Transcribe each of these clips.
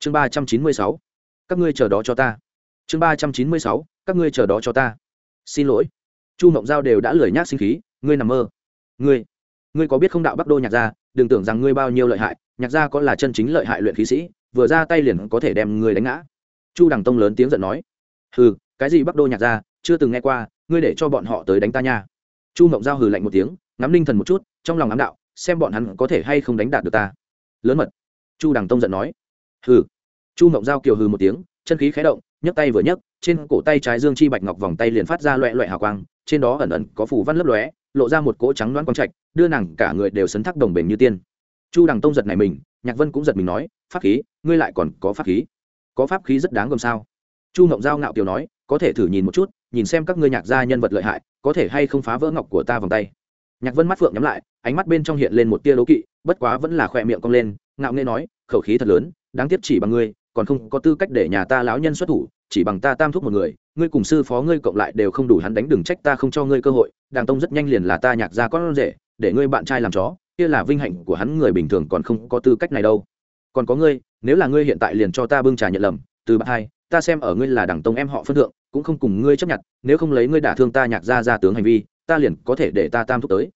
chương ba trăm chín mươi sáu. Các ngươi chờ đó cho ta. Chương ba trăm chín mươi sáu. Các ngươi chờ đó cho ta. Xin lỗi. Chu mộng giao đều đã lười nhác sinh khí, ngươi nằm mơ. Ngươi ngươi có biết không đạo bắc đô nhạc gia, đừng tưởng rằng ngươi bao nhiêu lợi hại, nhạc gia có là chân chính lợi hại luyện khí sĩ, vừa ra tay liền có thể đem ngươi đánh ngã. Chu đằng tông lớn tiếng giận nói. Hừ, cái gì bắc đô nhạc gia, chưa từng nghe qua, ngươi để cho bọn họ tới đánh ta nha. Chu mộng giao hừ lạnh một tiếng, ngắm ninh thần một chút, trong lòng ám đạo, xem bọn hắn có thể hay không đánh đạt được ta. Lớn mật. Chu đằng tông giận nói hừ. Chu mộng giao kiều hừ một tiếng, chân khí khé động, nhấc tay vừa nhấc, trên cổ tay trái dương chi bạch ngọc vòng tay liền phát ra loẹ loẹ hào quang, trên đó ẩn ẩn có phủ văn lấp lóe, lộ ra một cỗ trắng đoán quang trạch, đưa nàng cả người đều sấn thác đồng bền như tiên. Chu đằng tông giật này mình, nhạc vân cũng giật mình nói, pháp khí, ngươi lại còn có pháp khí? Có pháp khí rất đáng gồm sao? Chu ngộng giao ngạo kiều nói, có thể thử nhìn một chút, nhìn xem các ngươi nhạc gia nhân vật lợi hại, có thể hay không phá vỡ ngọc của ta vòng tay. Nhạc vân mắt phượng nhắm lại, ánh mắt bên trong hiện lên một tia đố kỵ, bất quá vẫn là khỏe miệng cong lên, ngạo nghê nói, khẩu khí thật lớn đáng tiếc chỉ bằng ngươi, còn không có tư cách để nhà ta lão nhân xuất thủ, chỉ bằng ta tam thúc một người, ngươi cùng sư phó ngươi cộng lại đều không đủ hắn đánh đừng trách ta không cho ngươi cơ hội, đàng tông rất nhanh liền là ta nhạc ra con rể, để ngươi bạn trai làm chó, kia là vinh hạnh của hắn người bình thường còn không có tư cách này đâu. Còn có ngươi, nếu là ngươi hiện tại liền cho ta bưng trà nhận lầm, từ bạn hai, ta xem ở ngươi là đảng tông em họ phân thượng, cũng không cùng ngươi chấp nhận, nếu không lấy ngươi đả thương ta nhạc ra ra tướng hành vi, ta liền có thể để ta tam thúc tới.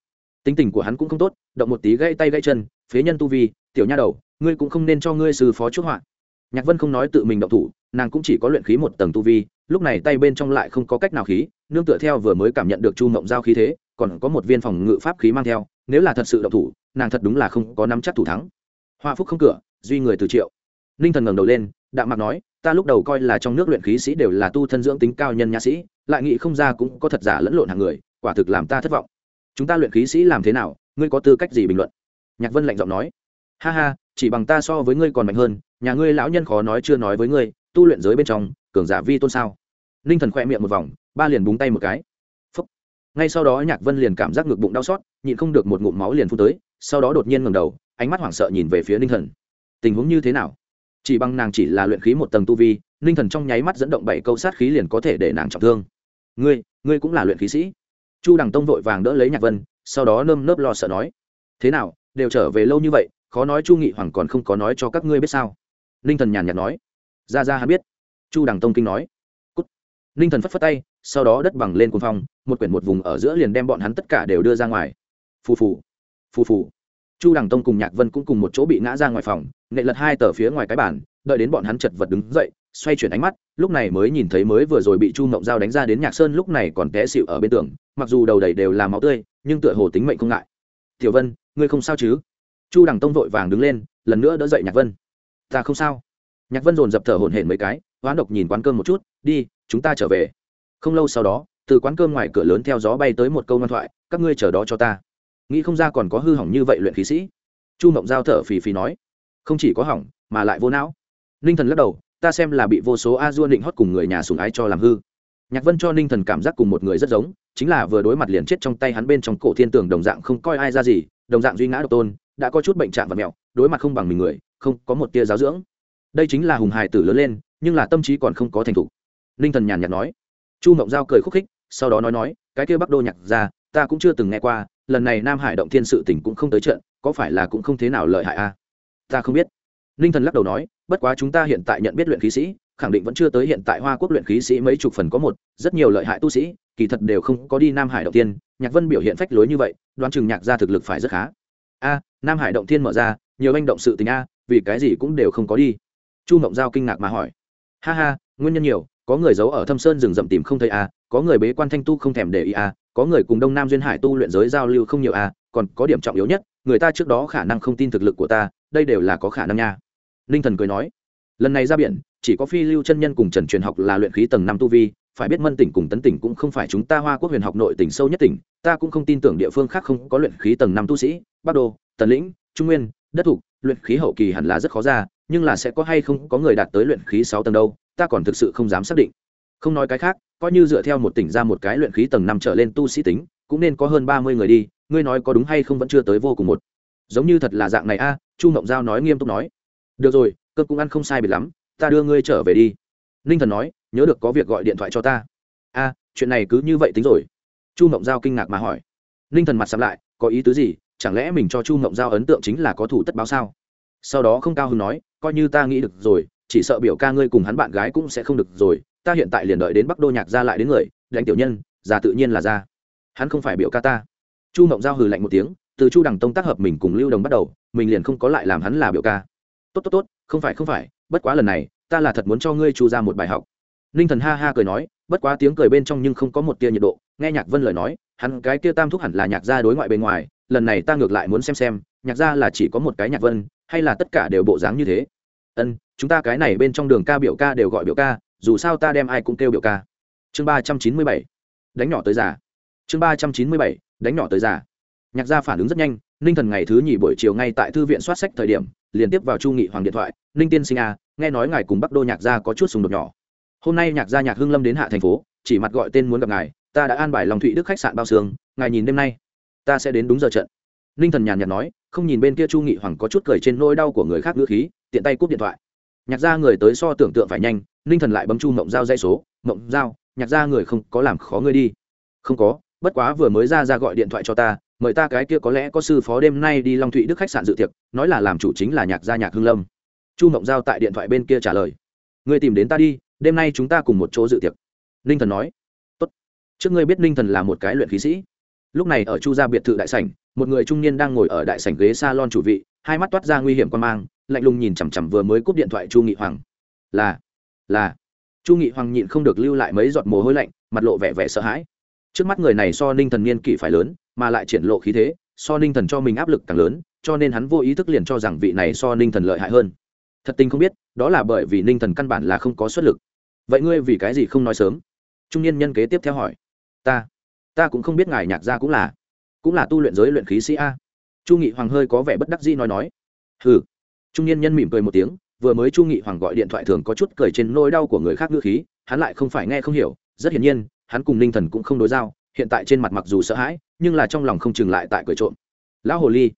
Tính tình của hắn cũng không tốt, động một tí gãy tay gãy chân, phế nhân tu vi, tiểu nha đầu ngươi cũng không nên cho ngươi sư phó chuốc họa. Nhạc vân không nói tự mình động thủ, nàng cũng chỉ có luyện khí một tầng tu vi, lúc này tay bên trong lại không có cách nào khí, nương tựa theo vừa mới cảm nhận được chu mộng giao khí thế, còn có một viên phòng ngự pháp khí mang theo, nếu là thật sự động thủ, nàng thật đúng là không có nắm chắc thủ thắng. Hoa phúc không cửa, duy người từ triệu. Ninh thần ngẩng đầu lên, đạm mạc nói, ta lúc đầu coi là trong nước luyện khí sĩ đều là tu thân dưỡng tính cao nhân nhà sĩ, lại nghĩ không ra cũng có thật giả lẫn lộn hàng người, quả thực làm ta thất vọng. Chúng ta luyện khí sĩ làm thế nào, ngươi có tư cách gì bình luận? Nhạc vân lạnh giọng nói, ha ha chỉ bằng ta so với ngươi còn mạnh hơn, nhà ngươi lão nhân khó nói chưa nói với ngươi, tu luyện giới bên trong, cường giả vi tôn sao? Ninh thần khoe miệng một vòng, ba liền búng tay một cái. Phúc. ngay sau đó nhạc vân liền cảm giác ngực bụng đau xót, nhịn không được một ngụm máu liền phun tới, sau đó đột nhiên ngầm đầu, ánh mắt hoảng sợ nhìn về phía ninh thần. Tình huống như thế nào? Chỉ bằng nàng chỉ là luyện khí một tầng tu vi ninh thần trong nháy mắt dẫn động bảy câu sát khí liền có thể để nàng trọng thương. Ngươi ngươi cũng là luyện khí sĩ. Chu đằng tông vội vàng đỡ lấy nhạc vân, sau đó nơm nớp lo sợ nói, thế nào, đều trở về lâu như vậy khó nói chu nghị hoàng còn không có nói cho các ngươi biết sao? Ninh thần nhàn nhạt nói. Ra ra hắn biết. Chu đằng tông kinh nói. Cút. ninh thần phất phất tay, sau đó đất bằng lên cuồng phong, một quyển một vùng ở giữa liền đem bọn hắn tất cả đều đưa ra ngoài. Phù phù. Phù phù. Chu đằng tông cùng nhạc vân cũng cùng một chỗ bị ngã ra ngoài phòng, nệ lật hai tờ phía ngoài cái bàn, đợi đến bọn hắn chật vật đứng dậy, xoay chuyển ánh mắt, lúc này mới nhìn thấy mới vừa rồi bị chu mộng dao đánh ra đến nhạc sơn lúc này còn té xịu ở bên tường, mặc dù đầu đầy đều là máu tươi, nhưng tựa hồ tính mệnh không ngại. Tiểu vân, ngươi không sao chứ? Chu đằng tông vội vàng đứng lên, lần nữa đỡ dậy nhạc vân. Ta không sao. Nhạc vân dồn dập thở hổn hển mấy cái, hoán độc nhìn quán cơm một chút, đi, chúng ta trở về. Không lâu sau đó, từ quán cơm ngoài cửa lớn theo gió bay tới một câu ngoan thoại, các ngươi chờ đó cho ta. Nghĩ không ra còn có hư hỏng như vậy luyện khí sĩ. Chu mộng giao thở phì phì nói, không chỉ có hỏng, mà lại vô não. Ninh thần lắc đầu, ta xem là bị vô số a dua định hót cùng người nhà sùng ái cho làm hư. Nhạc vân cho ninh thần cảm giác cùng một người rất giống, chính là vừa đối mặt liền chết trong tay hắn bên trong cổ thiên tường đồng dạng không coi ai ra gì, đồng dạng duy ngã độc tôn đã có chút bệnh trạng và mẹo, đối mặt không bằng mình người, không có một tia giáo dưỡng. Đây chính là hùng hài tử lớn lên, nhưng là tâm trí còn không có thành thục. Ninh thần nhàn nhạt nói. Chu mộng giao cười khúc khích, sau đó nói nói, cái kia bắc đô nhạc ra ta cũng chưa từng nghe qua, lần này nam hải động thiên sự tỉnh cũng không tới trận, có phải là cũng không thế nào lợi hại a à? ta không biết. Ninh thần lắc đầu nói, bất quá chúng ta hiện tại nhận biết luyện khí sĩ, khẳng định vẫn chưa tới hiện tại hoa quốc luyện khí sĩ mấy chục phần có một, rất nhiều lợi hại tu sĩ, kỳ thật đều không có đi nam hải động tiên nhạc vân biểu hiện phách lối như vậy, đoán chừng nhạc ra thực lực phải rất khá a, nam hải động thiên mở ra, nhiều anh động sự tình a, vì cái gì cũng đều không có đi. Chu mộng giao kinh ngạc mà hỏi. Ha ha, nguyên nhân nhiều, có người giấu ở thâm sơn rừng rậm tìm không thấy a, có người bế quan thanh tu không thèm để ý a, có người cùng đông nam duyên hải tu luyện giới giao lưu không nhiều a, còn có điểm trọng yếu nhất, người ta trước đó khả năng không tin thực lực của ta, đây đều là có khả năng nha. Ninh thần cười nói. Lần này ra biển, chỉ có phi lưu chân nhân cùng trần truyền học là luyện khí tầng năm tu vi phải biết mân tỉnh cùng tấn tỉnh cũng không phải chúng ta hoa quốc huyền học nội tỉnh sâu nhất tỉnh, ta cũng không tin tưởng địa phương khác không có luyện khí tầng năm tu sĩ, bắc đô, tần lĩnh, trung nguyên, đất thục, luyện khí hậu kỳ hẳn là rất khó ra, nhưng là sẽ có hay không có người đạt tới luyện khí sáu tầng đâu, ta còn thực sự không dám xác định. Không nói cái khác, coi như dựa theo một tỉnh ra một cái luyện khí tầng năm trở lên tu sĩ tính, cũng nên có hơn ba mươi người đi, ngươi nói có đúng hay không vẫn chưa tới vô cùng một. Giống như thật là dạng này a, chu ngộng giao nói nghiêm túc nói. Được rồi, cơm cũng ăn không sai biệt lắm, ta đưa ngươi trở về đi. Ninh thần nói nhớ được có việc gọi điện thoại cho ta. A, chuyện này cứ như vậy tính rồi. Chu mộng giao kinh ngạc mà hỏi. Ninh thần mặt sắm lại, có ý tứ gì? Chẳng lẽ mình cho chu mộng giao ấn tượng chính là có thủ tất báo sao? Sau đó không cao hứng nói, coi như ta nghĩ được rồi, chỉ sợ biểu ca ngươi cùng hắn bạn gái cũng sẽ không được rồi, ta hiện tại liền đợi đến bắc đô nhạc ra lại đến người, đánh tiểu nhân, già tự nhiên là ra. Hắn không phải biểu ca ta. Chu mộng giao hừ lạnh một tiếng, từ chu đằng tông tác hợp mình cùng lưu đồng bắt đầu, mình liền không có lại làm hắn là biểu ca. Tốt tốt tốt, không phải không phải, bất quá lần này, ta là thật muốn cho ngươi chu ra một bài học ninh thần ha ha cười nói bất quá tiếng cười bên trong nhưng không có một tia nhiệt độ nghe nhạc vân lời nói hắn cái kia tam thúc hẳn là nhạc gia đối ngoại bên ngoài lần này ta ngược lại muốn xem xem nhạc gia là chỉ có một cái nhạc vân hay là tất cả đều bộ dáng như thế? Ân chúng ta cái này bên trong đường ca biểu ca đều gọi biểu ca dù sao ta đem ai cũng kêu biểu ca. Chương ba trăm chín mươi bảy đánh nhỏ tới già. Chương ba trăm chín mươi bảy đánh nhỏ tới già. Nhạc gia phản ứng rất nhanh ninh thần ngày thứ nhì buổi chiều ngay tại thư viện soát sách thời điểm liên tiếp vào chu nghị hoàng điện thoại ninh tiên sinh a à, nghe nói ngài cùng bắc đô nhạc gia có chút xung đột nhỏ hôm nay nhạc gia nhạc Hương lâm đến hạ thành phố, chỉ mặt gọi tên muốn gặp ngài, ta đã an bài lòng thụy đức khách sạn bao xương, ngài nhìn đêm nay. Ta sẽ đến đúng giờ trận. Ninh thần nhàn nhạt nói, không nhìn bên kia chu nghị hoàng có chút cười trên nỗi đau của người khác ngữ khí, tiện tay cúp điện thoại. Nhạc gia người tới so tưởng tượng phải nhanh, ninh thần lại bấm chu mộng giao dây số, mộng giao, nhạc gia người không có làm khó ngươi đi. Không có, bất quá vừa mới ra ra gọi điện thoại cho ta, mời ta cái kia có lẽ có sư phó đêm nay đi long thụy đức khách sạn dự tiệc, nói là làm chủ chính là nhạc gia nhạc Hương lâm. Chu mộng giao tại điện thoại bên kia trả lời, ngươi tìm đến ta đi đêm nay chúng ta cùng một chỗ dự tiệc. Ninh thần nói. Tốt. Trước ngươi biết ninh thần là một cái luyện khí sĩ. Lúc này ở chu gia biệt thự đại sảnh, một người trung niên đang ngồi ở đại sảnh ghế s a lon chủ vị, hai mắt toát ra nguy hiểm quan mang, lạnh lùng nhìn chằm chằm vừa mới cúp điện thoại chu nghị hoàng. Là là. Chu nghị hoàng nhịn không được lưu lại mấy giọt mồ hôi lạnh, mặt lộ vẻ vẻ sợ hãi. Trước mắt người này so ninh thần niên kỷ phải lớn, mà lại triển lộ khí thế, so ninh thần cho mình áp lực càng lớn, cho nên hắn vô ý thức liền cho rằng vị này so ninh thần lợi hại hơn thật tình không biết, đó là bởi vì ninh thần căn bản là không có xuất lực. Vậy ngươi vì cái gì không nói sớm? Trung niên nhân kế tiếp theo hỏi. Ta ta cũng không biết ngài nhạc gia cũng là cũng là tu luyện giới luyện khí sĩ a. Chu nghị hoàng hơi có vẻ bất đắc dĩ nói nói. Ừ trung niên nhân mỉm cười một tiếng, vừa mới chu nghị hoàng gọi điện thoại thường có chút cười trên nỗi đau của người khác ngữ khí, hắn lại không phải nghe không hiểu, rất hiển nhiên, hắn cùng ninh thần cũng không đối giao, hiện tại trên mặt mặc dù sợ hãi, nhưng là trong lòng không chừng lại tại cười trộm. Lão hồ ly.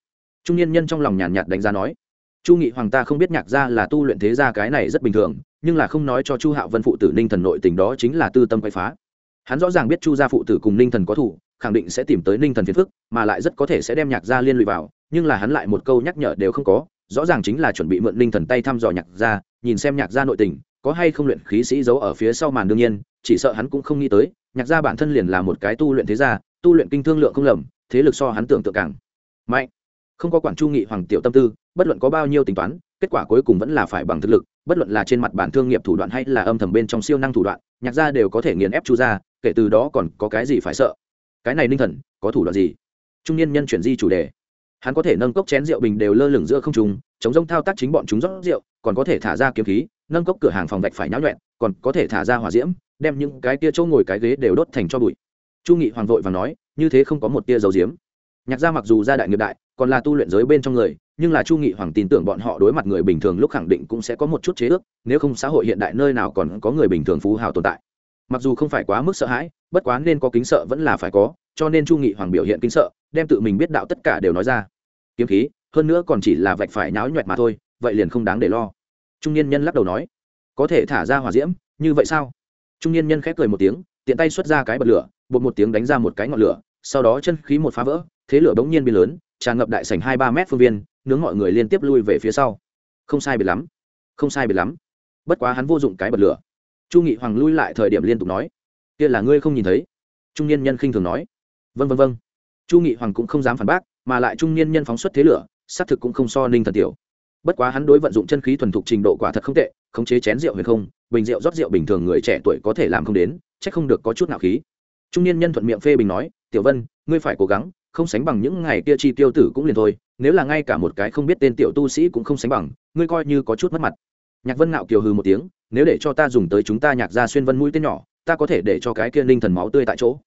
Trung niên nhân trong lòng nhàn nhạt đánh giá nói chu nghị hoàng ta không biết nhạc gia là tu luyện thế gia cái này rất bình thường, nhưng là không nói cho chu hạo vân phụ tử ninh thần nội tình đó chính là tư tâm quay phá. Hắn rõ ràng biết chu gia phụ tử cùng ninh thần có thủ, khẳng định sẽ tìm tới ninh thần phiền phức, mà lại rất có thể sẽ đem nhạc gia liên lụy vào, nhưng là hắn lại một câu nhắc nhở đều không có, rõ ràng chính là chuẩn bị mượn ninh thần tay thăm dò nhạc gia, nhìn xem nhạc gia nội tình, có hay không luyện khí sĩ giấu ở phía sau màn đương nhiên, chỉ sợ hắn cũng không nghĩ tới, nhạc gia bản thân liền là một cái tu luyện thế gia, tu luyện kinh thương lượng không lầm, thế lực so hắn tưởng tượng càng mạnh không có quản chu nghị hoàng tiểu tâm tư, bất luận có bao nhiêu tính toán, kết quả cuối cùng vẫn là phải bằng thực lực, bất luận là trên mặt bản thương nghiệp thủ đoạn hay là âm thầm bên trong siêu năng thủ đoạn, nhạc gia đều có thể nghiền ép chu gia, kể từ đó còn có cái gì phải sợ? Cái này ninh thần, có thủ đoạn gì? Trung niên nhân chuyển di chủ đề. Hắn có thể nâng cốc chén rượu bình đều lơ lửng giữa không trùng chống rông thao tác chính bọn chúng rót rượu, còn có thể thả ra kiếm khí, nâng cốc cửa hàng phòng vạch phải nháo nhuẹn, còn có thể thả ra hỏa diễm, đem những cái tia chỗ ngồi cái ghế đều đốt thành cho bụi. Chu nghị hoàng vội và nói, như thế không có một tia dầu diếm. Nhạc gia mặc dù gia đại nghiệp đại còn là tu luyện giới bên trong người, nhưng là chu nghị hoàng tin tưởng bọn họ đối mặt người bình thường lúc khẳng định cũng sẽ có một chút chế ước, nếu không xã hội hiện đại nơi nào còn có người bình thường phú hào tồn tại. Mặc dù không phải quá mức sợ hãi, bất quá nên có kính sợ vẫn là phải có, cho nên chu nghị hoàng biểu hiện kính sợ, đem tự mình biết đạo tất cả đều nói ra. Kiếm khí, hơn nữa còn chỉ là vạch phải náo nhoẹt mà thôi, vậy liền không đáng để lo. Trung niên nhân lắc đầu nói, có thể thả ra hỏa diễm, như vậy sao? Trung niên nhân khép cười một tiếng, tiện tay xuất ra cái bật lửa, bột một tiếng đánh ra một cái ngọn lửa, sau đó chân khí một phá vỡ, thế lửa bỗng nhiên biến lớn tràn ngập đại sảnh hai ba mét phương viên, nướng mọi người liên tiếp lui về phía sau. Không sai biệt lắm, không sai biệt lắm. Bất quá hắn vô dụng cái bật lửa. Chu nghị hoàng lui lại thời điểm liên tục nói, kia là ngươi không nhìn thấy? Trung niên nhân khinh thường nói vân vân vân chu nghị hoàng cũng không dám phản bác, mà lại trung niên nhân phóng xuất thế lửa, xác thực cũng không so ninh thần tiểu. Bất quá hắn đối vận dụng chân khí thuần thục trình độ quả thật không tệ, khống chế chén rượu hay không, bình rượu rót rượu bình thường người trẻ tuổi có thể làm không đến, chắc không được có chút nào khí. Trung niên nhân thuận miệng phê bình nói, tiểu vân, ngươi phải cố gắng không sánh bằng những ngày kia chi tiêu tử cũng liền thôi, nếu là ngay cả một cái không biết tên tiểu tu sĩ cũng không sánh bằng, ngươi coi như có chút mất mặt. Nhạc vân ngạo kiều hừ một tiếng, nếu để cho ta dùng tới chúng ta nhạc ra xuyên vân mũi tên nhỏ, ta có thể để cho cái kia ninh thần máu tươi tại chỗ.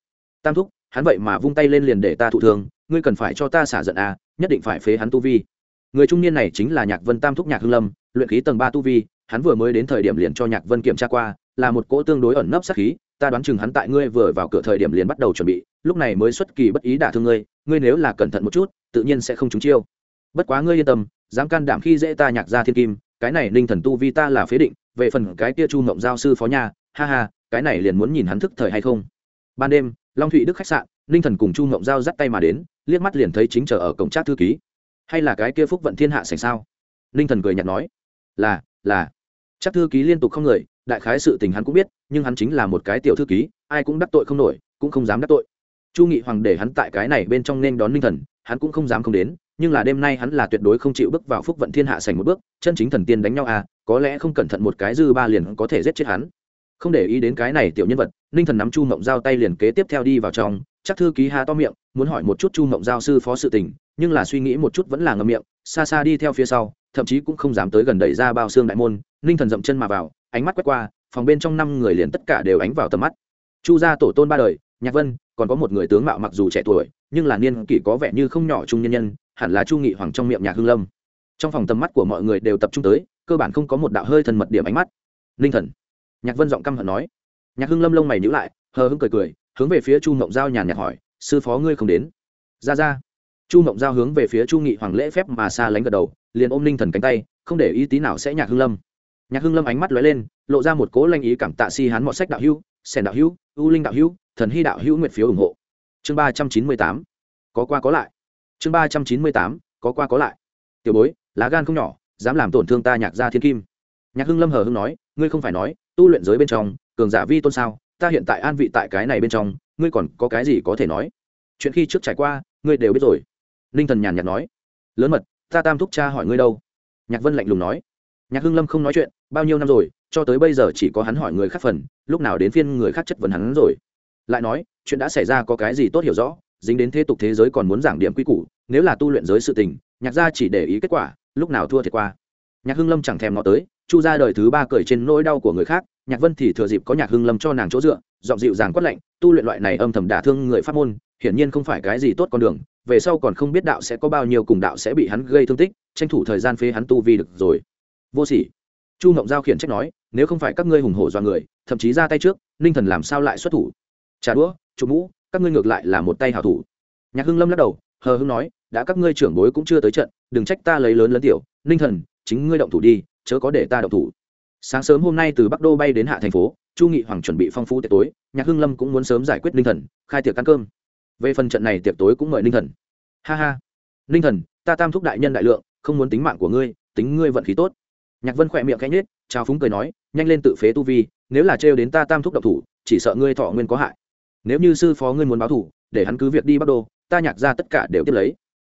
Tam thúc, hắn vậy mà vung tay lên liền để ta thụ thương, ngươi cần phải cho ta xả giận à nhất định phải phế hắn tu vi. Người trung niên này chính là nhạc vân tam thúc nhạc hưng lâm, luyện khí tầng ba tu vi, hắn vừa mới đến thời điểm liền cho nhạc vân kiểm tra qua, là một cỗ tương đối ẩn nấp sát khí ta đoán chừng hắn tại ngươi vừa vào cửa thời điểm liền bắt đầu chuẩn bị, lúc này mới xuất kỳ bất ý đả thương ngươi ngươi nếu là cẩn thận một chút, tự nhiên sẽ không trúng chiêu. Bất quá ngươi yên tâm, dám can đảm khi dễ ta nhạc ra thiên kim, cái này ninh thần tu vi ta là phế định, về phần cái kia chu mộng giao sư phó nhà ha ha, cái này liền muốn nhìn hắn thức thời hay không. Ban đêm, long thụy đức khách sạn ninh thần cùng chu mộng giao dắt tay mà đến, liếc mắt liền thấy chính chờ ở cổng trác thư ký. Hay là cái kia phúc vận thiên hạ sành sao? Ninh thần cười nhạt nói, là là. Chắc thư ký liên tục không người đại khái sự tình hắn cũng biết, nhưng hắn chính là một cái tiểu thư ký, ai cũng đắc tội không nổi, cũng không dám đắc tội. Chu nghị hoàng để hắn tại cái này bên trong nên đón ninh thần, hắn cũng không dám không đến, nhưng là đêm nay hắn là tuyệt đối không chịu bước vào phúc vận thiên hạ sành một bước, chân chính thần tiên đánh nhau à có lẽ không cẩn thận một cái dư ba liền có thể giết chết hắn. Không để ý đến cái này tiểu nhân vật, ninh thần nắm chu mộng giao tay liền kế tiếp theo đi vào trong, chắc thư ký hà to miệng, muốn hỏi một chút chu mộng giao sư phó sự tình, nhưng là suy nghĩ một chút vẫn là ngậm miệng, xa xa đi theo phía sau, thậm chí cũng không dám tới gần đẩy ra bao xương đại môn, ninh thần dậm chân mà vào ánh mắt quét qua, phòng bên trong năm người liền tất cả đều ánh vào tầm mắt. Chu gia tổ tôn ba đời, nhạc vân, còn có một người tướng mạo mặc dù trẻ tuổi, nhưng là niên kỷ có vẻ như không nhỏ trung nhân nhân, hẳn là chu nghị hoàng trong miệng nhạc hương lâm. Trong phòng tầm mắt của mọi người đều tập trung tới, cơ bản không có một đạo hơi thần mật điểm ánh mắt. Ninh thần. Nhạc vân giọng căm hận nói. Nhạc hưng lâm lông mày nhữ lại, hờ hưng cười cười, hướng về phía chu mộng giao nhàn nhạt hỏi, sư phó ngươi không đến? Ra ra. Chu mộng giao hướng về phía chu nghị hoàng lễ phép mà xa lánh gật đầu, liền ôm ninh thần cánh tay, không để ý tí nào sẽ nhạc hưng lâm nhạc hưng lâm ánh mắt lóe lên, lộ ra một cố lanh ý cảm tạ si hán mọi sách đạo hữu, sèn đạo hữu, u linh đạo hữu, thần hy đạo hữu nguyệt phiếu ủng hộ. Chương ba trăm chín mươi tám, có qua có lại. Chương ba trăm chín mươi tám, có qua có lại. Tiểu bối, lá gan không nhỏ, dám làm tổn thương ta nhạc gia thiên kim. Nhạc hưng lâm hờ hưng nói, ngươi không phải nói, tu luyện giới bên trong, cường giả vi tôn sao, ta hiện tại an vị tại cái này bên trong, ngươi còn có cái gì có thể nói? Chuyện khi trước trải qua, ngươi đều biết rồi. Ninh thần nhàn nhạt nói, lớn mật, ta tam thúc cha hỏi ngươi đâu? Nhạc vân lạnh lùng nói. Nhạc hưng lâm không nói chuyện bao nhiêu năm rồi, cho tới bây giờ chỉ có hắn hỏi người khác phần, lúc nào đến phiên người khác chất vấn hắn rồi. Lại nói, chuyện đã xảy ra có cái gì tốt hiểu rõ, dính đến thế tục thế giới còn muốn giảng điểm quy củ, nếu là tu luyện giới sự tình, nhạc gia chỉ để ý kết quả, lúc nào thua thiệt qua. Nhạc hưng lâm chẳng thèm nó tới, chu ra đời thứ ba cười trên nỗi đau của người khác, nhạc vân thì thừa dịp có nhạc hưng lâm cho nàng chỗ dựa dọn dịu dàng quất lạnh, tu luyện loại này âm thầm đả thương người pháp môn, hiển nhiên không phải cái gì tốt con đường, về sau còn không biết đạo sẽ có bao nhiêu cùng đạo sẽ bị hắn gây thương tích, tranh thủ thời gian phế hắn tu vi được rồi. Vô sỉ chu mộng giao khiển trách nói, nếu không phải các ngươi hùng hổ do người, thậm chí ra tay trước, ninh thần làm sao lại xuất thủ? Trả đũa trụ mũ, các ngươi ngược lại là một tay hảo thủ. Nhạc hưng lâm lắc đầu, hờ hưng nói, đã các ngươi trưởng bối cũng chưa tới trận, đừng trách ta lấy lớn lớn tiểu, ninh thần, chính ngươi động thủ đi, chớ có để ta động thủ. Sáng sớm hôm nay từ bắc đô bay đến hạ thành phố, chu nghị hoàng chuẩn bị phong phú tiệc tối, nhạc hưng lâm cũng muốn sớm giải quyết ninh thần, khai tiệc ăn cơm. Về phần trận này tiệc tối cũng mời ninh thần. Ha ha, ninh thần, ta tam thúc đại nhân đại lượng, không muốn tính mạng của ngươi, tính ngươi vận khí tốt nhạc vân khỏe miệng cánh nết chào phúng cười nói, nhanh lên tự phế tu vi, nếu là trêu đến ta tam thúc độc thủ, chỉ sợ ngươi thọ nguyên có hại. Nếu như sư phó ngươi muốn báo thủ để hắn cứ việc đi bắc đô, ta nhạc ra tất cả đều tiếp lấy.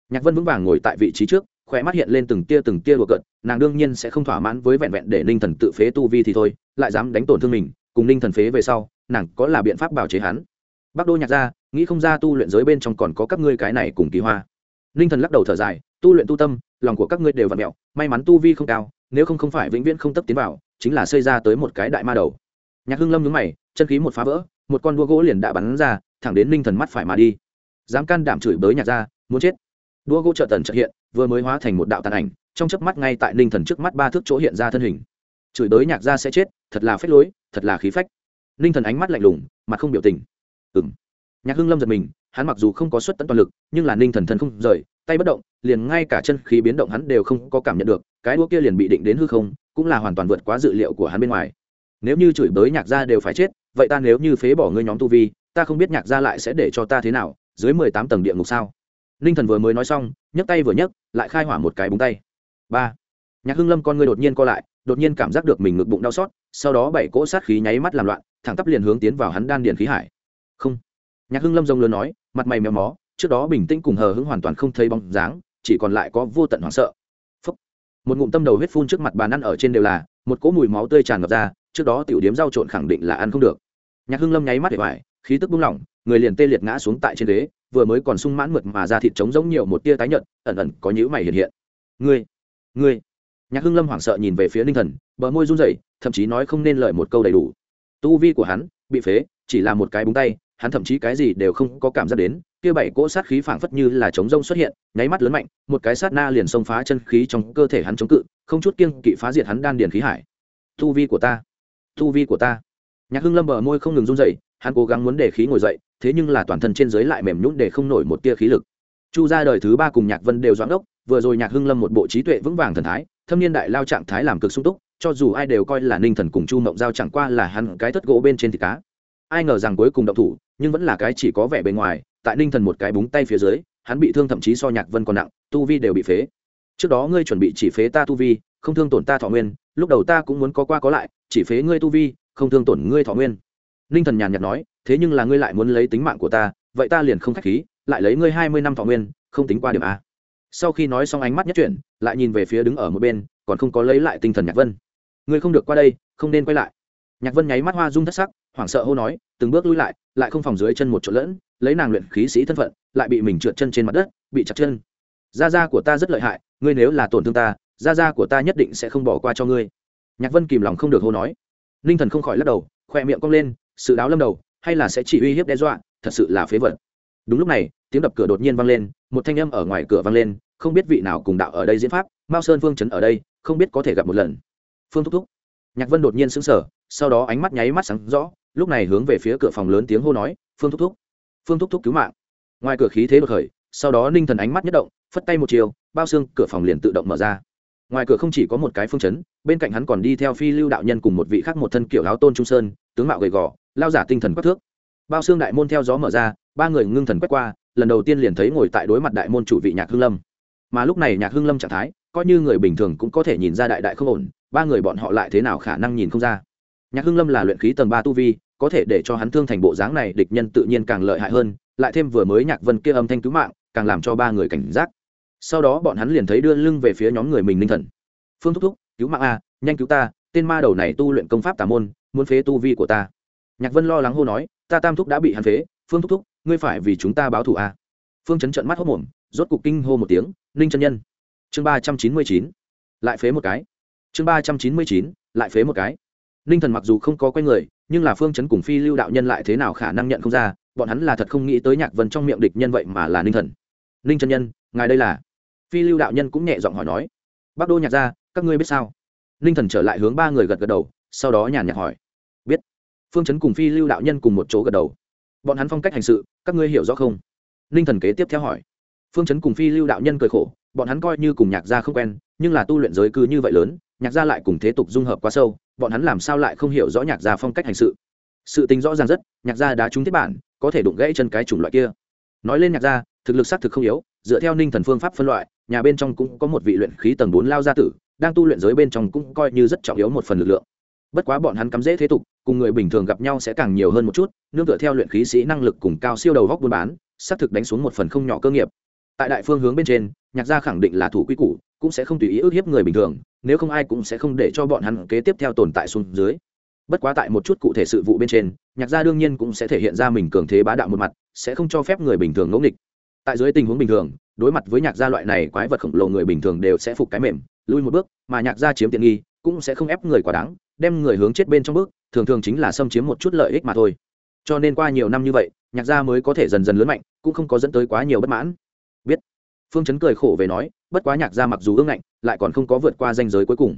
Nhạc vân vững vàng ngồi tại vị trí trước, khỏe mắt hiện lên từng tia từng tia đùa cợt, nàng đương nhiên sẽ không thỏa mãn với vẹn vẹn để ninh thần tự phế tu vi thì thôi, lại dám đánh tổn thương mình, cùng ninh thần phế về sau, nàng có là biện pháp bào chế hắn? Bắc đô nhạc ra nghĩ không ra tu luyện giới bên trong còn có các ngươi cái này cùng kỳ hoa. Ninh thần lắc đầu thở dài, tu luyện tu tâm, lòng của các ngươi đều vặn mẹo, may mắn tu vi không cao nếu không không phải vĩnh viễn không tấp tiến vào, chính là xây ra tới một cái đại ma đầu. Nhạc hưng lâm nhướng mày, chân khí một phá vỡ, một con đua gỗ liền đã bắn ra, thẳng đến ninh thần mắt phải mà đi. Dám can đảm chửi bới nhạc ra muốn chết. Đua gỗ trợ tần trợ hiện, vừa mới hóa thành một đạo tàn ảnh, trong chớp mắt ngay tại ninh thần trước mắt ba thước chỗ hiện ra thân hình. Chửi bới nhạc ra sẽ chết, thật là phách lối, thật là khí phách. Ninh thần ánh mắt lạnh lùng, mặt không biểu tình. Ừng nhạc hưng lâm giật mình, hắn mặc dù không có xuất tận toàn lực, nhưng là ninh thần thần không rời, tay bất động, liền ngay cả chân khí biến động hắn đều không có cảm nhận được cái đũa kia liền bị định đến hư không, cũng là hoàn toàn vượt quá dự liệu của hắn bên ngoài. Nếu như chửi bới nhạc gia đều phải chết, vậy ta nếu như phế bỏ ngươi nhóm tu vi, ta không biết nhạc gia lại sẽ để cho ta thế nào, dưới mười tám tầng địa ngục sao? Ninh thần vừa mới nói xong, nhấc tay vừa nhấc, lại khai hỏa một cái búng tay. Ba. Nhạc hưng lâm con ngươi đột nhiên co lại, đột nhiên cảm giác được mình ngực bụng đau xót, sau đó bảy cỗ sát khí nháy mắt làm loạn, thẳng tắp liền hướng tiến vào hắn đan điền khí hải. Không. Nhạc hưng lâm rông lớn nói, mặt mày méo mó, trước đó bình tĩnh cùng hờ hững hoàn toàn không thấy bóng dáng, chỉ còn lại có vô tận hoảng sợ một ngụm tâm đầu huyết phun trước mặt bàn ăn ở trên đều là, một cỗ mùi máu tươi tràn ngập ra, trước đó tiểu điếm rau trộn khẳng định là ăn không được. Nhạc hưng lâm nháy mắt để vải khí tức buông lỏng, người liền tê liệt ngã xuống tại trên ghế, vừa mới còn sung mãn mượt mà ra thịt trống giống nhiều một tia tái nhợt, ẩn ẩn có nhữ mày hiện hiện. Ngươi ngươi! Nhạc hưng lâm hoảng sợ nhìn về phía ninh thần, bờ môi run rẩy, thậm chí nói không nên lời một câu đầy đủ. Tu vi của hắn bị phế, chỉ là một cái búng tay, hắn thậm chí cái gì đều không có cảm giác đến kia bảy cỗ sát khí phảng phất như là chống rông xuất hiện nháy mắt lớn mạnh một cái sát na liền xông phá chân khí trong cơ thể hắn chống cự không chút kiêng kỵ phá diệt hắn đan điền khí hải. Tu vi của ta tu vi của ta. Nhạc hưng lâm bờ môi không ngừng run rẩy hắn cố gắng muốn để khí ngồi dậy thế nhưng là toàn thân trên dưới lại mềm nhũn để không nổi một tia khí lực. Chu ra đời thứ ba cùng nhạc vân đều doãn đốc, vừa rồi nhạc hưng lâm một bộ trí tuệ vững vàng thần thái thâm niên đại lao trạng thái làm cực sung túc cho dù ai đều coi là ninh thần cùng chu mộng giao chẳng qua là hắn cái thất gỗ bên trên thịt cá. Ai ngờ rằng cuối cùng động thủ nhưng vẫn là cái chỉ có vẻ bề ngoài tại ninh thần một cái búng tay phía dưới, hắn bị thương thậm chí so nhạc vân còn nặng, tu vi đều bị phế. Trước đó ngươi chuẩn bị chỉ phế ta tu vi, không thương tổn ta thọ nguyên, lúc đầu ta cũng muốn có qua có lại, chỉ phế ngươi tu vi, không thương tổn ngươi thọ nguyên. Ninh thần nhàn nhạt nói, thế nhưng là ngươi lại muốn lấy tính mạng của ta, vậy ta liền không k h á c h khí, lại lấy ngươi hai mươi năm thọ nguyên, không tính qua điểm a. Sau khi nói xong ánh mắt nhất chuyển, lại nhìn về phía đứng ở một bên, còn không có lấy lại tinh thần nhạc vân. Ngươi không được qua đây, không nên quay lại. Nhạc vân nháy mắt hoa rung thất sắc, hoảng sợ hô nói, từng bước lui lại lại không phòng dưới chân một chỗ lẫn lấy nàng luyện khí sĩ thân phận, lại bị mình trượt chân trên mặt đất, bị chặt chân. Da da của ta rất lợi hại, ngươi nếu là tổn thương ta da da của ta nhất định sẽ không bỏ qua cho ngươi. Nhạc vân kìm lòng không được hô nói. Ninh thần không khỏi lắc đầu, khoe miệng cong lên, sự đáo lâm đầu, hay là sẽ chỉ uy hiếp đe dọa, thật sự là phế vật. Đúng lúc này, tiếng đập cửa đột nhiên vang lên, một thanh âm ở ngoài cửa vang lên, không biết vị nào cùng đạo ở đây diễn pháp, mao sơn phương trấn ở đây, không biết có thể gặp một lần. Phương thúc thúc. Nhạc vân đột nhiên sững sờ, sau đó ánh mắt nháy mắt sáng rõ, lúc này hướng về phía cửa phòng lớn tiếng hô nói, phương thúc thúc phương thúc thúc cứu mạng. Ngoài cửa khí thế đột khởi, sau đó ninh thần ánh mắt nhất động, phất tay một chiều, bao xương cửa phòng liền tự động mở ra. Ngoài cửa không chỉ có một cái phương chấn, bên cạnh hắn còn đi theo phi lưu đạo nhân cùng một vị khác một thân kiểu áo tôn trung sơn, tướng mạo gầy gò, lao giả tinh thần quắc thước. Bao xương đại môn theo gió mở ra, ba người ngưng thần quét qua, lần đầu tiên liền thấy ngồi tại đối mặt đại môn chủ vị nhạc hương lâm. Mà lúc này nhạc hương lâm trạng thái, coi như người bình thường cũng có thể nhìn ra đại đại không ổn, ba người bọn họ lại thế nào khả năng nhìn không ra. Nhạc hương lâm là luyện khí tầng ba tu vi có thể để cho hắn thương thành bộ dáng này, địch nhân tự nhiên càng lợi hại hơn, lại thêm vừa mới nhạc vân kia âm thanh cứu mạng, càng làm cho ba người cảnh giác. Sau đó bọn hắn liền thấy đưa lưng về phía nhóm người mình ninh thần. Phương thúc thúc, cứu mạng a, nhanh cứu ta, tên ma đầu này tu luyện công pháp tà môn, muốn phế tu vi của ta. Nhạc vân lo lắng hô nói, ta tam thúc đã bị hắn phế, phương thúc thúc, ngươi phải vì chúng ta báo thù a. Phương chấn trận mắt hốc mồm, rốt cục kinh hô một tiếng, ninh chân nhân. Chương ba trăm chín mươi chín, lại phế một cái. Chương ba trăm chín mươi chín, lại phế một cái. Ninh thần mặc dù không có quen người nhưng là phương chấn cùng phi lưu đạo nhân lại thế nào khả năng nhận không ra, bọn hắn là thật không nghĩ tới nhạc vân trong miệng địch nhân vậy mà là ninh thần. Ninh chân nhân, ngài đây là? Phi lưu đạo nhân cũng nhẹ giọng hỏi nói. Bác đô nhạc ra các ngươi biết sao? Ninh thần trở lại hướng ba người gật gật đầu, sau đó nhàn nhạt hỏi. Biết. Phương chấn cùng phi lưu đạo nhân cùng một chỗ gật đầu. Bọn hắn phong cách hành sự, các ngươi hiểu rõ không? Ninh thần kế tiếp theo hỏi. Phương chấn cùng phi lưu đạo nhân cười khổ, bọn hắn coi như cùng nhạc gia không quen, nhưng là tu luyện giới cứ như vậy lớn, nhạc gia lại cùng thế tục dung hợp quá sâu bọn hắn làm sao lại không hiểu rõ nhạc gia phong cách hành sự? Sự tình rõ ràng rất, nhạc gia đã trúng thiết bản, có thể đụng gãy chân cái chủng loại kia. Nói lên nhạc gia, thực lực xác thực không yếu, dựa theo ninh thần phương pháp phân loại, nhà bên trong cũng có một vị luyện khí tầng bốn lao gia tử, đang tu luyện giới bên trong cũng coi như rất trọng yếu một phần lực lượng. Bất quá bọn hắn cắm dễ thế tục, cùng người bình thường gặp nhau sẽ càng nhiều hơn một chút, nương tựa theo luyện khí sĩ năng lực cùng cao siêu đầu góc buôn bán, xác thực đánh xuống một phần không nhỏ cơ nghiệp. Tại đại phương hướng bên trên, nhạc gia khẳng định là thủ quy củ, cũng sẽ không tùy ý ức hiếp người bình thường nếu không ai cũng sẽ không để cho bọn hắn kế tiếp theo tồn tại xuống dưới. Bất quá tại một chút cụ thể sự vụ bên trên, nhạc gia đương nhiên cũng sẽ thể hiện ra mình cường thế bá đạo một mặt, sẽ không cho phép người bình thường ngẫu nghịch. Tại dưới tình huống bình thường, đối mặt với nhạc gia loại này quái vật khổng lồ người bình thường đều sẽ phục cái mềm, lui một bước, mà nhạc gia chiếm tiện nghi, cũng sẽ không ép người quá đáng, đem người hướng chết bên trong bước, thường thường chính là xâm chiếm một chút lợi ích mà thôi. Cho nên qua nhiều năm như vậy, nhạc gia mới có thể dần dần lớn mạnh, cũng không có dẫn tới quá nhiều bất mãn. Biết. Phương chấn cười khổ về nói, bất quá nhạc gia mặc dù ương ngạnh lại còn không có vượt qua danh giới cuối cùng.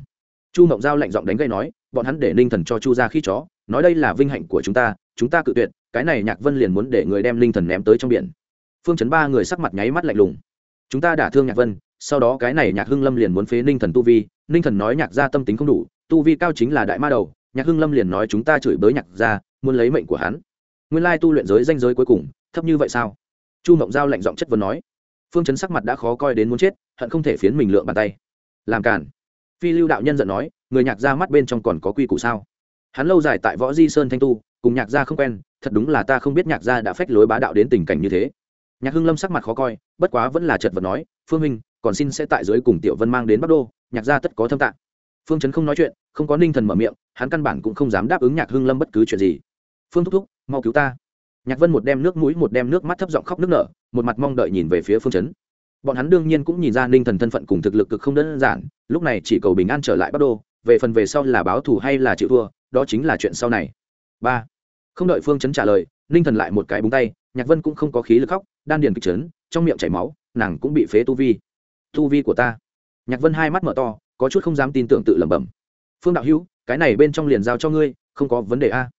Chu mộng giao lạnh giọng đánh gây nói, bọn hắn để ninh thần cho chu ra khi chó, nói đây là vinh hạnh của chúng ta chúng ta cự tuyệt, cái này nhạc vân liền muốn để người đem ninh thần ném tới trong biển. Phương chấn ba người sắc mặt nháy mắt lạnh lùng. Chúng ta đả thương nhạc vân, sau đó cái này nhạc hưng lâm liền muốn phế ninh thần tu vi, ninh thần nói nhạc gia tâm tính không đủ, tu vi cao chính là đại ma đầu, nhạc hưng lâm liền nói chúng ta chửi bới nhạc gia, muốn lấy mệnh của hắn. Nguyên lai tu luyện giới danh giới cuối cùng, thấp như vậy sao? Chu mộng giao lạnh giọng chất vấn nói. Phương chấn sắc mặt đã khó coi đến muốn chết, hận không thể phiến mình lượng bàn tay làm cản phi lưu đạo nhân giận nói, người nhạc gia mắt bên trong còn có quy củ sao? Hắn lâu dài tại võ di sơn thanh tu, cùng nhạc gia không quen, thật đúng là ta không biết nhạc gia đã phách lối bá đạo đến tình cảnh như thế. Nhạc hưng lâm sắc mặt khó coi, bất quá vẫn là chật vật nói, phương minh còn xin sẽ tại dưới cùng tiểu vân mang đến bắc đô, nhạc gia tất có thâm tạng. Phương trấn không nói chuyện, không có ninh thần mở miệng, hắn căn bản cũng không dám đáp ứng nhạc hưng lâm bất cứ chuyện gì. Phương thúc thúc, mau cứu ta. Nhạc vân một đem nước mũi, một đem nước mắt thấp giọng khóc nước nở, một mặt mong đợi nhìn về phía phương trấn bọn hắn đương nhiên cũng nhìn ra ninh thần thân phận cùng thực lực cực không đơn giản, lúc này chỉ cầu bình an trở lại bắc đô, về phần về sau là báo thù hay là chịu thua, đó chính là chuyện sau này. Ba. Không đợi phương chấn trả lời, ninh thần lại một cái búng tay, nhạc vân cũng không có khí lực khóc, đan điền kịch trấn trong miệng chảy máu, nàng cũng bị phế tu vi. Tu vi của ta. Nhạc vân hai mắt mở to, có chút không dám tin tưởng tự lẩm bẩm. Phương đạo hữu, cái này bên trong liền giao cho ngươi, không có vấn đề a.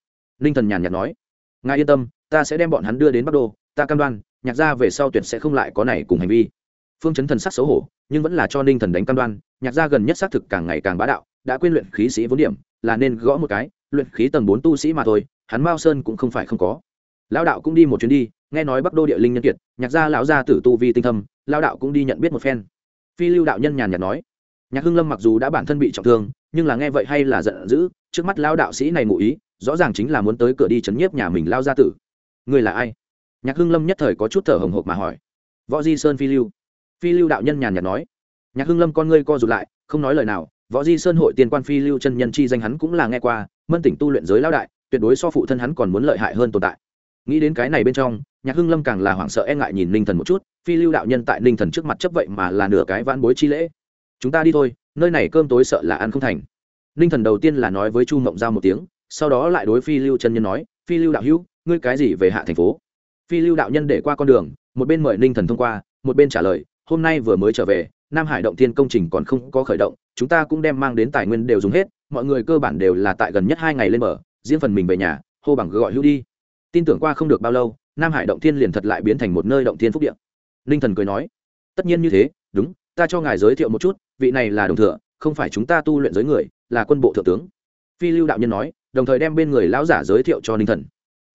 Ninh thần nhàn nhạt nói. Ngài yên tâm, ta sẽ đem bọn hắn đưa đến bắc đô, ta cam đoan, nhạc gia về sau tuyệt sẽ không lại có này cùng hành vi phương chấn thần sắc xấu hổ, nhưng vẫn là cho ninh thần đánh cam đoan, nhạc Gia gần nhất xác thực càng ngày càng bá đạo, đã quên luyện khí sĩ vốn điểm, là nên gõ một cái, luyện khí tầng bốn tu sĩ mà thôi, hắn mao sơn cũng không phải không có. Lão đạo cũng đi một chuyến đi, nghe nói bắc đô địa linh nhân kiệt, nhạc gia lão gia tử tu vi tinh thâm, lão đạo cũng đi nhận biết một phen. Phi lưu đạo nhân nhàn nhạt nói, nhạc hưng lâm mặc dù đã bản thân bị trọng thương, nhưng là nghe vậy hay là giận dữ, trước mắt Lão đạo sĩ này ngụ ý, rõ ràng chính là muốn tới cửa đi chấn nhiếp nhà mình lao gia tử. Người là ai? Nhạc hưng lâm nhất thời có chút thở hồng hộc mà hỏi. Võ di sơn phi lưu phi lưu đạo nhân nhàn nhạt nói. Nhạc hưng lâm con ngươi co rụt lại, không nói lời nào, võ di sơn hội tiền quan phi lưu chân nhân chi danh hắn cũng là nghe qua, mân tỉnh tu luyện giới lao đại, tuyệt đối so phụ thân hắn còn muốn lợi hại hơn tồn tại. Nghĩ đến cái này bên trong, nhạc hưng lâm càng là hoảng sợ e ngại nhìn ninh thần một chút, phi lưu đạo nhân tại ninh thần trước mặt chấp vậy mà là nửa cái vãn bối chi lễ. Chúng ta đi thôi, nơi này cơm tối sợ là ăn không thành. Ninh thần đầu tiên là nói với chu mộng giao một tiếng, sau đó lại đối phi lưu chân nhân nói, phi lưu đạo hữu, ngươi cái gì về hạ thành phố? Phi lưu đạo nhân để qua con đường, một bên mời ninh thần thông qua, một bên trả lời hôm nay vừa mới trở về, nam hải động thiên công trình còn không có khởi động, chúng ta cũng đem mang đến tài nguyên đều dùng hết, mọi người cơ bản đều là tại gần nhất hai ngày lên mở riêng phần mình về nhà, hô bằng gọi hữu đi. Tin tưởng qua không được bao lâu, nam hải động thiên liền thật lại biến thành một nơi động thiên phúc điện ninh thần cười nói, tất nhiên như thế, đúng, ta cho ngài giới thiệu một chút, vị này là đồng thừa, không phải chúng ta tu luyện giới người, là quân bộ thượng tướng. Phi lưu đạo nhân nói, đồng thời đem bên người lão giả giới thiệu cho ninh thần.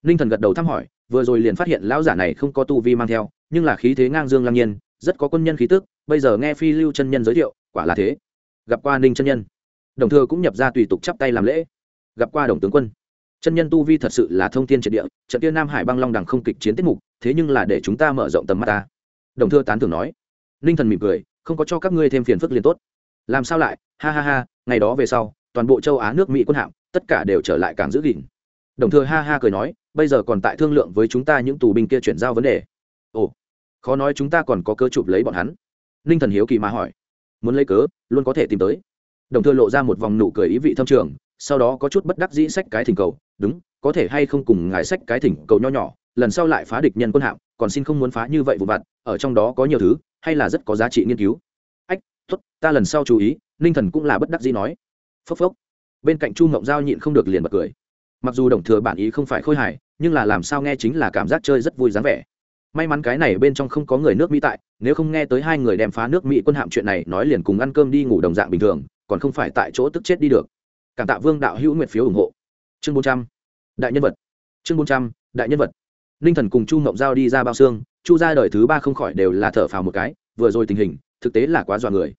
Ninh thần gật đầu thăm hỏi, vừa rồi liền phát hiện lão giả này không có tu vi mang theo, nhưng là khí thế ngang dương lam nhiên rất có quân nhân khí tức, bây giờ nghe phi lưu chân nhân giới thiệu, quả là thế. Gặp qua ninh chân nhân. Đồng thừa cũng nhập ra tùy tục chắp tay làm lễ. Gặp qua đồng tướng quân. Chân nhân tu vi thật sự là thông tin triệt địa, trận tiên nam hải băng long đằng không kịch chiến tiết mục, thế nhưng là để chúng ta mở rộng tầm mắt ta. Đồng thừa tán thưởng nói. Ninh thần mỉm cười, không có cho các ngươi thêm phiền phức liền tốt. Làm sao lại? Ha ha ha, ngày đó về sau, toàn bộ châu á nước mỹ quân hạm, tất cả đều trở lại cảng giữ gìn. Đồng thừa ha ha cười nói, bây giờ còn tại thương lượng với chúng ta những tù binh kia chuyển giao vấn đề. Ồ khó nói chúng ta còn có cơ chụp lấy bọn hắn. Ninh thần hiếu kỳ mà hỏi. Muốn lấy cớ, luôn có thể tìm tới. Đồng thừa lộ ra một vòng nụ cười ý vị thâm trường, sau đó có chút bất đắc dĩ sách cái thỉnh cầu. Đúng, có thể hay không cùng ngài sách cái thỉnh cầu nho nhỏ, lần sau lại phá địch nhân quân hạm, còn xin không muốn phá như vậy vụ vặt, ở trong đó có nhiều thứ, hay là rất có giá trị nghiên cứu. Ách tuất ta lần sau chú ý, ninh thần cũng là bất đắc dĩ nói. Phốc phốc. Bên cạnh chu ngộng giao nhịn không được liền bật cười. Mặc dù đồng thừa bản ý không phải khôi hài, nhưng là làm sao nghe chính là cảm giác chơi rất vui dáng vẻ may mắn cái này bên trong không có người nước mỹ tại, nếu không nghe tới hai người đem phá nước mỹ quân hạm chuyện này nói liền cùng ăn cơm đi ngủ đồng dạng bình thường, còn không phải tại chỗ tức chết đi được. Cảm tạ vương đạo hữu nguyệt phiếu ủng hộ. Chương bốn trăm. Đại nhân vật. Chương bốn trăm, đại nhân vật. Ninh thần cùng chu mộng giao đi ra bao xương, chu ra đời thứ ba không khỏi đều là thở phào một cái, vừa rồi tình hình, thực tế là quá dọa người.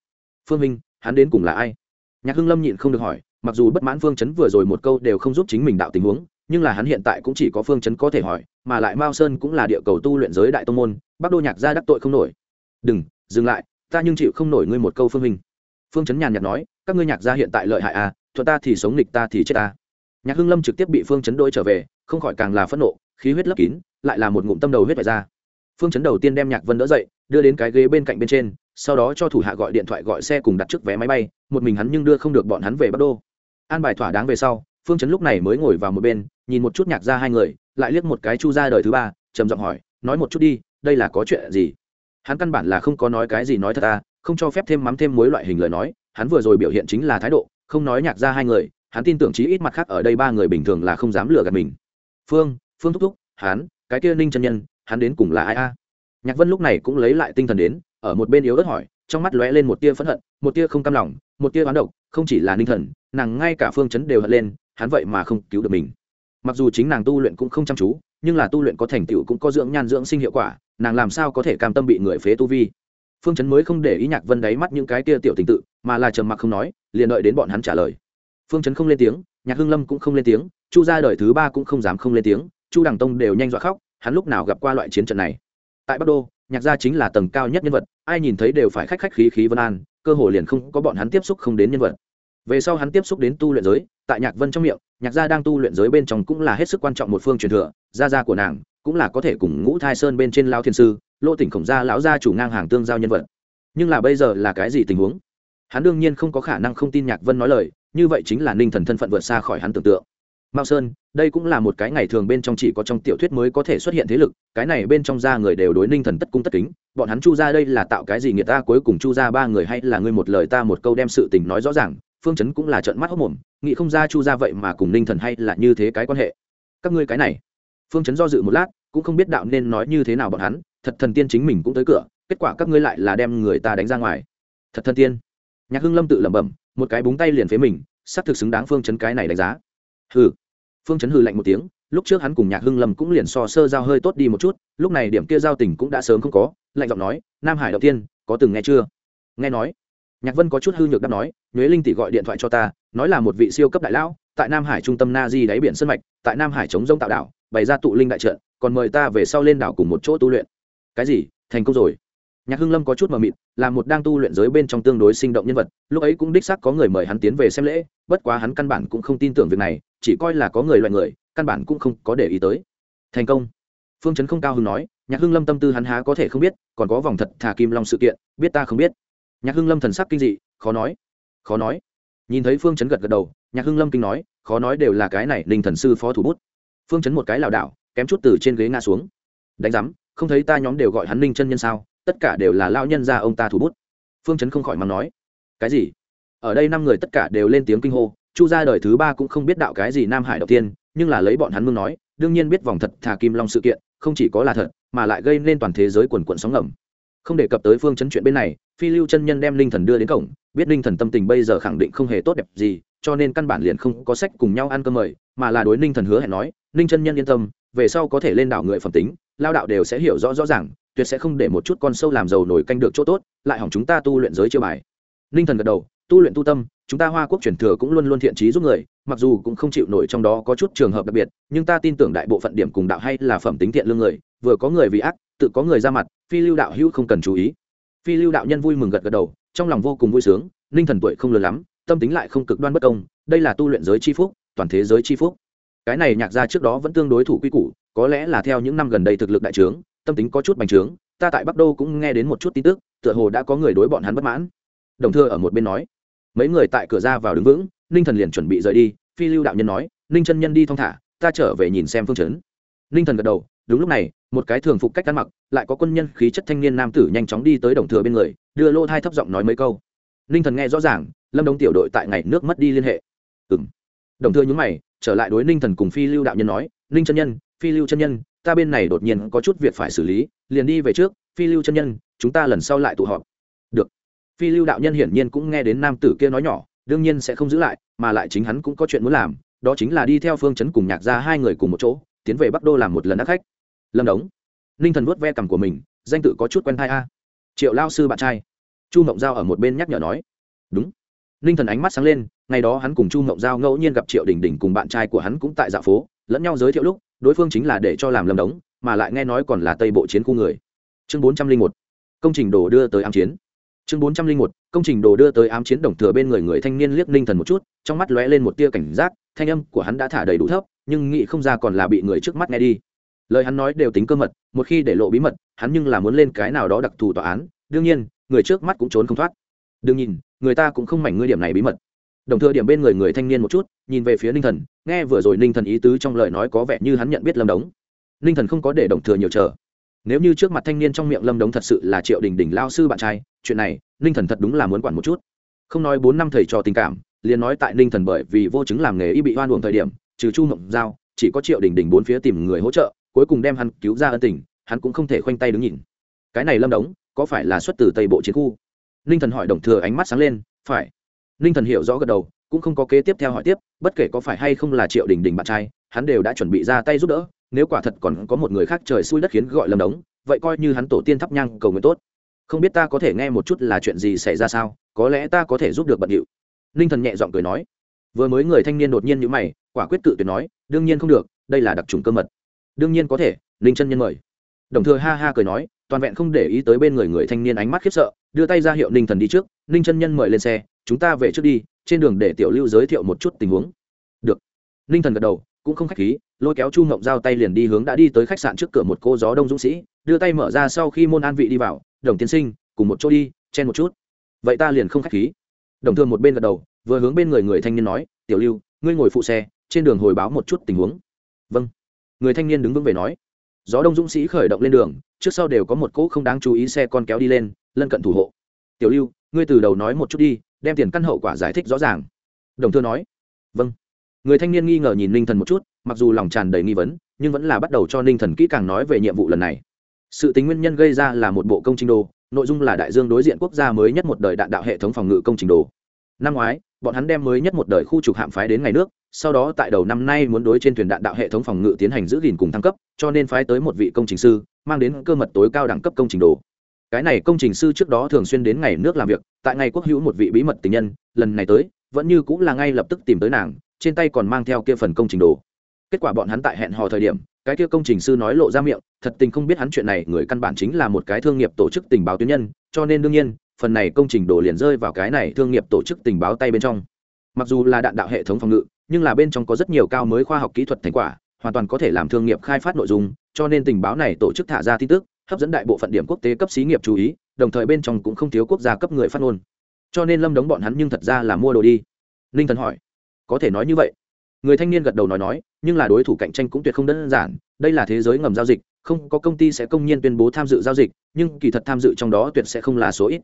Phương minh, hắn đến cùng là ai? Nhạc hưng lâm nhịn không được hỏi, mặc dù bất mãn phương chấn vừa rồi một câu đều không giúp chính mình đạo tình huống nhưng là hắn hiện tại cũng chỉ có phương chấn có thể hỏi, mà lại mao sơn cũng là địa cầu tu luyện giới đại tông môn, bắc đô nhạc gia đắc tội không nổi. Đừng, dừng lại, ta nhưng chịu không nổi ngươi một câu phương hình. Phương chấn nhàn nhạt nói, các ngươi nhạc gia hiện tại lợi hại à thuận ta thì sống nghịch ta thì chết ta. Nhạc hưng lâm trực tiếp bị phương chấn đôi trở về, không khỏi càng là phẫn nộ, khí huyết lấp kín, lại là một ngụm tâm đầu huyết phải ra. Phương chấn đầu tiên đem nhạc vân đỡ dậy, đưa đến cái ghế bên cạnh bên trên, sau đó cho thủ hạ gọi điện thoại gọi xe cùng đặt trước vé máy bay, một mình hắn nhưng đưa không được bọn hắn về bắc đô. An bài thỏa đáng về sau, phương chấn lúc này mới ngồi vào một bên nhìn một chút nhạc ra hai người, lại liếc một cái chu ra đời thứ ba, trầm giọng hỏi, nói một chút đi, đây là có chuyện gì? Hắn căn bản là không có nói cái gì nói thật ta không cho phép thêm mắm thêm mối loại hình lời nói, hắn vừa rồi biểu hiện chính là thái độ, không nói nhạc ra hai người, hắn tin tưởng chí ít mặt khác ở đây ba người bình thường là không dám lừa gạt mình. Phương phương thúc thúc, hắn, cái kia ninh chân nhân, hắn đến cùng là ai a? Nhạc vân lúc này cũng lấy lại tinh thần đến, ở một bên yếu ớt hỏi, trong mắt lóe lên một tia phẫn hận, một tia không cam lòng, một tia oán độc, không chỉ là ninh thần, nàng ngay cả phương chấn đều hận lên, hắn vậy mà không cứu được mình mặc dù chính nàng tu luyện cũng không chăm chú, nhưng là tu luyện có thành tựu cũng có dưỡng nhan dưỡng sinh hiệu quả, nàng làm sao có thể cam tâm bị người phế tu vi? Phương chấn mới không để ý nhạc vân đáy mắt những cái kia tiểu tình tự, mà là trầm mặc không nói, liền đợi đến bọn hắn trả lời. Phương chấn không lên tiếng, nhạc hưng lâm cũng không lên tiếng, chu ra đời thứ ba cũng không dám không lên tiếng, chu đằng tông đều nhanh dọa khóc, hắn lúc nào gặp qua loại chiến trận này? Tại bắc đô, nhạc gia chính là tầng cao nhất nhân vật, ai nhìn thấy đều phải khách khách khí khí vân an, cơ hồ liền không có bọn hắn tiếp xúc không đến nhân vật. Về sau hắn tiếp xúc đến tu luyện giới tại nhạc vân trong miệng, nhạc gia đang tu luyện giới bên trong cũng là hết sức quan trọng một phương truyền thừa, gia gia của nàng cũng là có thể cùng ngũ thai sơn bên trên lao thiên sư, lô tỉnh khổng gia lão gia chủ ngang hàng tương giao nhân vật. Nhưng là bây giờ là cái gì tình huống? Hắn đương nhiên không có khả năng không tin nhạc vân nói lời, như vậy chính là ninh thần thân phận vượt xa khỏi hắn tưởng tượng. Mao sơn, đây cũng là một cái ngày thường bên trong chỉ có trong tiểu thuyết mới có thể xuất hiện thế lực, cái này bên trong ra người đều đối ninh thần tất cung tất kính, bọn hắn chu ra đây là tạo cái gì người ta cuối cùng chu ra ba người hay là ngươi một lời ta một câu đem sự tình nói rõ ràng phương chấn cũng là trợn mắt hốc mồm, nghĩ không ra chu ra vậy mà cùng ninh thần hay là như thế cái quan hệ. Các ngươi cái này. Phương chấn do dự một lát, cũng không biết đạo nên nói như thế nào bọn hắn, thật thần tiên chính mình cũng tới cửa, kết quả các ngươi lại là đem người ta đánh ra ngoài. Thật thần tiên. Nhạc hưng lâm tự lẩm bẩm, một cái búng tay liền phía mình, sắp thực xứng đáng phương chấn cái này đánh giá. Hừ. Phương chấn hừ lạnh một tiếng, lúc trước hắn cùng nhạc hưng lâm cũng liền so sơ giao hơi tốt đi một chút, lúc này điểm kia giao tình cũng đã sớm không có, lạnh giọng nói, nam hải đầu tiên, có từng nghe chưa? Nghe nói nhạc vân có chút hư nhược đáp nói, nhuế linh tỷ gọi điện thoại cho ta, nói là một vị siêu cấp đại lão, tại nam hải trung tâm na di đáy biển sân mạch, tại nam hải chống rông tạo đảo, bày ra tụ linh đại trận, còn mời ta về sau lên đảo cùng một chỗ tu luyện. Cái gì? Thành công rồi. Nhạc hưng lâm có chút mờ mịt, là một đang tu luyện giới bên trong tương đối sinh động nhân vật, lúc ấy cũng đích xác có người mời hắn tiến về xem lễ, bất quá hắn căn bản cũng không tin tưởng việc này, chỉ coi là có người loại người, căn bản cũng không có để ý tới. Thành công. Phương chấn không cao hưng nói, nhạc hưng lâm tâm tư hắn há có thể không biết, còn có vòng thật thà kim long sự kiện, biết ta không biết nhạc hưng lâm thần sắc kinh dị, khó nói khó nói. Nhìn thấy phương chấn gật gật đầu, nhạc hưng lâm kinh nói, khó nói đều là cái này Ninh thần sư phó thủ bút. Phương chấn một cái lảo đảo, kém chút từ trên ghế ngã xuống. Đánh giám, không thấy ta nhóm đều gọi hắn ninh chân nhân sao, tất cả đều là lao nhân ra ông ta thủ bút. Phương chấn không khỏi mắng nói, cái gì? Ở đây năm người tất cả đều lên tiếng kinh hô, chu ra đời thứ ba cũng không biết đạo cái gì nam hải đầu tiên, nhưng là lấy bọn hắn mương nói, đương nhiên biết vòng thật thà kim long sự kiện, không chỉ có là thật, mà lại gây nên toàn thế giới quần quận sóng ngầm không đề cập tới phương chấn chuyện bên này, phi lưu chân nhân đem linh thần đưa đến cổng, biết linh thần tâm tình bây giờ khẳng định không hề tốt đẹp gì, cho nên căn bản liền không có sách cùng nhau ăn cơm mời, mà là đối ninh thần hứa hẹn nói ninh chân nhân yên tâm, về sau có thể lên đảo người phẩm tính, lao đạo đều sẽ hiểu rõ rõ ràng, tuyệt sẽ không để một chút con sâu làm giàu nổi canh được chỗ tốt, lại hỏng chúng ta tu luyện giới chưa bài. Ninh thần gật đầu, tu luyện tu tâm, chúng ta hoa quốc truyền thừa cũng luôn luôn thiện trí giúp người, mặc dù cũng không chịu nổi trong đó có chút trường hợp đặc biệt, nhưng ta tin tưởng đại bộ phận điểm cùng đạo hay là phẩm tính thiện lương người, vừa có người vì ác tự có người ra mặt, phi lưu đạo hữu không cần chú ý. Phi lưu đạo nhân vui mừng gật gật đầu, trong lòng vô cùng vui sướng, ninh thần tuổi không lớn lắm, tâm tính lại không cực đoan bất công, đây là tu luyện giới c h i phúc, toàn thế giới c h i phúc. Cái này nhạc ra trước đó vẫn tương đối thủ quy củ, có lẽ là theo những năm gần đây thực lực đại trướng, tâm tính có chút bành trướng, ta tại bắc đô cũng nghe đến một chút tin tức, tựa hồ đã có người đối bọn hắn bất mãn. Đồng thưa ở một bên nói. Mấy người tại cửa ra vào đứng vững, ninh thần liền chuẩn bị rời đi, phi lưu đạo nhân nói, ninh chân nhân đi thong thả, ta trở về nhìn xem phương chấn. Ninh thần gật đầu, đúng lúc này một cái thường phục cách ăn mặc, lại có quân nhân khí chất thanh niên nam tử nhanh chóng đi tới đồng thừa bên người, đưa lô thai thấp giọng nói mấy câu. Ninh thần nghe rõ ràng, lâm đống tiểu đội tại ngày nước mất đi liên hệ. Ừ m đồng thừa nhúng mày, trở lại đối ninh thần cùng phi lưu đạo nhân nói, ninh chân nhân, phi lưu chân nhân, ta bên này đột nhiên có chút việc phải xử lý, liền đi về trước, phi lưu chân nhân, chúng ta lần sau lại tụ họp. Được. Phi lưu đạo nhân hiển nhiên cũng nghe đến nam tử kia nói nhỏ, đương nhiên sẽ không giữ lại, mà lại chính hắn cũng có chuyện muốn làm, đó chính là đi theo phương chấn cùng nhạc ra hai người cùng một chỗ, tiến về bắc đô làm một lần đắc khách lâm đống ninh thần vuốt ve cằm của mình danh tự có chút quen thai a triệu lao sư bạn trai chu mộng giao ở một bên nhắc nhở nói đúng ninh thần ánh mắt sáng lên ngày đó hắn cùng chu mộng giao ngẫu nhiên gặp triệu đình đình cùng bạn trai của hắn cũng tại dạ phố lẫn nhau giới thiệu lúc đối phương chính là để cho làm lâm đống mà lại nghe nói còn là tây bộ chiến khu người chương bốn trăm linh một công trình đồ đưa tới ám chiến chương bốn trăm linh một công trình đồ đưa tới ám chiến đồng thừa bên người người thanh niên liếc ninh thần một chút trong mắt lóe lên một tia cảnh giác thanh âm của hắn đã thả đầy đủ thấp nhưng nghĩ không ra còn là bị người trước mắt nghe đi lời hắn nói đều tính cơ mật, một khi để lộ bí mật, hắn nhưng là muốn lên cái nào đó đặc thù tòa án. Đương nhiên, người trước mắt cũng trốn không thoát. Đừng nhìn, người ta cũng không mảnh ngươi điểm này bí mật. Đồng thừa điểm bên người người thanh niên một chút, nhìn về phía ninh thần, nghe vừa rồi ninh thần ý tứ trong lời nói có vẻ như hắn nhận biết lâm đống. Ninh thần không có để đồng thừa nhiều chờ. Nếu như trước mặt thanh niên trong miệng lâm đống thật sự là triệu đình đình lao sư bạn trai, chuyện này, ninh thần thật đúng là muốn quản một chút. Không nói bốn năm thầy trò tình cảm, liền nói tại ninh thần bởi vì vô chứng làm nghề y bị hoan buồng thời điểm, trừ chu mộng giao, chỉ có triệu đình đình bốn phía tìm người hỗ trợ cuối cùng đem hắn cứu ra ân tình, hắn cũng không thể khoanh tay đứng nhìn. Cái này lâm đống, có phải là xuất từ tây bộ chiến khu? Ninh thần hỏi đồng thừa ánh mắt sáng lên, phải. Ninh thần hiểu rõ gật đầu, cũng không có kế tiếp theo hỏi tiếp, bất kể có phải hay không là triệu đình đình bạn trai, hắn đều đã chuẩn bị ra tay giúp đỡ, nếu quả thật còn có một người khác trời xui đất khiến gọi lâm đống, vậy coi như hắn tổ tiên thắp nhang cầu nguyện tốt. Không biết ta có thể nghe một chút là chuyện gì xảy ra sao, có lẽ ta có thể giúp được bận điệu. Ninh thần nhẹ giọng cười nói. Vừa mới người thanh niên đột nhiên như mày, quả quyết cự tuyệt nói, đương nhiên không được, đây là đặc trùng cơ mật đương nhiên có thể linh chân nhân mời. Đồng thừa ha ha cười nói, toàn vẹn không để ý tới bên người người thanh niên ánh mắt khiếp sợ, đưa tay ra hiệu ninh thần đi trước, ninh chân nhân mời lên xe, chúng ta về trước đi, trên đường để tiểu lưu giới thiệu một chút tình huống. Được. Ninh thần gật đầu, cũng không khách khí, lôi kéo chu ngộng giao tay liền đi hướng đã đi tới khách sạn trước cửa một cô gió đông dũng sĩ, đưa tay mở ra sau khi môn an vị đi vào, đồng tiên sinh, cùng một chỗ đi, chen một chút. Vậy ta liền không khách khí. Đồng thường một bên gật đầu, vừa hướng bên người người thanh niên nói, tiểu lưu, ngươi ngồi phụ xe, trên đường hồi báo một chút tình huống. Vâng người thanh niên đứng vững về nói, gió đông dũng sĩ khởi động lên đường, trước sau đều có một cỗ không đáng chú ý xe con kéo đi lên, lân cận thủ hộ. Tiểu lưu, ngươi từ đầu nói một chút đi, đem tiền căn hậu quả giải thích rõ ràng. Đồng thưa nói vâng. Người thanh niên nghi ngờ nhìn ninh thần một chút, mặc dù lòng tràn đầy nghi vấn, nhưng vẫn là bắt đầu cho ninh thần kỹ càng nói về nhiệm vụ lần này. Sự tính nguyên nhân gây ra là một bộ công trình đồ, nội dung là đại dương đối diện quốc gia mới nhất một đời đạn đạo hệ thống phòng ngự công trình đồ. Năm ngoái, bọn hắn đem mới nhất một đời khu trục hạm phái đến ngày nước sau đó tại đầu năm nay muốn đối trên thuyền đạn đạo hệ thống phòng ngự tiến hành giữ gìn cùng thăng cấp, cho nên phái tới một vị công trình sư, mang đến cơ mật tối cao đẳng cấp công trình đồ. Cái này công trình sư trước đó thường xuyên đến ngày nước làm việc, tại ngày quốc hữu một vị bí mật tình nhân, lần này tới, vẫn như cũng là ngay lập tức tìm tới nàng, trên tay còn mang theo kia phần công trình đồ. Kết quả bọn hắn tại hẹn hò thời điểm, cái kia công trình sư nói lộ ra miệng, thật tình không biết hắn chuyện này, người căn bản chính là một cái thương nghiệp tổ chức tình báo tuyến nhân, cho nên đương nhiên, phần này công trình đồ liền rơi vào cái này thương nghiệp tổ chức tình báo tay bên trong mặc dù là đạn đạo hệ thống phòng ngự, nhưng là bên trong có rất nhiều cao mới khoa học kỹ thuật thành quả, hoàn toàn có thể làm thương nghiệp khai phát nội dung, cho nên tình báo này tổ chức thả ra tin tức, hấp dẫn đại bộ phận điểm quốc tế cấp xí nghiệp chú ý, đồng thời bên trong cũng không thiếu quốc gia cấp người phát ngôn. Cho nên lâm đống bọn hắn nhưng thật ra là mua đồ đi. Ninh thần hỏi, có thể nói như vậy? Người thanh niên gật đầu nói nói, nhưng là đối thủ cạnh tranh cũng tuyệt không đơn giản, đây là thế giới ngầm giao dịch, không có công ty sẽ công nhiên tuyên bố tham dự giao dịch, nhưng kỳ thật tham dự trong đó tuyệt sẽ không là số ít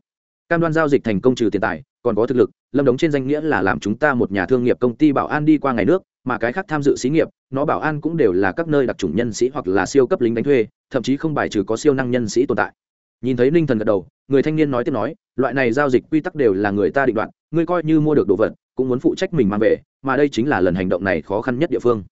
cam đoan giao dịch thành công trừ tiền tài còn có thực lực lâm đống trên danh nghĩa là làm chúng ta một nhà thương nghiệp công ty bảo an đi qua ngày nước mà cái khác tham dự xí nghiệp nó bảo an cũng đều là các nơi đặc trùng nhân sĩ hoặc là siêu cấp lính đánh thuê thậm chí không bài trừ có siêu năng nhân sĩ tồn tại. Nhìn thấy ninh thần gật đầu người thanh niên nói tiếp nói loại này giao dịch quy tắc đều là người ta định đoạn ngươi coi như mua được đồ vật cũng muốn phụ trách mình mang về mà đây chính là lần hành động này khó khăn nhất địa phương.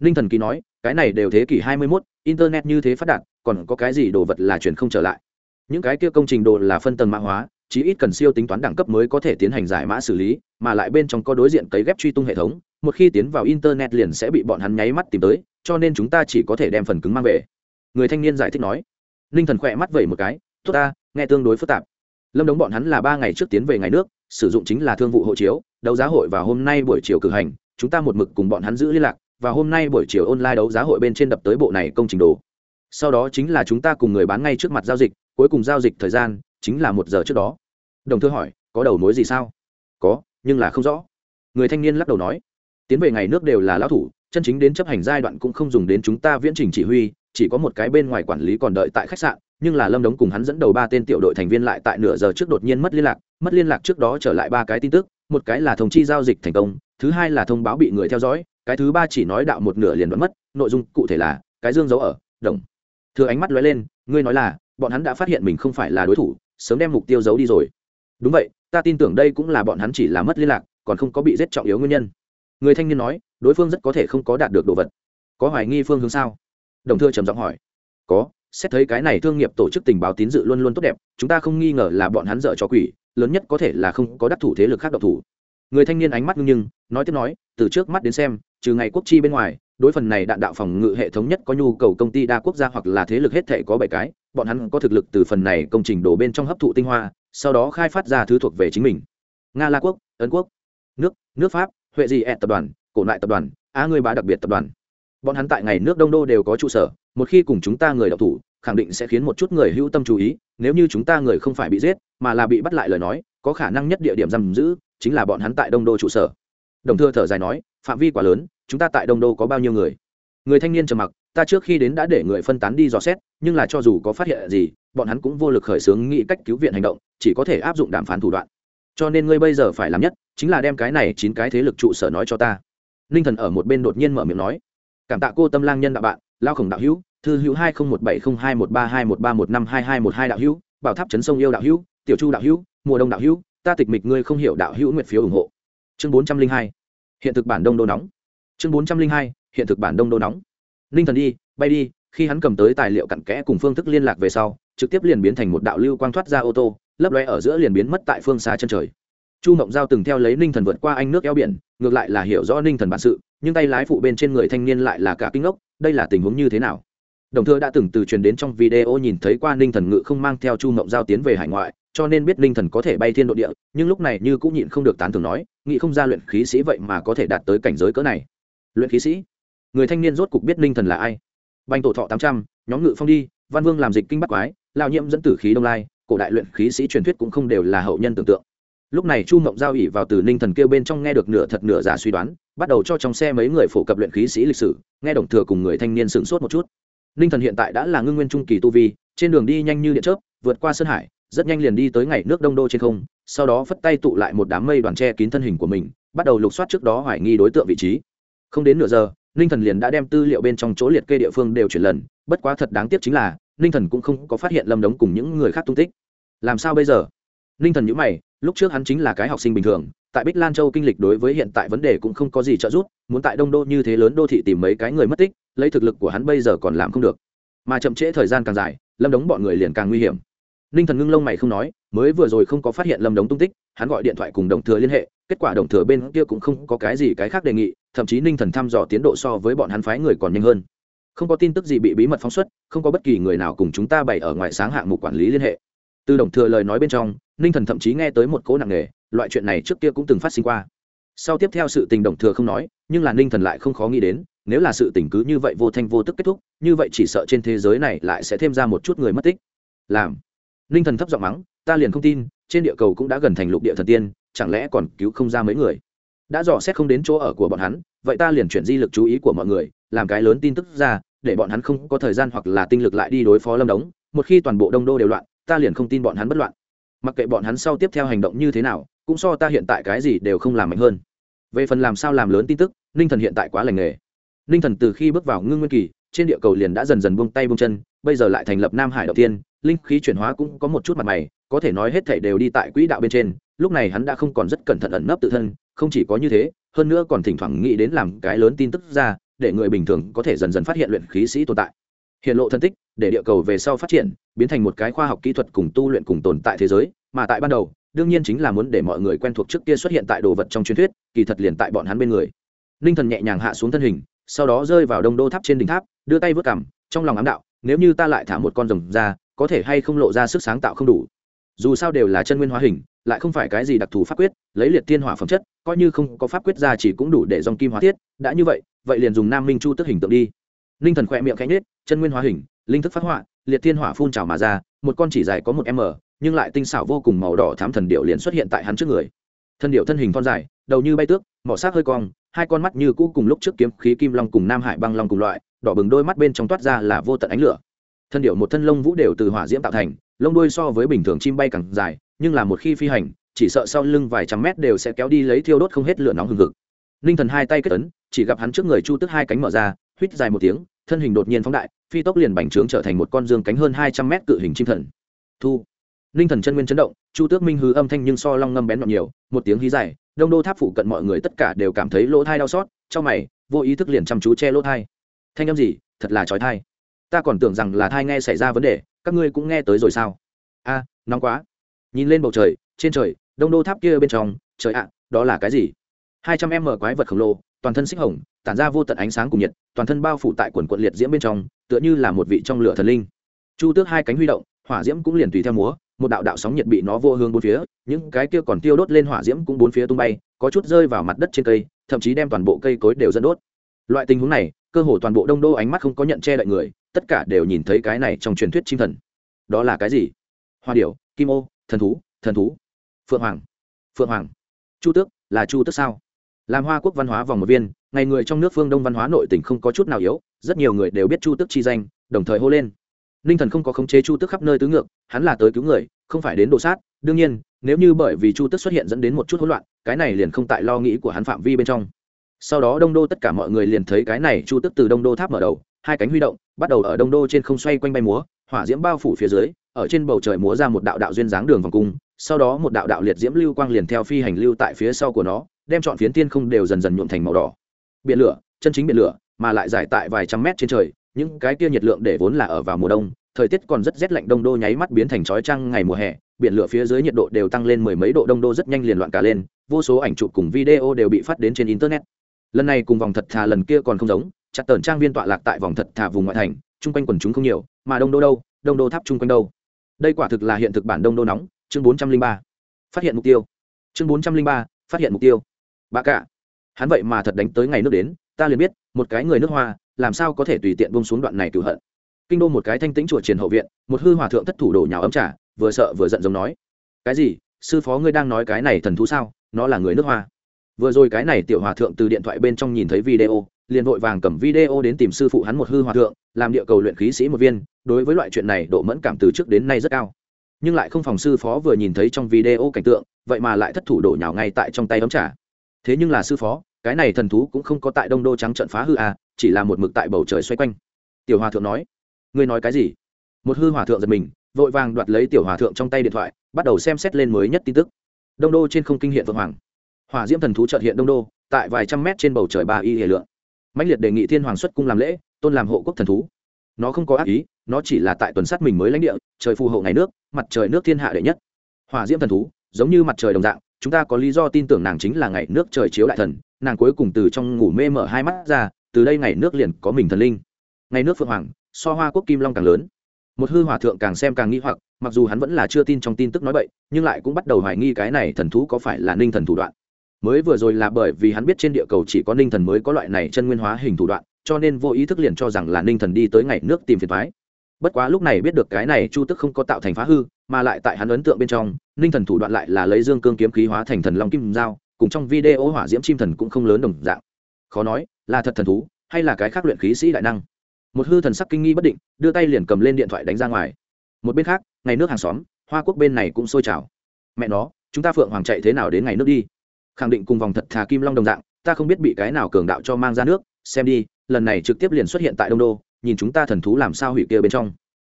Ninh thần kỳ nói cái này đều thế kỷ hai mươi 21, internet như thế phát đạt còn có cái gì đồ vật là chuyển không trở lại? Những cái kia công trình đồ là phân tầng mã hóa chí ít cần siêu tính toán đẳng cấp mới có thể tiến hành giải mã xử lý, mà lại bên trong có đối diện cấy ghép truy tung hệ thống, một khi tiến vào internet liền sẽ bị bọn hắn nháy mắt tìm tới, cho nên chúng ta chỉ có thể đem phần cứng mang về. Người thanh niên giải thích nói. Ninh thần khỏe mắt vẩy một cái, tốt ta, nghe tương đối phức tạp. Lâm đống bọn hắn là ba ngày trước tiến về ngày nước, sử dụng chính là thương vụ hộ chiếu, đấu giá hội và hôm nay buổi chiều cử hành, chúng ta một mực cùng bọn hắn giữ liên lạc và hôm nay buổi chiều online đấu giá hội bên trên đập tới bộ này công trình đồ. Sau đó chính là chúng ta cùng người bán ngay trước mặt giao dịch, cuối cùng giao dịch thời gian chính là một giờ trước đó. Đồng thư hỏi, có đầu mối gì sao? Có, nhưng là không rõ. Người thanh niên lắc đầu nói, tiến về ngày nước đều là lão thủ, chân chính đến chấp hành giai đoạn cũng không dùng đến chúng ta viễn trình chỉ huy, chỉ có một cái bên ngoài quản lý còn đợi tại khách sạn, nhưng là lâm đống cùng hắn dẫn đầu ba tên tiểu đội thành viên lại tại nửa giờ trước đột nhiên mất liên lạc, mất liên lạc trước đó trở lại ba cái tin tức, một cái là thông chi giao dịch thành công, thứ hai là thông báo bị người theo dõi, cái thứ ba chỉ nói đạo một nửa liền đoán mất, nội dung cụ thể là, cái dương giấu ở, đồng. Thừa ánh mắt lóe lên, ngươi nói là, bọn hắn đã phát hiện mình không phải là đối thủ sớm đem mục tiêu giấu đi rồi. Đúng vậy, ta tin tưởng đây cũng là bọn hắn chỉ là mất liên lạc, còn không có bị giết trọng yếu nguyên nhân. Người thanh niên nói, đối phương rất có thể không có đạt được đồ vật. Có hoài nghi phương hướng sao? Đồng thưa trầm giọng hỏi. Có, xét thấy cái này thương nghiệp tổ chức tình báo tín dự luôn luôn tốt đẹp, chúng ta không nghi ngờ là bọn hắn dở cho quỷ, lớn nhất có thể là không có đắc thủ thế lực khác độc thủ. Người thanh niên ánh mắt ngưng nhưng, nói tiếp nói, từ trước mắt đến xem, trừ ngày quốc chi bên ngoài, đối phần này đạn đạo phòng ngự hệ thống nhất có nhu cầu công ty đa quốc gia hoặc là thế lực hết thể có bảy cái bọn hắn có thực lực từ phần này công trình đổ bên trong hấp thụ tinh hoa, sau đó khai phát ra thứ thuộc về chính mình. Nga la quốc, ấn quốc, nước nước pháp, huệ dị ẹt tập đoàn, cổ lại tập đoàn, á ngươi bá đặc biệt tập đoàn. Bọn hắn tại ngày nước đông đô đều có trụ sở, một khi cùng chúng ta người đọc thủ, khẳng định sẽ khiến một chút người hữu tâm chú ý, nếu như chúng ta người không phải bị giết, mà là bị bắt lại lời nói, có khả năng nhất địa điểm giam giữ, chính là bọn hắn tại đông đô trụ sở. Đồng thưa thở dài nói, phạm vi quá lớn, chúng ta tại đông đô có bao nhiêu người? Người thanh niên trầm mặc ta trước khi đến đã để người phân tán đi dò xét, nhưng là cho dù có phát hiện gì, bọn hắn cũng vô lực khởi xướng nghĩ cách cứu viện hành động, chỉ có thể áp dụng đàm phán thủ đoạn. Cho nên ngươi bây giờ phải làm nhất, chính là đem cái này chín cái thế lực trụ sở nói cho ta. Ninh thần ở một bên đột nhiên mở miệng nói. Cảm tạ cô tâm lang nhân đạo bạn, lao khổng đạo hữu, thư hữu hai nghìn một bảy không hai một ba hai một ba một năm hai hai một hai đạo hữu, bảo tháp trấn sông yêu đạo hữu, tiểu chu đạo hữu, mùa đông đạo hữu, ta tịch mịch ngươi không hiểu đạo hữu nguyện phiếu ủng hộ. Chương bốn trăm linh hai. Hiện thực bản đông đô nóng. Chương bốn trăm linh hai. Hiện thực bản đông đô nóng ninh thần đi, bay đi, khi hắn cầm tới tài liệu cặn kẽ cùng phương thức liên lạc về sau, trực tiếp liền biến thành một đạo lưu quang thoát ra ô tô, lấp loe ở giữa liền biến mất tại phương xa chân trời. Chu mộng giao từng theo lấy ninh thần vượt qua anh nước eo biển, ngược lại là hiểu rõ ninh thần bản sự, nhưng tay lái phụ bên trên người thanh niên lại là cả kinh ốc đây là tình huống như thế nào? Đồng thời đã từng từ truyền đến trong video nhìn thấy qua ninh thần ngự không mang theo chu mộng giao tiến về hải ngoại, cho nên biết ninh thần có thể bay thiên độ địa, nhưng lúc này như cũng nhịn không được tán thường nói, nghĩ không ra luyện khí sĩ vậy mà có thể đạt tới cảnh giới cỡ này. Luyện khí sĩ? Người thanh niên rốt cục biết ninh thần là ai. Banh tổ thọ tám trăm, nhóm ngự phong đi, văn vương làm dịch kinh bắc quái lao nhiễm dẫn tử khí đông lai, cổ đại luyện khí sĩ truyền thuyết cũng không đều là hậu nhân tưởng tượng. Lúc này chu mộng giao ỉ vào từ ninh thần kêu bên trong nghe được nửa thật nửa giả suy đoán, bắt đầu cho trong xe mấy người phổ cập luyện khí sĩ lịch sử, nghe đồng thừa cùng người thanh niên sửng sốt một chút. Ninh thần hiện tại đã là ngưng nguyên trung kỳ tu vi, trên đường đi nhanh như điện chớp, vượt qua sơn hải, rất nhanh liền đi tới ngày nước đông đô trên không, sau đó phất tay tụ lại một đám mây đoàn tre kín thân hình của mình, bắt đầu lục soát trước đó hoài nghi đối tượng vị trí. Không đến nửa giờ ninh thần liền đã đem tư liệu bên trong chỗ liệt kê địa phương đều chuyển lần, bất quá thật đáng tiếc chính là, ninh thần cũng không có phát hiện lâm đống cùng những người khác tung tích. Làm sao bây giờ? Ninh thần nhữ mày, lúc trước hắn chính là cái học sinh bình thường, tại bích lan châu kinh lịch đối với hiện tại vấn đề cũng không có gì trợ giúp, muốn tại đông đô như thế lớn đô thị tìm mấy cái người mất tích, lấy thực lực của hắn bây giờ còn làm không được. Mà chậm trễ thời gian càng dài, lâm đống bọn người liền càng nguy hiểm ninh thần ngưng lông mày không nói, mới vừa rồi không có phát hiện lâm đống tung tích, hắn gọi điện thoại cùng đồng thừa liên hệ, kết quả đồng thừa bên kia cũng không có cái gì cái khác đề nghị, thậm chí ninh thần thăm dò tiến độ so với bọn hắn phái người còn nhanh hơn. Không có tin tức gì bị bí mật phóng xuất, không có bất kỳ người nào cùng chúng ta bày ở ngoài sáng hạng mục quản lý liên hệ. Từ đồng thừa lời nói bên trong ninh thần thậm chí nghe tới một cỗ nặng nề, loại chuyện này trước kia cũng từng phát sinh qua. Sau tiếp theo sự tình đồng thừa không nói, nhưng là ninh thần lại không khó nghĩ đến, nếu là sự tình cứ như vậy vô thanh vô tức kết thúc, như vậy chỉ sợ trên thế giới này lại sẽ thêm ra một chút người mất tích. Làm ninh thần thấp giọng mắng, ta liền không tin, trên địa cầu cũng đã gần thành lục địa thần tiên, chẳng lẽ còn cứu không ra mấy người? Đã dò xét không đến chỗ ở của bọn hắn, vậy ta liền chuyển di lực chú ý của mọi người, làm cái lớn tin tức ra, để bọn hắn không có thời gian hoặc là tinh lực lại đi đối phó lâm đống. Một khi toàn bộ đông đô đều loạn, ta liền không tin bọn hắn bất loạn. Mặc kệ bọn hắn sau tiếp theo hành động như thế nào, cũng so ta hiện tại cái gì đều không làm mạnh hơn. Về phần làm sao làm lớn tin tức ninh thần hiện tại quá lành nghề. Ninh thần từ khi bước vào ngưng nguyên kỳ, trên địa cầu liền đã dần dần buông tay buông chân bây giờ lại thành lập nam hải đầu tiên linh khí chuyển hóa cũng có một chút mặt mày, có thể nói hết thảy đều đi tại quỹ đạo bên trên, lúc này hắn đã không còn rất cẩn thận ẩn nấp tự thân, không chỉ có như thế, hơn nữa còn thỉnh thoảng nghĩ đến làm cái lớn tin tức ra, để người bình thường có thể dần dần phát hiện luyện khí sĩ tồn tại. Hiện lộ thân tích, để địa cầu về sau phát triển, biến thành một cái khoa học kỹ thuật cùng tu luyện cùng tồn tại thế giới, mà tại ban đầu, đương nhiên chính là muốn để mọi người quen thuộc trước kia xuất hiện tại đồ vật trong truyền thuyết, kỳ thật liền tại bọn hắn bên người. Ninh thần nhẹ nhàng hạ xuống thân hình, sau đó rơi vào đông đô tháp trên đỉnh tháp, đưa tay vớt cằm trong lòng ám đạo, nếu như ta lại thả một con rồng ra, có thể hay không lộ ra sức sáng tạo không đủ. Dù sao đều là chân nguyên hóa hình, lại không phải cái gì đặc thù pháp quyết, lấy liệt tiên hỏa phẩm chất, coi như không có pháp quyết ra chỉ cũng đủ để dòng kim hóa thiết, đã như vậy vậy liền dùng nam minh chu tức hình tượng đi. Ninh thần khỏe miệng khẽ nhết chân nguyên hóa hình, linh thức phát họa, liệt tiên hỏa phun trào mà ra, một con chỉ dài có một m, nhưng lại tinh xảo vô cùng màu đỏ thám thần điệu liền xuất hiện tại hắn trước người. Thần điệu thân hình thon dài, đầu như bay tước mỏ sát hơi cong hai con mắt như cũ cùng lúc trước kiếm khí kim long cùng nam hải băng long cùng loại, đỏ bừng đôi mắt bên trong toát ra là vô tận ánh lửa. Thân điệu một thân lông vũ đều từ hỏa diễm tạo thành, lông đuôi so với bình thường chim bay càng dài, nhưng là một khi phi hành, chỉ sợ sau lưng vài trăm mét đều sẽ kéo đi lấy thiêu đốt không hết lửa nóng hừng hực. Ninh thần hai tay kết ấn, chỉ gặp hắn trước người chu tức hai cánh mở ra, huýt dài một tiếng, thân hình đột nhiên phóng đại, phi tốc liền bành trướng trở thành một con dương cánh hơn hai trăm mét cự hình chim thần. Thu. Ninh thần chân nguyên chấn động chu tước minh hư âm thanh nhưng so long ngâm bén nhọn nhiều, một tiếng hí dài, đông đô tháp phụ cận mọi người tất cả đều cảm thấy lỗ thai đau xót, trong mày, vô ý thức liền chăm chú che lỗ thai. Thanh âm gì? Thật là trói thai. Ta còn tưởng rằng là thai nghe xảy ra vấn đề, các ngươi cũng nghe tới rồi sao? A à, nóng quá. Nhìn lên bầu trời, trên trời, đông đô tháp kia bên trong, trời ạ, đó là cái gì? Hai trăm em mở quái vật khổng lồ, toàn thân xích hồng, tản ra vô tận ánh sáng cùng nhiệt, toàn thân bao phủ tại quần quận liệt diễm bên trong, tựa như là một vị trong lửa thần linh. Chu tước hai cánh huy động, hỏa diễm cũng liền tùy theo múa một đạo đạo sóng nhiệt bị nó vô hương bốn phía, những cái kia còn tiêu đốt lên hỏa diễm cũng bốn phía tung bay, có chút rơi vào mặt đất trên cây, thậm chí đem toàn bộ cây cối đều dẫn đốt. Loại tình huống này, cơ hồ toàn bộ đông đô ánh mắt không có nhận che đậy người, tất cả đều nhìn thấy cái này trong truyền thuyết chim thần. Đó là cái gì? Hoa điểu, kim ô, thần thú thần thú. Phượng hoàng phượng hoàng. Chu tước, là chu tước sao? Làm hoa quốc văn hóa vòng một viên, ngày người trong nước phương đông văn hóa nội tỉnh không có chút nào yếu, rất nhiều người đều biết chu tước chi danh, đồng thời hô lên ninh thần không có khống chế chu tước khắp nơi tứ ngược, hắn là tới cứu người, không phải đến đồ sát. Đương nhiên, nếu như bởi vì chu tước xuất hiện dẫn đến một chút hỗn loạn, cái này liền không tại lo nghĩ của hắn phạm vi bên trong. Sau đó đông đô tất cả mọi người liền thấy cái này chu tước từ đông đô tháp mở đầu, hai cánh huy động, bắt đầu ở đông đô trên không xoay quanh bay múa, hỏa diễm bao phủ phía dưới, ở trên bầu trời múa ra một đạo đạo duyên dáng đường vòng cung, sau đó một đạo đạo liệt diễm lưu quang liền theo phi hành lưu tại phía sau của nó, đem chọn phiến tiên không đều dần dần nhuộm thành màu đỏ. Biển lửa, chân chính biển lửa, mà lại giải tại vài trăm mét trên trời những cái kia nhiệt lượng để vốn là ở vào mùa đông, thời tiết còn rất rét lạnh đông đô nháy mắt biến thành chói trăng ngày mùa hè, biển lửa phía dưới nhiệt độ đều tăng lên mười mấy độ đông đô rất nhanh liền loạn cả lên, vô số ảnh chụp cùng video đều bị phát đến trên internet. Lần này cùng vòng thật thà lần kia còn không giống, chặt tờn trang viên tọa lạc tại vòng thật thà vùng ngoại thành, chung quanh quần chúng không nhiều, mà đông đô đâu, đông đô tháp chung quanh đâu. Đây quả thực là hiện thực bản đông đô nóng, chương bốn trăm linh ba. Phát hiện mục tiêu. Chương bốn trăm linh ba, phát hiện mục tiêu. Bà cả, hắn vậy mà thật đánh tới ngày nước đến, ta liền biết, một cái người nước hoa làm sao có thể tùy tiện bông xuống đoạn này cửu hận? Kinh đô một cái thanh tĩnh chùa triền hậu viện, một hư hòa thượng thất thủ đổ nhào ấm trà, vừa sợ vừa giận giống nói, cái gì? Sư phó ngươi đang nói cái này thần thú sao? Nó là người nước hoa. Vừa rồi cái này tiểu hòa thượng từ điện thoại bên trong nhìn thấy video, liền vội vàng cầm video đến tìm sư phụ hắn một hư hòa thượng, làm địa cầu luyện khí sĩ một viên, đối với loại chuyện này độ mẫn cảm từ trước đến nay rất cao. Nhưng lại không phòng sư phó vừa nhìn thấy trong video cảnh tượng, vậy mà lại thất thủ đổ nhào ngay tại trong tay ấm trà. Thế nhưng là sư phó cái này thần thú cũng không có tại đông đô trắng trận phá hư à chỉ là một mực tại bầu trời xoay quanh. Tiểu hòa thượng nói, ngươi nói cái gì? Một hư hòa thượng giật mình, vội vàng đoạt lấy tiểu hòa thượng trong tay điện thoại, bắt đầu xem xét lên mới nhất tin tức. Đông đô trên không kinh hiện vượng hoàng. Hỏa diễm thần thú trợt hiện đông đô, tại vài trăm mét trên bầu trời ba y hệ lượng. Mạnh liệt đề nghị thiên hoàng xuất cung làm lễ, tôn làm hộ quốc thần thú. Nó không có ác ý, nó chỉ là tại tuần sát mình mới lãnh địa, trời phù hộ ngày nước, mặt trời nước thiên hạ đệ nhất. Hỏa diễm thần thú, giống như mặt trời đồng dạng, chúng ta có lý do tin tưởng nàng chính là ngày nước trời chiếu đại thần nàng cuối cùng từ trong ngủ mê mở hai mắt ra, từ đây ngày nước liền có mình thần linh. Ngày nước phượng hoàng, so hoa quốc kim long càng lớn. Một hư hòa thượng càng xem càng nghi hoặc, mặc dù hắn vẫn là chưa tin trong tin tức nói bậy, nhưng lại cũng bắt đầu hoài nghi cái này thần thú có phải là ninh thần thủ đoạn. Mới vừa rồi là bởi vì hắn biết trên địa cầu chỉ có ninh thần mới có loại này chân nguyên hóa hình thủ đoạn, cho nên vô ý thức liền cho rằng là ninh thần đi tới ngày nước tìm phiền thoái bất quá lúc này biết được cái này chu tức không có tạo thành phá hư, mà lại tại hắn ấn tượng bên trong, ninh thần thủ đoạn lại là lấy dương cương kiếm khí hóa thành thần long kim dao cùng trong video hỏa diễm chim thần cũng không lớn đồng dạng. Khó nói, là thật thần thú, hay là cái khác luyện khí sĩ đại năng. Một hư thần sắc kinh nghi bất định, đưa tay liền cầm lên điện thoại đánh ra ngoài. Một bên khác, ngày nước hàng xóm, hoa quốc bên này cũng sôi trào. Mẹ nó, chúng ta phượng hoàng chạy thế nào đến ngày nước đi? Khẳng định cùng vòng thật thà kim long đồng dạng, ta không biết bị cái nào cường đạo cho mang ra nước. Xem đi, lần này trực tiếp liền xuất hiện tại đông đô, nhìn chúng ta thần thú làm sao hủy kia bên trong.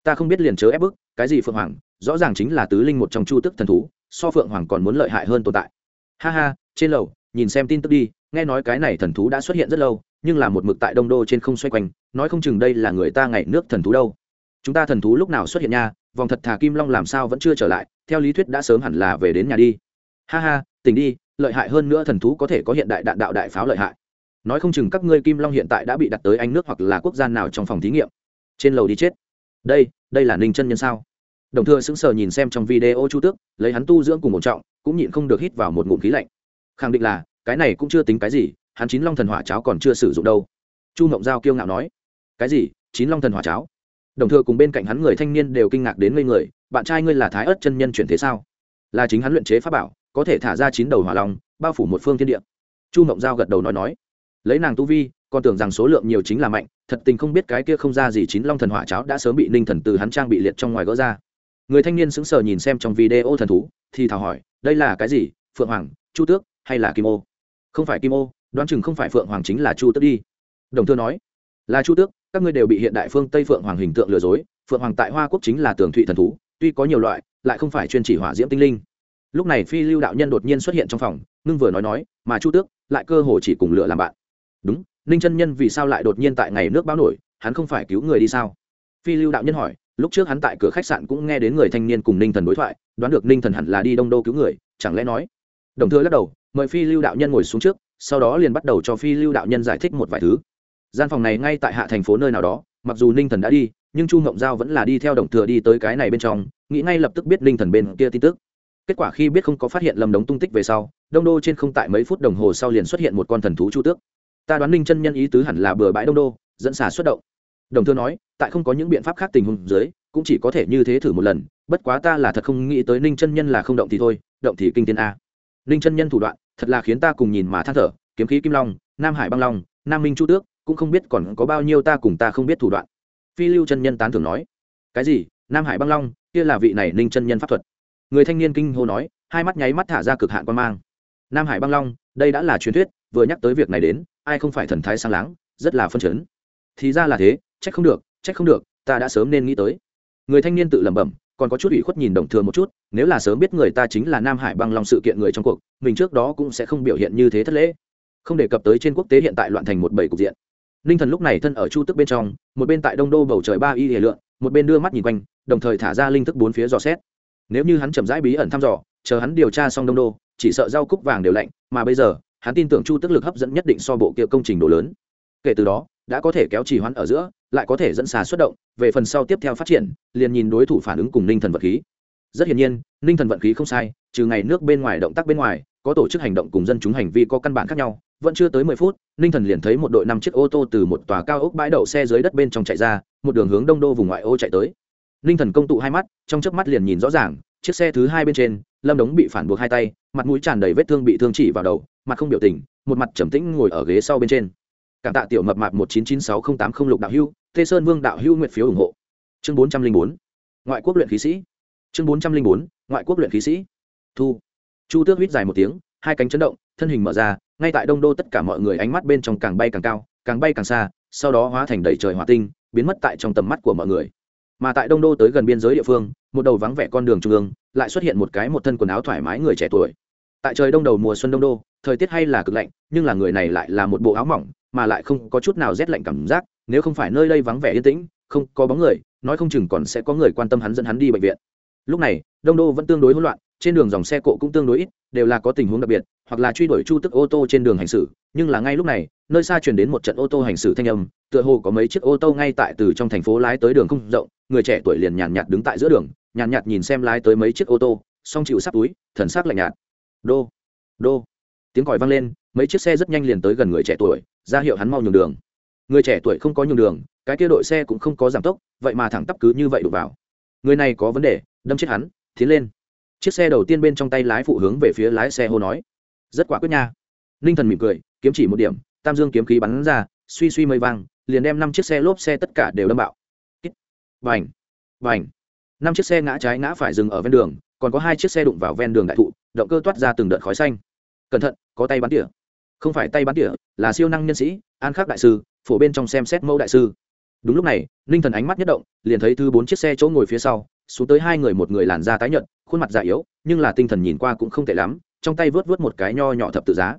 Ta không biết liền chớ ép bức, cái gì phượng hoàng, rõ ràng chính là tứ linh một trong chu tức thần thú, so phượng hoàng còn muốn lợi hại hơn tồn tại. Ha ha trên lầu, nhìn xem tin tức đi, nghe nói cái này thần thú đã xuất hiện rất lâu, nhưng là một mực tại đông đô trên không xoay quanh, nói không chừng đây là người ta ngày nước thần thú đâu. Chúng ta thần thú lúc nào xuất hiện nha, vòng thật thà kim long làm sao vẫn chưa trở lại, theo lý thuyết đã sớm hẳn là về đến nhà đi. Ha ha, tỉnh đi, lợi hại hơn nữa thần thú có thể có hiện đại đạn đạo đại pháo lợi hại. Nói không chừng các ngươi kim long hiện tại đã bị đặt tới anh nước hoặc là quốc gia nào trong phòng thí nghiệm. Trên lầu đi chết. Đây đây là ninh chân nhân sao? Đồng thừa sững sờ nhìn xem trong video chu tước, lấy hắn tu dưỡng cùng một trọng, cũng nhịn không được hít vào một ngụm khí lạnh khẳng định là, cái này cũng chưa tính cái gì, hắn chín long thần hỏa cháo còn chưa sử dụng đâu. Chu mộng giao kiêu ngạo nói, cái gì, chín long thần hỏa cháo? Đồng thừa cùng bên cạnh hắn người thanh niên đều kinh ngạc đến ngây người, bạn trai ngươi là thái ớt chân nhân chuyển thế sao? Là chính hắn luyện chế pháp bảo, có thể thả ra chín đầu hỏa long, bao phủ một phương thiên địa. Chu mộng giao gật đầu nói nói, lấy nàng tu vi, còn tưởng rằng số lượng nhiều chính là mạnh, thật tình không biết cái kia không ra gì chín long thần hỏa cháo đã sớm bị ninh thần từ hắn trang bị liệt trong ngoài gỡ ra. Người thanh niên sững sờ nhìn xem trong video thần thú, thì thảo hỏi, đây là cái gì? Phượng hoàng, chu tước hay là kim ô? Không phải kim ô, đoán chừng không phải phượng hoàng chính là chu tước đi. Đồng thư nói, là chu tước, các ngươi đều bị hiện đại phương tây phượng hoàng hình tượng lừa dối. Phượng hoàng tại hoa quốc chính là tường thụy thần thú, tuy có nhiều loại, lại không phải chuyên chỉ hỏa diễm tinh linh. Lúc này phi lưu đạo nhân đột nhiên xuất hiện trong phòng, ngưng vừa nói nói, mà chu tước, lại cơ hồ chỉ cùng lựa làm bạn. Đúng, ninh chân nhân vì sao lại đột nhiên tại ngày nước báo nổi, hắn không phải cứu người đi sao? Phi lưu đạo nhân hỏi, lúc trước hắn tại cửa khách sạn cũng nghe đến người thanh niên cùng ninh thần đối thoại, đoán được ninh thần hẳn là đi đông đô cứu người, chẳng lẽ nói? Đồng Thừa lắc đầu mời phi lưu đạo nhân ngồi xuống trước, sau đó liền bắt đầu cho phi lưu đạo nhân giải thích một vài thứ. Gian phòng này ngay tại hạ thành phố nơi nào đó, mặc dù ninh thần đã đi, nhưng chu ngộng giao vẫn là đi theo đồng thừa đi tới cái này bên trong, nghĩ ngay lập tức biết ninh thần bên kia tin tức. Kết quả khi biết không có phát hiện lầm đống tung tích về sau, đông đô trên không tại mấy phút đồng hồ sau liền xuất hiện một con thần thú chu tước. Ta đoán ninh chân nhân ý tứ hẳn là bừa bãi đông đô, dẫn xả xuất động. Đồng thừa nói, tại không có những biện pháp khác tình huống dưới, cũng chỉ có thể như thế thử một lần, bất quá ta là thật không nghĩ tới ninh chân nhân là không động thì thôi, động thì kinh tiên a ninh chân nhân thủ đoạn, thật là khiến ta cùng nhìn mà than thở, kiếm khí kim long, nam hải băng long, nam minh chu tước, cũng không biết còn có bao nhiêu ta cùng ta không biết thủ đoạn. Phi lưu chân nhân tán thường nói, cái gì? Nam hải băng long, kia là vị này ninh chân nhân pháp thuật. Người thanh niên kinh hô nói, hai mắt nháy mắt thả ra cực hạn quan mang. Nam hải băng long, đây đã là truyền thuyết, vừa nhắc tới việc này đến, ai không phải thần thái sang láng, rất là phân chấn. Thì ra là thế, trách không được, trách không được, ta đã sớm nên nghĩ tới. Người thanh niên tự lẩm bẩm còn có chút ủy khuất nhìn đồng thừa một chút, nếu là sớm biết người ta chính là nam hải băng long sự kiện người trong cuộc, mình trước đó cũng sẽ không biểu hiện như thế thất lễ. Không đề cập tới trên quốc tế hiện tại loạn thành một bảy cục diện. Ninh thần lúc này thân ở chu tức bên trong, một bên tại đông đô bầu trời ba y hệ lượn, một bên đưa mắt nhìn quanh, đồng thời thả ra linh thức bốn phía dò xét. Nếu như hắn chậm rãi bí ẩn thăm dò, chờ hắn điều tra xong đông đô, chỉ sợ rau cúc vàng đều lạnh, mà bây giờ, hắn tin tưởng chu tức lực hấp dẫn nhất định so bộ kia công trình đồ lớn. Kể từ đó đã có thể kéo trì hoãn ở giữa, lại có thể dẫn xà xuất động, về phần sau tiếp theo phát triển, liền nhìn đối thủ phản ứng cùng ninh thần vật khí. Rất hiển nhiên, ninh thần vận khí không sai, trừ ngày nước bên ngoài động tác bên ngoài, có tổ chức hành động cùng dân chúng hành vi có căn bản khác nhau, vẫn chưa tới mười phút, ninh thần liền thấy một đội năm chiếc ô tô từ một tòa cao ốc bãi đậu xe dưới đất bên trong chạy ra, một đường hướng đông đô vùng ngoại ô chạy tới. Ninh thần công tụ hai mắt, trong chớp mắt liền nhìn rõ ràng, chiếc xe thứ hai bên trên, lâm đống bị phản buộc hai tay, mặt mũi tràn đầy vết thương bị thương chỉ vào đầu, mặt không biểu tình, một mặt trầm tĩnh ngồi ở ghế sau bên trên cảm tạ tiểu mập mạp một chín chín sáu không tám không lục đạo hưu, tê sơn vương đạo hưu nguyện phiếu ủng hộ. Chương bốn trăm linh bốn, ngoại quốc luyện khí sĩ. Chương bốn trăm linh bốn, ngoại quốc luyện khí sĩ. Thu. Chu tước huýt dài một tiếng, hai cánh chấn động, thân hình mở ra, ngay tại đông đô tất cả mọi người ánh mắt bên trong càng bay càng cao, càng bay càng xa, sau đó hóa thành đầy trời hỏa tinh, biến mất tại trong tầm mắt của mọi người. Mà tại đông đô tới gần biên giới địa phương, một đầu vắng vẻ con đường trung ương, lại xuất hiện một cái một thân quần áo thoải mái người trẻ tuổi. Tại trời đông đầu mùa xuân đông đô, thời tiết hay là cực lạnh, nhưng là người này lại là một bộ áo mỏng mà lại không có chút nào rét lạnh cảm giác, nếu không phải nơi đây vắng vẻ yên tĩnh, không có bóng người, nói không chừng còn sẽ có người quan tâm hắn dẫn hắn đi bệnh viện. Lúc này, đông đô vẫn tương đối hỗn loạn, trên đường dòng xe cộ cũng tương đối ít, đều là có tình huống đặc biệt, hoặc là truy đuổi chu tức ô tô trên đường hành xử, nhưng là ngay lúc này, nơi xa truyền đến một trận ô tô hành xử thanh âm, tựa hồ có mấy chiếc ô tô ngay tại từ trong thành phố lái tới đường không rộng, người trẻ tuổi liền nhàn nhạt đứng tại giữa đường, nhàn nhạt nhìn xem lái tới mấy chiếc ô tô, song chịu sắp túi, thần sắc lạnh nhạt. Đô đô. Tiếng còi vang lên, mấy chiếc xe rất nhanh liền tới gần người trẻ tuổi ra hiệu hắn mau nhường đường. Người trẻ tuổi không có nhường đường, cái kia đội xe cũng không có giảm tốc, vậy mà thẳng tắp cứ như vậy đụng vào. Người này có vấn đề, đâm chết hắn, tiến lên. Chiếc xe đầu tiên bên trong tay lái phụ hướng về phía lái xe hô nói. Rất quả quyết nha. Ninh thần mỉm cười, kiếm chỉ một điểm, tam dương kiếm khí bắn ra, suy suy mây vang liền đem năm chiếc xe lốp xe tất cả đều đâm bạo. Vành. Vành. Năm chiếc xe ngã trái ngã phải dừng ở ven đường, còn có hai chiếc xe đụng vào ven đường đại thụ, động cơ toát ra từng đợt khói xanh. Cẩn thận, có tay bắn tỉa không phải tay bắn tỉa, là siêu năng nhân sĩ, an khắc đại sư, phổ bên trong xem xét mẫu đại sư. Đúng lúc này, ninh thần ánh mắt nhất động, liền thấy thứ bốn chiếc xe chỗ ngồi phía sau, xuống tới hai người một người làn da tái nhợt, khuôn mặt già yếu, nhưng là tinh thần nhìn qua cũng không tệ lắm, trong tay vớt vớt một cái nho nhỏ thập tự giá.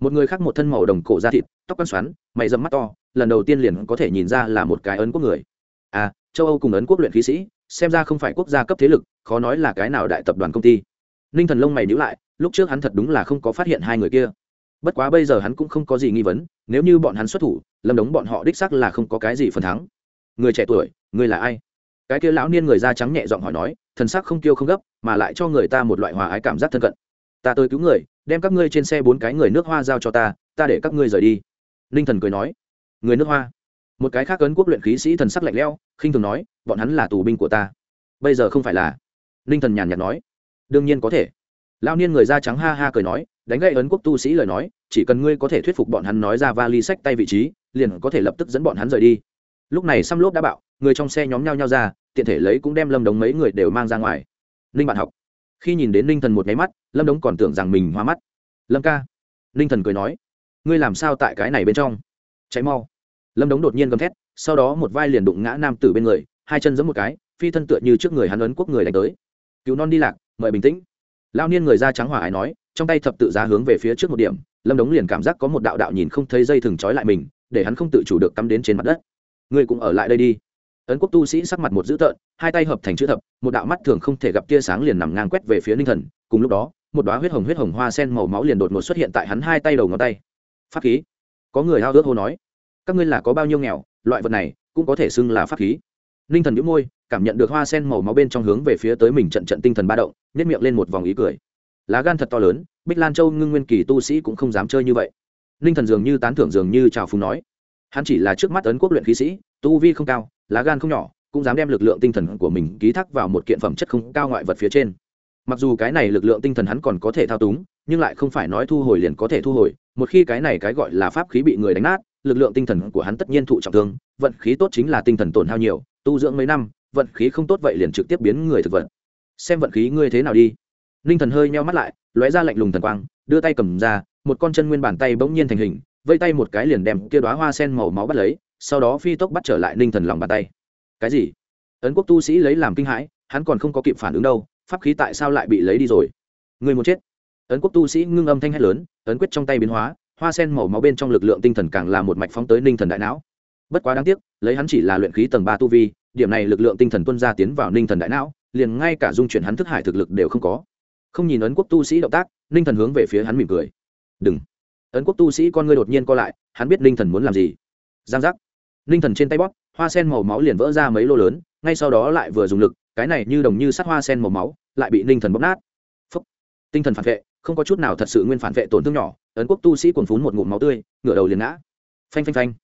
Một người khác một thân màu đồng cổ da thịt, tóc quăn xoắn, mày dầm mắt to, lần đầu tiên liền có thể nhìn ra là một cái ấn quốc người. À châu âu cùng ấn quốc luyện khí sĩ, xem ra không phải quốc gia cấp thế lực, khó nói là cái nào đại tập đoàn công ty. Ninh thần lông mày nhữ lại, lúc trước hắn thật đúng là không có phát hiện hai người kia bất quá bây giờ hắn cũng không có gì nghi vấn, nếu như bọn hắn xuất thủ, lâm đống bọn họ đích sắc là không có cái gì phần thắng. Người trẻ tuổi, người là ai? Cái kia lão niên người da trắng nhẹ giọng hỏi nói, thần sắc không tiêu không gấp, mà lại cho người ta một loại hòa ái cảm giác thân cận. Ta tới cứu người, đem các ngươi trên xe bốn cái người nước hoa giao cho ta ta để các ngươi rời đi. Ninh thần cười nói, người nước hoa? Một cái khác ấn quốc luyện khí sĩ thần sắc lạnh lẽo, khinh thường nói, bọn hắn là tù binh của ta. Bây giờ không phải là. Ninh thần nhàn nhạt nói, đương nhiên có thể. Lao niên người da trắng ha ha cười nói đánh gậy ấn quốc tu sĩ lời nói, chỉ cần ngươi có thể thuyết phục bọn hắn nói ra vali sách tay vị trí, liền có thể lập tức dẫn bọn hắn rời đi. Lúc này xăm lốp đã bạo người trong xe nhóm nhau nhau ra, tiện thể lấy cũng đem lâm đống mấy người đều mang ra ngoài. Ninh bạn học. Khi nhìn đến ninh thần một nháy mắt, lâm đống còn tưởng rằng mình hoa mắt. Lâm ca. Ninh thần cười nói, ngươi làm sao tại cái này bên trong? Cháy mau. Lâm đống đột nhiên gầm thét, sau đó một vai liền đụng ngã nam tử bên người, hai chân giẫm một cái, phi thân tựa như trước người hắn ấn quốc người đánh tới. Cứu non đi lạc, mời bình tĩnh lao niên người da trắng hỏa ái nói, trong tay thập tự giá hướng về phía trước một điểm, lâm đống liền cảm giác có một đạo đạo nhìn không thấy dây thừng trói lại mình, để hắn không tự chủ được cắm đến trên mặt đất. Ngươi cũng ở lại đây đi. Ấn quốc tu sĩ sắc mặt một dữ tợn, hai tay hợp thành chữ thập, một đạo mắt thường không thể gặp tia sáng liền nằm ngang quét về phía ninh thần. Cùng lúc đó, một đoá huyết hồng huyết hồng hoa sen màu máu liền đột ngột xuất hiện tại hắn hai tay đầu ngón tay. Pháp khí. Có người hao ước hô nói, các ngươi là có bao nhiêu nghèo, loại vật này cũng có thể xưng là pháp khí. Ninh thần nhũ môi cảm nhận được hoa sen màu máu bên trong hướng về phía tới mình trận trận tinh thần ba động nhét miệng lên một vòng ý cười. Lá gan thật to lớn, bích lan châu ngưng nguyên kỳ tu sĩ cũng không dám chơi như vậy. Ninh thần dường như tán thưởng dường như chào phúng nói, hắn chỉ là trước mắt ấn quốc luyện khí sĩ, tu vi không cao, lá gan không nhỏ, cũng dám đem lực lượng tinh thần của mình ký thác vào một kiện phẩm chất không cao ngoại vật phía trên. Mặc dù cái này lực lượng tinh thần hắn còn có thể thao túng, nhưng lại không phải nói thu hồi liền có thể thu hồi, một khi cái này cái gọi là pháp khí bị người đánh nát, lực lượng tinh thần của hắn tất nhiên thụ trọng thương, vận khí tốt chính là tinh thần tổn hao nhiều, tu dưỡng mấy năm vận khí không tốt vậy liền trực tiếp biến người thực vật. Xem vận khí ngươi thế nào đi. Ninh thần hơi nheo mắt lại, lóe ra lạnh lùng thần quang, đưa tay cầm ra, một con chân nguyên bàn tay bỗng nhiên thành hình, vây tay một cái liền đem kia đoá hoa sen màu máu bắt lấy, sau đó phi tốc bắt trở lại ninh thần lòng bàn tay. Cái gì? Ấn quốc tu sĩ lấy làm kinh hãi, hắn còn không có kịp phản ứng đâu, pháp khí tại sao lại bị lấy đi rồi? Người muốn chết. Ấn quốc tu sĩ ngưng âm thanh hét lớn, ấn quyết trong tay biến hóa, hoa sen màu máu bên trong lực lượng tinh thần càng là một mạch phóng tới ninh thần đại não. Bất quá đáng tiếc, lấy hắn chỉ là luyện khí tầng ba tu vi điểm này lực lượng tinh thần tuân ra tiến vào ninh thần đại não, liền ngay cả dung chuyển hắn thức hải thực lực đều không có. Không nhìn ấn quốc tu sĩ động tác, ninh thần hướng về phía hắn mỉm cười. Đừng. Ấn quốc tu sĩ con ngươi đột nhiên co lại, hắn biết ninh thần muốn làm gì. Giang giác. Ninh thần trên tay bóp, hoa sen màu máu liền vỡ ra mấy lô lớn, ngay sau đó lại vừa dùng lực, cái này như đồng như sát hoa sen màu máu, lại bị ninh thần bóp nát. Phúc. tinh thần phản vệ, không có chút nào thật sự nguyên phản vệ tổn thương nhỏ, ấn quốc tu sĩ cuồn phún một ngụm máu tươi, ngửa đầu liền ngã. Phanh phanh phanh.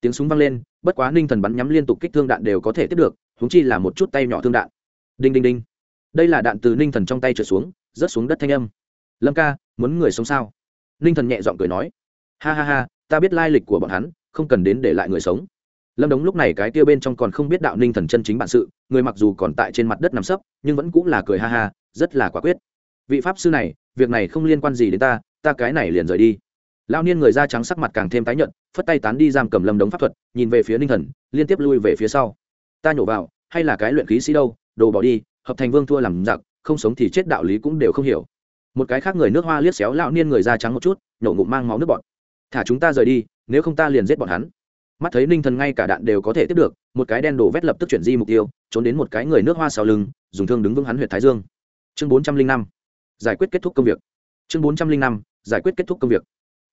Tiếng súng vang lên bất quá ninh thần bắn nhắm liên tục kích thương đạn đều có thể tiếp được húng chi là một chút tay nhỏ thương đạn. Đinh đinh đinh. Đây là đạn từ ninh thần trong tay trở xuống, rớt xuống đất thanh âm. Lâm ca, muốn người sống sao? Ninh thần nhẹ g i ọ n g cười nói. Ha ha ha, ta biết lai lịch của bọn hắn, không cần đến để lại người sống. Lâm đống lúc này cái kia bên trong còn không biết đạo ninh thần chân chính bản sự, người mặc dù còn tại trên mặt đất nằm sấp, nhưng vẫn cũng là cười ha ha, rất là quả quyết. Vị pháp sư này, việc này không liên quan gì đến ta ta cái này liền rời đi lao niên người da trắng sắc mặt càng thêm tái nhợt, phất tay tán đi giam cầm lâm đống pháp thuật, nhìn về phía ninh thần, liên tiếp lui về phía sau. Ta nhổ vào, hay là cái luyện khí sĩ đâu, đồ bỏ đi, hợp thành vương thua làm giặc, không sống thì chết đạo lý cũng đều không hiểu. Một cái khác người nước hoa liếc xéo lão niên người da trắng một chút, nhổ ngụm mang máu nước bọn thả chúng ta rời đi, nếu không ta liền giết bọn hắn. Mắt thấy ninh thần ngay cả đạn đều có thể tiếp được, một cái đen đổ vét lập tức chuyển di mục tiêu, trốn đến một cái người nước hoa sau lưng, dùng thương đứng vững hắn huyện thái dương. Chương bốn trăm linh năm, giải quyết kết thúc công việc. Chương bốn trăm linh năm, giải quyết kết thúc công việc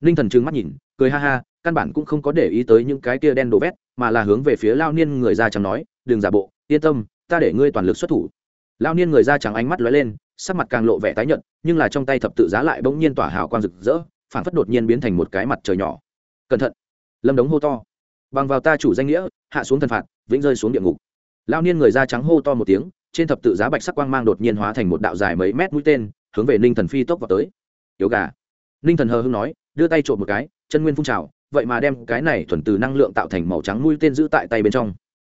ninh thần trừng mắt nhìn, cười ha ha, căn bản cũng không có để ý tới những cái kia đen đổ vét, mà là hướng về phía lao niên người da trắng nói, đừng giả bộ, yên tâm, ta để ngươi toàn lực xuất thủ. Lao niên người da trắng ánh mắt lóe lên, sắc mặt càng lộ vẻ tái nhợt, nhưng là trong tay thập tự giá lại bỗng nhiên tỏa hào quang rực rỡ phản phất đột nhiên biến thành một cái mặt trời nhỏ. Cẩn thận. Lâm đống hô to. Bằng vào ta chủ danh nghĩa, hạ xuống thần phạt, vĩnh rơi xuống địa ngục. Lao niên người da trắng hô to một tiếng, trên thập tự giá bạch sắc quang mang đột nhiên hóa thành một đạo dài mấy mét mũi tên, hướng về ninh thần phi tốc vào tới. Yếu gà. Ninh thần hờ hưng nói đưa tay trộm một cái, chân nguyên phun trào, vậy mà đem cái này thuần từ năng lượng tạo thành màu trắng mũi tên giữ tại tay bên trong.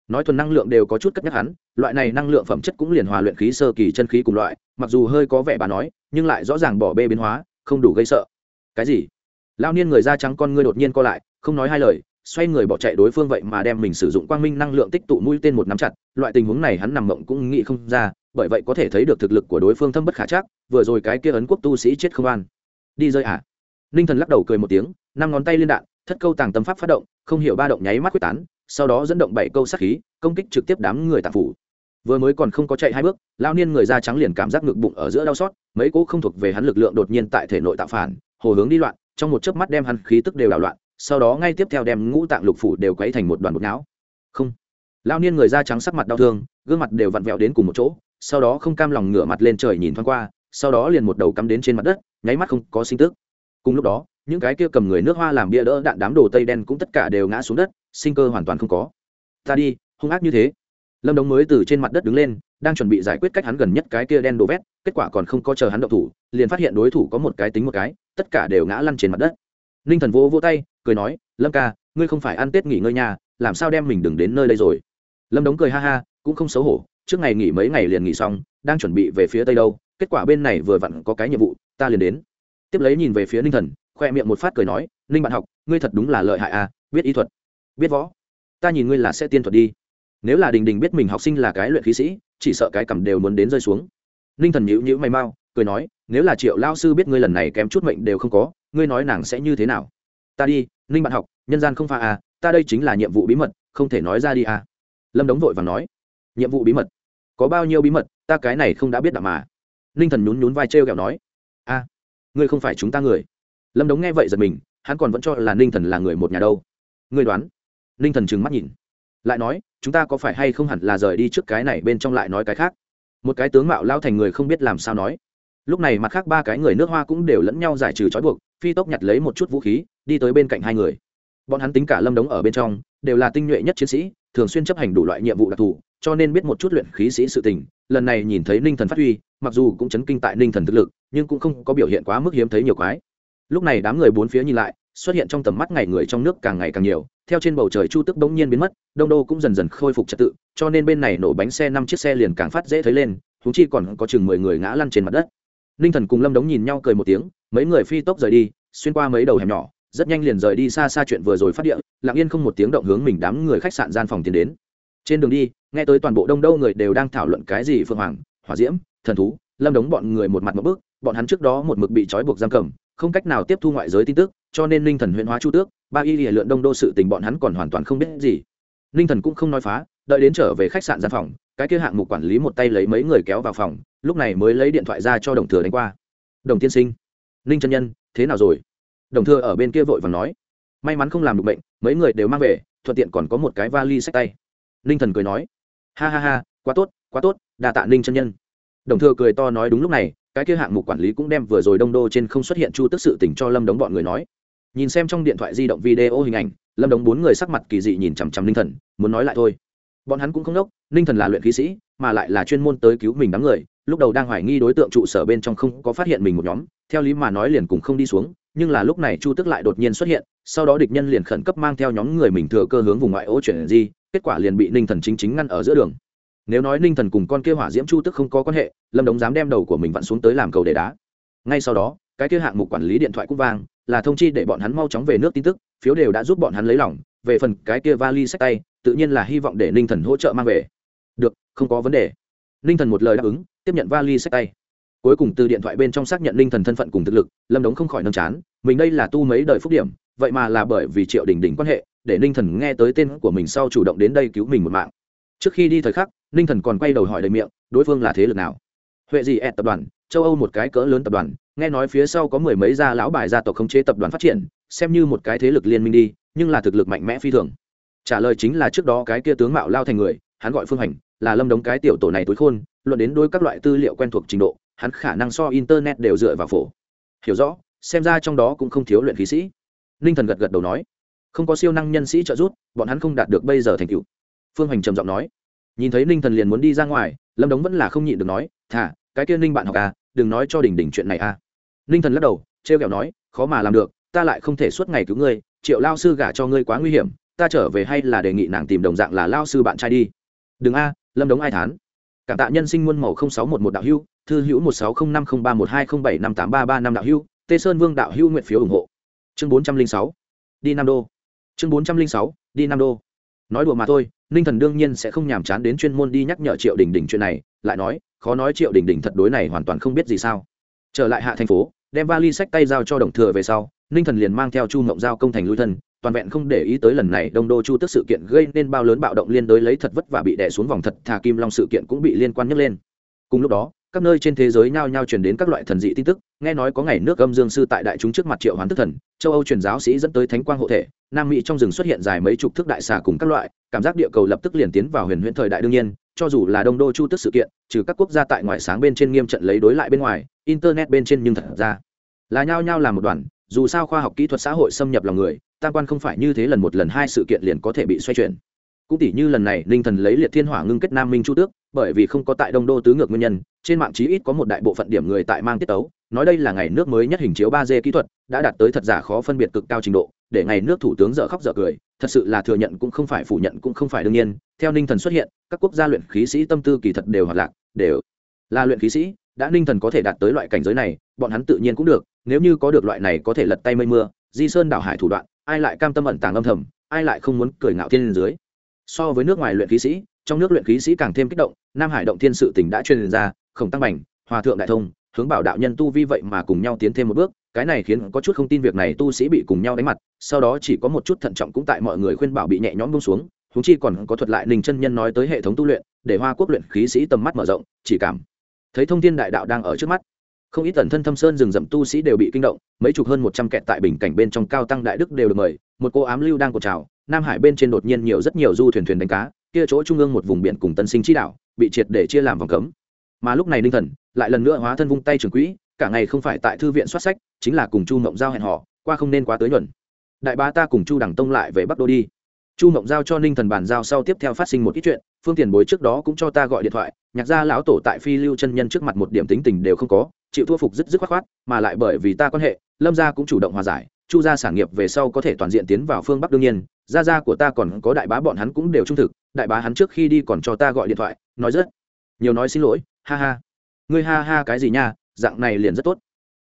Nói thuần năng lượng đều có chút cất nhắc hắn, loại này năng lượng phẩm chất cũng liền hòa luyện khí sơ kỳ chân khí cùng loại, mặc dù hơi có vẻ bà nói, nhưng lại rõ ràng bỏ bê biến hóa, không đủ gây sợ. Cái gì? Lao niên người da trắng con ngươi đột nhiên co lại, không nói hai lời, xoay người bỏ chạy đối phương vậy mà đem mình sử dụng quang minh năng lượng tích tụ mũi tên một nắm chặt, loại tình huống này hắn nằm mộng cũng nghĩ không ra, bởi vậy có thể thấy được thực lực của đối phương thâm bất khả chắc, vừa rồi cái kia ấn quốc tu sĩ chết không an. Đi rơi à ninh thần lắc đầu cười một tiếng, năm ngón tay liên đạn, thất câu tàng tâm pháp phát động, không hiểu ba động nháy mắt quyết tán, sau đó dẫn động bảy câu sát khí, công kích trực tiếp đám người tạp phủ. Vừa mới còn không có chạy hai bước lao niên người da trắng liền cảm giác ngực bụng ở giữa đau xót, mấy cỗ không thuộc về hắn lực lượng đột nhiên tại thể nội tạo phản, hồ hướng đi loạn, trong một chớp mắt đem hắn khí tức đều đảo loạn, sau đó ngay tiếp theo đem ngũ tạng lục phủ đều quấy thành một đoàn bột não. Không. Lao niên người da trắng sắc mặt đau thương, gương mặt đều vặn vẹo đến cùng một chỗ, sau đó không cam lòng ngửa mặt lên trời nhìn thoáng qua, sau đó liền một đầu cắm đến trên mặt đất, nháy mắt không có sinh tức cùng lúc đó, những cái kia cầm người nước hoa làm bia đỡ đạn đám đồ tây đen cũng tất cả đều ngã xuống đất, sinh cơ hoàn toàn không có. Ta đi, hung ác như thế. Lâm đống mới từ trên mặt đất đứng lên, đang chuẩn bị giải quyết cách hắn gần nhất cái kia đen đồ vét, kết quả còn không có chờ hắn động thủ, liền phát hiện đối thủ có một cái tính một cái, tất cả đều ngã lăn trên mặt đất. Ninh thần vô vô tay, cười nói, lâm ca, ngươi không phải ăn tết nghỉ ngơi nhà, làm sao đem mình đừng đến nơi đây rồi? Lâm đống cười ha ha, cũng không xấu hổ, trước ngày nghỉ mấy ngày liền nghỉ xong, đang chuẩn bị về phía tây đâu, kết quả bên này vừa vặn có cái nhiệm vụ, ta liền đến tiếp lấy nhìn về phía ninh thần, khoe miệng một phát cười nói, ninh bạn học, ngươi thật đúng là lợi hại à biết y thuật, biết võ. Ta nhìn ngươi là sẽ tiên thuật đi. Nếu là đình đình biết mình học sinh là cái luyện khí sĩ, chỉ sợ cái cầm đều muốn đến rơi xuống. Ninh thần nhữ nhữ mày mau, cười nói, nếu là triệu lao sư biết ngươi lần này kém chút mệnh đều không có, ngươi nói nàng sẽ như thế nào? Ta đi, ninh bạn học, nhân gian không pha à ta đây chính là nhiệm vụ bí mật, không thể nói ra đi à. Lâm đống vội và nói, nhiệm vụ bí mật? Có bao nhiêu bí mật? Ta cái này không đã biết đạo mà. Ninh thần nhún nhún vai t r e o kẹo nói ngươi không phải chúng ta người. Lâm đống nghe vậy giật mình, hắn còn vẫn cho là ninh thần là người một nhà đâu. Ngươi đoán? Ninh thần trừng mắt nhìn, lại nói, chúng ta có phải hay không hẳn là rời đi trước cái này bên trong lại nói cái khác? Một cái tướng mạo lao thành người không biết làm sao nói. Lúc này mặt khác ba cái người nước hoa cũng đều lẫn nhau giải trừ trói buộc, phi tốc nhặt lấy một chút vũ khí, đi tới bên cạnh hai người. Bọn hắn tính cả lâm đống ở bên trong, đều là tinh nhuệ nhất chiến sĩ, thường xuyên chấp hành đủ loại nhiệm vụ đặc thù, cho nên biết một chút luyện khí sĩ sự tình lần này nhìn thấy ninh thần phát huy, mặc dù cũng chấn kinh tại ninh thần thực lực, nhưng cũng không có biểu hiện quá mức hiếm thấy nhiều quái. Lúc này đám người bốn phía nhìn lại, xuất hiện trong tầm mắt ngày người trong nước càng ngày càng nhiều, theo trên bầu trời chu tức bỗng nhiên biến mất, đông đô cũng dần dần khôi phục trật tự, cho nên bên này nổ bánh xe năm chiếc xe liền càng phát dễ thấy lên húng chi còn có chừng mười người ngã lăn trên mặt đất. Ninh thần cùng lâm đống nhìn nhau cười một tiếng, mấy người phi tốc rời đi, xuyên qua mấy đầu hẻm nhỏ, rất nhanh liền rời đi xa xa chuyện vừa rồi phát địa, lặng yên không một tiếng động hướng mình đám người khách sạn gian phòng tiến đến. Trên đường đi nghe tới toàn bộ đông đô người đều đang thảo luận cái gì phượng hoàng, hỏa diễm, thần thú, lâm đống bọn người một mặt một bước bọn hắn trước đó một mực bị trói buộc giam cầm, không cách nào tiếp thu ngoại giới tin tức, cho nên ninh thần huyện hóa chu tước, ba y luyện đông đô sự tình bọn hắn còn hoàn toàn không biết gì. Ninh thần cũng không nói phá, đợi đến trở về khách sạn gian phòng, cái kia hạng mục quản lý một tay lấy mấy người kéo vào phòng, lúc này mới lấy điện thoại ra cho đồng thừa đánh qua. Đồng tiên sinh, ninh chân nhân, thế nào rồi? Đồng thừa ở bên kia vội và nói. May mắn không làm được bệnh, mấy người đều mang về, thuận tiện còn có một cái vali sách tay. Ninh thần cười nói ha ha ha, quá tốt quá tốt, đa tạ ninh chân nhân. Đồng thừa cười to nói đúng lúc này, cái kia hạng mục quản lý cũng đem vừa rồi đông đô trên không xuất hiện chu tức sự tỉnh cho lâm đống bọn người nói. Nhìn xem trong điện thoại di động video hình ảnh, lâm đống bốn người sắc mặt kỳ dị nhìn chằm chằm ninh thần, muốn nói lại thôi. Bọn hắn cũng không đốc, ninh thần là luyện khí sĩ, mà lại là chuyên môn tới cứu mình đám người, lúc đầu đang hoài nghi đối tượng trụ sở bên trong không có phát hiện mình một nhóm, theo lý mà nói liền cùng không đi xuống, nhưng là lúc này chu tức lại đột nhiên xuất hiện, sau đó địch nhân liền khẩn cấp mang theo nhóm người mình thừa cơ hướng vùng ngoại ô chuyển di kết quả liền bị ninh thần chính chính ngăn ở giữa đường. Nếu nói ninh thần cùng con kia hỏa diễm chu tức không có quan hệ, lâm đống dám đem đầu của mình vặn xuống tới làm cầu để đá. Ngay sau đó, cái kia hạng mục quản lý điện thoại cũng vang, là thông chi để bọn hắn mau chóng về nước tin tức, phiếu đều đã giúp bọn hắn lấy lòng, về phần cái kia vali sách tay, tự nhiên là hy vọng để ninh thần hỗ trợ mang về. Được, không có vấn đề. Ninh thần một lời đáp ứng, tiếp nhận vali sách tay. Cuối cùng từ điện thoại bên trong xác nhận ninh thần thân phận cùng thực lực, lâm đống không khỏi nâm chán, mình đây là tu mấy đời phúc điểm vậy mà là bởi vì triệu đình đình quan hệ, để ninh thần nghe tới tên của mình sau chủ động đến đây cứu mình một mạng. Trước khi đi thời khắc, ninh thần còn quay đầu hỏi đầy miệng, đối phương là thế lực nào? Huệ gì ed tập đoàn, châu âu một cái cỡ lớn tập đoàn, nghe nói phía sau có mười mấy gia lão bài gia tộc khống chế tập đoàn phát triển, xem như một cái thế lực liên minh đi, nhưng là thực lực mạnh mẽ phi thường. Trả lời chính là trước đó cái kia tướng mạo lao thành người, hắn gọi phương hành, là lâm đống cái tiểu tổ này tối khôn, luận đến đôi các loại tư liệu quen thuộc trình độ, hắn khả năng so internet đều dựa vào phổ. Hiểu rõ, xem ra trong đó cũng không thiếu luyện khí sĩ ninh thần gật gật đầu nói, không có siêu năng nhân sĩ trợ giúp, bọn hắn không đạt được bây giờ thành tựu. Phương Hoành trầm giọng nói, nhìn thấy ninh thần liền muốn đi ra ngoài, lâm đống vẫn là không nhịn được nói, thả, cái kia ninh bạn học à đừng nói cho đình đình chuyện này à. Ninh thần lắc đầu t r e o kẹo nói, khó mà làm được, ta lại không thể suốt ngày cứu ngươi, triệu lao sư gả cho ngươi quá nguy hiểm, ta trở về hay là đề nghị nàng tìm đồng dạng là lao sư bạn trai đi. Đừng a, lâm đống ai thán? Cảm tạ nhân sinh muôn màu sáu một một đạo hưu thư hữu một sáu không năm không ba một hai không bảy năm tám ba ba năm đạo hưu tê sơn vương đạo hưu nguyện phiếu ủng hộ chương bốn trăm linh sáu, đi nam đô. Chương bốn trăm linh sáu, đi nam đô. Nói đùa mà thôi, ninh thần đương nhiên sẽ không nhàm chán đến chuyên môn đi nhắc nhở triệu đình đình chuyện này, lại nói, khó nói triệu đình đình thật đối này hoàn toàn không biết gì sao. Trở lại hạ thành phố, đem vali sách tay giao cho đồng thừa về sau, ninh thần liền mang theo chu mộng giao công thành lui thân, toàn vẹn không để ý tới lần này đông đô chu tức sự kiện gây nên bao lớn bạo động liên đối lấy thật vất và bị đè xuống vòng thật thà kim long sự kiện cũng bị liên quan nhấc lên. Cùng lúc đó các nơi trên thế giới nhao nhao truyền đến các loại thần dị tin tức, nghe nói có ngày nước âm dương sư tại đại chúng trước mặt triệu hoán tức thần, châu âu truyền giáo sĩ dẫn tới thánh quang hộ thể, nam mỹ trong rừng xuất hiện dài mấy chục thước đại xà cùng các loại, cảm giác địa cầu lập tức liền tiến vào huyền huyễn thời đại đương nhiên, cho dù là đông đô chu tức sự kiện, trừ các quốc gia tại ngoại sáng bên trên nghiêm trận lấy đối lại bên ngoài, internet bên trên nhưng thật ra là nhao nhao làm một đoàn, dù sao khoa học kỹ thuật xã hội xâm nhập lòng người, tam quan không phải như thế lần một lần hai sự kiện liền có thể bị xoay chuyển. Cũng tỷ như lần này, ninh thần lấy liệt thiên hỏa ngưng kết nam minh chu tước bởi vì không có tại đông đô tứ ngược nguyên nhân, trên mạng chí ít có một đại bộ phận điểm người tại mang tiết tấu, nói đây là ngày nước mới nhất hình chiếu ba d kỹ thuật, đã đạt tới thật giả khó phân biệt cực cao trình độ, để ngày nước thủ tướng dở khóc dở cười, thật sự là thừa nhận cũng không phải phủ nhận cũng không phải đương nhiên, theo ninh thần xuất hiện, các quốc gia luyện khí sĩ tâm tư kỳ thật đều hoạt lạc, đều là luyện khí sĩ, đã ninh thần có thể đạt tới loại cảnh giới này, bọn hắn tự nhiên cũng được, nếu như có được loại này có thể lật tay mây mưa, di sơn đảo hải thủ đoạn, ai lại cam tâm ẩn tàng âm thầm, ai lại không muốn cười ngạo thiên dưới so với nước ngoài luyện khí sĩ, trong nước luyện khí sĩ càng thêm kích động, nam hải động thiên sự tỉnh đã truyền ra, khổng tăng bành, hòa thượng đại thông, hướng bảo đạo nhân tu vi vậy mà cùng nhau tiến thêm một bước, cái này khiến có chút không tin việc này tu sĩ bị cùng nhau đánh mặt, sau đó chỉ có một chút thận trọng cũng tại mọi người khuyên bảo bị nhẹ nhõm bông xuống húng chi còn có thuật lại ninh chân nhân nói tới hệ thống tu luyện, để hoa quốc luyện khí sĩ tầm mắt mở rộng, chỉ cảm thấy thông thiên đại đạo đang ở trước mắt không ít tần thân thâm sơn rừng rậm tu sĩ đều bị kinh động, mấy chục hơn một trăm kẹt tại bình cảnh bên trong cao tăng đại đức đều được mời, một cô ám lưu đang cột trào, nam hải bên trên đột nhiên nhiều rất nhiều du thuyền thuyền đánh cá, kia chỗ trung ương một vùng biển cùng tân sinh chi đạo bị triệt để chia làm vòng cấm. Mà lúc này ninh thần lại lần nữa hóa thân vung tay trường quỹ, cả ngày không phải tại thư viện soát sách, chính là cùng chu mộng giao hẹn họ qua không nên quá tới nhuận. Đại bá ta cùng chu đẳng tông lại về bắc đô đi. Chu mộng giao cho ninh thần bàn giao sau tiếp theo phát sinh một ít chuyện, phương tiền bối trước đó cũng cho ta gọi điện thoại, nhạc gia lão tổ tại phi lưu chân nhân trước mặt một điểm tính tình đều không có chịu thua phục rất dứt khoát khoát, mà lại bởi vì ta quan hệ, lâm gia cũng chủ động hòa giải, chu gia sản nghiệp về sau có thể toàn diện tiến vào phương bắc đương nhiên, gia gia của ta còn có đại bá bọn hắn cũng đều trung thực, đại bá hắn trước khi đi còn cho ta gọi điện thoại, nói rất nhiều nói xin lỗi, ha ha. Ngươi ha ha cái gì nha, dạng này liền rất tốt.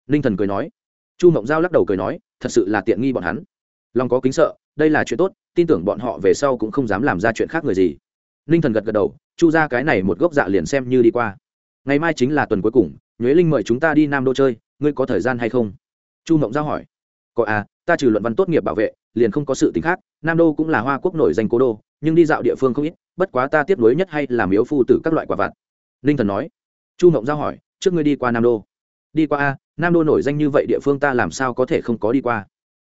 Ninh thần cười nói. Chu mộng giao lắc đầu cười nói, thật sự là tiện nghi bọn hắn. Lòng có kính sợ, đây là chuyện tốt, tin tưởng bọn họ về sau cũng không dám làm ra chuyện khác người gì. Ninh thần gật gật đầu, chu ra cái này một gốc dạ liền xem như đi qua ngày mai chính là tuần cuối cùng, nhuế linh mời chúng ta đi nam đô chơi, ngươi có thời gian hay không? Chu mộng giao hỏi. Có à ta trừ luận văn tốt nghiệp bảo vệ, liền không có sự t ì n h khác, nam đô cũng là hoa quốc nổi danh cố đô, nhưng đi dạo địa phương không ít, bất quá ta tiếp nối nhất hay làm yếu phu từ các loại quả vặt. Ninh thần nói. Chu mộng giao hỏi, trước ngươi đi qua nam đô. Đi qua a nam đô nổi danh như vậy địa phương ta làm sao có thể không có đi qua?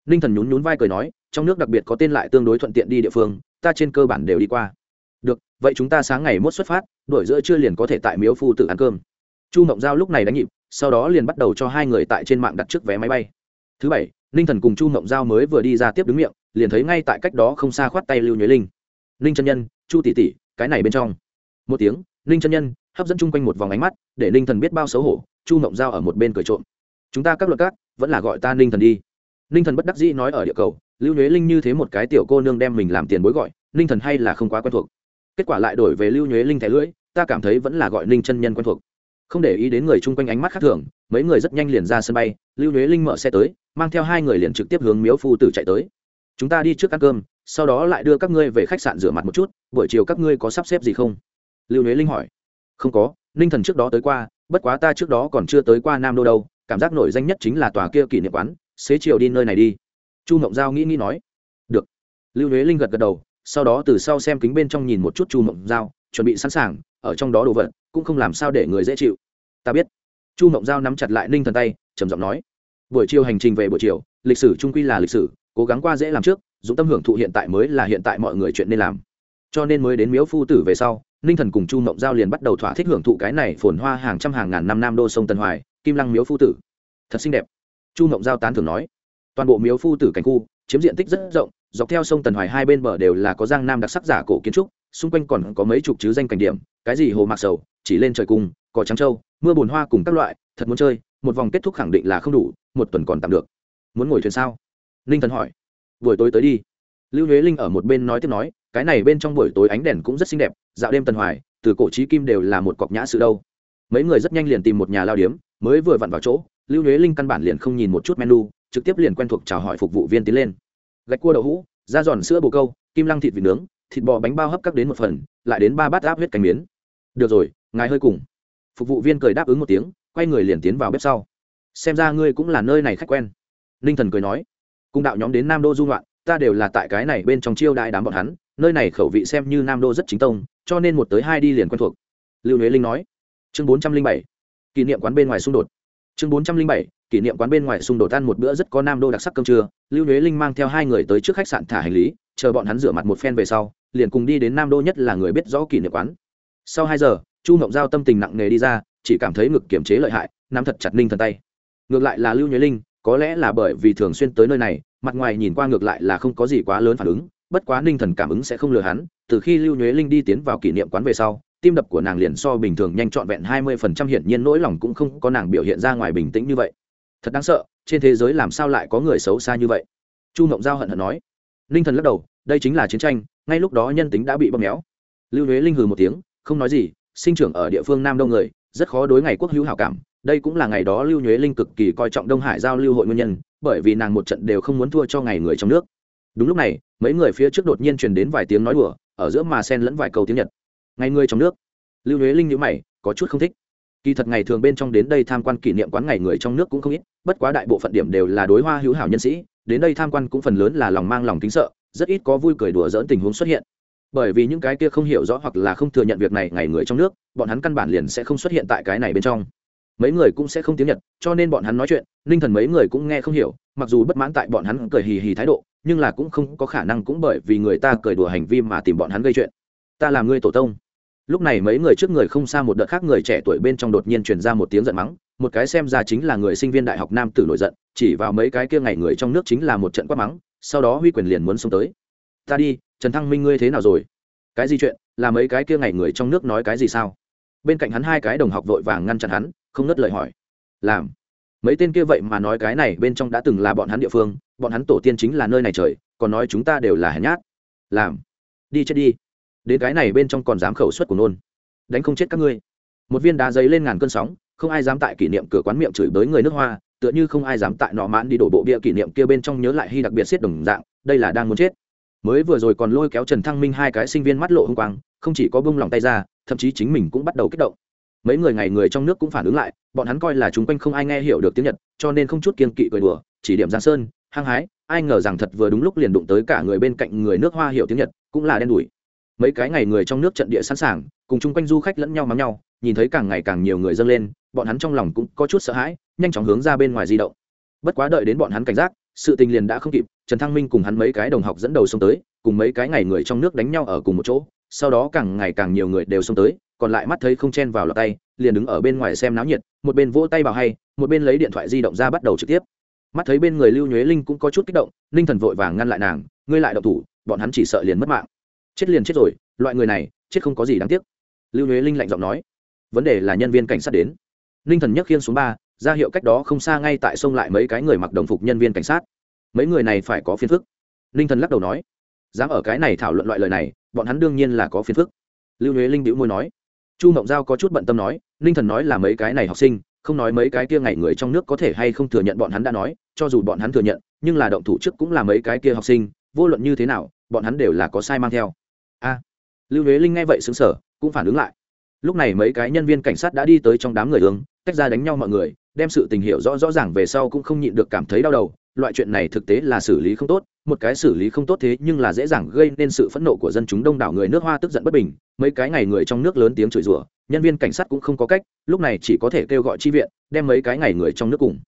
Ninh thần nhún nhún vai cười nói, trong nước đặc biệt có tên lại tương đối thuận tiện đi địa phương, ta trên cơ bản đều đi qua vậy chúng ta sáng ngày mốt xuất phát đổi giữa trưa liền có thể tại miếu phu tự ăn cơm. Chu mộng giao lúc này đánh nhịp, sau đó liền bắt đầu cho hai người tại trên mạng đặt trước vé máy bay. Thứ bảy, ninh thần cùng chu mộng giao mới vừa đi ra tiếp đứng miệng, liền thấy ngay tại cách đó không xa khoát tay lưu nhuế linh. Ninh chân nhân, chu tỷ tỷ, cái này bên trong. Một tiếng, ninh chân nhân, hấp dẫn chung quanh một vòng ánh mắt, để ninh thần biết bao xấu hổ, chu mộng giao ở một bên cười trộm. Chúng ta các luật các, vẫn là gọi ta ninh thần đi. Ninh thần bất đắc dĩ nói ở địa cầu, lưu nhuế linh như thế một cái tiểu cô nương đem mình làm tiền bối gọi, ninh thần hay là không quá quen thuộc kết quả lại đổi về lưu nhuế linh thẻ lưỡi, ta cảm thấy vẫn là gọi ninh chân nhân quen thuộc. Không để ý đến người chung quanh ánh mắt khác thường, mấy người rất nhanh liền ra sân bay, lưu nhuế linh mở xe tới, mang theo hai người liền trực tiếp hướng miếu phu tử chạy tới. Chúng ta đi trước ăn cơm, sau đó lại đưa các ngươi về khách sạn rửa mặt một chút, buổi chiều các ngươi có sắp xếp gì không? Lưu nhuế linh hỏi. Không có, ninh thần trước đó tới qua, bất quá ta trước đó còn chưa tới qua nam đô đâu, cảm giác nổi danh nhất chính là tòa kia kỷ niệm quán, xế chiều đi nơi này đi. Chu mộng giao nghĩ nghĩ nói. Được. Lưu nhuế linh gật gật đầu sau đó từ sau xem kính bên trong nhìn một chút chu mộng giao, chuẩn bị sẵn sàng, ở trong đó đồ vật, cũng không làm sao để người dễ chịu. Ta biết. Chu mộng giao nắm chặt lại ninh thần tay, trầm giọng nói, buổi chiều hành trình về buổi chiều, lịch sử trung quy là lịch sử, cố gắng qua dễ làm trước dũng tâm hưởng thụ hiện tại mới là hiện tại mọi người chuyện nên làm. Cho nên mới đến miếu phu tử về sau, ninh thần cùng chu mộng giao liền bắt đầu thỏa thích hưởng thụ cái này phồn hoa hàng trăm hàng ngàn năm nam đô sông tân hoài, kim lăng miếu phu tử. Thật xinh đẹp. Chu mộng giao tán thường nói, toàn bộ miếu phu tử cảnh khu, chiếm diện tích rất rộng dọc theo sông tần hoài hai bên bờ đều là có giang nam đặc sắc giả cổ kiến trúc, xung quanh còn có mấy chục chứ danh cảnh điểm, cái gì hồ mạc sầu, chỉ lên trời cung cỏ trắng trâu, mưa bùn hoa cùng các loại, thật muốn chơi, một vòng kết thúc khẳng định là không đủ, một tuần còn tạm được. Muốn ngồi thuyền sao? Ninh thần hỏi. Buổi tối tới đi. Lưu huế linh ở một bên nói tiếp nói, cái này bên trong buổi tối ánh đèn cũng rất xinh đẹp, dạo đêm tần hoài, từ cổ trí kim đều là một cọc nhã sự đâu. Mấy người rất nhanh liền tìm một nhà lao điếm, mới vừa vặn vào chỗ, lưu huế linh căn bản liền không nhìn một chút menu, trực tiếp liền quen thuộc chào hỏi phục vụ viên tiến lên gạch cua đậu hũ da giòn sữa bồ câu kim lăng thịt vịt nướng thịt bò bánh bao hấp cắt đến một phần lại đến ba bát áp huyết cánh miến. Được rồi ngài hơi cùng. Phục vụ viên cười đáp ứng một tiếng quay người liền tiến vào bếp sau. Xem ra ngươi cũng là nơi này khách quen. Ninh thần cười nói. Cung đạo nhóm đến nam đô du loạn, ta đều là tại cái này bên trong chiêu đại đám bọn hắn nơi này khẩu vị xem như nam đô rất chính tông cho nên một tới hai đi liền quen thuộc. Lưu huế linh nói. Chương bốn trăm linh bảy. Kỷ niệm quán bên ngoài xung đột chương bốn trăm linh bảy, kỷ niệm quán bên ngoài xung đột ăn một bữa rất có nam đô đặc sắc cơm trưa. Lưu nhuế linh mang theo hai người tới trước khách sạn thả hành lý, chờ bọn hắn rửa mặt một phen về sau, liền cùng đi đến nam đô nhất là người biết rõ kỷ niệm quán. Sau hai giờ, chu mộng giao tâm tình nặng nề đi ra, chỉ cảm thấy ngực kiềm chế lợi hại, nắm thật chặt ninh thần tay. Ngược lại là lưu nhuế linh, có lẽ là bởi vì thường xuyên tới nơi này, mặt ngoài nhìn qua ngược lại là không có gì quá lớn phản ứng, bất quá ninh thần cảm ứng sẽ không lừa hắn. Từ khi lưu nhuế linh đi tiến vào kỷ niệm quán về sau tim đập của nàng liền so bình thường nhanh trọn vẹn hai mươi phần trăm, hiển nhiên nỗi lòng cũng không có nàng biểu hiện ra ngoài bình tĩnh như vậy. Thật đáng sợ, trên thế giới làm sao lại có người xấu xa như vậy? Chu mộng giao hận hận nói. Ninh thần lắc đầu, đây chính là chiến tranh, ngay lúc đó nhân tính đã bị bóp méo. Lưu huế linh hừ một tiếng, không nói gì, sinh trưởng ở địa phương nam đông người, rất khó đối ngày quốc hữu hảo cảm. Đây cũng là ngày đó lưu nhuế linh cực kỳ coi trọng đông hải giao lưu hội nguyên nhân, bởi vì nàng một trận đều không muốn thua cho ngày người trong nước. Đúng lúc này, mấy người phía trước đột nhiên truyền đến vài tiếng nói đùa, ở giữa mà sen lẫn vài câu tiếng nhật ngày người trong nước. Lưu huế linh nhữ mày, có chút không thích. Kỳ thật ngày thường bên trong đến đây tham quan kỷ niệm quán ngày người trong nước cũng không ít, bất quá đại bộ phận điểm đều là đối hoa hữu hảo nhân sĩ, đến đây tham quan cũng phần lớn là lòng mang lòng kính sợ, rất ít có vui cười đùa dỡn tình huống xuất hiện. Bởi vì những cái kia không hiểu rõ hoặc là không thừa nhận việc này ngày người trong nước, bọn hắn căn bản liền sẽ không xuất hiện tại cái này bên trong. Mấy người cũng sẽ không tiếng nhật, cho nên bọn hắn nói chuyện, ninh thần mấy người cũng nghe không hiểu, mặc dù bất mãn tại bọn hắn cười hì hì thái độ, nhưng là cũng không có khả năng cũng bởi vì người ta cười đùa hành vi mà tìm bọn hắn gây chuyện ta làm ngươi tổ tông. Lúc này mấy người trước người không xa một đợt khác người trẻ tuổi bên trong đột nhiên truyền ra một tiếng giận mắng, một cái xem ra chính là người sinh viên đại học nam tử nổi giận, chỉ vào mấy cái kia ngày người trong nước chính là một trận quát mắng, sau đó huy quyền liền muốn xông tới. Ta đi, trần thăng minh ngươi thế nào rồi? Cái gì chuyện? Là mấy cái kia ngày người trong nước nói cái gì sao? Bên cạnh hắn hai cái đồng học vội vàng ngăn chặn hắn, không ngất lời hỏi. Làm. Mấy tên kia vậy mà nói cái này bên trong đã từng là bọn hắn địa phương, bọn hắn tổ tiên chính là nơi này trời, còn nói chúng ta đều là hèn nhát. Làm. Đi chết đi đến cái này bên trong còn dám khẩu suất của nôn. Đánh không chết các ngươi. Một viên đá giấy lên ngàn cơn sóng, không ai dám tại kỷ niệm cửa quán miệng chửi bới người nước hoa, tựa như không ai dám tại nọ mãn đi đổ bộ bia kỷ niệm kia bên trong nhớ lại hy đặc biệt siết đồng dạng, đây là đang muốn chết. Mới vừa rồi còn lôi kéo trần thăng minh hai cái sinh viên mắt lộ hôm quang, không chỉ có bông lòng tay ra, thậm chí chính mình cũng bắt đầu kích động. Mấy người ngày người trong nước cũng phản ứng lại, bọn hắn coi là chúng quanh không ai nghe hiểu được tiếng nhật, cho nên không chút kiên kỵ cười đùa, chỉ điểm giang sơn, hăng hái, ai ngờ rằng thật vừa đúng lúc liền đụng tới cả người bên cạnh người nước hoa hiểu tiếng nhật, cũng là đen đủi mấy cái ngày người trong nước trận địa sẵn sàng, cùng chung quanh du khách lẫn nhau mắm nhau, nhìn thấy càng ngày càng nhiều người dâng lên, bọn hắn trong lòng cũng có chút sợ hãi, nhanh chóng hướng ra bên ngoài di động. Bất quá đợi đến bọn hắn cảnh giác, sự tình liền đã không kịp, trần thăng minh cùng hắn mấy cái đồng học dẫn đầu xông tới, cùng mấy cái ngày người trong nước đánh nhau ở cùng một chỗ, sau đó càng ngày càng nhiều người đều xông tới, còn lại mắt thấy không chen vào lọt tay, liền đứng ở bên ngoài xem náo nhiệt, một bên vỗ tay bảo hay, một bên lấy điện thoại di động ra bắt đầu trực tiếp. Mắt thấy bên người lưu nhuế linh cũng có chút kích động, ninh thần vội vàng ngăn lại nàng, ngươi lại động thủ, bọn hắn chỉ sợ liền mất mạng chết liền chết rồi, loại người này, chết không có gì đáng tiếc. Lưu Huế linh lạnh giọng nói. Vấn đề là nhân viên cảnh sát đến. Ninh thần nhấc khiên xuống ba, ra hiệu cách đó không xa ngay tại sông lại mấy cái người mặc đồng phục nhân viên cảnh sát. Mấy người này phải có phiền phức. Ninh thần lắc đầu nói. Dám ở cái này thảo luận loại lời này, bọn hắn đương nhiên là có phiền phức. Lưu huế linh đĩu môi nói. Chu mộng giao có chút bận tâm nói, ninh thần nói là mấy cái này học sinh, không nói mấy cái kia ngày người trong nước có thể hay không thừa nhận bọn hắn đã nói, cho dù bọn hắn thừa nhận, nhưng là động thủ trước cũng là mấy cái kia học sinh, vô luận như thế nào, bọn hắn đều là có sai mang theo a lưu huế linh nghe vậy xứng sở cũng phản ứng lại. Lúc này mấy cái nhân viên cảnh sát đã đi tới trong đám người hướng tách ra đánh nhau mọi người, đem sự tình hiểu rõ rõ ràng về sau cũng không nhịn được cảm thấy đau đầu. Loại chuyện này thực tế là xử lý không tốt, một cái xử lý không tốt thế nhưng là dễ dàng gây nên sự phẫn nộ của dân chúng đông đảo người nước hoa tức giận bất bình. Mấy cái ngày người trong nước lớn tiếng chửi rủa, nhân viên cảnh sát cũng không có cách, lúc này chỉ có thể kêu gọi chi viện, đem mấy cái ngày người trong nước cùng.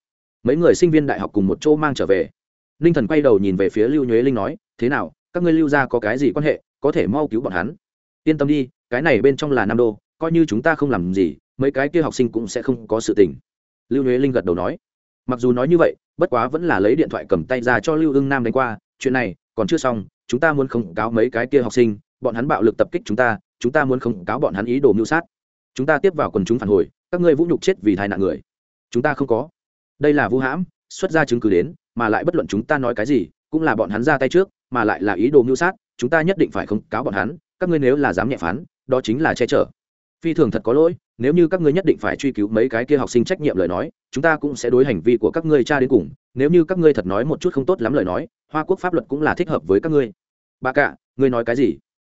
Mấy người sinh viên đại học cùng một chỗ mang trở về. Ninh thần quay đầu nhìn về phía lưu nhuế linh nói, thế nào, các ngươi lưu ra có cái gì quan hệ? Có thể mau cứu bọn hắn. Yên tâm đi, cái này bên trong là nam đô, coi như chúng ta không làm gì, mấy cái kia học sinh cũng sẽ không có sự tình. Lưu nhuế linh gật đầu nói. Mặc dù nói như vậy, bất quá vẫn là lấy điện thoại cầm tay ra cho lưu ưng nam đánh qua, chuyện này còn chưa xong, chúng ta muốn không cáo mấy cái kia học sinh, bọn hắn bạo lực tập kích chúng ta chúng ta muốn không cáo bọn hắn ý đồ mưu sát. Chúng ta tiếp vào quần chúng phản hồi, các ngươi vũ nhục chết vì tai nạn người. Chúng ta không có. Đây là vũ hãm, xuất ra chứng cứ đến, mà lại bất luận chúng ta nói cái gì, cũng là bọn hắn ra tay trước, mà lại là ý đồ mưu sát chúng ta nhất định phải không cáo bọn hắn, các ngươi nếu là dám nhẹ phán, đó chính là che chở. Phi thường thật có lỗi, nếu như các ngươi nhất định phải truy cứu mấy cái kia học sinh trách nhiệm lời nói, chúng ta cũng sẽ đối hành vi của các ngươi cha đến cùng, nếu như các ngươi thật nói một chút không tốt lắm lời nói, hoa quốc pháp luật cũng là thích hợp với các ngươi. Bà cả, ngươi nói cái gì?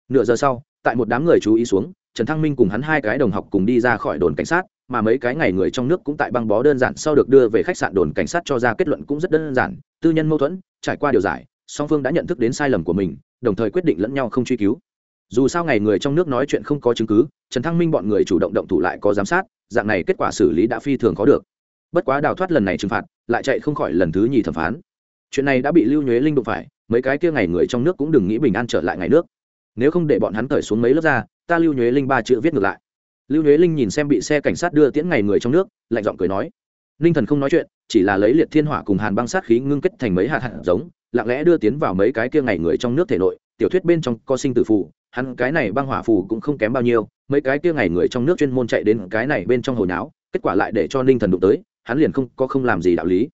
Nửa giờ sau, tại một đám người chú ý xuống, trần thăng minh cùng hắn hai cái đồng học cùng đi ra khỏi đồn cảnh sát, mà mấy cái ngày người trong nước cũng tại băng bó đơn giản sau được đưa về khách sạn đồn cảnh sát cho ra kết luận cũng rất đơn giản, tư nhân mâu thuẫn, trải qua điều giải, song phương đã nhận thức đến sai lầm của mình đồng thời quyết định lẫn nhau không truy cứu. Dù sao ngày người trong nước nói chuyện không có chứng cứ, trần thăng minh bọn người chủ động động thủ lại có giám sát, dạng này kết quả xử lý đã phi thường có được. Bất quá đào thoát lần này trừng phạt, lại chạy không khỏi lần thứ nhì thẩm phán. Chuyện này đã bị lưu nhuế linh đụng phải, mấy cái kia ngày người trong nước cũng đừng nghĩ bình an trở lại ngày nước. Nếu không để bọn hắn cởi xuống mấy lớp ra, ta lưu nhuế linh ba chữ viết ngược lại. Lưu nhuế linh nhìn xem bị xe cảnh sát đưa tiễn ngày người trong nước, lạnh giọng cười nói ninh thần không nói chuyện chỉ là lấy liệt thiên hỏa cùng hàn băng sát khí ngưng kết thành mấy hạt hạt giống lặng lẽ đưa tiến vào mấy cái kia ngày người trong nước thể nội. Tiểu thuyết bên trong co sinh tử phù, hắn cái này băng hỏa phù cũng không kém bao nhiêu. Mấy cái kia ngày người trong nước chuyên môn chạy đến cái này bên trong hồi não kết quả lại để cho ninh thần đụng tới hắn liền không có không làm gì đạo lý.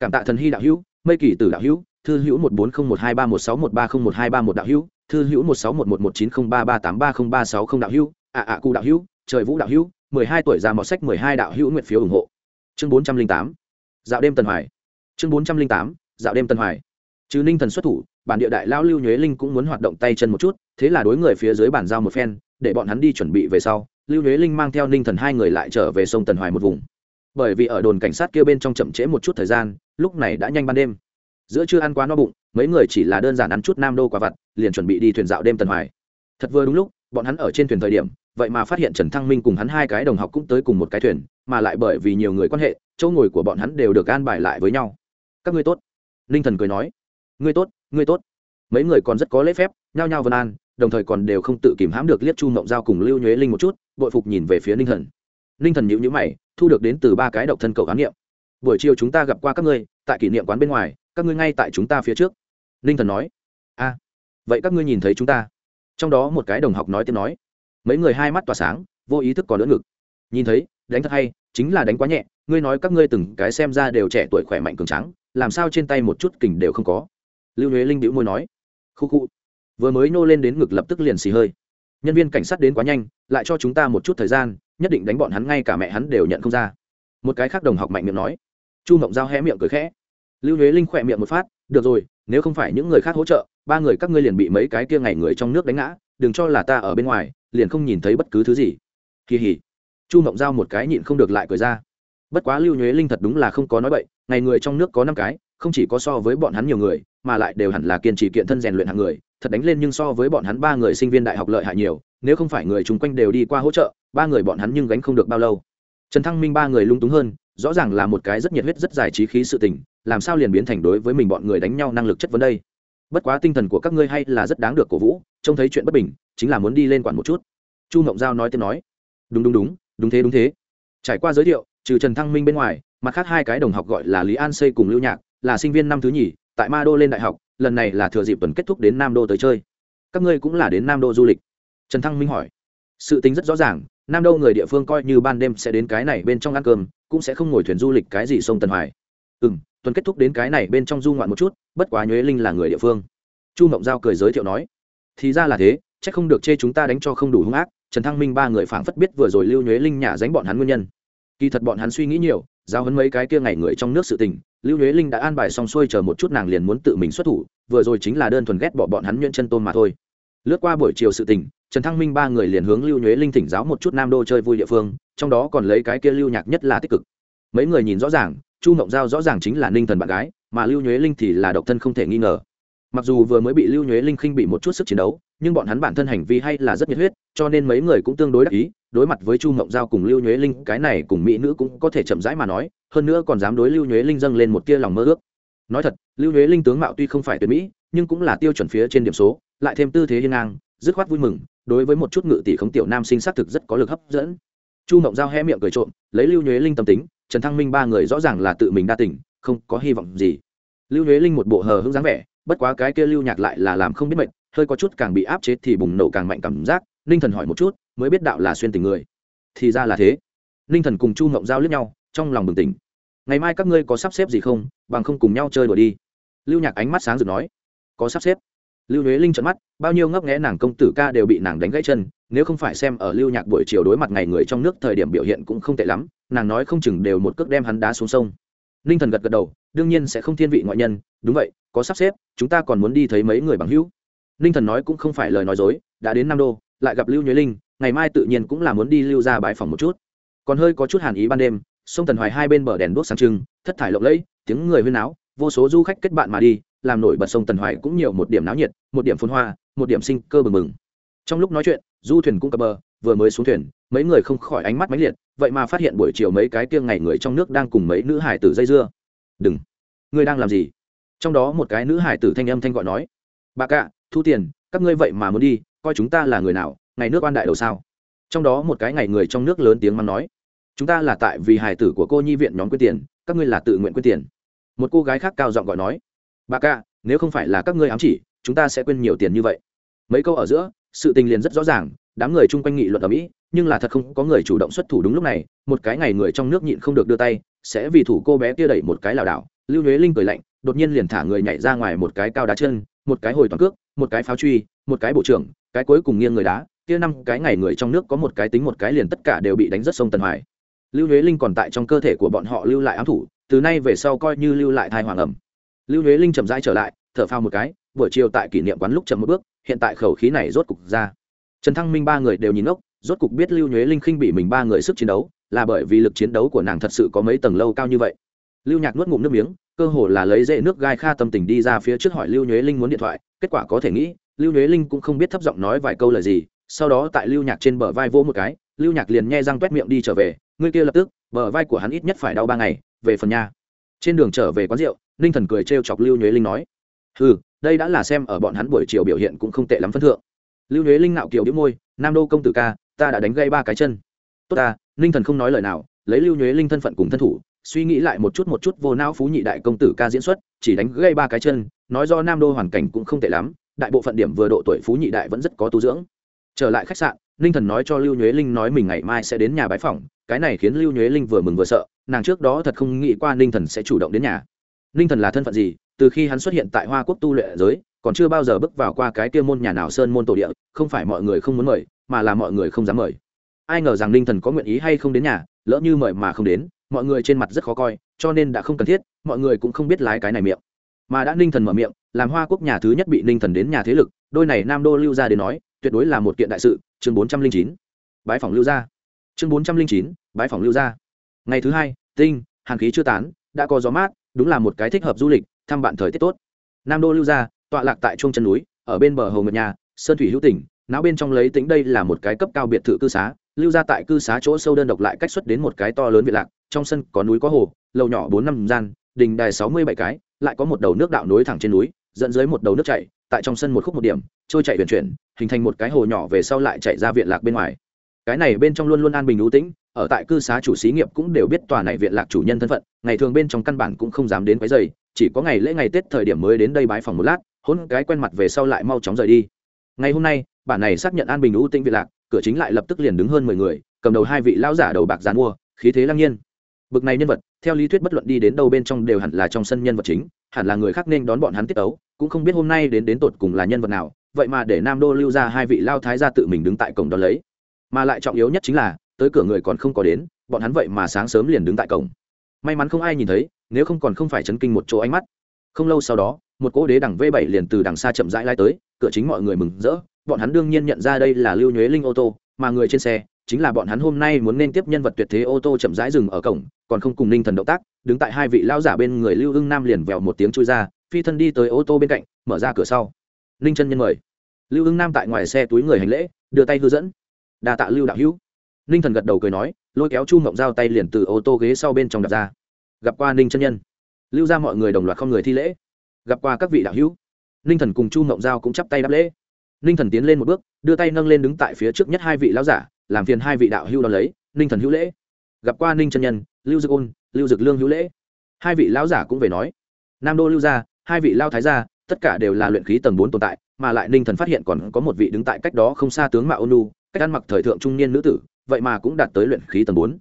Cảm tạ thần hy đạo hữu mây kỳ tử đạo hữu thư hữu một bốn không một hai ba một sáu một ba không một hai ba một đạo hữu thư hữu một sáu một một một chín không ba ba tám ba không ba sáu không đạo hữu ạ ạ cụ đạo hữu trời vũ đạo hữu mười hai tuổi ra mọt sách mười hai đạo hữu nguyện phiếu ủng hộ chương bốn trăm linh tám, dạo đêm tần hoài. Chương bốn trăm linh tám, dạo đêm tần hoài. Chứ ninh thần xuất thủ, bản địa đại lao lưu nhuế linh cũng muốn hoạt động tay chân một chút, thế là đối người phía dưới bản giao một phen, để bọn hắn đi chuẩn bị về sau, lưu nhuế linh mang theo ninh thần hai người lại trở về sông tần hoài một vùng. Bởi vì ở đồn cảnh sát kia bên trong chậm trễ một chút thời gian, lúc này đã nhanh ban đêm. Giữa chưa ăn quá no bụng, mấy người chỉ là đơn giản ăn chút nam đô quả vặt, liền chuẩn bị đi thuyền dạo đêm tần hoài. Thật vừa đúng lúc, bọn hắn ở trên thuyền thời điểm vậy mà phát hiện trần thăng minh cùng hắn hai cái đồng học cũng tới cùng một cái thuyền, mà lại bởi vì nhiều người quan hệ, chỗ ngồi của bọn hắn đều được an bài lại với nhau. Các ngươi tốt. Ninh thần cười nói. Ngươi tốt ngươi tốt. Mấy người còn rất có lễ phép, nhao nhao vân an, đồng thời còn đều không tự kìm hãm được liếc chu mộng giao cùng lưu nhuế linh một chút bội phục nhìn về phía ninh thần. Ninh thần nhữ nhữ mày, thu được đến từ ba cái độc thân cầu khám nghiệm. Buổi chiều chúng ta gặp qua các ngươi, tại kỷ niệm quán bên ngoài, các ngươi ngay tại chúng ta phía trước. Ninh thần nói. A vậy các ngươi nhìn thấy chúng ta. Trong đó một cái đồng học nói tiếp nói mấy người hai mắt tỏa sáng, vô ý thức còn lưỡng ngực. Nhìn thấy, đánh thật hay, chính là đánh quá nhẹ, ngươi nói các ngươi từng cái xem ra đều trẻ tuổi khỏe mạnh cường trắng làm sao trên tay một chút kình đều không có? Lưu huế linh đĩu môi nói. Khu khu. Vừa mới nô lên đến ngực lập tức liền xì hơi. Nhân viên cảnh sát đến quá nhanh, lại cho chúng ta một chút thời gian, nhất định đánh bọn hắn ngay cả mẹ hắn đều nhận không ra. Một cái khác đồng học mạnh miệng nói. Chu mộng giao hé miệng cười khẽ. Lưu huế linh khỏe miệng một phát, được rồi, nếu không phải những người khác hỗ trợ, ba người các ngươi liền bị mấy cái kia ngày người trong nước đánh ngã, đừng cho là ta ở bên ngoài liền không nhìn thấy bất cứ thứ gì. Kỳ hỉ. Chu mộng giao một cái nhịn không được lại cười ra. Bất quá lưu nhuế linh thật đúng là không có nói bậy, ngày người trong nước có năm cái, không chỉ có so với bọn hắn nhiều người, mà lại đều hẳn là kiên trì kiện thân rèn luyện hàng người, thật đánh lên nhưng so với bọn hắn ba người sinh viên đại học lợi hại nhiều, nếu không phải người chung quanh đều đi qua hỗ trợ, ba người bọn hắn nhưng gánh không được bao lâu. Trần thăng minh ba người lung túng hơn, rõ ràng là một cái rất nhiệt huyết rất giải trí khí sự tình, làm sao liền biến thành đối với mình bọn người đánh nhau năng lực chất vấn đây. Bất quá tinh thần của các ngươi hay là rất đáng được cổ vũ trông thấy chuyện bất bình, chính là muốn đi lên quản một chút. Chu mộng giao nói tiếng nói, đúng đúng đúng đúng thế đúng thế. Trải qua giới thiệu, trừ trần thăng minh bên ngoài, mặt khác hai cái đồng học gọi là lý an xây cùng lưu nhạc, là sinh viên năm thứ nhì, tại ma đô lên đại học, lần này là thừa dịp tuần kết thúc đến nam đô tới chơi. Các ngươi cũng là đến nam đô du lịch? Trần thăng minh hỏi. Sự tính rất rõ ràng, nam đô người địa phương coi như ban đêm sẽ đến cái này bên trong ăn cơm, cũng sẽ không ngồi thuyền du lịch cái gì sông tần hoài. Ừ m tuần kết thúc đến cái này bên trong du ngoạn một chút, bất quá nhuế linh là người địa phương. Chu mộng giao cười giới thiệu nói thì ra là thế, chắc không được chê chúng ta đánh cho không đủ hung ác, trần thăng minh ba người phảng phất biết vừa rồi lưu nhuế linh nhả dánh bọn hắn nguyên nhân. Kỳ thật bọn hắn suy nghĩ nhiều, giao hấn mấy cái kia ngày người trong nước sự tình, lưu nhuế linh đã an bài xong xuôi chờ một chút nàng liền muốn tự mình xuất thủ, vừa rồi chính là đơn thuần ghét bỏ bọn hắn nhuyễn chân tôn mà thôi. Lướt qua buổi chiều sự tình, trần thăng minh ba người liền hướng lưu nhuế linh thỉnh giáo một chút nam đô chơi vui địa phương, trong đó còn lấy cái kia lưu nhạc nhất là tích cực. Mấy người nhìn rõ ràng, chu mộng giao rõ ràng chính là ninh thần bạn gái, mà lưu nhuế linh thì là độc thân không thể nghi ngờ mặc dù vừa mới bị lưu nhuế linh khinh bị một chút sức chiến đấu, nhưng bọn hắn bản thân hành vi hay là rất nhiệt huyết, cho nên mấy người cũng tương đối đắc ý, đối mặt với chu mộng giao cùng lưu nhuế linh, cái này cùng mỹ nữ cũng có thể chậm rãi mà nói, hơn nữa còn dám đối lưu nhuế linh dâng lên một tia lòng mơ ước. Nói thật, lưu nhuế linh tướng mạo tuy không phải tuyệt mỹ, nhưng cũng là tiêu chuẩn phía trên điểm số, lại thêm tư thế hiên ngang, dứt khoát vui mừng, đối với một chút ngự tỷ khống tiểu nam sinh xác thực rất có lực hấp dẫn. Chu mộng giao hé miệng cười trộm, lấy lưu nhuế linh tâm tính, trần thăng minh ba người rõ ràng là tự mình đa tỉnh không có hy vọng gì. Lưu nhuế linh một bộ hờ hững dáng vẻ bất quá cái kia lưu nhạc lại là làm không biết mệnh hơi có chút càng bị áp chế thì bùng nổ càng mạnh cảm giác, ninh thần hỏi một chút, mới biết đạo là xuyên tình người. Thì ra là thế. Ninh thần cùng chu mộng giao lướt nhau, trong lòng bừng tỉnh. Ngày mai các ngươi có sắp xếp gì không, bằng không cùng nhau chơi đùa đi. Lưu nhạc ánh mắt sáng rực nói, có sắp xếp. Lưu nhuế linh trận mắt, bao nhiêu ngấp nghẽ nàng công tử ca đều bị nàng đánh gãy chân, nếu không phải xem ở lưu nhạc buổi chiều đối mặt ngày người trong nước thời điểm biểu hiện cũng không tệ lắm, nàng nói không chừng đều một cước đem hắn đá xuống sông ninh thần gật gật đầu, đương nhiên sẽ không thiên vị ngoại nhân, đúng vậy, có sắp xếp, chúng ta còn muốn đi thấy mấy người bằng hữu. Ninh thần nói cũng không phải lời nói dối, đã đến nam đô, lại gặp lưu nhuế linh, ngày mai tự nhiên cũng là muốn đi lưu ra bãi phòng một chút. Còn hơi có chút hàn ý ban đêm, sông tần hoài hai bên bờ đèn đuốc sáng trưng, thất thải lộng lẫy, tiếng người huyên áo vô số du khách kết bạn mà đi, làm nổi bật sông tần hoài cũng nhiều một điểm náo nhiệt, một điểm phun hoa, một điểm sinh cơ bừng bừng. Trong lúc nói chuyện, du thuyền cũng cập bờ vừa mới xuống thuyền, mấy người không khỏi ánh mắt máy liệt, vậy mà phát hiện buổi chiều mấy cái kia ngày người trong nước đang cùng mấy nữ hải tử dây dưa. Đừng, ngươi đang làm gì? Trong đó một cái nữ hải tử thanh âm thanh gọi nói. Bà cạ, thu tiền, các ngươi vậy mà muốn đi, coi chúng ta là người nào, ngày nước quan đại đầu sao? Trong đó một cái ngày người trong nước lớn tiếng mắng nói. Chúng ta là tại vì hải tử của cô nhi viện nhóm quyên tiền, các ngươi là tự nguyện quyên tiền. Một cô gái khác cao giọng gọi nói. Bà cạ, nếu không phải là các ngươi ám chỉ, chúng ta sẽ quên nhiều tiền như vậy. Mấy câu ở giữa, sự tình liền rất rõ ràng đám người chung quanh nghị luận ở mỹ nhưng là thật không có người chủ động xuất thủ đúng lúc này một cái ngày người trong nước nhịn không được đưa tay sẽ vì thủ cô bé kia đẩy một cái lảo đảo lưu nhuế linh cười lạnh đột nhiên liền thả người nhảy ra ngoài một cái cao đá chân một cái hồi toàn cước một cái pháo truy một cái bộ trưởng cái cuối cùng nghiêng người đá kia năm cái ngày người trong nước có một cái tính một cái liền tất cả đều bị đánh rất sông tần hoài lưu nhuế linh còn tại trong cơ thể của bọn họ lưu lại ám thủ từ nay về sau coi như lưu lại thai hoàng ẩm lưu nhuế linh chậm rãi trở lại thở phao một cái buổi chiều tại kỷ niệm quán lúc chậm một bước hiện tại khẩu khí này rốt cục ra trần thăng minh ba người đều nhìn ốc, rốt cục biết lưu nhuế linh khinh bị mình ba người sức chiến đấu, là bởi vì lực chiến đấu của nàng thật sự có mấy tầng lâu cao như vậy. Lưu nhạc nuốt ngụm nước miếng, cơ hồ là lấy dễ nước gai kha tâm tình đi ra phía trước hỏi lưu nhuế linh muốn điện thoại, kết quả có thể nghĩ, lưu nhuế linh cũng không biết thấp giọng nói vài câu là gì, sau đó tại lưu nhạc trên bờ vai vỗ một cái, lưu nhạc liền nhe răng t miệng đi trở về người kia lập tức, bờ vai của hắn ít nhất phải đau ba ngày, về phần nhà. Trên đường trở về quán rượu, ninh thần cười trêu chọc lưu nhuế linh nói ừ đây đã là xem ở bọn hắn buổi chiều biểu hiện cũng không tệ lắm phân thượng lưu huế linh nạo kiều đĩu môi, nam đô công tử ca, ta đã đánh gây ba cái chân. Tốt ta, ninh thần không nói lời nào, lấy lưu nhuế linh thân phận cùng thân thủ, suy nghĩ lại một chút một chút vô não phú nhị đại công tử ca diễn xuất, chỉ đánh gây ba cái chân, nói do nam đô hoàn cảnh cũng không tệ lắm, đại bộ phận điểm vừa độ tuổi phú nhị đại vẫn rất có tu dưỡng. Trở lại khách sạn, ninh thần nói cho lưu nhuế linh nói mình ngày mai sẽ đến nhà bái phòng cái này khiến lưu nhuế linh vừa mừng vừa sợ, nàng trước đó thật không nghĩ qua ninh thần sẽ chủ động đến nhà. Ninh thần là thân phận gì? Từ khi hắn xuất hiện tại hoa quốc tu luyện giới còn chưa bao giờ bước vào qua cái kia môn nhà nào sơn môn tổ địa, không phải mọi người không muốn mời, mà là mọi người không dám mời. Ai ngờ rằng ninh thần có nguyện ý hay không đến nhà, lỡ như mời mà không đến, mọi người trên mặt rất khó coi, cho nên đã không cần thiết, mọi người cũng không biết lái cái này miệng. Mà đã ninh thần mở miệng, làm hoa quốc nhà thứ nhất bị ninh thần đến nhà thế lực, đôi này nam đô lưu ra đến nói, tuyệt đối là một kiện đại sự, chương bốn trăm linh chín. Bái phòng lưu gia. Chương bốn trăm linh chín, bái phòng lưu gia. Ngày thứ hai, tinh hàng khí chưa tán, đã có gió mát, đúng là một cái thích hợp du lịch, thăm bạn thời tiết tốt. Nam đô lưu gia tọa lạc tại trung chân núi, ở bên bờ hồ nguyệt nhà sơn thủy hữu tỉnh, não bên trong lấy tính đây là một cái cấp cao biệt thự cư xá, lưu ra tại cư xá chỗ sâu đơn độc lại cách xuất đến một cái to lớn việt lạc, trong sân có núi có hồ, lầu nhỏ bốn năm gian, đình đài sáu mươi bảy cái, lại có một đầu nước đạo nối thẳng trên núi, dẫn dưới một đầu nước chảy, tại trong sân một khúc một điểm, trôi chạy huyền chuyển, hình thành một cái hồ nhỏ về sau lại chạy ra viện lạc bên ngoài. Cái này bên trong luôn luôn an bình ưu tĩnh, ở tại cư xá chủ xí nghiệp cũng đều biết tòa này viện lạc chủ nhân thân phận, ngày thường bên trong căn bản cũng không dám đến quấy dày chỉ có ngày lễ ngày tết thời điểm mới đến đây bái phòng một lát hôn cái quen mặt về sau lại mau chóng rời đi. Ngày hôm nay bản này xác nhận an bình ưu tĩnh vị lạc, cửa chính lại lập tức liền đứng hơn mười người, cầm đầu hai vị lão giả đầu bạc giàn mua, khí thế lăng nhiên. Bực này nhân vật, theo lý thuyết bất luận đi đến đâu bên trong đều hẳn là trong sân nhân vật chính, hẳn là người khác nên đón bọn hắn tiết ấu, cũng không biết hôm nay đến đến tột cùng là nhân vật nào, vậy mà để nam đô lưu ra hai vị lao thái ra tự mình đứng tại cổng đón lấy. Mà lại trọng yếu nhất chính là, tới cửa người còn không có đến, bọn hắn vậy mà sáng sớm liền đứng tại cổng. May mắn không ai nhìn thấy, nếu không còn không phải chấn kinh một chỗ ánh mắt không lâu sau đó, một cỗ đế đằng v 7 liền từ đằng xa chậm rãi lai tới, cửa chính mọi người mừng rỡ, bọn hắn đương nhiên nhận ra đây là lưu nhuế linh ô tô, mà người trên xe chính là bọn hắn hôm nay muốn nên tiếp nhân vật tuyệt thế ô tô chậm rãi dừng ở cổng, còn không cùng ninh thần động tác, đứng tại hai vị lao giả bên người lưu hưng nam liền vèo một tiếng chui ra, phi thân đi tới ô tô bên cạnh, mở ra cửa sau. Ninh chân nhân mời. Lưu hưng nam tại ngoài xe túi người hành lễ, đưa tay hư dẫn. Đa tạ lưu đạo hữu. Ninh thần gật đầu cười nói, lôi kéo chu mộng dao tay liền từ ô tô ghế sau bên trong đặt ra. Gặp qua ninh chân nhân lưu ra mọi người đồng loạt không người thi lễ. Gặp qua các vị đạo hữu, ninh thần cùng chu mộng giao cũng chắp tay đáp lễ. Ninh thần tiến lên một bước, đưa tay nâng lên đứng tại phía trước nhất hai vị lão giả, làm phiền hai vị đạo hữu đón lấy, ninh thần hữu lễ. Gặp qua ninh chân nhân, lưu dực ôn, lưu dực lương hữu lễ. Hai vị lão giả cũng về nói, nam đô lưu gia, hai vị lao thái gia, tất cả đều là luyện khí tầng bốn tồn tại, mà lại ninh thần phát hiện còn có một vị đứng tại cách đó không xa tướng mạo ôn cách ăn mặc thời thượng trung niên nữ tử, vậy mà cũng đạt tới luyện khí tầng bốn.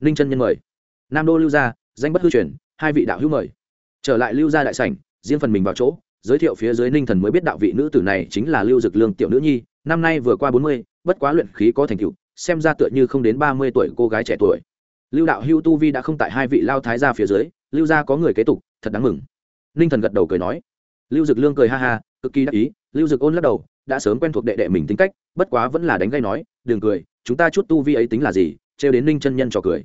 Ninh chân nhân mời. Nam đô lưu gia, danh bất hư truyền hai vị đạo hữu mời. Trở lại lưu gia đại sảnh, riêng phần mình vào chỗ, giới thiệu phía dưới ninh thần mới biết đạo vị nữ tử này chính là lưu dực lương tiểu nữ nhi, năm nay vừa qua bốn mươi, bất quá luyện khí có thành tựu, xem ra tựa như không đến ba mươi tuổi cô gái trẻ tuổi. Lưu đạo hưu tu vi đã không tại hai vị lao thái gia phía dưới, lưu gia có người kế tục, thật đáng mừng. Ninh thần gật đầu cười nói. Lưu dực lương cười ha ha, cực kỳ đắc ý, lưu dực ôn lắc đầu, đã sớm quen thuộc đệ đệ mình tính cách, bất quá vẫn là đánh gây nói, đừng cười, chúng ta chút tu vi ấy tính là gì? Trêu đến ninh chân nhân trò cười.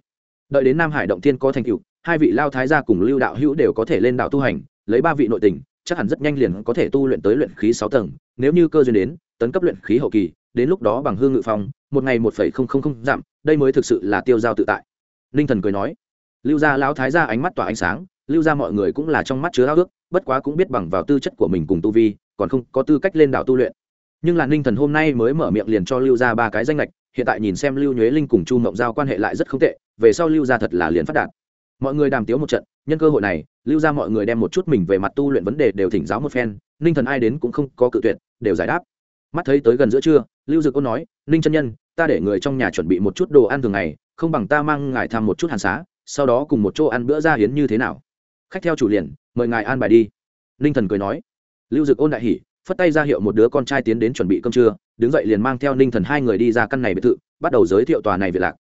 Đợi đến nam hải động thiên có thành tựu hai vị lao thái gia cùng lưu đạo hữu đều có thể lên đạo tu hành, lấy ba vị nội tình, chắc hẳn rất nhanh liền có thể tu luyện tới luyện khí sáu tầng, nếu như cơ duyên đến, tấn cấp luyện khí hậu kỳ, đến lúc đó bằng hương ngự phong, một ngày một phẩy không không không giảm đây mới thực sự là tiêu giao tự tại. Ninh thần cười nói. Lưu gia lão thái gia ánh mắt tỏa ánh sáng, lưu gia mọi người cũng là trong mắt chứa háo ước, bất quá cũng biết bằng vào tư chất của mình cùng tu vi, còn không có tư cách lên đạo tu luyện. Nhưng là ninh thần hôm nay mới mở miệng liền cho lưu gia ba cái danh lệch hiện tại nhìn xem lưu nhuế linh cùng chu mộng giao quan hệ lại rất không tệ, về sau lưu gia thật là liền phát đạt mọi người đàm tiếu một trận, nhân cơ hội này, lưu ra mọi người đem một chút mình về mặt tu luyện vấn đề đều thỉnh giáo một phen, ninh thần ai đến cũng không có cự tuyệt, đều giải đáp. Mắt thấy tới gần giữa trưa, lưu dực ôn nói, ninh chân nhân, ta để người trong nhà chuẩn bị một chút đồ ăn thường ngày, không bằng ta mang ngài thăm một chút hàn xá, sau đó cùng một chỗ ăn bữa ra hiến như thế nào? Khách theo chủ liền, mời ngài an bài đi. Ninh thần cười nói. Lưu dực ôn đại hỉ, phất tay ra hiệu một đứa con trai tiến đến chuẩn bị cơm trưa, đứng dậy liền mang theo ninh thần hai người đi ra căn này biệt thự, bắt đầu giới thiệu tòa này về lạc.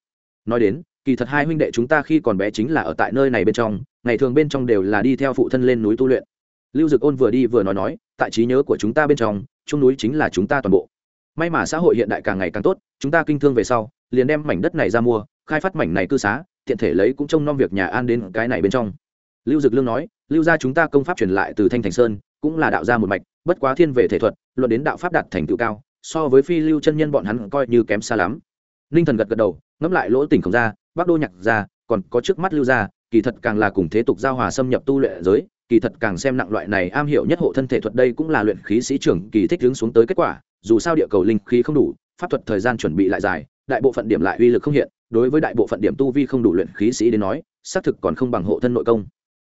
Nói đến kỳ thật hai huynh đệ chúng ta khi còn bé chính là ở tại nơi này bên trong, ngày thường bên trong đều là đi theo phụ thân lên núi tu luyện. Lưu dực ôn vừa đi vừa nói nói, tại trí nhớ của chúng ta bên trong trung núi chính là chúng ta toàn bộ. May mà xã hội hiện đại càng ngày càng tốt, chúng ta kinh thương về sau, liền đem mảnh đất này ra mua, khai phát mảnh này cư xá, tiện thể lấy cũng trông nom việc nhà an đến cái này bên trong. Lưu dực lương nói, lưu gia chúng ta công pháp truyền lại từ thanh thành sơn, cũng là đạo gia một mạch, bất quá thiên về thể thuật, luận đến đạo pháp đạt thành tựu cao, so với phi lưu chân nhân bọn hắn coi như kém xa lắm. Ninh thần gật gật đầu, ngẫm lại lỗ tỉnh không ra bắc đô nhạc ra còn có trước mắt lưu gia, kỳ thật càng là cùng thế tục giao hòa xâm nhập tu luyện giới, kỳ thật càng xem nặng loại này am hiểu nhất hộ thân thể thuật đây cũng là luyện khí sĩ trưởng kỳ thích hướng xuống tới kết quả, dù sao địa cầu linh khí không đủ, pháp thuật thời gian chuẩn bị lại dài, đại bộ phận điểm lại uy lực không hiện, đối với đại bộ phận điểm tu vi không đủ luyện khí sĩ đến nói, xác thực còn không bằng hộ thân nội công.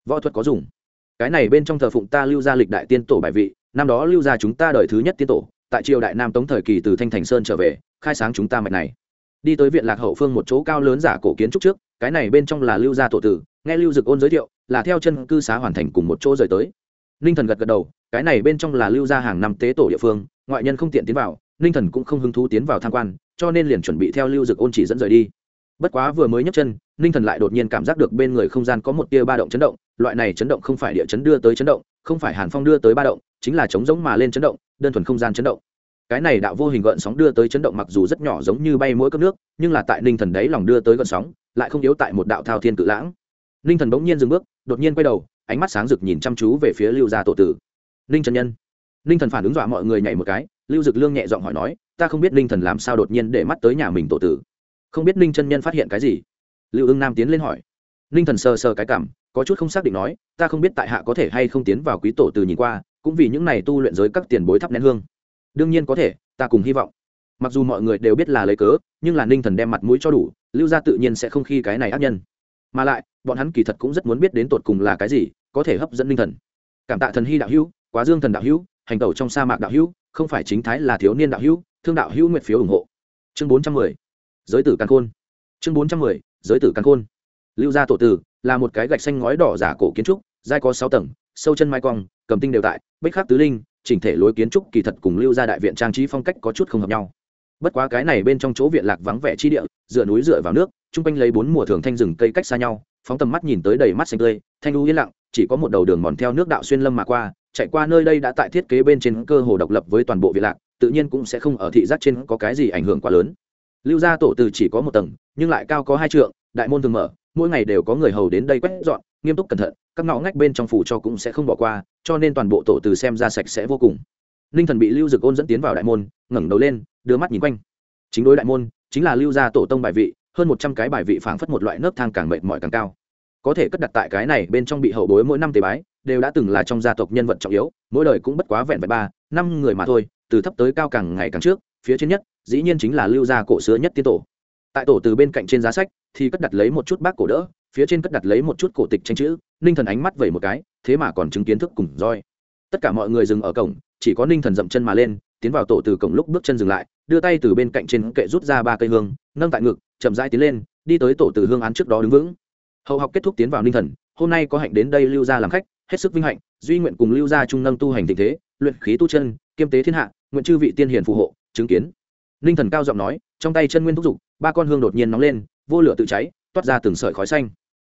Võ thuật có dùng. Cái này bên trong thờ phụng ta lưu gia lịch đại tiên tổ bài vị, năm đó lưu gia chúng ta đời thứ nhất tiên tổ, tại triều đại nam tống thời kỳ từ thanh thành sơn trở về, khai sáng chúng ta mạch này đi tới viện lạc hậu phương một chỗ cao lớn giả cổ kiến trúc trước, cái này bên trong là lưu gia tổ tử, nghe lưu dực ôn giới thiệu, là theo chân cư xá hoàn thành cùng một chỗ rời tới. Ninh thần gật gật đầu, cái này bên trong là lưu gia hàng năm tế tổ địa phương, ngoại nhân không tiện tiến vào, ninh thần cũng không hứng thú tiến vào tham quan, cho nên liền chuẩn bị theo lưu dực ôn chỉ dẫn rời đi. Bất quá vừa mới nhấc chân, ninh thần lại đột nhiên cảm giác được bên người không gian có một tia ba động chấn động, loại này chấn động không phải địa chấn đưa tới chấn động, không phải hàn phong đưa tới ba động, chính là chống giống mà lên chấn động, đơn thuần không gian chấn động cái này đạo vô hình gợn sóng đưa tới chấn động mặc dù rất nhỏ giống như bay mỗi cốc nước, nhưng là tại ninh thần đấy lòng đưa tới gợn sóng, lại không yếu tại một đạo thao thiên cự lãng. Ninh thần bỗng nhiên dừng bước, đột nhiên quay đầu, ánh mắt sáng rực nhìn chăm chú về phía lưu gia tổ tử. Ninh trần nhân. Ninh thần phản ứng dọa mọi người nhảy một cái, lưu dực lương nhẹ giọng hỏi nói, ta không biết ninh thần làm sao đột nhiên để mắt tới nhà mình tổ tử? Không biết ninh chân nhân phát hiện cái gì? Lưu ưng nam tiến lên hỏi. Ninh thần sờ sờ cái cảm, có chút không xác định nói, ta không biết tại hạ có thể hay không tiến vào quý tổ từ nhìn qua, cũng vì những này tu luyện giới các tiền bối thắp nén hương đương nhiên có thể, ta cùng hy vọng. Mặc dù mọi người đều biết là lấy cớ, nhưng là ninh thần đem mặt mũi cho đủ, lưu gia tự nhiên sẽ không khi cái này ác nhân. Mà lại, bọn hắn kỳ thật cũng rất muốn biết đến tột cùng là cái gì, có thể hấp dẫn ninh thần. Cảm tạ thần hy đạo hữu, quá dương thần đạo hữu, hành tẩu trong sa mạc đạo hữu, không phải chính thái là thiếu niên đạo hữu, thương đạo hữu nguyện phiếu ủng hộ. Chương bốn trăm mười, giới tử căn khôn. Chương bốn trăm mười, giới tử căn khôn. Lưu gia tổ tử, là một cái gạch xanh ngói đỏ giả cổ kiến trúc dai có sáu tầng, sâu chân mai cong, cầm tinh đều tại, bích khắc tứ linh chỉnh thể lối kiến trúc kỳ thật cùng lưu gia đại viện trang trí phong cách có chút không hợp nhau. Bất quá cái này bên trong chỗ viện lạc vắng vẻ chi địa, dựa núi dựa vào nước, chung quanh lấy bốn mùa thường thanh rừng cây cách xa nhau, phóng tầm mắt nhìn tới đầy mắt xanh tươi, thanh lưu yên lặng, chỉ có một đầu đường mòn theo nước đạo xuyên lâm mà qua, chạy qua nơi đây đã tại thiết kế bên trên cơ hồ độc lập với toàn bộ viện lạc, tự nhiên cũng sẽ không ở thị giác trên có cái gì ảnh hưởng quá lớn. Lưu gia tổ từ chỉ có một tầng, nhưng lại cao có hai trượng, đại môn thường mở, mỗi ngày đều có người hầu đến đây quét dọn, nghiêm túc cẩn thận các ngõ ngách bên trong phủ cho cũng sẽ không bỏ qua, cho nên toàn bộ tổ từ xem ra sạch sẽ vô cùng. Ninh thần bị lưu dực ôn dẫn tiến vào đại môn, ngẩng đầu lên, đưa mắt nhìn quanh. Chính đối đại môn, chính là lưu gia tổ tông bài vị, hơn một trăm cái bài vị phảng phất một loại nấc thang càng mệt mỏi càng cao. Có thể cất đặt tại cái này bên trong bị hậu bối mỗi năm tế bái, đều đã từng là trong gia tộc nhân vật trọng yếu, mỗi đời cũng bất quá vẹn vẹn ba, năm người mà thôi, từ thấp tới cao càng ngày càng trước, phía trên nhất, dĩ nhiên chính là lưu gia cổ xưa nhất tiên tổ. Tại tổ từ bên cạnh trên giá sách, thì cất đặt lấy một chút bác cổ đỡ phía trên cất đặt lấy một chút cổ tịch tranh chữ, ninh thần ánh mắt vẩy một cái, thế mà còn chứng kiến thức cùng roi. Tất cả mọi người dừng ở cổng, chỉ có ninh thần dậm chân mà lên, tiến vào tổ từ cổng lúc bước chân dừng lại, đưa tay từ bên cạnh trên kệ rút ra ba cây hương, nâng tại ngực, chậm rãi tiến lên, đi tới tổ từ hương án trước đó đứng vững. Hậu học kết thúc tiến vào ninh thần, hôm nay có hạnh đến đây lưu gia làm khách, hết sức vinh hạnh, duy nguyện cùng lưu gia trung nâng tu hành tình thế, luyện khí tu chân, kiêm tế thiên hạ, nguyện chư vị tiên hiền phù hộ, chứng kiến. Ninh thần cao giọng nói, trong tay chân nguyên thúc giục, ba con hương đột nhiên nóng lên, vô lửa tự cháy, toát ra từng sợi khói xanh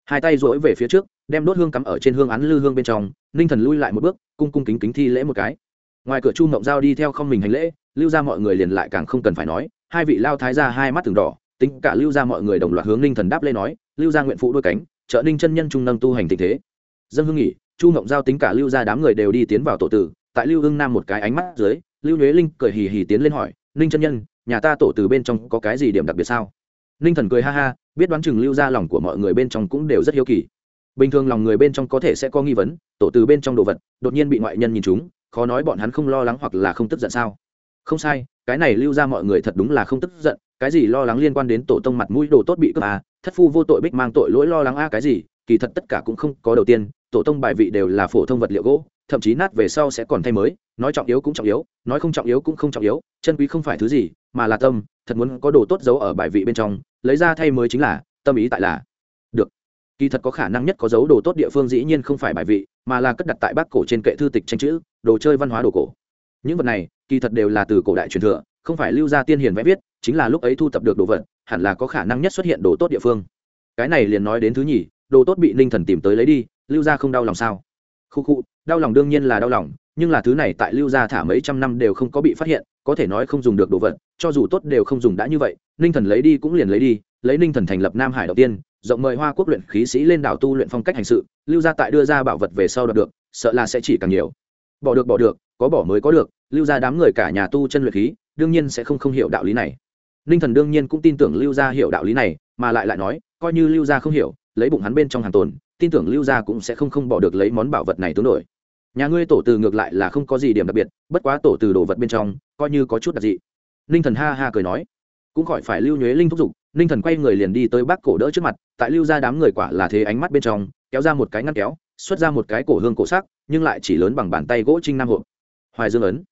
hai tay rỗi về phía trước, đem đốt hương cắm ở trên hương án lư hương bên trong, ninh thần lui lại một bước, cung cung kính kính thi lễ một cái. Ngoài cửa chu mộng giao đi theo không mình hành lễ, lưu ra mọi người liền lại càng không cần phải nói, hai vị lao thái ra hai mắt từng đỏ, tính cả lưu ra mọi người đồng loạt hướng ninh thần đáp lê nói, lưu ra nguyện phụ đôi cánh, trợ ninh chân nhân trung nâng tu hành tình thế. Dân hương nghỉ, chu mộng giao tính cả lưu ra đám người đều đi tiến vào tổ tử, tại lưu hương nam một cái ánh mắt dưới, lưu nhuế linh cười hì hì tiến lên hỏi, ninh chân nhân, nhà ta tổ từ bên trong có cái gì điểm đặc biệt sao? Ninh thần cười ha ha biết đoán chừng lưu ra lòng của mọi người bên trong cũng đều rất hiếu kỳ. Bình thường lòng người bên trong có thể sẽ có nghi vấn, tổ từ bên trong đồ vật, đột nhiên bị ngoại nhân nhìn chúng khó nói bọn hắn không lo lắng hoặc là không tức giận sao? Không sai, cái này lưu ra mọi người thật đúng là không tức giận, cái gì lo lắng liên quan đến tổ tông mặt mũi đồ tốt bị cướp à thất phu vô tội bích mang tội lỗi lo lắng a cái gì, kỳ thật tất cả cũng không có đầu tiên, tổ tông bài vị đều là phổ thông vật liệu gỗ, thậm chí nát về sau sẽ còn thay mới, nói trọng yếu cũng trọng yếu, nói không trọng yếu cũng không trọng yếu, chân quý không phải thứ gì, mà là tâm, thật muốn có đồ tốt giấu ở bài vị bên trong lấy ra thay mới chính là, tâm ý tại là, được. Kỳ thật có khả năng nhất có dấu đồ tốt địa phương dĩ nhiên không phải bài vị, mà là cất đặt tại bác cổ trên kệ thư tịch tranh chữ, đồ chơi văn hóa đồ cổ. Những vật này, kỳ thật đều là từ cổ đại truyền thừa, không phải lưu gia tiên hiền vẽ viết, chính là lúc ấy thu tập được đồ vật, hẳn là có khả năng nhất xuất hiện đồ tốt địa phương. Cái này liền nói đến thứ nhì, đồ tốt bị ninh thần tìm tới lấy đi, lưu gia không đau lòng sao? Khu khu, đau lòng đương nhiên là đau lòng, nhưng là thứ này tại lưu gia thả mấy trăm năm đều không có bị phát hiện, có thể nói không dùng được đồ vật cho dù tốt đều không dùng đã như vậy, ninh thần lấy đi cũng liền lấy đi, lấy ninh thần thành lập nam hải đầu tiên, rộng mời hoa quốc luyện khí sĩ lên đảo tu luyện phong cách hành sự, lưu gia tại đưa ra bảo vật về sau đoạt được, sợ là sẽ chỉ càng nhiều. Bỏ được bỏ được, có bỏ mới có được, lưu gia đám người cả nhà tu chân luyện khí, đương nhiên sẽ không không hiểu đạo lý này. Ninh thần đương nhiên cũng tin tưởng lưu gia hiểu đạo lý này, mà lại lại nói, coi như lưu gia không hiểu, lấy bụng hắn bên trong hàng tồn, tin tưởng lưu gia cũng sẽ không không bỏ được lấy món bảo vật này tướng đổi. Nhà ngươi tổ từ ngược lại là không có gì điểm đặc biệt, bất quá tổ từ đồ vật bên trong, coi như có chút đặc dị ninh thần ha ha cười nói. Cũng khỏi phải lưu nhuế linh thúc giục, ninh thần quay người liền đi tới bác cổ đỡ trước mặt, tại lưu ra đám người quả là thế ánh mắt bên trong, kéo ra một cái ngăn kéo, xuất ra một cái cổ hương cổ sắc, nhưng lại chỉ lớn bằng bàn tay gỗ trinh nam hộp. Hoài dương ấn.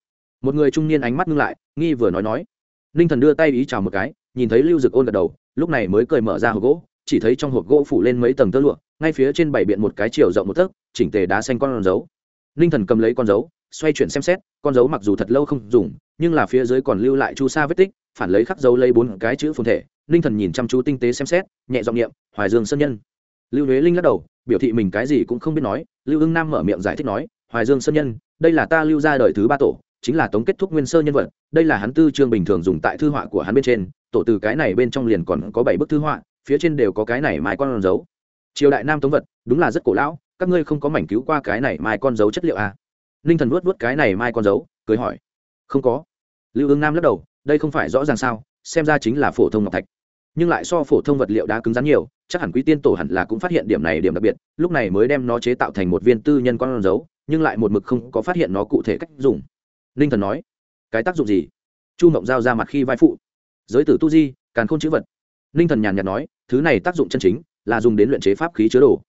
Một người trung niên ánh mắt ngưng lại, nghi vừa nói nói. Ninh thần đưa tay ý chào một cái, nhìn thấy lưu dực ôn gật đầu, lúc này mới cười mở ra hộp gỗ, chỉ thấy trong hộp gỗ phủ lên mấy tầng tơ lụa, ngay phía trên bảy biện một cái chiều rộng một tấc, chỉnh tề đá xanh con dấu. Ninh thần cầm lấy con dấu, xoay chuyển xem xét, con dấu mặc dù thật lâu không dùng nhưng là phía dưới còn lưu lại chu sa vết tích, phản lấy khắc dấu lấy bốn cái chữ phồn thể, ninh thần nhìn chăm chú tinh tế xem xét, nhẹ giọng niệm, hoài dương sơn nhân. Lưu huế linh lắc đầu, biểu thị mình cái gì cũng không biết nói, lưu hưng nam mở miệng giải thích nói, hoài dương sơn nhân, đây là ta lưu ra đời thứ ba tổ, chính là tống kết thúc nguyên sơ nhân vật, đây là hắn tư chương bình thường dùng tại thư họa của hắn bên trên, tổ từ cái này bên trong liền còn có bảy bức thư họa, phía trên đều có cái này mai con dấu. Triều đại nam tống vật, đúng là rất cổ lão, các ngươi không có mảnh cứu qua cái này mai con dấu chất liệu à? ninh thần vuốt vuốt cái này mai con dấu, cười hỏi. Không có lưu ương nam lắc đầu, đây không phải rõ ràng sao, xem ra chính là phổ thông ngọc thạch. Nhưng lại so phổ thông vật liệu đá cứng rắn nhiều, chắc hẳn quý tiên tổ hẳn là cũng phát hiện điểm này điểm đặc biệt, lúc này mới đem nó chế tạo thành một viên tư nhân con dấu, nhưng lại một mực không có phát hiện nó cụ thể cách dùng. Ninh thần nói, cái tác dụng gì? Chu mộng giao ra mặt khi vai phụ. Giới tử tu di, càn n chữ vật. Ninh thần nhàn nhạt nói, thứ này tác dụng chân chính là dùng đến luyện chế pháp khí chứa đồ.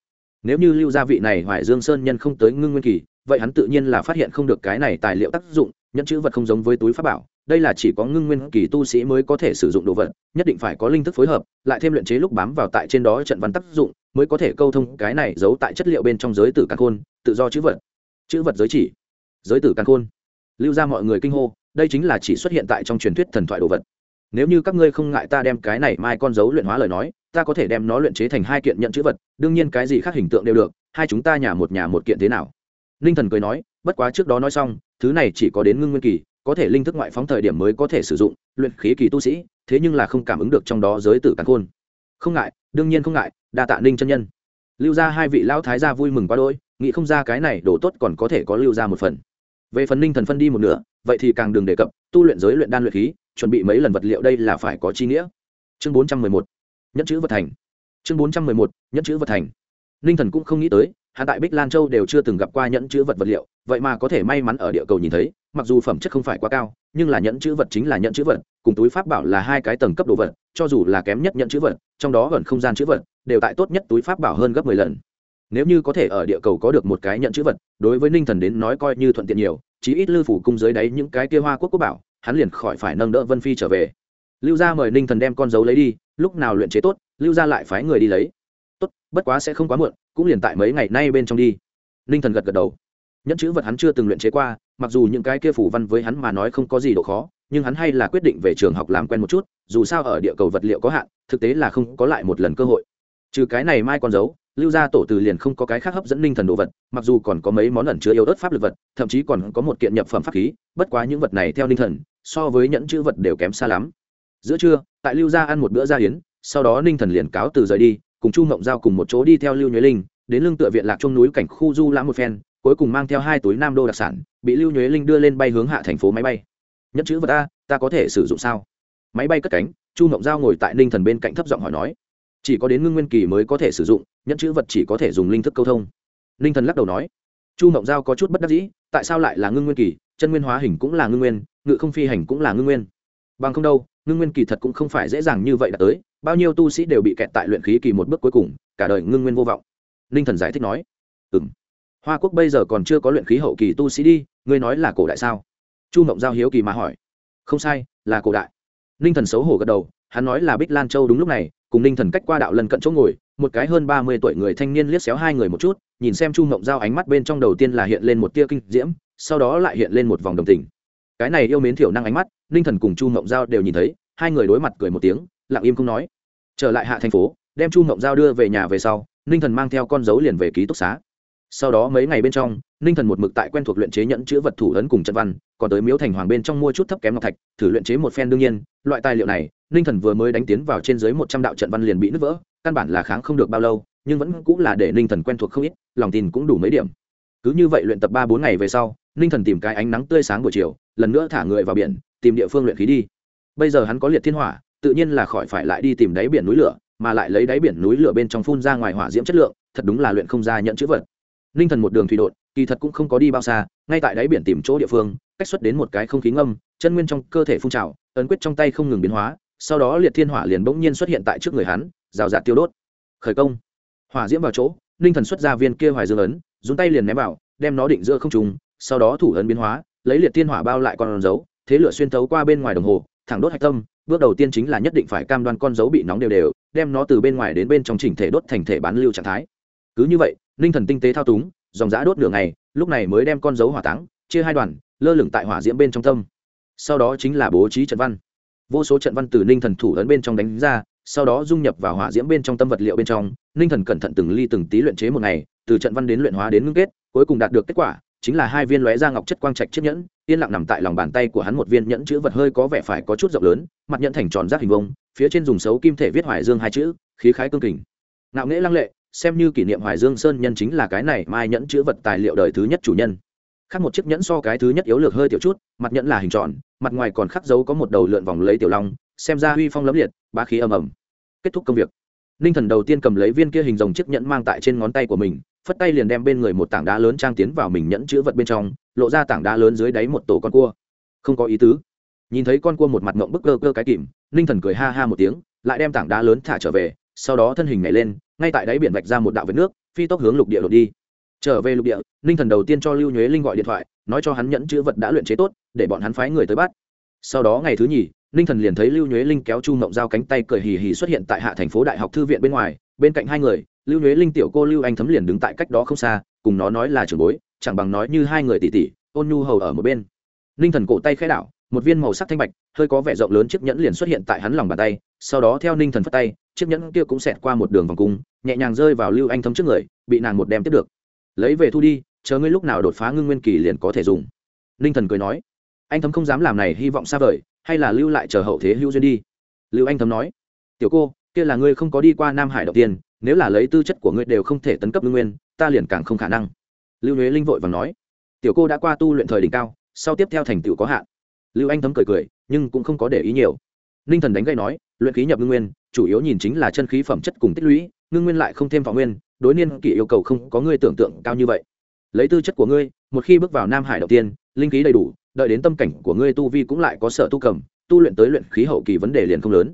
Nếu như lưu gia vị này hoài dương sơn nhân không tới ngưng nguyên kỳ, vậy hắn tự nhiên là phát hiện không được cái này tài liệu tác dụng, nhẫn chữ vật không giống với túi pháp bảo đây là chỉ có ngưng nguyên kỳ tu sĩ mới có thể sử dụng đồ vật, nhất định phải có linh thức phối hợp, lại thêm luyện chế lúc bám vào tại trên đó trận văn tác dụng, mới có thể câu thông cái này giấu tại chất liệu bên trong giới tử càn khôn, tự do chữ vật. Chữ vật giới chỉ. Giới tử càn khôn. Lưu ra mọi người kinh hô, đây chính là chỉ xuất hiện tại trong truyền thuyết thần thoại đồ vật. Nếu như các ngươi không ngại ta đem cái này mai con dấu luyện hóa lời nói, ta có thể đem nó luyện chế thành hai kiện nhận chữ vật, đương nhiên cái gì khác hình tượng đều được, hai chúng ta nhà một nhà một kiện thế nào? Ninh thần cười nói, bất quá trước đó nói xong, thứ này chỉ có đến ngưng nguyên kỳ có thể linh thức ngoại phóng thời điểm mới có thể sử dụng, luyện khí kỳ tu sĩ, thế nhưng là không cảm ứng được trong đó giới tử càn khôn. Không ngại, đương nhiên không ngại, đa tạ ninh chân nhân. Lưu ra hai vị lão thái gia vui mừng quá đôi nghĩ không ra cái này đổ tốt còn có thể có lưu ra một phần. Về phần ninh thần phân đi một nửa, vậy thì càng đừng đề cập, tu luyện giới luyện đan luyện khí, chuẩn bị mấy lần vật liệu đây là phải có chi nghĩa. Chương bốn trăm mười một, nhẫn chữ vật thành. Chương bốn trăm mười một, nhẫn chữ vật thành. Ninh thần cũng không nghĩ tới hạ tại bích lan châu đều chưa từng gặp qua nhẫn chữ vật vật liệu, vậy mà có thể may mắn ở địa cầu nhìn thấy, mặc dù phẩm chất không phải quá cao, nhưng là nhẫn chữ vật chính là nhẫn chữ vật, cùng túi pháp bảo là hai cái tầng cấp đồ vật, cho dù là kém nhất nhẫn chữ vật, trong đó gần không gian chữ vật, đều tại tốt nhất túi pháp bảo hơn gấp mười lần. Nếu như có thể ở địa cầu có được một cái nhẫn chữ vật, đối với ninh thần đến nói coi như thuận tiện nhiều, chí ít lư phủ cung dưới đáy những cái kia hoa quốc quốc bảo, hắn liền khỏi phải nâng đỡ vân phi trở về. Lưu gia mời ninh thần đem con dấu lấy đi, lúc nào luyện chế tốt, lưu gia lại phái người đi lấy. Tốt, bất quá sẽ không quá muộn cũng liền tại mấy ngày nay bên trong đi. Ninh thần gật gật đầu. Nhẫn chữ vật hắn chưa từng luyện chế qua mặc dù những cái kia phủ văn với hắn mà nói không có gì độ khó nhưng hắn hay là quyết định về trường học làm quen một chút dù sao ở địa cầu vật liệu có hạn thực tế là không có lại một lần cơ hội. Trừ cái này mai còn giấu, lưu gia tổ từ liền không có cái khác hấp dẫn ninh thần đồ vật mặc dù còn có mấy món ẩn chứa yếu ớt pháp lực vật thậm chí còn có một kiện nhập phẩm pháp khí bất quá những vật này theo ninh thần so với nhẫn chữ vật đều kém xa lắm. Giữa trưa tại lưu gia ăn một bữa gia hiến sau đó ninh thần liền cáo từ rời đi cùng chu mộng giao cùng một chỗ đi theo lưu nhuế linh, đến lưng tựa viện lạc trong núi cảnh khu du lãm một phen, cuối cùng mang theo hai túi nam đô đặc sản, bị lưu nhuế linh đưa lên bay hướng hạ thành phố máy bay. Nhất chữ vật ta ta có thể sử dụng sao? Máy bay cất cánh, chu mộng giao ngồi tại ninh thần bên cạnh thấp giọng hỏi nói. Chỉ có đến ngưng nguyên kỳ mới có thể sử dụng nhẫn chữ vật chỉ có thể dùng linh thức câu thông. Ninh thần lắc đầu nói. Chu mộng giao có chút bất đắc dĩ, tại sao lại là ngưng nguyên kỳ? Chân nguyên hóa hình cũng là ngưng nguyên, ngự không phi hành cũng là ngưng nguyên. Bằng không đâu, ngưng nguyên kỳ thật cũng không phải dễ dàng như vậy đã tới bao nhiêu tu sĩ đều bị kẹt tại luyện khí kỳ một bước cuối cùng, cả đời ngưng nguyên vô vọng. Ninh thần giải thích nói ừ m hoa quốc bây giờ còn chưa có luyện khí hậu kỳ tu sĩ đi, ngươi nói là cổ đại sao? Chu mộng giao hiếu kỳ mà hỏi, không sai, là cổ đại. Ninh thần xấu hổ gật đầu, hắn nói là bích lan châu đúng lúc này, cùng ninh thần cách qua đạo lần cận chỗ ngồi, một cái hơn ba mươi tuổi người thanh niên liếc xéo hai người một chút, nhìn xem chu mộng giao ánh mắt bên trong đầu tiên là hiện lên một tia kinh diễm, sau đó lại hiện lên một vòng đồng tình. Cái này yêu mến thiểu năng ánh mắt, ninh thần cùng chu mộng giao đều nhìn thấy, hai người đối mặt cười một tiếng lặng im không nói. Trở lại hạ thành phố, đem chu mộng giao đưa về nhà về sau, ninh thần mang theo con dấu liền về ký túc xá. Sau đó mấy ngày bên trong, ninh thần một mực tại quen thuộc luyện chế nhẫn chữ vật thủ ấn cùng trận văn, còn tới miếu thành hoàng bên trong mua chút thấp kém ngọc thạch, thử luyện chế một phen đương nhiên, loại tài liệu này, ninh thần vừa mới đánh tiến vào trên dưới một trăm đạo trận văn liền bị nứt vỡ, căn bản là kháng không được bao lâu, nhưng vẫn cũng là để ninh thần quen thuộc không ít, lòng tin cũng đủ mấy điểm. Cứ như vậy luyện tập ba bốn ngày về sau, ninh thần tìm cái ánh nắng tươi sáng buổi chiều, lần nữa thả người vào biển, tìm địa phương luyện khí đi. Bây giờ hắn có liệt thiên hỏa tự nhiên là khỏi phải lại đi tìm đáy biển núi lửa, mà lại lấy đáy biển núi lửa bên trong phun ra ngoài hỏa diễm chất lượng, thật đúng là luyện không ra nhận chữ vật. Ninh thần một đường thủy đột, kỳ thật cũng không có đi bao xa, ngay tại đáy biển tìm chỗ địa phương, cách xuất đến một cái không khí ngâm, chân nguyên trong cơ thể phun trào, ấn quyết trong tay không ngừng biến hóa, sau đó liệt thiên hỏa liền bỗng nhiên xuất hiện tại trước người hắn, rào rạt tiêu đốt. Khởi công. Hỏa diễm vào chỗ ninh thần xuất ra viên kia hoài dương ấn, dùng tay liền ném vào, đem nó định giữa không trùng sau đó thủ ấn biến hóa, lấy liệt thiên hỏa bao lại con dấu, thế lửa xuyên tấu qua bên ngoài đồng hồ, thẳng đốt hạch tâm bước đầu tiên chính là nhất định phải cam đoan con dấu bị nóng đều đều, đem nó từ bên ngoài đến bên trong chỉnh thể đốt thành thể bán lưu trạng thái. Cứ như vậy, ninh thần tinh tế thao túng, dòng giã đốt nửa ngày, lúc này mới đem con dấu hỏa táng, chia hai đoàn, lơ lửng tại hỏa diễm bên trong tâm. Sau đó chính là bố trí trận văn. Vô số trận văn từ ninh thần thủ ấn bên trong đánh ra, sau đó dung nhập vào hỏa diễm bên trong tâm vật liệu bên trong. Ninh thần cẩn thận từng ly từng tí luyện chế một ngày, từ trận văn đến luyện hóa đến ngưng kết, cuối cùng đạt được kết quả, chính là hai viên lóe ra ngọc chất quang trạch chiếc nhẫn yên lặng nằm tại lòng bàn tay của hắn một viên nhẫn chữ vật hơi có vẻ phải có chút rộng lớn, mặt nhẫn thành tròn rác hình vông phía trên dùng xấu kim thể viết hoài dương hai chữ, khí khái cương kình. Ngạo nghễ lăng lệ, xem như kỷ niệm hoài dương sơn nhân chính là cái này mai nhẫn chữ vật tài liệu đời thứ nhất chủ nhân. Khác một chiếc nhẫn so cái thứ nhất yếu lược hơi tiểu chút, mặt nhẫn là hình tròn, mặt ngoài còn khắc dấu có một đầu lượn vòng lấy tiểu long, xem ra huy phong lấm liệt, bá khí ầm ầm. Kết thúc công việc. Ninh thần đầu tiên cầm lấy viên kia hình rồng chiếc nhẫn mang tại trên ngón tay của mình phất tay liền đem bên người một tảng đá lớn trang tiến vào mình nhẫn chữ vật bên trong, lộ ra tảng đá lớn dưới đáy một tổ con cua. Không có ý tứ. Nhìn thấy con cua một mặt ngộng bức cơ cơ cái kìm, ninh thần cười ha ha một tiếng, lại đem tảng đá lớn thả trở về, sau đó thân hình nhảy lên, ngay tại đáy biển vạch ra một đạo vết nước, phi tốc hướng lục địa đột đi. Trở về lục địa, ninh thần đầu tiên cho lưu nhuế linh gọi điện thoại, nói cho hắn nhẫn chữ vật đã luyện chế tốt, để bọn hắn phái người tới bắt. Sau đó ngày thứ nhì, ninh thần liền thấy lưu nhuế linh kéo chu mộng dao cánh tay cười hì hì xuất hiện tại hạ thành phố đại học thư viện bên ngoài bên cạnh hai người, lưu nhuế linh tiểu cô lưu anh thấm liền đứng tại cách đó không xa, cùng nó nói là trưởng bối, chẳng bằng nói như hai người tỷ tỷ, ôn nhu hầu ở một bên. Ninh thần cổ tay khẽ đảo, một viên màu sắc thanh bạch, hơi có vẻ rộng lớn chiếc nhẫn liền xuất hiện tại hắn lòng bàn tay, sau đó theo ninh thần phất tay, chiếc nhẫn kia cũng xẹt qua một đường vòng cung, nhẹ nhàng rơi vào lưu anh thấm trước người, bị nàng một đem tiếp được. Lấy về thu đi, chờ ngươi lúc nào đột phá ngưng nguyên kỳ liền có thể dùng. Ninh thần cười nói. Anh thấm không dám làm này, hy vọng xa vời, hay là lưu lại chờ hậu thế hữu duyên đi. Lưu anh thấm nói. Tiểu cô kia là ngươi không có đi qua nam hải đầu tiên, nếu là lấy tư chất của ngươi đều không thể tấn cấp ngưng nguyên, ta liền càng không khả năng. Lưu huế linh vội và nói. Tiểu cô đã qua tu luyện thời đỉnh cao, sau tiếp theo thành tựu có hạn. Lưu anh thấm cười cười, nhưng cũng không có để ý nhiều. Ninh thần đánh gây nói, luyện khí nhập ngưng nguyên, chủ yếu nhìn chính là chân khí phẩm chất cùng tích lũy ngưng nguyên lại không thêm vào nguyên, đối niên kỷ yêu cầu không có ngươi tưởng tượng cao như vậy. Lấy tư chất của ngươi, một khi bước vào nam hải đầu tiên, linh khí đầy đủ, đợi đến tâm cảnh của ngươi tu vi cũng lại có sở tu cầm, tu luyện tới luyện khí hậu kỳ vấn đề liền không lớn.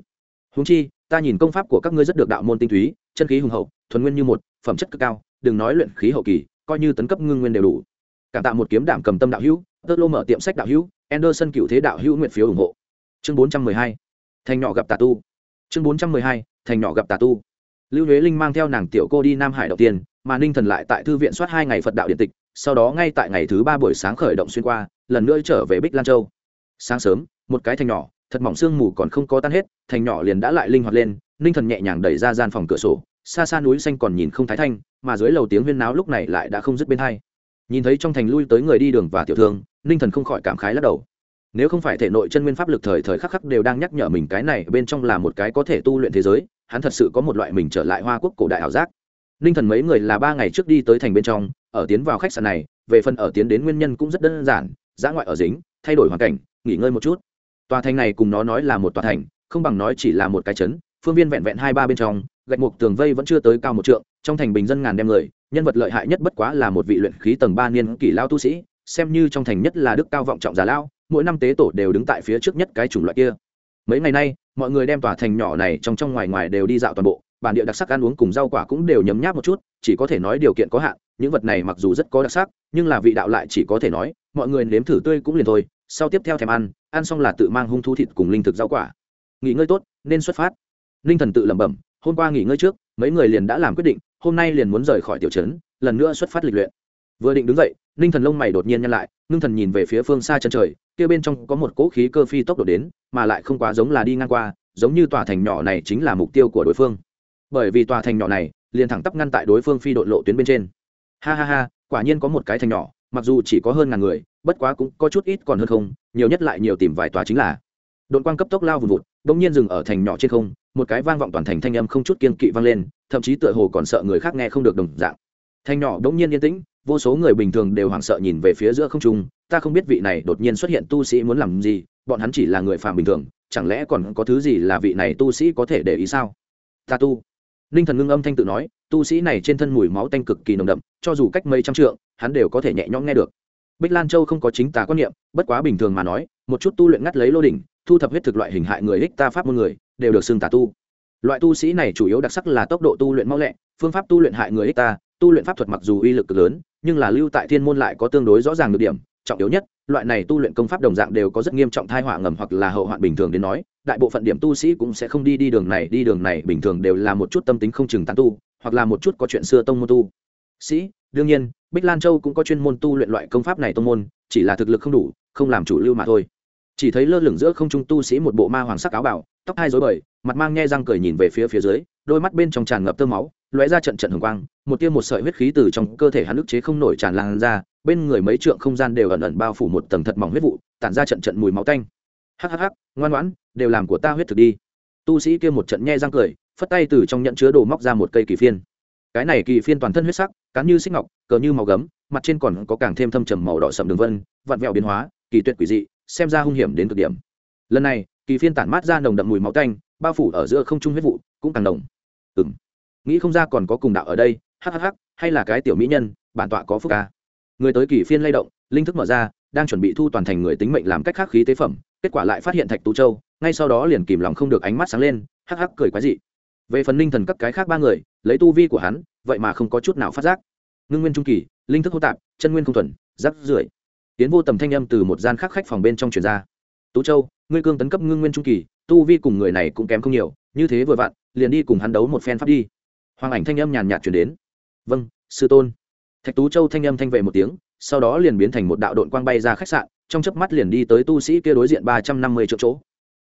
Húng chi ta nhìn công pháp của các ngươi rất được đạo môn tinh túy, chân khí hùng hậu, thuần nguyên như một, phẩm chất cực cao, đừng nói luyện khí hậu kỳ, coi như tấn cấp ngưng nguyên đều đủ. Cảm tạ một kiếm đảm cầm tâm đạo hữu, tơ lô mở tiệm sách đạo hữu, anderson cựu thế đạo hữu nguyện phiếu ủng hộ. Chương bốn trăm mười hai, thành nhỏ gặp tà tu. Chương bốn trăm mười hai, thành nhỏ gặp tà tu. Lưu huế linh mang theo nàng tiểu cô đi nam hải đầu tiên, mà ninh thần lại tại thư viện soát hai ngày phật đạo điện tịch, sau đó ngay tại ngày thứ ba buổi sáng khởi động xuyên qua, lần nữa trở về bích lan châu. Sáng sớm, một cái thành nhỏ thật mỏng sương mù còn không có tan hết, thành nhỏ liền đã lại linh hoạt lên, ninh thần nhẹ nhàng đẩy ra gian phòng cửa sổ, xa xa núi xanh còn nhìn không thái thanh, mà dưới lầu tiếng huyên náo lúc này lại đã không dứt bên hai. Nhìn thấy trong thành lui tới người đi đường và tiểu thương, ninh thần không khỏi cảm khái lắc đầu. Nếu không phải thể nội chân nguyên pháp lực thời thời khắc khắc đều đang nhắc nhở mình cái này bên trong là một cái có thể tu luyện thế giới, hắn thật sự có một loại mình trở lại hoa quốc cổ đại ảo giác. Ninh thần mấy người là ba ngày trước đi tới thành bên trong, ở tiến vào khách sạn này, về phần ở tiến đến nguyên nhân cũng rất đơn giản giã ngoại ở dính, thay đổi hoàn cảnh, nghỉ ngơi một chút tòa thành này cùng nó nói là một tòa thành, không bằng nói chỉ là một cái trấn, phương viên vẹn vẹn hai ba bên trong, gạch mục tường vây vẫn chưa tới cao một trượng, trong thành bình dân ngàn đem người, nhân vật lợi hại nhất bất quá là một vị luyện khí tầng ba niên kỷ lao tu sĩ, xem như trong thành nhất là đức cao vọng trọng già lao mỗi năm tế tổ đều đứng tại phía trước nhất cái chủng loại kia. Mấy ngày nay, mọi người đem tòa thành nhỏ này trong trong ngoài ngoài đều đi dạo toàn bộ, bản địa đặc sắc ăn uống cùng rau quả cũng đều nhấm nháp một chút, chỉ có thể nói điều kiện có hạn, những vật này mặc dù rất có đặc sắc, nhưng là vị đạo lại chỉ có thể nói, mọi người nếm thử tươi cũng liền thôi, sau tiếp theo thèm ăn ăn xong là tự mang hung thú thịt cùng linh thực rau quả. Nghỉ ngơi tốt, nên xuất phát. Ninh thần tự lẩm bẩm, hôm qua nghỉ ngơi trước, mấy người liền đã làm quyết định, hôm nay liền muốn rời khỏi tiểu trấn, lần nữa xuất phát lịch luyện. Vừa định đứng dậy, ninh thần lông mày đột nhiên nhăn lại, ngưng thần nhìn về phía phương xa chân trời, kia bên trong có một cỗ khí cơ phi tốc độ đến, mà lại không quá giống là đi ngang qua, giống như tòa thành nhỏ này chính là mục tiêu của đối phương. Bởi vì tòa thành nhỏ này, liền thẳng tắp ngăn tại đối phương phi đội lộ tuyến bên trên. Ha ha ha, quả nhiên có một cái thành nhỏ, mặc dù chỉ có hơn ngàn người bất quá cũng có chút ít còn hơn không, nhiều nhất lại nhiều tìm vài tòa chính là. Đội quang cấp tốc lao vùn vụt đ ỗ n g nhiên dừng ở thành nhỏ trên không, một cái vang vọng toàn thành thanh âm không chút kiên kỵ vang lên, thậm chí tựa hồ còn sợ người khác nghe không được đồng dạng. Thành nhỏ đ ỗ n g nhiên yên tĩnh, vô số người bình thường đều hoảng sợ nhìn về phía giữa không trung, ta không biết vị này đột nhiên xuất hiện tu sĩ muốn làm gì, bọn hắn chỉ là người phàm bình thường, chẳng lẽ còn có thứ gì là vị này tu sĩ có thể để ý sao? Ta tu. Ninh thần ngưng âm thanh tự nói, tu sĩ này trên thân mùi máu tanh cực kỳ nồng đậm, cho dù cách mấy trăm trượng, hắn đều có thể nhẹ nhõm nghe được bích lan châu không có chính tà quan niệm, bất quá bình thường mà nói, một chút tu luyện ngắt lấy lô đỉnh, thu thập huyết thực loại hình hại người ích ta pháp môn người, đều được xưng tà tu. Loại tu sĩ này chủ yếu đặc sắc là tốc độ tu luyện mau lẹ, phương pháp tu luyện hại người ích ta, tu luyện pháp thuật mặc dù uy lực cực lớn, nhưng là lưu tại thiên môn lại có tương đối rõ ràng được điểm, trọng yếu nhất, loại này tu luyện công pháp đồng dạng đều có rất nghiêm trọng thai họa ngầm hoặc là hậu hoạn bình thường đến nói, đại bộ phận điểm tu sĩ cũng sẽ không đi đi đường này, đi đường này, bình thường đều là một chút tâm tính không chừng tán tu, hoặc là một chút có chuyện xưa tông môn tu. Sĩ đương nhiên, bích lan châu cũng có chuyên môn tu luyện loại công pháp này tông môn, chỉ là thực lực không đủ, không làm chủ lưu mà thôi. Chỉ thấy lơ lửng giữa không trung tu sĩ một bộ ma hoàng sắc áo bảo tóc hai rối bời, mặt mang nhe răng cười nhìn về phía phía dưới, đôi mắt bên trong tràn ngập tơ máu, lóe ra trận trận hồng quang, một tia một sợi huyết khí từ trong cơ thể hắn ức chế không nổi tràn lan ra, bên người mấy trượng không gian đều ẩn ẩn bao phủ một tầng thật mỏng huyết vụ, tản ra trận trận mùi máu tanh. Hhh ngoan ngoãn, đều làm của ta huyết thực đi. Tu sĩ kia một trận nhe răng cười, phất tay từ trong nhận chứa đồ móc ra một cây kỳ phiên. Cái này kỳ phiên toàn thân huyết sắc cán như xích ngọc, cờ như màu gấm, mặt trên còn có càng thêm thâm trầm màu đỏ sậm đường vân, vặn vẹo biến hóa, kỳ tuyệt quỷ dị, xem ra hung hiểm đến cực điểm. Lần này, kỳ phiên tản mát ra nồng đậm mùi máu tanh, bao phủ ở giữa không trung huyết vụ, cũng càng nồng. Ừ m nghĩ không ra còn có cùng đạo ở đây hhh hay là cái tiểu mỹ nhân, bản tọa có phúc ca. Người tới kỳ phiên lay động, linh thức mở ra, đang chuẩn bị thu toàn thành người tính mệnh làm cách khắc khí tế phẩm, kết quả lại phát hiện thạch tú châu, ngay sau đó liền kìm lòng không được ánh mắt sáng lên, hắc hắc cười quái dị về phần ninh thần các cái khác ba người, lấy tu vi của hắn, vậy mà không có chút nào phát giác. Ngưng nguyên trung kỳ, linh thức hô tạp, chân nguyên không thuần, rắc rưởi. Tiến vô tầm thanh âm từ một gian khác khách phòng bên trong truyền ra. Tú châu, ngươi cương tấn cấp ngưng nguyên trung kỳ, tu vi cùng người này cũng kém không nhiều, như thế vừa vặn, liền đi cùng hắn đấu một phen pháp đi. Hoàng ảnh thanh âm nhàn nhạt chuyển đến. Vâng sư tôn. Thạch tú châu thanh âm thanh vệ một tiếng, sau đó liền biến thành một đạo đội quang bay ra khách sạn, trong chớp mắt liền đi tới tu sĩ kia đối diện ba trăm năm mươi triệu chỗ.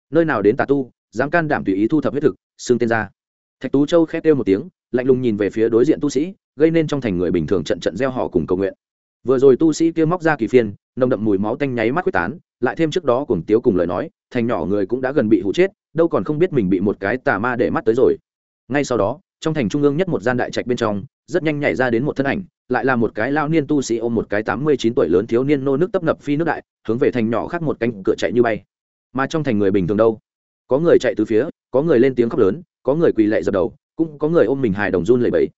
Nơi nào đến tà tu, dám can đảm tùy ý thu thập huyết thực xương tên ra thạch tú châu khét kêu một tiếng, lạnh lùng nhìn về phía đối diện tu sĩ, gây nên trong thành người bình thường trận trận gieo họ cùng cầu nguyện. Vừa rồi tu sĩ kia móc ra kỳ phiên, nồng đậm mùi máu tanh nháy mắt quyết tán, lại thêm trước đó cùng tiếu cùng lời nói, thành nhỏ người cũng đã gần bị hụ chết, đâu còn không biết mình bị một cái tà ma để mắt tới rồi. Ngay sau đó, trong thành trung ương nhất một gian đại trạch bên trong, rất nhanh nhảy ra đến một thân ảnh, lại là một cái lao niên tu sĩ ôm một cái tám mươi chín tuổi lớn thiếu niên nô nước tấp nập phi nước đại, hướng về thành nhỏ khác một cánh cửa chạy như bay. Mà trong thành người bình thường đâu? Có người chạy từ phía, có người lên tiếng khóc lớn có người quỳ lệ dập đầu, cũng có người ôm mình hài đồng run lẩy bẩy.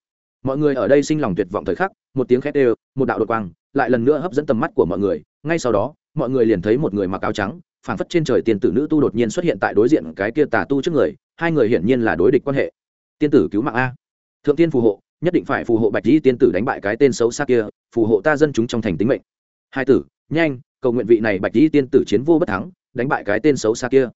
Mọi người ở đây sinh lòng tuyệt vọng thời khắc, một tiếng khét đều, một đạo đột quang, lại lần nữa hấp dẫn tầm mắt của mọi người. Ngay sau đó, mọi người liền thấy một người mặc áo trắng, phảng phất trên trời tiên tử nữ tu đột nhiên xuất hiện tại đối diện cái kia tà tu trước người, hai người hiển nhiên là đối địch quan hệ. Tiên tử cứu mạng a. Thượng tiên phù hộ, nhất định phải phù hộ bạch di tiên tử đánh bại cái tên xấu xa kia, phù hộ ta dân chúng trong thành tính mệnh. Hai tử, nhanh, cầu nguyện vị này bạch di tiên tử chiến vô bất thắng, đánh bại cái tên xấu xa kia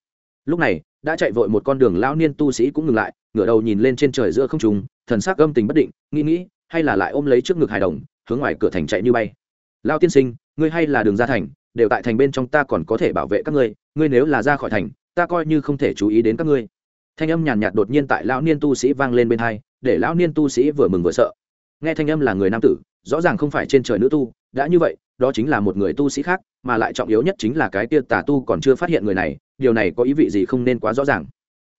lúc này, đã chạy vội một con đường lão niên tu sĩ cũng ngừng lại, ngửa đầu nhìn lên trên trời giữa không trung, thần sắc âm tình bất định, nghĩ nghĩ, hay là lại ôm lấy trước ngực hài đồng, hướng ngoài cửa thành chạy như bay. Lao tiên sinh, ngươi hay là đường ra thành, đều tại thành bên trong ta còn có thể bảo vệ các ngươi ngươi nếu là ra khỏi thành, ta coi như không thể chú ý đến các ngươi. Thanh âm nhàn nhạt đột nhiên tại lão niên tu sĩ vang lên bên hai, để lão niên tu sĩ vừa mừng vừa sợ. Nghe thanh âm là người nam tử rõ ràng không phải trên trời nữ tu, đã như vậy, đó chính là một người tu sĩ khác, mà lại trọng yếu nhất chính là cái tia tà tu còn chưa phát hiện người này, điều này có ý vị gì không nên quá rõ ràng.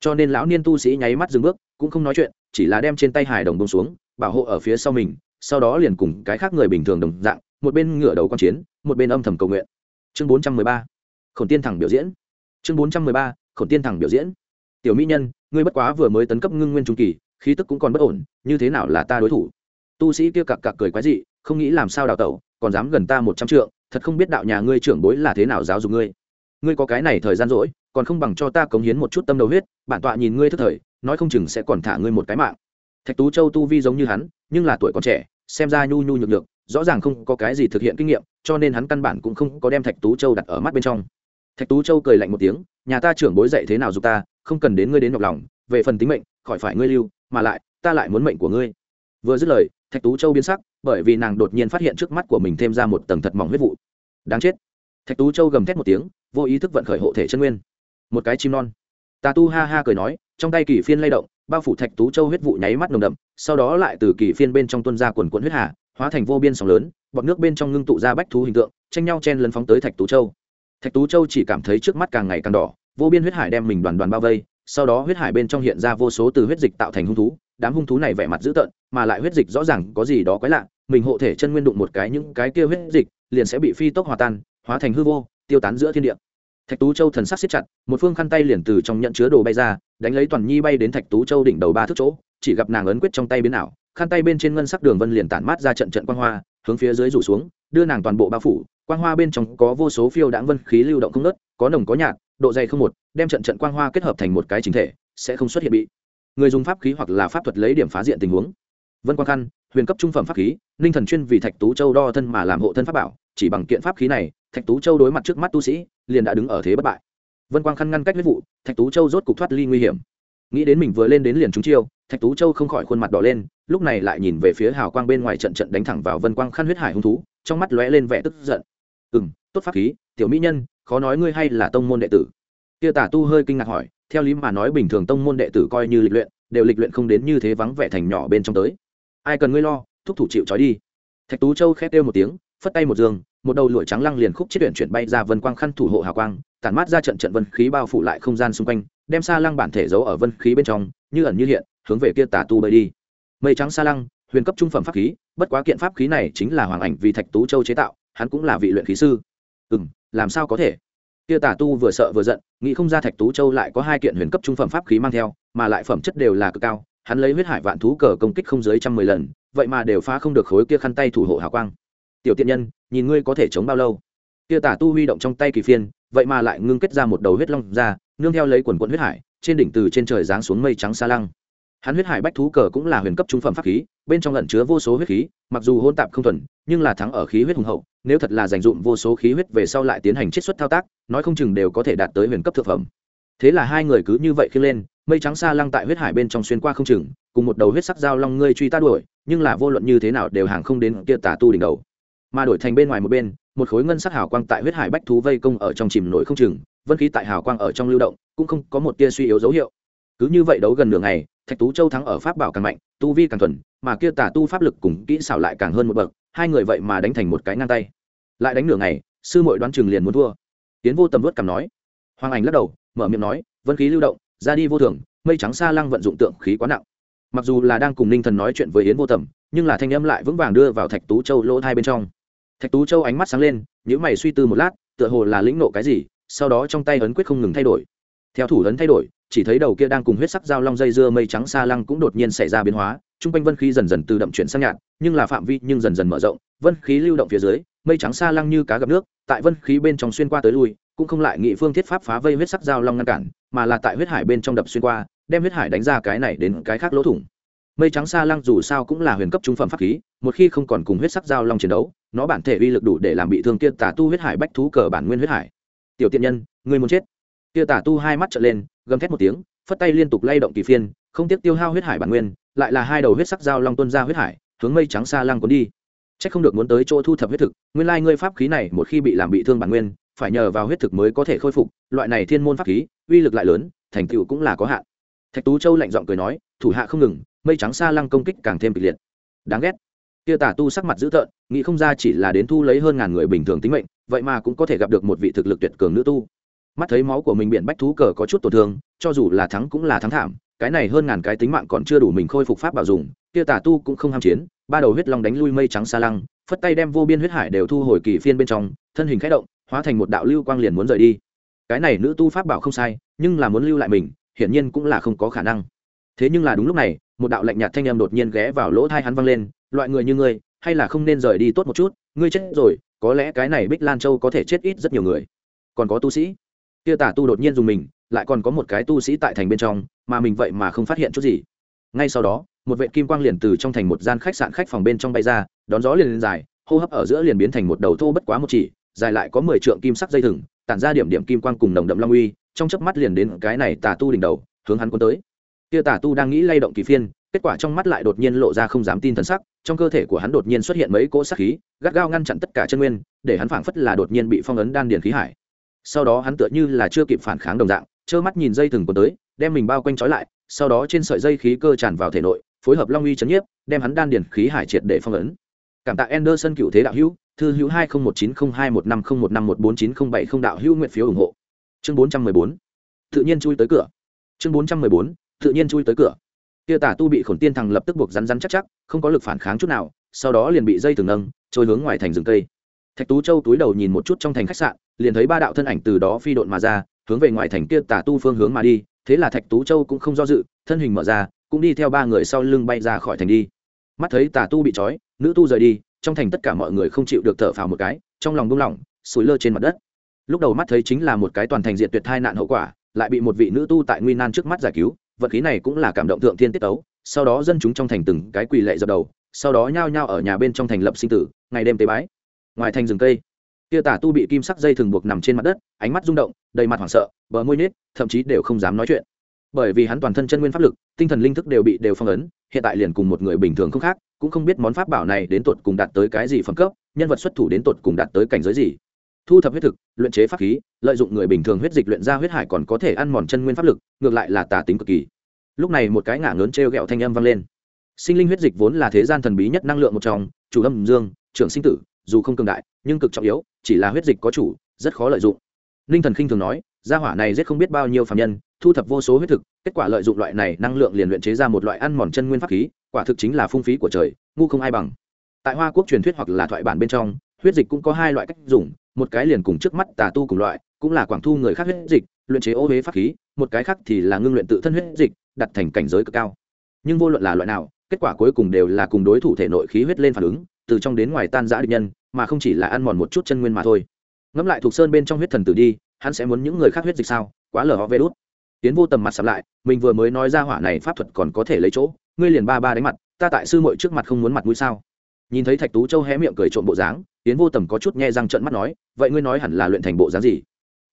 Cho nên lão niên tu sĩ nháy mắt dừng bước, cũng không nói chuyện, chỉ là đem trên tay hài đồng bông xuống, bảo hộ ở phía sau mình, sau đó liền cùng cái khác người bình thường đồng dạng, một bên ngửa đầu q chiến, một bên âm thầm cầu nguyện. Chương bốn trăm mười ba, khổn tiên thẳng biểu diễn. Chương bốn trăm mười ba, khổn tiên thẳng biểu diễn. Tiểu mỹ nhân, ngươi bất quá vừa mới tấn cấp ngưng nguyên trung kỳ, khí tức cũng còn bất ổn, như thế nào là ta đối thủ? Tu sĩ kia cặc cặc cười quái dị, không nghĩ làm sao đào tẩu, còn dám gần ta một trăm trượng, thật không biết đạo nhà ngươi trưởng bối là thế nào giáo dục ngươi. Ngươi có cái này thời gian rỗi, còn không bằng cho ta cống hiến một chút tâm đầu huyết, bản tọa nhìn ngươi thức thời, nói không chừng sẽ còn thả ngươi một cái mạng. Thạch tú châu tu vi giống như hắn, nhưng là tuổi còn trẻ, xem ra nhu nhu nhược nhược, rõ ràng không có cái gì thực hiện kinh nghiệm, cho nên hắn căn bản cũng không có đem thạch tú châu đặt ở mắt bên trong. Thạch tú châu cười lạnh một tiếng, nhà ta trưởng bối dạy thế nào giúp ta, không cần đến ngươi đến nhọc lòng, về phần tính mệnh, khỏi phải ngươi lưu, mà lại, ta lại muốn mệnh của ngươi vừa dứt lời, thạch tú châu biến sắc, bởi vì nàng đột nhiên phát hiện trước mắt của mình thêm ra một tầng thật mỏng huyết vụ. Đáng chết. Thạch tú châu gầm thét một tiếng, vô ý thức vận khởi hộ thể chân nguyên. Một cái chim non. Tà tu ha ha cười nói, trong tay kỳ phiên lay động, bao phủ thạch tú châu huyết vụ nháy mắt nồng đậm, sau đó lại từ kỳ phiên bên trong tuân ra quần quận huyết hà, hóa thành vô biên sóng lớn, bọt nước bên trong ngưng tụ ra bách thú hình tượng, tranh nhau chen lấn phóng tới thạch tú châu. Thạch tú châu chỉ cảm thấy trước mắt càng ngày càng đỏ, vô biên huyết hải đem mình đoàn đoàn bao vây, sau đó huyết hải bên trong hiện ra vô số từ huyết dịch tạo thành hung thú đám hung thú này vẻ mặt dữ tợn, mà lại huyết dịch rõ ràng có gì đó quái lạ, mình hộ thể chân nguyên đụng một cái những cái kia huyết dịch, liền sẽ bị phi tốc hòa tan, hóa thành hư vô, tiêu tán giữa thiên địa. Thạch tú châu thần sắc siết chặt, một phương khăn tay liền từ trong nhận chứa đồ bay ra, đánh lấy toàn nhi bay đến thạch tú châu đỉnh đầu ba thước chỗ, chỉ gặp nàng ấn quyết trong tay biến ảo, khăn tay bên trên ngân sắc đường vân liền tản mát ra trận trận quang hoa, hướng phía dưới rủ xuống, đưa nàng toàn bộ bao phủ, quang hoa bên trong có vô số phiêu đãng vân khí lưu động không nớt có nồng có nhạt, độ dày không một, đem trận trận quang hoa kết hợp thành một cái chính thể, sẽ không xuất hiện bị người dùng pháp khí hoặc là pháp thuật lấy điểm phá diện tình huống. Vân quang khăn, huyền cấp trung phẩm pháp khí, ninh thần chuyên vì thạch tú châu đo thân mà làm hộ thân pháp bảo, chỉ bằng kiện pháp khí này, thạch tú châu đối mặt trước mắt tu sĩ, liền đã đứng ở thế bất bại. Vân quang khăn ngăn cách huyết vụ, thạch tú châu rốt cục thoát ly nguy hiểm. Nghĩ đến mình vừa lên đến liền trúng chiêu, thạch tú châu không khỏi khuôn mặt đỏ lên, lúc này lại nhìn về phía hào quang bên ngoài trận trận đánh thẳng vào vân quang khăn huyết hải hung thú, trong mắt lóe lên vẻ tức giận. Ừ m tốt pháp khí, tiểu mỹ nhân, khó nói ngươi hay là tông môn đệ tử. Kia tả tu hơi kinh ngạc hỏi theo lý mà nói bình thường tông môn đệ tử coi như lịch luyện, đều lịch luyện không đến như thế vắng vẻ thành nhỏ bên trong tới. Ai cần ngươi lo, thúc thủ chịu trói đi. Thạch tú châu khét kêu một tiếng, phất tay một giường, một đầu lụa trắng lăng liền khúc chiết tuyển chuyển bay ra vân quang khăn thủ hộ hào quang, tản mát ra trận trận vân khí bao phủ lại không gian xung quanh, đem xa lăng bản thể giấu ở vân khí bên trong, như ẩn như hiện, hướng về kia tà tu bơi đi. Mây trắng xa lăng, huyền cấp trung phẩm pháp khí, bất quá kiện pháp khí này chính là hoàng ảnh vì thạch tú châu chế tạo, hắn cũng là vị luyện khí sư. Ừ làm sao có thể? Kia tà tu vừa sợ vừa giận, nghĩ không ra thạch tú châu lại có hai kiện huyền cấp trung phẩm pháp khí mang theo, mà lại phẩm chất đều là cực cao, hắn lấy huyết hải vạn thú cờ công kích không dưới trăm mười lần, vậy mà đều phá không được khối kia khăn tay thủ hộ hào quang. Tiểu tiện nhân, nhìn ngươi có thể chống bao lâu? Kia tả tu huy động trong tay kỳ phiên, vậy mà lại ngưng kết ra một đầu huyết long ra, nương theo lấy quần quận huyết hải, trên đỉnh từ trên trời giáng xuống mây trắng xa lăng hắn huyết hải bách thú cờ cũng là huyền cấp trung phẩm pháp khí, bên trong lẩn chứa vô số huyết khí, mặc dù hôn tạp không thuần, nhưng là thắng ở khí huyết hùng hậu, nếu thật là dành dụm vô số khí huyết về sau lại tiến hành chiết xuất thao tác, nói không chừng đều có thể đạt tới huyền cấp thực phẩm. Thế là hai người cứ như vậy khi lên, mây trắng xa lăng tại huyết hải bên trong xuyên qua không chừng, cùng một đầu huyết sắc dao long ngươi truy ta đuổi, nhưng là vô luận như thế nào đều hàng không đến kia tà tu đỉnh đầu. Mà đổi thành bên ngoài một bên, một khối ngân sắc hào quang tại huyết hải bách thú vây công ở trong chìm nổi không chừng, vân khí tại hào quang ở trong lưu động, cũng không có một tia suy yếu dấu hiệu. Cứ như vậy đấu gần nửa ngày thạch tú châu thắng ở pháp bảo càng mạnh, tu vi càng thuần, mà kia tà tu pháp lực cùng kỹ xảo lại càng hơn một bậc, hai người vậy mà đánh thành một cái ngang tay. Lại đánh nửa ngày, sư mội đoán chừng liền muốn thua. Tiến vô tầm vớt cằm nói. Hoàng ảnh lắc đầu, mở miệng nói, vân khí lưu động, ra đi vô thường, mây trắng xa lăng vận dụng tượng khí quá nặng. Mặc dù là đang cùng ninh thần nói chuyện với yến vô tầm, nhưng là thanh âm lại vững vàng đưa vào thạch tú châu lỗ thai bên trong. Thạch tú châu ánh mắt sáng lên nhữ mày suy tư một lát, tựa hồ là lĩnh nộ cái gì, sau đó trong tay ấn quyết không ngừng thay đổi. Theo thủ ấn thay đổi chỉ thấy đầu kia đang cùng huyết sắc dao long dây dưa mây trắng xa lăng cũng đột nhiên xảy ra biến hóa, chung quanh vân khí dần dần từ đậm chuyển sang nhạt, nhưng là phạm vi nhưng dần dần mở rộng, vân khí lưu động phía dưới, mây trắng xa lăng như cá gặp nước, tại vân khí bên trong xuyên qua tới lui, cũng không lại nghị phương thiết pháp phá vây huyết sắc dao long ngăn cản, mà là tại huyết hải bên trong đập xuyên qua, đem huyết hải đánh ra cái này đến cái khác lỗ thủng. Mây trắng xa lăng dù sao cũng là huyền cấp trung phẩm pháp khí, một khi không còn cùng huyết sắc dao long chiến đấu, nó bản thể uy lực đủ để làm bị thương kia tả tu huyết hải bách thú cờ bản nguyên huyết hải. Tiểu tiện nhân người muốn chết? Kia tả tu hai mắt trợn lên gầm thét một tiếng phất tay liên tục lay động kỳ phiên không tiếc tiêu hao huyết hải bản nguyên lại là hai đầu huyết sắc dao long tuân ra huyết hải hướng mây trắng xa lăng cuốn đi Chắc không được muốn tới chỗ thu thập huyết thực, nguyên lai ngươi pháp khí này một khi bị làm bị thương bản nguyên, phải nhờ vào huyết thực mới có thể khôi phục, loại này thiên môn pháp khí, uy lực lại lớn, thành tựu cũng là có hạn. Thạch Tú Châu lạnh giọng cười nói, thủ hạ không ngừng, mây trắng xa lăng công kích càng thêm kịch liệt. Đáng ghét. Kia Tả Tu sắc mặt dữ tợn, nghĩ không ra chỉ là đến thu lấy hơn ngàn người bình thường tính mệnh, vậy mà cũng có thể gặp được một vị thực lực tuyệt cường nữ tu. Mắt thấy máu của mình biển bách thú cờ có chút tổn thương, cho dù là thắng cũng là thắng thảm, cái này hơn ngàn cái tính mạng còn chưa đủ mình khôi phục pháp bảo dùng, kia Tả Tu cũng không ham chiến, ba đầu huyết long đánh lui mây trắng xa lăng phất tay đem vô biên huyết hải đều thu hồi kỳ phiên bên trong thân hình khẽ động hóa thành một đạo lưu quang liền muốn rời đi. Cái này nữ tu pháp bảo không sai nhưng là muốn lưu lại mình hiển nhiên cũng là không có khả năng. Thế nhưng là đúng lúc này một đạo lạnh nhạt thanh âm đột nhiên ghé vào lỗ thai hắn văng lên loại người như ngươi hay là không nên rời đi tốt một chút ngươi chết rồi có lẽ cái này bích lan châu có thể chết ít rất nhiều người. Còn có tu sĩ kia tả tu đột nhiên dùng mình, lại còn có một cái tu sĩ tại thành bên trong, mà mình vậy mà không phát hiện chút gì. Ngay sau đó, một vệ kim quang liền từ trong thành một gian khách sạn khách phòng bên trong bay ra, đón gió liền lên dài, hô hấp ở giữa liền biến thành một đầu thô bất quá một chỉ, dài lại có mười trượng kim sắc dây thừng, tản ra điểm điểm kim quang cùng nồng đậm long uy, trong chớp mắt liền đến cái này tà tu đỉnh đầu, hướng hắn quân tới. Kia tà tu đang nghĩ lay động kỳ phiên, kết quả trong mắt lại đột nhiên lộ ra không dám tin thần sắc, trong cơ thể của hắn đột nhiên xuất hiện mấy cỗ sắc khí, gắt gao ngăn chặn tất cả chân nguyên, để hắn phảng phất là đột nhiên bị phong ấn đan điền khí hải sau đó hắn tựa như là chưa kịp phản kháng đồng dạng, trơ mắt nhìn dây thừng quần tới, đem mình bao quanh trói lại, sau đó trên sợi dây khí cơ tràn vào thể nội, phối hợp long uy chấn nhiếp, đem hắn đan điền khí hải triệt để phong ấn. Cảm tạ Anderson cựu thế đạo hữu, thư hữu hai nghìn một chín không hai một năm không một năm một bốn chín không bảy không đạo hữu nguyện phiếu ủng hộ. Chương bốn trăm mười bốn, tự nhiên chui tới cửa. Chương bốn trăm mười bốn, tự nhiên chui tới cửa. Kia tả tu bị khổn tiên thằng lập tức buộc rắn rắn chắc chắc, không có lực phản kháng chút nào, sau đó liền bị dây thừng nâng, trôi hướng ngoài thành rừng cây. Thạch tú châu túi đầu nhìn một chút trong thành khách sạn liền thấy ba đạo thân ảnh từ đó phi độn mà ra, hướng về ngoài thành kia tả tu phương hướng mà đi, thế là thạch tú châu cũng không do dự, thân hình mở ra, cũng đi theo ba người sau lưng bay ra khỏi thành đi. Mắt thấy tà tu bị trói, nữ tu rời đi, trong thành tất cả mọi người không chịu được thở phào một cái, trong lòng buông lỏng, sủi lơ trên mặt đất. Lúc đầu mắt thấy chính là một cái toàn thành diện tuyệt thai nạn hậu quả, lại bị một vị nữ tu tại nguy nan trước mắt giải cứu, vật khí này cũng là cảm động thượng thiên tiết tấu. Sau đó dân chúng trong thành từng cái quỳ lệ dập đầu, sau đó nhao nhao ở nhà bên trong thành lập sinh tử, ngày đêm tế bái. Ngoài thành rừng cây kia tả tu bị kim sắc dây thường buộc nằm trên mặt đất, ánh mắt rung động, đầy mặt hoảng sợ, bờ môi nết thậm chí đều không dám nói chuyện. Bởi vì hắn toàn thân chân nguyên pháp lực, tinh thần linh thức đều bị đều phong ấn, hiện tại liền cùng một người bình thường không khác, cũng không biết món pháp bảo này đến tột cùng đạt tới cái gì phẩm cấp, nhân vật xuất thủ đến tột cùng đạt tới cảnh giới gì. Thu thập huyết thực, luyện chế pháp khí, lợi dụng người bình thường huyết dịch luyện ra huyết hải còn có thể ăn mòn chân nguyên pháp lực, ngược lại là tà tính cực kỳ. Lúc này một cái ngả lớn t r e o g ẹ o thanh âm vang lên. Sinh linh huyết dịch vốn là thế gian thần bí nhất năng lượng một trong, chủ âm dương, trưởng sinh tử dù không cường đại, nhưng cực trọng yếu, chỉ là huyết dịch có chủ, rất khó lợi dụng. Ninh thần khinh thường nói, gia hỏa này giết không biết bao nhiêu phạm nhân, thu thập vô số huyết thực, kết quả lợi dụng loại này năng lượng liền luyện chế ra một loại ăn mòn chân nguyên pháp khí, quả thực chính là phung phí của trời, ngu không ai bằng. Tại hoa quốc truyền thuyết hoặc là thoại bản bên trong, huyết dịch cũng có hai loại cách dùng, một cái liền cùng trước mắt tà tu cùng loại, cũng là quảng thu người khác huyết dịch, luyện chế ô huế pháp khí, một cái khác thì là ngưng luyện tự thân huyết dịch, đặt thành cảnh giới cực cao. Nhưng vô luận là loại nào, kết quả cuối cùng đều là cùng đối thủ thể nội khí huyết lên phản ứng từ trong đến ngoài tan giã địch nhân, mà không chỉ là ăn mòn một chút chân nguyên mà thôi. Ngẫm lại thuộc sơn bên trong huyết thần tử đi, hắn sẽ muốn những người khác huyết dịch sao? Quá lờ ho vê đốt tiến vô tầm mặt sập lại, mình vừa mới nói ra hỏa này pháp thuật còn có thể lấy chỗ, ngươi liền ba ba đánh mặt, ta tại sư mội trước mặt không muốn mặt mũi sao? Nhìn thấy thạch tú châu hé miệng cười trộm bộ dáng, tiến vô tầm có chút nghe răng trận mắt nói, vậy ngươi nói hẳn là luyện thành bộ dáng gì?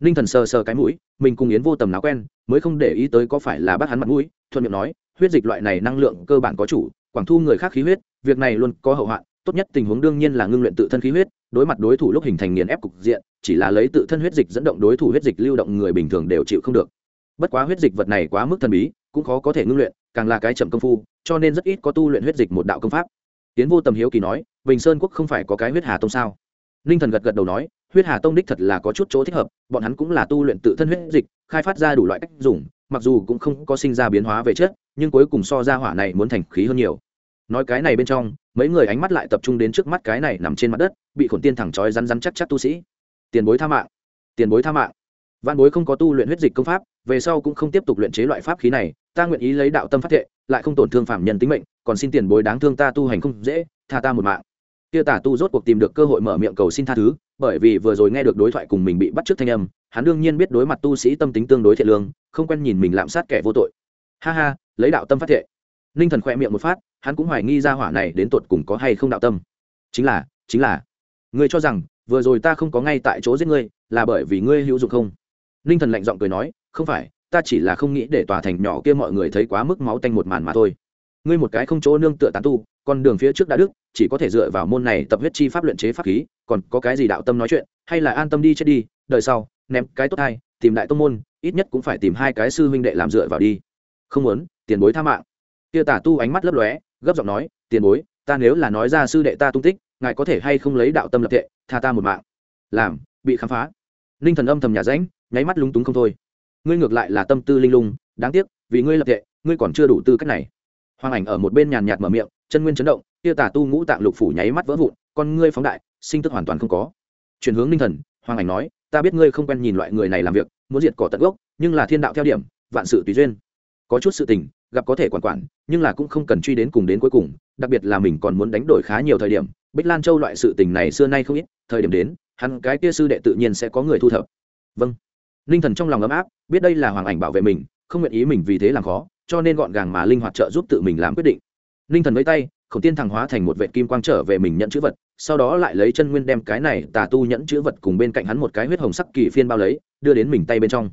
Ninh thần sờ sờ cái mũi, mình cùng yến vô tầm nào quen, mới không để ý tới có phải là bắt hắn mặt mũi, thuận miệng nói, huyết dịch loại này năng lượng cơ bản có chủ, quảng thu người khác khí huyết, việc này luôn có hậu hoạn tốt nhất tình huống đương nhiên là ngưng luyện tự thân khí huyết, đối mặt đối thủ lúc hình thành nghiền ép cục diện, chỉ là lấy tự thân huyết dịch dẫn động đối thủ huyết dịch lưu động người bình thường đều chịu không được. Bất quá huyết dịch vật này quá mức thần bí, cũng khó có thể ngưng luyện, càng là cái chậm công phu, cho nên rất ít có tu luyện huyết dịch một đạo công pháp. Tiến vô tầm hiếu kỳ nói, bình sơn quốc không phải có cái huyết hà tông sao? Ninh thần gật gật đầu nói, huyết hà tông đích thật là có chút chỗ thích hợp, bọn hắn cũng là tu luyện tự thân huyết dịch, khai phát ra đủ loại cách dùng, mặc dù cũng không có sinh ra biến hóa về chất, nhưng cuối cùng so ra hỏa này muốn thành khí hơn nhiều. Nói cái này bên trong mấy người ánh mắt lại tập trung đến trước mắt cái này nằm trên mặt đất, bị khổn tiên thẳng trói rắn rắn chắc chắc tu sĩ. Tiền bối tha mạng. Tiền bối tha mạng. Văn bối không có tu luyện huyết dịch công pháp, về sau cũng không tiếp tục luyện chế loại pháp khí này, ta nguyện ý lấy đạo tâm phát thệ, lại không tổn thương phạm nhân tính mệnh, còn xin tiền bối đáng thương ta tu hành không dễ, tha ta một mạng. Kia tả tu rốt cuộc tìm được cơ hội mở miệng cầu xin tha thứ, bởi vì vừa rồi nghe được đối thoại cùng mình bị bắt trước thanh âm, hắn đương nhiên biết đối mặt tu sĩ tâm tính tương đối thiện lương, không quen nhìn mình lạm sát kẻ vô tội. Ha ha, lấy đạo tâm phát thệ ninh thần khỏe miệng một phát, hắn cũng hoài nghi ra hỏa này đến tột cùng có hay không đạo tâm. Chính là chính là, ngươi cho rằng, vừa rồi ta không có ngay tại chỗ giết ngươi, là bởi vì ngươi hữu dụng không? Ninh thần lạnh giọng cười nói, không phải, ta chỉ là không nghĩ để tòa thành nhỏ kia mọi người thấy quá mức máu tanh một màn mà thôi. Ngươi một cái không chỗ nương tựa tán tu, con đường phía trước đã đức chỉ có thể dựa vào môn này tập huyết chi pháp luyện chế pháp khí, còn có cái gì đạo tâm nói chuyện, hay là an tâm đi chết đi, đời sau, ném cái tốt hai, tìm đại tông môn, ít nhất cũng phải tìm hai cái sư huynh đệ làm dựa vào đi. Không muốn, tiền bối tha mạng kia tả tu ánh mắt lấp lóe, gấp giọng nói, tiền bối, ta nếu là nói ra sư đệ ta tung tích, ngài có thể hay không lấy đạo tâm lập tệ tha ta một mạng. Làm, bị khám phá. Ninh thần âm thầm nhà ránh nháy mắt lúng túng không thôi. Ngươi ngược lại là tâm tư linh lung, đáng tiếc, vì ngươi lập tệ ngươi còn chưa đủ tư cách này. Hoàng ảnh ở một bên nhàn nhạt mở miệng, chân nguyên chấn động, kia tả tu ngũ tạng lục phủ nháy mắt vỡ vụn, con ngươi phóng đại, sinh tức hoàn toàn không có. Chuyển hướng ninh thần, hoàng ảnh nói, ta biết ngươi không quen nhìn loại người này làm việc, muốn diệt cỏ tận gốc, nhưng là thiên đạo theo điểm, vạn sự tùy duyên có chút sự tình, gặp có thể quản quản, nhưng là cũng không cần truy đến cùng đến cuối cùng, đặc biệt là mình còn muốn đánh đổi khá nhiều thời điểm, bích lan châu loại sự tình này xưa nay không ít, thời điểm đến, hắn cái kia sư đệ tự nhiên sẽ có người thu thập. Vâng. Ninh thần trong lòng ấm áp, biết đây là hoàng ảnh bảo vệ mình, không nguyện ý mình vì thế làm khó, cho nên gọn gàng mà linh hoạt trợ giúp tự mình làm quyết định. Ninh thần với tay, khổng tiên thẳng hóa thành một vệ kim quang trở về mình nhận chữ vật, sau đó lại lấy chân nguyên đem cái này tà tu nhẫn chữ vật cùng bên cạnh hắn một cái huyết hồng sắc kỳ phiên bao lấy, đưa đến mình tay bên trong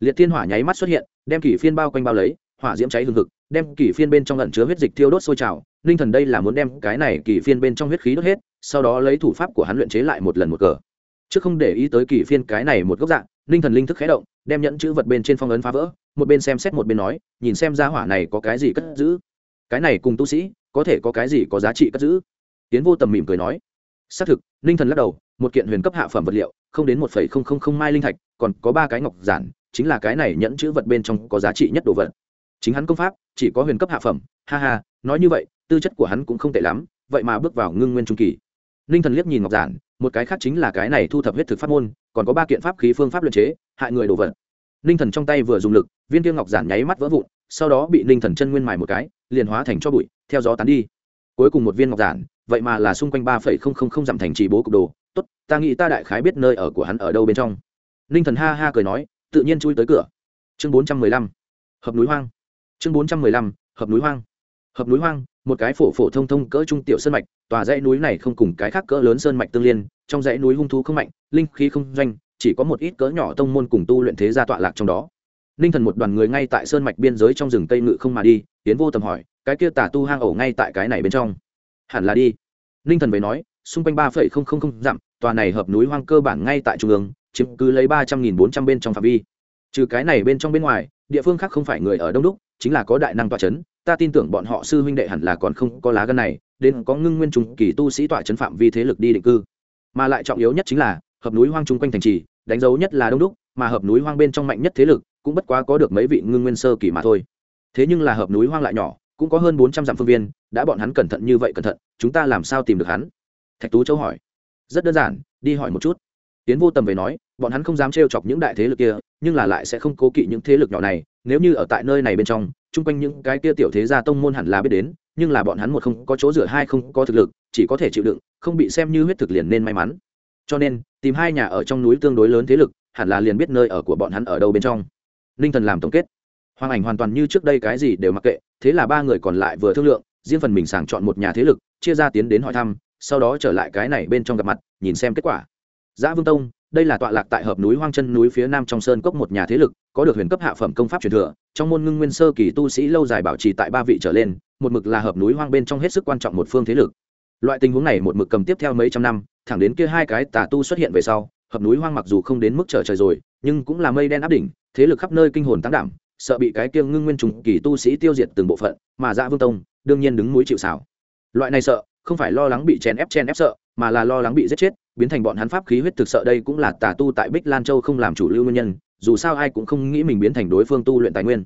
liệt thiên hỏa nháy mắt xuất hiện, đem kỷ phiên bao quanh bao lấy, hỏa diễm cháy hừng hực, đem kỷ phiên bên trong lẩn chứa huyết dịch thiêu đốt sôi trào. Ninh thần đây là muốn đem cái này kỷ phiên bên trong huyết khí đốt hết, sau đó lấy thủ pháp của hắn luyện chế lại một lần một cờ. Chứ không để ý tới kỷ phiên cái này một góc dạng ninh thần linh thức khé động, đem nhẫn chữ vật bên trên phong ấn phá vỡ, một bên xem xét một bên nói, nhìn xem ra hỏa này có cái gì cất giữ. Cái này cùng tu sĩ, có thể có cái gì có giá trị cất giữ? Tiến vô tầm mỉm cười nói. Xác thực ninh thần lắc đầu, một kiện huyền cấp hạ phẩm vật liệu, không đến một phẩy không không không mai linh thạch, còn có ba cái ngọc giản chính là cái này nhẫn chữ vật bên trong có giá trị nhất đồ vật. Chính hắn công pháp, chỉ có huyền cấp hạ phẩm, ha ha, nói như vậy, tư chất của hắn cũng không tệ lắm, vậy mà bước vào ngưng nguyên trung kỳ. Ninh thần liếc nhìn ngọc giản, một cái khác chính là cái này thu thập huyết thực pháp môn, còn có ba kiện pháp khí phương pháp luyện chế, hại người đồ vật. Ninh thần trong tay vừa dùng lực, viên tiêu ngọc giản nháy mắt vỡ vụn, sau đó bị ninh thần chân nguyên mài một cái, liền hóa thành cho bụi, theo gió tán đi. Cuối cùng một viên ngọc giản, vậy mà là xung quanh ba phẩy không không không dặm thành trì bố cục đồ. Tốt, ta nghĩ ta đại khái biết nơi ở của hắn ở đâu bên trong. Ninh thần ha ha cười nói tự nhiên chui tới cửa. Chương bốn trăm mười lăm, hợp núi hoang. Chương bốn trăm mười lăm, hợp núi hoang. Hợp núi hoang, một cái phổ phổ thông thông cỡ trung tiểu sơn mạch, tòa dãy núi này không cùng cái khác cỡ lớn sơn mạch tương liên, trong dãy núi hung thú không mạnh, linh khí không doanh, chỉ có một ít cỡ nhỏ tông môn cùng tu luyện thế gia tọa lạc trong đó. Ninh thần một đoàn người ngay tại sơn mạch biên giới trong rừng tây ngự không mà đi tiến vô tầm hỏi, cái kia tả tu hang ổ ngay tại cái này bên trong? Hẳn là đi. Ninh thần về nói, xung quanh ba phẩy không không không dặm, tòa này hợp núi hoang cơ bản ngay tại trung ương chiếm cứ lấy ba trăm nghìn bốn trăm bên trong phạm vi. Trừ cái này bên trong bên ngoài, địa phương khác không phải người ở đông đúc, chính là có đại năng tọa c h ấ n ta tin tưởng bọn họ sư huynh đệ hẳn là còn không có lá gân này, đến có ngưng nguyên trùng kỳ tu sĩ tọa c h ấ n phạm vi thế lực đi định cư. Mà lại trọng yếu nhất chính là, hợp núi hoang chung quanh thành trì, đánh dấu nhất là đông đúc, mà hợp núi hoang bên trong mạnh nhất thế lực, cũng bất quá có được mấy vị ngưng nguyên sơ kỳ mà thôi. Thế nhưng là hợp núi hoang lại nhỏ, cũng có hơn bốn trăm dặm phương viên, đã bọn hắn cẩn thận như vậy cẩn thận, chúng ta làm sao tìm được hắn? Thạch tú châu hỏi. Rất đơn giản, đi hỏi một chút tiến vô tầm về nói, bọn hắn không dám trêu chọc những đại thế lực kia, nhưng là lại sẽ không cố kỵ những thế lực nhỏ này, nếu như ở tại nơi này bên trong, chung quanh những cái kia tiểu thế gia tông môn hẳn là biết đến, nhưng là bọn hắn một không có chỗ dựa hai không có thực lực, chỉ có thể chịu đựng, không bị xem như huyết thực liền nên may mắn. Cho nên, tìm hai nhà ở trong núi tương đối lớn thế lực, hẳn là liền biết nơi ở của bọn hắn ở đâu bên trong. Ninh thần làm tổng kết. Hoàng ảnh hoàn toàn như trước đây cái gì đều mặc kệ, thế là ba người còn lại vừa thương lượng, riêng phần mình sàng chọn một nhà thế lực, chia ra tiến đến hỏi thăm, sau đó trở lại cái này bên trong gặp mặt, nhìn xem kết quả giã vương tông, đây là tọa lạc tại hợp núi hoang chân núi phía nam trong sơn cốc một nhà thế lực, có được huyền cấp hạ phẩm công pháp truyền thừa, trong môn ngưng nguyên sơ kỳ tu sĩ lâu dài bảo trì tại ba vị trở lên, một mực là hợp núi hoang bên trong hết sức quan trọng một phương thế lực. Loại tình huống này một mực cầm tiếp theo mấy trăm năm, thẳng đến kia hai cái tà tu xuất hiện về sau, hợp núi hoang mặc dù không đến mức trở trời rồi, nhưng cũng là mây đen áp đỉnh, thế lực khắp nơi kinh hồn tăng đảm, sợ bị cái kia ngưng nguyên trùng kỳ tu sĩ tiêu diệt từng bộ phận, mà dạ vương tông đương nhiên đứng mũi chịu xảo loại này sợ, không phải lo lắng bị chèn ép chen ép sợ, mà là lo lắng bị giết chết biến thành bọn hắn pháp khí huyết thực sợ đây cũng là tà tu tại bích lan châu không làm chủ lưu nguyên nhân, dù sao ai cũng không nghĩ mình biến thành đối phương tu luyện tài nguyên.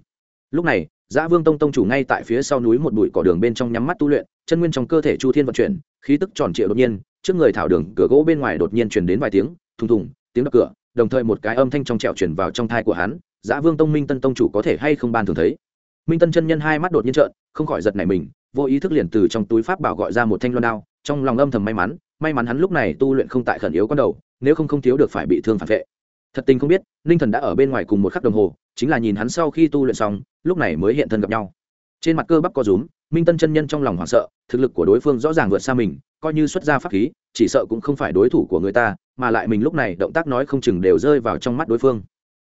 Lúc này, giã vương tông tông chủ ngay tại phía sau núi một bụi cỏ đường bên trong nhắm mắt tu luyện, chân nguyên trong cơ thể chu thiên vận chuyển, khí tức tròn trịa đột nhiên, trước người thảo đường cửa gỗ bên ngoài đột nhiên truyền đến vài tiếng, thùng thùng, tiếng đập cửa, đồng thời một cái âm thanh trong trẹo chuyển vào trong thai của hắn, giã vương tông minh tân tông chủ có thể hay không ban thường thấy? Minh tân chân nhân hai mắt đột nhiên trợn, không khỏi giật nảy mình vô ý thức liền từ trong túi pháp bảo gọi ra một thanh loan đao, trong lòng âm thầm may mắn may mắn hắn lúc này tu luyện không tại khẩn yếu con đầu, nếu không không thiếu được phải bị thương phản vệ. Thật tình không biết, ninh thần đã ở bên ngoài cùng một khắc đồng hồ, chính là nhìn hắn sau khi tu luyện xong, lúc này mới hiện thân gặp nhau. Trên mặt cơ bắp có rúm, minh tân chân nhân trong lòng hoảng sợ, thực lực của đối phương rõ ràng vượt xa mình, coi như xuất ra pháp khí, chỉ sợ cũng không phải đối thủ của người ta, mà lại mình lúc này động tác nói không chừng đều rơi vào trong mắt đối phương.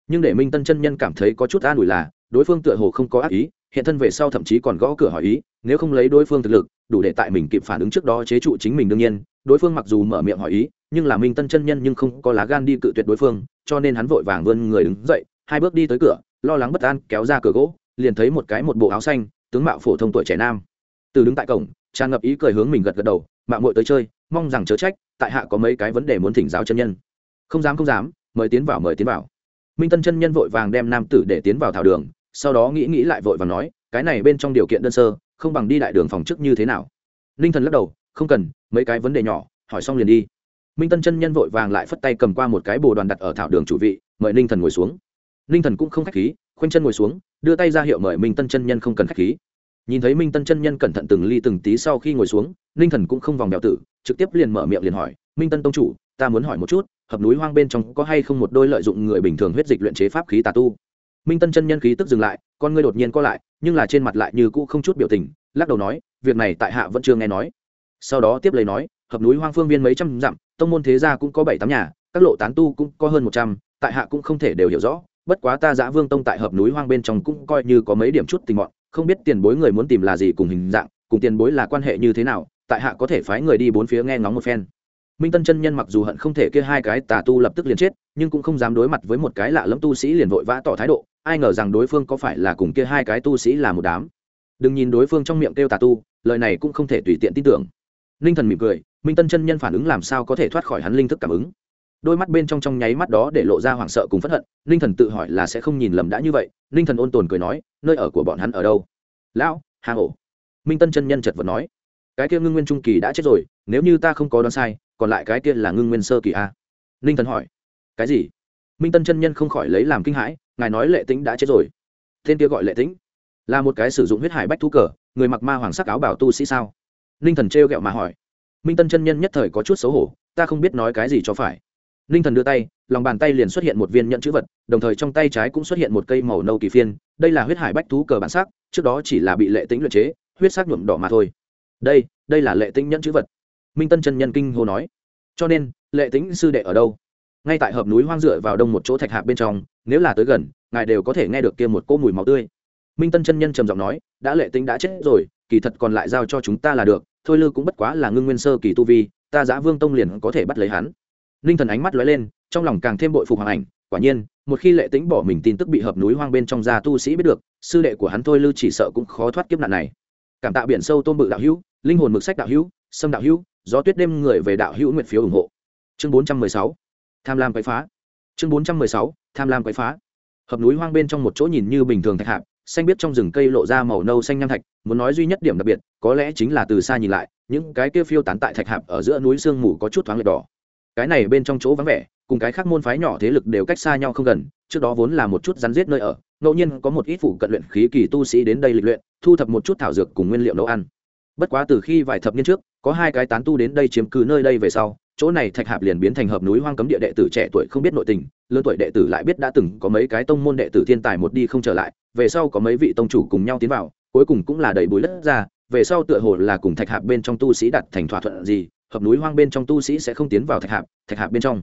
Nhưng để minh tân chân nhân cảm thấy có chút an ủi là, đối phương tựa hồ không có ác ý hiện thân về sau thậm chí còn gõ cửa hỏi ý, nếu không lấy đối phương thực lực, đủ để tại mình kịp phản ứng trước đó chế trụ chính mình đương nhiên. Đối phương mặc dù mở miệng hỏi ý, nhưng là minh tân chân nhân nhưng không có lá gan đi cự tuyệt đối phương, cho nên hắn vội vàng vươn người đứng dậy, hai bước đi tới cửa, lo lắng bất an kéo ra cửa gỗ, liền thấy một cái một bộ áo xanh, tướng mạo phổ thông tuổi trẻ nam. Từ đứng tại cổng, tràn ngập ý cười hướng mình gật gật đầu mạng muội tới chơi, mong rằng chớ trách, tại hạ có mấy cái vấn đề muốn thỉnh giáo chân nhân. Không dám không dám, mời tiến vào, mời tiến vào. Minh tân chân nhân vội vàng đem nam tử để tiến vào thảo đường sau đó nghĩ nghĩ lại vội vàng nói, cái này bên trong điều kiện đơn sơ, không bằng đi đại đường phòng chức như thế nào? Ninh thần lắc đầu, không cần, mấy cái vấn đề nhỏ, hỏi xong liền đi. Minh tân chân nhân vội vàng lại phất tay cầm qua một cái bồ đoàn đặt ở thảo đường chủ vị, mời ninh thần ngồi xuống. Ninh thần cũng không k h á c h khí, khoanh chân ngồi xuống, đưa tay ra hiệu mời minh tân chân nhân không cần k h á c h khí. Nhìn thấy minh tân chân nhân cẩn thận từng ly từng tí sau khi ngồi xuống, ninh thần cũng không vòng bèo tử, trực tiếp liền mở miệng liền hỏi, minh tân tông chủ, ta muốn hỏi một chút, hợp núi hoang bên trong có hay không một đôi lợi dụng người bình thường huyết dịch luyện chế pháp khí tà tu? Minh tân chân nhân khí tức dừng lại, con ngươi đột nhiên co lại, nhưng là trên mặt lại như cũ không chút biểu tình, lắc đầu nói, việc này tại hạ vẫn chưa nghe nói. Sau đó tiếp lấy nói, hợp núi hoang phương viên mấy trăm dặm, tông môn thế gia cũng có bảy tám nhà, các lộ tán tu cũng có hơn một trăm, tại hạ cũng không thể đều hiểu rõ, bất quá ta giã vương tông tại hợp núi hoang bên trong cũng coi như có mấy điểm chút tình mọn, không biết tiền bối người muốn tìm là gì cùng hình dạng, cùng tiền bối là quan hệ như thế nào, tại hạ có thể phái người đi bốn phía nghe ngóng một phen minh tân chân nhân mặc dù hận không thể kia hai cái tà tu lập tức liền chết, nhưng cũng không dám đối mặt với một cái lạ lẫm tu sĩ liền vội vã tỏ thái độ, ai ngờ rằng đối phương có phải là cùng kia hai cái tu sĩ là một đám. Đừng nhìn đối phương trong miệng kêu tà tu, lời này cũng không thể tùy tiện tin tưởng. Ninh thần mỉm cười, minh tân chân nhân phản ứng làm sao có thể thoát khỏi hắn linh thức cảm ứng. Đôi mắt bên trong trong nháy mắt đó để lộ ra hoảng sợ cùng phẫn hận, ninh thần tự hỏi là sẽ không nhìn lầm đã như vậy, ninh thần ôn tồn cười nói, nơi ở của bọn hắn ở đâu? Lão hà ổ. Minh tân chân nhân chật vật nói cái kia ngưng nguyên trung kỳ đã chết rồi, nếu như ta không có đoán sai, còn lại cái kia là ngưng nguyên sơ kỳ a. Ninh thần hỏi. Cái gì? Minh tân chân nhân không khỏi lấy làm kinh hãi, ngài nói lệ tĩnh đã chết rồi. Tên kia gọi lệ tĩnh. Là một cái sử dụng huyết hải bách thú cờ, người mặc ma hoàng sắc áo bảo tu sĩ sao? Ninh thần trêu ghẹo mà hỏi. Minh tân chân nhân nhất thời có chút xấu hổ, ta không biết nói cái gì cho phải. Ninh thần đưa tay, lòng bàn tay liền xuất hiện một viên nhận chữ vật, đồng thời trong tay trái cũng xuất hiện một cây màu nâu kỳ phiên, đây là huyết hải bách thú cờ bản sắc, trước đó chỉ là bị lệ tĩnh luyện chế, huyết sắc nhuộm đỏ mà thôi đây đây là lệ tĩnh nhẫn chữ vật. Minh tân chân nhân kinh hô nói. Cho nên, lệ tĩnh sư đệ ở đâu? Ngay tại hợp núi hoang dựa vào đông một chỗ thạch hạ bên trong, nếu là tới gần, ngài đều có thể nghe được kia một cô mùi máu tươi. Minh tân chân nhân trầm giọng nói, đã lệ tĩnh đã chết rồi, kỳ thật còn lại giao cho chúng ta là được, thôi lư cũng bất quá là ngưng nguyên sơ kỳ tu vi, ta giã vương tông liền có thể bắt lấy hắn. Ninh thần ánh mắt lóe lên, trong lòng càng thêm bội phục hoàng ảnh, quả nhiên, một khi lệ tĩnh bỏ mình tin tức bị hợp núi hoang bên trong gia tu sĩ biết được, sư đệ của hắn thôi lư chỉ sợ cũng khó thoát kiếp nạn này cảm tạ biển sâu tôn bự đạo hữu, linh hồn mực sách đạo hữu, sâm đạo hữu, gió tuyết đêm người về đạo hữu nguyện phiếu ủng hộ. Chương bốn trăm mười sáu, tham lam quậy phá. Chương bốn trăm mười sáu, tham lam quậy phá. Hợp núi hoang bên trong một chỗ nhìn như bình thường thạch hạp, xanh biết trong rừng cây lộ ra màu nâu xanh nham thạch, muốn nói duy nhất điểm đặc biệt, có lẽ chính là từ xa nhìn lại, những cái kia phiêu tán tại thạch hạp ở giữa núi sương mù có chút thoáng lệch đỏ. Cái này bên trong chỗ vắng vẻ, cùng cái khác môn phái nhỏ thế lực đều cách xa nhau không gần, trước đó vốn là một chút rắn rết nơi ở ngẫu nhiên có một ít phụ cận luyện khí kỳ tu sĩ đến đây lịch luyện, thu thập một chút thảo dược cùng nguyên liệu nấu ăn. Bất quá từ khi vài thập niên trước, có hai cái tán tu đến đây chiếm cứ nơi đây về sau, chỗ này thạch hạp liền biến thành hợp núi hoang cấm địa đệ tử trẻ tuổi không biết nội tình, lớn tuổi đệ tử lại biết đã từng có mấy cái tông môn đệ tử thiên tài một đi không trở lại, về sau có mấy vị tông chủ cùng nhau tiến vào, cuối cùng cũng là đầy bùi đất ra, về sau tựa hồ là cùng thạch hạp bên trong tu sĩ đặt thành thỏa thuận gì, hợp núi hoang bên trong tu sĩ sẽ không tiến vào thạch hạp thạch hạp bên trong.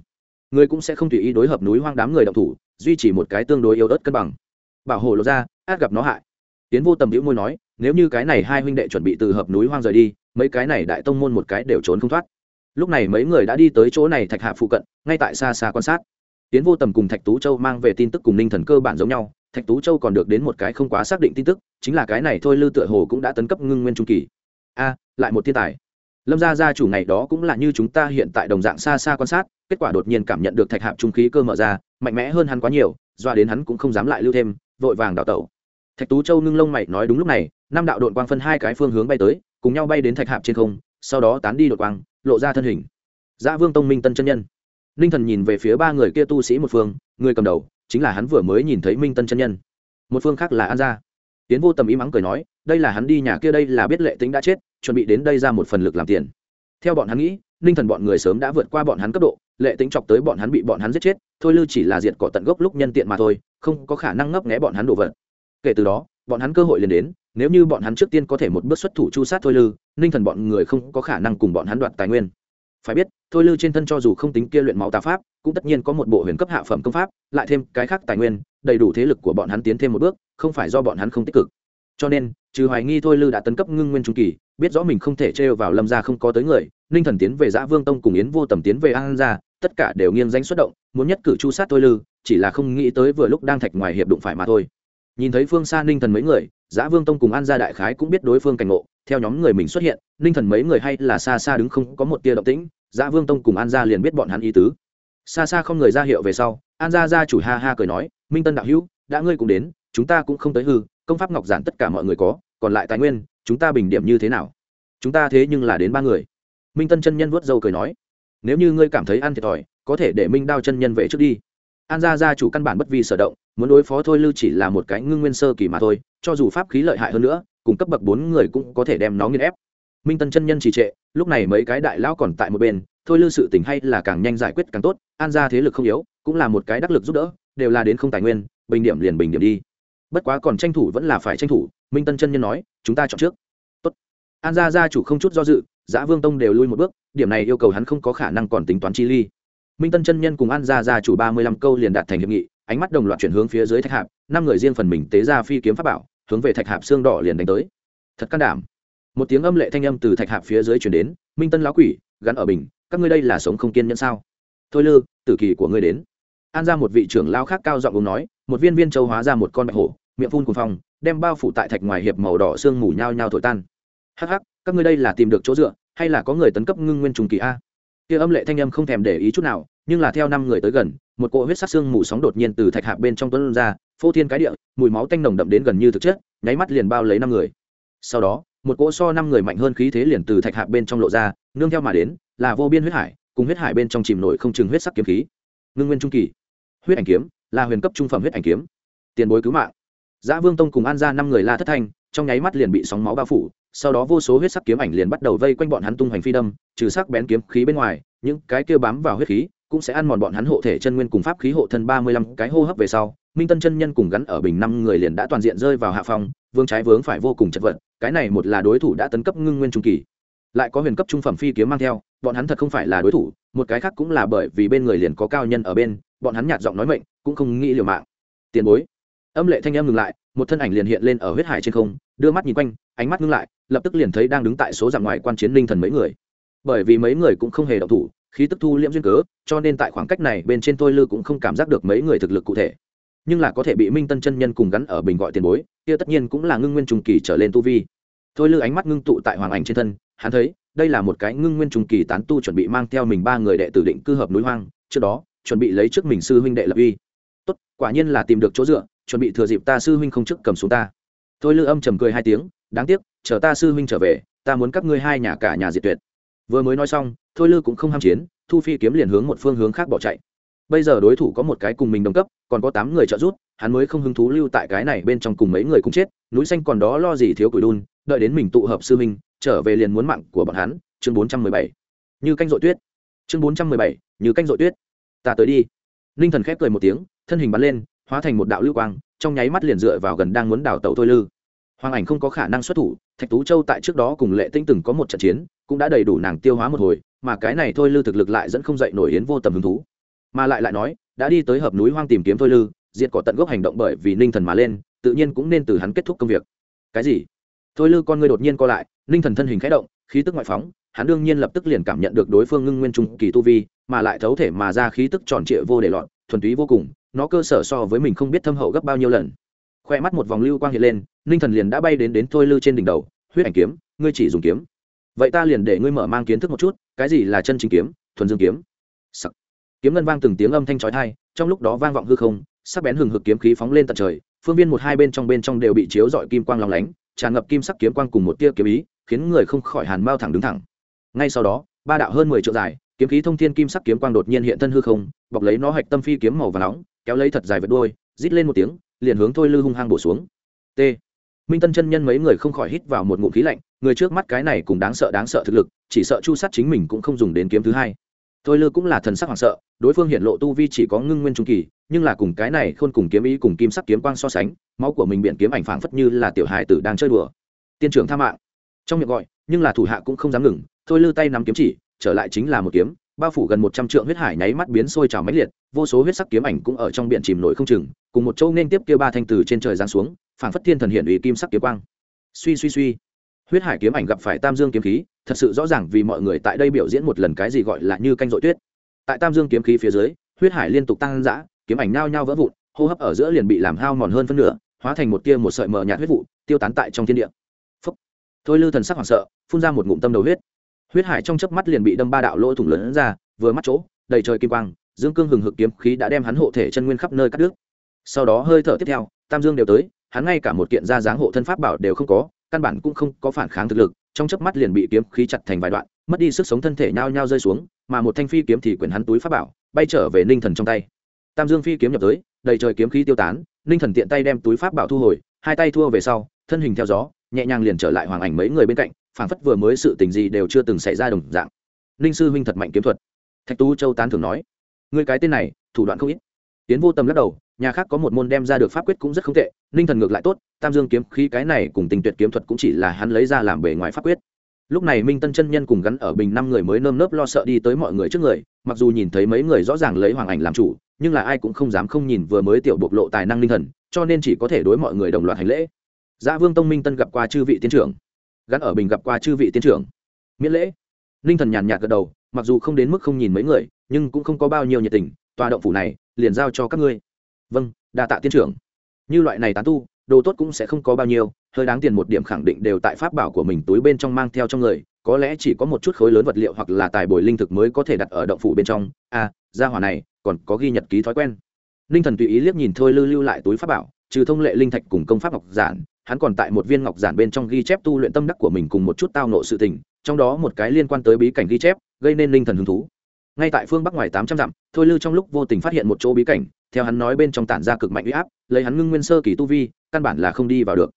Người cũng sẽ không tùy ý đối hợp núi hoang đám người động thủ, duy trì một cái tương đối yếu ớt cân bằng bảo hộ lộ ra, át gặp nó hại. Tiến vô tầm hữu môi nói, nếu như cái này hai huynh đệ chuẩn bị từ hợp núi hoang rời đi, mấy cái này đại tông môn một cái đều trốn không thoát. Lúc này mấy người đã đi tới chỗ này thạch hạ phụ cận, ngay tại xa xa quan sát. Tiến vô tầm cùng thạch tú châu mang về tin tức cùng ninh thần cơ bản giống nhau, thạch tú châu còn được đến một cái không quá xác định tin tức, chính là cái này thôi lư tựa hồ cũng đã tấn cấp ngưng nguyên trung kỳ. A, lại một thiên tài. Lâm gia gia chủ ngày đó cũng là như chúng ta hiện tại đồng dạng xa xa quan sát, kết quả đột nhiên cảm nhận được thạch hạp trung khí cơ mở ra, mạnh mẽ hơn hắn quá nhiều, doa đến hắn cũng không dám lại lưu thêm vội vàng đào tẩu thạch tú châu ngưng lông mày nói đúng lúc này năm đạo đội quang phân hai cái phương hướng bay tới cùng nhau bay đến thạch hạp trên không sau đó tán đi đội quang lộ ra thân hình Dã Vương Tông Minh Tân chân nhân. Ninh Thần nhìn về phía ba người kia tu sĩ một phương, người cầm đầu chính là hắn vừa mới nhìn thấy Minh Tân chân nhân. Một phương khác là An gia. Tiến Vô Tầm ý mắng cười nói, đây là hắn đi nhà kia đây là biết Lệ Tính đã chết, chuẩn bị đến đây ra một phần lực làm tiền. Theo bọn hắn nghĩ, Ninh Thần bọn người sớm đã vượt qua bọn hắn cấp độ, Lệ Tính chọc tới bọn hắn bị bọn hắn giết chết, thôi lưu chỉ là diệt cỏ tận gốc lúc nhân tiện mà thôi, không có khả năng ngấp nghé bọn hắn đổ vật. Kể từ đó, bọn hắn cơ hội liền đến, nếu như bọn hắn trước tiên có thể một bước xuất thủ chu sát thôi lư, Ninh Thần bọn người không có khả năng cùng bọn hắn đoạt tài nguyên phải biết thôi lư trên thân cho dù không tính kia luyện máu tà pháp cũng tất nhiên có một bộ huyền cấp hạ phẩm công pháp lại thêm cái khác tài nguyên đầy đủ thế lực của bọn hắn tiến thêm một bước không phải do bọn hắn không tích cực cho nên trừ hoài nghi thôi lư đã tấn cấp ngưng nguyên trung kỳ biết rõ mình không thể trêu vào lâm gia không có tới người ninh thần tiến về giã vương tông cùng yến vô tầm tiến về an gia, tất cả đều nghiêng danh xuất động, muốn nhất cử chu sát thôi lư, chỉ là không nghĩ tới vừa lúc đang thạch ngoài hiệp đụng phải mà thôi. Nhìn thấy phương xa ninh thần mấy người, giã vương tông cùng an gia đại khái cũng biết đối phương cảnh ngộ, theo nhóm người mình xuất hiện ninh thần mấy người hay là xa xa đứng không có một tia động tĩnh, giã vương tông cùng an gia liền biết bọn hắn ý tứ. Xa xa không người ra hiệu về sau, an gia gia chủ ha ha cười nói, minh tân đạo hữu, đã ngươi cũng đến, chúng ta cũng không tới hư, công pháp ngọc giản tất cả mọi người có, còn lại tài nguyên, chúng ta bình điểm như thế nào? Chúng ta thế nhưng là đến ba người minh tân chân nhân vuốt dâu cười nói, nếu như ngươi cảm thấy ăn thiệt thòi, có thể để minh đao chân nhân về trước đi. An gia gia chủ căn bản bất vi sở động, muốn đối phó thôi lưu chỉ là một cái ngưng nguyên sơ kỳ mà thôi, cho dù pháp khí lợi hại hơn nữa, cùng cấp bậc bốn người cũng có thể đem nó nghiên ép. Minh tân chân nhân trì trệ, lúc này mấy cái đại lão còn tại một bên, thôi lưu sự tình hay là càng nhanh giải quyết càng tốt, an Gia thế lực không yếu, cũng là một cái đắc lực giúp đỡ, đều là đến không tài nguyên, bình điểm liền bình điểm đi. Bất quá còn tranh thủ vẫn là phải tranh thủ, minh tân chân nhân nói, chúng ta chọn trước. Tốt. An gia gia chủ không chút do dự giã vương tông đều lui một bước, điểm này yêu cầu hắn không có khả năng còn tính toán chi ly. Minh tân chân nhân cùng an gia gia chủ ba mươi lăm câu liền đạt thành hiệp nghị, ánh mắt đồng loạt chuyển hướng phía dưới thạch hạp, năm người riêng phần mình tế ra phi kiếm pháp bảo, hướng về thạch hạp xương đỏ liền đánh tới. Thật can đảm. Một tiếng âm lệ thanh âm từ thạch hạp phía dưới chuyển đến, minh tân lão quỷ, gắn ở bình, các ngươi đây là sống không kiên nhẫn sao? Thôi lư, tử kỳ của ngươi đến. An ra một vị trưởng lao khác cao giọng uống nói, một viên viên châu hóa ra một con bạch hổ, miệng phun cùng phòng đem bao phủ tại thạch ngoài hiệp màu đỏ sương mù nhao nhao thổi tan. Hắc hắc các ngươi đây là tìm được chỗ dựa hay là có người tấn cấp ngưng nguyên trùng kỳ a? Kia âm lệ thanh âm không thèm để ý chút nào nhưng là theo năm người tới gần một cỗ huyết sắc xương mù sóng đột nhiên từ thạch hạp bên trong tuấn ra phô thiên cái địa mùi máu tanh nồng đậm đến gần như thực chất nháy mắt liền bao lấy năm người. Sau đó một cỗ so năm người mạnh hơn khí thế liền từ thạch hạp bên trong lộ ra nương theo mà đến là vô biên huyết hải cùng huyết hải bên trong chìm nổi không chừng huyết sắc kiếm khí. Ngưng nguyên trung kỳ. Huyết ảnh kiếm là huyền cấp trung phẩm huyết ảnh kiếm. Tiền bối cứu mạng. Giá Vương Tông cùng An gia năm người la thất thanh, trong nháy mắt liền bị sóng máu bao phủ, sau đó vô số huyết sắc kiếm ảnh liền bắt đầu vây quanh bọn hắn tung hoành phi đâm, trừ sắc bén kiếm khí bên ngoài, những cái kia bám vào huyết khí, cũng sẽ ăn mòn bọn hắn hộ thể chân nguyên cùng pháp khí hộ thân ba mươi lăm cái hô hấp về sau, Minh Tân chân nhân cùng gắn ở bình năm người liền đã toàn diện rơi vào hạ phong, vương trái vướng phải vô cùng chật vật, cái này một là đối thủ đã tấn cấp ngưng nguyên trung kỳ, lại có huyền cấp trung phẩm phi kiếm mang theo, bọn hắn thật không phải là đối thủ, một cái khác cũng là bởi vì bên người liền có cao nhân ở bên, bọn hắn nhạt giọng nói mệnh, cũng không nghĩ liều mạng. Tiền bối. Âm lệ thanh em ngừng lại, một thân ảnh liền hiện lên ở huyết hải trên không, đưa mắt nhìn quanh, ánh mắt ngưng lại, lập tức liền thấy đang đứng tại số dạng ngoài quan chiến linh thần mấy người. Bởi vì mấy người cũng không hề động thủ, khí tức thu liễm duyên cớ, cho nên tại khoảng cách này bên trên tôi lư cũng không cảm giác được mấy người thực lực cụ thể. Nhưng là có thể bị minh tân chân nhân cùng gắn ở bình gọi tiền bối kia tất nhiên cũng là ngưng nguyên trùng kỳ trở lên tu vi. Thôi lư ánh mắt ngưng tụ tại hoàng ảnh trên thân hắn thấy đây là một cái ngưng nguyên trùng kỳ tán tu chuẩn bị mang theo mình ba người đệ tử định cư hợp núi hoang trước đó chuẩn bị lấy trước mình sư huynh đệ lập uy. Tốt quả nhiên là tìm được chỗ dựa chuẩn bị thừa dịp ta sư huynh không trước cầm xuống ta. Thôi lư âm trầm cười hai tiếng đáng tiếc, chờ ta sư huynh trở về, ta muốn các ngươi hai nhà cả nhà diệt tuyệt. Vừa mới nói xong, thôi lư cũng không ham chiến, thu phi kiếm liền hướng một phương hướng khác bỏ chạy. Bây giờ đối thủ có một cái cùng mình đồng cấp, còn có tám người trợ giúp, hắn mới không hứng thú lưu tại cái này bên trong cùng mấy người cùng chết, núi xanh còn đó lo gì thiếu củi đun, đợi đến mình tụ hợp sư minh trở về liền muốn mạng của bọn hắn, chương bốn trăm mười bảy. Như canh dội tuyết. Chương bốn trăm mười bảy, như canh dội tuyết. Ta tới đi. Ninh thần khép cười một tiếng, thân hình bắn lên, hóa thành một đạo lưu quang, trong nháy mắt liền dựa vào gần đang muốn đào tẩu thôi lư hoàng ảnh không có khả năng xuất thủ, thạch tú châu tại trước đó cùng lệ tinh từng có một trận chiến, cũng đã đầy đủ nàng tiêu hóa một hồi, mà cái này thôi lư thực lực lại dẫn không dậy nổi yến vô tầm hứng thú. Mà lại lại nói, đã đi tới hợp núi hoang tìm kiếm thôi lư, diệt cỏ tận gốc hành động bởi vì ninh thần mà lên, tự nhiên cũng nên từ hắn kết thúc công việc. Cái gì? Thôi lư con người đột nhiên co lại, ninh thần thân hình khẽ động, khí tức ngoại phóng, hắn đương nhiên lập tức liền cảm nhận được đối phương ngưng nguyên trung kỳ tu vi, mà lại thấu thể mà ra khí tức tròn trịa vô để lọt, thuần túy vô cùng, nó cơ sở so với mình không biết thâm hậu gấp bao nhiêu lần khoe mắt một vòng lưu quang hiện lên, ninh thần liền đã bay đến đến thôi lư trên đỉnh đầu. Huyết ảnh kiếm, ngươi chỉ dùng kiếm. Vậy ta liền để ngươi mở mang kiến thức một chút, cái gì là chân chính kiếm? Thuần dương kiếm. Sắc. kiếm ngân vang từng tiếng âm thanh trói thai trong lúc đó vang vọng hư không, sắc bén hừng hực kiếm khí phóng lên tận trời, phương viên một hai bên trong bên trong đều bị chiếu dọi kim quang lòng lánh, tràn ngập kim sắc kiếm quang cùng một tia kiếm ý, khiến người không khỏi hàn mau thẳng đứng thẳng. Ngay sau đó, ba đạo hơn mười triệu dài, kiếm khí thông thiên kim sắc kiếm quang đột nhiên hiện thân hư không, bọc lấy nó hạch tâm phi kiếm màu và nóng, kéo lấy thật dài vật đôi rít lên một tiếng liền hướng thôi lư hung hăng bổ xuống. T. Minh tân chân nhân mấy người không khỏi hít vào một ngụm khí lạnh, người trước mắt cái này cũng đáng sợ đáng sợ thực lực, chỉ sợ chu sát chính mình cũng không dùng đến kiếm thứ hai. Thôi lư cũng là thần sắc hoảng sợ, đối phương hiện lộ tu vi chỉ có ngưng nguyên trung kỳ, nhưng là cùng cái này khôn cùng kiếm ý cùng kim sắc kiếm quang so sánh, máu của mình biện kiếm ảnh phảng phất như là tiểu hài tử đang chơi đùa. Tiên trưởng tha mạng. Trong miệng gọi, nhưng là thủ hạ cũng không dám ngừng, thôi lư tay nắm kiếm chỉ, trở lại chính là một kiếm bao phủ gần một trăm trượng huyết hải nháy mắt biến sôi trào mãnh liệt, vô số huyết sắc kiếm ảnh cũng ở trong biển chìm nổi không chừng, cùng một châu nên tiếp kia ba thanh từ trên trời giáng xuống, phảng phất thiên thần hiện ủy kim sắc kiếm quang. Suy suy suy. Huyết hải kiếm ảnh gặp phải tam dương kiếm khí, thật sự rõ ràng vì mọi người tại đây biểu diễn một lần cái gì gọi là như canh dội tuyết. Tại tam dương kiếm khí phía dưới, huyết hải liên tục tăng dã, kiếm ảnh nao nhao vỡ vụn, hô hấp ở giữa liền bị làm hao mòn hơn phân nửa, hóa thành một tia một sợi mờ nhạt huyết vụ, tiêu tán tại trong thiên địa. Phúc. thôi lư thần sắc hoảng sợ, phun ra một ngụm tâm đầu huyết huyết hải trong chớp mắt liền bị đâm ba đạo lỗ thủng lớn ra, vừa mắt chỗ, đầy trời kim quang, dương cương hừng hực kiếm khí đã đem hắn hộ thể chân nguyên khắp nơi cắt đứt. Sau đó hơi thở tiếp theo, tam dương đều tới, hắn ngay cả một kiện ra dáng hộ thân pháp bảo đều không có, căn bản cũng không có phản kháng thực lực, trong chớp mắt liền bị kiếm khí chặt thành vài đoạn, mất đi sức sống thân thể nhao nhao rơi xuống, mà một thanh phi kiếm thì quyển hắn túi pháp bảo, bay trở về ninh thần trong tay. Tam dương phi kiếm nhập tới, đầy trời kiếm khí tiêu tán, ninh thần tiện tay đem túi pháp bảo thu hồi, hai tay thua về sau, thân hình theo gió, nhẹ nhàng liền trở lại hoàng ảnh mấy người bên cạnh phảng phất vừa mới sự tình gì đều chưa từng xảy ra đồng dạng. Ninh sư huynh thật mạnh kiếm thuật. Thạch tú châu tán thường nói người cái tên này, thủ đoạn không ít. Tiến vô tâm lắc đầu, nhà khác có một môn đem ra được pháp quyết cũng rất không tệ, ninh thần ngược lại tốt, tam dương kiếm khí cái này cùng tình tuyệt kiếm thuật cũng chỉ là hắn lấy ra làm bề ngoài pháp quyết. Lúc này minh tân chân nhân cùng gắn ở bình năm người mới nơm nớp lo sợ đi tới mọi người trước người, mặc dù nhìn thấy mấy người rõ ràng lấy hoàng ảnh làm chủ, nhưng là ai cũng không dám không nhìn vừa mới tiểu bộc lộ tài năng linh thần, cho nên chỉ có thể đối mọi người đồng loạt hành lễ. Dạ vương tông minh tân gặp qua chư vị tiến trưởng gắn ở bình gặp qua chư vị tiến trưởng. Miễn lễ. Ninh thần nhàn nhạt gật đầu mặc dù không đến mức không nhìn mấy người nhưng cũng không có bao nhiêu nhiệt tình tòa động phủ này liền giao cho các ngươi. Vâng đa tạ tiên trưởng. Như loại này tán tu đồ tốt cũng sẽ không có bao nhiêu hơi đáng tiền một điểm khẳng định đều tại pháp bảo của mình túi bên trong mang theo trong người có lẽ chỉ có một chút khối lớn vật liệu hoặc là tài bồi linh thực mới có thể đặt ở động phủ bên trong. A à, gia hỏa này còn có ghi nhật ký thói quen. Ninh thần tùy ý liếc nhìn thôi lưu lưu lại túi pháp bảo trừ thông lệ linh thạch cùng công pháp ngọc giản, hắn còn tại một viên ngọc giản bên trong ghi chép tu luyện tâm đắc của mình cùng một chút tao nộ sự tình, trong đó một cái liên quan tới bí cảnh ghi chép, gây nên linh thần hứng thú. Ngay tại phương bắc ngoài tám trăm dặm, thôi lư trong lúc vô tình phát hiện một chỗ bí cảnh, theo hắn nói bên trong tản ra cực mạnh u áp, lấy hắn ngưng nguyên sơ kỳ tu vi, căn bản là không đi vào được.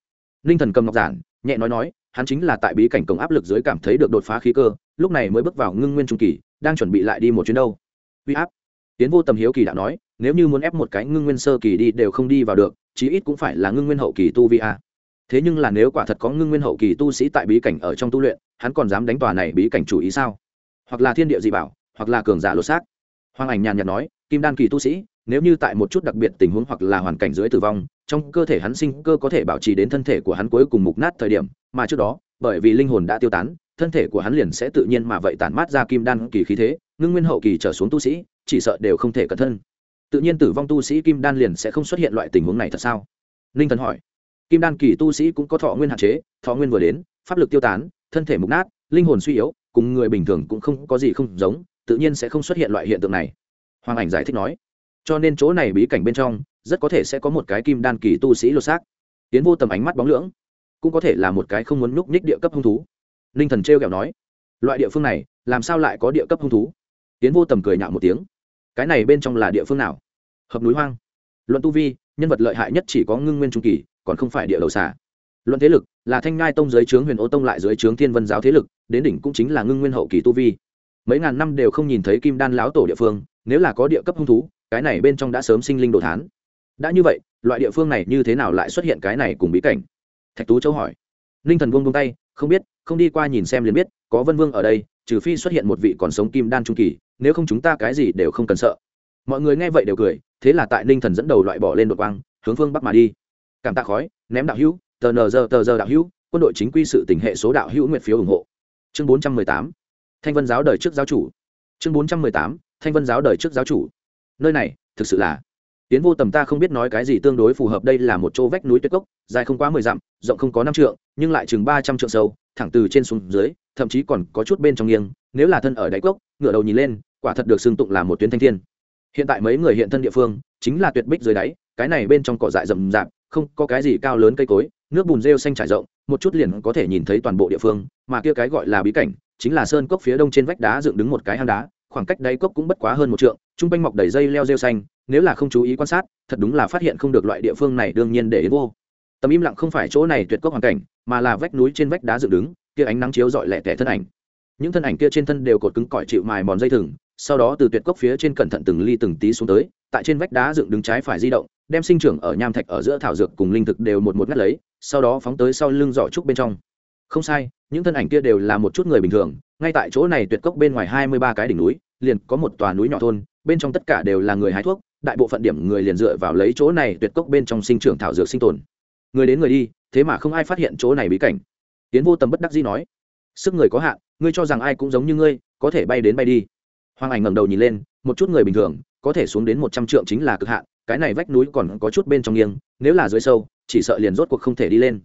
Ninh thần cầm ngọc giản, nhẹ nói nói, hắn chính là tại bí cảnh cổng áp lực dưới cảm thấy được đột phá khí cơ, lúc này mới bước vào ngưng nguyên trung kỳ, đang chuẩn bị lại đi một chuyến đâu. Uy áp. Tiến vô tầm hiếu kỳ đã nói nếu như muốn ép một cái ngưng nguyên sơ kỳ đi đều không đi vào được, chí ít cũng phải là ngưng nguyên hậu kỳ tu vi a. Thế nhưng là nếu quả thật có ngưng nguyên hậu kỳ tu sĩ tại bí cảnh ở trong tu luyện, hắn còn dám đánh tòa này bí cảnh chủ ý sao? Hoặc là thiên địa dị bảo, hoặc là cường giả lột xác. Hoàng ảnh nhàn nhạt nói, kim đan kỳ tu sĩ, nếu như tại một chút đặc biệt tình huống hoặc là hoàn cảnh dưới tử vong, trong cơ thể hắn sinh cơ có thể bảo trì đến thân thể của hắn cuối cùng mục nát thời điểm, mà trước đó, bởi vì linh hồn đã tiêu tán, thân thể của hắn liền sẽ tự nhiên mà vậy tản mát ra kim đan kỳ khí thế, ngưng nguyên hậu kỳ trở xuống tu sĩ, chỉ sợ đều không thể cẩn thân tự nhiên tử vong tu sĩ kim đan liền sẽ không xuất hiện loại tình huống này thật sao? Ninh thần hỏi. Kim đan kỳ tu sĩ cũng có thọ nguyên hạn chế, thọ nguyên vừa đến, pháp lực tiêu tán, thân thể mục nát, linh hồn suy yếu, cùng người bình thường cũng không có gì không giống, tự nhiên sẽ không xuất hiện loại hiện tượng này. Hoàng ảnh giải thích nói. Cho nên chỗ này bí cảnh bên trong, rất có thể sẽ có một cái kim đan kỳ tu sĩ lột xác. Tiến vô tầm ánh mắt bóng lưỡng, cũng có thể là một cái không muốn núp ních địa cấp hung thú. Ninh thần t r kẹo nói. Loại địa phương này, làm sao lại có địa cấp hung thú? Tiến vô tầm cười nhạo một tiếng cái này bên trong là địa phương nào? Hợp núi hoang. Luận tu vi, nhân vật lợi hại nhất chỉ có ngưng nguyên trung kỳ, còn không phải địa đầu xả luận thế lực, là thanh ngai tông dưới trướng huyền ô tông lại dưới trướng thiên vân giáo thế lực, đến đỉnh cũng chính là ngưng nguyên hậu kỳ tu vi. Mấy ngàn năm đều không nhìn thấy kim đan láo tổ địa phương, nếu là có địa cấp hung thú, cái này bên trong đã sớm sinh linh đồ thán. Đã như vậy, loại địa phương này như thế nào lại xuất hiện cái này cùng bí cảnh? Thạch tú châu hỏi. Ninh thần vương buông tay, không biết, không đi qua nhìn xem liền biết, có vân vương ở đây trừ phi xuất hiện một vị còn sống kim đan trung kỳ, nếu không chúng ta cái gì đều không cần sợ. Mọi người nghe vậy đều cười, thế là tại ninh thần dẫn đầu loại bỏ lên đột quang, hướng phương bắc mà đi. Cảm tạ khói, ném đạo hữu, tờ nờ giờ tờ giờ đạo hữu, quân đội chính quy sự tỉnh hệ số đạo hữu nguyện phiếu ủng hộ. Chương bốn trăm mười tám, thanh vân giáo đời trước giáo chủ. Chương bốn trăm mười tám, thanh vân giáo đời trước giáo chủ. Nơi này, thực sự là tiến vô tầm ta không biết nói cái gì tương đối phù hợp đây là một chỗ vách núi tuyết cốc, dài không quá mười dặm, rộng không có năm trượng, nhưng lại chừng ba trăm trượng sâu thẳng từ trên xuống dưới, thậm chí còn có chút bên trong nghiêng, nếu là thân ở đáy cốc ngựa đầu nhìn lên, quả thật được xưng tụng là một tuyến thanh thiên. Hiện tại mấy người hiện thân địa phương, chính là tuyệt bích dưới đáy, cái này bên trong cỏ dại rậm rạp, không có cái gì cao lớn cây cối, nước bùn rêu xanh trải rộng, một chút liền có thể nhìn thấy toàn bộ địa phương, mà kia cái gọi là bí cảnh, chính là sơn cốc phía đông trên vách đá dựng đứng một cái hang đá, khoảng cách đáy cốc cũng bất quá hơn một trượng, trung quanh mọc đầy dây leo rêu xanh, nếu là không chú ý quan sát, thật đúng là phát hiện không được loại địa phương này đương nhiên để vô tầm im lặng không phải chỗ này tuyệt cốc hoàn cảnh, mà là vách núi trên vách đá dựng đứng, kia ánh nắng chiếu dọi lẹ tẻ thân ảnh. Những thân ảnh kia trên thân đều cột cứng cỏi chịu mài mòn dây thừng, sau đó từ tuyệt cốc phía trên cẩn thận từng ly từng tí xuống tới, tại trên vách đá dựng đứng trái phải di động, đem sinh trưởng ở nham thạch ở giữa thảo dược cùng linh thực đều một một ngắt lấy, sau đó phóng tới sau lưng giỏ trúc bên trong. Không sai, những thân ảnh kia đều là một chút người bình thường, ngay tại chỗ này tuyệt cốc bên ngoài hai mươi ba cái đỉnh núi, liền có một tòa núi nhỏ thôn, bên trong tất cả đều là người hái thuốc, đại bộ phận điểm người liền dựa vào lấy chỗ này tuyệt cốc bên trong sinh trưởng thảo dược sinh tồn người đến người đi, thế mà không ai phát hiện chỗ này bí cảnh. Tiến vô tầm bất đắc dĩ nói, sức người có hạn, ngươi cho rằng ai cũng giống như ngươi, có thể bay đến bay đi. Hoàng ảnh ngẩng đầu nhìn lên, một chút người bình thường, có thể xuống đến một trăm trượng chính là cực hạn, cái này vách núi còn có chút bên trong nghiêng, nếu là dưới sâu, chỉ sợ liền rốt cuộc không thể đi lên.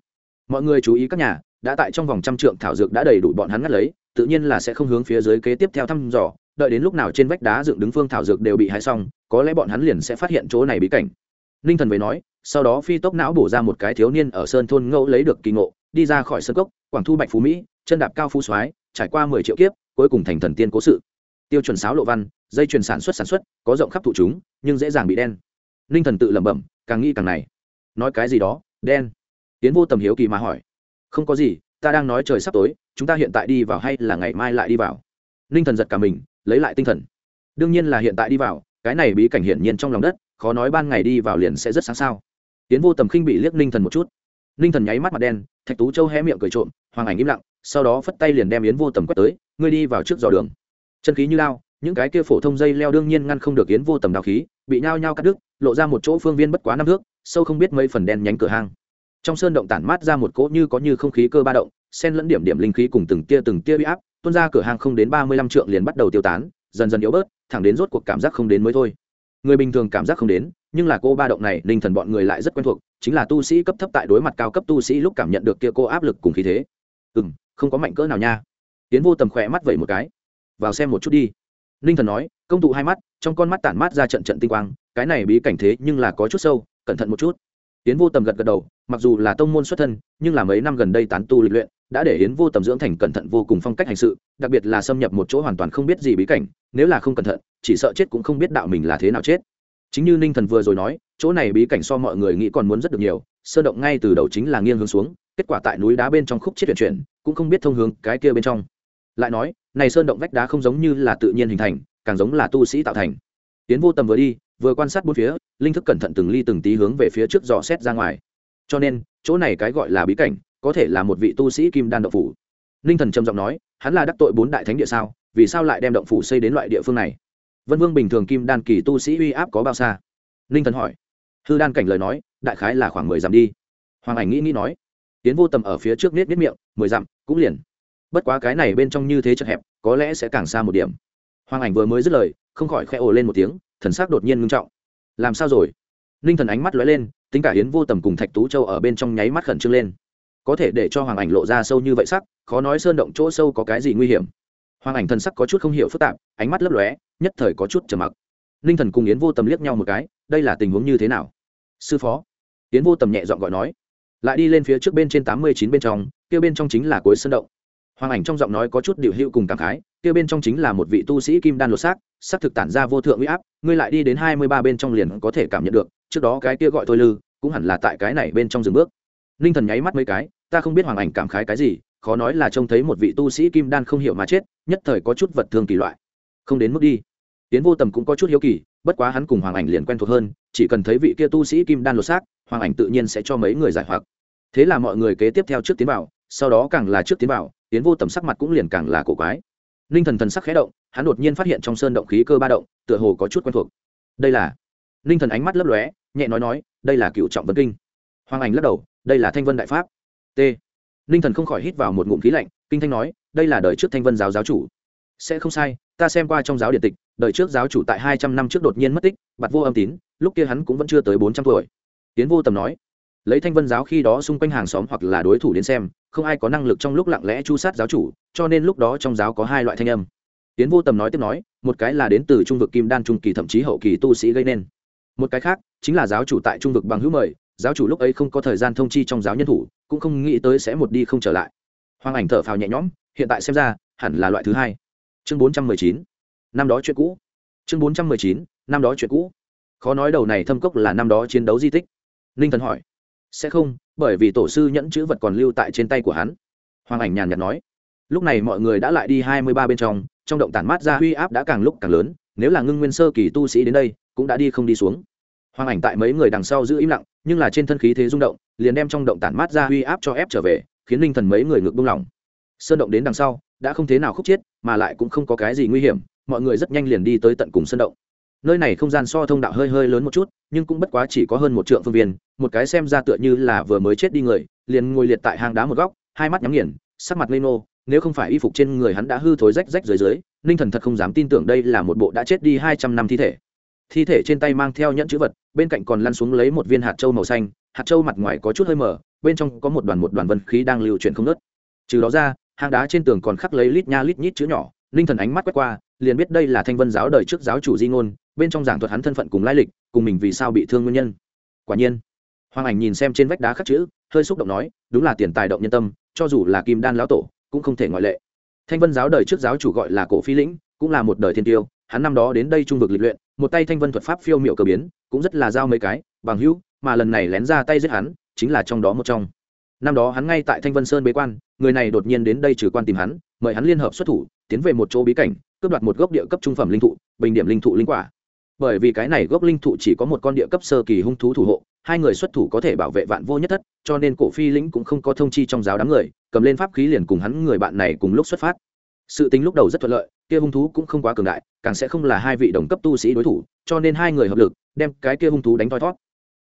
Mọi người chú ý các nhà, đã tại trong vòng trăm trượng thảo dược đã đầy đủ bọn hắn ngắt lấy, tự nhiên là sẽ không hướng phía dưới kế tiếp theo thăm dò, đợi đến lúc nào trên vách đá dựng đứng phương thảo dược đều bị hái xong, có lẽ bọn hắn liền sẽ phát hiện chỗ này bí cảnh ninh thần về nói, sau đó phi tốc não bổ ra một cái thiếu niên ở sơn thôn ngẫu lấy được kỳ ngộ, đi ra khỏi sân cốc, quảng thu bạch phú mỹ, chân đạp cao phú soái, trải qua mười triệu kiếp, cuối cùng thành thần tiên cố sự. Tiêu chuẩn sáo lộ văn, dây chuyền sản xuất sản xuất, có rộng khắp thụ chúng, nhưng dễ dàng bị đen. Ninh thần tự lẩm bẩm, càng nghĩ càng này. Nói cái gì đó, đen. Tiến vô tầm hiếu kỳ mà hỏi. Không có gì, ta đang nói trời sắp tối, chúng ta hiện tại đi vào hay là ngày mai lại đi vào? Ninh thần giật cả mình, lấy lại tinh thần. Đương nhiên là hiện tại đi vào, cái này bí cảnh hiển nhiên trong lòng đất khó nói ban ngày đi vào liền sẽ rất sáng sao. Tiến vô tầm khinh bị liếc ninh thần một chút. Ninh thần nháy mắt mặt đen, thạch tú châu hé miệng cười trộm, hoàng ảnh im lặng, sau đó phất tay liền đem yến vô tầm quét tới, ngươi đi vào trước dò đường. Chân khí như lao, những cái kia phổ thông dây leo đương nhiên ngăn không được yến vô tầm đào khí, bị nhao nhao cắt đứt, lộ ra một chỗ phương viên bất quá năm thước, sâu không biết mấy phần đen nhánh cửa hang. Trong sơn động tản mát ra một cỗ như có như không khí cơ ba động, xen lẫn điểm điểm linh khí cùng từng tia từng tia uy áp, tuôn ra cửa hàng không đến ba mươi lăm trượng liền bắt đầu tiêu tán, dần dần yếu bớt, thẳng đến rốt cuộc cảm giác không đến mới thôi người bình thường cảm giác không đến, nhưng là cô ba động này, linh thần bọn người lại rất quen thuộc, chính là tu sĩ cấp thấp tại đối mặt cao cấp tu sĩ lúc cảm nhận được kia cô áp lực cùng khí thế. Ừ m không có mạnh cỡ nào nha. Tiến vô tầm khỏe mắt vậy một cái. Vào xem một chút đi. Ninh thần nói, công tụ hai mắt, trong con mắt tản mát ra trận trận tinh quang, cái này bí cảnh thế nhưng là có chút sâu, cẩn thận một chút. Tiến vô tầm gật gật đầu, mặc dù là tông môn xuất thân, nhưng là mấy năm gần đây tán tu lịch luyện đã để yến vô tầm dưỡng thành cẩn thận vô cùng phong cách hành sự, đặc biệt là xâm nhập một chỗ hoàn toàn không biết gì bí cảnh, nếu là không cẩn thận, chỉ sợ chết cũng không biết đạo mình là thế nào chết. Chính như ninh thần vừa rồi nói, chỗ này bí cảnh so mọi người nghĩ còn muốn rất được nhiều, sơ động ngay từ đầu chính là nghiêng hướng xuống, kết quả tại núi đá bên trong khúc chết chuyển chuyển, cũng không biết thông hướng cái kia bên trong. Lại nói, này sơn động vách đá không giống như là tự nhiên hình thành, càng giống là tu sĩ tạo thành. Tiến vô tầm vừa đi, vừa quan sát bốn phía, linh thức cẩn thận từng ly từng tí hướng về phía trước dò xét ra ngoài. Cho nên, chỗ này cái gọi là bí cảnh có thể là một vị tu sĩ kim đan động phủ. Ninh thần trầm giọng nói, hắn là đắc tội bốn đại thánh địa sao, vì sao lại đem động phủ xây đến loại địa phương này? Vân vương bình thường kim đan kỳ tu sĩ uy áp có bao xa? Ninh thần hỏi. Hư đan cảnh lời nói, đại khái là khoảng mười dặm đi. Hoàng ảnh nghĩ nghĩ nói tiến vô tầm ở phía trước nết nết miệng, mười dặm, cũng liền. Bất quá cái này bên trong như thế chật hẹp, có lẽ sẽ càng xa một điểm. Hoàng ảnh vừa mới dứt lời, không khỏi khẽ ồ lên một tiếng, thần sắc đột nhiên ngưng trọng. Làm sao rồi? Ninh thần ánh mắt lóe lên, tính cả hiến vô tầm cùng thạch tú châu ở bên trong nháy mắt khẩn trương lên có thể để cho hoàng ảnh lộ ra sâu như vậy sắc, khó nói sơn động chỗ sâu có cái gì nguy hiểm. Hoàng ảnh thần sắc có chút không hiểu phức tạp, ánh mắt lấp lóe, nhất thời có chút trầm mặc. Ninh thần cùng yến vô tầm liếc nhau một cái, đây là tình huống như thế nào? Sư phó. Yến vô tầm nhẹ dọn gọi nói. Lại đi lên phía trước bên trên tám mươi chín bên trong, kia bên trong chính là cuối sơn động. Hoàng ảnh trong giọng nói có chút điệu hữu cùng cảm khái, kia bên trong chính là một vị tu sĩ kim đan lột xác xác thực tản ra vô thượng uy áp, ngươi lại đi đến hai mươi ba bên trong liền có thể cảm nhận được, trước đó cái kia gọi tôi lư, cũng hẳn là tại cái này bên trong dừng bước ninh thần nháy mắt mấy cái, ta không biết hoàng ảnh cảm khái cái gì, khó nói là trông thấy một vị tu sĩ kim đan không hiểu mà chết, nhất thời có chút vật thương kỳ loại. Không đến mức đi. Tiến vô tầm cũng có chút hiếu kỳ, bất quá hắn cùng hoàng ảnh liền quen thuộc hơn, chỉ cần thấy vị kia tu sĩ kim đan lột xác, hoàng ảnh tự nhiên sẽ cho mấy người giải hoặc. Thế là mọi người kế tiếp theo trước tiến vào, sau đó càng là trước tiến vào, tiến vô tầm sắc mặt cũng liền càng là cổ quái. Ninh thần thần sắc khẽ động, hắn đột nhiên phát hiện trong sơn động khí cơ ba động, tựa hồ có chút quen thuộc. Đây là ninh thần ánh mắt lấp lóe, nhẹ nói nói, đây là cựu trọng vấn kinh hoàng ảnh lắc đầu, đây là thanh vân đại pháp. T. Ninh thần không khỏi hít vào một ngụm khí lạnh, kinh thanh nói, đây là đời trước thanh vân giáo giáo chủ. Sẽ không sai, ta xem qua trong giáo điện tịch, đời trước giáo chủ tại hai trăm năm trước đột nhiên mất tích bặt vô âm tín, lúc kia hắn cũng vẫn chưa tới bốn trăm tuổi. Tiến vô tầm nói, lấy thanh vân giáo khi đó xung quanh hàng xóm hoặc là đối thủ đến xem, không ai có năng lực trong lúc lặng lẽ chu sát giáo chủ, cho nên lúc đó trong giáo có hai loại thanh âm. Tiến vô tầm nói tiếp nói, một cái là đến từ trung vực kim đan trung kỳ thậm chí hậu kỳ tu sĩ gây nên. Một cái khác, chính là giáo chủ tại trung vực bằng hữu mời giáo chủ lúc ấy không có thời gian thông chi trong giáo nhân thủ, cũng không nghĩ tới sẽ một đi không trở lại. Hoàng ảnh thở phào nhẹ nhõm, hiện tại xem ra, hẳn là loại thứ hai. Chương bốn trăm mười chín, năm đó chuyện cũ. Chương bốn trăm mười chín, năm đó chuyện cũ. Khó nói đầu này thâm cốc là năm đó chiến đấu di tích. Ninh thần hỏi, sẽ không, bởi vì tổ sư nhẫn chữ vật còn lưu tại trên tay của hắn. Hoàng ảnh nhàn nhạt nói, lúc này mọi người đã lại đi hai mươi ba bên trong trong động tản mát ra uy áp đã càng lúc càng lớn, nếu là ngưng nguyên sơ kỳ tu sĩ đến đây, cũng đã đi không đi xuống hoàng ảnh tại mấy người đằng sau giữ im lặng, nhưng là trên thân khí thế rung động, liền đem trong động tản mát ra uy áp cho ép trở về, khiến linh thần mấy người ngược buông lỏng. Sơn động đến đằng sau, đã không thế nào khúc chiết, mà lại cũng không có cái gì nguy hiểm, mọi người rất nhanh liền đi tới tận cùng sơn động. Nơi này không gian so thông đạo hơi hơi lớn một chút, nhưng cũng bất quá chỉ có hơn một trượng phương viên, một cái xem ra tựa như là vừa mới chết đi người, liền ngồi liệt tại hang đá một góc, hai mắt nhắm nghiền, sắc mặt lê nô, nếu không phải y phục trên người hắn đã hư thối rách rách dưới dưới ninh thần thật không dám tin tưởng đây là một bộ đã chết đi hai trăm năm thi thể thi thể trên tay mang theo nhẫn chữ vật, bên cạnh còn lăn xuống lấy một viên hạt trâu màu xanh, hạt trâu mặt ngoài có chút hơi mở, bên trong có một đoàn một đoàn vân khí đang lưu chuyển không nớt trừ đó ra, hang đá trên tường còn khắc lấy lít nha lít nhít chữ nhỏ ninh thần ánh mắt quét qua, liền biết đây là thanh vân giáo đời trước giáo chủ di ngôn, bên trong giảng thuật hắn thân phận cùng lai lịch, cùng mình vì sao bị thương nguyên nhân. Quả nhiên, hoàng ảnh nhìn xem trên vách đá khắc chữ, hơi xúc động nói, đúng là tiền tài động nhân tâm, cho dù là kim đan lão tổ, cũng không thể ngoại lệ. Thanh vân giáo đời trước giáo chủ gọi là cổ phi lĩnh, cũng là một đời thiên tiêu, hắn năm đó đến đây trung vực lịch luyện một tay thanh vân thuật pháp phiêu miệu cờ biến, cũng rất là giao mấy cái, bằng hữu, mà lần này lén ra tay giết hắn, chính là trong đó một trong. Năm đó hắn ngay tại thanh vân sơn bế quan, người này đột nhiên đến đây trừ quan tìm hắn, mời hắn liên hợp xuất thủ, tiến về một chỗ bí cảnh, cướp đoạt một gốc địa cấp trung phẩm linh thụ, bình điểm linh thụ linh quả. Bởi vì cái này gốc linh thụ chỉ có một con địa cấp sơ kỳ hung thú thủ hộ, hai người xuất thủ có thể bảo vệ vạn vô nhất thất, cho nên cổ phi lĩnh cũng không có thông chi trong giáo đám người, cầm lên pháp khí liền cùng hắn người bạn này cùng lúc xuất phát. Sự tính lúc đầu rất thuận lợi kia hung thú cũng không quá cường đại, càng sẽ không là hai vị đồng cấp tu sĩ đối thủ, cho nên hai người hợp lực, đem cái kia hung thú đánh thoi thót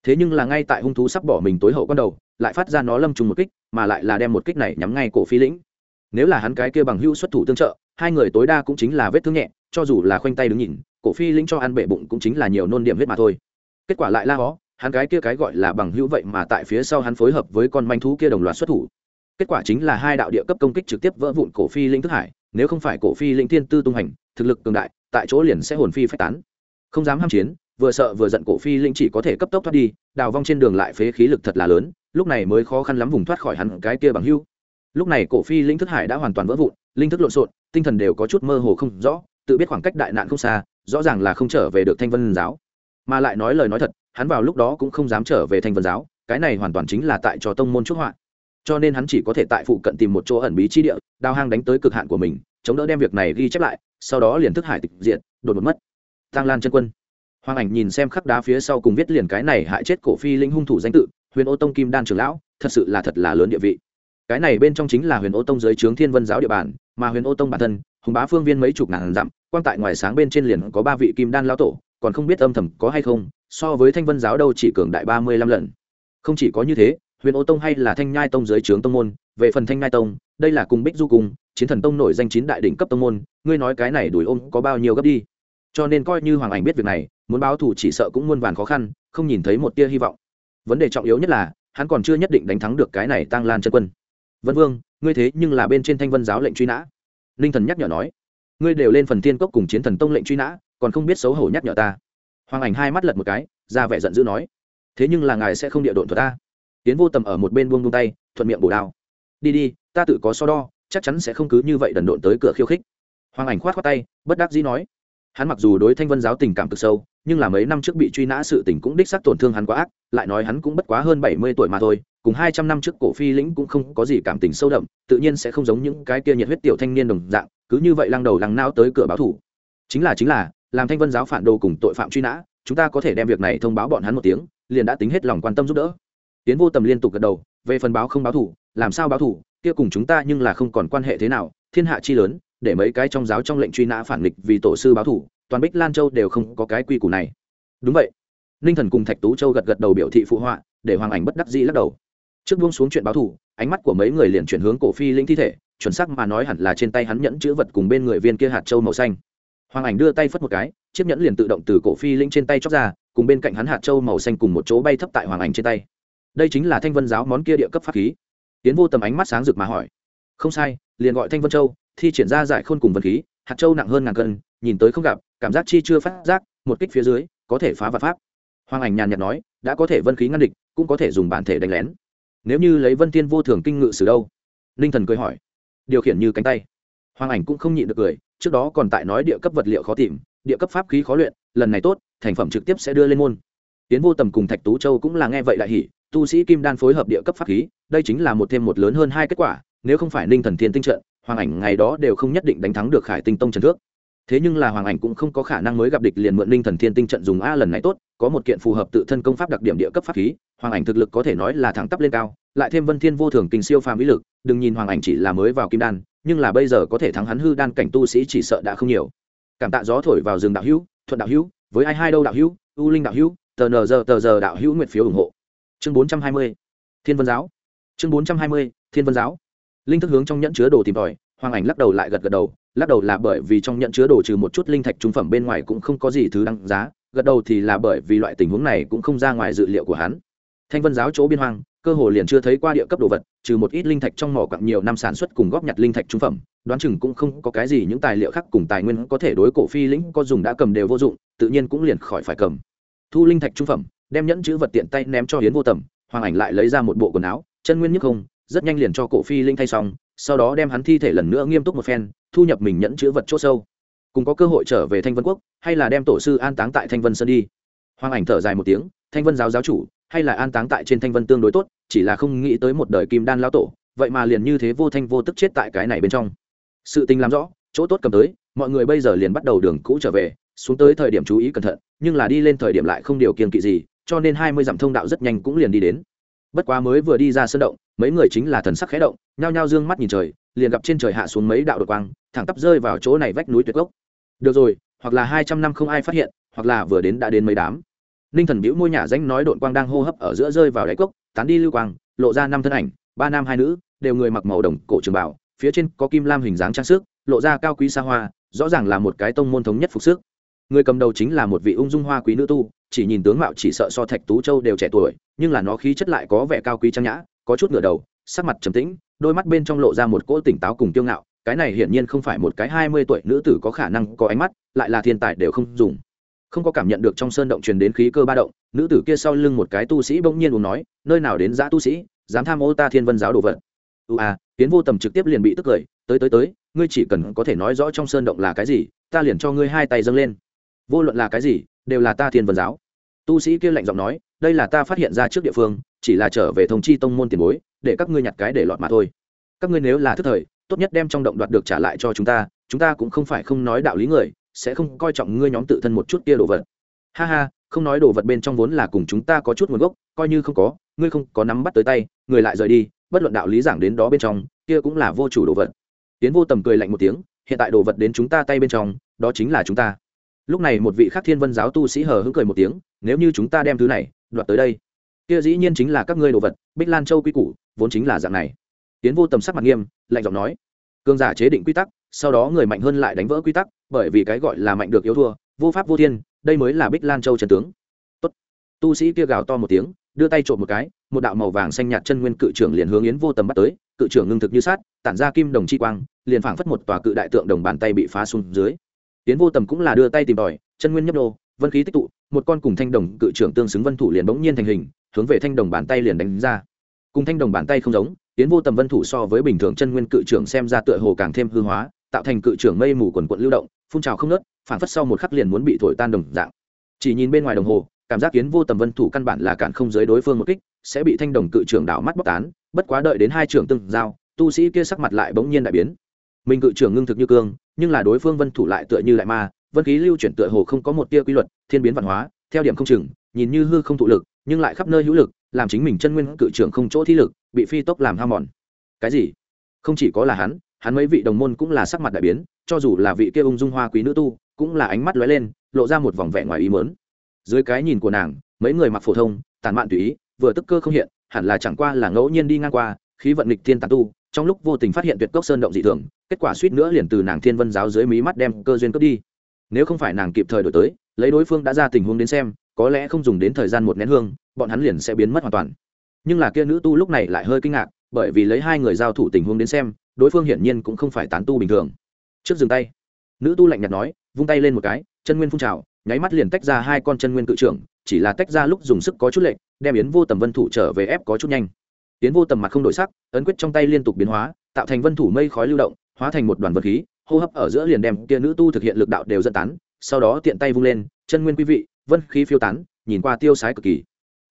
thế nhưng là ngay tại hung thú sắp bỏ mình tối hậu con đầu, lại phát ra nó lâm trùng một kích, mà lại là đem một kích này nhắm ngay cổ phi lĩnh. Nếu là hắn cái kia bằng hữu xuất thủ tương trợ, hai người tối đa cũng chính là vết thương nhẹ, cho dù là khoanh tay đứng nhìn, cổ phi lĩnh cho ăn bể bụng cũng chính là nhiều nôn điểm huyết mà thôi. Kết quả lại la hó, hắn cái kia cái gọi là bằng hữu vậy mà tại phía sau hắn phối hợp với con manh thú kia đồng loạt xuất thủ. Kết quả chính là hai đạo địa cấp công kích trực tiếp vỡ vụn cổ phi lĩnh thức hải nếu không phải cổ phi linh thiên tư tung hành, thực lực cường đại, tại chỗ liền sẽ hồn phi phách tán. Không dám ham chiến, vừa sợ vừa giận cổ phi linh chỉ có thể cấp tốc thoát đi, đào vong trên đường lại phế khí lực thật là lớn, lúc này mới khó khăn lắm vùng thoát khỏi hắn cái kia bằng hưu. Lúc này cổ phi linh thức hải đã hoàn toàn vỡ vụn, linh thức lộn xộn, tinh thần đều có chút mơ hồ không rõ, tự biết khoảng cách đại nạn không xa, rõ ràng là không trở về được thanh vân giáo. Mà lại nói lời nói thật, hắn vào lúc đó cũng không dám trở về thanh vân giáo, cái này hoàn toàn chính là tại cho tông môn trúc họa cho nên hắn chỉ có thể tại phụ cận tìm một chỗ ẩn bí chi địa đào hang đánh tới cực hạn của mình, chống đỡ đem việc này ghi chép lại, sau đó liền thức hải tịch diện đột một mất. Tăng lan chân quân. Hoàng ảnh nhìn xem khắc đá phía sau cùng viết liền cái này hại chết cổ phi linh hung thủ danh tự, huyền ô tông kim đan trường lão, thật sự là thật là lớn địa vị. Cái này bên trong chính là huyền ô tông dưới trướng thiên vân giáo địa bàn, mà huyền ô tông bản thân, hùng bá phương viên mấy chục ngàn dặm quan tại ngoài sáng bên trên liền có ba vị kim đan lão tổ, còn không biết âm thầm có hay không, so với thanh vân giáo đâu chỉ cường đại ba mươi lăm lần. Không chỉ có như thế huyền ô tông hay là thanh nhai tông dưới trướng tông môn, về phần thanh nhai tông, đây là cùng bích du cùng, chiến thần tông nổi danh chín đại đỉnh cấp tông môn, ngươi nói cái này đuổi ôm có bao nhiêu gấp đi? Cho nên coi như hoàng ảnh biết việc này, muốn báo thù chỉ sợ cũng muôn vàn khó khăn, không nhìn thấy một tia hy vọng. Vấn đề trọng yếu nhất là, hắn còn chưa nhất định đánh thắng được cái này tăng lan chân quân. Vân vương, ngươi thế nhưng là bên trên thanh vân giáo lệnh truy nã. Ninh thần nhắc nhở nói, ngươi đều lên phần Thiên cốc cùng chiến thần tông lệnh truy nã, còn không biết xấu hổ nhắc nhở ta. Hoàng ảnh hai mắt lật một cái, ra vẻ giận dữ nói, thế nhưng là ngài sẽ không địa độn thuật ta tiến vô tầm ở một bên buông buông tay, thuận miệng bổ đao. Đi đi, ta tự có so đo, chắc chắn sẽ không cứ như vậy đần độn tới cửa khiêu khích. Hoàng ảnh khoát khoát tay, bất đắc dĩ nói. Hắn mặc dù đối thanh vân giáo tình cảm cực sâu, nhưng là mấy năm trước bị truy nã sự tình cũng đích xác tổn thương hắn quá ác, lại nói hắn cũng bất quá hơn bảy mươi tuổi mà thôi, cùng hai trăm năm trước cổ phi lĩnh cũng không có gì cảm tình sâu đậm, tự nhiên sẽ không giống những cái kia nhiệt huyết tiểu thanh niên đồng dạng, cứ như vậy lăng đầu lăng nao tới cửa báo thủ. Chính là chính là, làm thanh vân giáo phản đồ cùng tội phạm truy nã, chúng ta có thể đem việc này thông báo bọn hắn một tiếng, liền đã tính hết lòng quan tâm giúp đỡ tiến vô tầm liên tục gật đầu, về phần báo không báo thủ, làm sao báo thủ, kia cùng chúng ta nhưng là không còn quan hệ thế nào, thiên hạ chi lớn, để mấy cái trong giáo trong lệnh truy nã phản nghịch vì tổ sư báo thủ, toàn bích lan châu đều không có cái quy củ này. Đúng vậy. Ninh thần cùng thạch tú châu gật gật đầu biểu thị phụ họa, để hoàng ảnh bất đắc dĩ lắc đầu. Trước buông xuống chuyện báo thủ, ánh mắt của mấy người liền chuyển hướng cổ phi linh thi thể, chuẩn xác mà nói hẳn là trên tay hắn nhẫn chữ vật cùng bên người viên kia hạt châu màu xanh. Hoàng ảnh đưa tay phất một cái, chiếc nhẫn liền tự động từ cổ phi linh trên tay chóc ra, cùng bên cạnh hắn hạt châu màu xanh cùng một chỗ bay thấp tại hoàng ảnh trên tay đây chính là thanh vân giáo món kia địa cấp pháp khí. Tiến vô tầm ánh mắt sáng rực mà hỏi. Không sai, liền gọi thanh vân châu, thi triển ra giải khôn cùng vân khí, hạt châu nặng hơn ngàn cân, nhìn tới không gặp, cảm giác chi chưa phát giác, một kích phía dưới, có thể phá vật pháp. Hoàng ảnh nhàn nhạt nói, đã có thể vân khí ngăn địch, cũng có thể dùng bản thể đánh lén. Nếu như lấy vân tiên vô thường kinh ngự xử đâu? Ninh thần cười hỏi. Điều khiển như cánh tay. Hoàng ảnh cũng không nhịn được cười, trước đó còn tại nói địa cấp vật liệu khó tìm, địa cấp pháp khí khó luyện, lần này tốt, thành phẩm trực tiếp sẽ đưa lên môn. Tiến vô tầm cùng thạch tú châu cũng là nghe vậy đại hỉ tu sĩ kim đan phối hợp địa cấp pháp khí, đây chính là một thêm một lớn hơn hai kết quả, nếu không phải ninh thần thiên tinh trận, hoàng ảnh ngày đó đều không nhất định đánh thắng được khải tinh tông trần thước. Thế nhưng là hoàng ảnh cũng không có khả năng mới gặp địch liền mượn ninh thần thiên tinh trận dùng a lần này tốt, có một kiện phù hợp tự thân công pháp đặc điểm địa cấp pháp khí, hoàng ảnh thực lực có thể nói là thẳng tắp lên cao, lại thêm vân thiên vô thường kinh siêu phàm ý lực, đừng nhìn hoàng ảnh chỉ là mới vào kim đan, nhưng là bây giờ có thể thắng hắn hư đan cảnh tu sĩ chỉ sợ đã không nhiều. Cảm tạ gió thổi vào rừng đạo hữu, thuận đạo hữu, với ai hai đâu đạo hữu, u linh đạo hữu, tờ nờ giờ tờ giờ đạo hữu nguyện phiếu ủng hộ chương bốn trăm hai mươi, thiên vân giáo. Chương bốn trăm hai mươi, thiên vân giáo. Linh thức hướng trong nhẫn chứa đồ tìm tòi, hoàng ảnh lắc đầu lại gật gật đầu, lắc đầu là bởi vì trong nhẫn chứa đồ trừ một chút linh thạch trung phẩm bên ngoài cũng không có gì thứ đăng giá, gật đầu thì là bởi vì loại tình huống này cũng không ra ngoài dự liệu của hắn. Thanh vân giáo chỗ biên hoang, cơ hồ liền chưa thấy qua địa cấp đồ vật, trừ một ít linh thạch trong mỏ quặng nhiều năm sản xuất cùng góp nhặt linh thạch trung phẩm, đoán chừng cũng không có cái gì những tài liệu khác cùng tài nguyên có thể đối cổ phi lĩnh có dùng đã cầm đều vô dụng, tự nhiên cũng liền khỏi phải cầm. Thu linh thạch trung phẩm đem nhẫn chữ vật tiện tay ném cho hiến vô tầm, hoàng ảnh lại lấy ra một bộ quần áo, chân nguyên nhất không, rất nhanh liền cho cổ phi linh thay xong, sau đó đem hắn thi thể lần nữa nghiêm túc một phen, thu nhập mình nhẫn chữ vật c h ỗ sâu. Cùng có cơ hội trở về thanh vân quốc, hay là đem tổ sư an táng tại thanh vân sơn đi. Hoàng ảnh thở dài một tiếng, thanh vân giáo giáo chủ, hay là an táng tại trên thanh vân tương đối tốt, chỉ là không nghĩ tới một đời kim đan lao tổ, vậy mà liền như thế vô thanh vô tức chết tại cái này bên trong. Sự tình làm rõ, chỗ tốt cầm tới, mọi người bây giờ liền bắt đầu đường cũ trở về, xuống tới thời điểm chú ý cẩn thận, nhưng là đi lên thời điểm lại không điều kiên kỵ gì cho nên hai mươi dặm thông đạo rất nhanh cũng liền đi đến. Bất quá mới vừa đi ra sân động, mấy người chính là thần sắc khẽ động, nhao nhao dương mắt nhìn trời, liền gặp trên trời hạ xuống mấy đạo đột quang, thẳng tắp rơi vào chỗ này vách núi tuyệt gốc. Được rồi, hoặc là hai trăm năm không ai phát hiện, hoặc là vừa đến đã đến mấy đám. Ninh thần bĩu môi nhà danh nói đột quang đang hô hấp ở giữa rơi vào đáy cốc, tán đi lưu quang, lộ ra năm thân ảnh, ba nam hai nữ, đều người mặc màu đồng cổ trường bảo phía trên có kim lam hình dáng trang sức, lộ ra cao quý xa hoa, rõ ràng là một cái tông môn thống nhất phục sức. Người cầm đầu chính là một vị ung dung hoa quý nữ tu chỉ nhìn tướng mạo chỉ sợ so thạch tú châu đều trẻ tuổi, nhưng là nó khí chất lại có vẻ cao quý trang nhã, có chút ngửa đầu, sắc mặt trầm tĩnh, đôi mắt bên trong lộ ra một cỗ tỉnh táo cùng kiêu ngạo, cái này hiển nhiên không phải một cái hai mươi tuổi nữ tử có khả năng có ánh mắt, lại là thiên tài đều không dùng. Không có cảm nhận được trong sơn động truyền đến khí cơ ba động, nữ tử kia sau lưng một cái tu sĩ bỗng nhiên uống nói, nơi nào đến giã tu sĩ, dám tham ô ta thiên vân giáo đồ vật. Ưu à tiến vô tầm trực tiếp liền bị tức cười, tới tới tới, ngươi chỉ cần có thể nói rõ trong sơn động là cái gì, ta liền cho ngươi hai tay dâng lên. Vô luận là cái gì đều là ta thiên vân giáo. Tu sĩ kia lạnh giọng nói, đây là ta phát hiện ra trước địa phương, chỉ là trở về thông chi tông môn tiền bối, để các ngươi nhặt cái để lọt mà thôi. Các ngươi nếu là thức thời, tốt nhất đem trong động đoạt được trả lại cho chúng ta chúng ta cũng không phải không nói đạo lý người, sẽ không coi trọng ngươi nhóm tự thân một chút kia đồ vật. Ha ha, không nói đồ vật bên trong vốn là cùng chúng ta có chút nguồn gốc, coi như không có, ngươi không có nắm bắt tới tay, người lại rời đi, bất luận đạo lý giảng đến đó bên trong, kia cũng là vô chủ đồ vật. Tiến vô tầm cười lạnh một tiếng, hiện tại đồ vật đến chúng ta tay bên trong, đó chính là chúng ta lúc này một vị khắc thiên vân giáo tu sĩ hờ hững cười một tiếng, nếu như chúng ta đem thứ này đoạt tới đây, kia dĩ nhiên chính là các ngươi đồ vật, bích lan châu quy củ, vốn chính là dạng này. Tiến vô tầm sắc mặt nghiêm, lạnh giọng nói cương giả chế định quy tắc, sau đó người mạnh hơn lại đánh vỡ quy tắc, bởi vì cái gọi là mạnh được yếu thua, vô pháp vô thiên, đây mới là bích lan châu trần tướng. Tốt. tu sĩ kia gào to một tiếng, đưa tay trộm một cái, một đạo màu vàng xanh nhạt chân nguyên cự trưởng liền hướng yến vô tầm bắt tới, cự trưởng ngưng thực như sát tản ra kim đồng chi quang, liền phảng phất một tòa cự đại tượng đồng bàn tay bị phá xuống dưới tiến vô tầm cũng là đưa tay tìm tòi, chân nguyên nhấp đô, vân khí tích tụ, một con cùng thanh đồng cự trưởng tương xứng vân thủ liền bỗng nhiên thành hình, hướng về thanh đồng bàn tay liền đánh ra. Cùng thanh đồng bàn tay không giống tiến vô tầm vân thủ so với bình thường chân nguyên cự trưởng xem ra tựa hồ càng thêm hư hóa, tạo thành cự trưởng mây mù quần quận lưu động, phun trào không nớt phản phất sau một khắc liền muốn bị thổi tan đồng dạng. Chỉ nhìn bên ngoài đồng hồ, cảm giác kiến vô tầm vân thủ căn bản là cản không giới đối phương một kích, sẽ bị thanh đồng cự trưởng đảo mắt bóc tán, bất quá đợi đến hai trưởng từng giao, tu sĩ kia sắc mặt lại bỗng nhiên đại biến mình cự trưởng ngưng thực như cương, nhưng là đối phương vân thủ lại tựa như lại ma, vân khí lưu chuyển tựa hồ không có một tia quy luật, thiên biến văn hóa, theo điểm không chừng, nhìn như hư không thụ lực, nhưng lại khắp nơi hữu lực, làm chính mình chân nguyên cự trưởng không chỗ thi lực, bị phi tốc làm hao mòn. Cái gì? Không chỉ có là hắn hắn mấy vị đồng môn cũng là sắc mặt đại biến, cho dù là vị kia ung dung hoa quý nữ tu, cũng là ánh mắt lóe lên, lộ ra một vòng vẻ ngoài ý mớn dưới cái nhìn của nàng, mấy người mặc phổ thông, tàn mạn tùy ý, vừa tức cơ không hiện, hẳn là chẳng qua là ngẫu nhiên đi ngang qua khí vận nghịch thiên tán tu, trong lúc vô tình phát hiện tuyệt cốc sơn động dị thường, kết quả suýt nữa liền từ nàng thiên vân giáo dưới mí mắt đem cơ duyên cướp đi. Nếu không phải nàng kịp thời đổi tới, lấy đối phương đã ra tình huống đến xem, có lẽ không dùng đến thời gian một nén hương, bọn hắn liền sẽ biến mất hoàn toàn. Nhưng là kia nữ tu lúc này lại hơi kinh ngạc, bởi vì lấy hai người giao thủ tình huống đến xem, đối phương hiển nhiên cũng không phải tán tu bình thường. Trước dừng tay. Nữ tu lạnh nhạt nói, vung tay lên một cái, chân nguyên phun trào, nháy mắt liền tách ra hai con chân nguyên cự trưởng, chỉ là tách ra lúc dùng sức có chút lệnh đem yến vô tầm vân thủ trở về ép có chút nhanh tiến vô tầm mặt không đổi sắc, ấn quyết trong tay liên tục biến hóa, tạo thành vân thủ mây khói lưu động, hóa thành một đoàn vật khí, hô hấp ở giữa liền đem kia nữ tu thực hiện lực đạo đều dẫn tán, sau đó tiện tay vung lên, chân nguyên quý vị, vân khí phiêu tán, nhìn qua tiêu sái cực kỳ.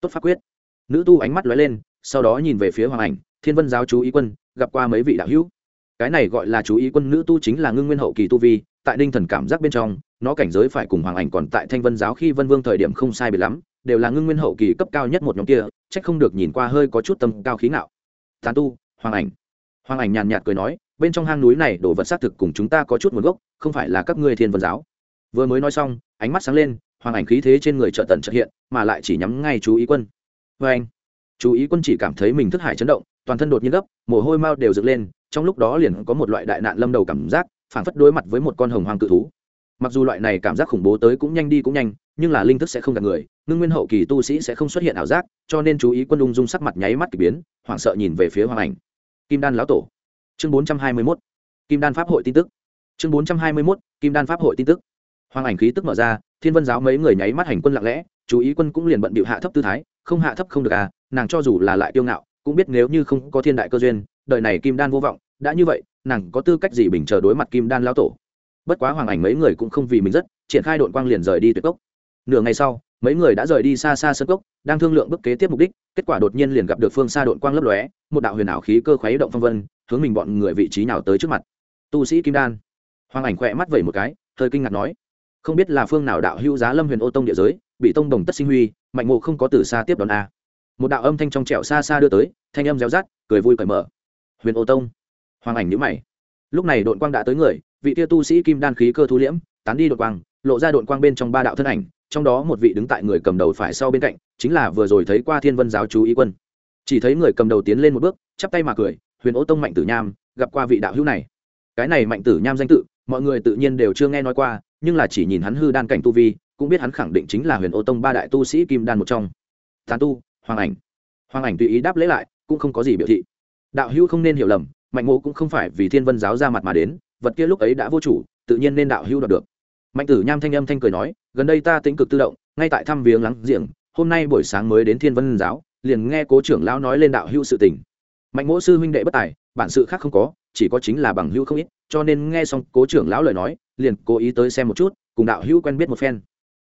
Tốt pháp quyết. Nữ tu ánh mắt lóe lên, sau đó nhìn về phía hoàng ảnh, thiên vân giáo chú ý quân, gặp qua mấy vị đạo hữu. Cái này gọi là chú ý quân nữ tu chính là ngưng nguyên hậu kỳ tu vi, tại ninh thần cảm giác bên trong, nó cảnh giới phải cùng hoàng ảnh còn tại thanh vân giáo khi vân vương thời điểm không sai biệt lắm đều là ngưng nguyên hậu kỳ cấp cao nhất một nhóm kia trách không được nhìn qua hơi có chút tâm cao khí ngạo. Tán tu, hoàng ảnh. Hoàng ảnh nhàn nhạt cười nói, bên trong hang núi này đồ vật xác thực cùng chúng ta có chút nguồn gốc, không phải là các ngươi thiên vân giáo. Vừa mới nói xong, ánh mắt sáng lên, hoàng ảnh khí thế trên người trợ tần trợ hiện, mà lại chỉ nhắm ngay chú ý quân. Vê anh. Chú ý quân chỉ cảm thấy mình thức hải chấn động, toàn thân đột nhiên gấp, mồ hôi mau đều dựng lên, trong lúc đó liền có một loại đại nạn lâm đầu cảm giác phản phất đối mặt với một con hồng hoàng cự thú. Mặc dù loại này cảm giác khủng bố tới cũng nhanh đi cũng nhanh nhưng là linh thức sẽ không gặp người, ngưng nguyên hậu kỳ tu sĩ sẽ không xuất hiện ảo giác, cho nên chú ý quân ung dung sắc mặt nháy mắt k ỳ biến, hoảng sợ nhìn về phía hoàng ảnh. Kim đan lão tổ. Chương bốn trăm hai mươi mốt. Kim đan pháp hội tin tức. Chương bốn trăm hai mươi mốt, kim đan pháp hội tin tức. Hoàng ảnh khí tức mở ra, thiên vân giáo mấy người nháy mắt hành quân lặng lẽ, chú ý quân cũng liền bận bịu hạ thấp tư thái, không hạ thấp không được à nàng cho dù là lại kiêu ngạo, cũng biết nếu như không có thiên đại cơ duyên, đời này kim đan vô vọng, đã như vậy, nàng có tư cách gì bình chờ đối mặt kim đan lão tổ? Bất quá hoàng ảnh mấy người cũng không vì mình rất, triển khai đội quang liền rời đi tuyệt cốc nửa ngày sau, mấy người đã rời đi xa xa sân cốc, đang thương lượng bước kế tiếp mục đích, kết quả đột nhiên liền gặp được phương xa đội quang lấp lóe, một đạo huyền ảo khí cơ khuấy động phong vân, hướng mình bọn người vị trí nào tới trước mặt. Tu sĩ kim đan. Hoàng ảnh khỏe mắt vẩy một cái, hơi kinh ngạc nói, không biết là phương nào đạo hữu giá lâm huyền ô tông địa giới, bị tông đồng tất sinh huy, mạnh mộ không có từ xa tiếp đón a. Một đạo âm thanh trong trẻo xa xa đưa tới, thanh âm réo rắt, cười vui cởi mở. Huyền ô tông. Hoàng ảnh nhữ mày. Lúc này đội quang đã tới người, vị tia tu sĩ kim đan khí cơ thu liễm, tán đi đội quang, lộ ra đội quang bên trong ba đạo thân ảnh trong đó một vị đứng tại người cầm đầu phải sau bên cạnh, chính là vừa rồi thấy qua thiên vân giáo chú ý quân. Chỉ thấy người cầm đầu tiến lên một bước, chắp tay mà cười, huyền ô tông mạnh tử nham, gặp qua vị đạo hữu này. Cái này mạnh tử nham danh tự, mọi người tự nhiên đều chưa nghe nói qua, nhưng là chỉ nhìn hắn hư đan cảnh tu vi, cũng biết hắn khẳng định chính là huyền ô tông ba đại tu sĩ kim đan một trong. Tán tu, hoàng ảnh. Hoàng ảnh tùy ý đáp lễ lại, cũng không có gì biểu thị. Đạo hữu không nên hiểu lầm, mạnh mộ cũng không phải vì thiên vân giáo ra mặt mà đến, vật kia lúc ấy đã vô chủ, tự nhiên nên đạo hữu đoạt được mạnh tử nham thanh âm thanh cười nói, gần đây ta tính cực tự động, ngay tại thăm viếng lắng giềng, hôm nay buổi sáng mới đến thiên vân giáo, liền nghe cố trưởng lão nói lên đạo hữu sự tình. Mạnh mỗ sư huynh đệ bất tài, bản sự khác không có, chỉ có chính là bằng hữu không ít, cho nên nghe xong cố trưởng lão lời nói, liền cố ý tới xem một chút, cùng đạo hữu quen biết một phen.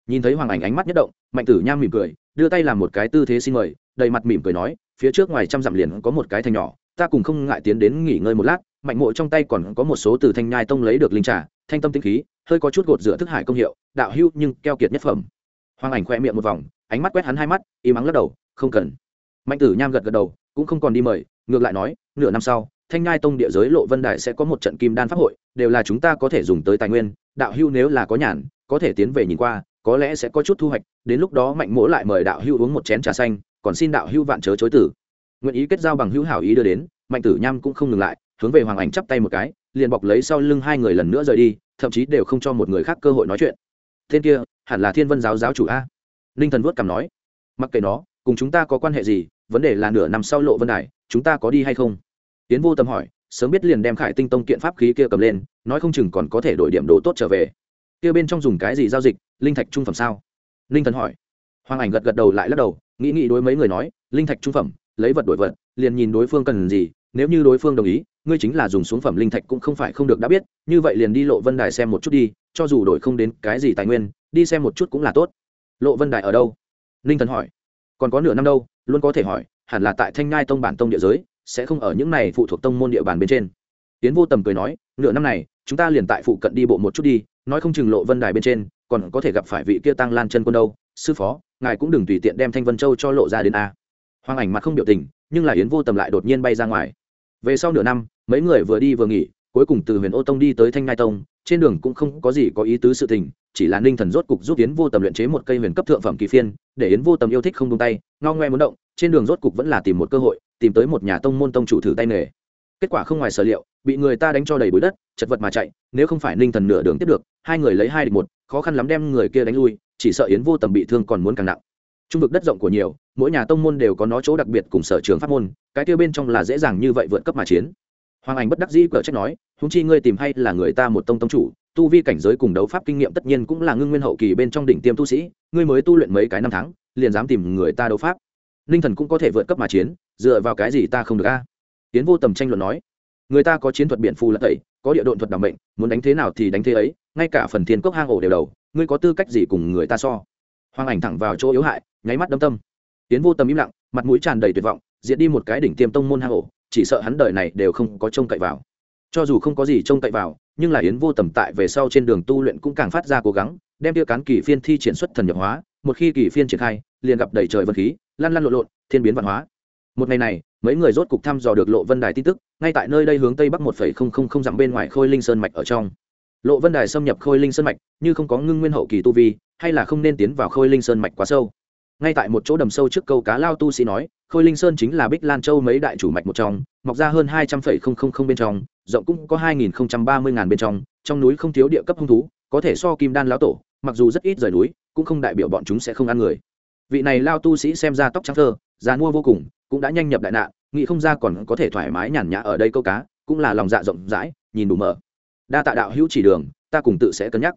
Nhìn thấy hoàng ảnh ánh mắt nhất động, mạnh tử nham mỉm cười, đưa tay làm một cái tư thế xin mời, đầy mặt mỉm cười nói, phía trước ngoài trăm dặm liền có một cái thành nhỏ, ta cùng không ngại tiến đến nghỉ ngơi một lát. Mạnh mộ trong tay còn có một số từ thanh nhai tông lấy được linh trà, thanh tâm tinh khí hơi có chút gột rửa thức hải công hiệu, đạo hưu nhưng keo kiệt nhất phẩm. Hoàng ảnh khoe miệng một vòng, ánh mắt quét hắn hai mắt im mắng lắc đầu, không cần. Mạnh tử nham gật gật đầu, cũng không còn đi mời, ngược lại nói, nửa năm sau, thanh nhai tông địa giới lộ vân đại sẽ có một trận kim đan pháp hội, đều là chúng ta có thể dùng tới tài nguyên, đạo hưu nếu là có nhàn, có thể tiến về nhìn qua, có lẽ sẽ có chút thu hoạch, đến lúc đó mạnh mỗ lại mời đạo hưu uống một chén trà xanh, còn xin đạo hưu vạn chớ chối tử. Nguyện ý kết giao bằng hữu hảo ý đưa đến, mạnh tử nham cũng không ngừng lại, hướng về hoàng ảnh chắp tay một cái, liền bọc lấy sau lưng hai người lần nữa rời đi thậm chí đều không cho một người khác cơ hội nói chuyện. Tên kia, hẳn là thiên vân giáo giáo chủ a. Ninh thần vuốt cằm nói, mặc kệ nó, cùng chúng ta có quan hệ gì, vấn đề là nửa năm sau lộ vân đài, chúng ta có đi hay không? Tiến vô tâm hỏi, sớm biết liền đem khải tinh tông kiện pháp khí kia cầm lên, nói không chừng còn có thể đổi điểm đồ tốt trở về. Kia bên trong dùng cái gì giao dịch, linh thạch trung phẩm sao? Linh thần hỏi. Hoàng ảnh gật gật đầu lại lắc đầu, nghĩ nghĩ đối mấy người nói, linh thạch trung phẩm, lấy vật đổi vật, liền nhìn đối phương cần gì, nếu như đối phương đồng ý ngươi chính là dùng xuống phẩm linh thạch cũng không phải không được đã biết, như vậy liền đi lộ vân đài xem một chút đi, cho dù đổi không đến cái gì tài nguyên, đi xem một chút cũng là tốt. Lộ vân đài ở đâu? Ninh thần hỏi. Còn có nửa năm đâu, luôn có thể hỏi, hẳn là tại thanh ngai tông bản tông địa giới, sẽ không ở những này phụ thuộc tông môn địa bàn bên trên. Tiến vô tầm cười nói, nửa năm này, chúng ta liền tại phụ cận đi bộ một chút đi, nói không chừng lộ vân đài bên trên, còn có thể gặp phải vị kia tăng lan chân quân đâu. Sư phó, ngài cũng đừng tùy tiện đem thanh vân châu cho lộ ra đến a. Hoàng ảnh mặt không biểu tình, nhưng là yến vô tầm lại đột nhiên bay ra ngoài về sau nửa năm, mấy người vừa đi vừa nghỉ, cuối cùng từ huyền ô tông đi tới thanh ngai tông. Trên đường cũng không có gì có ý tứ sự tình, chỉ là ninh thần rốt cục giúp yến vô tầm luyện chế một cây huyền cấp thượng phẩm kỳ phiên, để yến vô tầm yêu thích không tung tay ngao ngoe muốn động, trên đường rốt cục vẫn là tìm một cơ hội, tìm tới một nhà tông môn tông chủ thử tay nghề. Kết quả không ngoài sở liệu, bị người ta đánh cho đầy bụi đất, chật vật mà chạy, nếu không phải ninh thần nửa đường tiếp được, hai người lấy hai địch một, khó khăn lắm đem người kia đánh lui, chỉ sợ yến vô tầm bị thương còn muốn càng nặng trung vực đất rộng của nhiều, mỗi nhà tông môn đều có nó chỗ đặc biệt cùng sở trường pháp môn, cái tiêu bên trong là dễ dàng như vậy vượt cấp mà chiến. Hoàng ảnh bất đắc dĩ cờ trách nói húng chi ngươi tìm hay là người ta một tông tông chủ, tu vi cảnh giới cùng đấu pháp kinh nghiệm tất nhiên cũng là ngưng nguyên hậu kỳ bên trong đỉnh tiêm tu sĩ, ngươi mới tu luyện mấy cái năm tháng, liền dám tìm người ta đấu pháp. Ninh thần cũng có thể vượt cấp mà chiến, dựa vào cái gì ta không được a? Tiến vô tầm tranh luận nói, người ta có chiến thuật biển phù lật tẩy, có địa độn thuật đảm bệnh muốn đánh thế nào thì đánh thế ấy, ngay cả phần thiên cốc hang ổ đều đầu, ngươi có tư cách gì cùng người ta so? Hoàng ảnh thẳng vào chỗ yếu hại, nháy mắt đâm tâm. Tiến vô tầm im lặng, mặt mũi tràn đầy tuyệt vọng diễn đi một cái đỉnh tiêm tông môn hạ hổ chỉ sợ hắn đời này đều không có trông cậy vào. Cho dù không có gì trông cậy vào, nhưng là yến vô tầm tại về sau trên đường tu luyện cũng càng phát ra cố gắng, đem tiêu cán kỳ phiên thi triển xuất thần nhập hóa, một khi kỳ phiên triển khai, liền gặp đầy trời vật khí, lăn lăn lộn lộn, thiên biến văn hóa. Một ngày này, mấy người rốt cục thăm dò được lộ vân đài tin tức, ngay tại nơi đây hướng tây bắc một không không không dặm bên ngoài khôi linh sơn mạch ở trong lộ vân đài xâm nhập khôi linh sơn mạch, như không có ngưng nguyên hậu kỳ tu vi, hay là không nên tiến vào khôi linh sơn mạch quá sâu. Ngay tại một chỗ đầm sâu trước câu cá lao tu sĩ nói, khôi linh sơn chính là bích lan châu mấy đại chủ mạch một trong, mọc ra hơn hai trăm phẩy không không không bên trong, rộng cũng có hai nghìn không trăm ba mươi ngàn bên trong trong núi không thiếu địa cấp hung thú, có thể so kim đan lão tổ, mặc dù rất ít rời núi, cũng không đại biểu bọn chúng sẽ không ăn người. Vị này lao tu sĩ xem ra tóc trắng thơ, già mua vô cùng, cũng đã nhanh nhập đại nạn, nghĩ không ra còn có thể thoải mái nhàn nhã ở đây câu cá, cũng là lòng dạ rộng rãi, nhìn đủ mở đa tạ đạo hữu chỉ đường, ta cùng tự sẽ cân nhắc.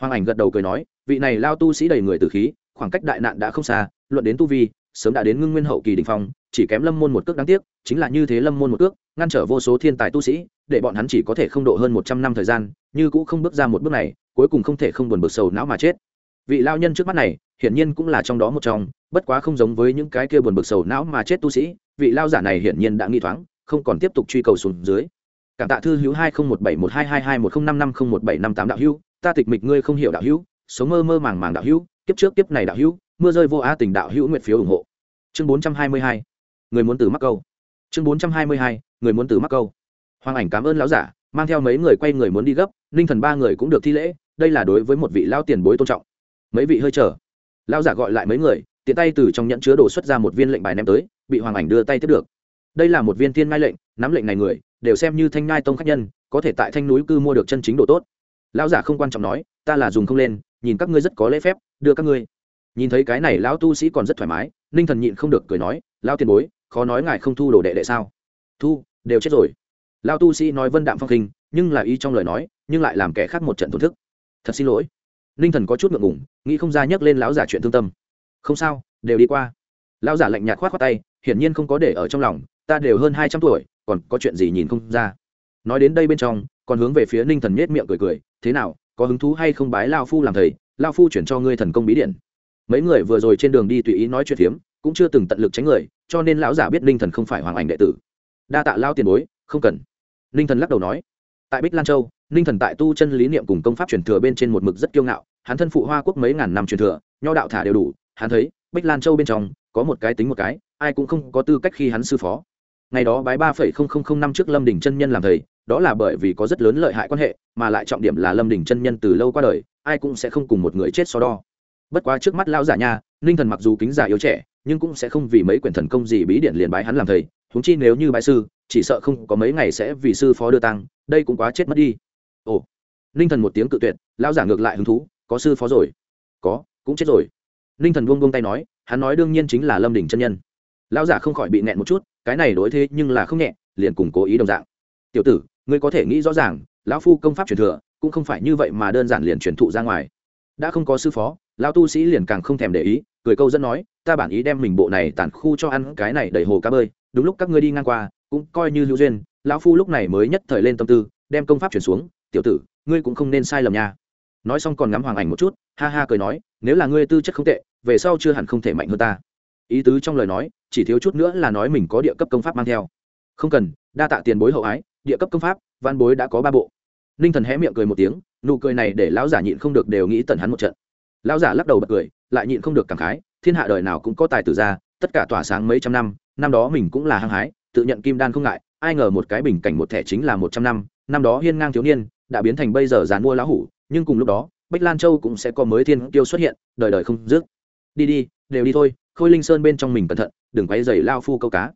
Hoàng ảnh gật đầu cười nói, vị này lao tu sĩ đầy người từ khí, khoảng cách đại nạn đã không xa, luận đến tu vi, sớm đã đến ngưng nguyên hậu kỳ đình phong, chỉ kém lâm môn một cước đáng tiếc, chính là như thế lâm môn một cước, ngăn trở vô số thiên tài tu sĩ, để bọn hắn chỉ có thể không độ hơn một trăm năm thời gian, như cũ không bước ra một bước này, cuối cùng không thể không buồn bực sầu não mà chết. Vị lao nhân trước mắt này, hiển nhiên cũng là trong đó một trong, bất quá không giống với những cái kia buồn bực sầu não mà chết tu sĩ, vị lao giả này hiển nhiên đã nghi thoáng, không còn tiếp tục truy cầu xuống dưới cảm tạ thư hữu hai không một bảy một hai hai hai một không năm năm không một bảy năm tám đạo hữu, ta tịch mịch ngươi không hiểu đạo hữu, sống mơ mơ màng màng đạo hữu, kiếp trước kiếp này đạo hữu, mưa rơi vô á tình đạo hữu nguyện phiếu ủng hộ. Chương bốn trăm hai mươi hai, người muốn từ mắc câu. Chương bốn trăm hai mươi hai, người muốn từ mắc câu. Hoàng ảnh cảm ơn lão giả, mang theo mấy người quay người muốn đi gấp, ninh thần ba người cũng được thi lễ, đây là đối với một vị lao tiền bối tôn trọng. Mấy vị hơi chờ. Lão giả gọi lại mấy người, tiện tay từ trong nhẫn chứa đổ xuất ra một viên lệnh bài ném tới, bị hoàng ảnh đưa tay tiếp được. Đây là một viên thiên ngai lệnh, nắm lệnh này người đều xem như thanh ngai tông khách nhân, có thể tại thanh núi cư mua được chân chính độ tốt. Lão giả không quan trọng nói, ta là dùng không lên, nhìn các ngươi rất có lễ phép, đưa các ngươi. Nhìn thấy cái này lão tu sĩ còn rất thoải mái, ninh thần nhịn không được cười nói, lão tiền bối, khó nói ngài không thu đồ đệ đệ sao? Thu, đều chết rồi. Lão tu sĩ nói vân đạm phong khinh, nhưng là ý trong lời nói, nhưng lại làm kẻ khác một trận thổn thức. Thật xin lỗi. Ninh thần có chút ngượng ngủng nghĩ không ra nhấc lên lão giả chuyện thương tâm. Không sao, đều đi qua. Lão giả lạnh nhạt khoát khoát tay, hiển nhiên không có để ở trong lòng, ta đều hơn hai trăm tuổi còn có chuyện gì nhìn không ra. Nói đến đây bên trong, còn hướng về phía ninh thần nhết miệng cười cười, thế nào, có hứng thú hay không bái lao phu làm thầy, lao phu chuyển cho ngươi thần công bí điện. Mấy người vừa rồi trên đường đi tùy ý nói chuyện phiếm, cũng chưa từng tận lực tránh người, cho nên lão giả biết ninh thần không phải hoàng ảnh đệ tử. Đa tạ lao tiền bối, không cần. Ninh thần lắc đầu nói. Tại bích lan châu, ninh thần tại tu chân lý niệm cùng công pháp truyền thừa bên trên một mực rất kiêu ngạo, hắn thân phụ hoa quốc mấy ngàn năm truyền thừa, nho đạo thả đều đủ, hắn thấy, bích lan châu bên trong, có một cái tính một cái, ai cũng không có tư cách khi hắn sư phó ngày đó bái ba phẩy không không không năm trước lâm đình chân nhân làm thầy, đó là bởi vì có rất lớn lợi hại quan hệ, mà lại trọng điểm là lâm đình chân nhân từ lâu qua đời, ai cũng sẽ không cùng một người chết so đo. Bất quá trước mắt lão giả nha, ninh thần mặc dù kính giả yếu trẻ, nhưng cũng sẽ không vì mấy quyển thần công gì bí điển liền bái hắn làm thầy húng chi nếu như bái sư, chỉ sợ không có mấy ngày sẽ vì sư phó đưa tăng đây cũng quá chết mất đi. Ồ, ninh thần một tiếng cự tuyệt, lão giả ngược lại hứng thú, có sư phó rồi. Có, cũng chết rồi. Ninh thần buông buông tay nói, hắn nói đương nhiên chính là lâm đình chân nhân lão giả không khỏi bị nẹn một chút, cái này đối thế nhưng là không nhẹ, liền cùng cố ý đồng dạng. Tiểu tử, ngươi có thể nghĩ rõ ràng, lão phu công pháp truyền thừa, cũng không phải như vậy mà đơn giản liền truyền thụ ra ngoài. Đã không có sư phó, lão tu sĩ liền càng không thèm để ý, cười câu dẫn nói, ta bản ý đem mình bộ này tản khu cho ăn, cái này đầy hồ cá bơi, đúng lúc các ngươi đi ngang qua, cũng coi như hữu duyên, lão phu lúc này mới nhất thời lên tâm tư, đem công pháp chuyển xuống, tiểu tử, ngươi cũng không nên sai lầm nha. Nói xong còn ngắm hoàng ảnh một chút, ha ha cười nói, nếu là ngươi tư chất không tệ, về sau chưa hẳn không thể mạnh hơn ta. Ý tứ trong lời nói chỉ thiếu chút nữa là nói mình có địa cấp công pháp mang theo. Không cần, đa tạ tiền bối hậu ái, địa cấp công pháp, văn bối đã có ba bộ. Ninh thần hé miệng cười một tiếng, nụ cười này để lão giả nhịn không được đều nghĩ tần hắn một trận. Lão giả lắc đầu bật cười, lại nhịn không được cảm khái, thiên hạ đời nào cũng có tài tử ra tất cả tỏa sáng mấy trăm năm năm đó mình cũng là hăng hái, tự nhận kim đan không ngại, ai ngờ một cái bình cảnh một thẻ chính là một trăm năm năm đó hiên ngang thiếu niên, đã biến thành bây giờ dàn mua lão hủ, nhưng cùng lúc đó, bách lan châu cũng sẽ có mới thiên tiêu xuất hiện, đời đời không dứt. Đi đi, đều đi thôi khôi linh sơn bên trong mình cẩn thận, đừng quay dày lao phu câu cá.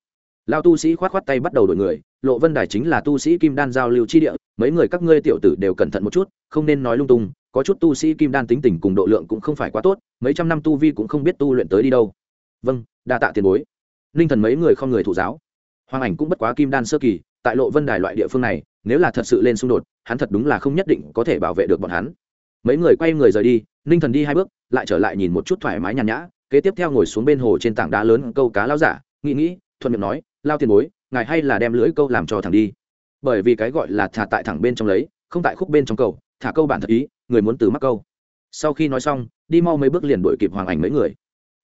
Lao tu sĩ khoát khoát tay bắt đầu đổi người, lộ vân đài chính là tu sĩ kim đan giao lưu chi địa, mấy người các ngươi tiểu tử đều cẩn thận một chút, không nên nói lung tung, có có chút tu sĩ kim đan tính tình cùng độ lượng cũng không phải quá tốt, mấy trăm năm tu vi cũng không biết tu luyện tới đi đâu. Vâng đa tạ tiền bối. Ninh thần mấy người không người thụ giáo. Hoàng ảnh cũng bất quá kim đan sơ kỳ, tại lộ vân đài loại địa phương này, nếu là thật sự lên xung đột, hắn thật đúng là không nhất định có thể bảo vệ được bọn hắn. Mấy người quay người rời đi ninh thần đi hai bước, lại trở lại nhìn một chút thoải mái nhàn nhã kế tiếp theo ngồi xuống bên hồ trên tảng đá lớn câu cá lao giả, nghĩ nghĩ, thuận miệng nói, lao tiền bối, ngài hay là đem lưỡi câu làm cho thẳng đi. Bởi vì cái gọi là thả tại thẳng bên trong lấy, không tại khúc bên trong cầu thả câu bản thật ý, người muốn từ mắc câu. Sau khi nói xong, đi mau mấy bước liền đuổi kịp hoàng ảnh mấy người.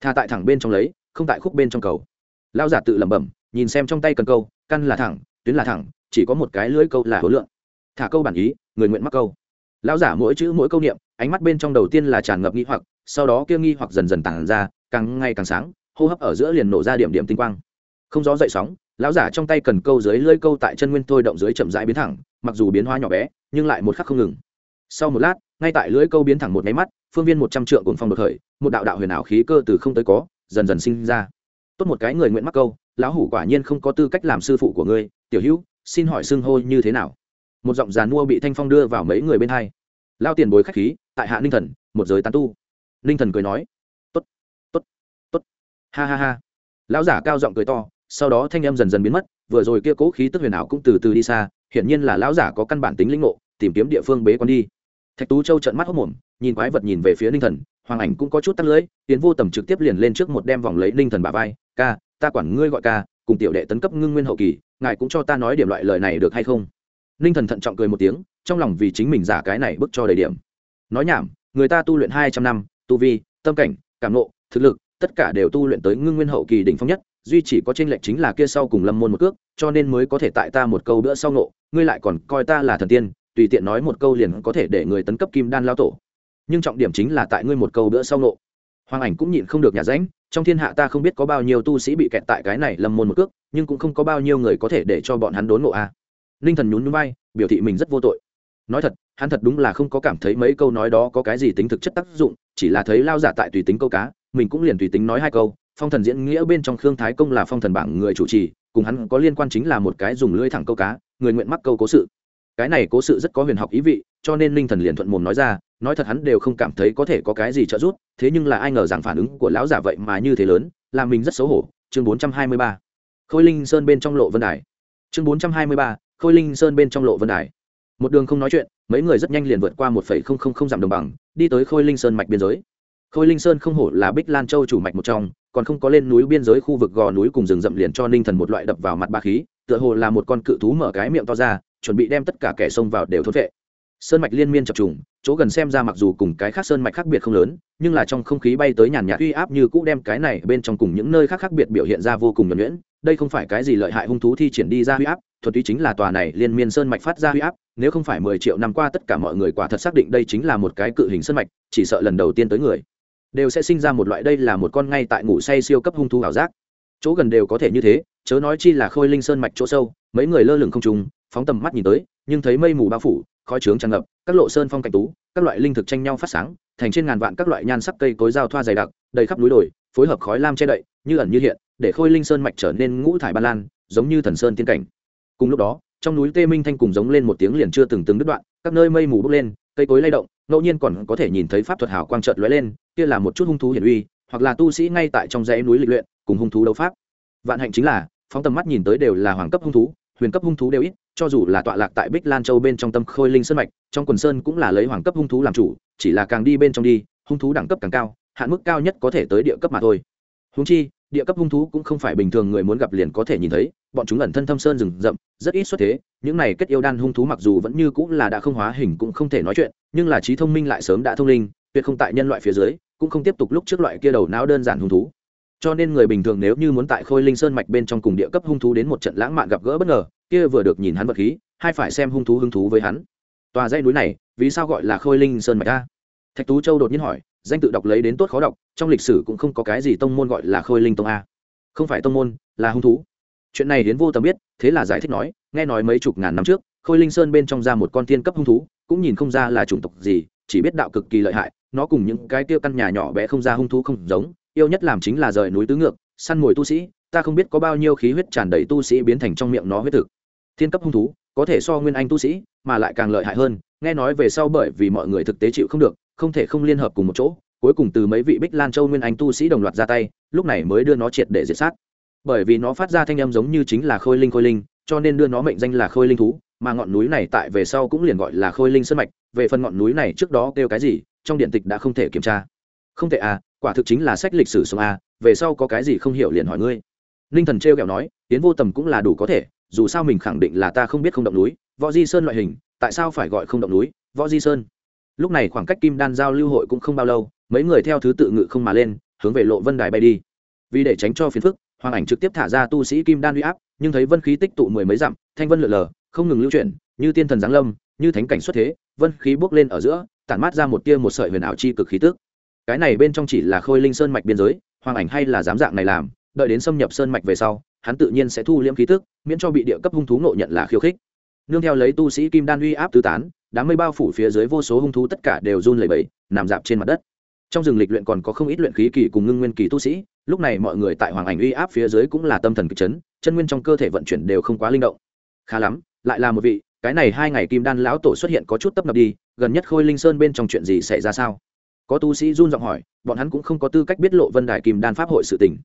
Thả tại thẳng bên trong lấy, không tại khúc bên trong cầu. Lao giả tự lẩm bẩm, nhìn xem trong tay cần câu, căn là thẳng, tuyến là thẳng, chỉ có một cái lưỡi câu là hối lượng thả câu bản ý, người nguyện mắc câu. Lão giả mỗi chữ mỗi câu niệm, ánh mắt bên trong đầu tiên là tràn ngập nghi hoặc, sau đó kia nghi hoặc dần dần tàn ra càng ngày càng sáng, hô hấp ở giữa liền nổ ra điểm điểm tinh quang. Không gió dậy sóng, lão giả trong tay cần câu dưới lưỡi câu tại chân nguyên thôi động dưới chậm rãi biến thẳng, mặc dù biến hóa nhỏ bé, nhưng lại một khắc không ngừng. Sau một lát, ngay tại lưỡi câu biến thẳng một nháy mắt, phương viên một trăm trượng cùng phong đột khởi, một đạo đạo huyền ảo khí cơ từ không tới có, dần dần sinh ra. Tốt một cái người nguyện mắc câu, lão hủ quả nhiên không có tư cách làm sư phụ của ngươi, tiểu hữu, xin hỏi xưng hô như thế nào? Một giọng giàn mua bị thanh phong đưa vào mấy người bên hai. Lao tiền bối khách khí, tại hạ ninh thần, một giới tán tu. Ninh thần cười nói t ố t t ố t t ố t ha ha ha. Lão giả cao giọng cười to, sau đó thanh âm dần dần biến mất, vừa rồi kia cố khí tức huyền ảo cũng từ từ đi xa, hiển nhiên là lão giả có căn bản tính linh ngộ, tìm kiếm địa phương bế con đi. Thạch tú châu trận mắt hốc mồm, nhìn quái vật nhìn về phía ninh thần, hoàng ảnh cũng có chút tắt lưỡi tiến vô tầm trực tiếp liền lên trước một đem vòng lấy ninh thần bà vai, ca, ta quản ngươi gọi ca, cùng tiểu đệ tấn cấp ngưng nguyên hậu kỳ, ngài cũng cho ta nói điểm loại lời này được hay không? Ninh thần thận trọng cười một tiếng, trong lòng vì chính mình giả cái này bức cho đầy điểm. Nói nhảm, người ta tu luyện hai trăm năm, tu vi, tâm cảnh, cảm nộ thực lực tất cả đều tu luyện tới ngưng nguyên hậu kỳ đỉnh phong nhất, duy chỉ có tranh lệch chính là kia sau cùng lâm môn một cước, cho nên mới có thể tại ta một câu bữa sau nộ ngươi lại còn coi ta là thần tiên, tùy tiện nói một câu liền có thể để người tấn cấp kim đan lao tổ. Nhưng trọng điểm chính là tại ngươi một câu bữa sau nộ hoàng ảnh cũng nhịn không được nhà ránh, trong thiên hạ ta không biết có bao nhiêu tu sĩ bị kẹt tại cái này lâm môn một cước, nhưng cũng không có bao nhiêu người có thể để cho bọn hắn đốn ngộ a. Ninh thần nhún nhún bay biểu thị mình rất vô tội. Nói thật, hắn thật đúng là không có cảm thấy mấy câu nói đó có cái gì tính thực chất tác dụng, chỉ là thấy lao giả tại tùy tính câu cá mình cũng liền tùy tính nói hai câu, phong thần diễn nghĩa bên trong khương thái công là phong thần bảng người chủ trì, cùng hắn có liên quan chính là một cái dùng lưỡi thẳng câu cá, người nguyện mắc câu cố sự. Cái này cố sự rất có huyền học ý vị, cho nên ninh thần liền thuận mồm nói ra, nói thật hắn đều không cảm thấy có thể có cái gì trợ giúp, thế nhưng là ai ngờ rằng phản ứng của lão giả vậy mà như thế lớn là mình rất xấu hổ. Chương bốn trăm hai mươi ba, khôi linh sơn bên trong lộ vân đài. Chương bốn trăm hai mươi ba, khôi linh sơn bên trong lộ vân đài. Một đường không nói chuyện, mấy người rất nhanh liền vượt qua một phẩy không không không dặm đồng bằng, đi tới khôi linh sơn mạch biên giới khôi linh sơn không hổ là bích lan châu chủ mạch một trong, còn không có lên núi biên giới khu vực gò núi cùng rừng rậm liền cho ninh thần một loại đập vào mặt ba khí, tựa hồ là một con cự thú mở cái miệng to ra, chuẩn bị đem tất cả kẻ xông vào đều thốt vệ. Sơn mạch liên miên chập trùng, chỗ gần xem ra mặc dù cùng cái khác sơn mạch khác biệt không lớn, nhưng là trong không khí bay tới nhàn nhạt uy áp như cũ đem cái này bên trong cùng những nơi khác khác biệt biểu hiện ra vô cùng nhuẩn nhuyễn, đây không phải cái gì lợi hại hung thú thi triển đi ra uy áp thuật tuy chính là tòa này liên miên sơn mạch phát ra uy áp, nếu không phải mười triệu năm qua tất cả mọi người quả thật xác định đây chính là một cái cự hình sơn mạch, chỉ sợ lần đầu tiên tới người đều sẽ sinh ra một loại đây là một con ngay tại ngủ say siêu cấp hung thú ảo giác. Chỗ gần đều có thể như thế, chớ nói chi là khôi linh sơn mạch chỗ sâu, mấy người lơ lửng không trùng phóng tầm mắt nhìn tới, nhưng thấy mây mù bao phủ, khói trướng tràn ngập, các lộ sơn phong cảnh tú, các loại linh thực tranh nhau phát sáng, thành trên ngàn vạn các loại nhan sắc cây cối giao thoa dày đặc, đầy khắp núi đồi, phối hợp khói lam che đậy, như ẩn như hiện, để khôi linh sơn mạch trở nên ngũ thải ba lan, giống như thần sơn tiên cảnh. Cùng lúc đó, trong núi tê minh thanh cùng giống lên một tiếng liền chưa từng từng đứt đoạn, các nơi mây mù bốc lên, cây cối lay động ngẫu nhiên còn có thể nhìn thấy pháp thuật hào quang trợt lóe lên, kia là một chút hung thú hiển uy, hoặc là tu sĩ ngay tại trong dãy núi lịch luyện, cùng hung thú đấu pháp. Vạn hạnh chính là, phóng tầm mắt nhìn tới đều là hoàng cấp hung thú, huyền cấp hung thú đều ít, cho dù là tọa lạc tại bích lan châu bên trong tâm khôi linh sơn mạch, trong quần sơn cũng là lấy hoàng cấp hung thú làm chủ, chỉ là càng đi bên trong đi, hung thú đẳng cấp càng cao, hạn mức cao nhất có thể tới địa cấp mà thôi húng chi, địa cấp hung thú cũng không phải bình thường người muốn gặp liền có thể nhìn thấy, bọn chúng ẩn thân thâm sơn rừng rậm, rất ít xuất thế, những này kết yêu đan hung thú mặc dù vẫn như cũng là đã không hóa hình cũng không thể nói chuyện, nhưng là trí thông minh lại sớm đã thông linh, tuyệt không tại nhân loại phía dưới, cũng không tiếp tục lúc trước loại kia đầu não đơn giản hung thú. Cho nên người bình thường nếu như muốn tại khôi linh sơn mạch bên trong cùng địa cấp hung thú đến một trận lãng mạn gặp gỡ bất ngờ, kia vừa được nhìn hắn vật khí hay phải xem hung thú hứng thú với hắn. Tòa dãy núi này, vì sao gọi là khôi linh sơn mạch a? Thạch tú châu đột nhiên hỏi, danh tự đọc lấy đến tốt khó đọc, trong lịch sử cũng không có cái gì tông môn gọi là khôi linh tông a. Không phải tông môn, là hung thú. Chuyện này đến vô tầm biết, thế là giải thích nói, nghe nói mấy chục ngàn năm trước, khôi linh sơn bên trong ra một con tiên cấp hung thú, cũng nhìn không ra là chủng tộc gì, chỉ biết đạo cực kỳ lợi hại, nó cùng những cái tiêu căn nhà nhỏ bé không ra hung thú không giống, yêu nhất làm chính là rời núi tứ ngược, săn mồi tu sĩ, ta không biết có bao nhiêu khí huyết tràn đầy tu sĩ biến thành trong miệng nó huyết thực. Thiên cấp hung thú, có thể so nguyên anh tu sĩ, mà lại càng lợi hại hơn, nghe nói về sau bởi vì mọi người thực tế chịu không được không thể không liên hợp cùng một chỗ, cuối cùng từ mấy vị bích lan châu nguyên anh tu sĩ đồng loạt ra tay, lúc này mới đưa nó triệt để diệt sát. Bởi vì nó phát ra thanh âm giống như chính là khôi linh khôi linh, cho nên đưa nó mệnh danh là khôi linh thú, mà ngọn núi này tại về sau cũng liền gọi là khôi linh sơn mạch, về phần ngọn núi này trước đó kêu cái gì, trong điện tịch đã không thể kiểm tra. Không thể à quả thực chính là sách lịch sử sông a à, về sau có cái gì không hiểu liền hỏi ngươi. Ninh thần t r kẹo nói tiến vô tầm cũng là đủ có thể, dù sao mình khẳng định là ta không biết không động núi, võ di sơn loại hình, tại sao phải gọi không động núi, võ di sơn? Lúc này khoảng cách kim đan giao lưu hội cũng không bao lâu, mấy người theo thứ tự ngự không mà lên, hướng về lộ vân đài bay đi. Vì để tránh cho phiền phức, hoàng ảnh trực tiếp thả ra tu sĩ kim đan huy áp, nhưng thấy vân khí tích tụ mười mấy dặm, thanh vân lượn lờ, không ngừng lưu chuyển, như tiên thần giáng lâm, như thánh cảnh xuất thế, vân khí bốc lên ở giữa, tản mát ra một tia một sợi huyền ảo chi cực khí tức. Cái này bên trong chỉ là khôi linh sơn mạch biên giới, hoàng ảnh hay là dám dạng này làm, đợi đến xâm nhập sơn mạch về sau, hắn tự nhiên sẽ thu liễm khí tức, miễn cho bị địa cấp hung thú nộ nhận là khiêu khích. Nương theo lấy tu sĩ kim đan uy áp tứ tán đám mây bao phủ phía dưới vô số hung thú tất cả đều run lẩy bẩy, nằm dạp trên mặt đất. Trong rừng lịch luyện còn có không ít luyện khí kỳ cùng ngưng nguyên kỳ tu sĩ, lúc này mọi người tại hoàng ảnh uy áp phía dưới cũng là tâm thần kịch chấn, chân nguyên trong cơ thể vận chuyển đều không quá linh động. Khá lắm, lại là một vị, cái này hai ngày kim đan lão tổ xuất hiện có chút tấp nập đi, gần nhất khôi linh sơn bên trong chuyện gì xảy ra sao? Có tu sĩ run giọng hỏi, bọn hắn cũng không có tư cách biết lộ vân đài kim đan pháp hội sự tình.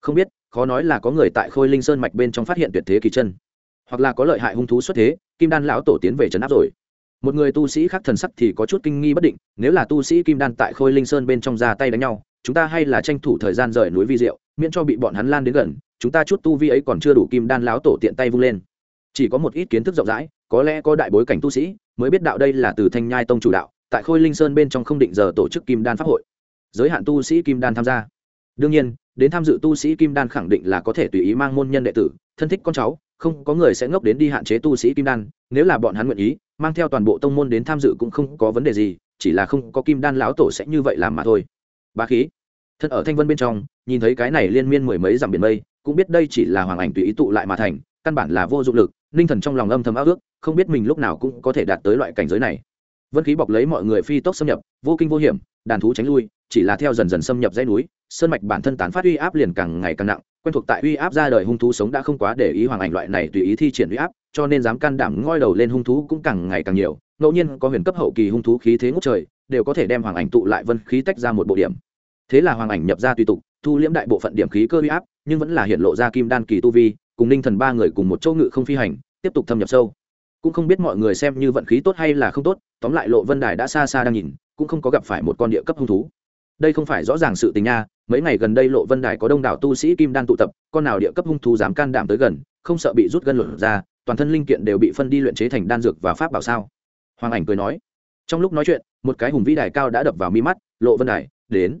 Không biết, khó nói là có người tại khôi linh sơn mạch bên trong phát hiện tuyệt thế kỳ chân. Hoặc là có lợi hại hung thú xuất thế, kim đan lão tổ tiến về trấn áp rồi một người tu sĩ khác thần sắc thì có chút kinh nghi bất định, nếu là tu sĩ kim đan tại khôi linh sơn bên trong ra tay đánh nhau, chúng ta hay là tranh thủ thời gian rời núi vi diệu, miễn cho bị bọn hắn lan đến gần, chúng ta chút tu vi ấy còn chưa đủ kim đan láo tổ tiện tay vung lên. Chỉ có một ít kiến thức rộng rãi, có lẽ có đại bối cảnh tu sĩ, mới biết đạo đây là từ thanh nhai tông chủ đạo, tại khôi linh sơn bên trong không định giờ tổ chức kim đan pháp hội. Giới hạn tu sĩ kim đan tham gia. Đương nhiên, đến tham dự tu sĩ kim đan khẳng định là có thể tùy ý mang môn nhân đệ tử, thân thích con cháu không có người sẽ ngốc đến đi hạn chế tu sĩ kim đan, nếu là bọn hắn nguyện ý, mang theo toàn bộ tông môn đến tham dự cũng không có vấn đề gì, chỉ là không có kim đan lão tổ sẽ như vậy làm mà thôi. Ba khí. Thân ở thanh vân bên trong, nhìn thấy cái này liên miên mười mấy dặm biển mây, cũng biết đây chỉ là hoàng ảnh tùy ý tụ lại mà thành, căn bản là vô dụng lực, ninh thần trong lòng âm thầm áo ước, không biết mình lúc nào cũng có thể đạt tới loại cảnh giới này. Vân khí bọc lấy mọi người phi tốc xâm nhập, vô kinh vô hiểm, đàn thú tránh lui, chỉ là theo dần dần xâm nhập dãy núi, sơn mạch bản thân tán phát uy áp liền càng ngày càng nặng quen thuộc tại uy áp ra đời hung thú sống đã không quá để ý hoàng ảnh loại này tùy ý thi triển uy áp, cho nên dám can đảm ngoi đầu lên hung thú cũng càng ngày càng nhiều, ngẫu nhiên có huyền cấp hậu kỳ hung thú khí thế ngút trời, đều có thể đem hoàng ảnh tụ lại vân khí tách ra một bộ điểm. Thế là hoàng ảnh nhập ra tùy tục, thu liễm đại bộ phận điểm khí cơ uy áp, nhưng vẫn là hiện lộ ra kim đan kỳ tu vi, cùng ninh thần ba người cùng một châu ngự không phi hành, tiếp tục thâm nhập sâu. Cũng không biết mọi người xem như vận khí tốt hay là không tốt, tóm lại lộ vân đài đã xa xa đang nhìn, cũng không có gặp phải một con địa cấp hung thú đây không phải rõ ràng sự tình nha, mấy ngày gần đây lộ vân đài có đông đảo tu sĩ kim đan tụ tập, con nào địa cấp hung thú dám can đảm tới gần, không sợ bị rút gân luận ra, toàn thân linh kiện đều bị phân đi luyện chế thành đan dược và pháp bảo sao? Hoàng ảnh cười nói. Trong lúc nói chuyện, một cái hùng vĩ đài cao đã đập vào mi mắt, lộ vân đài, đến.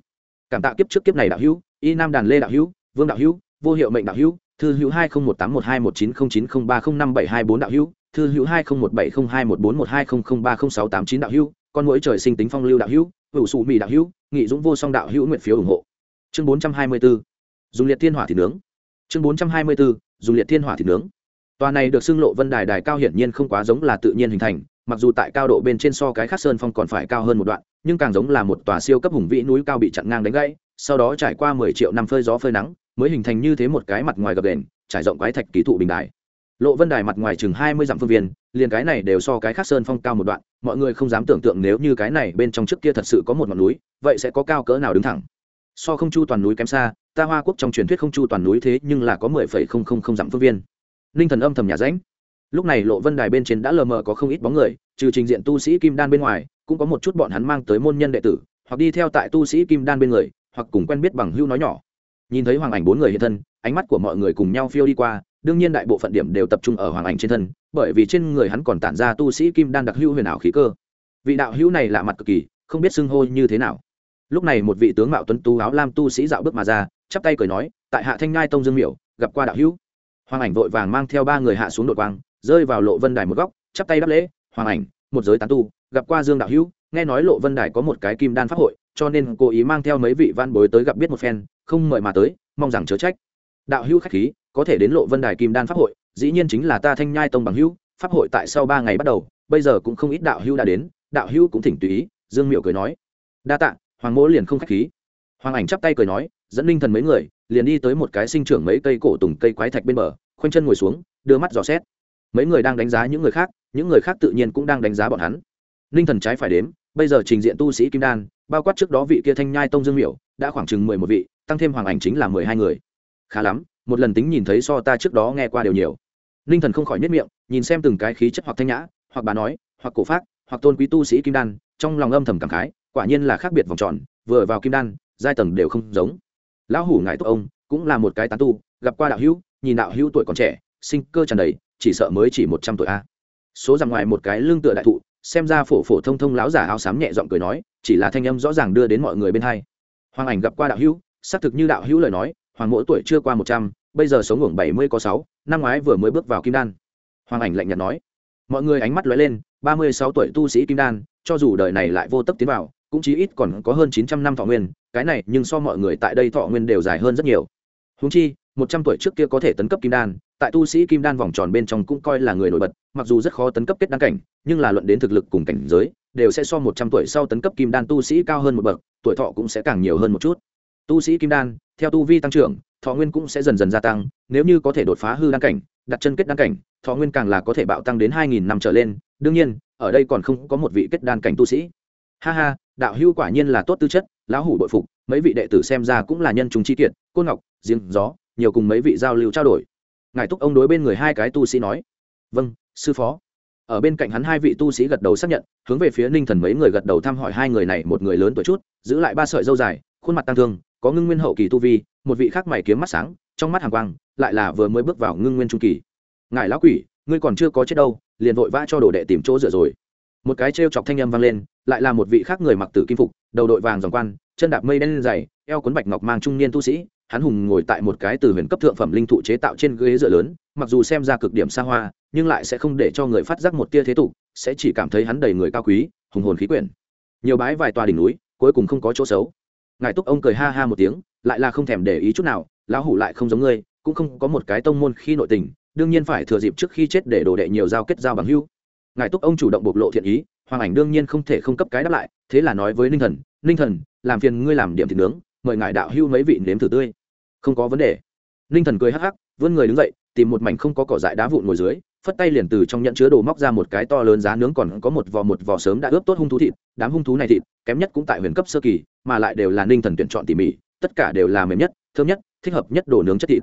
Cảm tạ kiếp trước kiếp này đạo hữu, y nam đàn lê đạo hữu, vương đạo hữu, vô hiệu mệnh đạo hữu, thư hữu hai không một tám một hai một chín không chín không ba không năm bảy hai bốn đạo hữu, thư hữu hai không một bảy không hai một bốn một hai không không ba không sáu tám chín đạo hữu, con mỗi trời sinh tính phong lưu đạo hữu hữu sụ mỹ đạo hữu, nghị dũng vô song đạo hữu nguyện phiếu ủng hộ. Chương bốn trăm hai mươi 424 dùng liệt thiên hỏa thịt nướng. Chương bốn trăm hai mươi 424 dùng liệt thiên hỏa thịt nướng. Tòa này được xưng lộ vân đài đài cao hiển nhiên không quá giống là tự nhiên hình thành, mặc dù tại cao độ bên trên so cái khác sơn phong còn phải cao hơn một đoạn, nhưng càng giống là một tòa siêu cấp hùng vĩ núi cao bị chặn ngang đánh gãy, sau đó trải qua mười triệu năm phơi gió phơi nắng, mới hình thành như thế một cái mặt ngoài gập đền, trải rộng quái thạch ký thụ bình đài lộ vân đài mặt ngoài chừng hai mươi dặm phương viên, liền cái này đều so cái khác sơn phong cao một đoạn, mọi người không dám tưởng tượng nếu như cái này bên trong trước kia thật sự có một ngọn núi, vậy sẽ có cao cỡ nào đứng thẳng. So không chu toàn núi kém xa, ta hoa quốc trong truyền thuyết không chu toàn núi thế nhưng là có mười phẩy không không không dặm phương viên. Ninh thần âm thầm nhà ránh lúc này lộ vân đài bên trên đã lờ mờ có không ít bóng người, trừ trình diện tu sĩ kim đan bên ngoài, cũng có một chút bọn hắn mang tới môn nhân đệ tử, hoặc đi theo tại tu sĩ kim đan bên người, hoặc cùng quen biết bằng hưu nói nhỏ. Nhìn thấy hoàng ảnh bốn người hiện thân, ánh mắt của mọi người cùng nhau phiêu đi qua đương nhiên đại bộ phận điểm đều tập trung ở hoàng ảnh trên thân, bởi vì trên người hắn còn tản ra tu sĩ kim đan đặc hữu huyền ảo khí cơ. Vị đạo hữu này lạ mặt cực kỳ, không biết xưng hô như thế nào. Lúc này một vị tướng mạo tuấn tú áo lam tu sĩ dạo bước mà ra, chắp tay cười nói, tại hạ thanh ngai tông dương miểu, gặp qua đạo hữu. Hoàng ảnh vội vàng mang theo ba người hạ xuống đội quang, rơi vào lộ vân đài một góc, chắp tay đáp lễ, hoàng ảnh, một giới tán tu, gặp qua dương đạo hữu, nghe nói lộ vân đài có một cái kim đan pháp hội, cho nên cố ý mang theo mấy vị văn bối tới gặp biết một phen, không mời mà tới, mong rằng chớ trách. Đạo hữu khách khí có thể đến lộ vân đài kim đan pháp hội, dĩ nhiên chính là ta thanh nhai tông bằng hữu, pháp hội tại sau ba ngày bắt đầu, bây giờ cũng không ít đạo hữu đã đến, đạo hữu cũng thỉnh tùy ý, dương miệu cười nói. Đa tạ, hoàng mỗ liền không khách khí. Hoàng ảnh chắp tay cười nói, dẫn linh thần mấy người, liền đi tới một cái sinh trưởng mấy cây cổ tùng cây quái thạch bên bờ, khoanh chân ngồi xuống, đưa mắt dò xét. Mấy người đang đánh giá những người khác, những người khác tự nhiên cũng đang đánh giá bọn hắn. Ninh thần trái phải đếm, bây giờ trình diện tu sĩ kim đan, bao quát trước đó vị kia thanh nhai tông dương miểu, đã khoảng chừng mười một vị, tăng thêm hoàng ảnh chính là mười hai người. Khá lắm một lần tính nhìn thấy so ta trước đó nghe qua đều nhiều. Ninh thần không khỏi nhất miệng, nhìn xem từng cái khí chất hoặc thanh nhã, hoặc bà nói, hoặc cổ pháp hoặc tôn quý tu sĩ kim đan, trong lòng âm thầm cảm khái, quả nhiên là khác biệt vòng tròn, vừa vào kim đan, giai tầng đều không giống. Lão hủ ngài tốt ông, cũng là một cái tán tu, gặp qua đạo hữu, nhìn đạo hữu tuổi còn trẻ, sinh cơ tràn đầy, chỉ sợ mới chỉ một trăm tuổi a. Số rằng ngoài một cái lưng tựa đại thụ, xem ra phổ phổ thông thông lão giả áo xám nhẹ giọng cười nói, chỉ là thanh âm rõ ràng đưa đến mọi người bên hai. Hoàng ảnh gặp qua đạo hữu, xác thực như đạo hữu lời nói hoàng mỗi tuổi chưa qua một trăm, bây giờ sống ngưỡng bảy mươi có sáu, năm ngoái vừa mới bước vào kim đan. Hoàng ảnh lạnh nhạt nói. Mọi người ánh mắt lóe lên, ba mươi sáu tuổi tu sĩ kim đan, cho dù đời này lại vô tấp tiến vào, cũng chí ít còn có hơn chín trăm năm thọ nguyên, cái này nhưng so mọi người tại đây thọ nguyên đều dài hơn rất nhiều. Húng chi, một trăm tuổi trước kia có thể tấn cấp kim đan, tại tu sĩ kim đan vòng tròn bên trong cũng coi là người nổi bật, mặc dù rất khó tấn cấp kết đan cảnh, nhưng là luận đến thực lực cùng cảnh giới, đều sẽ so một trăm tuổi sau tấn cấp kim đan tu sĩ cao hơn một bậc, tuổi thọ cũng sẽ càng nhiều hơn một chút. Tu sĩ kim đan theo tu vi tăng trưởng, thọ nguyên cũng sẽ dần dần gia tăng, nếu như có thể đột phá hư đan cảnh, đặt chân kết đan cảnh, thọ nguyên càng là có thể bạo tăng đến hai nghìn năm trở lên. Đương nhiên, ở đây còn không có một vị kết đan cảnh tu sĩ. Ha ha, đạo hưu quả nhiên là tốt tư chất, lão hủ bội phục, mấy vị đệ tử xem ra cũng là nhân chúng chi kiệt côn ngọc giếng gió, nhiều cùng mấy vị giao lưu trao đổi. Ngài túc ông đối bên người hai cái tu sĩ nói. Vâng sư phó. Ở bên cạnh hắn hai vị tu sĩ gật đầu xác nhận, hướng về phía ninh thần mấy người gật đầu thăm hỏi hai người này, một người lớn tuổi chút, giữ lại ba sợi dâu dài, khuôn mặt tăng thương có ngưng nguyên hậu kỳ tu vi, một vị khác mày kiếm mắt sáng, trong mắt hàng quang, lại là vừa mới bước vào ngưng nguyên trung kỳ. Ngài lão quỷ, ngươi còn chưa có chết đâu, liền vội vã cho đồ đệ tìm chỗ dựa rồi. Một cái trêu chọc thanh âm vang lên, lại là một vị khác người mặc tử kim phục, đầu đội vàng dòng quan, chân đạp mây đen dày, eo cuốn bạch ngọc mang trung niên tu sĩ, hắn hùng ngồi tại một cái từ huyền cấp thượng phẩm linh thụ chế tạo trên ghế dựa lớn, mặc dù xem ra cực điểm xa hoa, nhưng lại sẽ không để cho người phát giác một tia thế tục, sẽ chỉ cảm thấy hắn đầy người cao quý, hùng hồn khí quyển. Nhiều bái vài tòa đỉnh núi, cuối cùng không có chỗ xấu ngài túc ông cười ha ha một tiếng, lại là không thèm để ý chút nào, lão hủ lại không giống ngươi, cũng không có một cái tông môn khi nội tình, đương nhiên phải thừa dịp trước khi chết để đồ đệ nhiều giao kết giao bằng hưu ngài túc ông chủ động bộc lộ thiện ý, hoàng ảnh đương nhiên không thể không cấp cái đáp lại, thế là nói với ninh thần ninh thần, làm phiền ngươi làm điểm thịt nướng, mời ngài đạo hưu mấy vị nếm thử tươi. Không có vấn đề. Ninh thần cười hắc hắc, vươn người đứng dậy, tìm một mảnh không có cỏ dại đá vụn ngồi dưới, phất tay liền từ trong nhận chứa đồ móc ra một cái to lớn giá nướng còn có một vò một vò sớm đã ướp tốt hung thú thịt, đám hung thú này thịt, kém nhất cũng tại huyền cấp sơ kỳ mà lại đều là ninh thần tuyển chọn tỉ mỉ, tất cả đều là mềm nhất, thơm nhất, thích hợp nhất đồ nướng chất thịt.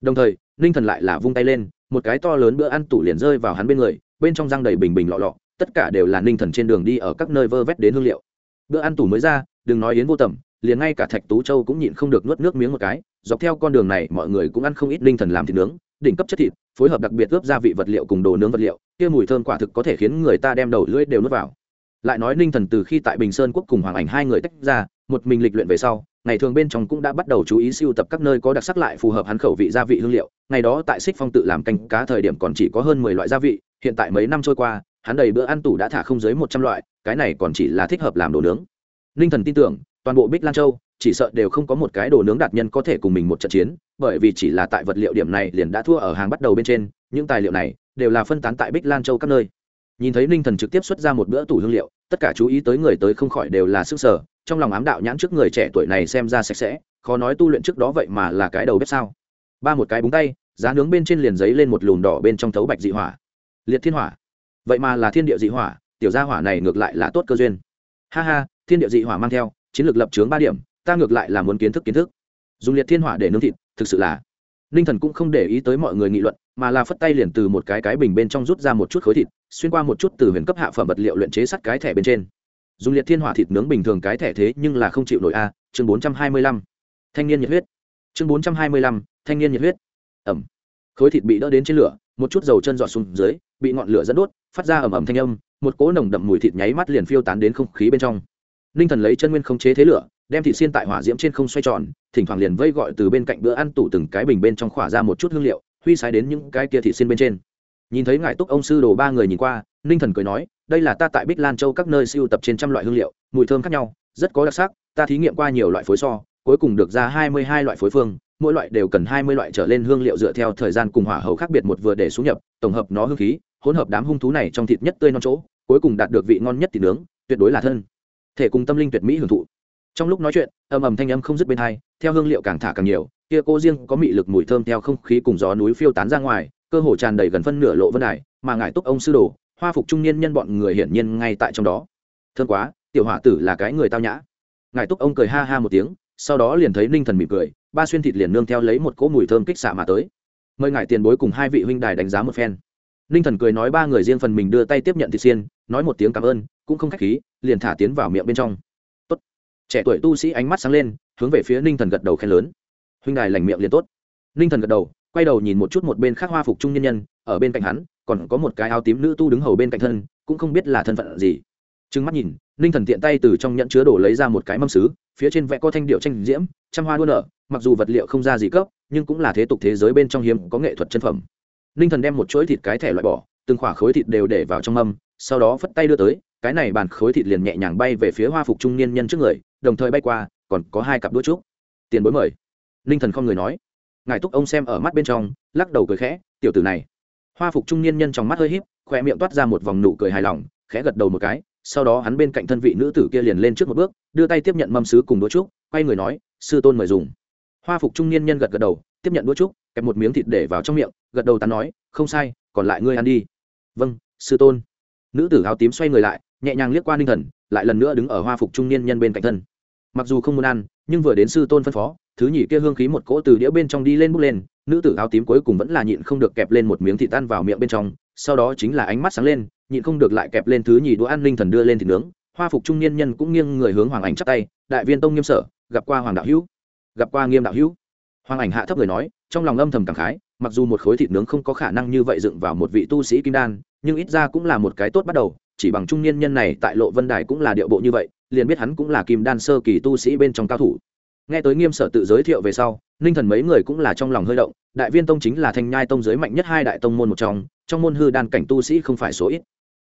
Đồng thời, ninh thần lại là vung tay lên, một cái to lớn bữa ăn tủ liền rơi vào hắn bên người, bên trong răng đầy bình bình lọ lọ, tất cả đều là ninh thần trên đường đi ở các nơi vơ vét đến hương liệu. Bữa ăn tủ mới ra, đừng nói yến vô tầm, liền ngay cả thạch tú châu cũng nhịn không được nuốt nước miếng một cái, dọc theo con đường này mọi người cũng ăn không ít ninh thần làm thịt nướng, đỉnh cấp chất thịt, phối hợp đặc biệt ướp gia vị vật liệu cùng đồ nướng vật liệu, kia mùi thơm quả thực có thể khiến người ta đem đầu lưỡi đều nuốt vào. Lại nói ninh thần từ khi tại bình sơn quốc cùng hoàng ảnh hai người tách ra một mình lịch luyện về sau, ngày thường bên trong cũng đã bắt đầu chú ý siêu tập các nơi có đặc sắc lại phù hợp hắn khẩu vị gia vị hương liệu. Ngày đó tại xích phong tự làm canh cá thời điểm còn chỉ có hơn mười loại gia vị, hiện tại mấy năm trôi qua, hắn đầy bữa ăn tủ đã thả không dưới một trăm loại, cái này còn chỉ là thích hợp làm đồ nướng. Ninh thần tin tưởng, toàn bộ bích lan châu, chỉ sợ đều không có một cái đồ nướng đạt nhân có thể cùng mình một trận chiến, bởi vì chỉ là tại vật liệu điểm này liền đã thua ở hàng bắt đầu bên trên, những tài liệu này đều là phân tán tại bích lan châu các nơi. Nhìn thấy ninh thần trực tiếp xuất ra một bữa tủ hương liệu, tất cả chú ý tới người tới không khỏi đều là sức sở trong lòng ám đạo nhãn trước người trẻ tuổi này xem ra sạch sẽ, khó nói tu luyện trước đó vậy mà là cái đầu bếp sao. Ba một cái búng tay, giá nướng bên trên liền giấy lên một lùn đỏ bên trong thấu bạch dị hỏa. Liệt thiên hỏa. Vậy mà là thiên địa dị hỏa, tiểu gia hỏa này ngược lại là tốt cơ duyên. Ha ha, thiên địa dị hỏa mang theo, chiến lược lập trướng ba điểm, ta ngược lại là muốn kiến thức kiến thức. Dùng liệt thiên hỏa để nướng thịt, thực sự là. Ninh thần cũng không để ý tới mọi người nghị luận, mà là phất tay liền từ một cái cái bình bên trong rút ra một chút khối thịt, xuyên qua một chút từ huyền cấp hạ phẩm vật liệu luyện chế sắt cái thẻ bên trên dùng liệt thiên hỏa thịt nướng bình thường cái thẻ thế nhưng là không chịu nổi a, chương bốn trăm hai mươi lăm. Thanh niên nhiệt huyết. Chương bốn trăm hai mươi lăm, thanh niên nhiệt huyết. Ẩm. Khối thịt bị đỡ đến trên lửa, một chút dầu chân dọa xuống dưới, bị ngọn lửa dẫn đốt, phát ra ẩm ẩm thanh âm, một cỗ nồng đậm mùi thịt nháy mắt liền phiêu tán đến không khí bên trong. Ninh thần lấy chân nguyên không chế thế lửa, đem thịt xiên tại hỏa diễm trên không xoay tròn, thỉnh thoảng liền vây gọi từ bên cạnh bữa ăn tủ từng cái bình bên trong khỏa ra một chút hương liệu, huy sái đến những cái kia thịt xiên bên trên. Nhìn thấy ngài túc ông sư đồ ba người nhìn qua ninh thần cười nói, đây là ta tại bích lan châu các nơi siêu tập trên trăm loại hương liệu, mùi thơm khác nhau, rất có đặc sắc, ta thí nghiệm qua nhiều loại phối so, cuối cùng được ra hai mươi hai loại phối phương, mỗi loại đều cần hai mươi loại trở lên hương liệu dựa theo thời gian cùng hỏa hầu khác biệt một vừa để xuống nhập, tổng hợp nó hương khí, hỗn hợp đám hung thú này trong thịt nhất tươi non chỗ, cuối cùng đạt được vị ngon nhất thịt nướng, tuyệt đối là thân. Thể cùng tâm linh tuyệt mỹ hưởng thụ. Trong lúc nói chuyện âm ầm thanh âm không dứt bên hai, theo hương liệu càng thả càng nhiều, kia cô riêng có mị lực mùi thơm theo không khí cùng gió núi phiêu tán ra ngoài, cơ hồ tràn đầy gần phân nửa lộ vân đài, mà ngải túc ông sư đồ hoa phục trung niên nhân bọn người hiển nhiên ngay tại trong đó. Thương quá, tiểu hỏa tử là cái người tao nhã. Ngài túc ông cười ha ha một tiếng, sau đó liền thấy ninh thần mỉm cười, ba xuyên thịt liền nương theo lấy một cỗ mùi thơm kích xạ mà tới. Mời ngài tiền bối cùng hai vị huynh đài đánh giá một phen. Ninh thần cười nói ba người riêng phần mình đưa tay tiếp nhận thịt xiên, nói một tiếng cảm ơn, cũng không k h á c h khí, liền thả tiến vào miệng bên trong. Tốt. trẻ tuổi tu sĩ ánh mắt sáng lên, hướng về phía ninh thần gật đầu khen lớn. Huynh đài lành miệng liền tốt. Ninh thần gật đầu, quay đầu nhìn một chút một bên khác hoa phục trung nhân nhân ở bên cạnh hắn, còn có một cái áo tím nữ tu đứng hầu bên cạnh thân, cũng không biết là thân phận gì. Trừng mắt nhìn, ninh thần tiện tay từ trong nhận chứa đổ lấy ra một cái mâm xứ phía trên vẽ có thanh điệu tranh diễm, trăm hoa đua nở, mặc dù vật liệu không ra gì cấp, nhưng cũng là thế tục thế giới bên trong hiếm có nghệ thuật chân phẩm. Ninh thần đem một chuỗi thịt cái thẻ loại bỏ, từng khỏa khối thịt đều để vào trong mâm, sau đó phất tay đưa tới, cái này bàn khối thịt liền nhẹ nhàng bay về phía hoa phục trung niên nhân trước người, đồng thời bay qua, còn có hai cặp đũa trúc. Tiền bối mời. Ninh thần không người nói. Ngài túc ông xem ở mắt bên trong, lắc đầu cười khẽ, tiểu tử này hoa phục trung niên nhân trong mắt hơi híp khoe miệng toát ra một vòng nụ cười hài lòng, khẽ gật đầu một cái, sau đó hắn bên cạnh thân vị nữ tử kia liền lên trước một bước, đưa tay tiếp nhận mâm sứ cùng đũa trúc, quay người nói, sư tôn mời dùng. Hoa phục trung niên nhân gật gật đầu, tiếp nhận đũa trúc, kẹp một miếng thịt để vào trong miệng, gật đầu tán nói, không sai, còn lại ngươi ăn đi. Vâng sư tôn. Nữ tử áo tím xoay người lại, nhẹ nhàng liếc qua ninh thần, lại lần nữa đứng ở hoa phục trung niên nhân bên cạnh thân. Mặc dù không muốn ăn, nhưng vừa đến sư tôn phân phó, thứ nhị kia hương khí một cỗ từ đĩa bên trong đi lên bút lên nữ tử áo tím cuối cùng vẫn là nhịn không được kẹp lên một miếng thịt tan vào miệng bên trong, sau đó chính là ánh mắt sáng lên, nhịn không được lại kẹp lên thứ nhì đũa ăn ninh thần đưa lên thịt nướng. Hoa phục trung niên nhân cũng nghiêng người hướng hoàng ảnh chắp tay, đại viên tông nghiêm sở, gặp qua hoàng đạo hữu. Gặp qua nghiêm đạo hữu. Hoàng ảnh hạ thấp người nói, trong lòng âm thầm cảm khái, mặc dù một khối thịt nướng không có khả năng như vậy dựng vào một vị tu sĩ kim đan, nhưng ít ra cũng là một cái tốt bắt đầu, chỉ bằng trung niên nhân này tại lộ vân đài cũng là điệu bộ như vậy, liền biết hắn cũng là kim đan sơ kỳ tu sĩ bên trong cao thủ nghe tới nghiêm sở tự giới thiệu về sau, ninh thần mấy người cũng là trong lòng hơi động, đại viên tông chính là thanh nhai tông giới mạnh nhất hai đại tông môn một trong trong môn hư đan cảnh tu sĩ không phải số ít.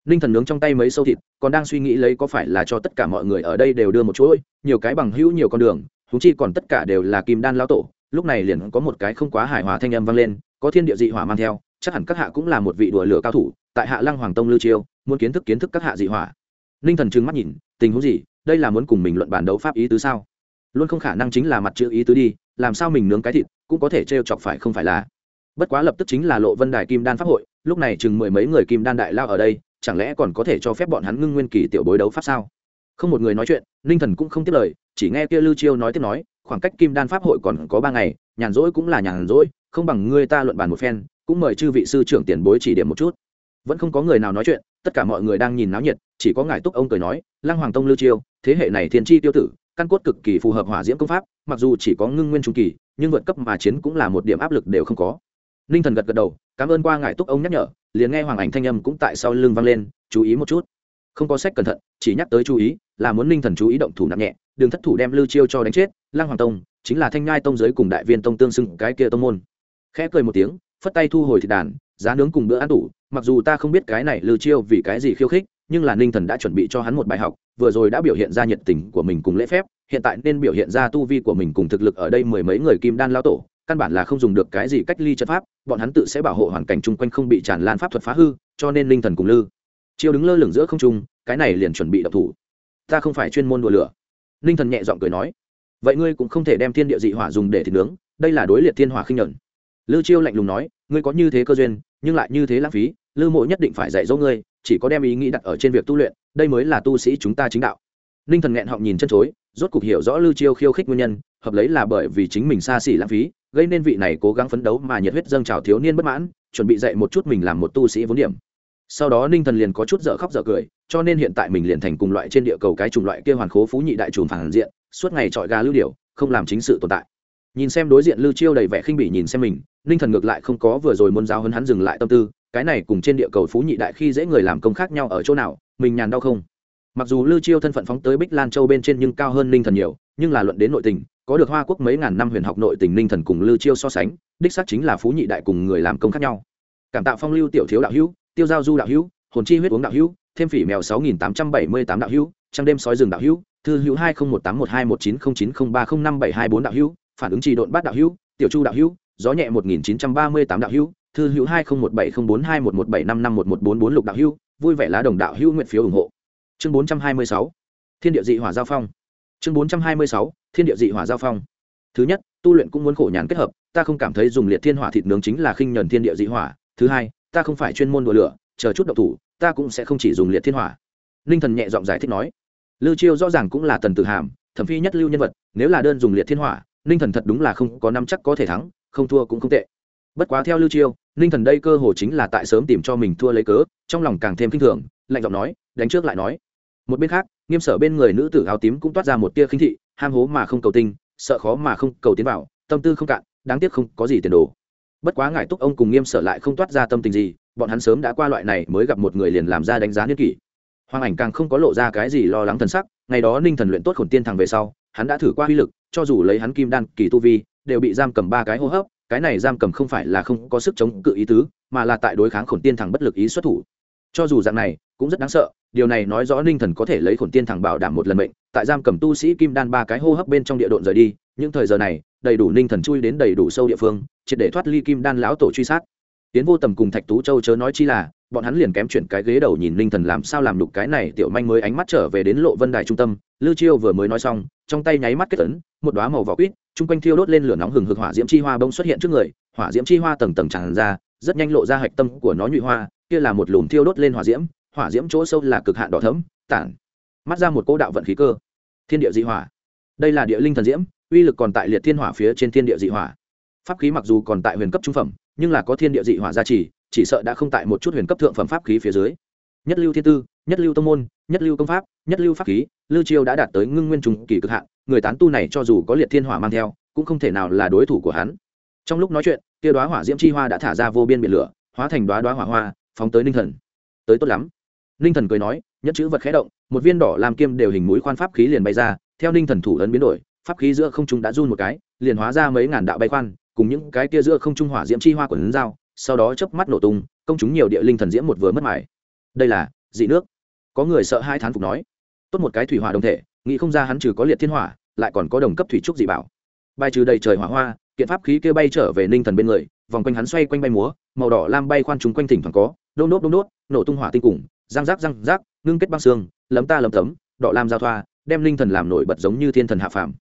Ninh thần nướng trong tay mấy sâu thịt, còn đang suy nghĩ lấy có phải là cho tất cả mọi người ở đây đều đưa một chuỗi, nhiều cái bằng hữu nhiều con đường húng chi còn tất cả đều là kim đan lao tổ, lúc này liền có một cái không quá hài hòa thanh âm vang lên, có thiên địa dị hỏa mang theo, chắc hẳn các hạ cũng là một vị đùa lửa cao thủ, tại hạ lăng hoàng tông lưu chiêu, muốn kiến thức kiến thức các hạ dị hỏa. Ninh thần trừng mắt nhìn, tình huống gì? Đây là muốn cùng mình luận bản đấu pháp ý tứ sao? Luôn không khả năng chính là mặt chữ ý tứ đi, làm sao mình nướng cái thịt cũng có thể t chọc phải không phải là? Bất quá lập tức chính là lộ vân đài kim đan pháp hội, lúc này chừng mười mấy người kim đan đại lao ở đây, chẳng lẽ còn có thể cho phép bọn hắn ngưng nguyên kỳ tiểu bối đấu pháp sao? Không một người nói chuyện, ninh thần cũng không tiếp lời, chỉ nghe kia lưu chiêu nói tiếp nói, khoảng cách kim đan pháp hội còn có ba ngày, nhàn rỗi cũng là nhàn rỗi, không bằng ngươi ta luận bàn một phen, cũng mời chư vị sư trưởng tiền bối chỉ điểm một chút. Vẫn không có người nào nói chuyện, tất cả mọi người đang nhìn náo nhiệt, chỉ có ngài túc ông cười nói, lăng hoàng tông lưu chiêu, thế hệ này thiên tri tiêu tử căn cốt cực kỳ phù hợp hỏa diễm công pháp, mặc dù chỉ có ngưng nguyên trung kỳ, nhưng vượt cấp mà chiến cũng là một điểm áp lực đều không có. Ninh thần gật gật đầu, cảm ơn qua ngài túc ông nhắc nhở. Liền nghe hoàng ảnh thanh âm cũng tại sau lưng vang lên, chú ý một chút. Không có sách cẩn thận, chỉ nhắc tới chú ý, là muốn ninh thần chú ý động thủ nặng nhẹ đừng thất thủ đem lưu chiêu cho đánh chết, lăng hoàng tông, chính là thanh ngai tông giới cùng đại viên tông tương xưng cái kia tông môn. Khẽ cười một tiếng, phất tay thu hồi thịt đàn, giá nướng cùng bữa ăn tủ, mặc dù ta không biết cái này lưu chiêu vì cái gì khiêu khích nhưng là ninh thần đã chuẩn bị cho hắn một bài học, vừa rồi đã biểu hiện ra nhiệt tình của mình cùng lễ phép, hiện tại nên biểu hiện ra tu vi của mình cùng thực lực ở đây mười mấy người kim đan lao tổ, căn bản là không dùng được cái gì cách ly chất pháp, bọn hắn tự sẽ bảo hộ hoàn cảnh chung quanh không bị tràn lan pháp thuật phá hư, cho nên ninh thần cùng lư chiêu đứng lơ lửng giữa không trung, cái này liền chuẩn bị đập thủ. Ta không phải chuyên môn đùa lửa. Ninh thần nhẹ giọng cười nói, vậy ngươi cũng không thể đem thiên địa dị hỏa dùng để thịt nướng, đây là đối liệt thiên hỏa khinh nhẫn. Lư chiêu lạnh lùng nói, ngươi có như thế cơ duyên, nhưng lại như thế lãng phí, lư mộ nhất định phải dạy dỗ ngươi chỉ có đem ý nghĩ đặt ở trên việc tu luyện, đây mới là tu sĩ chúng ta chính đạo. Ninh thần nghẹn họng nhìn chân chối, rốt cục hiểu rõ lư chiêu khiêu khích nguyên nhân, hợp lấy là bởi vì chính mình xa xỉ lãng phí, gây nên vị này cố gắng phấn đấu mà nhiệt huyết dâng trào thiếu niên bất mãn, chuẩn bị dạy một chút mình làm một tu sĩ vốn điểm. Sau đó ninh thần liền có chút dở khóc dở cười, cho nên hiện tại mình liền thành cùng loại trên địa cầu cái chủng loại kia hoàn khố phú nhị đại trùm phản diện, suốt ngày trọi gà lưu điều không làm chính sự tồn tại. Nhìn xem đối diện lưu chiêu đầy vẻ khinh bỉ nhìn xem mình, ninh thần ngược lại không có vừa rồi muốn giáo hơn hắn dừng lại tâm tư cái này cùng trên địa cầu phú nhị đại khi dễ người làm công khác nhau ở chỗ nào, mình nhàn đau không? Mặc dù lưu chiêu thân phận phóng tới bích lan châu bên trên nhưng cao hơn ninh thần nhiều, nhưng là luận đến nội tình, có được hoa quốc mấy ngàn năm huyền học nội tình ninh thần cùng lưu chiêu so sánh, đích xác chính là phú nhị đại cùng người làm công khác nhau. Cảm tạo phong lưu tiểu thiếu đạo hữu, tiêu giao du đạo hữu, hồn chi huyết uống đạo hữu, thêm phỉ mèo sáu nghìn tám trăm bảy mươi tám đạo hữu, trăng đêm sói rừng đạo hữu, thư hữu hai không một tám một hai một chín không chín không ba không năm bảy hai bốn đạo hữu phản ứng trì độn bát đạo hữu tiểu chu đạo hữu gió nhẹ một nghìn chín trăm ba mươi tám đạo hữu thư hữu hai không một bảy không bốn hai một một bảy năm năm một một bốn bốn lục đạo hữu, vui vẻ lá đồng đạo hữu nguyện phiếu ủng hộ. Chương bốn trăm hai mươi sáu, thiên địa dị hỏa giao phong. Chương bốn trăm hai mươi sáu, thiên địa dị hỏa giao phong. Thứ nhất, tu luyện cũng muốn khổ nhàn kết hợp, ta không cảm thấy dùng liệt thiên hỏa thịt nướng chính là khinh nhuần thiên địa dị hỏa. Thứ hai, ta không phải chuyên môn đùa lửa, chờ chút độc thủ, ta cũng sẽ không chỉ dùng liệt thiên hỏa. Ninh thần nhẹ giọng giải thích nói. Lưu chiêu rõ ràng cũng là tần tử hàm, thẩm phi nhất lưu nhân vật, nếu là đơn dùng liệt thiên hỏa, ninh thần thật đúng là không có năm chắc có thể thắng, không thua cũng không tệ. Bất quá theo lưu chiêu ninh thần đây cơ hồ chính là tại sớm tìm cho mình thua lấy cớ, trong lòng càng thêm k i n h thường, lạnh giọng nói, đánh trước lại nói. Một bên khác, nghiêm sở bên người nữ tử áo tím cũng toát ra một tia khinh thị, ham hố mà không cầu tinh, sợ khó mà không cầu tiến vào, tâm tư không cạn, đáng tiếc không có gì tiền đồ. Bất quá ngại túc ông cùng nghiêm sở lại không toát ra tâm tình gì, bọn hắn sớm đã qua loại này mới gặp một người liền làm ra đánh giá niên kỷ. Hoàng ảnh càng không có lộ ra cái gì lo lắng thần sắc, ngày đó ninh thần luyện tốt khổn tiên thằng về sau, hắn đã thử qua uy lực, cho dù lấy hắn kim đan, kỳ tu vi, đều bị giam cầm ba cái hô hấp cái này giam cầm không phải là không có sức chống cự ý tứ, mà là tại đối kháng khổn tiên thẳng bất lực ý xuất thủ. Cho dù dạng này, cũng rất đáng sợ, điều này nói rõ ninh thần có thể lấy khổn tiên thẳng bảo đảm một lần mệnh, tại giam cầm tu sĩ kim đan ba cái hô hấp bên trong địa độn rời đi, những thời giờ này, đầy đủ ninh thần chui đến đầy đủ sâu địa phương, triệt để thoát ly kim đan lão tổ truy sát. Tiến vô tầm cùng thạch tú châu chớ nói chi là bọn hắn liền kém chuyển cái ghế đầu nhìn ninh thần làm sao làm đục cái này tiểu manh mới ánh mắt trở về đến lộ vân đài trung tâm lưu chiêu vừa mới nói xong, trong tay nháy mắt kết tấn một đoá màu vỏ quýt, chung quanh thiêu đốt lên lửa nóng hừng hực hỏa diễm chi hoa bông xuất hiện trước người, hỏa diễm chi hoa tầng tầng tràn ra, rất nhanh lộ ra hạch tâm của nó nhụy hoa, kia là một lùm thiêu đốt lên hỏa diễm hỏa diễm chỗ sâu là cực hạn đỏ thấm tản mắt ra một cỗ đạo vận khí cơ. Thiên địa dị hỏa. Đây là địa linh thần diễm, uy lực còn tại liệt thiên hỏa phía trên thiên địa dị hỏa. Pháp khí mặc dù còn tại huyền cấp trung phẩm, nhưng là có thiên địa dị hỏa gia trì chỉ sợ đã không tại một chút huyền cấp thượng phẩm pháp khí phía dưới. Nhất lưu thiên tư, nhất lưu tông môn, nhất lưu công pháp, nhất lưu pháp khí, lưu chiêu đã đạt tới ngưng nguyên trùng kỳ cực hạn, người tán tu này cho dù có liệt thiên hỏa mang theo, cũng không thể nào là đối thủ của hắn. Trong lúc nói chuyện, kia đoá hỏa diễm chi hoa đã thả ra vô biên biển lửa, hóa thành đoá đoá hỏa hoa, phóng tới ninh thần. Tới tốt lắm. Ninh thần cười nói nhất chữ vật khẽ động, một viên đỏ làm kiêm đều hình mũi khoan pháp khí liền bay ra, theo ninh thần thủ ấn biến đổi, pháp khí giữa không trung đã run một cái, liền hóa ra mấy ngàn đạo bay khoan, cùng những cái kia giữa không trung hỏa diễm chi hoa của lấn dao sau đó chớp mắt nổ tung, công chúng nhiều địa linh thần diễm một vừa mất mải đây là dị nước. Có người sợ hai thán phục nói, tốt một cái thủy hỏa đồng thể, nghĩ không ra hắn trừ có liệt thiên hỏa, lại còn có đồng cấp thủy trúc dị bảo. Bay trừ đầy trời hỏa hoa, kiện pháp khí kia bay trở về ninh thần bên người, vòng quanh hắn xoay quanh bay múa, màu đỏ lam bay khoan chúng quanh thỉnh thoảng có, đôn đốt đôn đốt, nổ tung hỏa tinh cùng, răng rác răng rác, ngưng kết băng xương, lấm ta lấm tấm, đỏ lam giao thoa, đem ninh thần làm nổi bật giống như thiên thần hạ phàm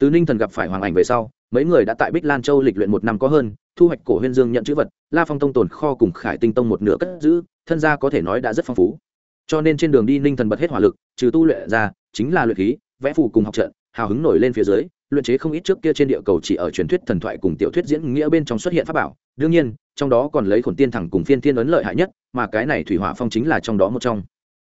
từ ninh thần gặp phải hoàng ảnh về sau, mấy người đã tại bích lan châu lịch luyện một năm có hơn, thu hoạch cổ huyên dương nhận chữ vật, la phong tông tồn kho cùng khải tinh tông một nửa cất giữ, thân gia có thể nói đã rất phong phú. Cho nên trên đường đi ninh thần bật hết hỏa lực, trừ tu luyện ra, chính là luyện khí, vẽ phù cùng học trận, hào hứng nổi lên phía dưới, luyện chế không ít trước kia trên địa cầu chỉ ở truyền thuyết thần thoại cùng tiểu thuyết diễn nghĩa bên trong xuất hiện pháp bảo. Đương nhiên, trong đó còn lấy khổn tiên thẳng cùng phiên tiên ấn lợi hại nhất, mà cái này thủy hỏa phong chính là trong đó một trong.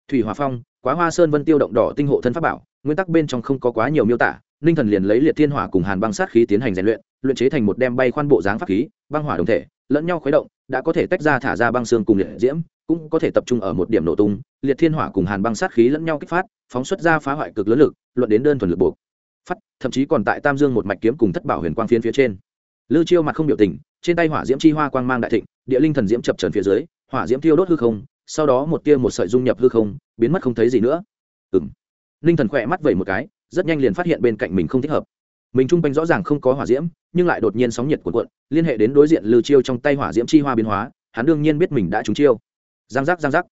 Thủy hỏa phong, quá hoa sơn vân tiêu động đỏ tinh hộ thân pháp bảo, nguyên tắc bên trong không có quá nhiều miêu tả ninh thần liền lấy liệt thiên hỏa cùng hàn băng sát khí tiến hành rèn luyện luyện chế thành một đem bay khoan bộ dáng pháp khí, băng hỏa đồng thể, lẫn nhau khuấy động, đã có thể tách ra thả ra băng xương cùng liệt diễm, cũng có thể tập trung ở một điểm nổ tung. Liệt thiên hỏa cùng hàn băng sát khí lẫn nhau kích phát, phóng xuất ra phá hoại cực lớn lực, luận đến đơn thuần lực buộc phát, thậm chí còn tại tam dương một mạch kiếm cùng thất bảo huyền quang phiến phía trên. Lư chiêu mặt không biểu tình, trên tay hỏa diễm chi hoa quang mang đại thịnh, địa linh thần diễm chập trần phía dưới, hỏa diễm thiêu đốt hư không, sau đó một tia một sợi dung nhập hư không, biến mất không thấy gì nữa. Ừng linh thần khỏe mắt vẩy một cái rất nhanh liền phát hiện bên cạnh mình không thích hợp. Mình trung quanh rõ ràng không có hỏa diễm, nhưng lại đột nhiên sóng nhiệt cuộn cuộn, liên hệ đến đối diện lư chiêu trong tay hỏa diễm chi hoa biến hóa, hắn đương nhiên biết mình đã trúng chiêu. Giang giác giang giác.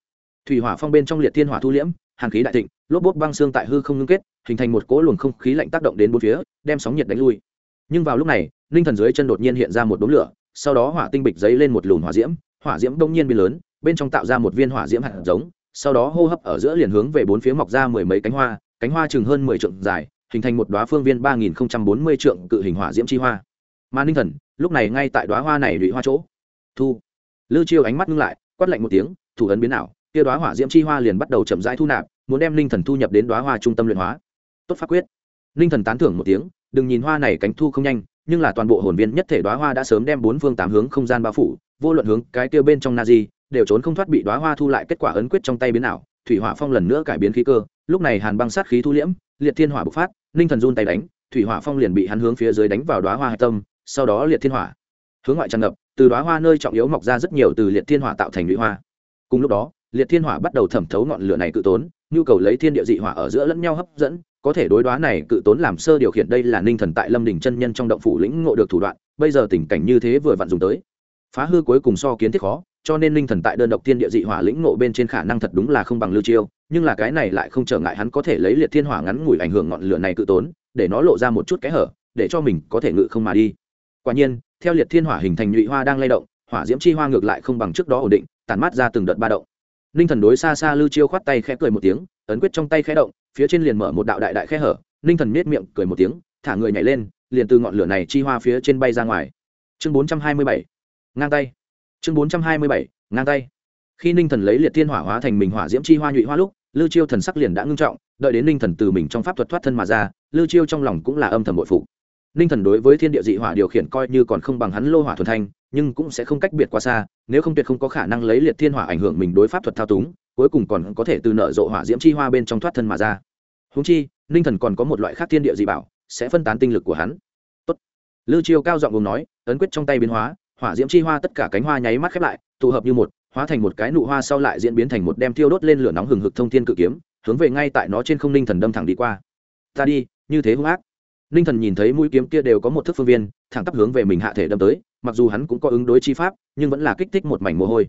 Thủy hỏa phong bên trong liệt thiên hỏa thu liễm, hàn khí đại thịnh, lốp bốt băng xương tại hư không ngưng kết, hình thành một cỗ luồng không khí lạnh tác động đến bốn phía, đem sóng nhiệt đánh lui. Nhưng vào lúc này, linh thần dưới chân đột nhiên hiện ra một đống lửa, sau đó hỏa tinh bịch dấy lên một lùn hỏa diễm hỏa diễm đông nhiên biến lớn, bên trong tạo ra một viên hỏa diễm hạt giống, sau đó hô hấp ở giữa liền hướng về bốn phía mọc ra mười mấy cánh hoa cánh hoa chừng hơn mười trượng dài, hình thành một đoá phương viên ba nghìn bốn mươi trượng cự hình hỏa diễm chi hoa. Mà ninh thần, lúc này ngay tại đoá hoa này lụy hoa chỗ. Thu. Lưu chiêu ánh mắt ngưng lại, quát lạnh một tiếng, thủ ấn biến ảo, kia đoá hỏa diễm chi hoa liền bắt đầu chậm rãi thu nạp, muốn đem ninh thần thu nhập đến đoá hoa trung tâm luyện hóa. Tốt pháp quyết. Ninh thần tán thưởng một tiếng, đừng nhìn hoa này cánh thu không nhanh, nhưng là toàn bộ hồn viên nhất thể đoá hoa đã sớm đem bốn phương tám hướng không gian bao phủ, vô luận hướng cái kia bên trong na di, đều trốn không thoát bị đoá hoa thu lại kết quả ấn quyết trong tay biến ảo, thủy hỏa phong lần nữa cải biến khí cơ lúc này hàn băng sát khí thu liễm, liệt thiên hỏa bộc phát, ninh thần run tay đánh, thủy hỏa phong liền bị hắn hướng phía dưới đánh vào đoá hoa hạch tâm, sau đó liệt thiên hỏa hướng ngoại tràn ngập, từ đoá hoa nơi trọng yếu mọc ra rất nhiều từ liệt thiên hỏa tạo thành lũy hoa. Cùng lúc đó, liệt thiên hỏa bắt đầu thẩm thấu ngọn lửa này cự tốn, nhu cầu lấy thiên địa dị hỏa ở giữa lẫn nhau hấp dẫn, có thể đối đoá này cự tốn làm sơ điều khiển đây là ninh thần tại lâm đình chân nhân trong động phủ lĩnh ngộ được thủ đoạn, bây giờ tình cảnh như thế vừa vặn dùng tới. Phá hư cuối cùng so kiến thiết khó, cho nên ninh thần tại đơn độc thiên địa dị hỏa lĩnh ngộ bên trên khả năng thật đúng là không bằng lưu chiêu nhưng là cái này lại không trở ngại hắn có thể lấy liệt thiên hỏa ngắn ngủi ảnh hưởng ngọn lửa này cự tốn, để nó lộ ra một chút kẽ hở, để cho mình có thể ngự không mà đi. Quả nhiên, theo liệt thiên hỏa hình thành nhụy hoa đang lay động, hỏa diễm chi hoa ngược lại không bằng trước đó ổn định tàn mát ra từng đợt ba động. Ninh thần đối xa xa lưu chiêu khoát tay khẽ cười một tiếng, ấn quyết trong tay khẽ động, phía trên liền mở một đạo đại đại khẽ hở, ninh thần miết miệng cười một tiếng, thả người nhảy lên, liền từ ngọn lửa này chi hoa phía trên bay ra ngoài. Chương bốn trăm hai mươi bảy, ngang tay. Chương bốn trăm hai mươi bảy, ngang tay. Khi ninh thần lấy liệt thiên hỏa hóa thành mình hỏa diễm chi hoa nhụy hoa lúc lưu chiêu thần sắc liền đã ngưng trọng, đợi đến ninh thần từ mình trong pháp thuật thoát thân mà ra lưu chiêu trong lòng cũng là âm thầm bội phụ ninh thần đối với thiên địa dị hỏa điều khiển coi như còn không bằng hắn lô hỏa thuần thanh, nhưng cũng sẽ không cách biệt quá xa, nếu không tuyệt không có khả năng lấy liệt thiên hỏa ảnh hưởng mình đối pháp thuật thao túng, cuối cùng còn có thể từ nợ rộ hỏa diễm chi hoa bên trong thoát thân mà ra. Húng chi, ninh thần còn có một loại khác thiên địa dị bảo, sẽ phân tán tinh lực của hắn. Tốt. lưu chiêu cao giọng cùng nói, ấn quyết trong tay biến hóa, hỏa diễm chi hoa tất cả cánh hoa nháy mắt khép lại, tụ hợp như một hóa thành một cái nụ hoa sau lại diễn biến thành một đem thiêu đốt lên lửa nóng hừng hực thông thiên cự kiếm, hướng về ngay tại nó trên không ninh thần đâm thẳng đi qua. Ta đi, như thế hung ác. Ninh thần nhìn thấy mũi kiếm kia đều có một thức phương viên, thẳng tắp hướng về mình hạ thể đâm tới, mặc dù hắn cũng có ứng đối chi pháp, nhưng vẫn là kích thích một mảnh mồ hôi.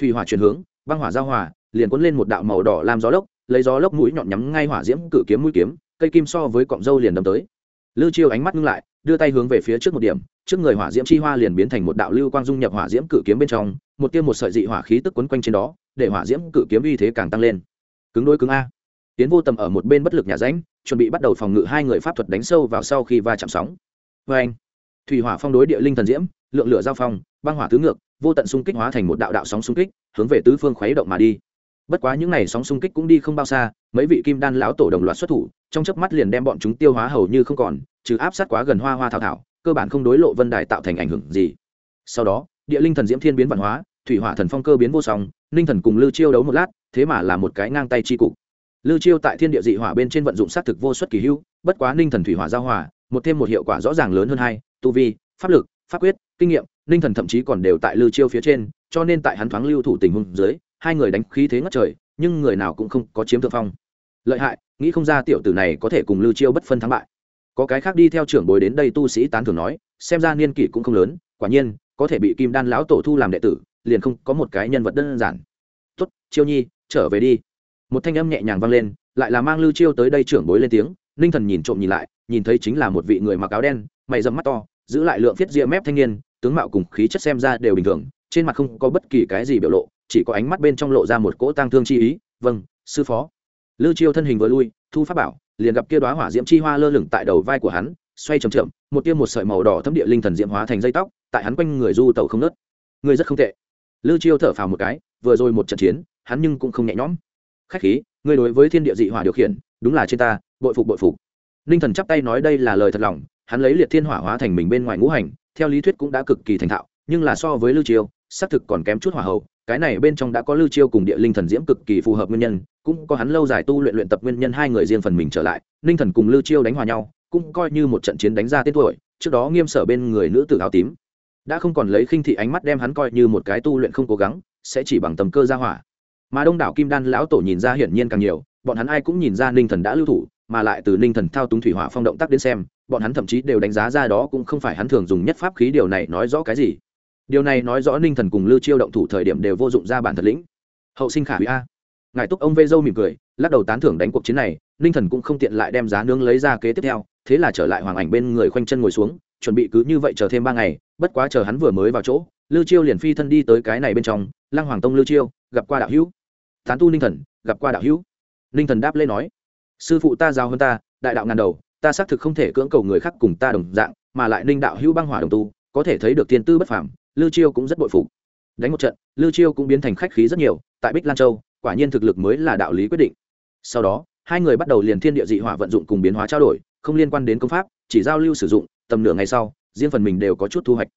Thủy hỏa chuyển hướng, băng hỏa giao hỏa liền cuốn lên một đạo màu đỏ làm gió lốc, lấy gió lốc mũi nhọn nhắm ngay hỏa diễm cự kiếm mũi kiếm, cây kim so với cọng dâu liền đâm tới. Lư chiêu ánh mắt ngưng lại, đưa tay hướng về phía trước một điểm trước người hỏa diễm chi hoa liền biến thành một đạo lưu quang dung nhập hỏa diễm cự kiếm bên trong, một tiêm một sợi dị hỏa khí tức quấn quanh trên đó, để hỏa diễm cự kiếm uy thế càng tăng lên. Cứng đôi cứng a. Tiến vô tầm ở một bên bất lực nhà ránh chuẩn bị bắt đầu phòng ngự hai người pháp thuật đánh sâu vào sau khi va chạm sóng. Vê anh thủy hỏa phong đối địa linh thần diễm, lượng lửa giao phong, băng hỏa tứ ngược, vô tận xung kích hóa thành một đạo đạo sóng xung kích, hướng về tứ phương khuấy động mà đi. Bất quá những n à y sóng xung kích cũng đi không bao xa, mấy vị kim đan lão tổ đồng loạt xuất thủ, trong chớp mắt liền đem bọn chúng tiêu hóa hầu như không còn, trừ áp sát quá gần hoa hoa thảo thảo cơ bản không đối lộ vân đài tạo thành ảnh hưởng gì. Sau đó, địa linh thần diễm thiên biến văn hóa, thủy hỏa thần phong cơ biến vô song ninh thần cùng lư chiêu đấu một lát, thế mà là một cái ngang tay chi cục. Lư chiêu tại thiên địa dị hỏa bên trên vận dụng s á t thực vô suất kỳ hưu bất quá ninh thần thủy hỏa giao hỏa một thêm một hiệu quả rõ ràng lớn hơn hai, tu vi, pháp lực, pháp quyết, kinh nghiệm ninh thần thậm chí còn đều tại lư chiêu phía trên, cho nên tại hắn thoáng lưu thủ tình hùng dưới, hai người đánh khí thế ngất trời, nhưng người nào cũng không có chiếm thượng phong. Lợi hại, nghĩ không ra tiểu tử này có thể cùng lưu chiêu bất phân thắng bại có cái khác đi theo trưởng bối đến đây tu sĩ tán thường nói, xem ra niên kỷ cũng không lớn, quả nhiên, có thể bị kim đan lão tổ thu làm đệ tử, liền không có một cái nhân vật đơn giản. Tuất chiêu nhi, trở về đi. Một thanh âm nhẹ nhàng vang lên, lại là mang lưu chiêu tới đây trưởng bối lên tiếng, ninh thần nhìn trộm nhìn lại, nhìn thấy chính là một vị người mặc áo đen, mày dầm mắt to, giữ lại lượng phiết ria mép thanh niên, tướng mạo cùng khí chất xem ra đều bình thường, trên mặt không có bất kỳ cái gì biểu lộ, chỉ có ánh mắt bên trong lộ ra một cỗ tang thương chi ý vâng sư phó. Lưu chiêu thân hình vừa lui, thu pháp bảo liền gặp kia đóa hỏa diễm chi hoa lơ lửng tại đầu vai của hắn, xoay chậm chậm, một tiêm một sợi màu đỏ thấm địa linh thần diễm hóa thành dây tóc, tại hắn quanh người du tẩu không ngớt. người rất không tệ. Lưu chiêu thở phào một cái, vừa rồi một trận chiến, hắn nhưng cũng không nhẹ nhõm. Khách khí ngươi đối với thiên địa dị hỏa điều khiển, đúng là trên ta, bội phục bội phục. Linh thần chắp tay nói đây là lời thật lòng, hắn lấy liệt thiên hỏa hóa thành mình bên ngoài ngũ hành, theo lý thuyết cũng đã cực kỳ thành thạo, nhưng là so với lưu chiêu xác thực còn kém chút hỏa hậu, cái này bên trong đã có lưu chiêu cùng địa linh thần diễm cực kỳ phù hợp nguyên nhân, cũng có hắn lâu dài tu luyện luyện tập nguyên nhân hai người riêng phần mình trở lại ninh thần cùng lưu chiêu đánh hòa nhau, cũng coi như một trận chiến đánh ra tên tuổi, trước đó nghiêm sở bên người nữ tử áo tím, đã không còn lấy khinh thị ánh mắt đem hắn coi như một cái tu luyện không cố gắng, sẽ chỉ bằng tầm cơ ra hỏa. Mà đông đảo kim đan lão tổ nhìn ra hiển nhiên càng nhiều, bọn hắn ai cũng nhìn ra ninh thần đã lưu thủ, mà lại từ ninh thần thao túng thủy hỏa phong động tác đến xem, bọn hắn thậm chí đều đánh giá ra đó cũng không phải hắn thường dùng nhất pháp khí điều này nói rõ cái gì điều này nói rõ ninh thần cùng lưu chiêu động thủ thời điểm đều vô dụng ra bản thật lĩnh. Hậu sinh khả hủy a. Ngài túc ông vê dâu mỉm cười, lắc đầu tán thưởng đánh cuộc chiến này, ninh thần cũng không tiện lại đem giá nướng lấy ra kế tiếp theo, thế là trở lại hoàng ảnh bên người khoanh chân ngồi xuống, chuẩn bị cứ như vậy chờ thêm ba ngày, bất quá chờ hắn vừa mới vào chỗ, lưu chiêu liền phi thân đi tới cái này bên trong, lăng hoàng tông lưu chiêu, gặp qua đạo hữu. Tán tu ninh thần, gặp qua đạo hữu. Ninh thần đáp lên nói, sư phụ ta giao hơn ta, đại đạo ngàn đầu, ta xác thực không thể cưỡng cầu người khác cùng ta đồng dạng, mà lại ninh đạo hữu băng hỏa đồng tu, có thể thấy được tiên tư bất phàm lưu chiêu cũng rất bội phục. Đánh một trận lưu chiêu cũng biến thành khách khí rất nhiều, tại bích lan châu, quả nhiên thực lực mới là đạo lý quyết định. Sau đó, hai người bắt đầu liền thiên địa dị hỏa vận dụng cùng biến hóa trao đổi, không liên quan đến công pháp, chỉ giao lưu sử dụng, tầm nửa ngày sau, riêng phần mình đều có chút thu hoạch.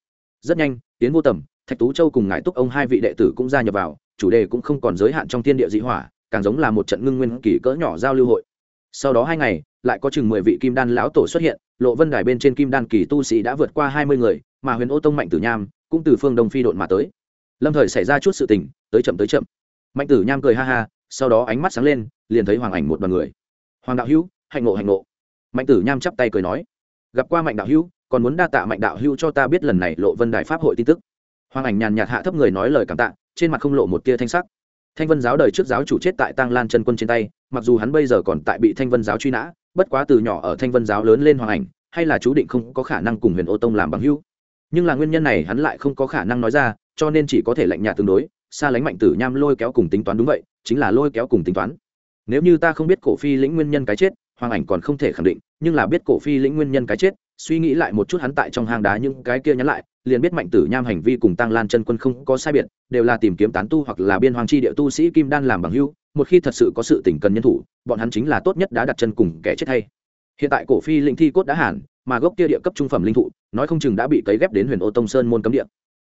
Rất nhanh, tiến vô tầm, thạch tú châu cùng ngài túc ông hai vị đệ tử cũng gia nhập vào, chủ đề cũng không còn giới hạn trong thiên địa dị hỏa, càng giống là một trận ngưng nguyên kỳ cỡ nhỏ giao lưu hội. Sau đó hai ngày, lại có chừng mười vị kim đan lão tổ xuất hiện, lộ vân đài bên trên kim đan kỳ tu sĩ đã vượt qua hai mươi người, mà huyền ô tông mạnh tử nham cũng từ phương đông phi độn mà tới. Lâm thời xảy ra chút sự tình, tới chậm tới chậm. Mạnh tử nham cười ha ha, sau đó ánh mắt sáng lên, liền thấy hoàng ảnh một đoàn người. Hoàng đạo hữu, hạnh ngộ hạnh ngộ. Mạnh tử nham chắp tay cười nói, gặp qua mạnh đạo hữu, còn muốn đa tạ mạnh đạo hữu cho ta biết lần này lộ vân đài pháp hội tin tức. Hoàng ảnh nhàn nhạt hạ thấp người nói lời cảm tạ, trên mặt không lộ một tia thanh sắc. Thanh vân giáo đời trước giáo chủ chết tại tăng lan chân quân trên tay, mặc dù hắn bây giờ còn tại bị thanh vân giáo truy nã, bất quá từ nhỏ ở thanh vân giáo lớn lên hoàng ảnh, hay là chú định không có khả năng cùng huyền ô tông làm bằng hữu nhưng là nguyên nhân này hắn lại không có khả năng nói ra, cho nên chỉ có thể lạnh nhạt tương đối, xa lánh mạnh tử nham lôi kéo cùng tính toán đúng vậy, chính là lôi kéo cùng tính toán. Nếu như ta không biết cổ phi lĩnh nguyên nhân cái chết, hoàng ảnh còn không thể khẳng định, nhưng là biết cổ phi lĩnh nguyên nhân cái chết, suy nghĩ lại một chút hắn tại trong hang đá những cái kia nhắn lại, liền biết mạnh tử nham hành vi cùng tăng lan chân quân không có sai biệt, đều là tìm kiếm tán tu hoặc là biên hoàng chi địa tu sĩ kim đan làm bằng hưu, một khi thật sự có sự tình cần nhân thủ, bọn hắn chính là tốt nhất đã đặt chân cùng kẻ chết hay hiện tại cổ phi linh thi cốt đã hàn, mà gốc kia địa cấp trung phẩm linh thụ, nói không chừng đã bị cấy ghép đến huyền ô tông sơn môn cấm địa.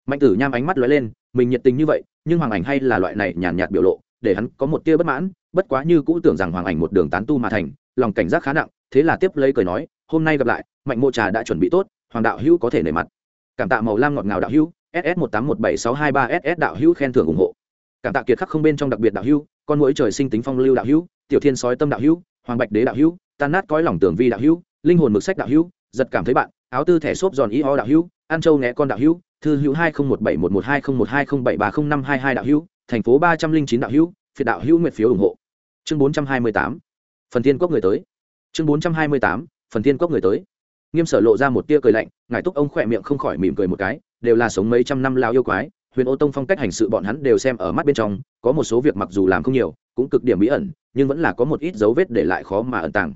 Mạnh tử nham ánh mắt lóe lên, mình nhiệt tình như vậy, nhưng hoàng ảnh hay là loại này nhàn nhạt biểu lộ, để hắn có một tia bất mãn, bất quá như cũ tưởng rằng hoàng ảnh một đường tán tu mà thành, lòng cảnh giác khá nặng, thế là tiếp lấy cười nói, hôm nay gặp lại, mạnh mộ trà đã chuẩn bị tốt, hoàng đạo hữu có thể nể mặt. Cảm tạ màu lam ngọt ngào đạo hữu ss một tám một bảy sáu hai ba ss đạo hữu khen thưởng ủng hộ. Cảm tạ kiệt khắc không bên trong đặc biệt đạo hữu, con mũi trời sinh tính phong lưu đạo hữu, tiểu thiên sói tâm đạo hữu, hoàng bạch đế đạo hữu tan nát cõi lòng tưởng vi đạo hữu, linh hồn mực sách đạo hữu, giật cảm thấy bạn, áo tư thẻ xốp giòn y ho đạo hữu an châu nghe con đạo hữu, thư hữu hai không một bảy một một hai không một hai không bảy ba không năm hai hai đạo hữu, thành phố ba trăm linh chín đạo hữu, phiệt đạo hữu nguyện phiếu ủng hộ. Chương bốn trăm hai mươi tám, phần tiên quốc người tới. Chương bốn trăm hai mươi tám, phần tiên quốc người tới. Nghiêm sở lộ ra một tia cười lạnh, ngài túc ông khỏe miệng không khỏi mỉm cười một cái, đều là sống mấy trăm năm lao yêu quái, huyền ô tông phong cách hành sự bọn hắn đều xem ở mắt bên trong, có một số việc mặc dù làm không nhiều, cũng cực điểm bí ẩn, nhưng vẫn là có một ít dấu vết để lại khó mà ẩn tàng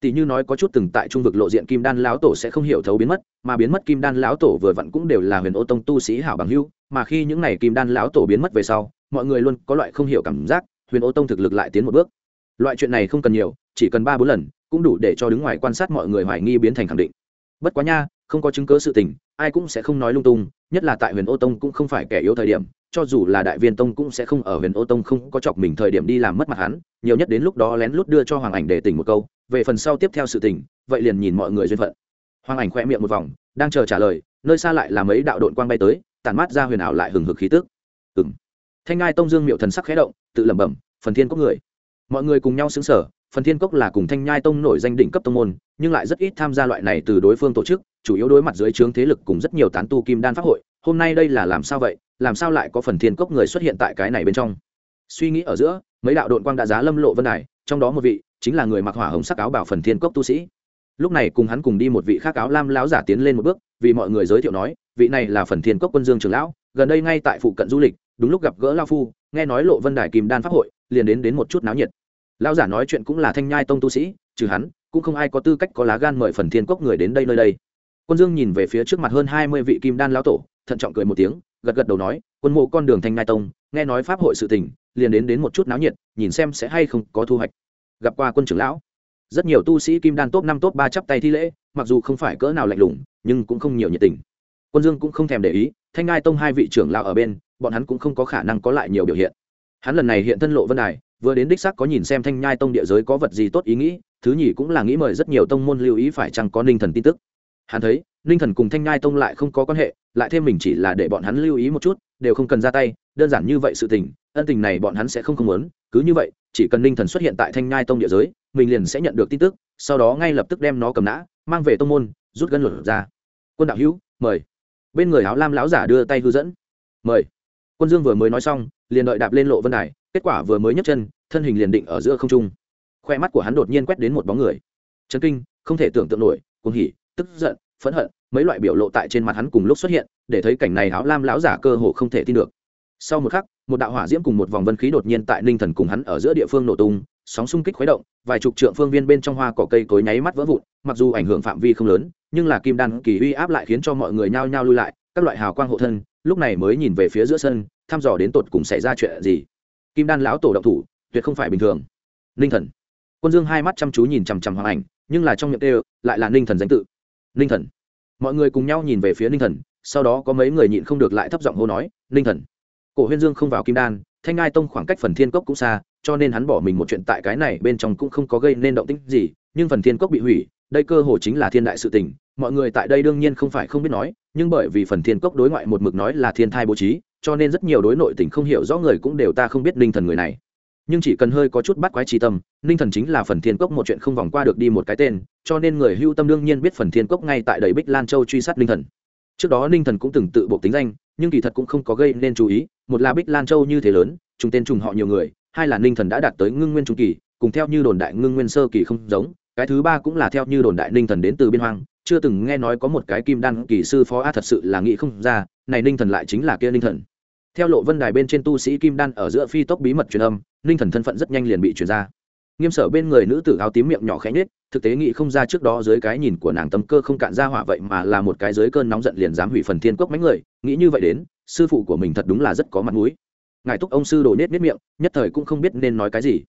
tỷ như nói có chút từng tại trung vực lộ diện kim đan lão tổ sẽ không hiểu thấu biến mất, mà biến mất kim đan lão tổ vừa vặn cũng đều là huyền ô tông tu sĩ hảo bằng hưu mà khi những này kim đan lão tổ biến mất về sau, mọi người luôn có loại không hiểu cảm giác, huyền ô tông thực lực lại tiến một bước. Loại chuyện này không cần nhiều, chỉ cần ba bốn lần, cũng đủ để cho đứng ngoài quan sát mọi người hoài nghi biến thành khẳng định. Bất quá nha không có chứng cớ sự tình, ai cũng sẽ không nói lung tung, nhất là tại huyền ô tông cũng không phải kẻ yếu thời điểm, cho dù là đại viên tông cũng sẽ không ở huyền ô tông không có chọc mình thời điểm đi làm mất mặt hắn, nhiều nhất đến lúc đó lén lút đưa cho hoàng ảnh để tỉnh một câu, về phần sau tiếp theo sự tình, vậy liền nhìn mọi người duyên phận. Hoàng ảnh khoe miệng một vòng, đang chờ trả lời, nơi xa lại là mấy đạo đội quang bay tới tàn mát ra huyền ảo lại hừng hực khí tức. Ừng thanh ngai tông dương miệu thần sắc khẽ động, tự lẩm bẩm, phần thiên có người. Mọi người cùng nhau xứng sở phần thiên cốc là cùng thanh nhai tông nổi danh đỉnh cấp tông môn nhưng lại rất ít tham gia loại này từ đối phương tổ chức, chủ yếu đối mặt dưới trướng thế lực cùng rất nhiều tán tu kim đan pháp hội. Hôm nay đây là làm sao vậy? Làm sao lại có phần thiên cốc người xuất hiện tại cái này bên trong? Suy nghĩ ở giữa, mấy đạo đội quang đã giá lâm lộ vân đài, trong đó một vị chính là người mặc hỏa hồng sắc áo bảo phần thiên cốc tu sĩ. Lúc này cùng hắn cùng đi một vị khác áo lam lão giả tiến lên một bước, vì mọi người giới thiệu nói, vị này là phần thiên cốc quân dương trường lão, gần đây ngay tại phụ cận du lịch, đúng lúc gặp gỡ lao phu, nghe nói lộ vân đài kim đan pháp hội, liền đến đến một chút náo nhiệt. Lão giả nói chuyện cũng là thanh nhai tông tu sĩ trừ hắn, cũng không ai có tư cách có lá gan mời phần thiên cốc người đến đây nơi đây. Quân dương nhìn về phía trước mặt hơn hai mươi vị kim đan lão tổ, thận trọng cười một tiếng, gật gật đầu nói, quân mộ con đường thanh ngai tông, nghe nói pháp hội sự tình, liền đến đến một chút náo nhiệt, nhìn xem sẽ hay không có thu hoạch. Gặp qua quân trưởng lão, rất nhiều tu sĩ kim đan top năm, top ba chắp tay thi lễ, mặc dù không phải cỡ nào lạnh lùng, nhưng cũng không nhiều nhiệt tình. Quân dương cũng không thèm để ý, thanh ngai tông hai vị trưởng lão ở bên, bọn hắn cũng không có khả năng có lại nhiều biểu hiện. Hắn lần này hiện thân lộ vân đài, vừa đến đích xác có nhìn xem thanh nhai tông địa giới có vật gì tốt ý nghĩ thứ nhì cũng là nghĩ mời rất nhiều tông môn lưu ý phải chăng có ninh thần tin tức. Hắn thấy, ninh thần cùng thanh nhai tông lại không có quan hệ, lại thêm mình chỉ là để bọn hắn lưu ý một chút, đều không cần ra tay, đơn giản như vậy sự tình, ân tình này bọn hắn sẽ không không muốn, cứ như vậy, chỉ cần ninh thần xuất hiện tại thanh nhai tông địa giới, mình liền sẽ nhận được tin tức, sau đó ngay lập tức đem nó cầm nã, mang về tông môn, rút gân luật ra. Quân đạo hữu, mời. Bên người áo lam lão giả đưa tay hư dẫn. Mời. Quân dương vừa mới nói xong, liền đợi đạp lên lộ vân đài, kết quả vừa mới nhấc chân, thân hình liền định ở giữa không trung khoe mắt của hắn đột nhiên quét đến một bóng người. Chấn kinh, không thể tưởng tượng nổi, cuồng hỉ, tức giận, phẫn hận, mấy loại biểu lộ tại trên mặt hắn cùng lúc xuất hiện, để thấy cảnh này áo lam lão giả cơ hồ không thể tin được. Sau một khắc, một đạo hỏa diễm cùng một vòng vân khí đột nhiên tại ninh thần cùng hắn ở giữa địa phương nổ tung, sóng xung kích khuấy động, vài chục trượng phương viên bên trong hoa cỏ cây cối nháy mắt vỡ vụn, mặc dù ảnh hưởng phạm vi không lớn, nhưng là kim đan kỳ uy áp lại khiến cho mọi người nhao nhao lui lại, các loại hào quang hộ thân, lúc này mới nhìn về phía giữa sân, thăm dò đến tột cùng xảy ra chuyện gì. Kim đan lão tổ động thủ, tuyệt không phải bình thường. Ninh thần quân dương hai mắt chăm chú nhìn chằm chằm hoàng ảnh, nhưng là trong miệng đều lại là ninh thần danh tự. Ninh thần. Mọi người cùng nhau nhìn về phía ninh thần, sau đó có mấy người nhịn không được lại thấp giọng hô nói, ninh thần. Cổ huyên dương không vào kim đan, thanh ngai tông khoảng cách phần thiên cốc cũng xa, cho nên hắn bỏ mình một chuyện tại cái này bên trong cũng không có gây nên động tĩnh gì, nhưng phần thiên cốc bị hủy, đây cơ hồ chính là thiên đại sự tình, mọi người tại đây đương nhiên không phải không biết nói, nhưng bởi vì phần thiên cốc đối ngoại một mực nói là thiên thai bố trí, cho nên rất nhiều đối nội tình không hiểu rõ người cũng đều ta không biết ninh thần người này nhưng chỉ cần hơi có chút bắt quái trí tâm, ninh thần chính là phần thiên cốc một chuyện không vòng qua được đi một cái tên, cho nên người hưu tâm đương nhiên biết phần thiên cốc ngay tại đầy bích lan châu truy sát ninh thần. Trước đó ninh thần cũng từng tự bộ tính danh, nhưng kỳ thật cũng không có gây nên chú ý, một là bích lan châu như thế lớn, trùng tên trùng họ nhiều người, hai là ninh thần đã đạt tới ngưng nguyên trung kỳ, cùng theo như đồn đại ngưng nguyên sơ kỳ không giống, cái thứ ba cũng là theo như đồn đại ninh thần đến từ biên hoang, chưa từng nghe nói có một cái kim đan kỳ sư phó a thật sự là nghĩ không ra, này ninh thần lại chính là kia ninh thần. Theo lộ vân đài bên trên tu sĩ kim đan ở giữa phi tốc bí mật truyền âm ninh thần thân phận rất nhanh liền bị truyền ra. Nghiêm sở bên người nữ tử áo tím miệng nhỏ khẽ nhết thực tế nghĩ không ra trước đó dưới cái nhìn của nàng tâm cơ không cạn ra hỏa vậy mà là một cái dưới cơn nóng giận liền dám hủy phần thiên cốc mấy người, nghĩ như vậy đến, sư phụ của mình thật đúng là rất có mặt mũi. Ngài túc ông sư đồ nết nết miệng, nhất thời cũng không biết nên nói cái gì.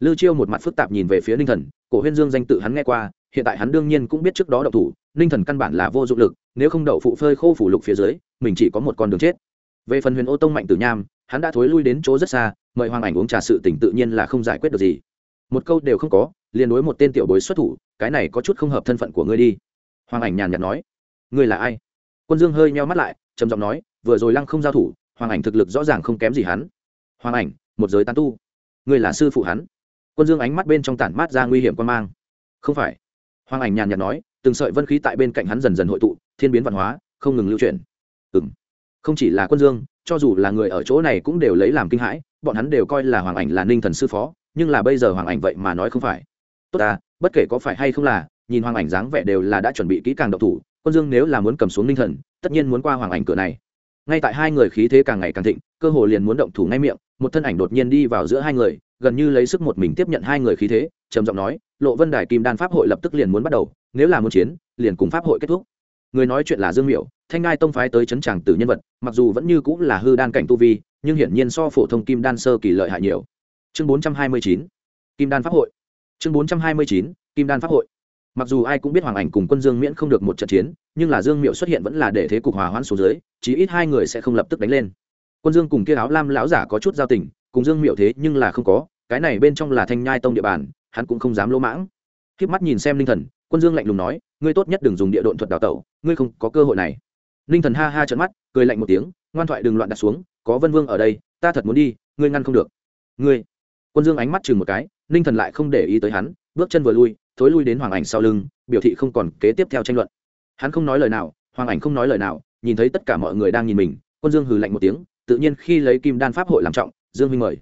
Lưu chiêu một mặt phức tạp nhìn về phía ninh thần, cổ huyên dương danh tự hắn nghe qua, hiện tại hắn đương nhiên cũng biết trước đó đậu thủ ninh thần căn bản là vô dụng lực, nếu không đậu phụ phơi khô phủ lục phía dưới, mình chỉ có một con đường chết. Về phần huyền ô tông mạnh tử nham, hắn đã thối lui đến chỗ rất xa mời hoàng ảnh uống trà sự tỉnh tự nhiên là không giải quyết được gì. Một câu đều không có, liền đối một tên tiểu bối xuất thủ, cái này có chút không hợp thân phận của ngươi đi. Hoàng ảnh nhàn nhạt nói. Ngươi là ai? Quân dương hơi meo mắt lại, trầm giọng nói, vừa rồi lăng không giao thủ, hoàng ảnh thực lực rõ ràng không kém gì hắn. Hoàng ảnh, một giới tán tu. Ngươi là sư phụ hắn. Quân dương ánh mắt bên trong tản mát ra nguy hiểm quan mang. Không phải. Hoàng ảnh nhàn nhạt nói, từng sợi vân khí tại bên cạnh hắn dần dần hội tụ, thiên biến văn hóa, không ngừng lưu chuyển. Ừm. Không chỉ là quân dương, cho dù là người ở chỗ này cũng đều lấy làm kinh hãi bọn hắn đều coi là hoàng ảnh là ninh thần sư phó, nhưng là bây giờ hoàng ảnh vậy mà nói không phải. Tốt ta, bất kể có phải hay không là, nhìn hoàng ảnh dáng vẻ đều là đã chuẩn bị kỹ càng độc thủ, quân dương nếu là muốn cầm xuống ninh thần, tất nhiên muốn qua hoàng ảnh cửa này. Ngay tại hai người khí thế càng ngày càng thịnh, cơ hồ liền muốn động thủ ngay miệng, một thân ảnh đột nhiên đi vào giữa hai người, gần như lấy sức một mình tiếp nhận hai người khí thế, trầm giọng nói, lộ vân đài kim đan pháp hội lập tức liền muốn bắt đầu, nếu là muốn chiến, liền cùng pháp hội kết thúc. Người nói chuyện là dương miệu thanh ngai tông phái tới chấn tràng tử nhân vật, mặc dù vẫn như cũng là hư đan cảnh tu vi nhưng hiển nhiên so phổ thông kim đan sơ kỳ lợi hại nhiều. Chương bốn trăm hai mươi chín, kim đan pháp hội. Chương bốn trăm hai mươi chín, kim đan pháp hội. Mặc dù ai cũng biết hoàng ảnh cùng quân dương miễn không được một trận chiến, nhưng là dương miệu xuất hiện vẫn là để thế cục hòa hoãn xuống dưới, chí ít hai người sẽ không lập tức đánh lên. Quân dương cùng kia áo lam lão giả có chút giao tình, cùng dương miệu thế nhưng là không có, cái này bên trong là thanh nhai tông địa bàn, hắn cũng không dám lỗ mãng. Khiếp mắt nhìn xem linh thần, quân dương lạnh lùng nói, ngươi tốt nhất đừng dùng địa độn thuật đào tẩu, ngươi không có cơ hội này. Linh thần ha ha trợn mắt, cười lạnh một tiếng, ngoan thoại đừng loạn đặt xuống có vân vương ở đây, ta thật muốn đi, ngươi ngăn không được. Ngươi. Quân dương ánh mắt chừng một cái, ninh thần lại không để ý tới hắn, bước chân vừa lui, thối lui đến hoàng ảnh sau lưng, biểu thị không còn kế tiếp theo tranh luận. Hắn không nói lời nào, hoàng ảnh không nói lời nào, nhìn thấy tất cả mọi người đang nhìn mình, quân dương hừ lạnh một tiếng, tự nhiên khi lấy kim đan pháp hội làm trọng, dương minh mời.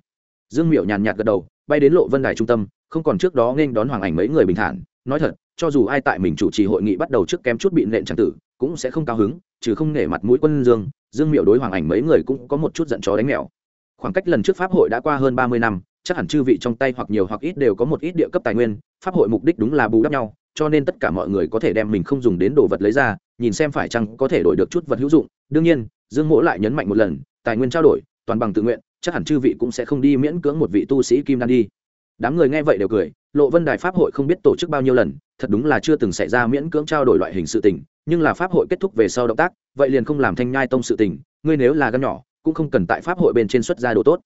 Dương miểu nhàn nhạt gật đầu, bay đến lộ vân đài trung tâm, không còn trước đó nên đón hoàng ảnh mấy người bình thản, nói thật, cho dù ai tại mình chủ trì hội nghị bắt đầu trước kém chút bị nện tràng tử, cũng sẽ không cao hứng, trừ không nể mặt mũi quân dương dương Miệu đối hoàng ảnh mấy người cũng có một chút giận chó đánh mèo. Khoảng cách lần trước pháp hội đã qua hơn ba mươi năm, chắc hẳn chư vị trong tay hoặc nhiều hoặc ít đều có một ít địa cấp tài nguyên, pháp hội mục đích đúng là bù đắp nhau, cho nên tất cả mọi người có thể đem mình không dùng đến đồ vật lấy ra, nhìn xem phải chăng có thể đổi được chút vật hữu dụng. Đương nhiên, dương mỗ lại nhấn mạnh một lần, tài nguyên trao đổi, toàn bằng tự nguyện, chắc hẳn chư vị cũng sẽ không đi miễn cưỡng một vị tu sĩ kim đan đi. Đám người nghe vậy đều cười lộ vân đài pháp hội không biết tổ chức bao nhiêu lần, thật đúng là chưa từng xảy ra miễn cưỡng trao đổi loại hình sự tình, nhưng là pháp hội kết thúc về sau động tác, vậy liền không làm thanh nhai tông sự tình, ngươi nếu là gắn nhỏ, cũng không cần tại pháp hội bên trên xuất ra đồ tốt.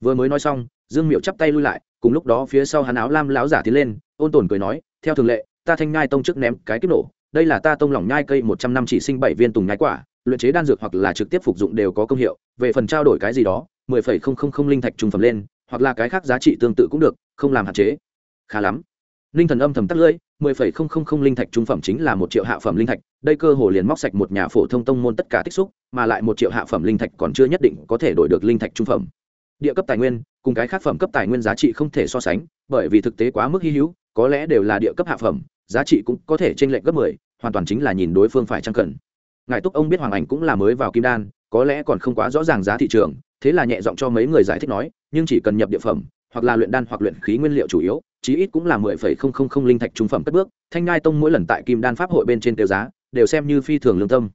Vừa mới nói xong, dương miệu chắp tay lui lại, cùng lúc đó phía sau hắn áo lam láo giả tiến lên, ôn tồn cười nói, theo thường lệ, ta thanh nhai tông trước ném cái kiếp nổ, đây là ta tông lỏng nhai cây một trăm năm chỉ sinh bảy viên tùng nhai quả, luyện chế đan dược hoặc là trực tiếp phục dụng đều có công hiệu, về phần trao đổi cái gì đó, mười phẩy không không không linh thạch trung phẩm lên, hoặc là cái khác giá trị tương tự cũng được, không làm hạn chế khá lắm. Linh thần âm thầm tắt lưỡi, mười phẩy không không không linh thạch trung phẩm chính là một triệu hạ phẩm linh thạch, đây cơ hồ liền móc sạch một nhà phổ thông tông môn tất cả tích xúc, mà lại một triệu hạ phẩm linh thạch còn chưa nhất định có thể đổi được linh thạch trung phẩm. Địa cấp tài nguyên, cùng cái khác phẩm cấp tài nguyên giá trị không thể so sánh, bởi vì thực tế quá mức hy hữu, có lẽ đều là địa cấp hạ phẩm, giá trị cũng có thể t r ê n lệch gấp mười, hoàn toàn chính là nhìn đối phương phải trăng cần. Ngài túc ông biết hoàng ảnh cũng là mới vào kim đan, có lẽ còn không quá rõ ràng giá thị trường, thế là nhẹ giọng cho mấy người giải thích nói, nhưng chỉ cần nhập địa phẩm, hoặc là luyện đan hoặc luyện khí nguyên liệu chủ yếu chí ít cũng là mười phẩy không không không linh thạch trung phẩm cất bước, thanh ngai tông mỗi lần tại kim đan pháp hội bên trên tiêu giá, đều xem như phi thường lương tâm.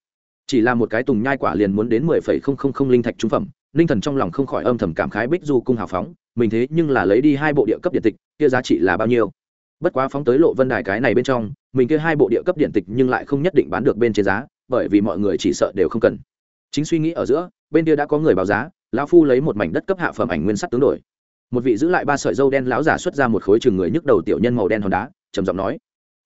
Chỉ là một cái tùng nhai quả liền muốn đến mười phẩy không không không linh thạch trung phẩm, ninh thần trong lòng không khỏi âm thầm cảm khái bích du cung hào phóng, mình thế nhưng là lấy đi hai bộ địa cấp điện tịch, kia giá trị là bao nhiêu? Bất quá phóng tới lộ vân đài cái này bên trong, mình kia hai bộ địa cấp điện tịch nhưng lại không nhất định bán được bên trên giá, bởi vì mọi người chỉ sợ đều không cần. Chính suy nghĩ ở giữa, bên kia đã có người báo giá, lão phu lấy một mảnh đất cấp hạ phẩm ảnh nguyên sắt tướng đổi một vị giữ lại ba sợi dâu đen lão giả xuất ra một khối chừng người nhức đầu tiểu nhân màu đen hòn đá, trầm giọng nói.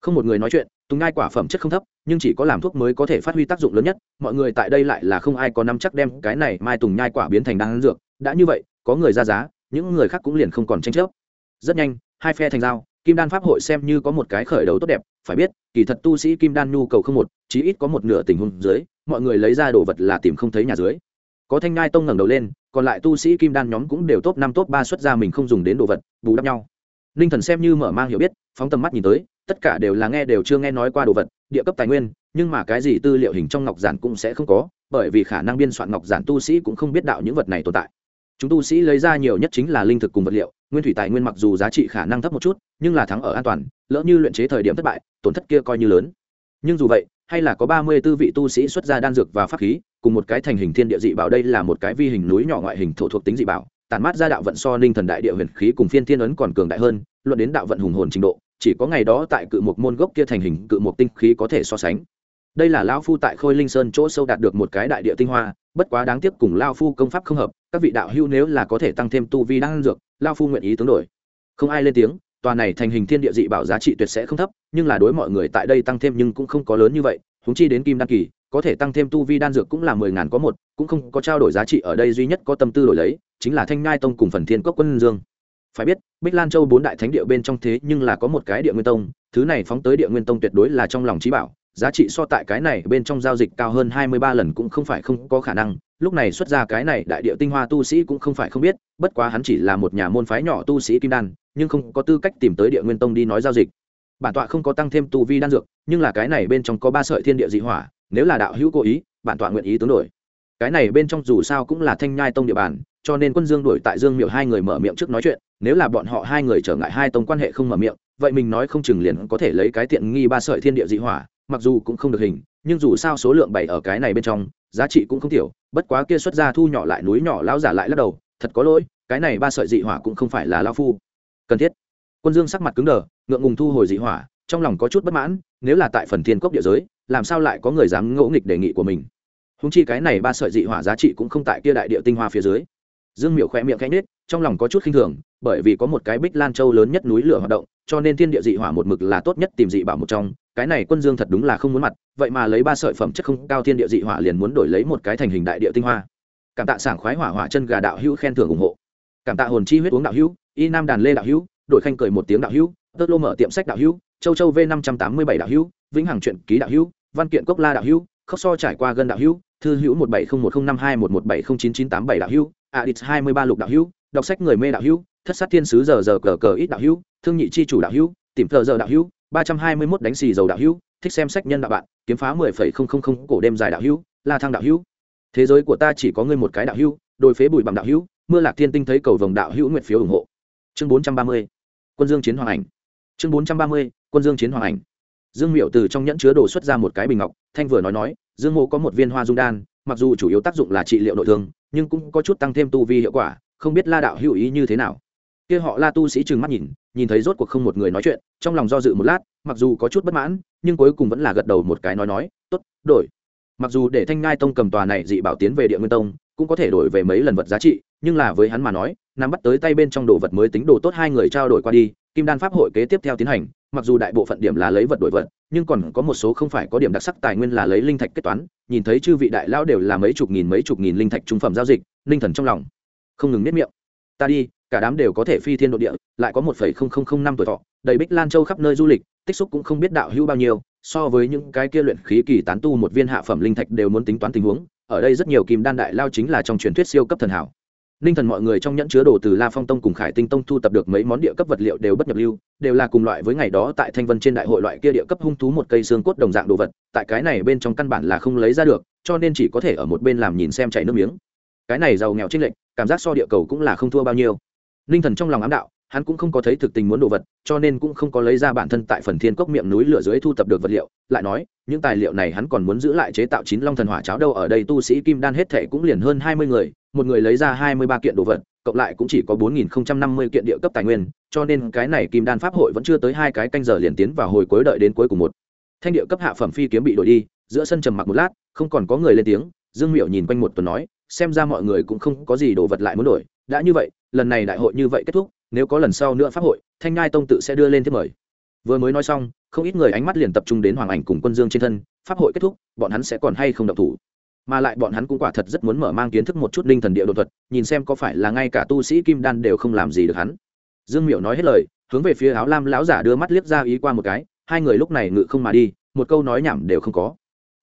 Không một người nói chuyện, tùng ngai quả phẩm chất không thấp, nhưng chỉ có làm thuốc mới có thể phát huy tác dụng lớn nhất, mọi người tại đây lại là không ai có nắm chắc đem cái này mai tùng nhai quả biến thành đan dược, đã như vậy, có người ra giá, những người khác cũng liền không còn tranh chấp. Rất nhanh, hai phe thành giao, kim đan pháp hội xem như có một cái khởi đầu tốt đẹp, phải biết, kỳ thật tu sĩ kim đan nhu cầu không một, chí ít có một nửa tình huống dưới, mọi người lấy ra đồ vật là tìm không thấy nhà dưới có thanh ngai tông ngẩng đầu lên, còn lại tu sĩ kim đan nhóm cũng đều top năm, top ba xuất ra mình không dùng đến đồ vật, bù đắp nhau. Ninh thần xem như mở mang hiểu biết, phóng tầm mắt nhìn tới, tất cả đều là nghe đều chưa nghe nói qua đồ vật, địa cấp tài nguyên, nhưng mà cái gì tư liệu hình trong ngọc giản cũng sẽ không có, bởi vì khả năng biên soạn ngọc giản tu sĩ cũng không biết đạo những vật này tồn tại. Chúng tu sĩ lấy ra nhiều nhất chính là linh thực cùng vật liệu, nguyên thủy tài nguyên mặc dù giá trị khả năng thấp một chút, nhưng là thắng ở an toàn, lỡ như luyện chế thời điểm thất bại, tổn thất kia coi như lớn. Nhưng dù vậy, hay là có ba mươi tư vị tu sĩ xuất ra đan dược và pháp khí cùng một cái thành hình thiên địa dị bảo, đây là một cái vi hình núi nhỏ ngoại hình thổ thuộc tính dị bảo, tản mát ra đạo vận so ninh thần đại địa huyền khí cùng phiên thiên ấn còn cường đại hơn, luận đến đạo vận hùng hồn trình độ, chỉ có ngày đó tại cự một môn gốc kia thành hình cự một tinh khí có thể so sánh. Đây là lao phu tại khôi linh sơn chỗ sâu đạt được một cái đại địa tinh hoa, bất quá đáng tiếc cùng lao phu công pháp không hợp, các vị đạo hưu nếu là có thể tăng thêm tu vi đang dược lao phu nguyện ý tướng đổi. Không ai lên tiếng, tòa này thành hình thiên địa dị bảo giá trị tuyệt sẽ không thấp, nhưng là đối mọi người tại đây tăng thêm nhưng cũng không có lớn như vậy húng chi đến kim đăng kỳ có thể tăng thêm tu vi đan dược cũng là mười ngàn có một, cũng không có trao đổi giá trị ở đây duy nhất có tâm tư đổi lấy, chính là thanh ngai tông cùng phần thiên cốc quân dương. Phải biết, bích lan châu bốn đại thánh địa bên trong thế nhưng là có một cái địa nguyên tông, thứ này phóng tới địa nguyên tông tuyệt đối là trong lòng trí bảo, giá trị so tại cái này bên trong giao dịch cao hơn hai mươi ba lần cũng không phải không có khả năng, lúc này xuất ra cái này đại địa tinh hoa tu sĩ cũng không phải không biết, bất quá hắn chỉ là một nhà môn phái nhỏ tu sĩ kim đan, nhưng không có tư cách tìm tới địa nguyên tông đi nói giao dịch. Bản tọa không có tăng thêm tu vi đan dược, nhưng là cái này bên trong có ba sợi thiên địa dị hỏa nếu là đạo hữu cố ý, bản tọa nguyện ý tướng đổi. Cái này bên trong dù sao cũng là thanh nhai tông địa bàn, cho nên quân dương đổi tại dương miệu hai người mở miệng trước nói chuyện, nếu là bọn họ hai người trở ngại hai tông quan hệ không mở miệng, vậy mình nói không chừng liền có thể lấy cái tiện nghi ba sợi thiên địa dị hỏa, mặc dù cũng không được hình, nhưng dù sao số lượng bảy ở cái này bên trong, giá trị cũng không thiểu bất quá kia xuất ra thu nhỏ lại núi nhỏ lão giả lại lắc đầu, thật có lỗi, cái này ba sợi dị hỏa cũng không phải là lao phu. Cần thiết. Quân dương sắc mặt cứng đờ, ngượng ngùng thu hồi dị hỏa, trong lòng có chút bất mãn nếu là tại phần thiên cốc địa giới, làm sao lại có người dám ngỗ nghịch đề nghị của mình? Húng chi cái này ba sợi dị hỏa giá trị cũng không tại kia đại địa tinh hoa phía dưới. Dương miệu khoe miệng khẽ nết trong lòng có chút khinh thường, bởi vì có một cái bích lan châu lớn nhất núi lửa hoạt động, cho nên thiên địa dị hỏa một mực là tốt nhất tìm dị bảo một trong, cái này quân dương thật đúng là không muốn mặt, vậy mà lấy ba sợi phẩm chất không cao thiên địa dị hỏa liền muốn đổi lấy một cái thành hình đại địa tinh hoa. Cảm tạ sảng khoái hỏa hỏa chân gà đạo hữu khen thưởng ủng hộ. Cảm tạ hồn chi huyết uống đạo hữu, y nam đàn lê đạo hữu đội khanh cười một tiếng đạo hữu, tớt lô mở tiệm sách đạo hữu châu châu v năm trăm tám mươi bảy đạo hữu vĩnh hằng truyện ký đạo hữu văn kiện cốc la đạo hữu khóc so trải qua gân đạo hữu thư hữu một bảy không một không năm hai một một bảy không chín chín tám bảy đạo hữu adit hai mươi ba lục đạo hữu đọc sách người mê đạo hữu thất sát thiên sứ giờ giờ cờ cờ ít đạo hữu thương nhị chi chủ đạo hữu tìm thờ giờ đạo hữu ba trăm hai mươi mốt đánh xì dầu đạo hữu thích xem sách nhân đạo bạn kiếm phá mười phẩy không không không cổ đêm dài đạo hữu la thang đạo hữu thế giới của ta chỉ có ngươi một cái đạo hữu đôi phế bụi bằng đạo hữu mưa lạc thiên tinh thấy cầu vồng đạo hữu nguyện phiếu ủng hộ chương bốn trăm ba mươi quân dương chiến hoàng ảnh chương bốn trăm ba mươi quân dương chiến hoàng ảnh. Dương miệu từ trong nhẫn chứa đồ xuất ra một cái bình ngọc, thanh vừa nói nói, dương mô có một viên hoa dung đan, mặc dù chủ yếu tác dụng là trị liệu nội thương, nhưng cũng có chút tăng thêm tu vi hiệu quả, không biết la đạo hữu ý như thế nào. Kia họ la tu sĩ trừng mắt nhìn nhìn thấy rốt cuộc không một người nói chuyện, trong lòng do dự một lát, mặc dù có chút bất mãn, nhưng cuối cùng vẫn là gật đầu một cái nói nói, tốt, đổi. Mặc dù để thanh ngai tông cầm tòa này dị bảo tiến về địa nguyên tông, cũng có thể đổi về mấy lần vật giá trị, nhưng là với hắn mà nói, nắm bắt tới tay bên trong đồ vật mới tính đồ tốt hai người trao đổi qua đi, kim đan pháp hội kế tiếp theo tiến hành mặc dù đại bộ phận điểm là lấy vật đổi vật, nhưng còn có một số không phải có điểm đặc sắc tài nguyên là lấy linh thạch kết toán, nhìn thấy chư vị đại lão đều là mấy chục nghìn mấy chục nghìn linh thạch trung phẩm giao dịch, linh thần trong lòng không ngừng nếp miệng. Ta đi, cả đám đều có thể phi thiên độ địa, lại có một phẩy không không không năm tuổi thọ, đầy bích lan châu khắp nơi du lịch, tích xúc cũng không biết đạo hữu bao nhiêu, so với những cái kia luyện khí kỳ tán tu một viên hạ phẩm linh thạch đều muốn tính toán tình huống, ở đây rất nhiều kim đan đại lao chính là trong truyền thuyết siêu cấp thần hảo ninh thần mọi người trong nhẫn chứa đồ từ la phong tông cùng khải tinh tông thu tập được mấy món địa cấp vật liệu đều bất nhập lưu đều là cùng loại với ngày đó tại thanh vân trên đại hội loại kia địa cấp hung thú một cây xương cốt đồng dạng đồ vật tại cái này bên trong căn bản là không lấy ra được cho nên chỉ có thể ở một bên làm nhìn xem chảy nước miếng. Cái này giàu nghèo trinh lệch, cảm giác so địa cầu cũng là không thua bao nhiêu. Ninh thần trong lòng ám đạo hắn cũng không có thấy thực tình muốn đồ vật, cho nên cũng không có lấy ra bản thân tại phần thiên cốc miệng núi lửa dưới thu tập được vật liệu. Lại nói, những tài liệu này hắn còn muốn giữ lại chế tạo chín long thần hỏa cháo đâu, ở đây tu sĩ kim đan hết thể cũng liền hơn hai mươi người, một người lấy ra hai mươi ba kiện đồ vật, cộng lại cũng chỉ có bốn nghìn năm mươi kiện địa cấp tài nguyên, cho nên cái này kim đan pháp hội vẫn chưa tới hai cái canh giờ liền tiến vào hồi cuối đợi đến cuối cùng một. Thanh địa cấp hạ phẩm phi kiếm bị đổi đi, giữa sân trầm mặc một lát, không còn có người lên tiếng, dương miệu nhìn quanh một tuần nói, xem ra mọi người cũng không có gì đồ vật lại muốn đổi, đã như vậy lần này đại hội như vậy kết thúc, nếu có lần sau nữa pháp hội, thanh ngai tông tự sẽ đưa lên thiết mời. Vừa mới nói xong, không ít người ánh mắt liền tập trung đến hoàng ảnh cùng quân dương trên thân, pháp hội kết thúc, bọn hắn sẽ còn hay không động thủ? Mà lại bọn hắn cũng quả thật rất muốn mở mang kiến thức một chút linh thần địa đột thuật, nhìn xem có phải là ngay cả tu sĩ kim đan đều không làm gì được hắn. Dương miểu nói hết lời, hướng về phía áo lam lão giả đưa mắt liếc ra ý qua một cái, hai người lúc này ngự không mà đi, một câu nói nhảm đều không có.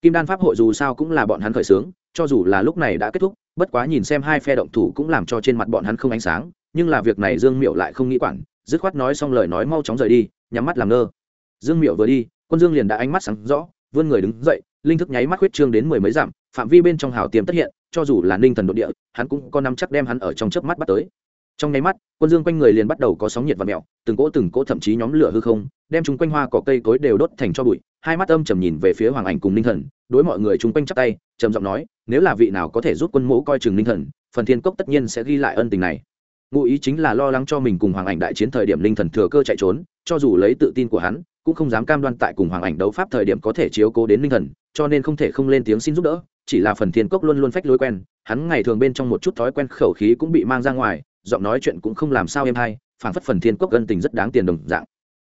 Kim đan pháp hội dù sao cũng là bọn hắn khởi xướng, cho dù là lúc này đã kết thúc bất quá nhìn xem hai phe động thủ cũng làm cho trên mặt bọn hắn không ánh sáng, nhưng là việc này dương miệu lại không nghĩ quản, dứt khoát nói xong lời nói mau chóng rời đi, nhắm mắt làm ngơ. Dương miệu vừa đi, quân dương liền đã ánh mắt sáng rõ, vươn người đứng dậy, linh thức nháy mắt huyết trương đến mười mấy dặm, phạm vi bên trong hào tiềm tất hiện, cho dù là ninh thần nội địa, hắn cũng có năm chắc đem hắn ở trong chớp mắt bắt tới. Trong nháy mắt, quân dương quanh người liền bắt đầu có sóng nhiệt và mèo, từng cỗ từng cỗ thậm chí nhóm lửa hư không, đem chúng quanh hoa cỏ cây cối đều đốt thành cho bụi, hai mắt âm trầm nhìn về phía hoàng ảnh cùng ninh thần, đối mọi người chung quanh chắp tay trầm giọng nói, nếu là vị nào có thể giúp quân mẫu coi chừng ninh thần, phần thiên cốc tất nhiên sẽ ghi lại ân tình này. Ngụ ý chính là lo lắng cho mình cùng hoàng ảnh đại chiến thời điểm ninh thần thừa cơ chạy trốn, cho dù lấy tự tin của hắn, cũng không dám cam đoan tại cùng hoàng ảnh đấu pháp thời điểm có thể chiếu cố đến ninh thần, cho nên không thể không lên tiếng xin giúp đỡ, chỉ là phần thiên cốc luôn luôn phách lối quen, hắn ngày thường bên trong một chút thói quen khẩu khí cũng bị mang ra ngoài, giọng nói chuyện cũng không làm sao êm hay phản phất phần thiên cốc gân tình rất đáng tiền đồng dạng.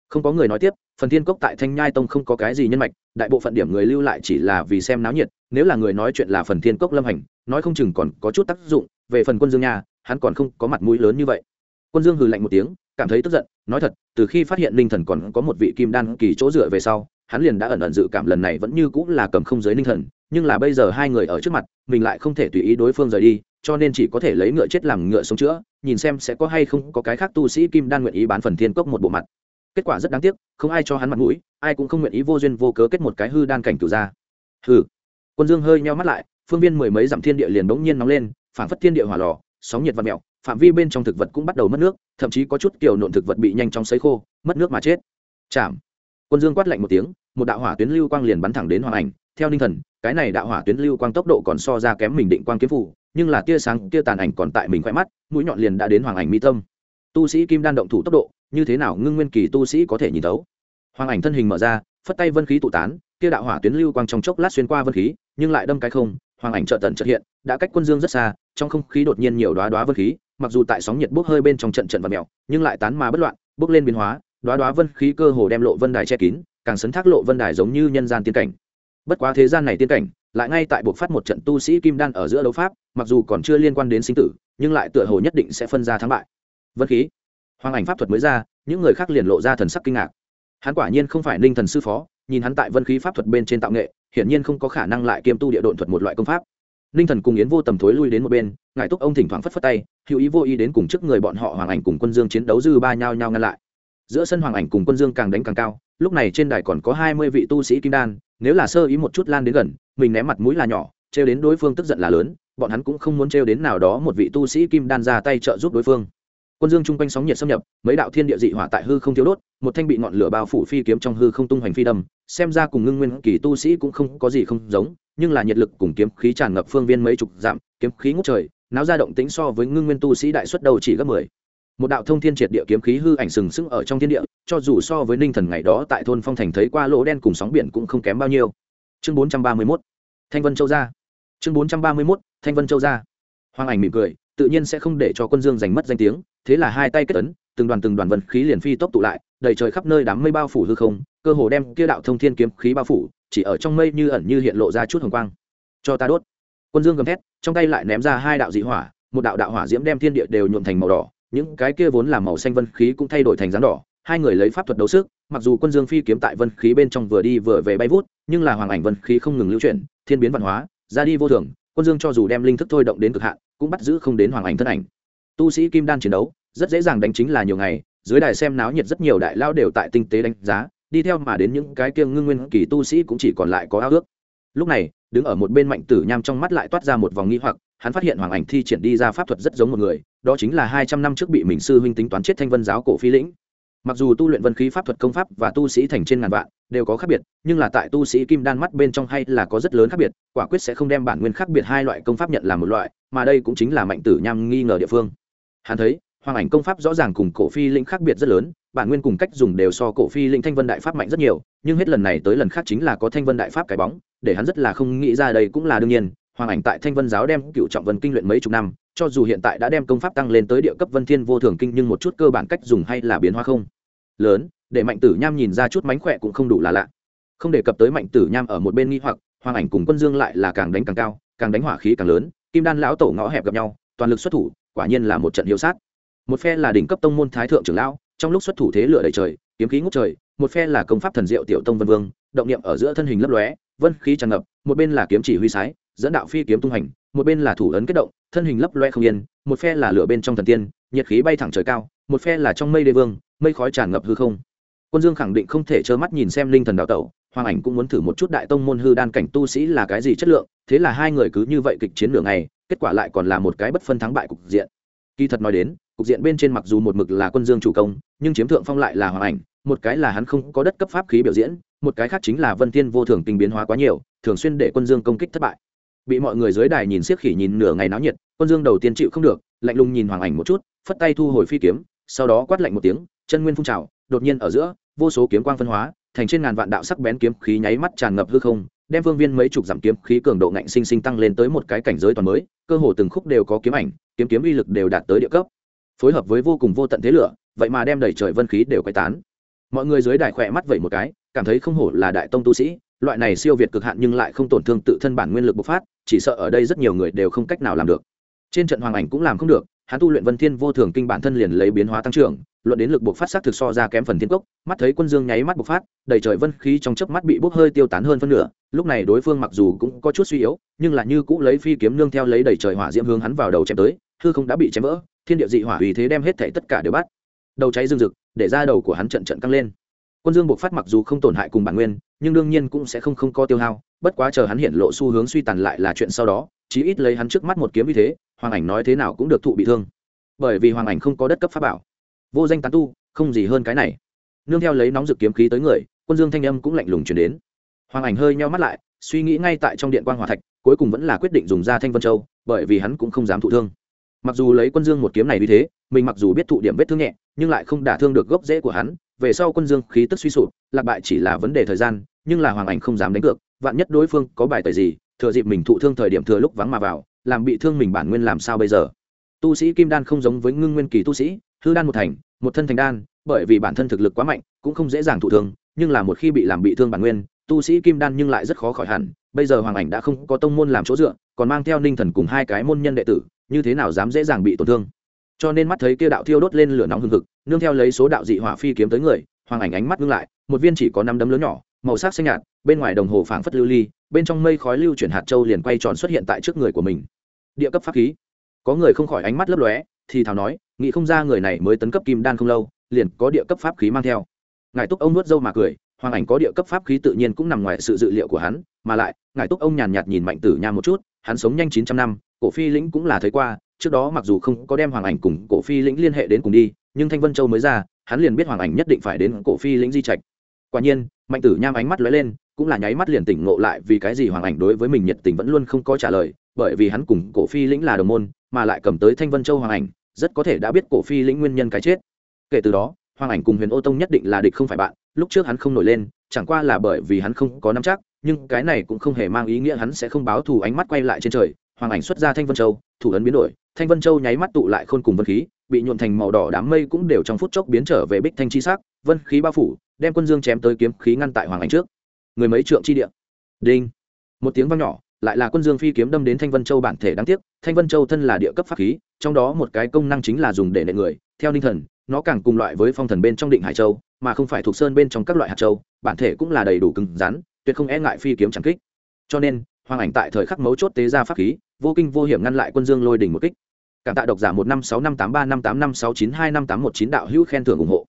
Không có người nói tiếp phần thiên cốc tại thanh nhai tông không có cái gì nhân mạch, đại bộ phận điểm người lưu lại chỉ là vì xem náo nhiệt, nếu là người nói chuyện là phần thiên cốc lâm hành, nói không chừng còn có chút tác dụng, về phần quân dương nha, hắn còn không có mặt mũi lớn như vậy. Quân dương hừ lạnh một tiếng, cảm thấy tức giận, nói thật, từ khi phát hiện ninh thần còn có một vị kim đan kỳ chỗ dựa về sau, hắn liền đã ẩn ẩn dự cảm lần này vẫn như cũng là cầm không giới ninh thần, nhưng là bây giờ hai người ở trước mặt, mình lại không thể tùy ý đối phương rời đi, cho nên chỉ có thể lấy ngựa chết làm ngựa sống chữa, nhìn xem sẽ có hay không có cái khác tu sĩ kim đan nguyện ý bán phần thiên cốc một bộ mặt kết quả rất đáng tiếc không ai cho hắn mặt mũi ai cũng không nguyện ý vô duyên vô cớ kết một cái hư đan cảnh cửu ra Hừ, quân dương hơi nheo mắt lại phương viên mười mấy dặm thiên địa liền bỗng nhiên nóng lên phản phất thiên địa hỏa lò sóng nhiệt và mèo phạm vi bên trong thực vật cũng bắt đầu mất nước thậm chí có chút kiểu nộn thực vật bị nhanh chóng sấy khô mất nước mà chết. Chạm quân dương quát lạnh một tiếng một đạo hỏa tuyến lưu quang liền bắn thẳng đến hoàng ảnh. Theo ninh thần cái này đạo hỏa tuyến lưu quang tốc độ còn so ra kém mình định quang kiếm phủ nhưng là tia sáng tia tàn ảnh còn tại mình khoe mắt mũi nhọn liền đã đến hoàng ảnh mi tâm. Tu sĩ kim đan động thủ tốc độ như thế nào ngưng nguyên kỳ tu sĩ có thể nhìn thấu? Hoàng ảnh thân hình mở ra, phất tay vân khí tụ tán, kia đạo hỏa tuyến lưu quang trong chốc lát xuyên qua vân khí, nhưng lại đâm cái không, hoàng ảnh trợ tận trợ hiện, đã cách quân dương rất xa, trong không khí đột nhiên nhiều đoá đoá vân khí, mặc dù tại sóng nhiệt bốc hơi bên trong trận trận vật mèo, nhưng lại tán mà bất loạn, bốc lên biến hóa đoá đoá vân khí cơ hồ đem lộ vân đài che kín, càng sấn thác lộ vân đài giống như nhân gian tiên cảnh. Bất quá thế gian này tiên cảnh, lại ngay tại buộc phát một trận tu sĩ kim đan ở giữa đấu pháp, mặc dù còn chưa liên quan đến sinh tử, nhưng lại tựa hồ nhất định sẽ phân ra thắng bại. Vân khí hoàng ảnh pháp thuật mới ra, những người khác liền lộ ra thần sắc kinh ngạc. Hắn quả nhiên không phải ninh thần sư phó, nhìn hắn tại vân khí pháp thuật bên trên tạo nghệ, hiển nhiên không có khả năng lại kiêm tu địa độn thuật một loại công pháp. Ninh thần cùng yến vô tầm thối lui đến một bên, ngài túc ông thỉnh thoảng phất phất tay, hữu ý vô ý đến cùng trước người bọn họ hoàng ảnh cùng quân dương chiến đấu dư ba nhau nhau ngăn lại. Giữa sân hoàng ảnh cùng quân dương càng đánh càng cao, lúc này trên đài còn có hai mươi vị tu sĩ kim đan, nếu là sơ ý một chút lan đến gần, mình ném mặt mũi là nhỏ, trêu đến đối phương tức giận là lớn, bọn hắn cũng không muốn trêu đến nào đó một vị tu sĩ kim đan ra tay trợ giúp đối phương quân dương trung quanh sóng nhiệt xâm nhập, mấy đạo thiên địa dị hỏa tại hư không thiếu đốt, một thanh bị ngọn lửa bao phủ phi kiếm trong hư không tung hoành phi đâm, xem ra cùng ngưng nguyên kỳ tu sĩ cũng không có gì không giống, nhưng là nhiệt lực cùng kiếm khí tràn ngập phương viên mấy chục dặm, kiếm khí ngút trời náo ra động tĩnh so với ngưng nguyên tu sĩ đại xuất đầu chỉ gấp mười. Một đạo thông thiên triệt địa kiếm khí hư ảnh sừng sững ở trong thiên địa, cho dù so với ninh thần ngày đó tại thôn phong thành thấy qua lỗ đen cùng sóng biển cũng không kém bao nhiêu. Chương bốn trăm ba mươi mốt, thanh vân châu gia. Chương bốn trăm ba mươi mốt, thanh vân châu gia. Hoàng ảnh mỉm cười, tự nhiên sẽ không để cho quân dương giành mất danh tiếng thế là hai tay kết ấn từng đoàn từng đoàn vân khí liền phi tốc tụ lại, đầy trời khắp nơi đám mây bao phủ hư không, cơ hồ đem kia đạo thông thiên kiếm khí bao phủ, chỉ ở trong mây như ẩn như hiện lộ ra chút hồng quang. Cho ta đốt. Quân dương gầm thét, trong tay lại ném ra hai đạo dị hỏa, một đạo đạo hỏa diễm đem thiên địa đều nhuộm thành màu đỏ, những cái kia vốn là màu xanh vân khí cũng thay đổi thành dáng đỏ, hai người lấy pháp thuật đấu sức, mặc dù quân dương phi kiếm tại vân khí bên trong vừa đi vừa về bay vút, nhưng là hoàng ảnh vân khí không ngừng lưu chuyển, thiên biến văn hóa, ra đi vô thường, quân dương cho dù đem linh thức thôi động đến cực hạn, cũng bắt giữ không đến hoàng ảnh thân ảnh tu sĩ kim đan chiến đấu, rất dễ dàng đánh chính là nhiều ngày, dưới đài xem náo nhiệt rất nhiều đại lao đều tại tinh tế đánh giá, đi theo mà đến những cái kia ngưng nguyên kỳ tu sĩ cũng chỉ còn lại có ao ước. Lúc này, đứng ở một bên mạnh tử nham trong mắt lại toát ra một vòng nghi hoặc, hắn phát hiện hoàng ảnh thi triển đi ra pháp thuật rất giống một người, đó chính là hai trăm năm trước bị mình sư huynh tính toán chết thanh vân giáo cổ phi lĩnh. Mặc dù tu luyện vân khí pháp thuật công pháp và tu sĩ thành trên ngàn vạn, đều có khác biệt, nhưng là tại tu sĩ kim đan mắt bên trong hay là có rất lớn khác biệt, quả quyết sẽ không đem bản nguyên khác biệt hai loại công pháp nhận làm một loại, mà đây cũng chính là mạnh tử nham nghi ngờ địa phương hắn thấy, hoàng ảnh công pháp rõ ràng cùng cổ phi linh khác biệt rất lớn, bản nguyên cùng cách dùng đều so cổ phi linh thanh vân đại pháp mạnh rất nhiều, nhưng hết lần này tới lần khác chính là có thanh vân đại pháp cái bóng, để hắn rất là không nghĩ ra đây cũng là đương nhiên. Hoàng ảnh tại thanh vân giáo đem cựu trọng vân kinh luyện mấy chục năm, cho dù hiện tại đã đem công pháp tăng lên tới địa cấp vân thiên vô thường kinh nhưng một chút cơ bản cách dùng hay là biến hóa không. Lớn, để mạnh tử nham nhìn ra chút mánh khỏe cũng không đủ là lạ. Không đề cập tới mạnh tử nham ở một bên nghi hoặc, hoàng ảnh cùng quân dương lại là càng đánh càng cao, càng đánh hỏa khí càng lớn, kim đan lão tổ ngõ hẹp gặp nhau, toàn lực xuất thủ quả nhiên là một trận hiếu sát. Một phe là đỉnh cấp tông môn thái thượng trưởng lão, trong lúc xuất thủ thế lửa đầy trời, kiếm khí ngút trời, một phe là công pháp thần diệu tiểu tông vân vương, động niệm ở giữa thân hình lấp lóe, vân khí tràn ngập, một bên là kiếm chỉ huy sái, dẫn đạo phi kiếm tung hành, một bên là thủ ấn kết động, thân hình lấp loe không yên, một phe là lửa bên trong thần tiên, nhiệt khí bay thẳng trời cao, một phe là trong mây đê vương, mây khói tràn ngập hư không. Quân dương khẳng định không thể trơ mắt nhìn xem linh thần đào tẩu hoàng ảnh cũng muốn thử một chút đại tông môn hư đan cảnh tu sĩ là cái gì chất lượng, thế là hai người cứ như vậy kịch chiến nửa ngày, kết quả lại còn là một cái bất phân thắng bại cục diện. Kỳ thật nói đến, cục diện bên trên mặc dù một mực là quân dương chủ công, nhưng chiếm thượng phong lại là hoàng ảnh, một cái là hắn không có đất cấp pháp khí biểu diễn, một cái khác chính là vân tiên vô thường tình biến hóa quá nhiều, thường xuyên để quân dương công kích thất bại. Bị mọi người dưới đài nhìn xiếc khỉ nhìn nửa ngày náo nhiệt, quân dương đầu tiên chịu không được, lạnh lùng nhìn hoàng ảnh một chút, phất tay thu hồi phi kiếm, sau đó quát lạnh một tiếng, chân nguyên phun trào, đột nhiên ở giữa, vô số kiếm quang phân hóa thành trên ngàn vạn đạo sắc bén kiếm khí nháy mắt tràn ngập hư không, đem vương viên mấy chục giảm kiếm khí cường độ ngạnh sinh sinh tăng lên tới một cái cảnh giới toàn mới, cơ hồ từng khúc đều có kiếm ảnh, kiếm kiếm uy lực đều đạt tới địa cấp. Phối hợp với vô cùng vô tận thế lửa, vậy mà đem đẩy trời vân khí đều quay tán. Mọi người dưới đài khỏe mắt vậy một cái, cảm thấy không hổ là đại tông tu sĩ, loại này siêu việt cực hạn nhưng lại không tổn thương tự thân bản nguyên lực bộc phát, chỉ sợ ở đây rất nhiều người đều không cách nào làm được. Trên trận hoàng ảnh cũng làm không được, hắn tu luyện vân thiên vô thường kinh bản thân liền lấy biến hóa tăng trưởng luận đến lực bộc phát sắc thực so ra kém phần thiên cốc, mắt thấy quân dương nháy mắt bộc phát, đầy trời vân khí trong chớp mắt bị bốc hơi tiêu tán hơn phân nửa, lúc này đối phương mặc dù cũng có chút suy yếu, nhưng là như cũ lấy phi kiếm nương theo lấy đầy trời hỏa diễm hướng hắn vào đầu chém tới, hư không đã bị chém vỡ, thiên địa dị hỏa vì thế đem hết thảy tất cả đều bắt. Đầu cháy rừng rực, để ra đầu của hắn trận trận căng lên. Quân dương bộc phát mặc dù không tổn hại cùng bản nguyên, nhưng đương nhiên cũng sẽ không không có tiêu hao, bất quá chờ hắn hiện lộ xu hướng suy tàn lại là chuyện sau đó, chí ít lấy hắn trước mắt một kiếm như thế, hoàng ảnh nói thế nào cũng được thụ bị thương. Bởi vì hoàng ảnh không có đất cấp pháp bảo vô danh tán tu, không gì hơn cái này. Nương theo lấy nóng rực kiếm khí tới người, quân dương thanh âm cũng lạnh lùng chuyển đến. Hoàng ảnh hơi nheo mắt lại, suy nghĩ ngay tại trong điện quan hòa thạch, cuối cùng vẫn là quyết định dùng ra thanh vân châu, bởi vì hắn cũng không dám thụ thương. Mặc dù lấy quân dương một kiếm này như thế, mình mặc dù biết thụ điểm vết thương nhẹ, nhưng lại không đả thương được gốc rễ của hắn, về sau quân dương khí tức suy sụp, lạc bại chỉ là vấn đề thời gian, nhưng là hoàng ảnh không dám đánh cược, vạn nhất đối phương có bài tời gì, thừa dịp mình thụ thương thời điểm thừa lúc vắng mà vào, làm bị thương mình bản nguyên làm sao bây giờ? Tu sĩ kim đan không giống với ngưng nguyên kỳ tu sĩ hư đan một thành, một thân thành đan, bởi vì bản thân thực lực quá mạnh, cũng không dễ dàng thụ thương, nhưng là một khi bị làm bị thương bản nguyên, tu sĩ kim đan nhưng lại rất khó khỏi hẳn. Bây giờ hoàng ảnh đã không có tông môn làm chỗ dựa, còn mang theo ninh thần cùng hai cái môn nhân đệ tử, như thế nào dám dễ dàng bị tổn thương? Cho nên mắt thấy kia đạo thiêu đốt lên lửa nóng hừng hực, nương theo lấy số đạo dị hỏa phi kiếm tới người, hoàng ảnh ánh mắt ngưng lại, một viên chỉ có năm đấm lớn nhỏ, màu sắc xanh nhạt, bên ngoài đồng hồ phảng phất lưu ly, bên trong mây khói lưu chuyển hạt châu liền quay tròn xuất hiện tại trước người của mình. Địa cấp pháp khí. Có người không khỏi ánh mắt lấp lóe, thì thào nói nghĩ không ra người này mới tấn cấp kim đan không lâu, liền có địa cấp pháp khí mang theo. Ngài túc ông nuốt dâu mà cười, hoàng ảnh có địa cấp pháp khí tự nhiên cũng nằm ngoài sự dự liệu của hắn, mà lại ngài túc ông nhàn nhạt nhìn mạnh tử nha một chút, hắn sống nhanh chín trăm năm, cổ phi lĩnh cũng là thấy qua, trước đó mặc dù không có đem hoàng ảnh cùng cổ phi lĩnh liên hệ đến cùng đi, nhưng thanh vân châu mới ra, hắn liền biết hoàng ảnh nhất định phải đến cổ phi lĩnh di trạch. Quả nhiên, mạnh tử nham ánh mắt lóe lên, cũng là nháy mắt liền tỉnh ngộ lại vì cái gì hoàng ảnh đối với mình nhiệt tình vẫn luôn không có trả lời, bởi vì hắn cùng cổ phi lĩnh là đồng môn, mà lại cầm tới thanh vân châu hoàng ảnh rất có thể đã biết cổ phi lĩnh nguyên nhân cái chết. Kể từ đó, hoàng ảnh cùng huyền ô tông nhất định là địch không phải bạn, lúc trước hắn không nổi lên, chẳng qua là bởi vì hắn không có nắm chắc, nhưng cái này cũng không hề mang ý nghĩa hắn sẽ không báo thù ánh mắt quay lại trên trời. Hoàng ảnh xuất ra thanh vân châu, thủ ấn biến đổi, thanh vân châu nháy mắt tụ lại khôn cùng vân khí, bị nhuộn thành màu đỏ đám mây cũng đều trong phút chốc biến trở về bích thanh chi sắc, vân khí bao phủ, đem quân dương chém tới kiếm khí ngăn tại hoàng ảnh trước. Người mấy trượng chi địa. Đinh. Một tiếng vang nhỏ lại là quân dương phi kiếm đâm đến thanh vân châu bản thể đáng tiếc, thanh vân châu thân là địa cấp pháp khí, trong đó một cái công năng chính là dùng để nệ người. Theo ninh thần, nó càng cùng loại với phong thần bên trong định hải châu, mà không phải thuộc sơn bên trong các loại hạt châu, bản thể cũng là đầy đủ cứng rắn, tuyệt không e ngại phi kiếm chẳng kích. Cho nên, hoàng ảnh tại thời khắc mấu chốt tế ra pháp khí, vô kinh vô hiểm ngăn lại quân dương lôi đỉnh một kích. Cảm tạ độc giả một năm sáu năm tám ba năm tám năm sáu chín hai năm tám một chín đạo hữu khen thưởng ủng hộ.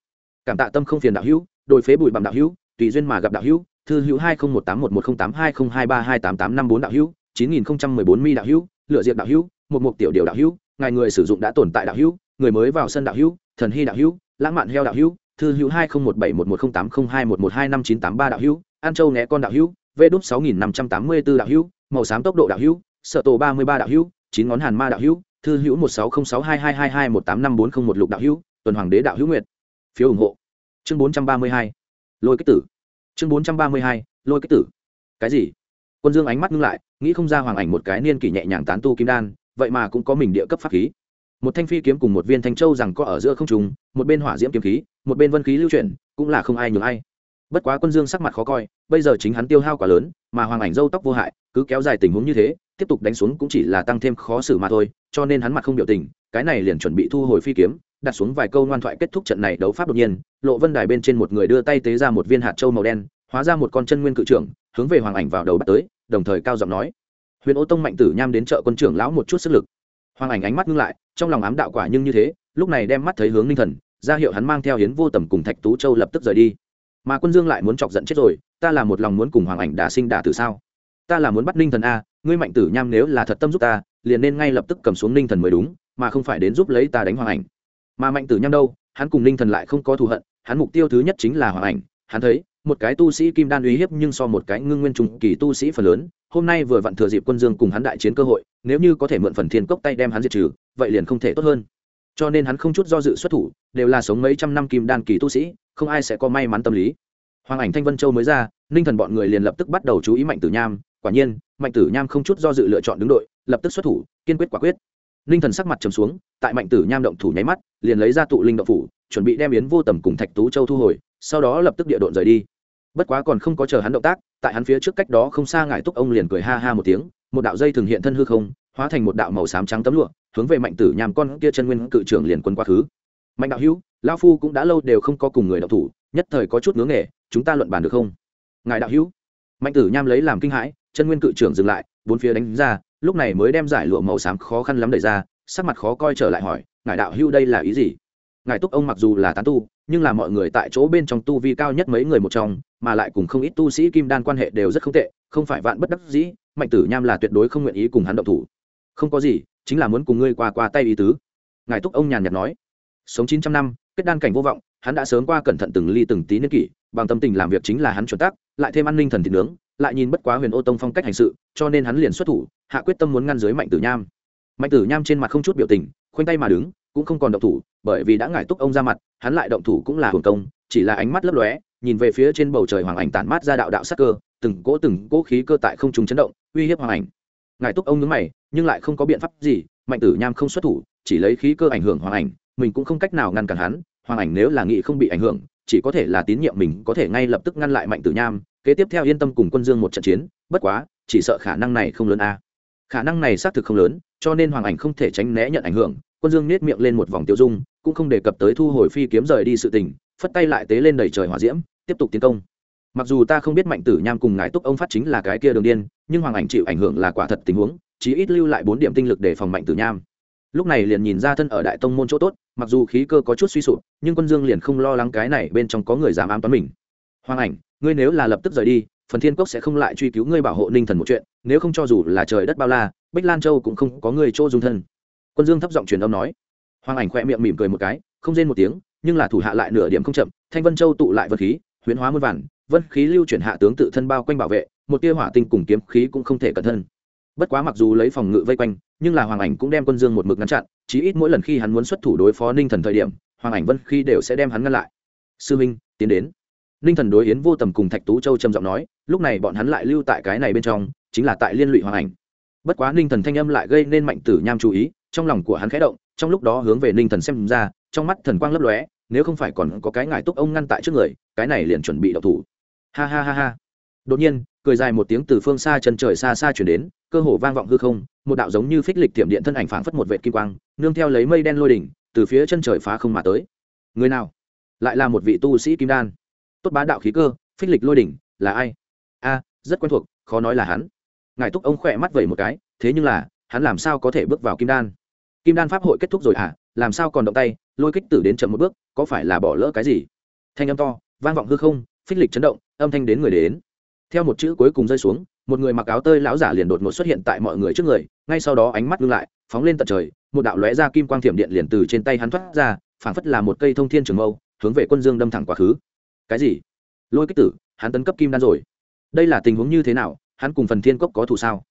Cảm tạ tâm không phiền đạo hữu đổi phế bụi bằng đạo hữu, tùy duyên mà gặp đạo hữu thư hữu hai không một tám một một không tám hai không hai ba hai tám tám năm bốn đạo hữu chín nghìn không trăm mười bốn mi đạo hữu lựa diệt đạo hữu một mục tiểu điều đạo hữu ngài người sử dụng đã tồn tại đạo hữu người mới vào sân đạo hữu thần hy đạo hữu lãng mạn heo đạo hữu thư hữu hai không một bảy một một không tám không hai một một hai năm chín tám ba đạo hữu an châu né con đạo hữu vê đúc sáu nghìn năm trăm tám mươi b ố đạo hữu màu xám tốc độ đạo hữu sợ tổ ba mươi ba đạo hữu chín ngón hàn ma đạo hữu thư hữu một sáu không sáu hai hai hai hai một tám năm bốn không một lục đạo hữu tuần hoàng đế đạo hữu nguyệt phiếu ủng hộ chương bốn trăm ba mươi hai lôi kích tử chương bốn trăm ba mươi hai, lôi kích tử. Cái gì? Quân dương ánh mắt ngưng lại, nghĩ không ra hoàng ảnh một cái niên kỷ nhẹ nhàng tán tu kim đan, vậy mà cũng có mình địa cấp pháp khí. Một thanh phi kiếm cùng một viên thanh châu rằng có ở giữa không trùng một bên hỏa diễm kiếm khí, một bên vân khí lưu chuyển, cũng là không ai nhường ai. Bất quá quân dương sắc mặt khó coi, bây giờ chính hắn tiêu hao quá lớn, mà hoàng ảnh râu tóc vô hại, cứ kéo dài tình huống như thế, tiếp tục đánh xuống cũng chỉ là tăng thêm khó xử mà thôi, cho nên hắn mặt không biểu tình, cái này liền chuẩn bị thu hồi phi kiếm đặt xuống vài câu ngoan thoại kết thúc trận này đấu pháp đột nhiên, lộ vân đài bên trên một người đưa tay tế ra một viên hạt châu màu đen, hóa ra một con chân nguyên cự trưởng, hướng về hoàng ảnh vào đầu bắt tới, đồng thời cao giọng nói huyền ô tông mạnh tử nham đến chợ quân trưởng lão một chút sức lực. Hoàng ảnh ánh mắt ngưng lại, trong lòng ám đạo quả nhưng như thế, lúc này đem mắt thấy hướng ninh thần, ra hiệu hắn mang theo hiến vô tầm cùng thạch tú châu lập tức rời đi. Mà quân dương lại muốn chọc giận chết rồi, ta là một lòng muốn cùng hoàng ảnh đả sinh đả tử sao? Ta là muốn bắt ninh thần a, ngươi mạnh tử nham nếu là thật tâm giúp ta, liền nên ngay lập tức cầm xuống ninh thần mới đúng, mà không phải đến giúp lấy ta đánh hoàng ảnh mà mạnh tử nham đâu, hắn cùng ninh thần lại không có thù hận, hắn mục tiêu thứ nhất chính là hoàng ảnh. Hắn thấy, một cái tu sĩ kim đan uy hiếp nhưng so một cái ngưng nguyên trùng kỳ tu sĩ phần lớn, hôm nay vừa vặn thừa dịp quân dương cùng hắn đại chiến cơ hội, nếu như có thể mượn phần thiên cốc tay đem hắn diệt trừ, vậy liền không thể tốt hơn. Cho nên hắn không chút do dự xuất thủ, đều là sống mấy trăm năm kim đan kỳ tu sĩ, không ai sẽ có may mắn tâm lý. Hoàng ảnh thanh vân châu mới ra, ninh thần bọn người liền lập tức bắt đầu chú ý mạnh tử nham. Quả nhiên, mạnh tử nham không chút do dự lựa chọn đứng đội, lập tức xuất thủ, kiên quyết quả quyết ninh thần sắc mặt trầm xuống, tại mạnh tử nham động thủ nháy mắt, liền lấy ra tụ linh động phủ, chuẩn bị đem yến vô tầm cùng thạch tú châu thu hồi, sau đó lập tức địa độn rời đi. Bất quá còn không có chờ hắn động tác, tại hắn phía trước cách đó không xa ngải túc ông liền cười ha ha một tiếng, một đạo dây thường hiện thân hư không, hóa thành một đạo màu xám trắng tấm lụa, hướng về mạnh tử nham con kia chân nguyên cự trưởng liền quân quá khứ mạnh đạo hữu lao phu cũng đã lâu đều không có cùng người đạo thủ, nhất thời có chút ngưỡng nghề, chúng ta luận bàn được không? Ngài đạo hữu. Mạnh tử nham lấy làm kinh hãi, chân nguyên cự trưởng dừng lại, bốn phía đánh ra lúc này mới đem giải lụa màu xám khó khăn lắm đẩy ra, sắc mặt khó coi trở lại hỏi, ngài đạo hưu đây là ý gì? Ngài túc ông mặc dù là tán tu, nhưng là mọi người tại chỗ bên trong tu vi cao nhất mấy người một trong, mà lại cùng không ít tu sĩ kim đan quan hệ đều rất không tệ, không phải vạn bất đắc dĩ, mạnh tử nham là tuyệt đối không nguyện ý cùng hắn động thủ. Không có gì, chính là muốn cùng ngươi qua qua tay ý tứ. Ngài túc ông nhàn nhạt nói. Sống chín trăm năm, kết đan cảnh vô vọng, hắn đã sớm qua cẩn thận từng ly từng tí niên kỷ, bằng tâm tình làm việc chính là hắn chuẩn tắc, lại thêm an ninh thần thịt nướng lại nhìn bất quá huyền ô tông phong cách hành sự, cho nên hắn liền xuất thủ, hạ quyết tâm muốn ngăn dưới mạnh tử nham. Mạnh tử nham trên mặt không chút biểu tình, khoanh tay mà đứng, cũng không còn động thủ, bởi vì đã ngải túc ông ra mặt, hắn lại động thủ cũng là hưởng công, chỉ là ánh mắt lấp lóe, nhìn về phía trên bầu trời hoàng ảnh tản mát ra đạo đạo sắc cơ, từng cỗ từng cỗ khí cơ tại không trung chấn động, uy hiếp hoàng ảnh. Ngài túc ông nhướng mày, nhưng lại không có biện pháp gì, mạnh tử nham không xuất thủ, chỉ lấy khí cơ ảnh hưởng hoàng ảnh, mình cũng không cách nào ngăn cản hắn, hoàng ảnh nếu là nghị không bị ảnh hưởng, chỉ có thể là tín nhiệm mình, có thể ngay lập tức ngăn lại mạnh tử nham kế tiếp theo yên tâm cùng quân dương một trận chiến, bất quá, chỉ sợ khả năng này không lớn a. Khả năng này xác thực không lớn, cho nên hoàng ảnh không thể tránh né nhận ảnh hưởng, quân dương nết miệng lên một vòng tiêu dung, cũng không đề cập tới thu hồi phi kiếm rời đi sự tình, phất tay lại tế lên đầy trời hỏa diễm, tiếp tục tiến công. Mặc dù ta không biết mạnh tử nham cùng ngài túc ông phát chính là cái kia đường điên, nhưng hoàng ảnh chịu ảnh hưởng là quả thật tình huống, chí ít lưu lại bốn điểm tinh lực để phòng mạnh tử nham. Lúc này liền nhìn ra thân ở đại tông môn chỗ tốt, mặc dù khí cơ có chút suy sụp, nhưng quân dương liền không lo lắng cái này bên trong có người dám ám toán mình. Hoàng ảnh ngươi nếu là lập tức rời đi, phần thiên cốc sẽ không lại truy cứu ngươi bảo hộ ninh thần một chuyện, nếu không cho dù là trời đất bao la, bích lan châu cũng không có người chỗ dung thân. Quân dương thấp giọng truyền âm nói. Hoàng ảnh khoe miệng mỉm cười một cái, không rên một tiếng, nhưng là thủ hạ lại nửa điểm không chậm, thanh vân châu tụ lại vật khí, huyễn hóa muôn vản vân khí lưu chuyển hạ tướng tự thân bao quanh bảo vệ, một tia hỏa tinh cùng kiếm khí cũng không thể cẩn thân. Bất quá mặc dù lấy phòng ngự vây quanh, nhưng là hoàng ảnh cũng đem quân dương một mực ngăn chặn, chí ít mỗi lần khi hắn muốn xuất thủ đối phó ninh thần thời điểm, hoàng ảnh vân khi đều sẽ đem hắn ngăn lại. Sư minh, tiến đến ninh thần đối yến vô tầm cùng thạch tú châu trầm giọng nói, lúc này bọn hắn lại lưu tại cái này bên trong, chính là tại liên lụy hoàng ảnh. Bất quá ninh thần thanh âm lại gây nên mạnh tử nham chú ý, trong lòng của hắn khẽ động, trong lúc đó hướng về ninh thần xem ra, trong mắt thần quang lấp lóe, nếu không phải còn có cái ngải túc ông ngăn tại trước người, cái này liền chuẩn bị đậu thủ. Ha ha ha ha. Đột nhiên, cười dài một tiếng từ phương xa chân trời xa xa chuyển đến, cơ hồ vang vọng hư không, một đạo giống như phích lịch tiệm điện thân ảnh phảng phất một vệ kim quang, nương theo lấy mây đen lôi đỉnh, từ phía chân trời phá không mà tới. Người nào? Lại là một vị tu sĩ kim đan tốt bá đạo khí cơ, phích lịch lôi đỉnh, là ai? A, rất quen thuộc, khó nói là hắn. Ngài túc ông khỏe mắt vẩy một cái, thế nhưng là, hắn làm sao có thể bước vào kim đan? Kim đan pháp hội kết thúc rồi à làm sao còn động tay? Lôi kích tử đến chậm một bước, có phải là bỏ lỡ cái gì? Thanh âm to, vang vọng hư không, phích lịch chấn động, âm thanh đến người đến. Theo một chữ cuối cùng rơi xuống, một người mặc áo tơi lão giả liền đột ngột xuất hiện tại mọi người trước người, ngay sau đó ánh mắt ngưng lại, phóng lên tận trời, một đạo lóe ra kim quang thiểm điện liền từ trên tay hắn thoát ra, phảng phất là một cây thông thiên trường mâu, hướng về quân dương đâm thẳng quá khứ cái gì? Lôi kích tử, hắn tấn cấp kim đan rồi. Đây là tình huống như thế nào? Hắn cùng phần thiên cốc có thù sao?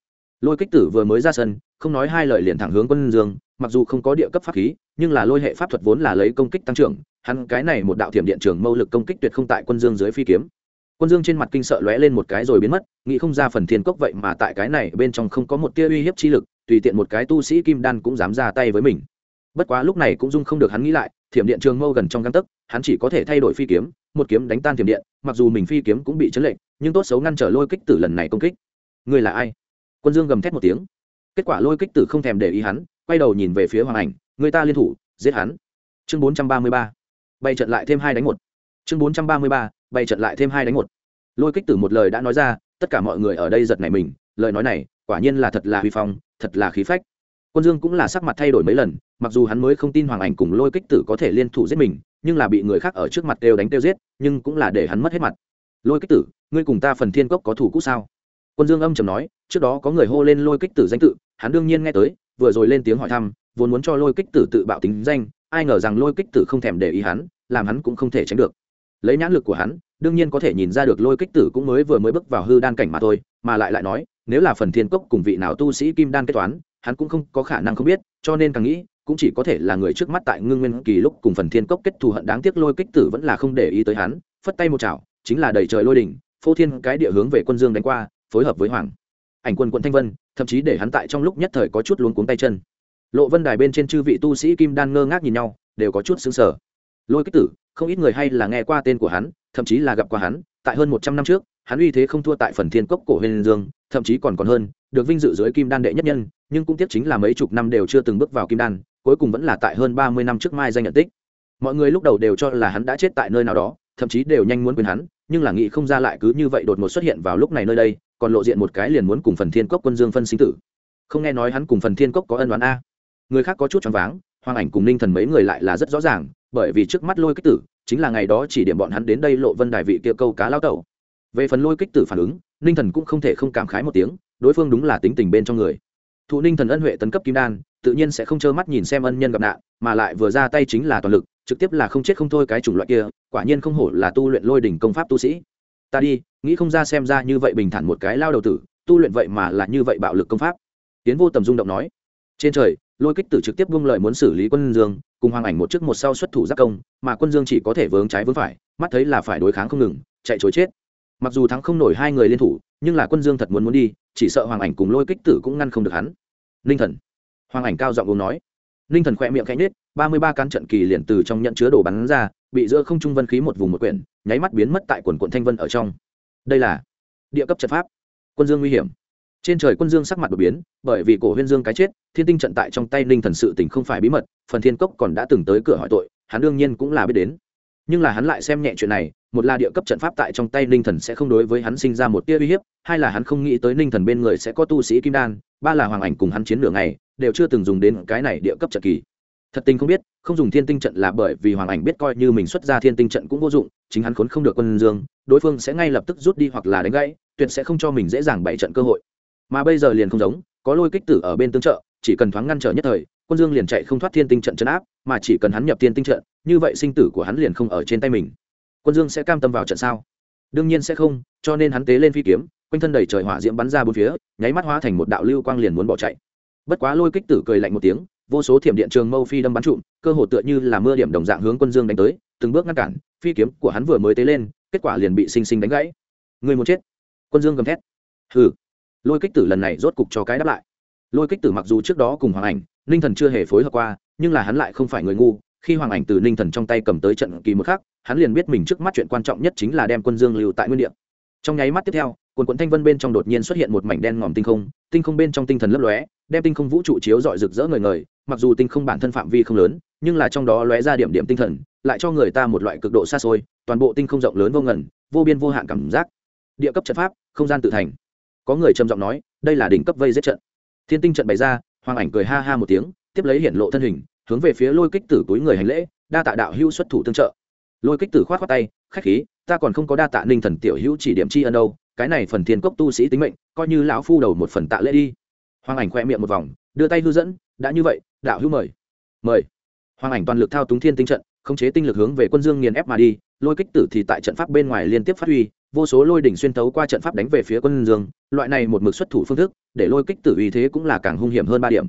Lôi kích tử vừa mới ra sân, không nói hai lời liền thẳng hướng quân dương, mặc dù không có địa cấp pháp khí, nhưng là lôi hệ pháp thuật vốn là lấy công kích tăng trưởng, hắn cái này một đạo thiểm điện trường mâu lực công kích tuyệt không tại quân dương dưới phi kiếm. Quân dương trên mặt kinh sợ lóe lên một cái rồi biến mất, nghĩ không ra phần thiên cốc vậy mà tại cái này bên trong không có một tia uy hiếp chi lực, tùy tiện một cái tu sĩ kim đan cũng dám ra tay với mình bất quá lúc này cũng dung không được hắn nghĩ lại, thiểm điện trường mâu gần trong găng tấc, hắn chỉ có thể thay đổi phi kiếm, một kiếm đánh tan thiểm điện, mặc dù mình phi kiếm cũng bị chấn lệnh nhưng tốt xấu ngăn trở lôi kích tử lần này công kích. Người là ai? Quân dương gầm thét một tiếng. Kết quả lôi kích tử không thèm để ý hắn, quay đầu nhìn về phía hoàng ảnh, người ta liên thủ, giết hắn. Chương bốn trăm ba mươi ba. Bay trận lại thêm hai đánh một. Chương bốn trăm ba mươi ba. Bay trận lại thêm hai đánh một. Lôi kích tử một lời đã nói ra, tất cả mọi người ở đây giật nảy mình, lời nói này, quả nhiên là thật là huy phong, thật là khí phách. Quân dương cũng là sắc mặt thay đổi mấy lần mặc dù hắn mới không tin hoàng ảnh cùng lôi kích tử có thể liên thủ giết mình, nhưng là bị người khác ở trước mặt đều đánh tiêu giết, nhưng cũng là để hắn mất hết mặt. Lôi kích tử, ngươi cùng ta phần thiên cốc có thủ cũ sao? Quân dương âm trầm nói, trước đó có người hô lên lôi kích tử danh tự, hắn đương nhiên nghe tới, vừa rồi lên tiếng hỏi thăm, vốn muốn cho lôi kích tử tự bạo tính danh, ai ngờ rằng lôi kích tử không thèm để ý hắn, làm hắn cũng không thể tránh được. Lấy nhãn lực của hắn, đương nhiên có thể nhìn ra được lôi kích tử cũng mới vừa mới bước vào hư đan cảnh mà thôi, mà lại lại nói, nếu là phần thiên cốc cùng vị nào tu sĩ kim đan kết toán, hắn cũng không có khả năng không biết, cho nên càng nghĩ cũng chỉ có thể là người trước mắt tại ngưng nguyên kỳ lúc cùng phần thiên cốc kết thù hận đáng tiếc lôi kích tử vẫn là không để ý tới hắn, phất tay một chảo, chính là đầy trời lôi đỉnh, phô thiên cái địa hướng về quân dương đánh qua, phối hợp với hoàng. Ảnh quân quận thanh vân, thậm chí để hắn tại trong lúc nhất thời có chút luống cuống tay chân. Lộ vân đài bên trên chư vị tu sĩ kim đan ngơ ngác nhìn nhau, đều có chút xứng sở lôi kích tử, không ít người hay là nghe qua tên của hắn, thậm chí là gặp qua hắn, tại hơn một trăm năm trước, hắn uy thế không thua tại phần thiên cốc cổ huyền dương, thậm chí còn còn hơn, được vinh dự dưới kim đan đệ nhất nhân, nhưng cũng tiếc chính là mấy chục năm đều chưa từng bước vào kim đan cuối cùng vẫn là tại hơn ba mươi năm trước mai danh nhận tích. Mọi người lúc đầu đều cho là hắn đã chết tại nơi nào đó, thậm chí đều nhanh muốn quên hắn, nhưng là nghĩ không ra lại cứ như vậy đột ngột xuất hiện vào lúc này nơi đây, còn lộ diện một cái liền muốn cùng phần thiên cốc quân dương phân sinh tử. Không nghe nói hắn cùng phần thiên cốc có ân đoán a. Người khác có chút choáng váng, hoàng ảnh cùng ninh thần mấy người lại là rất rõ ràng, bởi vì trước mắt lôi kích tử, chính là ngày đó chỉ điểm bọn hắn đến đây lộ vân đài vị kia câu cá lao tẩu. Về phần lôi kích tử phản ứng, ninh thần cũng không thể không cảm khái một tiếng, đối phương đúng là tính tình bên trong người. Thụ ninh thần ân huệ tấn cấp kim đan tự nhiên sẽ không trơ mắt nhìn xem ân nhân gặp nạn, mà lại vừa ra tay chính là toàn lực, trực tiếp là không chết không thôi cái chủng loại kia, quả nhiên không hổ là tu luyện lôi đỉnh công pháp tu sĩ. Ta đi, nghĩ không ra xem ra như vậy bình thản một cái lao đầu tử, tu luyện vậy mà là như vậy bạo lực công pháp. Tiến vô tầm rung động nói. Trên trời, lôi kích tử trực tiếp vung lời muốn xử lý quân dương, cùng hoàng ảnh một trước một sau xuất thủ giác công, mà quân dương chỉ có thể vướng trái vướng phải, mắt thấy là phải đối kháng không ngừng, chạy chối chết. Mặc dù thắng không nổi hai người liên thủ, nhưng là quân dương thật muốn muốn đi, chỉ sợ hoàng ảnh cùng lôi kích tử cũng ngăn không được hắn. Ninh thần hoàng ảnh cao giọng uống nói. Ninh thần khỏe miệng khẽ nết ba mươi ba cán trận kỳ liền từ trong nhận chứa đồ bắn ra, bị giữa không trung vân khí một vùng một quyển, nháy mắt biến mất tại quần quận thanh vân ở trong. Đây là địa cấp trận pháp. Quân dương nguy hiểm. Trên trời quân dương sắc mặt đột biến, bởi vì cổ huyên dương cái chết, thiên tinh trận tại trong tay ninh thần sự tình không phải bí mật, phần thiên cốc còn đã từng tới cửa hỏi tội, hắn đương nhiên cũng là biết đến. Nhưng là hắn lại xem nhẹ chuyện này, một là địa cấp trận pháp tại trong tay ninh thần sẽ không đối với hắn sinh ra một tia uy hiếp, hai là hắn không nghĩ tới ninh thần bên người sẽ có tu sĩ kim đan, ba là hoàng ảnh cùng hắn chiến nửa ngày đều chưa từng dùng đến cái này địa cấp trận kỳ. Thật tình không biết, không dùng thiên tinh trận là bởi vì hoàng ảnh biết coi như mình xuất ra thiên tinh trận cũng vô dụng, chính hắn khốn không được quân dương, đối phương sẽ ngay lập tức rút đi hoặc là đánh gãy, tuyệt sẽ không cho mình dễ dàng bày trận cơ hội. Mà bây giờ liền không giống, có lôi kích tử ở bên tương trợ, chỉ cần thoáng ngăn trở nhất thời, quân dương liền chạy không thoát thiên tinh trận chấn áp, mà chỉ cần hắn nhập thiên tinh trận, như vậy sinh tử của hắn liền không ở trên tay mình. Quân dương sẽ cam tâm vào trận sao? Đương nhiên sẽ không, cho nên hắn tế lên phi kiếm, quanh thân đầy trời hỏa diễm bắn ra bốn phía, nháy mắt hóa thành một đạo lưu quang liền muốn bỏ chạy bất quá lôi kích tử cười lạnh một tiếng, vô số thiểm điện trường mâu phi đâm bắn trụm, cơ hồ tựa như là mưa điểm đồng dạng hướng quân dương đánh tới, từng bước ngăn cản, phi kiếm của hắn vừa mới tế lên, kết quả liền bị sinh sinh đánh gãy. Người muốn chết. Quân dương gầm thét. Hừ. Lôi kích tử lần này rốt cục cho cái đáp lại. Lôi kích tử mặc dù trước đó cùng hoàng ảnh, ninh thần chưa hề phối hợp qua, nhưng là hắn lại không phải người ngu. Khi hoàng ảnh từ ninh thần trong tay cầm tới trận kỳ một khắc, hắn liền biết mình trước mắt chuyện quan trọng nhất chính là đem quân dương lưu tại nguyên địa. Trong nháy mắt tiếp theo, quần quận thanh vân bên trong đột nhiên xuất hiện một mảnh đen ngòm tinh không tinh không bên trong tinh thần lấp lóe đem tinh không vũ trụ chiếu dọi rực rỡ ngời ngời, mặc dù tinh không bản thân phạm vi không lớn, nhưng là trong đó lóe ra điểm điểm tinh thần, lại cho người ta một loại cực độ xa xôi, toàn bộ tinh không rộng lớn vô ngần, vô biên vô hạn cảm giác. Địa cấp trận pháp, không gian tự thành. Có người trầm giọng nói, đây là đỉnh cấp vây giết trận. Thiên tinh trận bày ra, hoàng ảnh cười ha ha một tiếng, tiếp lấy hiển lộ thân hình, hướng về phía lôi kích tử túi người hành lễ, đa tạ đạo hữu xuất thủ tương trợ. Lôi kích tử khoát khoát tay, khách khí, ta còn không có đa tạ ninh thần tiểu hữu chỉ điểm chi ân đâu, cái này phần thiên cốc tu sĩ tính mệnh, coi như lão phu đầu một phần tạ lễ đi hoàng ảnh khoe miệng một vòng, đưa tay hư dẫn, đã như vậy, đạo hữu mời. Mời. Hoàng ảnh toàn lực thao túng thiên tinh trận, khống chế tinh lực hướng về quân dương nghiền ép mà đi, lôi kích tử thì tại trận pháp bên ngoài liên tiếp phát huy, vô số lôi đỉnh xuyên tấu qua trận pháp đánh về phía quân dương, loại này một mực xuất thủ phương thức, để lôi kích tử uy thế cũng là càng hung hiểm hơn ba điểm.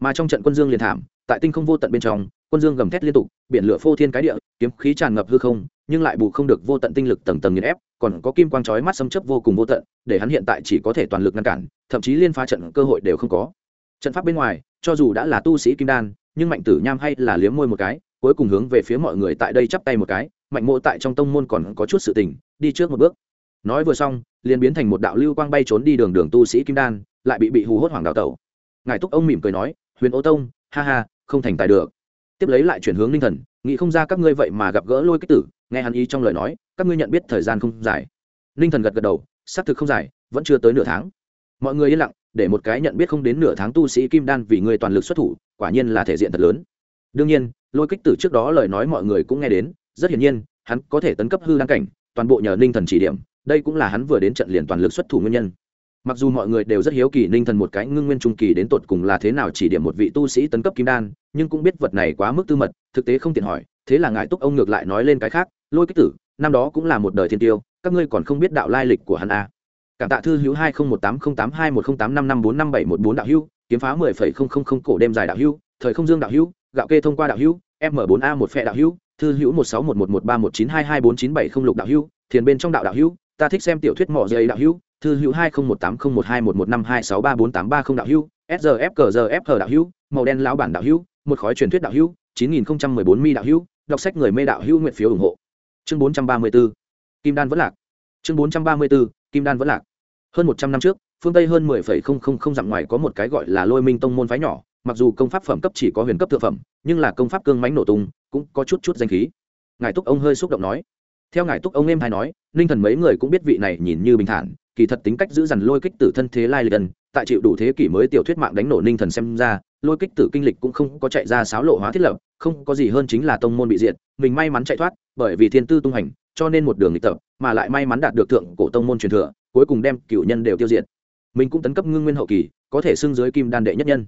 Mà trong trận quân dương liền thảm, tại tinh không vô tận bên trong, quân dương gầm thét liên tục, biển lửa phô thiên cái địa, kiếm khí tràn ngập hư không, nhưng lại bù không được vô tận tinh lực tầng tầng nghiền ép, còn có kim quang chói mắt xâm chấp vô cùng vô tận, để hắn hiện tại chỉ có thể toàn lực ngăn cản thậm chí liên phá trận cơ hội đều không có. Trận pháp bên ngoài, cho dù đã là tu sĩ kim đan, nhưng mạnh tử nham hay là liếm môi một cái, cuối cùng hướng về phía mọi người tại đây chắp tay một cái, mạnh mộ tại trong tông môn còn có chút sự tình, đi trước một bước. Nói vừa xong, liền biến thành một đạo lưu quang bay trốn đi đường đường tu sĩ kim đan, lại bị bị hù hốt hoảng đào tẩu. Ngài túc ông mỉm cười nói, huyền ô tông, ha ha, không thành tài được. Tiếp lấy lại chuyển hướng linh thần, nghĩ không ra các ngươi vậy mà gặp gỡ lôi kích tử. Nghe hắn ý trong lời nói, các ngươi nhận biết thời gian không dài. Linh thần gật gật đầu, xác thực không dài, vẫn chưa tới nửa tháng mọi người yên lặng, để một cái nhận biết không đến nửa tháng tu sĩ kim đan vì người toàn lực xuất thủ, quả nhiên là thể diện thật lớn đương nhiên, lôi kích tử trước đó lời nói mọi người cũng nghe đến, rất hiển nhiên, hắn có thể tấn cấp hư đăng cảnh, toàn bộ nhờ ninh thần chỉ điểm, đây cũng là hắn vừa đến trận liền toàn lực xuất thủ nguyên nhân mặc dù mọi người đều rất hiếu kỳ ninh thần một cái ngưng nguyên trung kỳ đến tột cùng là thế nào chỉ điểm một vị tu sĩ tấn cấp kim đan, nhưng cũng biết vật này quá mức tư mật, thực tế không tiện hỏi, thế là ngài túc ông ngược lại nói lên cái khác, lôi kích tử, năm đó cũng là một đời thiên tiêu, các ngươi còn không biết đạo lai lịch của hắn à cảm tạ thư hữu hai nghìn một tám không tám hai một không tám năm năm bốn năm bảy một bốn đạo hữu kiếm phá mười phẩy không không không cổ đêm dài đạo hữu thời không dương đạo hữu gạo kê thông qua đạo hữu m bốn a một phe đạo hữu thư hữu một sáu một một một ba một chín hai hai bốn chín bảy không lục đạo hữu thiền bên trong đạo đạo hữu ta thích xem tiểu thuyết mỏ dây đạo hữu thư hữu hai nghìn một tám không một hai một một năm hai sáu ba bốn tám ba không đạo hữu srf cờ rf đạo hữu màu đen lão bản đạo hữu một khói truyền thuyết đạo hữu chín nghìn không trăm mười bốn mi đạo hữu đọc sách người mê đạo hữu nguyện phiếu ủng hộ chương bốn trăm ba mươi b ố kim đan vẫn lạc chương bốn trăm ba mươi b ố kim đan vẫn lạc. Hơn một trăm năm trước, phương tây hơn mười phẩy không không không dặm ngoài có một cái gọi là lôi minh tông môn phái nhỏ, mặc dù công pháp phẩm cấp chỉ có huyền cấp thượng phẩm, nhưng là công pháp cương mánh nổ tung, cũng có chút chút danh khí. Ngài túc ông hơi xúc động nói. Theo ngài túc ông em hay nói, ninh thần mấy người cũng biết vị này nhìn như bình thản, kỳ thật tính cách giữ dằn lôi kích tử thân thế lai lần gần, tại chịu đủ thế kỷ mới tiểu thuyết mạng đánh nổ ninh thần xem ra, lôi kích tử kinh lịch cũng không có chạy ra sáo lộ hóa thiết lập, không có gì hơn chính là tông môn bị diệt, mình may mắn chạy thoát, bởi vì thiên tư tung hành cho nên một đường lịch tập, mà lại may mắn đạt được thượng cổ tông môn truyền thừa, cuối cùng đem cựu nhân đều tiêu diệt. Mình cũng tấn cấp ngưng nguyên hậu kỳ, có thể xưng dưới kim đan đệ nhất nhân.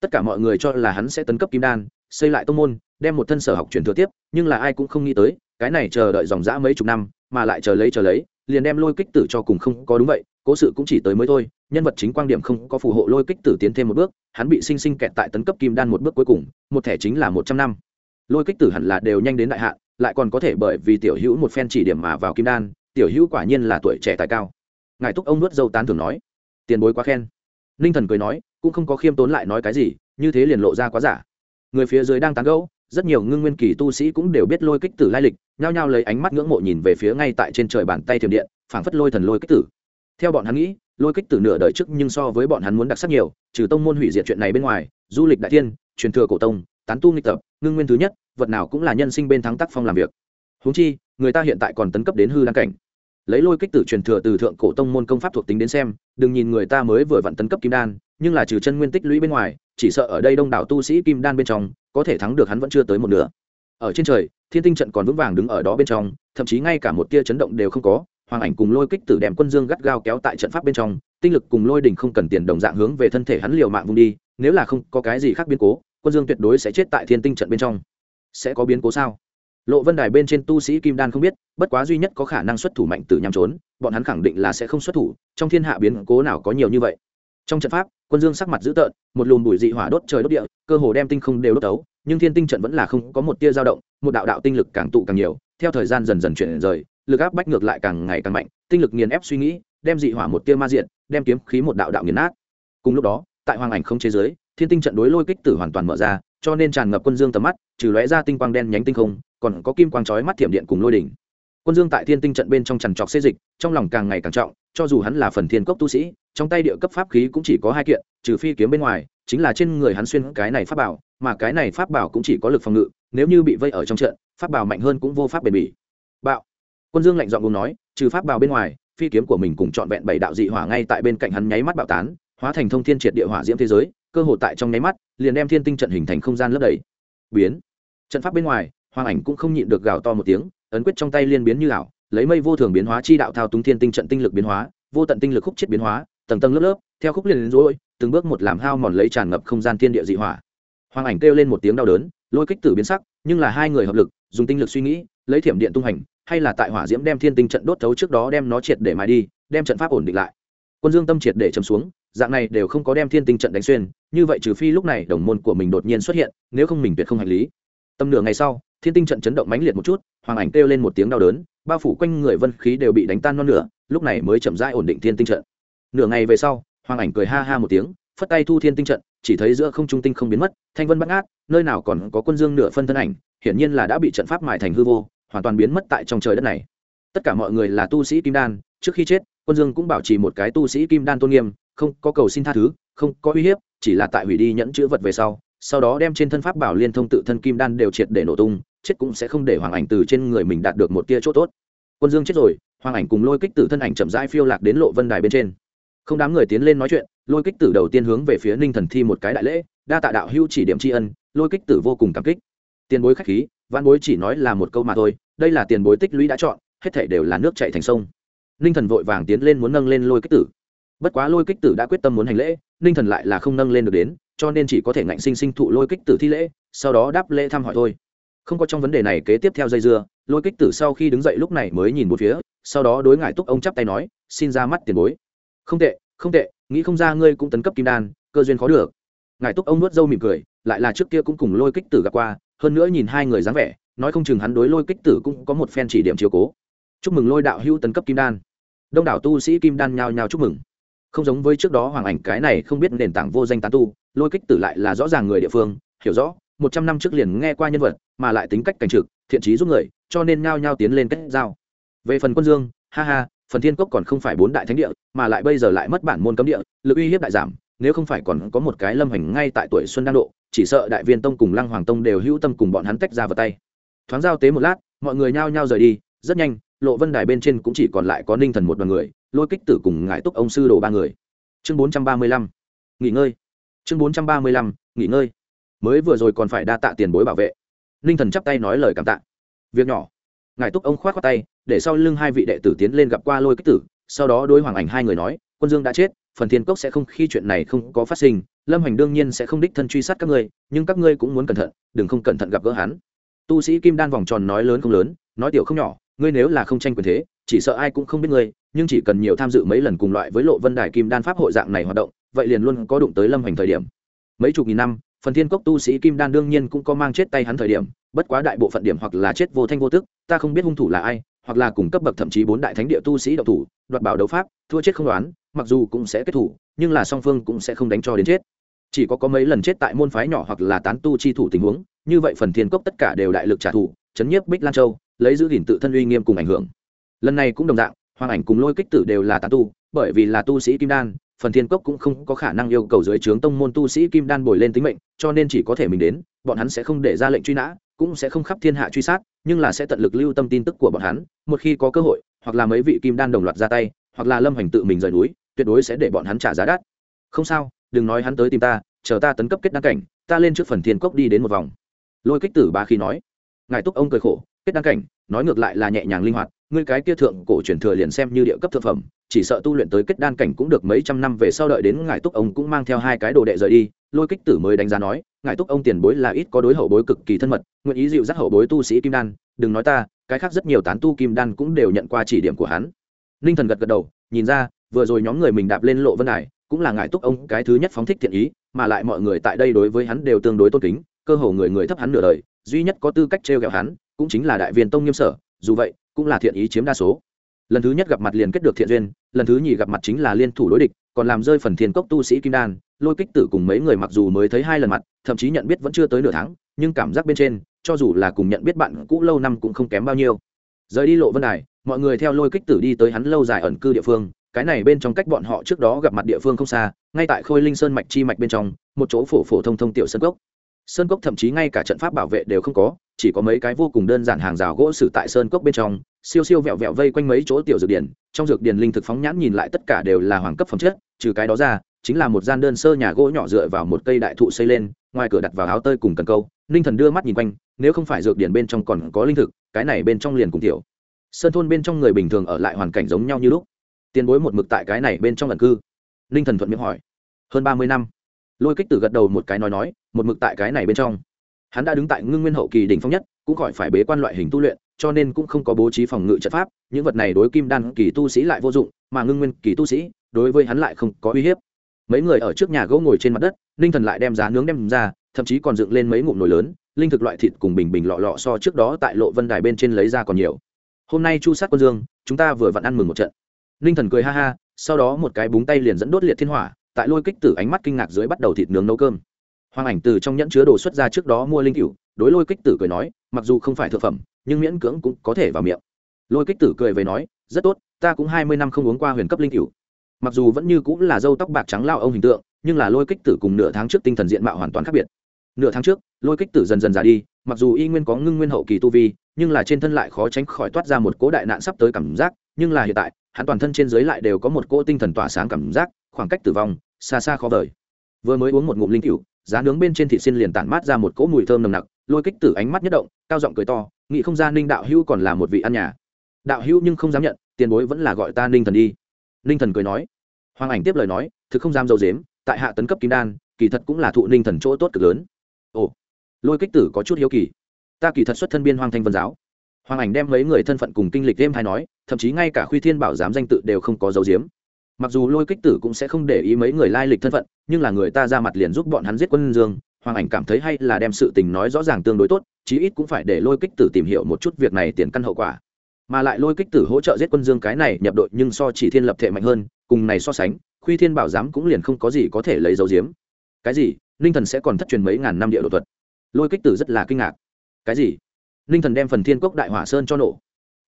Tất cả mọi người cho là hắn sẽ tấn cấp kim đan, xây lại tông môn, đem một thân sở học truyền thừa tiếp, nhưng là ai cũng không nghĩ tới, cái này chờ đợi dòng dã mấy chục năm, mà lại chờ lấy chờ lấy, liền đem lôi kích tử cho cùng không có đúng vậy, cố sự cũng chỉ tới mới thôi, nhân vật chính quan điểm không có phù hộ lôi kích tử tiến thêm một bước, hắn bị sinh sinh kẹt tại tấn cấp kim đan một bước cuối cùng, một thẻ chính là một trăm năm lôi kích tử hẳn là đều nhanh đến đại hạn, lại còn có thể bởi vì tiểu hữu một phen chỉ điểm mà vào kim đan, tiểu hữu quả nhiên là tuổi trẻ tài cao. Ngài túc ông nuốt dâu tán thường nói. Tiền bối quá khen. Ninh thần cười nói, cũng không có khiêm tốn lại nói cái gì, như thế liền lộ ra quá giả. Người phía dưới đang tán gẫu, rất nhiều ngưng nguyên kỳ tu sĩ cũng đều biết lôi kích tử lai lịch, nhao nhao lấy ánh mắt ngưỡng mộ nhìn về phía ngay tại trên trời bàn tay thiềm điện, phảng phất lôi thần lôi kích tử. Theo bọn hắn nghĩ, lôi kích tử nửa đời trước nhưng so với bọn hắn muốn đặc sắc nhiều, trừ tông môn hủy diệt chuyện này bên ngoài, du lịch đại thiên, truyền thừa cổ tông, tán tu nghịch tập, ngưng nguyên thứ nhất vật nào cũng là nhân sinh bên thắng tác phong làm việc. Húng chi, người ta hiện tại còn tấn cấp đến hư đăng cảnh. Lấy lôi kích tử truyền thừa từ thượng cổ tông môn công pháp thuộc tính đến xem, đừng nhìn người ta mới vừa vặn tấn cấp kim đan, nhưng là trừ chân nguyên tích lũy bên ngoài, chỉ sợ ở đây đông đảo tu sĩ kim đan bên trong, có thể thắng được hắn vẫn chưa tới một nửa. Ở trên trời, thiên tinh trận còn vững vàng đứng ở đó bên trong, thậm chí ngay cả một tia chấn động đều không có, hoàng ảnh cùng lôi kích tử đem quân dương gắt gao kéo tại trận pháp bên trong, tinh lực cùng lôi đỉnh không cần tiền đồng dạng hướng về thân thể hắn liều mạng vùng đi, nếu là không có cái gì khác biến cố, quân dương tuyệt đối sẽ chết tại thiên tinh trận bên trong sẽ có biến cố sao? Lộ vân đài bên trên tu sĩ kim đan không biết, bất quá duy nhất có khả năng xuất thủ mạnh tử nhằm trốn, bọn hắn khẳng định là sẽ không xuất thủ, trong thiên hạ biến cố nào có nhiều như vậy? Trong trận pháp, quân dương sắc mặt dữ tợn, một lùm bụi dị hỏa đốt trời đốt địa, cơ hồ đem tinh không đều đốt tấu, nhưng thiên tinh trận vẫn là không có một tia dao động, một đạo đạo tinh lực càng tụ càng nhiều, theo thời gian dần dần chuyển rời, lực áp bách ngược lại càng ngày càng mạnh, tinh lực nghiền ép suy nghĩ, đem dị hỏa một tia ma diện, đem kiếm khí một đạo đạo nghiền nát. Cùng lúc đó, tại hoàng ảnh không chế giới, thiên tinh trận đối lôi kích tử hoàn toàn mở ra cho nên tràn ngập quân dương tầm mắt, trừ lóe ra tinh quang đen nhánh tinh không, còn có kim quang chói mắt thiểm điện cùng lôi đỉnh. Quân dương tại thiên tinh trận bên trong trằn trọc xê dịch, trong lòng càng ngày càng trọng, cho dù hắn là phần thiên cốc tu sĩ, trong tay địa cấp pháp khí cũng chỉ có hai kiện, trừ phi kiếm bên ngoài, chính là trên người hắn xuyên cái này pháp bảo, mà cái này pháp bảo cũng chỉ có lực phòng ngự, nếu như bị vây ở trong trận, pháp bảo mạnh hơn cũng vô pháp bền bỉ. Bạo. Quân dương lạnh giọng cùng nói, trừ pháp bảo bên ngoài, phi kiếm của mình cùng trọn vẹn bảy đạo dị hỏa ngay tại bên cạnh hắn nháy mắt bạo tán, hóa thành thông thiên triệt địa hỏa diễm thế giới cơ hội tại trong nháy mắt, liền đem thiên tinh trận hình thành không gian lấp đầy. Biến. Trận pháp bên ngoài, hoàng ảnh cũng không nhịn được gào to một tiếng, ấn quyết trong tay liên biến như ảo, lấy mây vô thường biến hóa chi đạo thao túng thiên tinh trận tinh lực biến hóa, vô tận tinh lực khúc chết biến hóa, tầng tầng lớp lớp, theo khúc liền đến rối từng bước một làm hao mòn lấy tràn ngập không gian thiên địa dị hỏa. Hoàng ảnh kêu lên một tiếng đau đớn, lôi kích tử biến sắc, nhưng là hai người hợp lực, dùng tinh lực suy nghĩ, lấy thiểm điện tung hành, hay là tại hỏa diễm đem thiên tinh trận đốt thấu trước đó đem nó triệt để mài đi, đem trận pháp ổn định lại. Quân dương tâm triệt để chầm xuống, dạng này đều không có đem thiên tinh trận đánh xuyên như vậy trừ phi lúc này đồng môn của mình đột nhiên xuất hiện, nếu không mình tuyệt không hành lý. Tầm nửa ngày sau, thiên tinh trận chấn động mãnh liệt một chút, hoàng ảnh kêu lên một tiếng đau đớn, bao phủ quanh người vân khí đều bị đánh tan non nửa, lúc này mới chậm rãi ổn định thiên tinh trận. Nửa ngày về sau, hoàng ảnh cười ha ha một tiếng, phất tay thu thiên tinh trận, chỉ thấy giữa không trung tinh không biến mất, thanh vân bắt ngát nơi nào còn có quân dương nửa phân thân ảnh, hiển nhiên là đã bị trận pháp mài thành hư vô, hoàn toàn biến mất tại trong trời đất này. Tất cả mọi người là tu sĩ kim đan, trước khi chết, quân dương cũng bảo trì một cái tu sĩ kim đan tôn nghiêm, không có cầu xin tha thứ, không có uy hiếp chỉ là tại hủy đi nhẫn chữ vật về sau sau đó đem trên thân pháp bảo liên thông tự thân kim đan đều triệt để nổ tung, chết cũng sẽ không để hoàng ảnh từ trên người mình đạt được một tia chỗ tốt. Quân dương chết rồi, hoàng ảnh cùng lôi kích tử thân ảnh chậm rãi phiêu lạc đến lộ vân đài bên trên. Không đám người tiến lên nói chuyện, lôi kích tử đầu tiên hướng về phía ninh thần thi một cái đại lễ, đa tạ đạo hưu chỉ điểm tri ân, lôi kích tử vô cùng cảm kích. Tiền bối khách khí văn bối chỉ nói là một câu mà thôi, đây là tiền bối tích lũy đã chọn, hết thể đều là nước chạy thành sông. Ninh thần vội vàng tiến lên muốn nâng lên lôi kích tử bất quá lôi kích tử đã quyết tâm muốn hành lễ, ninh thần lại là không nâng lên được đến, cho nên chỉ có thể ngạnh sinh sinh thụ lôi kích tử thi lễ, sau đó đáp lễ thăm hỏi thôi. Không có trong vấn đề này kế tiếp theo dây dưa, lôi kích tử sau khi đứng dậy lúc này mới nhìn một phía, sau đó đối ngại túc ông chắp tay nói, xin ra mắt tiền bối. Không tệ không tệ, nghĩ không ra ngươi cũng tấn cấp kim đan, cơ duyên khó được. Ngài túc ông nuốt dâu mỉm cười, lại là trước kia cũng cùng lôi kích tử gặp qua, hơn nữa nhìn hai người dáng vẻ, nói không chừng hắn đối lôi kích tử cũng có một phen chỉ điểm chiếu cố. Chúc mừng lôi đạo hữu tấn cấp kim đan. Đông đảo tu sĩ kim đan nhao nhao chúc mừng không giống với trước đó hoàng ảnh, cái này không biết nền tảng vô danh tán tu, lôi kích tử lại là rõ ràng người địa phương, hiểu rõ, một trăm năm trước liền nghe qua nhân vật, mà lại tính cách cảnh trực, thiện trí giúp người, cho nên nhao nhao tiến lên kết giao. Về phần quân dương, ha ha, phần thiên cốc còn không phải bốn đại thánh địa, mà lại bây giờ lại mất bản môn cấm địa, lực uy hiếp đại giảm, nếu không phải còn có một cái lâm hành ngay tại tuổi xuân đang độ, chỉ sợ đại viên tông cùng lăng hoàng tông đều hữu tâm cùng bọn hắn tách ra vào tay. Thoáng giao tế một lát, mọi người nhao nhao rời đi, rất nhanh, lộ vân đài bên trên cũng chỉ còn lại có ninh thần một đoàn người lôi kích tử cùng ngải túc ông sư đồ ba người. Chương bốn trăm ba mươi lăm, nghỉ ngơi. Chương bốn trăm ba mươi lăm, nghỉ ngơi. Mới vừa rồi còn phải đa tạ tiền bối bảo vệ. Ninh thần chắp tay nói lời cảm tạ. Việc nhỏ. Ngài túc ông k h o á t khoác tay, để sau lưng hai vị đệ tử tiến lên gặp qua lôi kích tử. Sau đó đôi hoàng ảnh hai người nói, quân dương đã chết, phần thiên cốc sẽ không khi chuyện này không có phát sinh. Lâm hành đương nhiên sẽ không đích thân truy sát các ngươi, nhưng các ngươi cũng muốn cẩn thận, đừng không cẩn thận gặp gỡ hắn. Tu sĩ kim đan vòng tròn nói lớn không lớn, nói tiểu không nhỏ, ngươi nếu là không tranh quyền thế, chỉ sợ ai cũng không biết ngươi nhưng chỉ cần nhiều tham dự mấy lần cùng loại với lộ vân đài kim đan pháp hội dạng này hoạt động, vậy liền luôn có đụng tới lâm hành thời điểm. Mấy chục nghìn năm, phần thiên cốc tu sĩ kim đan đương nhiên cũng có mang chết tay hắn thời điểm, bất quá đại bộ phận điểm hoặc là chết vô thanh vô tức, ta không biết hung thủ là ai, hoặc là cùng cấp bậc thậm chí bốn đại thánh địa tu sĩ đậu thủ, đoạt bảo đấu pháp, thua chết không đoán, mặc dù cũng sẽ kết thủ, nhưng là song phương cũng sẽ không đánh cho đến chết. Chỉ có có mấy lần chết tại môn phái nhỏ hoặc là tán tu chi thủ tình huống, như vậy phần thiên cốc tất cả đều đại lực trả thù, chấn nhiếp bích lan châu, lấy giữ gìn tự thân uy nghiêm cùng ảnh hưởng. Lần này cũng đồng dạng hoàng ảnh cùng lôi kích tử đều là tán tu, bởi vì là tu sĩ kim đan, phần thiên cốc cũng không có khả năng yêu cầu dưới trướng tông môn tu sĩ kim đan bồi lên tính mệnh, cho nên chỉ có thể mình đến, bọn hắn sẽ không để ra lệnh truy nã, cũng sẽ không khắp thiên hạ truy sát, nhưng là sẽ tận lực lưu tâm tin tức của bọn hắn, một khi có cơ hội, hoặc là mấy vị kim đan đồng loạt ra tay, hoặc là lâm hành tự mình rời núi, tuyệt đối sẽ để bọn hắn trả giá đắt. Không sao, đừng nói hắn tới tìm ta, chờ ta tấn cấp kết đăng cảnh, ta lên trước phần thiên cốc đi đến một vòng. Lôi kích tử ba khi nói. Ngài túc ông cười khổ, kết đăng cảnh, nói ngược lại là nhẹ nhàng linh hoạt ngươi cái kia thượng cổ truyền thừa liền xem như địa cấp thực phẩm, chỉ sợ tu luyện tới kết đan cảnh cũng được mấy trăm năm về sau đợi đến ngài túc ông cũng mang theo hai cái đồ đệ rời đi, lôi kích tử mới đánh giá nói, ngài túc ông tiền bối là ít có đối hậu bối cực kỳ thân mật, nguyện ý dịu dắt hậu bối tu sĩ kim đan, đừng nói ta, cái khác rất nhiều tán tu kim đan cũng đều nhận qua chỉ điểm của hắn. Linh thần gật gật đầu, nhìn ra, vừa rồi nhóm người mình đạp lên lộ vân đài, cũng là ngài túc ông cái thứ nhất phóng thích thiện ý, mà lại mọi người tại đây đối với hắn đều tương đối tôn kính, cơ hồ người người thấp hắn nửa đời, duy nhất có tư cách trêu ghẹo hắn, cũng chính là đại viên tông nghiêm sở, dù vậy cũng là thiện ý chiếm đa số. Lần thứ nhất gặp mặt liền kết được thiện duyên, lần thứ nhì gặp mặt chính là liên thủ đối địch, còn làm rơi phần thiên cốc tu sĩ kim đan, lôi kích tử cùng mấy người mặc dù mới thấy hai lần mặt, thậm chí nhận biết vẫn chưa tới nửa tháng, nhưng cảm giác bên trên, cho dù là cùng nhận biết bạn cũ lâu năm cũng không kém bao nhiêu. Rời đi lộ vân đài, mọi người theo lôi kích tử đi tới hắn lâu dài ẩn cư địa phương, cái này bên trong cách bọn họ trước đó gặp mặt địa phương không xa, ngay tại khôi linh sơn mạch chi mạch bên trong, một chỗ phổ phổ thông thông tiểu sơn cốc sơn cốc thậm chí ngay cả trận pháp bảo vệ đều không có, chỉ có mấy cái vô cùng đơn giản hàng rào gỗ sử tại sơn cốc bên trong, siêu siêu vẹo vẹo vây quanh mấy chỗ tiểu dược điển, trong dược điển linh thực phóng nhãn nhìn lại tất cả đều là hoàng cấp phẩm chất, trừ cái đó ra, chính là một gian đơn sơ nhà gỗ nhỏ dựa vào một cây đại thụ xây lên, ngoài cửa đặt vào áo tơi cùng cần câu, ninh thần đưa mắt nhìn quanh, nếu không phải dược điển bên trong còn có linh thực, cái này bên trong liền cùng tiểu. Sơn thôn bên trong người bình thường ở lại hoàn cảnh giống nhau như lúc. Tiền bối một mực tại cái này bên trong lần cư. Ninh thần thuận miệng hỏi. Hơn ba mươi năm. Lôi kích tử gật đầu một cái nói nói một mực tại cái này bên trong. Hắn đã đứng tại ngưng nguyên hậu kỳ đỉnh phong nhất, cũng khỏi phải bế quan loại hình tu luyện, cho nên cũng không có bố trí phòng ngự trận pháp, những vật này đối kim đan kỳ tu sĩ lại vô dụng, mà ngưng nguyên kỳ tu sĩ, đối với hắn lại không có uy hiếp. Mấy người ở trước nhà gỗ ngồi trên mặt đất ninh thần lại đem giá nướng đem ra, thậm chí còn dựng lên mấy ngụm nồi lớn, linh thực loại thịt cùng bình bình lọ lọ so trước đó tại lộ vân đài bên trên lấy ra còn nhiều. Hôm nay chu sát quân dương, chúng ta vừa vặn ăn mừng một trận. Ninh thần cười ha ha, sau đó một cái búng tay liền dẫn đốt liệt thiên hỏa, tại lôi kích tử ánh mắt kinh ngạc dưới bắt đầu thịt nướng nấu cơm hoàng ảnh từ trong nhẫn chứa đồ xuất ra trước đó mua linh cựu đối lôi kích tử cười nói, mặc dù không phải thực phẩm, nhưng miễn cưỡng cũng có thể vào miệng. Lôi kích tử cười về nói, rất tốt, ta cũng hai mươi năm không uống qua huyền cấp linh cựu mặc dù vẫn như cũng là dâu tóc bạc trắng lao ông hình tượng, nhưng là lôi kích tử cùng nửa tháng trước tinh thần diện mạo hoàn toàn khác biệt. Nửa tháng trước, lôi kích tử dần dần già đi, mặc dù y nguyên có ngưng nguyên hậu kỳ tu vi, nhưng là trên thân lại khó tránh khỏi toát ra một cỗ đại nạn sắp tới cảm giác, nhưng là hiện tại, hắn toàn thân trên dưới lại đều có một cỗ tinh thần tỏa sáng cảm giác, khoảng cách tử vong, xa xa khó vời. Vừa mới uống một ngụm linh cựu giá nướng bên trên thịt xin liền tản mát ra một cỗ mùi thơm nồng nặc, lôi kích tử ánh mắt nhất động, cao giọng cười to, nghĩ không ra ninh đạo hữu còn là một vị ăn nhà. Đạo hữu nhưng không dám nhận, tiền bối vẫn là gọi ta ninh thần đi. Ninh thần cười nói. Hoàng ảnh tiếp lời nói, thực không dám dầu dếm, tại hạ tấn cấp kim đan, kỳ thật cũng là thụ ninh thần chỗ tốt cực lớn. Ồ, lôi kích tử có chút hiếu kỳ. Ta kỳ thật xuất thân biên hoàng thanh vân giáo. Hoàng ảnh đem mấy người thân phận cùng kinh lịch đêm hay nói, thậm chí ngay cả khuy thiên bảo giám danh tự đều không có dấu diếm mặc dù lôi kích tử cũng sẽ không để ý mấy người lai lịch thân phận, nhưng là người ta ra mặt liền giúp bọn hắn giết quân dương, hoàng ảnh cảm thấy hay là đem sự tình nói rõ ràng tương đối tốt, chí ít cũng phải để lôi kích tử tìm hiểu một chút việc này tiền căn hậu quả. Mà lại lôi kích tử hỗ trợ giết quân dương cái này nhập đội nhưng so chỉ thiên lập thể mạnh hơn, cùng này so sánh, khuy thiên bảo giám cũng liền không có gì có thể lấy dấu diếm cái gì? Ninh thần sẽ còn thất truyền mấy ngàn năm địa đột thuật? Lôi kích tử rất là kinh ngạc. Cái gì? Ninh thần đem phần thiên cốc đại hỏa sơn cho nổ.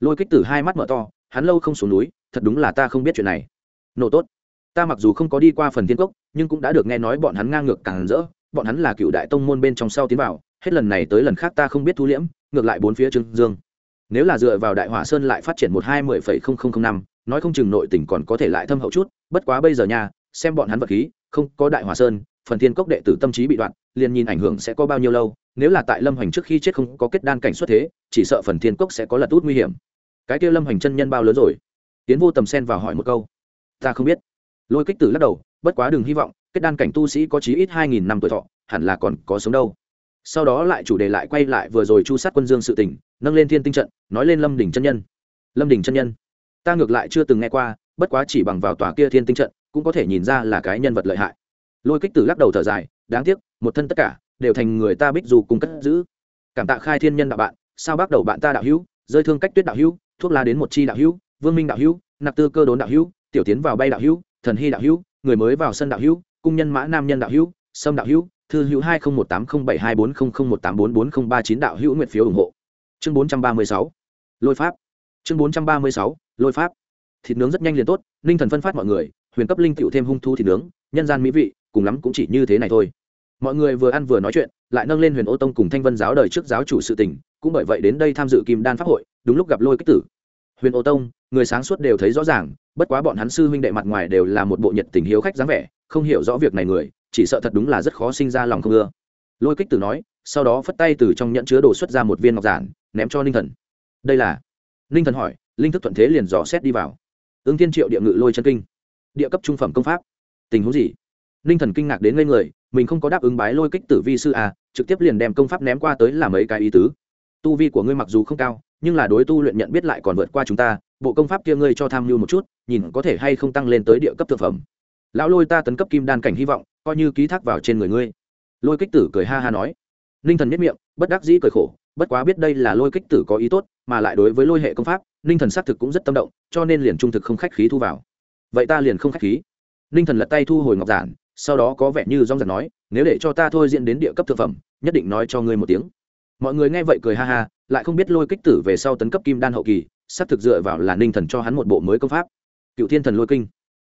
Lôi kích tử hai mắt mở to, hắn lâu không xuống núi, thật đúng là ta không biết chuyện này nổ tốt, ta mặc dù không có đi qua phần thiên cốc, nhưng cũng đã được nghe nói bọn hắn ngang ngược càng rỡ, bọn hắn là cựu đại tông môn bên trong sau tiến vào, hết lần này tới lần khác ta không biết thu liễm, ngược lại bốn phía trương dương. Nếu là dựa vào đại hỏa sơn lại phát triển một hai mươi phẩy không không không năm, nói không chừng nội tỉnh còn có thể lại thâm hậu chút, bất quá bây giờ nha, xem bọn hắn vật khí, không có đại hỏa sơn, phần thiên cốc đệ tử tâm trí bị đoạn, liền nhìn ảnh hưởng sẽ có bao nhiêu lâu, nếu là tại lâm hoành trước khi chết không có kết đan cảnh xuất thế, chỉ sợ phần thiên cốc sẽ có lật út nguy hiểm. Cái kia lâm hoành chân nhân bao lớn rồi? Tiến vô tầm sen vào hỏi một câu ta không biết. Lôi kích tử lắc đầu bất quá đừng hy vọng kết đan cảnh tu sĩ có chí ít hai nghìn năm tuổi thọ hẳn là còn có sống đâu. Sau đó lại chủ đề lại quay lại vừa rồi chu sát quân dương sự tỉnh, nâng lên thiên tinh trận nói lên lâm đỉnh chân nhân. Lâm đỉnh chân nhân. Ta ngược lại chưa từng nghe qua bất quá chỉ bằng vào tòa kia thiên tinh trận cũng có thể nhìn ra là cái nhân vật lợi hại. Lôi kích tử lắc đầu thở dài đáng tiếc một thân tất cả đều thành người ta bích dù cùng cất giữ. Cảm tạ khai thiên nhân đạo bạn sao bắt đầu bạn ta đạo hữu rơi thương cách tuyết đạo hữu thuốc lá đến một chi đạo hữu vương minh đạo hữu nạp tư cơ đốn đạo hữu tiểu tiến vào bay đạo hữu, thần hy đạo hữu, người mới vào sân đạo hữu, cung nhân mã nam nhân đạo hữu, sâm đạo hữu, thư hữu hai nghìn một tám không bảy hai bốn không không một tám bốn bốn không ba chín đạo hữu nguyện phiếu ủng hộ. Chương bốn trăm ba mươi sáu, lôi pháp. Chương bốn trăm ba mươi sáu, lôi pháp. Thịt nướng rất nhanh liền tốt ninh thần phân phát mọi người, huyền cấp linh tựu thêm hung thu thịt nướng, nhân gian mỹ vị, cùng lắm cũng chỉ như thế này thôi. Mọi người vừa ăn vừa nói chuyện, lại nâng lên huyền ô tông cùng thanh vân giáo đời trước giáo chủ sự tình, cũng bởi vậy đến đây tham dự kim đan pháp hội, đúng lúc gặp lôi kích tử huyền ô tông, người sáng suốt đều thấy rõ ràng, bất quá bọn hắn sư huynh đệ mặt ngoài đều là một bộ nhiệt tình hiếu khách dáng vẻ, không hiểu rõ việc này người, chỉ sợ thật đúng là rất khó sinh ra lòng không ưa. Lôi kích tử nói, sau đó phất tay từ trong nhẫn chứa đồ xuất ra một viên ngọc giản, ném cho ninh thần. Đây là? Ninh thần hỏi, linh thức thuận thế liền dò xét đi vào. Ứng thiên triệu địa ngự lôi chân kinh. Địa cấp trung phẩm công pháp. Tình huống gì? Ninh thần kinh ngạc đến ngây người, mình không có đáp ứng bái lôi kích tử vi sư à trực tiếp liền đem công pháp ném qua tới làm mấy cái ý tứ. Tu vi của ngươi mặc dù không cao nhưng là đối tu luyện nhận biết lại còn vượt qua chúng ta, bộ công pháp kia ngươi cho tham mưu một chút, nhìn có thể hay không tăng lên tới địa cấp thực phẩm. Lão lôi ta tấn cấp kim đan cảnh hy vọng, coi như ký thác vào trên người ngươi. Lôi kích tử cười ha ha nói. Ninh thần nhất miệng, bất đắc dĩ cười khổ, bất quá biết đây là lôi kích tử có ý tốt, mà lại đối với lôi hệ công pháp, ninh thần xác thực cũng rất tâm động, cho nên liền trung thực không khách khí thu vào. Vậy ta liền không khách khí. Ninh thần lật tay thu hồi ngọc giản, sau đó có vẻ như rong giật nói, nếu để cho ta thôi diễn đến địa cấp thực phẩm, nhất định nói cho ngươi một tiếng. Mọi người nghe vậy cười ha ha lại không biết lôi kích tử về sau tấn cấp kim đan hậu kỳ sắp thực dựa vào là ninh thần cho hắn một bộ mới công pháp. Cựu thiên thần lôi kinh.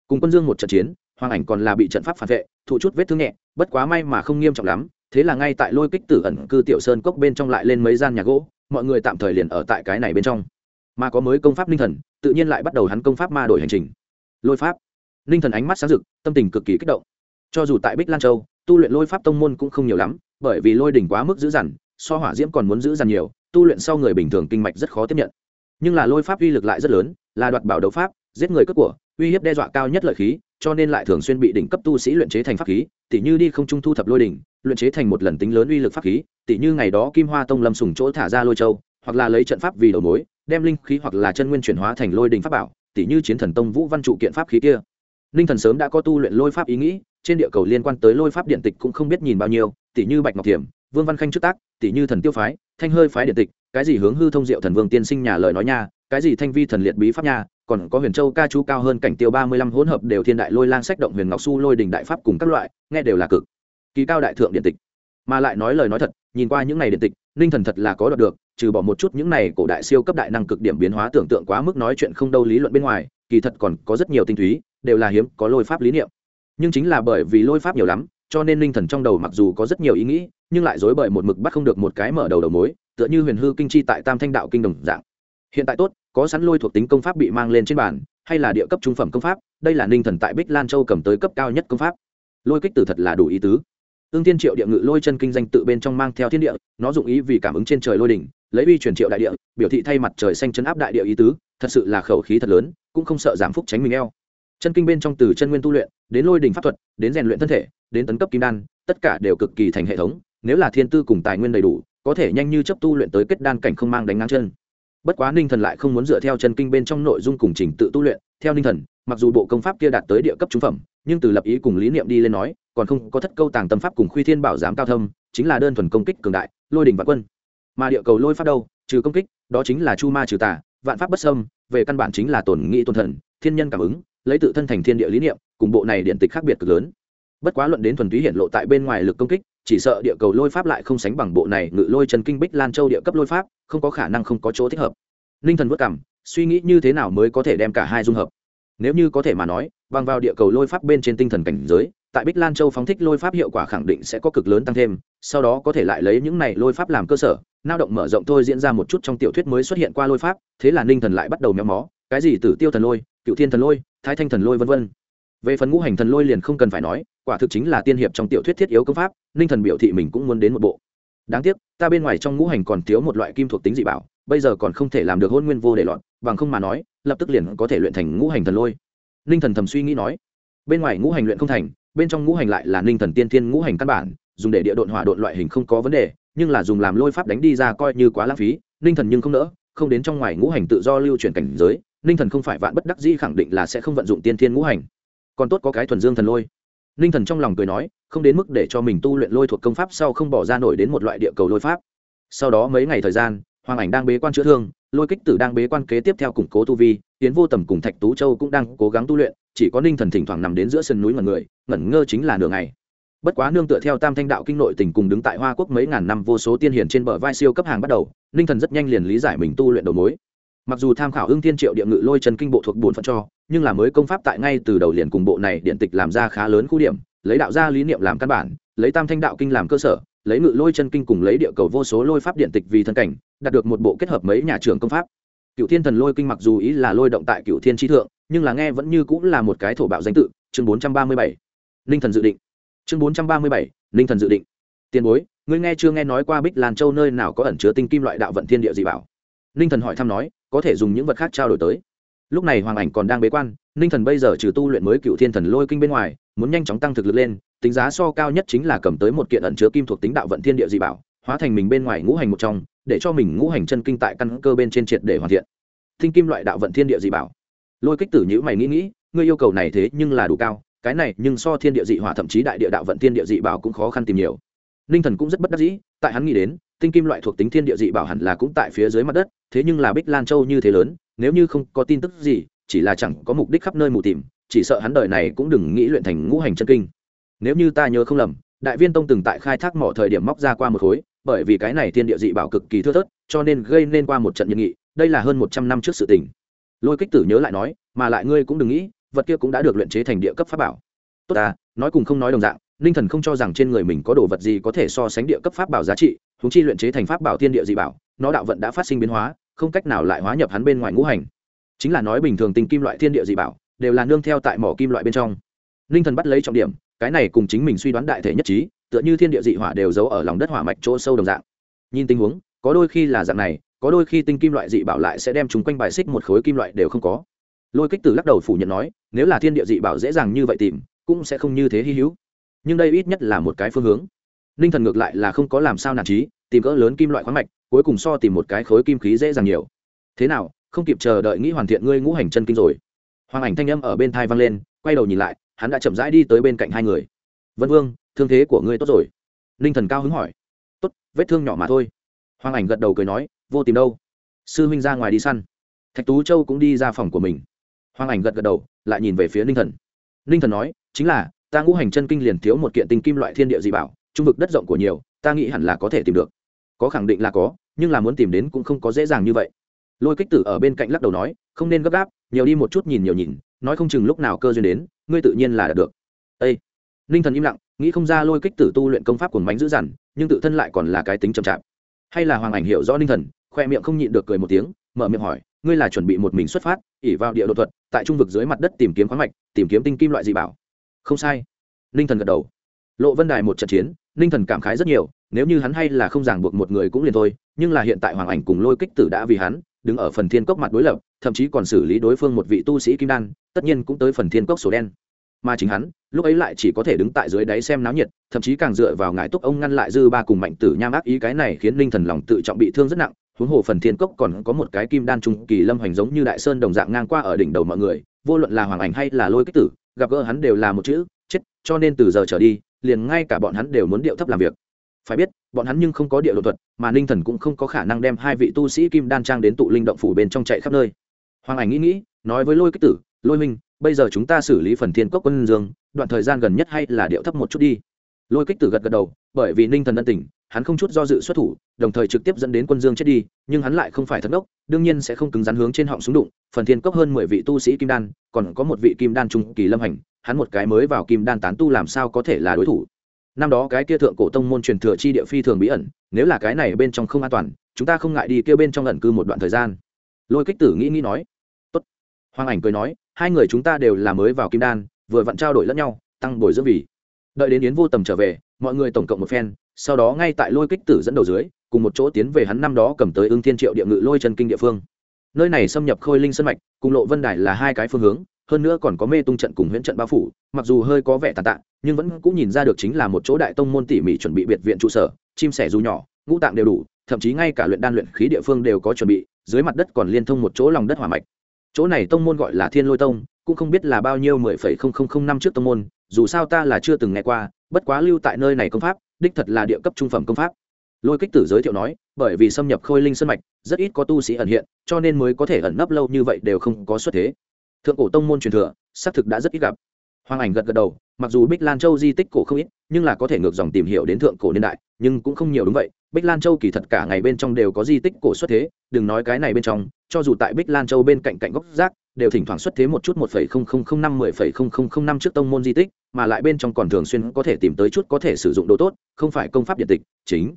Cùng quân dương một trận chiến, hoàng ảnh còn là bị trận pháp phản vệ, thụ chút vết thương nhẹ, bất quá may mà không nghiêm trọng lắm, thế là ngay tại lôi kích tử ẩn cư tiểu sơn cốc bên trong lại lên mấy gian nhà gỗ, mọi người tạm thời liền ở tại cái này bên trong. Mà có mới công pháp ninh thần, tự nhiên lại bắt đầu hắn công pháp ma đổi hành trình. Lôi pháp. Ninh thần ánh mắt sáng rực, tâm tình cực kỳ kích động. Cho dù tại bích lan châu, tu luyện lôi pháp tông môn cũng không nhiều lắm, bởi vì lôi đỉnh quá mức dữ dằn so hỏa diễm còn muốn giữ dằn nhiều, tu luyện sau người bình thường kinh mạch rất khó tiếp nhận. Nhưng là lôi pháp uy lực lại rất lớn, là đoạt bảo đấu pháp, giết người cướp của, uy hiếp đe dọa cao nhất lợi khí, cho nên lại thường xuyên bị đỉnh cấp tu sĩ luyện chế thành pháp khí, tỉ như đi không trung thu thập lôi đỉnh, luyện chế thành một lần tính lớn uy lực pháp khí, tỉ như ngày đó kim hoa tông lâm sùng chỗ thả ra lôi châu, hoặc là lấy trận pháp vì đầu mối, đem linh khí hoặc là chân nguyên chuyển hóa thành lôi đỉnh pháp bảo, tỉ như chiến thần tông vũ văn trụ kiện pháp khí kia. Ninh thần sớm đã có tu luyện lôi pháp ý nghĩ, trên địa cầu liên quan tới lôi pháp điện tịch cũng không biết nhìn bao nhiêu, tỉ như bạch ngọc thiểm vương văn khanh trước tác, tỉ như thần tiêu phái, thanh hơi phái điện tịch, cái gì hướng hư thông diệu thần vương tiên sinh nhà lời nói nha, cái gì thanh vi thần liệt bí pháp nha, còn có huyền châu ca chú cao hơn cảnh tiêu ba mươi lăm hỗn hợp đều thiên đại lôi lang sách động huyền ngọc su lôi đình đại pháp cùng các loại, nghe đều là cực kỳ cao đại thượng điện tịch. Mà lại nói lời nói thật, nhìn qua những này điện tịch, ninh thần thật là có đọc được, trừ bỏ một chút những này cổ đại siêu cấp đại năng cực điểm biến hóa tưởng tượng quá mức nói chuyện không đâu lý luận bên ngoài, kỳ thật còn có rất nhiều tinh túy, đều là hiếm, có lôi pháp lý niệm. Nhưng chính là bởi vì lôi pháp nhiều lắm, cho nên ninh thần trong đầu mặc dù có rất nhiều ý nghĩ nhưng lại dối bởi một mực bắt không được một cái mở đầu đầu mối, tựa như huyền hư kinh chi tại tam thanh đạo kinh đồng dạng. Hiện tại tốt, có sẵn lôi thuộc tính công pháp bị mang lên trên bàn, hay là địa cấp trung phẩm công pháp, đây là ninh thần tại bích lan châu cầm tới cấp cao nhất công pháp. Lôi kích tử thật là đủ ý tứ. Ương tiên triệu địa ngự lôi chân kinh danh tự bên trong mang theo thiên địa, nó dụng ý vì cảm ứng trên trời lôi đỉnh, lấy uy truyền triệu đại địa, biểu thị thay mặt trời xanh chấn áp đại địa ý tứ, thật sự là khẩu khí thật lớn, cũng không sợ giảm phúc tránh mình eo. Chân kinh bên trong từ chân nguyên tu luyện, đến lôi đỉnh pháp thuật, đến rèn luyện thân thể, đến tấn cấp kim đan, tất cả đều cực kỳ thành hệ thống nếu là thiên tư cùng tài nguyên đầy đủ, có thể nhanh như chấp tu luyện tới kết đan cảnh không mang đánh ngang chân. Bất quá ninh thần lại không muốn dựa theo chân kinh bên trong nội dung cùng trình tự tu luyện. Theo ninh thần, mặc dù bộ công pháp kia đạt tới địa cấp trung phẩm, nhưng từ lập ý cùng lý niệm đi lên nói, còn không có thất câu tàng tâm pháp cùng khuy thiên bảo giám cao thâm, chính là đơn thuần công kích cường đại, lôi đình và quân. Mà địa cầu lôi pháp đâu, trừ công kích, đó chính là chu ma trừ tà, vạn pháp bất sâm về căn bản chính là tổn nghị tôn thần, thiên nhân cảm ứng, lấy tự thân thành thiên địa lý niệm, cùng bộ này điện tịch khác biệt cực lớn. Bất quá luận đến thuần túy hiện lộ tại bên ngoài lực công kích chỉ sợ địa cầu lôi pháp lại không sánh bằng bộ này ngự lôi chân kinh bích lan châu địa cấp lôi pháp, không có khả năng không có chỗ thích hợp. Ninh thần vất cảm suy nghĩ như thế nào mới có thể đem cả hai dung hợp? Nếu như có thể mà nói, bằng vào địa cầu lôi pháp bên trên tinh thần cảnh giới, tại bích lan châu phóng thích lôi pháp hiệu quả khẳng định sẽ có cực lớn tăng thêm, sau đó có thể lại lấy những này lôi pháp làm cơ sở, nao động mở rộng thôi diễn ra một chút trong tiểu thuyết mới xuất hiện qua lôi pháp, thế là ninh thần lại bắt đầu méo mó, cái gì tử tiêu thần lôi, cựu thiên thần lôi, thái thanh thần lôi v v về phần ngũ hành thần lôi liền không cần phải nói quả thực chính là tiên hiệp trong tiểu thuyết thiết yếu công pháp, ninh thần biểu thị mình cũng muốn đến một bộ. Đáng tiếc, ta bên ngoài trong ngũ hành còn thiếu một loại kim thuộc tính dị bảo, bây giờ còn không thể làm được hôn nguyên vô để lọt, bằng không mà nói, lập tức liền có thể luyện thành ngũ hành thần lôi. Ninh thần thầm suy nghĩ nói. Bên ngoài ngũ hành luyện không thành, bên trong ngũ hành lại là ninh thần tiên thiên ngũ hành căn bản, dùng để địa độn hỏa độn loại hình không có vấn đề, nhưng là dùng làm lôi pháp đánh đi ra coi như quá lãng phí, ninh thần nhưng không nỡ, không đến trong ngoài ngũ hành tự do lưu chuyển cảnh giới, ninh thần không phải vạn bất đắc dĩ khẳng định là sẽ không vận dụng tiên thiên ngũ hành. Còn tốt có cái thuần dương thần lôi ninh thần trong lòng cười nói, không đến mức để cho mình tu luyện lôi thuộc công pháp sau không bỏ ra nổi đến một loại địa cầu lôi pháp. Sau đó mấy ngày thời gian, hoàng ảnh đang bế quan chữa thương, lôi kích tử đang bế quan kế tiếp theo củng cố tu vi tiến vô tầm cùng thạch tú châu cũng đang cố gắng tu luyện, chỉ có ninh thần thỉnh thoảng nằm đến giữa sân núi ngẩn người, ngẩn ngơ chính là nửa ngày. Bất quá nương tựa theo tam thanh đạo kinh nội tình cùng đứng tại hoa quốc mấy ngàn năm vô số tiên hiển trên bờ vai siêu cấp hàng bắt đầu ninh thần rất nhanh liền lý giải mình tu luyện đầu mối mặc dù tham khảo ưng thiên triệu địa ngự lôi chân kinh bộ thuộc bổn phận cho, nhưng là mới công pháp tại ngay từ đầu liền cùng bộ này điện tịch làm ra khá lớn khu điểm, lấy đạo gia lý niệm làm căn bản, lấy tam thanh đạo kinh làm cơ sở, lấy ngự lôi chân kinh cùng lấy địa cầu vô số lôi pháp điện tịch vì thân cảnh, đạt được một bộ kết hợp mấy nhà trường công pháp. Cựu thiên thần lôi kinh mặc dù ý là lôi động tại cựu thiên trí thượng, nhưng là nghe vẫn như cũng là một cái thổ bạo danh tự, chương bốn trăm ba mươi bảy. Ninh thần dự định. Chương bốn trăm ba mươi bảy ninh thần dự định. Tiền bối, ngươi nghe chưa nghe nói qua bích lan châu nơi nào có ẩn chứa tinh kim loại đạo vận thiên địa gì bảo? Ninh thần hỏi thăm nói có thể dùng những vật khác trao đổi tới. Lúc này hoàng ảnh còn đang bế quan, ninh thần bây giờ trừ tu luyện mới cựu thiên thần lôi kinh bên ngoài, muốn nhanh chóng tăng thực lực lên, tính giá so cao nhất chính là cầm tới một kiện ẩn chứa kim thuộc tính đạo vận thiên địa dị bảo, hóa thành mình bên ngoài ngũ hành một trong, để cho mình ngũ hành chân kinh tại căn cơ bên trên triệt để hoàn thiện. Thinh kim loại đạo vận thiên địa dị bảo. Lôi kích tử nhữ mày nghĩ nghĩ, ngươi yêu cầu này thế nhưng là đủ cao, cái này nhưng so thiên địa dị hỏa thậm chí đại địa đạo vận thiên địa dị bảo cũng khó khăn tìm nhiều ninh thần cũng rất bất đắc dĩ, tại hắn nghĩ đến, tinh kim loại thuộc tính thiên địa dị bảo hẳn là cũng tại phía dưới mặt đất, thế nhưng là bích lan châu như thế lớn, nếu như không có tin tức gì, chỉ là chẳng có mục đích khắp nơi mù tìm chỉ sợ hắn đời này cũng đừng nghĩ luyện thành ngũ hành chân kinh. Nếu như ta nhớ không lầm, đại viên tông từng tại khai thác mỏ thời điểm móc ra qua một khối, bởi vì cái này thiên địa dị bảo cực kỳ thưa thớt, cho nên gây nên qua một trận nhân nghị, đây là hơn một trăm năm trước sự tình. Lôi kích tử nhớ lại nói, mà lại ngươi cũng đừng nghĩ, vật kia cũng đã được luyện chế thành địa cấp pháp bảo. Tốt à nói cùng không nói đồng dạng ninh thần không cho rằng trên người mình có đồ vật gì có thể so sánh địa cấp pháp bảo giá trị húng chi luyện chế thành pháp bảo thiên địa dị bảo, nó đạo vận đã phát sinh biến hóa, không cách nào lại hóa nhập hắn bên ngoài ngũ hành. Chính là nói bình thường tình kim loại thiên địa dị bảo, đều là nương theo tại mỏ kim loại bên trong. Ninh thần bắt lấy trọng điểm, cái này cùng chính mình suy đoán đại thể nhất trí, tựa như thiên địa dị hỏa đều giấu ở lòng đất hỏa mạch chỗ sâu đồng dạng. Nhìn tình huống, có đôi khi là dạng này, có đôi khi tinh kim loại dị bảo lại sẽ đem chúng quanh bài xích một khối kim loại đều không có. Lôi kích từ lắc đầu phủ nhận nói, nếu là thiên địa dị bảo dễ dàng như vậy tìm, cũng sẽ không như thế hy hữu nhưng đây ít nhất là một cái phương hướng. Ninh thần ngược lại là không có làm sao nản trí, tìm cỡ lớn kim loại khoáng mạch, cuối cùng so tìm một cái khối kim khí dễ dàng nhiều. Thế nào, không kịp chờ đợi nghĩ hoàn thiện ngươi ngũ hành chân kinh rồi. Hoàng ảnh thanh âm ở bên thai vang lên, quay đầu nhìn lại, hắn đã chậm rãi đi tới bên cạnh hai người. Vân vương, thương thế của ngươi tốt rồi. Ninh thần cao hứng hỏi. Tốt, vết thương nhỏ mà thôi. Hoàng ảnh gật đầu cười nói, vô tìm đâu. Sư huynh ra ngoài đi săn. Thạch tú châu cũng đi ra phòng của mình. Hoàng ảnh gật gật đầu, lại nhìn về phía ninh thần. Ninh thần nói, chính là ta ngũ hành chân kinh liền thiếu một kiện tinh kim loại thiên địa dị bảo, trung vực đất rộng của nhiều, ta nghĩ hẳn là có thể tìm được. Có khẳng định là có, nhưng là muốn tìm đến cũng không có dễ dàng như vậy. Lôi kích tử ở bên cạnh lắc đầu nói, không nên gấp gáp, nhiều đi một chút nhìn nhiều nhìn, nói không chừng lúc nào cơ duyên đến, ngươi tự nhiên là đạt được. Ê! ninh thần im lặng, nghĩ không ra lôi kích tử tu luyện công pháp của bánh dữ dằn, nhưng tự thân lại còn là cái tính chậm chạp. Hay là hoàng ảnh hiểu rõ ninh thần, khoe miệng không nhịn được cười một tiếng, mở miệng hỏi, ngươi là chuẩn bị một mình xuất phát ỉ vào địa đột thuật, tại trung vực dưới mặt đất tìm kiếm khoáng mạch, tìm kiếm tinh kim loại dị bảo không sai. Ninh thần gật đầu. Lộ vân đài một trận chiến, ninh thần cảm khái rất nhiều, nếu như hắn hay là không ràng buộc một người cũng liền thôi, nhưng là hiện tại hoàng ảnh cùng lôi kích tử đã vì hắn, đứng ở phần thiên cốc mặt đối lập, thậm chí còn xử lý đối phương một vị tu sĩ kim đan, tất nhiên cũng tới phần thiên cốc sổ đen. Mà chính hắn, lúc ấy lại chỉ có thể đứng tại dưới đáy xem náo nhiệt, thậm chí càng dựa vào ngài túc ông ngăn lại dư ba cùng mạnh tử nham ác ý cái này khiến linh thần lòng tự trọng bị thương rất nặng, huống hồ phần thiên cốc còn có một cái kim đan trung kỳ lâm hoành giống như đại sơn đồng dạng ngang qua ở đỉnh đầu mọi người, vô luận là hoàng ảnh hay là lôi kích tử gặp gỡ hắn đều là một chữ, chết, cho nên từ giờ trở đi, liền ngay cả bọn hắn đều muốn điệu thấp làm việc. Phải biết, bọn hắn nhưng không có địa lộ thuật, mà ninh thần cũng không có khả năng đem hai vị tu sĩ kim đan trang đến tụ linh động phủ bên trong chạy khắp nơi. Hoàng ảnh nghĩ nghĩ, nói với lôi kích tử, lôi minh, bây giờ chúng ta xử lý phần thiên cốc quân dương, đoạn thời gian gần nhất hay là điệu thấp một chút đi. Lôi kích tử gật gật đầu, bởi vì ninh thần ân tình, hắn không chút do dự xuất thủ đồng thời trực tiếp dẫn đến quân dương chết đi, nhưng hắn lại không phải thất đốc, đương nhiên sẽ không cứng rắn hướng trên họng súng đụng, phần thiên cốc hơn mười vị tu sĩ kim đan, còn có một vị kim đan trung kỳ lâm hành, hắn một cái mới vào kim đan tán tu làm sao có thể là đối thủ. Năm đó cái kia thượng cổ tông môn truyền thừa chi địa phi thường bí ẩn, nếu là cái này bên trong không an toàn, chúng ta không ngại đi kêu bên trong ẩn cư một đoạn thời gian. Lôi kích tử nghĩ nghĩ nói. Tốt. Hoàng ảnh cười nói, hai người chúng ta đều là mới vào kim đan, vừa vặn trao đổi lẫn nhau, tăng bồi dưỡng vì. Đợi đến yến vô tầm trở về, mọi người tổng cộng một phen, sau đó ngay tại lôi kích tử dẫn đầu dưới cùng một chỗ tiến về hắn năm đó cầm tới ương thiên triệu địa ngự lôi chân kinh địa phương. Nơi này xâm nhập khôi linh sân mạch, cùng lộ vân đài là hai cái phương hướng, hơn nữa còn có mê tung trận cùng huyễn trận bao phủ, mặc dù hơi có vẻ tàn tạ, nhưng vẫn cũng nhìn ra được chính là một chỗ đại tông môn tỉ mỉ chuẩn bị biệt viện trụ sở, chim sẻ dù nhỏ, ngũ tạng đều đủ, thậm chí ngay cả luyện đan luyện khí địa phương đều có chuẩn bị, dưới mặt đất còn liên thông một chỗ lòng đất hỏa mạch. Chỗ này tông môn gọi là thiên lôi tông, cũng không biết là bao nhiêu mười phẩy không không không năm trước tông môn, dù sao ta là chưa từng nghe qua, bất quá lưu tại nơi này công pháp, đích thật là địa cấp trung phẩm công pháp lôi kích tử giới thiệu nói, bởi vì xâm nhập khôi linh sân mạch, rất ít có tu sĩ ẩn hiện, cho nên mới có thể ẩn nấp lâu như vậy đều không có xuất thế. Thượng cổ tông môn truyền thừa, xác thực đã rất ít gặp. Hoàng ảnh gật gật đầu, mặc dù bích lan châu di tích cổ không ít, nhưng là có thể ngược dòng tìm hiểu đến thượng cổ niên đại, nhưng cũng không nhiều đúng vậy. Bích lan châu kỳ thật cả ngày bên trong đều có di tích cổ xuất thế, đừng nói cái này bên trong, cho dù tại bích lan châu bên cạnh cạnh góc rác, đều thỉnh thoảng xuất thế một chút một phẩy không không không năm, mười phẩy không không không năm trước tông môn di tích, mà lại bên trong còn thường xuyên có thể tìm tới chút có thể sử dụng đồ tốt, không phải công pháp điện tịch, chính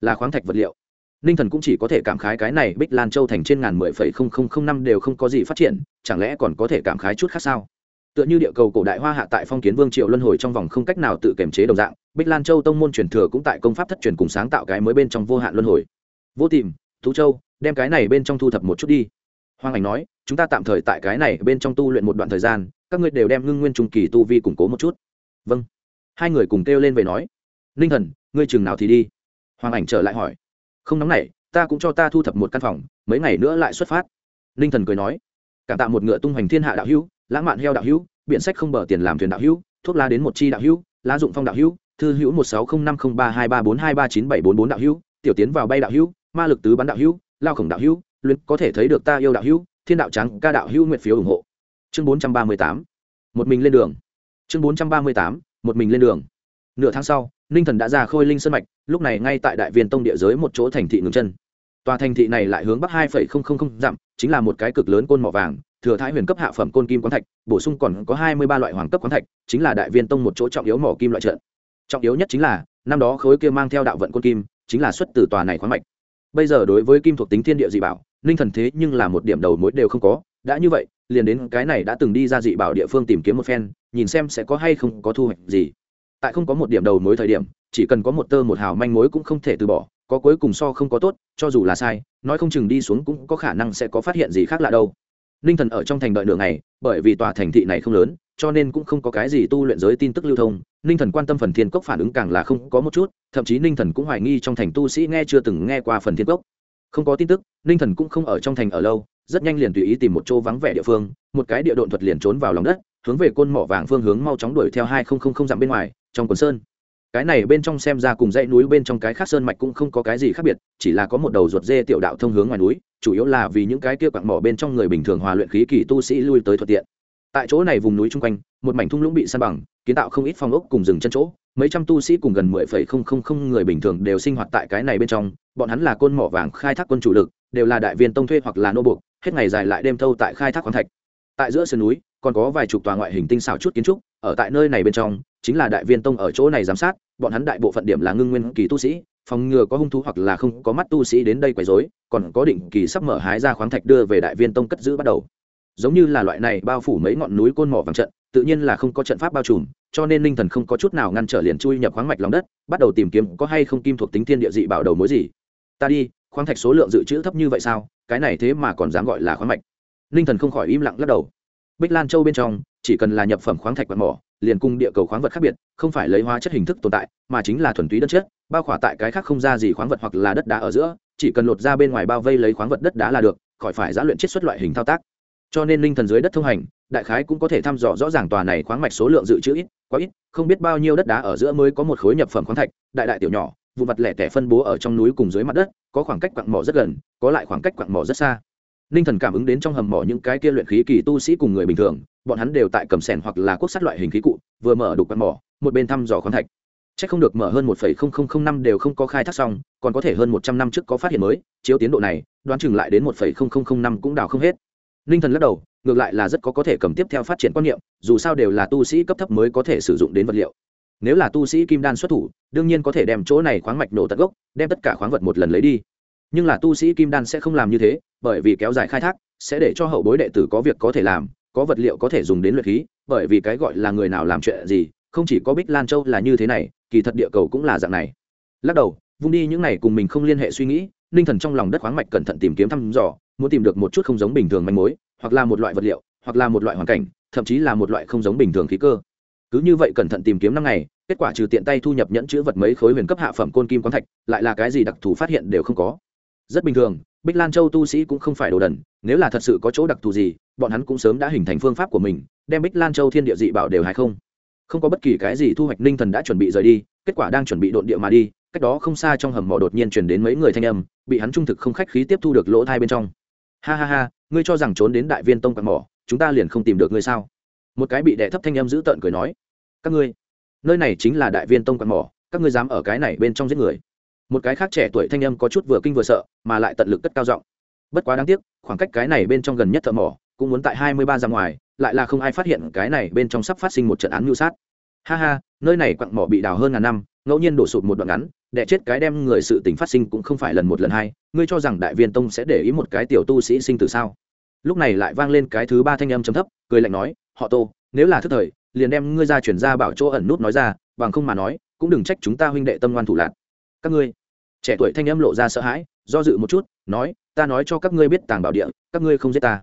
là khoáng thạch vật liệu. Ninh thần cũng chỉ có thể cảm khái cái này bích lan châu thành trên ngàn mười phẩy không không không năm đều không có gì phát triển, chẳng lẽ còn có thể cảm khái chút khác sao? Tựa như địa cầu cổ đại hoa hạ tại phong kiến vương triều luân hồi trong vòng không cách nào tự kiềm chế đồng dạng, bích lan châu tông môn truyền thừa cũng tại công pháp thất truyền cùng sáng tạo cái mới bên trong vô hạn luân hồi. Vô tìm, thú châu, đem cái này bên trong thu thập một chút đi. Hoàng ảnh nói, chúng ta tạm thời tại cái này bên trong tu luyện một đoạn thời gian, các ngươi đều đem ngưng nguyên trung kỳ tu vi củng cố một chút. Vâng. Hai người cùng kêu lên về nói, ninh thần, ngươi chừng nào thì đi? Hoàng ảnh trở lại hỏi không nóng này ta cũng cho ta thu thập một căn phòng mấy ngày nữa lại xuất phát ninh thần cười nói cảm tạ một ngựa tung hoành thiên hạ đạo hữu lãng mạn heo đạo hữu biện sách không bờ tiền làm thuyền đạo hữu thuốc lá đến một chi đạo hữu lá dụng phong đạo hữu thư hữu một sáu không năm không ba hai ba bốn hai ba chín bảy bốn bốn đạo hữu tiểu tiến vào bay đạo hữu ma lực tứ bắn đạo hữu lao khổng đạo hữu luyện có thể thấy được ta yêu đạo hữu thiên đạo trắng ca đạo hữu nguyện phiếu ủng hộ chương bốn trăm ba mươi tám một mình lên đường chương bốn trăm ba mươi tám một mình lên đường nửa tháng sau, ninh thần đã ra khôi linh sân mạch, lúc này ngay tại đại viên tông địa giới một chỗ thành thị ngừng chân. Tòa thành thị này lại hướng bắc hai dặm, chính là một cái cực lớn côn mỏ vàng, thừa thái huyền cấp hạ phẩm côn kim quán thạch, bổ sung còn có hai mươi ba loại hoàng cấp quán thạch, chính là đại viên tông một chỗ trọng yếu mỏ kim loại trận. Trọng yếu nhất chính là, năm đó khối kia mang theo đạo vận côn kim, chính là xuất từ tòa này khoáng mạch. Bây giờ đối với kim thuộc tính thiên địa dị bảo, ninh thần thế nhưng là một điểm đầu mối đều không có, đã như vậy, liền đến cái này đã từng đi ra dị bảo địa phương tìm kiếm một phen, nhìn xem sẽ có hay không có thu hoạch gì tại không có một điểm đầu mối thời điểm, chỉ cần có một tơ một hào manh mối cũng không thể từ bỏ, có cuối cùng so không có tốt, cho dù là sai, nói không chừng đi xuống cũng có khả năng sẽ có phát hiện gì khác lạ đâu. Ninh thần ở trong thành đợi nửa ngày, bởi vì tòa thành thị này không lớn, cho nên cũng không có cái gì tu luyện giới tin tức lưu thông. Ninh thần quan tâm phần thiên cốc phản ứng càng là không có một chút, thậm chí ninh thần cũng hoài nghi trong thành tu sĩ nghe chưa từng nghe qua phần thiên cốc. Không có tin tức ninh thần cũng không ở trong thành ở lâu, rất nhanh liền tùy ý tìm một chỗ vắng vẻ địa phương, một cái địa độn thuật liền trốn vào lòng đất, hướng về côn mỏ vàng phương hướng mau chóng đuổi theo hai không không không dặm bên ngoài trong quần sơn. Cái này bên trong xem ra cùng dãy núi bên trong cái khác sơn mạch cũng không có cái gì khác biệt, chỉ là có một đầu ruột dê tiểu đạo thông hướng ngoài núi, chủ yếu là vì những cái kia quặng mỏ bên trong người bình thường hòa luyện khí kỳ tu sĩ lui tới thuận tiện. Tại chỗ này vùng núi chung quanh, một mảnh thung lũng bị san bằng, kiến tạo không ít phong ốc cùng rừng chân chỗ, mấy trăm tu sĩ cùng gần mười phẩy không không không người bình thường đều sinh hoạt tại cái này bên trong, bọn hắn là côn mỏ vàng khai thác quân chủ lực, đều là đại viên tông thuê hoặc là nô buộc, hết ngày dài lại đêm thâu tại khai thác khoáng thạch. Tại giữa sườn núi còn có vài chục tòa ngoại hình tinh xảo chút kiến trúc, ở tại nơi này bên trong, chính là đại viên tông ở chỗ này giám sát, bọn hắn đại bộ phận điểm là ngưng nguyên kỳ tu sĩ, phòng ngừa có hung thú hoặc là không có mắt tu sĩ đến đây quấy rối, còn có định kỳ sắp mở hái ra khoáng thạch đưa về đại viên tông cất giữ bắt đầu. Giống như là loại này bao phủ mấy ngọn núi côn mỏ vàng trận, tự nhiên là không có trận pháp bao trùm, cho nên linh thần không có chút nào ngăn trở liền chui nhập khoáng mạch lòng đất, bắt đầu tìm kiếm có hay không kim thuộc tính thiên địa dị bảo đầu mối gì. Ta đi, khoáng thạch số lượng dự trữ thấp như vậy sao? Cái này thế mà còn dám gọi là khoáng mạch. Linh thần không khỏi im lặng lắc đầu bích lan châu bên trong, chỉ cần là nhập phẩm khoáng thạch quạt mỏ, liền cùng địa cầu khoáng vật khác biệt, không phải lấy hóa chất hình thức tồn tại, mà chính là thuần túy đất chất, bao khỏa tại cái khác không ra gì khoáng vật hoặc là đất đá ở giữa, chỉ cần lột ra bên ngoài bao vây lấy khoáng vật đất đá là được, khỏi phải giã luyện chiết xuất loại hình thao tác. Cho nên linh thần dưới đất thông hành, đại khái cũng có thể thăm dò rõ ràng tòa này khoáng mạch số lượng dự trữ ít, quá ít, không biết bao nhiêu đất đá ở giữa mới có một khối nhập phẩm khoáng thạch, đại đại tiểu nhỏ vụ mặt lẻ tẻ phân bố ở trong núi cùng dưới mặt đất, có khoảng cách quặng mỏ rất gần, có lại khoảng cách quặng mỏ rất xa ninh thần cảm ứng đến trong hầm mỏ những cái kia luyện khí kỳ tu sĩ cùng người bình thường, bọn hắn đều tại cầm sẻn hoặc là quốc sắt loại hình khí cụ, vừa mở đục quạt mỏ, một bên thăm dò khoáng thạch. C h ắ c không được mở hơn một phẩy không không không năm đều không có khai thác xong, còn có thể hơn một trăm năm trước có phát hiện mới, chiếu tiến độ này, đoán chừng lại đến một phẩy không không không năm cũng đào không hết. Ninh thần lắc đầu, ngược lại là rất có có thể cầm tiếp theo phát triển quan niệm, dù sao đều là tu sĩ cấp thấp mới có thể sử dụng đến vật liệu. Nếu là tu sĩ kim đan xuất thủ, đương nhiên có thể đem chỗ này khoáng mạch nổ tận gốc, đem tất cả khoáng vật một lần lấy đi nhưng là tu sĩ kim đan sẽ không làm như thế, bởi vì kéo dài khai thác, sẽ để cho hậu bối đệ tử có việc có thể làm, có vật liệu có thể dùng đến luyện khí, bởi vì cái gọi là người nào làm chuyện gì, không chỉ có bích lan châu là như thế này, kỳ thật địa cầu cũng là dạng này. Lắc đầu, vung đi những này cùng mình không liên hệ suy nghĩ, ninh thần trong lòng đất khoáng mạch cẩn thận tìm kiếm thăm dò, muốn tìm được một chút không giống bình thường manh mối, hoặc là một loại vật liệu, hoặc là một loại hoàn cảnh, thậm chí là một loại không giống bình thường khí cơ. Cứ như vậy cẩn thận tìm kiếm năm ngày, kết quả trừ tiện tay thu nhập nhẫn chữ vật mấy khối huyền cấp hạ phẩm côn kim quán thạch, lại là cái gì đặc thù phát hiện đều không có rất bình thường, bích lan châu tu sĩ cũng không phải đồ đần, nếu là thật sự có chỗ đặc thù gì, bọn hắn cũng sớm đã hình thành phương pháp của mình, đem bích lan châu thiên địa dị bảo đều hay không. Không có bất kỳ cái gì thu hoạch, ninh thần đã chuẩn bị rời đi, kết quả đang chuẩn bị đột địa mà đi, cách đó không xa trong hầm mỏ đột nhiên chuyển đến mấy người thanh âm, bị hắn trung thực không khách khí tiếp thu được lỗ thai bên trong. Ha ha ha, ngươi cho rằng trốn đến đại viên tông quạt mỏ, chúng ta liền không tìm được ngươi sao? Một cái bị đẻ thấp thanh âm giữ tợn cười nói. Các ngươi, nơi này chính là đại viên tông quạt mỏ, các ngươi dám ở cái này bên trong giết người một cái khác trẻ tuổi thanh âm có chút vừa kinh vừa sợ, mà lại tận lực cất cao giọng. Bất quá đáng tiếc, khoảng cách cái này bên trong gần nhất thợ mỏ, cũng muốn tại hai mươi ba ra ngoài, lại là không ai phát hiện cái này bên trong sắp phát sinh một trận án mưu sát. Ha ha, nơi này quặng mỏ bị đào hơn ngàn năm, ngẫu nhiên đổ sụt một đoạn ngắn đẻ chết cái đem người sự tình phát sinh cũng không phải lần một lần hai, ngươi cho rằng đại viên tông sẽ để ý một cái tiểu tu sĩ sinh từ sao? Lúc này lại vang lên cái thứ ba thanh âm chấm thấp, cười lạnh nói, họ tô, nếu là thức thời, liền đem ngươi ra chuyển ra bảo chỗ ẩn nút nói ra, bằng không mà nói, cũng đừng trách chúng ta huynh đệ tâm ngoan thủ lạc các ngươi. Trẻ tuổi thanh âm lộ ra sợ hãi, do dự một chút, nói, ta nói cho các ngươi biết tàng bảo địa, các ngươi không giết ta.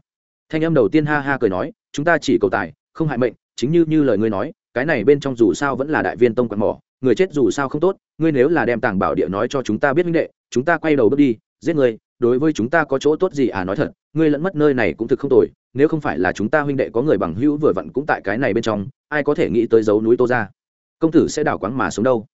Thanh âm đầu tiên ha ha cười nói, chúng ta chỉ cầu tài, không hại mệnh, chính như như lời ngươi nói, cái này bên trong dù sao vẫn là đại viên tông quạt mỏ, người chết dù sao không tốt, ngươi nếu là đem tàng bảo địa nói cho chúng ta biết minh đệ, chúng ta quay đầu bước đi, giết ngươi, đối với chúng ta có chỗ tốt gì à nói thật, ngươi lẫn mất nơi này cũng thực không tồi, nếu không phải là chúng ta huynh đệ có người bằng hữu vừa vặn cũng tại cái này bên trong, ai có thể nghĩ tới dấu núi tô ra công tử sẽ đảo quáng mà xuống đâu?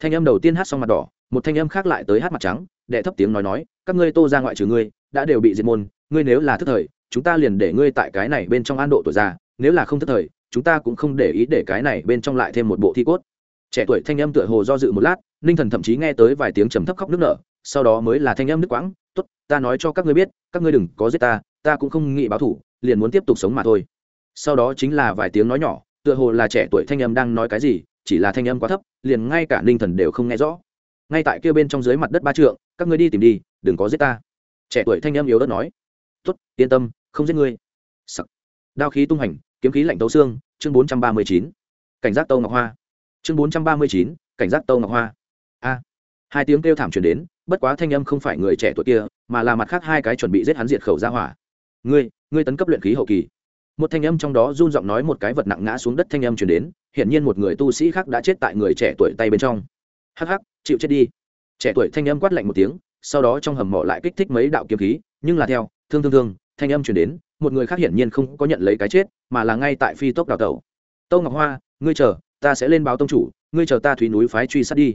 Thanh âm đầu tiên hát xong mặt đỏ một thanh âm khác lại tới hát mặt trắng, đệ thấp tiếng nói nói, các ngươi tô ra ngoại trừ ngươi, đã đều bị diệt môn, ngươi nếu là thức thời, chúng ta liền để ngươi tại cái này bên trong an độ tuổi già, nếu là không thức thời, chúng ta cũng không để ý để cái này bên trong lại thêm một bộ thi cốt. Trẻ tuổi thanh âm tựa hồ do dự một lát, ninh thần thậm chí nghe tới vài tiếng trầm thấp khóc nức nở, sau đó mới là thanh âm nước quãng, tốt, ta nói cho các ngươi biết, các ngươi đừng có giết ta ta cũng không nghĩ báo thủ, liền muốn tiếp tục sống mà thôi. Sau đó chính là vài tiếng nói nhỏ, tựa hồ là trẻ tuổi thanh âm đang nói cái gì, chỉ là thanh âm quá thấp, liền ngay cả ninh thần đều không nghe rõ ngay tại kia bên trong dưới mặt đất ba trượng, các ngươi đi tìm đi, đừng có giết ta. Trẻ tuổi thanh em yếu đất nói. Tốt, yên tâm, không giết ngươi. Sắc. đao khí tung hành, kiếm khí lạnh tấu xương, chương bốn trăm ba mươi chín. Cảnh giác tâu ngọc hoa. Chương bốn trăm ba mươi chín, cảnh giác tâu ngọc hoa. A. Hai tiếng kêu thảm truyền đến, bất quá thanh âm không phải người trẻ tuổi kia, mà là mặt khác hai cái chuẩn bị giết hắn diệt khẩu ra hỏa. Ngươi ngươi tấn cấp luyện khí hậu kỳ. Một thanh âm trong đó run giọng nói một cái vật nặng ngã xuống đất thanh âm truyền đến, hiển nhiên một người tu sĩ khác đã chết tại người trẻ tuổi tay bên trong hắc hắc, chịu chết đi. Trẻ tuổi thanh âm quát lạnh một tiếng, sau đó trong hầm mỏ lại kích thích mấy đạo kiếm khí, nhưng là theo, thương thương thương, thanh âm truyền đến, một người khác hiển nhiên không có nhận lấy cái chết, mà là ngay tại phi tốc đào tẩu. Tâu ngọc hoa, ngươi chờ, ta sẽ lên báo tông chủ, ngươi chờ ta thủy núi phái truy sát đi.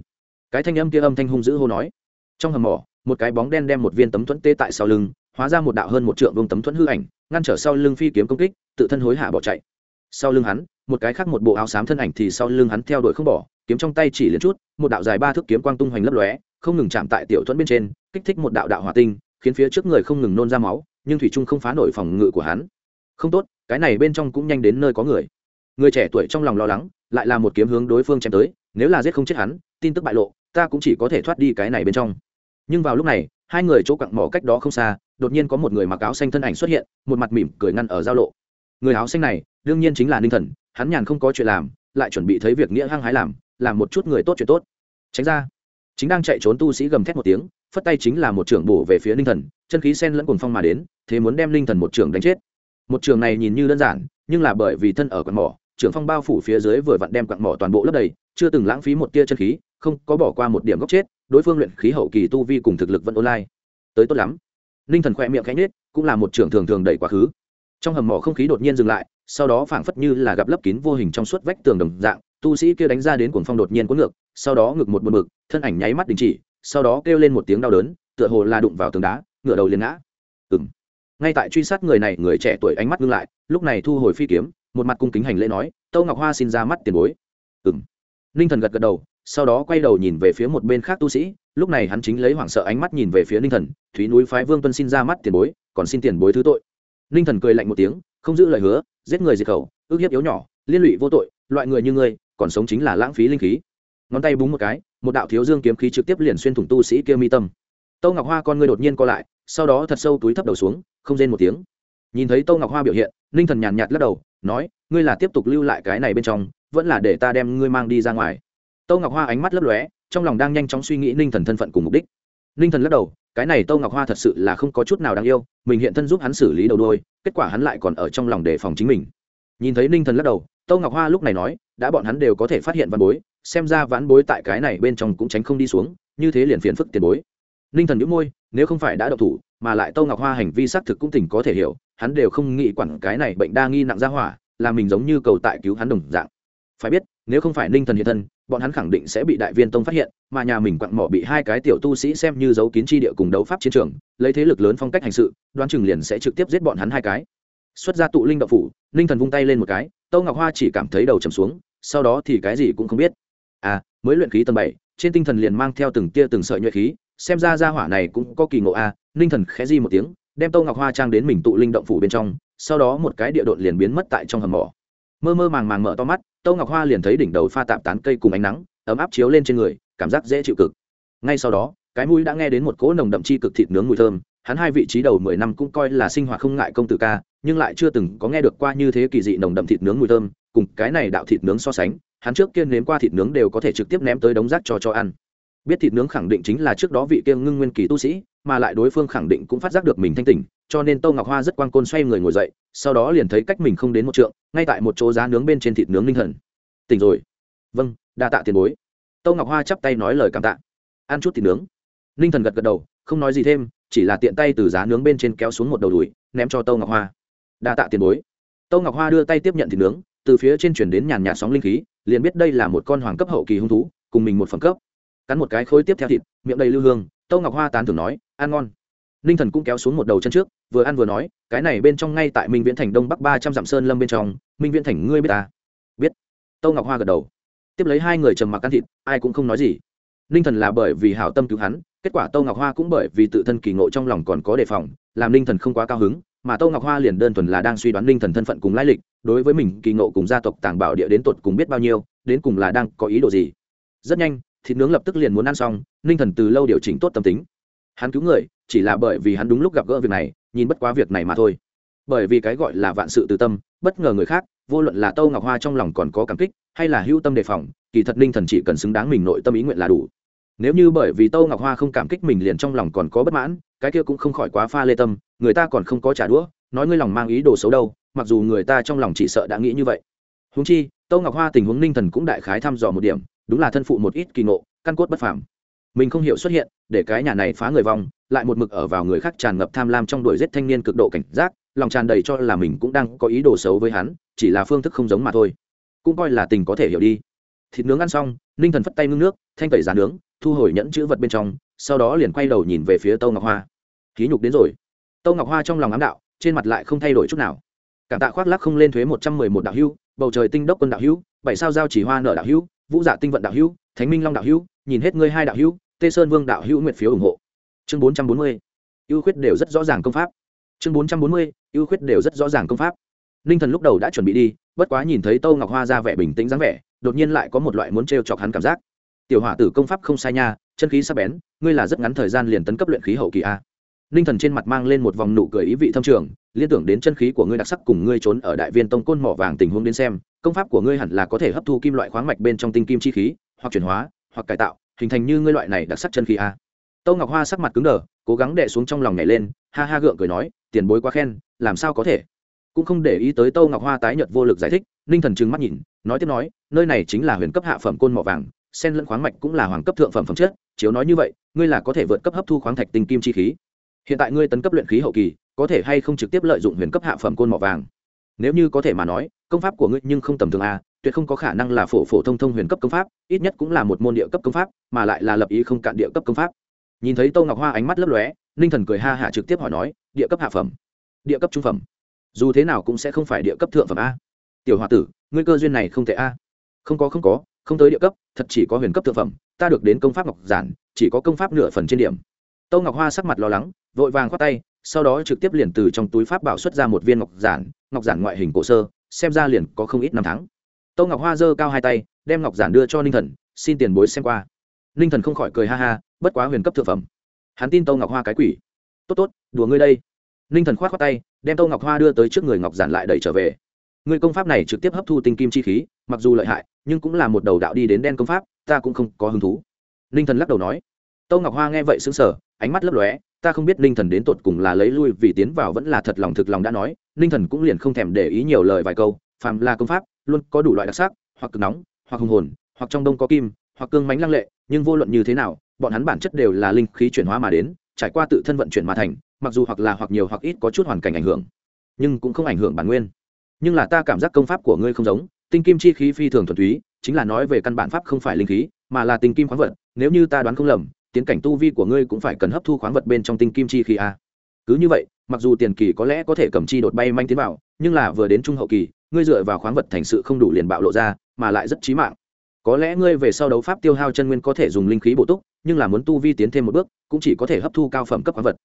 Cái thanh âm kia âm thanh hung dữ hô nói. Trong hầm mỏ một cái bóng đen đem một viên tấm thuẫn tê tại sau lưng, hóa ra một đạo hơn một trượng vương tấm thuẫn hư ảnh, ngăn trở sau lưng phi kiếm công kích, tự thân hối hạ bỏ chạy. Sau lưng hắn, một cái khác một bộ áo xám thân ảnh thì sau lưng hắn theo đuổi không bỏ kiếm trong tay chỉ liền chút, một đạo dài ba thước kiếm quang tung hoành lấp lóe, không ngừng chạm tại tiểu thuẫn bên trên, kích thích một đạo đạo hỏa tinh, khiến phía trước người không ngừng nôn ra máu, nhưng thủy trung không phá nổi phòng ngự của hắn. Không tốt, cái này bên trong cũng nhanh đến nơi có người. Người trẻ tuổi trong lòng lo lắng, lại là một kiếm hướng đối phương chém tới, nếu là giết không chết hắn, tin tức bại lộ, ta cũng chỉ có thể thoát đi cái này bên trong. Nhưng vào lúc này, hai người chỗ cặn mỏ cách đó không xa, đột nhiên có một người mặc áo xanh thân ảnh xuất hiện, một mặt mỉm cười ngăn ở giao lộ. Người áo xanh này, đương nhiên chính là ninh thần, hắn nhàn không có chuyện làm, lại chuẩn bị thấy việc nghĩa hăng hái làm làm một chút người tốt chuyện tốt. Tránh ra. Chính đang chạy trốn tu sĩ gầm thét một tiếng, phất tay chính là một trưởng bổ về phía ninh thần, chân khí sen lẫn cồn phong mà đến, thế muốn đem ninh thần một trưởng đánh chết. Một trường này nhìn như đơn giản, nhưng là bởi vì thân ở quặng mỏ, trưởng phong bao phủ phía dưới vừa vặn đem quặng mỏ toàn bộ lấp đầy, chưa từng lãng phí một tia chân khí, không có bỏ qua một điểm góc chết, đối phương luyện khí hậu kỳ tu vi cùng thực lực vẫn online. Tới tốt lắm. Ninh thần khỏe miệng khẽ nhết cũng là một trưởng thường thường đẩy quá khứ. Trong hầm mỏ không khí đột nhiên dừng lại, sau đó phảng phất như là gặp lấp kín vô hình trong suốt vách tường đồng dạng tu sĩ kia đánh ra đến cuồng phong đột nhiên cuốn ngược, sau đó ngực một buồn mực thân ảnh nháy mắt đình chỉ, sau đó kêu lên một tiếng đau đớn, tựa hồ là đụng vào tường đá, ngửa đầu liền ngã. Ừng ngay tại truy sát người này, người trẻ tuổi ánh mắt ngưng lại, lúc này thu hồi phi kiếm, một mặt cung kính hành lễ nói, tâu ngọc hoa xin ra mắt tiền bối. Ừng ninh thần gật gật đầu, sau đó quay đầu nhìn về phía một bên khác tu sĩ, lúc này hắn chính lấy hoảng sợ ánh mắt nhìn về phía ninh thần, thúy núi phái vương tuân xin ra mắt tiền bối, còn xin tiền bối thứ tội. Ninh thần cười lạnh một tiếng, không giữ lời hứa, giết người diệt khẩu, ước hiếp yếu nhỏ, liên lụy vô tội, loại người như ngươi còn sống chính là lãng phí linh khí. Ngón tay búng một cái, một đạo thiếu dương kiếm khí trực tiếp liền xuyên thủng tu sĩ kia mi tâm. Tâu ngọc hoa con ngươi đột nhiên co lại, sau đó thật sâu túi thấp đầu xuống, không rên một tiếng. Nhìn thấy tâu ngọc hoa biểu hiện, ninh thần nhàn nhạt lắc đầu, nói, ngươi là tiếp tục lưu lại cái này bên trong, vẫn là để ta đem ngươi mang đi ra ngoài. Tâu ngọc hoa ánh mắt lấp lóe, trong lòng đang nhanh chóng suy nghĩ ninh thần thân phận cùng mục đích. Ninh thần lắc đầu, cái này tâu ngọc hoa thật sự là không có chút nào đáng yêu, mình hiện thân giúp hắn xử lý đầu đôi kết quả hắn lại còn ở trong lòng đề phòng chính mình nhìn thấy ninh thần lắc đầu, tâu ngọc hoa lúc này nói, đã bọn hắn đều có thể phát hiện văn bối, xem ra vãn bối tại cái này bên trong cũng tránh không đi xuống, như thế liền phiền phức tiền bối. Ninh thần nhũ môi, nếu không phải đã độc thủ, mà lại tâu ngọc hoa hành vi xác thực cũng tỉnh có thể hiểu, hắn đều không nghĩ quản cái này bệnh đa nghi nặng ra hỏa, là mình giống như cầu tại cứu hắn đồng dạng. Phải biết, nếu không phải ninh thần hiện thân, bọn hắn khẳng định sẽ bị đại viên tông phát hiện, mà nhà mình quặn mỏ bị hai cái tiểu tu sĩ xem như dấu kín chi địa cùng đấu pháp chiến trường, lấy thế lực lớn phong cách hành sự, đoán chừng liền sẽ trực tiếp giết bọn hắn hai cái xuất ra tụ linh đậu phủ, ninh thần vung tay lên một cái, tâu ngọc hoa chỉ cảm thấy đầu trầm xuống, sau đó thì cái gì cũng không biết à mới luyện khí tầng bảy, trên tinh thần liền mang theo từng tia từng sợi nhuệ khí, xem ra ra hỏa này cũng có kỳ ngộ a à. ninh thần khẽ di một tiếng, đem tâu ngọc hoa trang đến mình tụ linh động phủ bên trong, sau đó một cái địa đột liền biến mất tại trong hầm mỏ mơ mơ màng màng mở to mắt, tâu ngọc hoa liền thấy đỉnh đầu pha tạm tán cây cùng ánh nắng, ấm áp chiếu lên trên người, cảm giác dễ chịu cực ngay sau đó, cái mũi đã nghe đến một cỗ nồng đậm chi cực thịt nướng mùi thơm hắn hai vị trí đầu mười năm cũng coi là sinh hoạt không ngại công tử ca, nhưng lại chưa từng có nghe được qua như thế kỳ dị nồng đậm thịt nướng mùi thơm, cùng cái này đạo thịt nướng so sánh, hắn trước kia nếm qua thịt nướng đều có thể trực tiếp ném tới đống rác cho cho ăn. Biết thịt nướng khẳng định chính là trước đó vị kiêng ngưng nguyên kỳ tu sĩ, mà lại đối phương khẳng định cũng phát giác được mình thanh tỉnh, cho nên tô ngọc hoa rất quang côn xoay người ngồi dậy, sau đó liền thấy cách mình không đến một trượng, ngay tại một chỗ giá nướng bên trên thịt nướng linh thần tỉnh rồi. Vâng đa tạ tiền bối. Tô ngọc hoa chắp tay nói lời cảm tạ. Ăn chút thịt nướng. Ninh thần gật gật đầu, không nói gì thêm chỉ là tiện tay từ giá nướng bên trên kéo xuống một đầu đùi, ném cho Tâu ngọc hoa. Đa tạ tiền bối. Tâu ngọc hoa đưa tay tiếp nhận thịt nướng, từ phía trên chuyển đến nhàn nhạt sóng linh khí, liền biết đây là một con hoàng cấp hậu kỳ hung thú, cùng mình một phẩm cấp. Cắn một cái khối tiếp theo thịt, miệng đầy lưu hương, tâu ngọc hoa tán thưởng nói, ăn ngon. Ninh thần cũng kéo xuống một đầu chân trước, vừa ăn vừa nói, cái này bên trong ngay tại minh viễn thành đông bắc ba trăm dặm sơn lâm bên trong, minh viễn thành ngươi biết ta biết. Tâu ngọc hoa gật đầu. Tiếp lấy hai người trầm mặc ăn thịt, ai cũng không nói gì. Ninh thần là bởi vì hảo tâm cứu hắn kết quả tâu ngọc hoa cũng bởi vì tự thân kỳ ngộ trong lòng còn có đề phòng, làm ninh thần không quá cao hứng, mà tâu ngọc hoa liền đơn thuần là đang suy đoán ninh thần thân phận cùng lai lịch, đối với mình kỳ ngộ cùng gia tộc tàng bảo địa đến tột cùng biết bao nhiêu, đến cùng là đang có ý đồ gì. Rất nhanh, thịt nướng lập tức liền muốn ăn xong, ninh thần từ lâu điều chỉnh tốt tâm tính. Hắn cứu người, chỉ là bởi vì hắn đúng lúc gặp gỡ việc này, nhìn bất quá việc này mà thôi. Bởi vì cái gọi là vạn sự từ tâm, bất ngờ người khác, vô luận là tâu ngọc hoa trong lòng còn có cảm kích, hay là hữu tâm đề phòng, kỳ thật ninh thần chỉ cần xứng đáng mình nội tâm ý nguyện là đủ nếu như bởi vì tâu ngọc hoa không cảm kích mình liền trong lòng còn có bất mãn, cái kia cũng không khỏi quá pha lê tâm, người ta còn không có trả đũa, nói ngươi lòng mang ý đồ xấu đâu, mặc dù người ta trong lòng chỉ sợ đã nghĩ như vậy. Húng chi, tâu ngọc hoa tình huống ninh thần cũng đại khái thăm dò một điểm, đúng là thân phụ một ít kỳ ngộ, căn cốt bất phàm. Mình không hiểu xuất hiện, để cái nhà này phá người vong, lại một mực ở vào người khác tràn ngập tham lam trong đuổi giết thanh niên cực độ cảnh giác, lòng tràn đầy cho là mình cũng đang có ý đồ xấu với hắn, chỉ là phương thức không giống mà thôi. Cũng coi là tình có thể hiểu đi. Thịt nướng ăn xong, ninh thần phất tay ngưng nước, thanh tẩy giá nướng thu hồi nhẫn chữ vật bên trong, sau đó liền quay đầu nhìn về phía tâu ngọc hoa. Ký nhục đến rồi. Tâu ngọc hoa trong lòng ám đạo, trên mặt lại không thay đổi chút nào. Cảm tạ khoác lắc không lên thuế một trăm mười một đạo hữu, bầu trời tinh đốc quân đạo hữu, bảy sao giao chỉ hoa nở đạo hữu, vũ dạ tinh vận đạo hữu, thánh minh long đạo hữu, nhìn hết ngươi hai đạo hữu, tê sơn vương đạo hữu nguyện phiếu ủng hộ. Chương bốn trăm bốn mươi, ưu khuyết đều rất rõ ràng công pháp. Chương bốn trăm bốn mươi, ưu khuyết đều rất rõ ràng công pháp. Ninh thần lúc đầu đã chuẩn bị đi, bất quá nhìn thấy tâu ngọc hoa ra vẻ bình tĩnh dáng vẻ, đột nhiên lại có một loại muốn t r e o chọc hắn cảm giác tiểu hỏa tử công pháp không sai nha, chân khí sắp bén, ngươi là rất ngắn thời gian liền tấn cấp luyện khí hậu kỳ a. Ninh thần trên mặt mang lên một vòng nụ cười ý vị thâm trường, liên tưởng đến chân khí của ngươi đặc sắc cùng ngươi trốn ở đại viên tông côn mỏ vàng tình huống đến xem, công pháp của ngươi hẳn là có thể hấp thu kim loại khoáng mạch bên trong tinh kim chi khí, hoặc chuyển hóa, hoặc cải tạo, hình thành như ngươi loại này đặc sắc chân khí a. Tâu ngọc hoa sắc mặt cứng đờ, cố gắng đệ xuống trong lòng nhảy lên, ha ha gượng cười nói, tiền bối quá khen, làm sao có thể? Cũng không để ý tới tâu ngọc hoa tái nhợt vô lực giải thích ninh thần trừng mắt nhìn, nói tiếp nói, nơi này chính là huyền cấp hạ phẩm côn mỏ vàng sen lẫn khoáng mạch cũng là hoàng cấp thượng phẩm phẩm chất, chiếu nói như vậy, ngươi là có thể vượt cấp hấp thu khoáng thạch tinh kim chi khí. Hiện tại ngươi tấn cấp luyện khí hậu kỳ, có thể hay không trực tiếp lợi dụng huyền cấp hạ phẩm côn mỏ vàng? Nếu như có thể mà nói, công pháp của ngươi nhưng không tầm thường a tuyệt không có khả năng là phổ phổ thông thông huyền cấp công pháp, ít nhất cũng là một môn địa cấp công pháp, mà lại là lập ý không cạn địa cấp công pháp. Nhìn thấy tô ngọc hoa ánh mắt lấp lóe, ninh thần cười ha hạ trực tiếp hỏi nói, địa cấp hạ phẩm, địa cấp trung phẩm, dù thế nào cũng sẽ không phải địa cấp thượng phẩm a. Tiểu h o a tử, ngươi cơ duyên này không thể a. Không có không có không tới địa cấp, thật chỉ có huyền cấp thượng phẩm, ta được đến công pháp ngọc giản, chỉ có công pháp nửa phần trên điểm. Tâu ngọc hoa sắc mặt lo lắng, vội vàng khoát tay, sau đó trực tiếp liền từ trong túi pháp bảo xuất ra một viên ngọc giản ngọc giản ngoại hình cổ sơ, xem ra liền có không ít năm tháng. Tâu ngọc hoa giơ cao hai tay, đem ngọc giản đưa cho ninh thần, xin tiền bối xem qua. Ninh thần không khỏi cười ha ha, bất quá huyền cấp thượng phẩm. Hắn tin tâu ngọc hoa cái quỷ. Tốt tốt, đùa ngươi đây. Ninh thần k h o á t khoác tay, đem tâu ngọc hoa đưa tới trước người ngọc giản lại đẩy trở về. Người công pháp này trực tiếp hấp thu tinh kim chi khí, mặc dù lợi hại nhưng cũng là một đầu đạo đi đến đen công pháp, ta cũng không có hứng thú. Ninh thần lắc đầu nói. Tâu ngọc hoa nghe vậy xứng sở ánh mắt lấp lóe, ta không biết ninh thần đến tột cùng là lấy lui vì tiến vào vẫn là thật lòng thực lòng đã nói, ninh thần cũng liền không thèm để ý nhiều lời vài câu, phàm là công pháp, luôn có đủ loại đặc sắc, hoặc cực nóng, hoặc hùng hồn, hoặc trong đông có kim, hoặc cương mánh lăng lệ, nhưng vô luận như thế nào, bọn hắn bản chất đều là linh khí chuyển hóa mà đến, trải qua tự thân vận chuyển mà thành, mặc dù hoặc là hoặc nhiều hoặc ít có chút hoàn cảnh ảnh hưởng, nhưng cũng không ảnh hưởng bản nguyên. Nhưng là ta cảm giác công pháp của ngươi không giống tinh kim chi khí phi thường thuần túy, chính là nói về căn bản pháp không phải linh khí, mà là tinh kim khoáng vật. Nếu như ta đoán không lầm, tiến cảnh tu vi của ngươi cũng phải cần hấp thu khoáng vật bên trong tinh kim chi khí a. À. cứ như vậy, mặc dù tiền kỳ có lẽ có thể cầm chi đột bay manh tiến vào, nhưng là vừa đến trung hậu kỳ, ngươi dựa vào khoáng vật thành sự không đủ liền bạo lộ ra, mà lại rất chí mạng. Có lẽ ngươi về sau đấu pháp tiêu hao chân nguyên có thể dùng linh khí bổ túc, nhưng là muốn tu vi tiến thêm một bước, cũng chỉ có thể hấp thu cao phẩm cấp khoáng vật.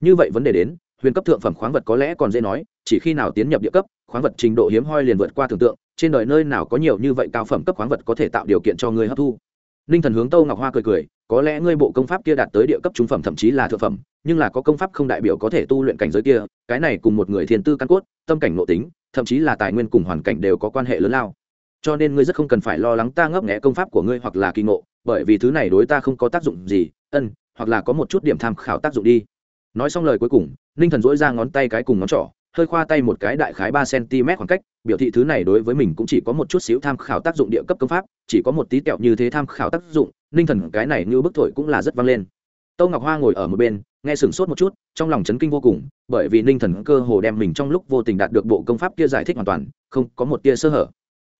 Như vậy vấn đề đến, huyền cấp thượng phẩm khoáng vật có lẽ còn dễ nói, chỉ khi nào tiến nhập địa cấp, khoáng vật trình độ hiếm hoi liền vượt qua tưởng tượng trên đời nơi nào có nhiều như vậy cao phẩm cấp khoáng vật có thể tạo điều kiện cho ngươi hấp thu? Ninh thần hướng tâu ngọc hoa cười cười, có lẽ ngươi bộ công pháp kia đạt tới địa cấp trung phẩm thậm chí là thượng phẩm, nhưng là có công pháp không đại biểu có thể tu luyện cảnh giới kia, cái này cùng một người thiền tư căn cốt, tâm cảnh nội tính, thậm chí là tài nguyên cùng hoàn cảnh đều có quan hệ lớn lao. Cho nên ngươi rất không cần phải lo lắng ta ngấp nghẽ công pháp của ngươi hoặc là kỳ ngộ, bởi vì thứ này đối ta không có tác dụng gì, ân, hoặc là có một chút điểm tham khảo tác dụng đi. Nói xong lời cuối cùng ninh thần dỗi ra ngón tay cái cùng ngón trỏ hơi khoa tay một cái đại khái ba cm khoảng cách, biểu thị thứ này đối với mình cũng chỉ có một chút xíu tham khảo tác dụng địa cấp công pháp, chỉ có một tí kẹo như thế tham khảo tác dụng, ninh thần cái này như bức thổi cũng là rất vang lên. Tâu ngọc hoa ngồi ở một bên, nghe sửng sốt một chút, trong lòng chấn kinh vô cùng, bởi vì ninh thần cơ hồ đem mình trong lúc vô tình đạt được bộ công pháp kia giải thích hoàn toàn, không có một tia sơ hở.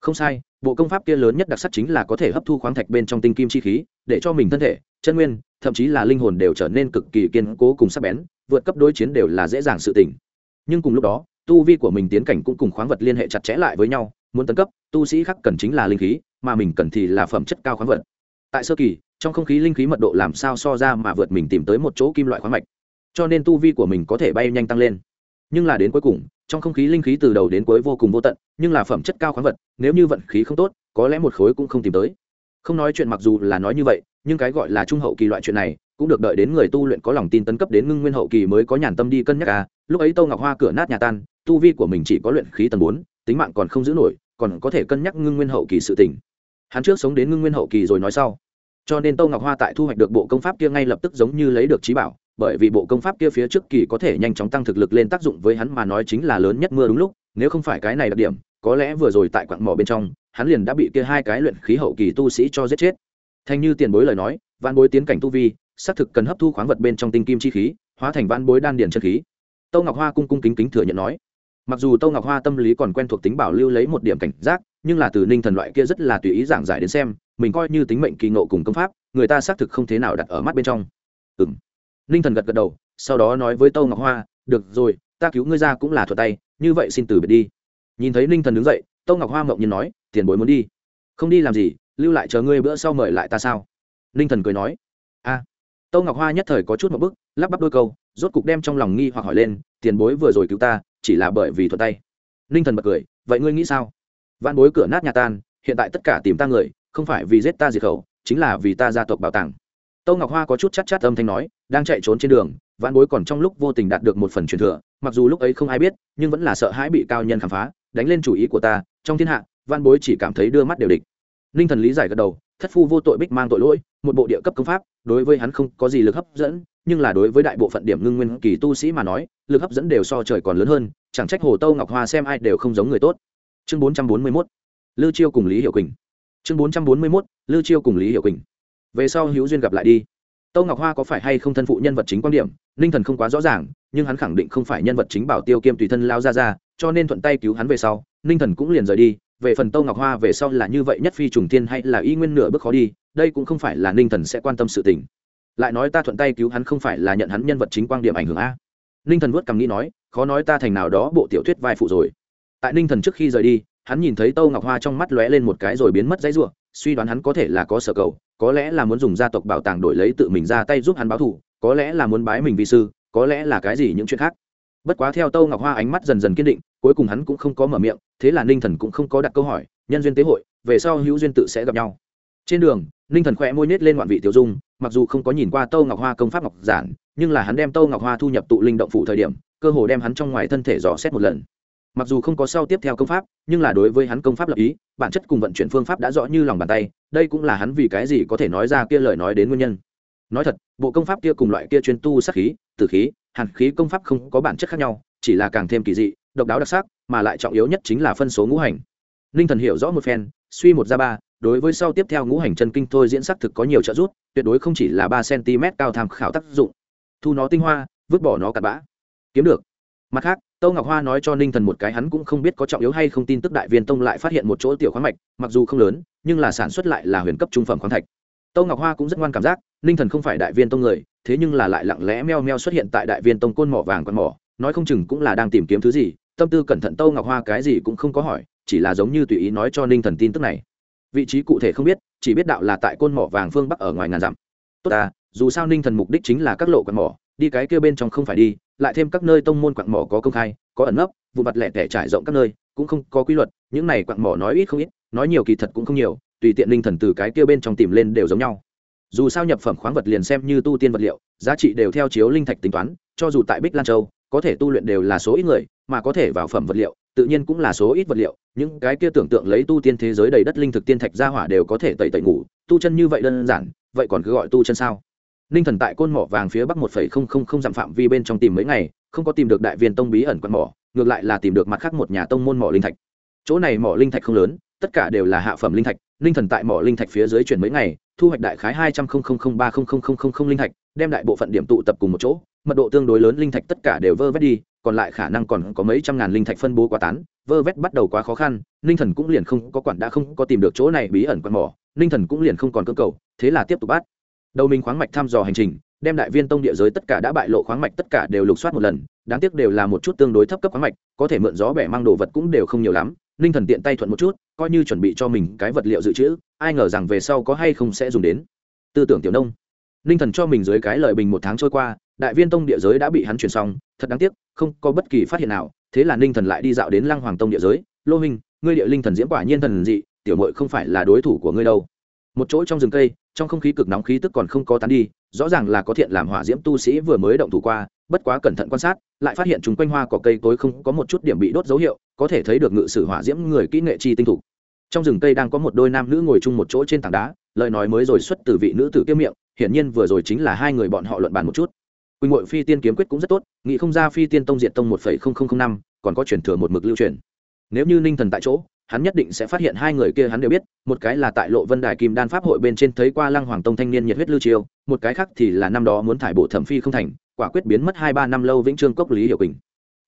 Không sai, bộ công pháp kia lớn nhất đặc sắc chính là có thể hấp thu khoáng thạch bên trong tinh kim chi khí, để cho mình thân thể, chân nguyên, thậm chí là linh hồn đều trở nên cực kỳ kiên cố cùng sắc bén, vượt cấp đối chiến đều là dễ dàng sự tỉnh nhưng cùng lúc đó, tu vi của mình tiến cảnh cũng cùng khoáng vật liên hệ chặt chẽ lại với nhau, muốn tấn cấp, tu sĩ khác cần chính là linh khí, mà mình cần thì là phẩm chất cao khoáng vật. Tại sơ kỳ, trong không khí linh khí mật độ làm sao so ra mà vượt mình tìm tới một chỗ kim loại khoáng mạch. Cho nên tu vi của mình có thể bay nhanh tăng lên. Nhưng là đến cuối cùng, trong không khí linh khí từ đầu đến cuối vô cùng vô tận, nhưng là phẩm chất cao khoáng vật, nếu như vận khí không tốt, có lẽ một khối cũng không tìm tới. Không nói chuyện mặc dù là nói như vậy, nhưng cái gọi là trung hậu kỳ loại chuyện này cũng được đợi đến người tu luyện có lòng tin tấn cấp đến ngưng nguyên hậu kỳ mới có nhàn tâm đi cân nhắc à. Lúc ấy tô ngọc hoa cửa nát nhà tan, tu vi của mình chỉ có luyện khí tầng bốn, tính mạng còn không giữ nổi, còn có thể cân nhắc ngưng nguyên hậu kỳ sự tình. Hắn trước sống đến ngưng nguyên hậu kỳ rồi nói sau. Cho nên tô ngọc hoa tại thu hoạch được bộ công pháp kia ngay lập tức giống như lấy được trí bảo, bởi vì bộ công pháp kia phía trước kỳ có thể nhanh chóng tăng thực lực lên tác dụng với hắn mà nói chính là lớn nhất mưa đúng lúc, nếu không phải cái này đặc điểm, có lẽ vừa rồi tại quặng mỏ bên trong, hắn liền đã bị kia hai cái luyện khí hậu kỳ tu sĩ cho giết chết. Thanh như tiền bối lời nói văn bối tiến cảnh tu vi xác thực cần hấp thu khoáng vật bên trong tinh kim chi khí, hóa thành văn bối đan điền chân khí. Tâu ngọc hoa cung cung kính kính thừa nhận nói. Mặc dù tâu ngọc hoa tâm lý còn quen thuộc tính bảo lưu lấy một điểm cảnh giác, nhưng là từ ninh thần loại kia rất là tùy ý giảng giải đến xem, mình coi như tính mệnh kỳ ngộ cùng công pháp, người ta xác thực không thế nào đặt ở mắt bên trong. Ừ m ninh thần gật gật đầu, sau đó nói với tâu ngọc hoa, được rồi, ta cứu ngươi ra cũng là thuật tay, như vậy xin từ biệt đi. Nhìn thấy ninh thần đứng dậy, tâu ngọc hoa mộng nhiên nói, tiền bối muốn đi. Không đi làm gì, lưu lại chờ ngươi bữa sau mời lại ta sao? Ninh thần cười nói tâu ngọc hoa nhất thời có chút một bức, lắp bắp đôi câu, rốt cục đem trong lòng nghi hoặc hỏi lên, tiền bối vừa rồi cứu ta, chỉ là bởi vì thuận tay. Ninh thần bật cười, vậy ngươi nghĩ sao? Văn bối cửa nát nhà tan, hiện tại tất cả tìm ta người, không phải vì giết ta diệt khẩu, chính là vì ta gia tộc bảo tàng. Tâu ngọc hoa có chút chắc chát âm thanh nói, đang chạy trốn trên đường văn bối còn trong lúc vô tình đạt được một phần truyền thừa, mặc dù lúc ấy không ai biết, nhưng vẫn là sợ hãi bị cao nhân khám phá, đánh lên chủ ý của ta, trong thiên hạ văn bối chỉ cảm thấy đưa mắt đều địch. Ninh thần lý giải gật đầu thất phu vô tội bích mang tội lỗi, một bộ địa cấp công pháp, đối với hắn không có gì lực hấp dẫn, nhưng là đối với đại bộ phận điểm ngưng nguyên kỳ tu sĩ mà nói, lực hấp dẫn đều so trời còn lớn hơn, chẳng trách hồ tâu ngọc hoa xem ai đều không giống người tốt. Chương bốn trăm bốn mươi mốt, lư chiêu cùng lý hiệu quỳnh. Chương bốn trăm bốn mươi mốt, lư chiêu cùng lý hiệu quỳnh. Về sau hữu duyên gặp lại đi. Tâu ngọc hoa có phải hay không thân phụ nhân vật chính quan điểm, ninh thần không quá rõ ràng, nhưng hắn khẳng định không phải nhân vật chính bảo tiêu kiêm tùy thân lao ra ra, cho nên thuận tay cứu hắn về sau, ninh thần cũng liền rời đi về phần tâu ngọc hoa về sau là như vậy nhất phi trùng tiên hay là y nguyên nửa bước khó đi, đây cũng không phải là ninh thần sẽ quan tâm sự tình. Lại nói ta thuận tay cứu hắn không phải là nhận hắn nhân vật chính quan điểm ảnh hưởng a. Ninh thần vuốt cằm nghĩ nói, khó nói ta thành nào đó bộ tiểu thuyết vai phụ rồi. Tại ninh thần trước khi rời đi, hắn nhìn thấy tâu ngọc hoa trong mắt lóe lên một cái rồi biến mất dãy ruộng, suy đoán hắn có thể là có sở cầu, có lẽ là muốn dùng gia tộc bảo tàng đổi lấy tự mình ra tay giúp hắn báo thù, có lẽ là muốn bái mình vi sư, có lẽ là cái gì những chuyện khác bất quá theo tâu ngọc hoa ánh mắt dần dần kiên định, cuối cùng hắn cũng không có mở miệng, thế là ninh thần cũng không có đặt câu hỏi, nhân duyên tế hội, về sau hữu duyên tự sẽ gặp nhau. Trên đường, ninh thần khỏe môi nhét lên ngoạn vị tiểu dung, mặc dù không có nhìn qua tâu ngọc hoa công pháp ngọc giản, nhưng là hắn đem tâu ngọc hoa thu nhập tụ linh động phủ thời điểm, cơ hồ đem hắn trong ngoài thân thể dò xét một lần. Mặc dù không có sau tiếp theo công pháp, nhưng là đối với hắn công pháp lập ý, bản chất cùng vận chuyển phương pháp đã rõ như lòng bàn tay, đây cũng là hắn vì cái gì có thể nói ra kia lời nói đến nguyên nhân. Nói thật, bộ công pháp kia cùng loại kia chuyên tu sắc khí, tử khí hàn khí công pháp không có bản chất khác nhau, chỉ là càng thêm kỳ dị, độc đáo đặc sắc, mà lại trọng yếu nhất chính là phân số ngũ hành. Ninh thần hiểu rõ một phen, suy một ra ba, đối với sau tiếp theo ngũ hành chân kinh thôi diễn sắc thực có nhiều trợ giúp, tuyệt đối không chỉ là ba cm cao tham khảo tác dụng. Thu nó tinh hoa, vứt bỏ nó cặn bã. Kiếm được. Mặt khác, tâu ngọc hoa nói cho ninh thần một cái hắn cũng không biết có trọng yếu hay không tin tức đại viên tông lại phát hiện một chỗ tiểu khoáng mạch, mặc dù không lớn, nhưng là sản xuất lại là huyền cấp trung phẩm khoáng thạch. Tâu ngọc hoa cũng rất ngoan cảm giác, ninh thần không phải đại viên tông người thế nhưng là lại lặng lẽ meo meo xuất hiện tại đại viên tông côn mỏ vàng con mỏ, nói không chừng cũng là đang tìm kiếm thứ gì, tâm tư cẩn thận tâu ngọc hoa cái gì cũng không có hỏi, chỉ là giống như tùy ý nói cho ninh thần tin tức này. Vị trí cụ thể không biết, chỉ biết đạo là tại côn mỏ vàng phương bắc ở ngoài ngàn dặm. Tốt à dù sao ninh thần mục đích chính là các lộ quạt mỏ, đi cái kia bên trong không phải đi, lại thêm các nơi tông môn quạt mỏ có công khai, có ẩn nấp, vụ mặt lẻ tẻ trải rộng các nơi, cũng không có quy luật, những này quạt mỏ nói ít không ít, nói nhiều kỳ thật cũng không nhiều, tùy tiện ninh thần từ cái kia bên trong tìm lên đều giống nhau dù sao nhập phẩm khoáng vật liền xem như tu tiên vật liệu, giá trị đều theo chiếu linh thạch tính toán, cho dù tại bích lan châu, có thể tu luyện đều là số ít người, mà có thể vào phẩm vật liệu, tự nhiên cũng là số ít vật liệu. Những cái kia tưởng tượng lấy tu tiên thế giới đầy đất linh thực tiên thạch ra hỏa đều có thể tẩy tẩy ngủ, tu chân như vậy đơn giản, vậy còn cứ gọi tu chân sao? Ninh thần tại côn mỏ vàng phía bắc một phẩy không không không dặm phạm vi bên trong tìm mấy ngày, không có tìm được đại viên tông bí ẩn quạt mỏ, ngược lại là tìm được mặt khác một nhà tông môn mỏ linh thạch. Chỗ này mỏ linh thạch không lớn, tất cả đều là hạ phẩm linh thạch ninh thần tại mỏ linh thạch phía dưới chuyển mấy ngày thu hoạch đại khái hai trăm linh ba linh thạch, đem đại bộ phận điểm tụ tập cùng một chỗ, mật độ tương đối lớn linh thạch tất cả đều vơ vét đi, còn lại khả năng còn có mấy trăm ngàn linh thạch phân bố quá tán, vơ vét bắt đầu quá khó khăn ninh thần cũng liền không có quản, đã không có tìm được chỗ này bí ẩn quạt mỏ ninh thần cũng liền không còn cơ cầu, thế là tiếp tục bắt. Đầu mình khoáng mạch thăm dò hành trình, đem đại viên tông địa giới tất cả đã bại lộ khoáng mạch tất cả đều lục soát một lần, đáng tiếc đều là một chút tương đối thấp cấp khoáng mạch, có thể mượn gió bẻ mang đồ vật cũng đều không nhiều lắm ninh thần tiện tay thuận một chút coi như chuẩn bị cho mình cái vật liệu dự trữ, ai ngờ rằng về sau có hay không sẽ dùng đến. Tư tưởng tiểu nông. Ninh thần cho mình dưới cái lợi bình một tháng trôi qua, đại viên tông địa giới đã bị hắn chuyển xong, thật đáng tiếc, không có bất kỳ phát hiện nào, thế là ninh thần lại đi dạo đến lăng hoàng tông địa giới. Lô minh ngươi địa linh thần diễm quả nhiên thần dị, tiểu mội không phải là đối thủ của ngươi đâu. Một chỗ trong rừng cây, trong không khí cực nóng khí tức còn không có tán đi, rõ ràng là có thiện làm hỏa diễm tu sĩ vừa mới động thủ qua, bất quá cẩn thận quan sát, lại phát hiện chúng quanh hoa có cây tối không có một chút điểm bị đốt dấu hiệu, có thể thấy được ngự sử hỏa diễm người kỹ nghệ chi tinh thủ trong rừng cây đang có một đôi nam nữ ngồi chung một chỗ trên tảng đá, lời nói mới rồi xuất từ vị nữ tử kia miệng, hiển nhiên vừa rồi chính là hai người bọn họ luận bàn một chút. Quỳnh ngội phi tiên kiếm quyết cũng rất tốt, nghĩ không ra phi tiên tông diện tông một năm, còn có truyền thừa một mực lưu truyền. Nếu như ninh thần tại chỗ, hắn nhất định sẽ phát hiện hai người kia hắn đều biết, một cái là tại lộ vân đài kim đan pháp hội bên trên thấy qua lăng hoàng tông thanh niên nhiệt huyết lưu chiêu một cái khác thì là năm đó muốn thải bộ thẩm phi không thành, quả quyết biến mất hai ba năm lâu vĩnh trương cốc lý hiểu quỳnh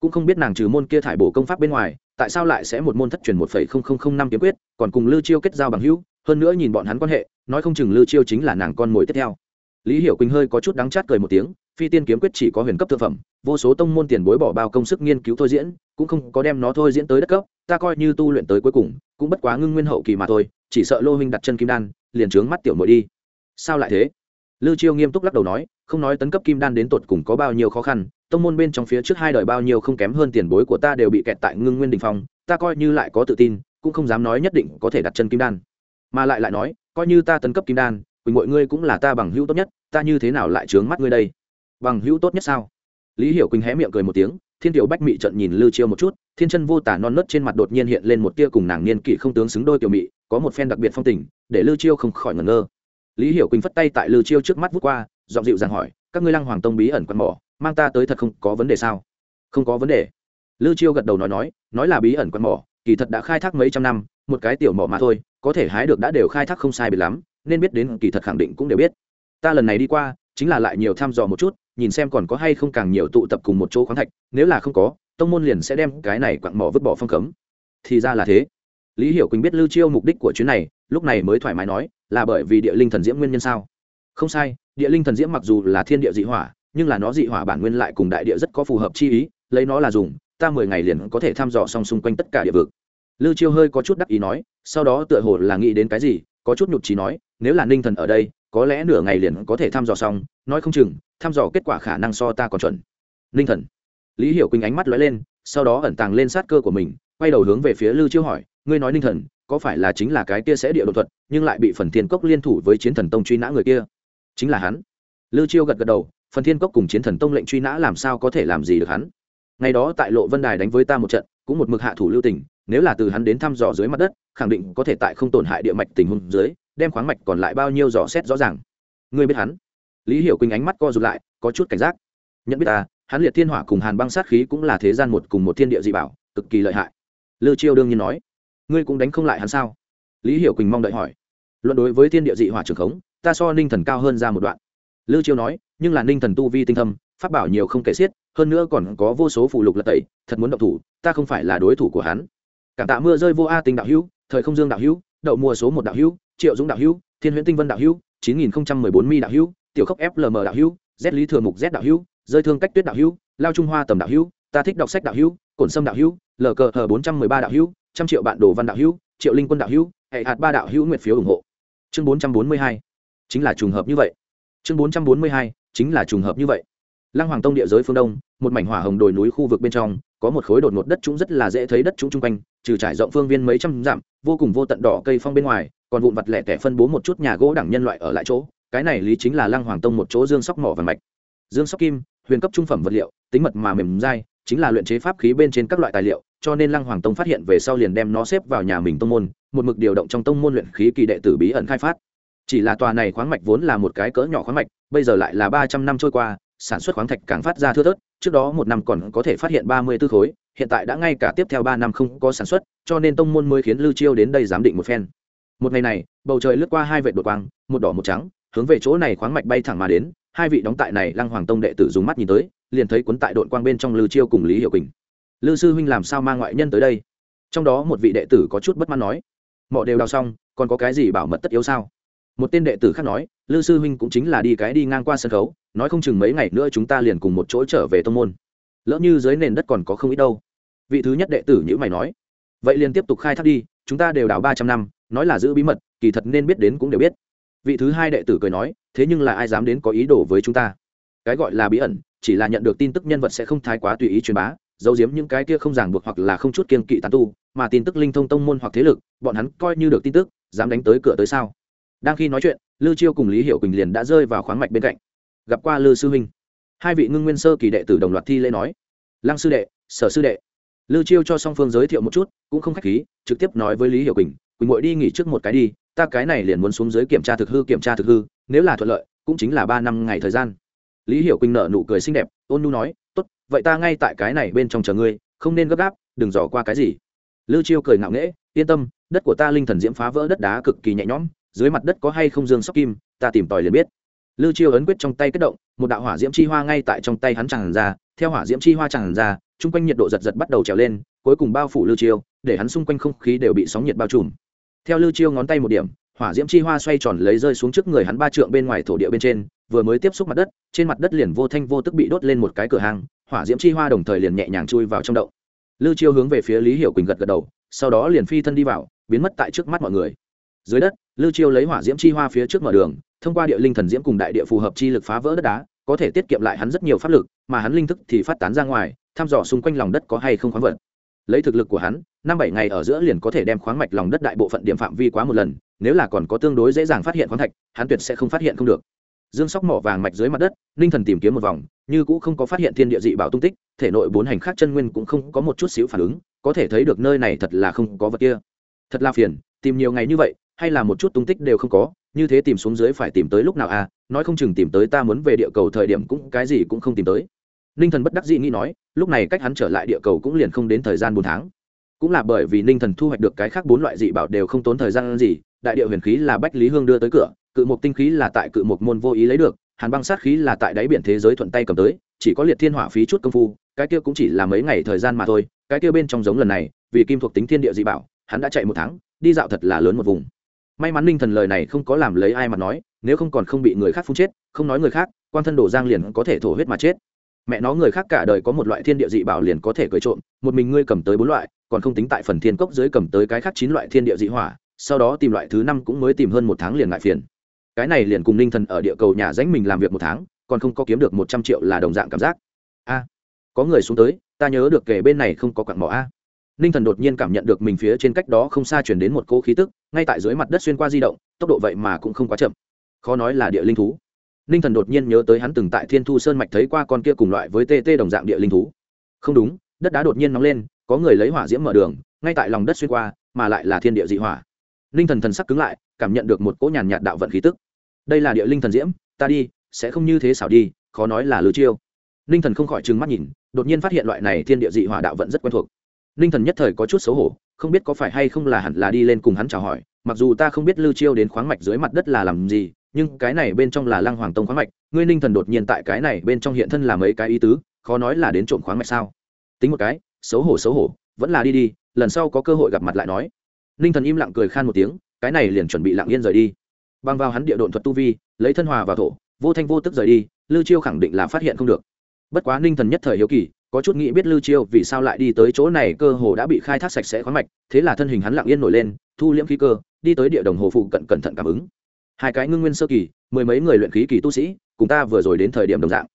cũng không biết nàng trừ môn kia thải bổ công pháp bên ngoài, tại sao lại sẽ một môn thất truyền một phẩy không không không năm kiếm quyết, còn cùng lưu chiêu kết giao bằng hữu, hơn nữa nhìn bọn hắn quan hệ, nói không chừng lưu chiêu chính là nàng con mồi tiếp theo. Lý hiểu quỳnh hơi có chút đắng chát cười một tiếng, phi tiên kiếm quyết chỉ có huyền cấp thực phẩm, vô số tông môn tiền bối bỏ bao công sức nghiên cứu thôi diễn, cũng không có đem nó thôi diễn tới đất cấp, ta coi như tu luyện tới cuối cùng, cũng bất quá ngưng nguyên hậu kỳ mà thôi, chỉ sợ lô huynh đặt chân kim đan, liền trướng mắt tiểu mội đi. Sao lại thế? Lưu chiêu nghiêm túc lắc đầu nói, không nói tấn cấp kim đan đến tột cùng có bao nhiêu khó khăn tông môn bên trong phía trước hai đời bao nhiêu không kém hơn tiền bối của ta đều bị kẹt tại ngưng nguyên đình phong, ta coi như lại có tự tin, cũng không dám nói nhất định có thể đặt chân kim đan. Mà lại lại nói, coi như ta tấn cấp kim đan, quỳnh mọi ngươi cũng là ta bằng hữu tốt nhất, ta như thế nào lại trướng mắt ngươi đây? Bằng hữu tốt nhất sao? Lý hiểu quỳnh hé miệng cười một tiếng, thiên tiểu bách mị trận nhìn lưu chiêu một chút, thiên chân vô tả non nớt trên mặt đột nhiên hiện lên một tia cùng nàng niên kỷ không tướng xứng đôi tiểu mị, có một phen đặc biệt phong tình, để lưu chiêu không khỏi ngẩn ngơ. Lý hiểu quỳnh phất tay tại lưu chiêu trước mắt vút qua, giọng dịu dàng hỏi, các ngươi lăng hoàng tông bí ẩn quạt mỏ mang ta tới thật không có vấn đề sao? Không có vấn đề. Lưu chiêu gật đầu nói nói nói là bí ẩn quặn mỏ, kỳ thật đã khai thác mấy trăm năm, một cái tiểu mỏ mà thôi, có thể hái được đã đều khai thác không sai biệt lắm, nên biết đến kỳ thật khẳng định cũng đều biết. Ta lần này đi qua, chính là lại nhiều thăm dò một chút, nhìn xem còn có hay không càng nhiều tụ tập cùng một chỗ khoáng thạch, nếu là không có, tông môn liền sẽ đem cái này quặng mỏ vứt bỏ phong cấm. Thì ra là thế. Lý hiểu quỳnh biết lưu chiêu mục đích của chuyến này, lúc này mới thoải mái nói, là bởi vì địa linh thần diễm nguyên nhân sao? Không sai, địa linh thần diễm mặc dù là thiên địa dị hỏa nhưng là nó dị hỏa bản nguyên lại cùng đại địa rất có phù hợp chi ý, lấy nó là dùng, ta mười ngày liền có thể thăm dò xong xung quanh tất cả địa vực. Lưu chiêu hơi có chút đắc ý nói, sau đó tựa hồ là nghĩ đến cái gì, có chút nhục trí nói, nếu là ninh thần ở đây, có lẽ nửa ngày liền có thể thăm dò xong, nói không chừng, thăm dò kết quả khả năng so ta còn chuẩn. Ninh thần. Lý hiểu quỳnh ánh mắt lóe lên, sau đó ẩn tàng lên sát cơ của mình, quay đầu hướng về phía lưu chiêu hỏi, ngươi nói ninh thần, có phải là chính là cái kia sẽ địa đột thuật, nhưng lại bị phần thiên cốc liên thủ với chiến thần tông truy nã người kia? Chính là hắn. Lưu chiêu gật gật đầu phần thiên cốc cùng chiến thần tông lệnh truy nã làm sao có thể làm gì được hắn? Ngày đó tại lộ vân đài đánh với ta một trận, cũng một mực hạ thủ lưu tình, nếu là từ hắn đến thăm dò dưới mặt đất, khẳng định có thể tại không tổn hại địa mạch tình huống dưới, đem khoáng mạch còn lại bao nhiêu dò xét rõ ràng. Ngươi biết hắn? Lý hiểu quỳnh ánh mắt co rụt lại, có chút cảnh giác. Nhận biết ta, hắn liệt thiên hỏa cùng hàn băng sát khí cũng là thế gian một cùng một thiên địa dị bảo, cực kỳ lợi hại. Lư chiêu đương nhiên nói. Ngươi cũng đánh không lại hắn sao? Lý hiểu quỳnh mong đợi hỏi. Luận đối với thiên địa dị hỏa trường khống, ta so ninh thần cao hơn ra một đoạn lư chiêu nói nhưng là ninh thần tu vi tinh thâm phát bảo nhiều không kể xiết hơn nữa còn có vô số phụ lục lật tẩy thật muốn động thủ ta không phải là đối thủ của hắn cảm tạ mưa rơi vô a tinh đạo hữu thời không dương đạo hữu đậu mùa số một đạo hữu triệu dũng đạo hữu thiên huyễn tinh vân đạo hữu chín nghìn không trăm mười bốn mi đạo hữu tiểu khốc flm đạo hữu z lý thừa mục z đạo hữu rơi thương cách tuyết đạo hữu lao trung hoa tầm đạo hữu ta thích đọc sách đạo hữu cổn sâm đạo hữu lờ cờ hờ bốn trăm mười ba đạo hữu trăm triệu bạn đồ văn đạo hữu triệu linh quân đạo hữu hệ hạt ba đạo hữu nguyệt phiếu ủng hộ chương bốn trăm bốn mươi hai chính là trùng hợp như vậy chương bốn trăm bốn mươi hai, chính là trùng hợp như vậy. Lăng hoàng tông địa giới phương đông, một mảnh hỏa hồng đồi núi khu vực bên trong, có một khối đột ngột đất trũng rất là dễ thấy đất trũng chung quanh, trừ trải rộng phương viên mấy trăm dặm, vô cùng vô tận đỏ cây phong bên ngoài, còn vụn vặt lẻ tẻ phân bố một chút nhà gỗ đẳng nhân loại ở lại chỗ. Cái này lý chính là lăng hoàng tông một chỗ dương sóc mỏ và mạch. Dương sóc kim, huyền cấp trung phẩm vật liệu, tính mật mà mềm dai, chính là luyện chế pháp khí bên trên các loại tài liệu, cho nên lăng hoàng tông phát hiện về sau liền đem nó xếp vào nhà mình tông môn, một mực điều động trong tông môn luyện khí kỳ đệ tử bí ẩn khai phát chỉ là tòa này khoáng mạch vốn là một cái cỡ nhỏ khoáng mạch, bây giờ lại là ba trăm năm trôi qua, sản xuất khoáng thạch càng phát ra thưa thớt, trước đó một năm còn có thể phát hiện ba mươi tư khối, hiện tại đã ngay cả tiếp theo ba năm không có sản xuất, cho nên tông môn mới khiến lưu chiêu đến đây giám định một phen. Một ngày này, bầu trời lướt qua hai vệ đột quang, một đỏ một trắng, hướng về chỗ này khoáng mạch bay thẳng mà đến, hai vị đóng tại này lăng hoàng tông đệ tử dùng mắt nhìn tới, liền thấy cuốn tại đội quang bên trong lưu chiêu cùng lý hiệu quỳnh. Lưu sư huynh làm sao mang ngoại nhân tới đây? Trong đó một vị đệ tử có chút bất mãn nói. Mọi đều đào xong, còn có cái gì bảo mật tất yếu sao? Một tên đệ tử khác nói, lư sư huynh cũng chính là đi cái đi ngang qua sân khấu, nói không chừng mấy ngày nữa chúng ta liền cùng một chỗ trở về tông môn. Lỡ như dưới nền đất còn có không ít đâu. Vị thứ nhất đệ tử nhữ mày nói, vậy liền tiếp tục khai thác đi, chúng ta đều đào ba trăm năm, nói là giữ bí mật, kỳ thật nên biết đến cũng đều biết. Vị thứ hai đệ tử cười nói, thế nhưng là ai dám đến có ý đồ với chúng ta? Cái gọi là bí ẩn, chỉ là nhận được tin tức nhân vật sẽ không thái quá tùy ý truyền bá, giấu giếm những cái kia không ràng buộc hoặc là không chút kiên kỵ tàn tu, mà tin tức linh thông tông môn hoặc thế lực, bọn hắn coi như được tin tức, dám đánh tới cửa tới sao? Đang khi nói chuyện, lư chiêu cùng lý hiệu quỳnh liền đã rơi vào khoáng mạch bên cạnh. Gặp qua lư sư huynh. Hai vị ngưng nguyên sơ kỳ đệ tử đồng loạt thi lễ nói. Lăng sư đệ, sở sư đệ. Lư chiêu cho song phương giới thiệu một chút, cũng không k h á c h khí, trực tiếp nói với lý hiệu quỳnh quỳnh ngồi đi nghỉ trước một cái đi, ta cái này liền muốn xuống dưới kiểm tra thực hư, kiểm tra thực hư, nếu là thuận lợi, cũng chính là ba năm ngày thời gian. Lý hiểu quỳnh nợ nụ cười xinh đẹp, ôn nu nói, tốt, vậy ta ngay tại cái này bên trong chờ ngươi, không nên gấp gáp, đừng dò qua cái gì. Lư chiêu cười ngạo nghễ, yên tâm, đất của ta linh thần diễm phá vỡ đất đá cực kỳ nhẹ nhõm dưới mặt đất có hay không dương sóc kim, ta tìm tòi liền biết. Lư chiêu ấn quyết trong tay kết động, một đạo hỏa diễm chi hoa ngay tại trong tay hắn tràn ra, theo hỏa diễm chi hoa tràn ra, chung quanh nhiệt độ giật giật bắt đầu trèo lên, cuối cùng bao phủ lư chiêu, để hắn xung quanh không khí đều bị sóng nhiệt bao trùm. Theo lư chiêu ngón tay một điểm, hỏa diễm chi hoa xoay tròn lấy rơi xuống trước người hắn ba trượng bên ngoài thổ địa bên trên, vừa mới tiếp xúc mặt đất, trên mặt đất liền vô thanh vô tức bị đốt lên một cái cửa hàng hỏa diễm chi hoa đồng thời liền nhẹ nhàng chui vào trong động. Lư chiêu hướng về phía lý hiểu quỳnh gật gật đầu, sau đó liền phi thân đi vào, biến mất tại trước mắt mọi người. Dưới đất Lưu chiêu lấy hỏa diễm chi hoa phía trước mở đường, thông qua địa linh thần diễm cùng đại địa phù hợp chi lực phá vỡ đất đá, có thể tiết kiệm lại hắn rất nhiều pháp lực, mà hắn linh thức thì phát tán ra ngoài, thăm dò xung quanh lòng đất có hay không khoáng vật. Lấy thực lực của hắn, năm bảy ngày ở giữa liền có thể đem khoáng mạch lòng đất đại bộ phận điểm phạm vi quá một lần, nếu là còn có tương đối dễ dàng phát hiện khoáng thạch, hắn tuyệt sẽ không phát hiện không được. Dương sóc mỏ vàng mạch dưới mặt đất ninh thần tìm kiếm một vòng, như cũ không có phát hiện thiên địa dị bảo tung tích, thể nội bốn hành khác chân nguyên cũng không có một chút xíu phản ứng, có thể thấy được nơi này thật là không có vật kia. Thật là phiền, tìm nhiều ngày như vậy hay là một chút tung tích đều không có, như thế tìm xuống dưới phải tìm tới lúc nào à? Nói không chừng tìm tới ta muốn về địa cầu thời điểm cũng cái gì cũng không tìm tới. Ninh thần bất đắc dĩ nghĩ nói, lúc này cách hắn trở lại địa cầu cũng liền không đến thời gian bốn tháng. Cũng là bởi vì ninh thần thu hoạch được cái khác bốn loại dị bảo đều không tốn thời gian gì, đại địa huyền khí là bách lý hương đưa tới cửa, cự mục tinh khí là tại cự mục môn vô ý lấy được, hàn băng sát khí là tại đáy biển thế giới thuận tay cầm tới, chỉ có liệt thiên hỏa phí chút công phu, cái kia cũng chỉ là mấy ngày thời gian mà thôi, cái kia bên trong giống lần này, vì kim thuộc tính thiên địa dị bảo, hắn đã chạy một tháng, đi dạo thật là lớn một vùng may mắn ninh thần lời này không có làm lấy ai mà nói, nếu không còn không bị người khác phun chết, không nói người khác quan thân đổ giang liền có thể thổ huyết mà chết. Mẹ nó người khác cả đời có một loại thiên địa dị bảo liền có thể cười trộm, một mình ngươi cầm tới bốn loại, còn không tính tại phần thiên cốc dưới cầm tới cái khác chín loại thiên địa dị hỏa, sau đó tìm loại thứ năm cũng mới tìm hơn một tháng liền ngại phiền. Cái này liền cùng ninh thần ở địa cầu nhà ránh mình làm việc một tháng, còn không có kiếm được một trăm triệu là đồng dạng cảm giác. A, có người xuống tới, ta nhớ được kể bên này không có quặng mỏ a ninh thần đột nhiên cảm nhận được mình phía trên cách đó không xa chuyển đến một cỗ khí tức, ngay tại dưới mặt đất xuyên qua di động, tốc độ vậy mà cũng không quá chậm. Khó nói là địa linh thú. Ninh thần đột nhiên nhớ tới hắn từng tại thiên thu sơn mạch thấy qua con kia cùng loại với tt đồng dạng địa linh thú. Không đúng, đất đá đột nhiên nóng lên, có người lấy hỏa diễm mở đường, ngay tại lòng đất xuyên qua, mà lại là thiên địa dị hỏa. Ninh thần thần sắc cứng lại, cảm nhận được một cỗ nhàn nhạt đạo vận khí tức. Đây là địa linh thần diễm, ta đi, sẽ không như thế xảo đi, khó nói là lứa chiêu. Ninh thần không khỏi trừng mắt nhìn, đột nhiên phát hiện loại này thiên địa dị hỏa đạo vận rất quen thuộc ninh thần nhất thời có chút xấu hổ, không biết có phải hay không là hẳn là đi lên cùng hắn chào hỏi, mặc dù ta không biết lưu chiêu đến khoáng mạch dưới mặt đất là làm gì, nhưng cái này bên trong là lăng hoàng tông khoáng mạch, ngươi ninh thần đột nhiên tại cái này bên trong hiện thân là mấy cái ý tứ, khó nói là đến trộm khoáng mạch sao? Tính một cái, xấu hổ xấu hổ, vẫn là đi đi, lần sau có cơ hội gặp mặt lại nói. Ninh thần im lặng cười khan một tiếng, cái này liền chuẩn bị lặng yên rời đi. Băng vào hắn địa độn thuật tu vi, lấy thân hòa vào thổ, vô thanh vô tức rời đi, lưu chiêu khẳng định là phát hiện không được. Bất quá ninh thần nhất thời hiếu kỳ có chút nghĩ biết lưu chiêu vì sao lại đi tới chỗ này, cơ hồ đã bị khai thác sạch sẽ khoáng mạch, thế là thân hình hắn lặng yên nổi lên, thu liễm khí cơ, đi tới địa đồng hồ phụ cận cẩn thận cảm ứng. Hai cái ngưng nguyên sơ kỳ, mười mấy người luyện khí kỳ tu sĩ, cùng ta vừa rồi đến thời điểm đồng dạng.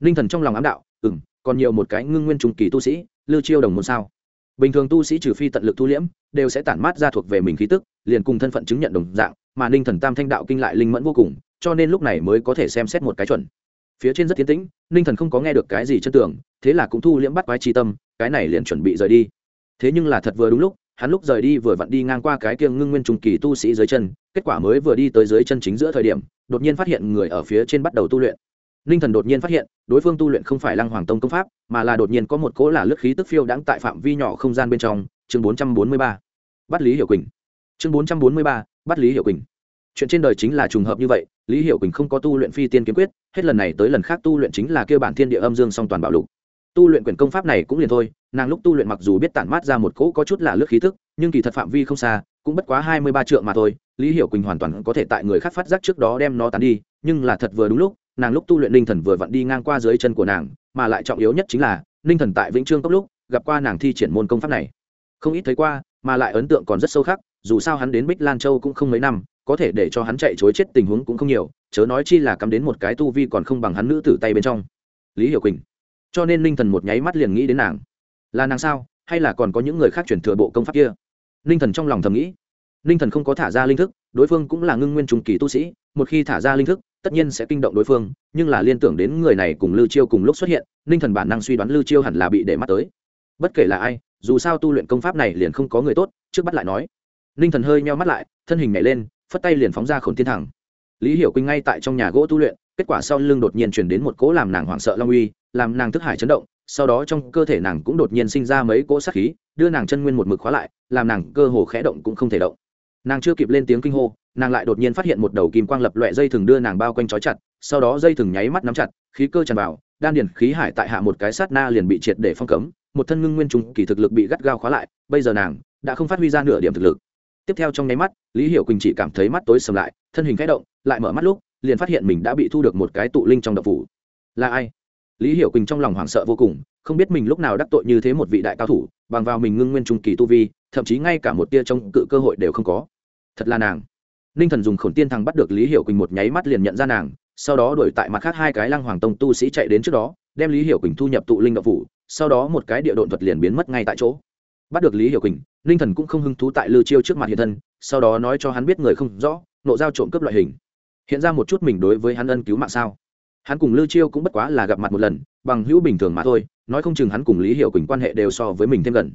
Ninh thần trong lòng ám đạo ừ m còn nhiều một cái ngưng nguyên trung kỳ tu sĩ lưu chiêu đồng môn sao? Bình thường tu sĩ trừ phi tận lực thu liễm, đều sẽ tản mát ra thuộc về mình khí tức, liền cùng thân phận chứng nhận đồng dạng, mà ninh thần tam thanh đạo kinh lại linh mẫn vô cùng, cho nên lúc này mới có thể xem xét một cái chuẩn phía trên rất tiến tĩnh, ninh thần không có nghe được cái gì chân tưởng thế là cũng thu liễm bắt quái chi tâm, cái này liền chuẩn bị rời đi. Thế nhưng là thật vừa đúng lúc, hắn lúc rời đi vừa vặn đi ngang qua cái kiêng ngưng nguyên trùng kỳ tu sĩ dưới chân, kết quả mới vừa đi tới dưới chân chính giữa thời điểm, đột nhiên phát hiện người ở phía trên bắt đầu tu luyện. Ninh thần đột nhiên phát hiện, đối phương tu luyện không phải lăng hoàng tông công pháp, mà là đột nhiên có một cỗ là lướt khí tức phiêu đãng tại phạm vi nhỏ không gian bên trong, chương bốn trăm bốn mươi ba. Bắt lý hiểu quỳnh. Chương bốn trăm bốn mươi ba, bắt lý hiểu quỳnh. Chuyện trên đời chính là trùng hợp như vậy lý hiểu quỳnh không có tu luyện phi tiên kiếm quyết, hết lần này tới lần khác tu luyện chính là kêu bản thiên địa âm dương song toàn bảo lục. Tu luyện quyền công pháp này cũng liền thôi, nàng lúc tu luyện mặc dù biết tản mát ra một cỗ có chút là lướt khí thức, nhưng kỳ thật phạm vi không xa, cũng bất quá hai mươi ba trượng mà thôi, lý hiểu quỳnh hoàn toàn có thể tại người khác phát giác trước đó đem nó tán đi, nhưng là thật vừa đúng lúc, nàng lúc tu luyện ninh thần vừa vặn đi ngang qua dưới chân của nàng, mà lại trọng yếu nhất chính là ninh thần tại vĩnh trương cốc lúc, gặp qua nàng thi triển môn công pháp này. Không ít thấy qua, mà lại ấn tượng còn rất sâu khắc, dù sao hắn đến bích lan châu cũng không mấy năm có thể để cho hắn chạy chối chết tình huống cũng không nhiều, chớ nói chi là cắm đến một cái tu vi còn không bằng hắn nữ tử tay bên trong. Lý hiểu quỳnh. Cho nên ninh thần một nháy mắt liền nghĩ đến nàng. Là nàng sao? Hay là còn có những người khác chuyển thừa bộ công pháp kia? Ninh thần trong lòng thầm nghĩ. Ninh thần không có thả ra linh thức, đối phương cũng là ngưng nguyên trung kỳ tu sĩ, một khi thả ra linh thức, tất nhiên sẽ kinh động đối phương, nhưng là liên tưởng đến người này cùng lưu chiêu cùng lúc xuất hiện, ninh thần bản năng suy đoán lưu chiêu hẳn là bị để mắt tới. Bất kể là ai, dù sao tu luyện công pháp này liền không có người tốt, trước bắt lại nói. Ninh thần hơi meo mắt lại, thân hình nhảy lên phất tay liền phóng ra khổn thiên thẳng. Lý hiểu quỳnh ngay tại trong nhà gỗ tu luyện, kết quả sau lưng đột nhiên chuyển đến một cỗ làm nàng hoảng sợ long uy, làm nàng thức hải chấn động, sau đó trong cơ thể nàng cũng đột nhiên sinh ra mấy cỗ sát khí, đưa nàng chân nguyên một mực khóa lại, làm nàng cơ hồ khẽ động cũng không thể động. Nàng chưa kịp lên tiếng kinh hô, nàng lại đột nhiên phát hiện một đầu kim quang lập loẹ dây thừng đưa nàng bao quanh trói chặt, sau đó dây thừng nháy mắt nắm chặt, khí cơ tràn vào, đan điền khí hải tại hạ một cái sát na liền bị triệt để phong cấm, một thân ngưng nguyên trùng kỳ thực lực bị gắt gao khóa lại, bây giờ nàng đã không phát huy ra nửa điểm thực lực tiếp theo trong nháy mắt, lý hiểu quỳnh chỉ cảm thấy mắt tối sầm lại, thân hình khẽ động, lại mở mắt lúc, liền phát hiện mình đã bị thu được một cái tụ linh trong đập phủ. Là ai? Lý hiểu quỳnh trong lòng hoảng sợ vô cùng, không biết mình lúc nào đắc tội như thế một vị đại cao thủ, bằng vào mình ngưng nguyên trung kỳ tu vi, thậm chí ngay cả một tia trong cự cơ hội đều không có. Thật là nàng. Ninh thần dùng khổn tiên thằng bắt được lý hiểu quỳnh một nháy mắt liền nhận ra nàng, sau đó đuổi tại mặt khác hai cái lăng hoàng tông tu sĩ chạy đến trước đó, đem lý hiểu quỳnh thu nhập tụ linh độc phủ, sau đó một cái địa độn thuật liền biến mất ngay tại chỗ bắt được lý hiểu quỳnh, ninh thần cũng không hứng thú tại lư chiêu trước mặt hiện thân, sau đó nói cho hắn biết người không rõ, nộ giao trộm cướp loại hình. Hiện ra một chút mình đối với hắn ân cứu mạng sao. Hắn cùng lưu chiêu cũng bất quá là gặp mặt một lần, bằng hữu bình thường mà thôi, nói không chừng hắn cùng lý hiệu quỳnh quan hệ đều so với mình thêm gần.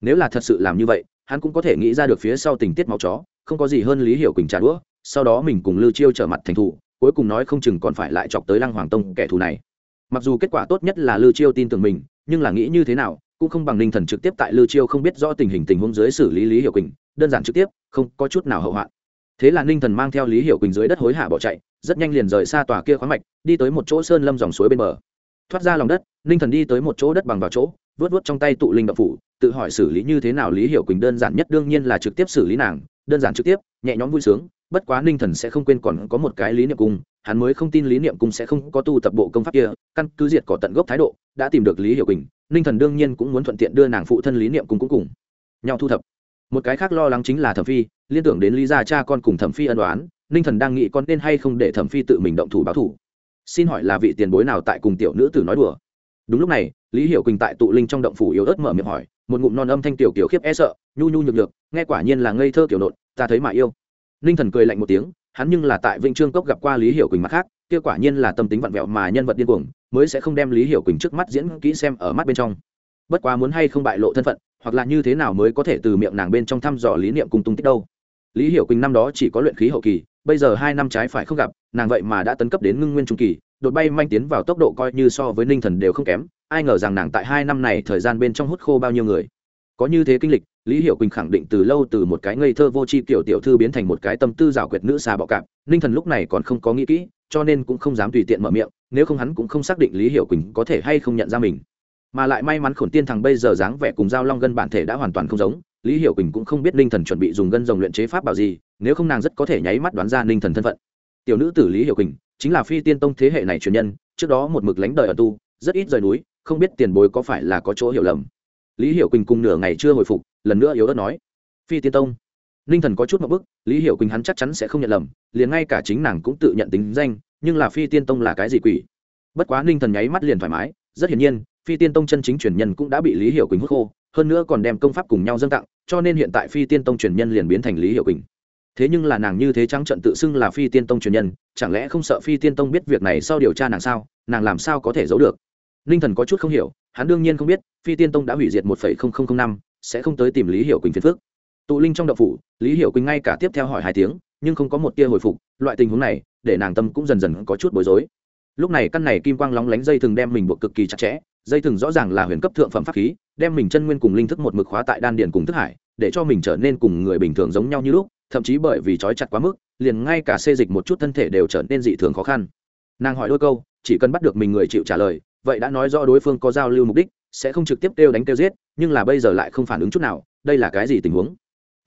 Nếu là thật sự làm như vậy, hắn cũng có thể nghĩ ra được phía sau tình tiết máu chó, không có gì hơn lý hiệu quỳnh trả đũa, sau đó mình cùng lưu chiêu trở mặt thành thủ, cuối cùng nói không chừng còn phải lại chọc tới lăng hoàng tông kẻ thù này. Mặc dù kết quả tốt nhất là lưu chiêu tin tưởng mình, nhưng là nghĩ như thế nào cũng không bằng ninh thần trực tiếp tại lưu chiêu không biết rõ tình hình tình huống dưới xử lý lý hiệu quỳnh, đơn giản trực tiếp, không có chút nào hậu hoạn. Thế là ninh thần mang theo lý hiệu quỳnh dưới đất hối hả bỏ chạy, rất nhanh liền rời xa tòa kia khoáng mạch, đi tới một chỗ sơn lâm dòng suối bên bờ. Thoát ra lòng đất, ninh thần đi tới một chỗ đất bằng vào chỗ vớt vớt trong tay tụ linh động phủ, tự hỏi xử lý như thế nào lý hiệu quỳnh đơn giản nhất đương nhiên là trực tiếp xử lý nàng, đơn giản trực tiếp, nhẹ nhõm vui sướng, bất quá ninh thần sẽ không quên còn có một cái lý niệm cung hắn mới không tin lý niệm cung sẽ không có tu tập bộ công pháp kia, căn cứ diệt cỏ tận gốc thái độ, đã tìm được lý hiệu quỳnh, ninh thần đương nhiên cũng muốn thuận tiện đưa nàng phụ thân lý niệm cung cũng cùng nhau thu thập. Một cái khác lo lắng chính là thẩm phi, liên tưởng đến lý gia cha con cùng thẩm phi ân đoán ninh thần đang nghĩ con nên hay không để thẩm phi tự mình động thủ báo thủ. Xin hỏi là vị tiền bối nào tại cùng tiểu nữ tử nói đùa? Đúng lúc này, lý hiểu quỳnh tại tụ linh trong động phủ yếu ớt mở miệng hỏi, một ngụm non âm thanh tiểu kiểu khiếp e sợ, nhu nhu nhược nhược, nghe quả nhiên là ngây thơ kiểu nộn, ta thấy mà yêu. Ninh thần cười lạnh một tiếng hắn nhưng là tại vĩnh trương cốc gặp qua lý hiểu quỳnh mặt khác, kia quả nhiên là tâm tính vặn vẹo mà nhân vật điên cuồng, mới sẽ không đem lý hiểu quỳnh trước mắt diễn kỹ xem ở mắt bên trong. Bất quá muốn hay không bại lộ thân phận, hoặc là như thế nào mới có thể từ miệng nàng bên trong thăm dò lý niệm cùng tung tích đâu. Lý hiểu quỳnh năm đó chỉ có luyện khí hậu kỳ, bây giờ hai năm trái phải không gặp, nàng vậy mà đã tấn cấp đến ngưng nguyên trung kỳ, đột bay manh tiến vào tốc độ coi như so với ninh thần đều không kém, ai ngờ rằng nàng tại hai năm này thời gian bên trong hút khô bao nhiêu người. Có như thế kinh lịch lý hiểu quỳnh khẳng định từ lâu từ một cái ngây thơ vô tri tiểu tiểu thư biến thành một cái tâm tư rào quyệt nữ xà bọ cạp, ninh thần lúc này còn không có nghĩ kỹ, cho nên cũng không dám tùy tiện mở miệng, nếu không hắn cũng không xác định lý hiểu quỳnh có thể hay không nhận ra mình. Mà lại may mắn khổn tiên thằng bây giờ dáng vẻ cùng giao long gân bản thể đã hoàn toàn không giống, lý hiểu quỳnh cũng không biết ninh thần chuẩn bị dùng gân rồng luyện chế pháp bảo gì, nếu không nàng rất có thể nháy mắt đoán ra ninh thần thân phận. Tiểu nữ tử lý hiểu quỳnh chính là phi tiên tông thế hệ này truyền nhân, trước đó một mực lánh đời ở tu, rất ít rời núi, không biết tiền bối có phải là có chỗ hiểu lầm. Lý hiểu quỳnh cùng nửa ngày chưa hồi phục lần nữa yếu ớt nói, phi tiên tông. Ninh thần có chút một bức, lý hiểu quỳnh hắn chắc chắn sẽ không nhận lầm, liền ngay cả chính nàng cũng tự nhận tính danh, nhưng là phi tiên tông là cái gì quỷ? Bất quá ninh thần nháy mắt liền thoải mái, rất hiển nhiên, phi tiên tông chân chính truyền nhân cũng đã bị lý hiểu quỳnh hút khô, hơn nữa còn đem công pháp cùng nhau dâng tặng, cho nên hiện tại phi tiên tông truyền nhân liền biến thành lý hiểu quỳnh. Thế nhưng là nàng như thế trắng trận tự xưng là phi tiên tông truyền nhân, chẳng lẽ không sợ phi tiên tông biết việc này sau điều tra nàng sao, nàng làm sao có thể giấu được? Ninh thần có chút không hiểu, hắn đương nhiên không biết, phi tiên tông đã hủy diệt một năm sẽ không tới tìm lý hiểu quỳnh phiền phước tụ linh trong đậu phủ, lý hiểu quỳnh ngay cả tiếp theo hỏi hai tiếng, nhưng không có một tia hồi phục, loại tình huống này, để nàng tâm cũng dần dần có chút bối rối. Lúc này căn này kim quang lóng lánh dây thừng đem mình buộc cực kỳ chặt chẽ, dây thừng rõ ràng là huyền cấp thượng phẩm pháp khí, đem mình chân nguyên cùng linh thức một mực khóa tại đan điện cùng thức hải, để cho mình trở nên cùng người bình thường giống nhau như lúc, thậm chí bởi vì trói chặt quá mức, liền ngay cả xê dịch một chút thân thể đều trở nên dị thường khó khăn. Nàng hỏi đôi câu, chỉ cần bắt được mình người chịu trả lời, vậy đã nói rõ đối phương có giao lưu mục đích sẽ không trực tiếp kêu đánh kêu giết, nhưng là bây giờ lại không phản ứng chút nào, đây là cái gì tình huống?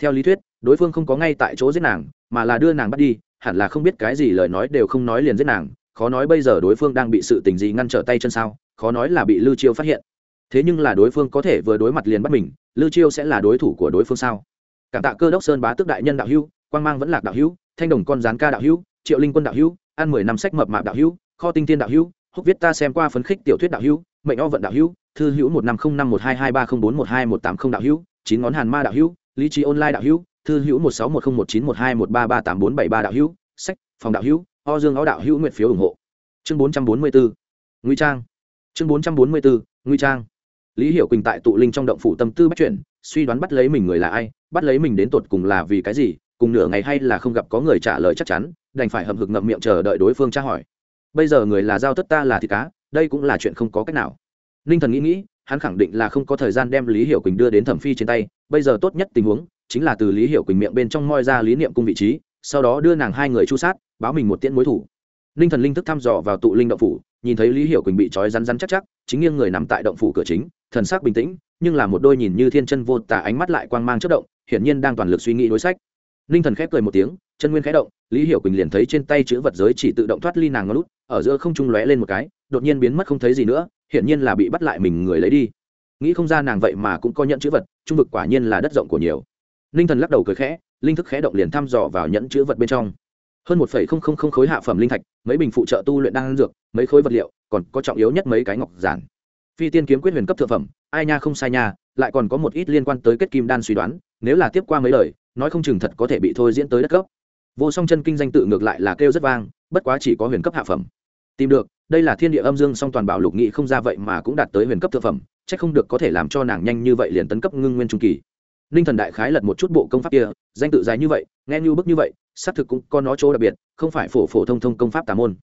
Theo lý thuyết, đối phương không có ngay tại chỗ giết nàng, mà là đưa nàng bắt đi, hẳn là không biết cái gì lời nói đều không nói liền giết nàng. Khó nói bây giờ đối phương đang bị sự tình gì ngăn trở tay chân sao, khó nói là bị lưu chiêu phát hiện. Thế nhưng là đối phương có thể vừa đối mặt liền bắt mình, lưu chiêu sẽ là đối thủ của đối phương sao? Cảm tạ cơ đốc sơn bá tức đại nhân đạo hữu, quang mang vẫn lạc đạo hữu, thanh đồng con rán ca đạo hữu, triệu linh quân đạo hữu ăn mười năm sách mập mạp đạo hữu, kho tinh tiên đạo hữu, húc viết ta xem qua phấn khích tiểu thuyết đạo hữu mệnh o vận đạo hữu, thư hữu một năm không năm một hai hai ba không bốn một hai một tám không đạo hữu, chín ngón hàn ma đạo hữu, lý trí online đạo hữu, thư hữu một sáu một không một chín một hai một ba ba tám bốn bảy ba đạo hữu, sách, phòng đạo hữu, o dương o đạo hữu nguyện phiếu ủng hộ. Chương bốn trăm bốn mươi bốn nguy trang. Chương bốn trăm bốn mươi bốn nguy trang. Lý hiểu quỳnh tại tụ linh trong động phủ tâm tư bắt chuyển, suy đoán bắt lấy mình người là ai, bắt lấy mình đến tột cùng là vì cái gì, cùng nửa ngày hay là không gặp có người trả lời chắc chắn, đành phải hậm hực ngậm miệng chờ đợi đối phương tra hỏi. Bây giờ người là giao tất ta là thịt cá đây cũng là chuyện không có cách nào. Ninh thần nghĩ nghĩ, hắn khẳng định là không có thời gian đem lý hiểu quỳnh đưa đến thẩm phi trên tay, bây giờ tốt nhất tình huống chính là từ lý hiểu quỳnh miệng bên trong moi ra lý niệm cung vị trí, sau đó đưa nàng hai người chu sát, báo mình một tiễn mối thủ. Ninh thần linh thức thăm dò vào tụ linh động phủ, nhìn thấy lý hiểu quỳnh bị trói rắn rắn chắc chắc, chính nghiêng người nằm tại động phủ cửa chính, thần sắc bình tĩnh, nhưng là một đôi nhìn như thiên chân vô tả ánh mắt lại quang mang chất động, hiển nhiên đang toàn lực suy nghĩ đối sách. Ninh thần khép cười một tiếng, chân nguyên khẽ động, lý hiểu quỳnh liền thấy trên tay chữ vật giới chỉ tự động thoát ly nàng ngón lút ở giữa không trung lóe lên một cái đột nhiên biến mất không thấy gì nữa, hiển nhiên là bị bắt lại mình người lấy đi. Nghĩ không ra nàng vậy mà cũng có nhận chữ vật, trung vực quả nhiên là đất rộng của nhiều. Ninh thần lắc đầu cười khẽ, linh thức khẽ động liền thăm dò vào nhẫn chữ vật bên trong. Hơn một phẩy không không không khối hạ phẩm linh thạch, mấy bình phụ trợ tu luyện đang dược, mấy khối vật liệu, còn có trọng yếu nhất mấy cái ngọc giản. Phi tiên kiếm quyết huyền cấp thượng phẩm, ai nha không sai nha, lại còn có một ít liên quan tới kết kim đan suy đoán, nếu là tiếp qua mấy lời, nói không chừng thật có thể bị thôi diễn tới đất cấp vô song chân kinh danh tự ngược lại là kêu rất vang, bất quá chỉ có huyền cấp hạ phẩm. Tìm được đây là thiên địa âm dương song toàn bảo lục nghị không ra vậy mà cũng đạt tới huyền cấp thượng phẩm c h ắ c không được có thể làm cho nàng nhanh như vậy liền tấn cấp ngưng nguyên trung kỳ. Ninh thần đại khái lật một chút bộ công pháp kia, danh tự dài như vậy, nghe như bức như vậy, xác thực cũng có nó chỗ đặc biệt, không phải phổ phổ thông thông công pháp tà môn.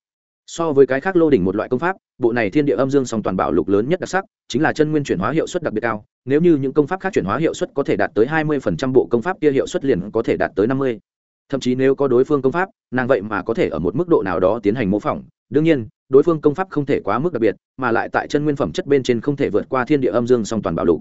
So với cái khác lô đỉnh một loại công pháp, bộ này thiên địa âm dương song toàn bảo lục lớn nhất đặc sắc, chính là chân nguyên chuyển hóa hiệu suất đặc biệt cao, nếu như những công pháp khác chuyển hóa hiệu suất có thể đạt tới hai mươi phần trăm bộ công pháp kia hiệu suất liền có thể đạt tới năm mươi. Thậm chí nếu có đối phương công pháp, nàng vậy mà có thể ở một mức độ nào đó tiến hành mô phỏng đương nhiên, đối phương công pháp không thể quá mức đặc biệt, mà lại tại chân nguyên phẩm chất bên trên không thể vượt qua thiên địa âm dương song toàn bảo lục.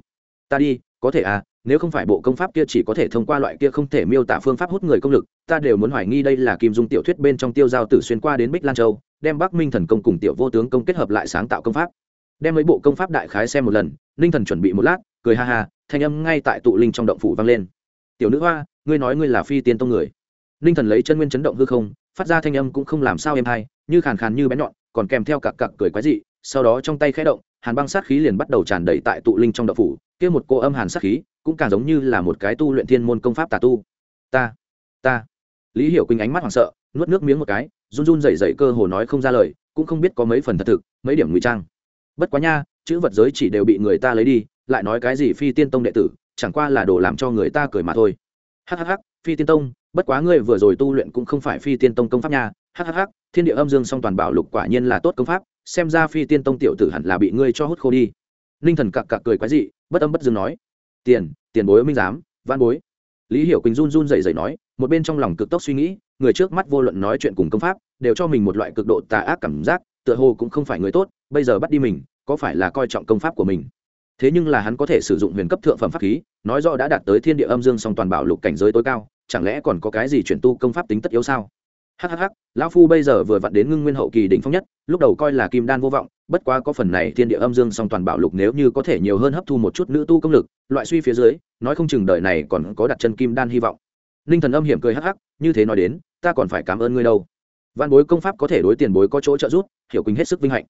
Ta đi, có thể à nếu không phải bộ công pháp kia chỉ có thể thông qua loại kia không thể miêu tả phương pháp hút người công lực, ta đều muốn hoài nghi đây là kim dung tiểu thuyết bên trong tiêu giao tử xuyên qua đến bích lan châu, đem bắc minh thần công cùng tiểu vô tướng công kết hợp lại sáng tạo công pháp. Đem mấy bộ công pháp đại khái xem một lần ninh thần chuẩn bị một lát, cười ha ha, thanh âm ngay tại tụ linh trong động phủ vang lên. Tiểu nữ hoa, ngươi nói ngươi là phi tiên tông người. Ninh thần lấy chân nguyên chấn động hư không, phát ra thanh âm cũng không làm sao em hay như khàn khàn như bén nhọn, còn kèm theo cặc cặc cười quái dị, sau đó trong tay khẽ động, hàn băng sát khí liền bắt đầu tràn đầy tại tụ linh trong đậu phủ, kia một cô âm hàn sát khí cũng càng giống như là một cái tu luyện thiên môn công pháp tà tu. Ta ta. Lý hiểu quỳnh ánh mắt hoảng sợ, nuốt nước miếng một cái, run run rẩy rẩy cơ hồ nói không ra lời, cũng không biết có mấy phần thật thực, mấy điểm ngụy trang. Bất quá nha, chữ vật giới chỉ đều bị người ta lấy đi, lại nói cái gì phi tiên tông đệ tử, chẳng qua là đồ làm cho người ta cười mà thôi. Hhh phi tiên tông, bất quá ngươi vừa rồi tu luyện cũng không phải phi tiên tông công pháp nha hhh thiên địa âm dương song toàn bảo lục quả nhiên là tốt công pháp, xem ra phi tiên tông tiểu tử hẳn là bị ngươi cho hút khô đi. Ninh thần cặc cặc cười quái dị, bất âm bất dương nói. Tiền tiền bối minh giám, văn bối. Lý hiểu quỳnh run run dậy dậy nói, một bên trong lòng cực tốc suy nghĩ, người trước mắt vô luận nói chuyện cùng công pháp, đều cho mình một loại cực độ tà ác cảm giác, tựa hồ cũng không phải người tốt, bây giờ bắt đi mình, có phải là coi trọng công pháp của mình? Thế nhưng là hắn có thể sử dụng huyền cấp thượng phẩm pháp khí, nói rõ đã đạt tới thiên địa âm dương song toàn bảo lục cảnh giới tối cao, chẳng lẽ còn có cái gì chuyển tu công pháp tính tất yếu sao? Hhh lão phu bây giờ vừa vặn đến ngưng nguyên hậu kỳ đỉnh phong nhất, lúc đầu coi là kim đan vô vọng, bất quá có phần này thiên địa âm dương song toàn bảo lục nếu như có thể nhiều hơn hấp thu một chút nữ tu công lực, loại suy phía dưới, nói không chừng đời này còn có đặt chân kim đan hy vọng. Ninh thần âm hiểm cười hắc hắc, như thế nói đến, ta còn phải cảm ơn ngươi đâu. Văn bối công pháp có thể đối tiền bối có chỗ trợ giúp, hiểu quỳnh hết sức vinh hạnh.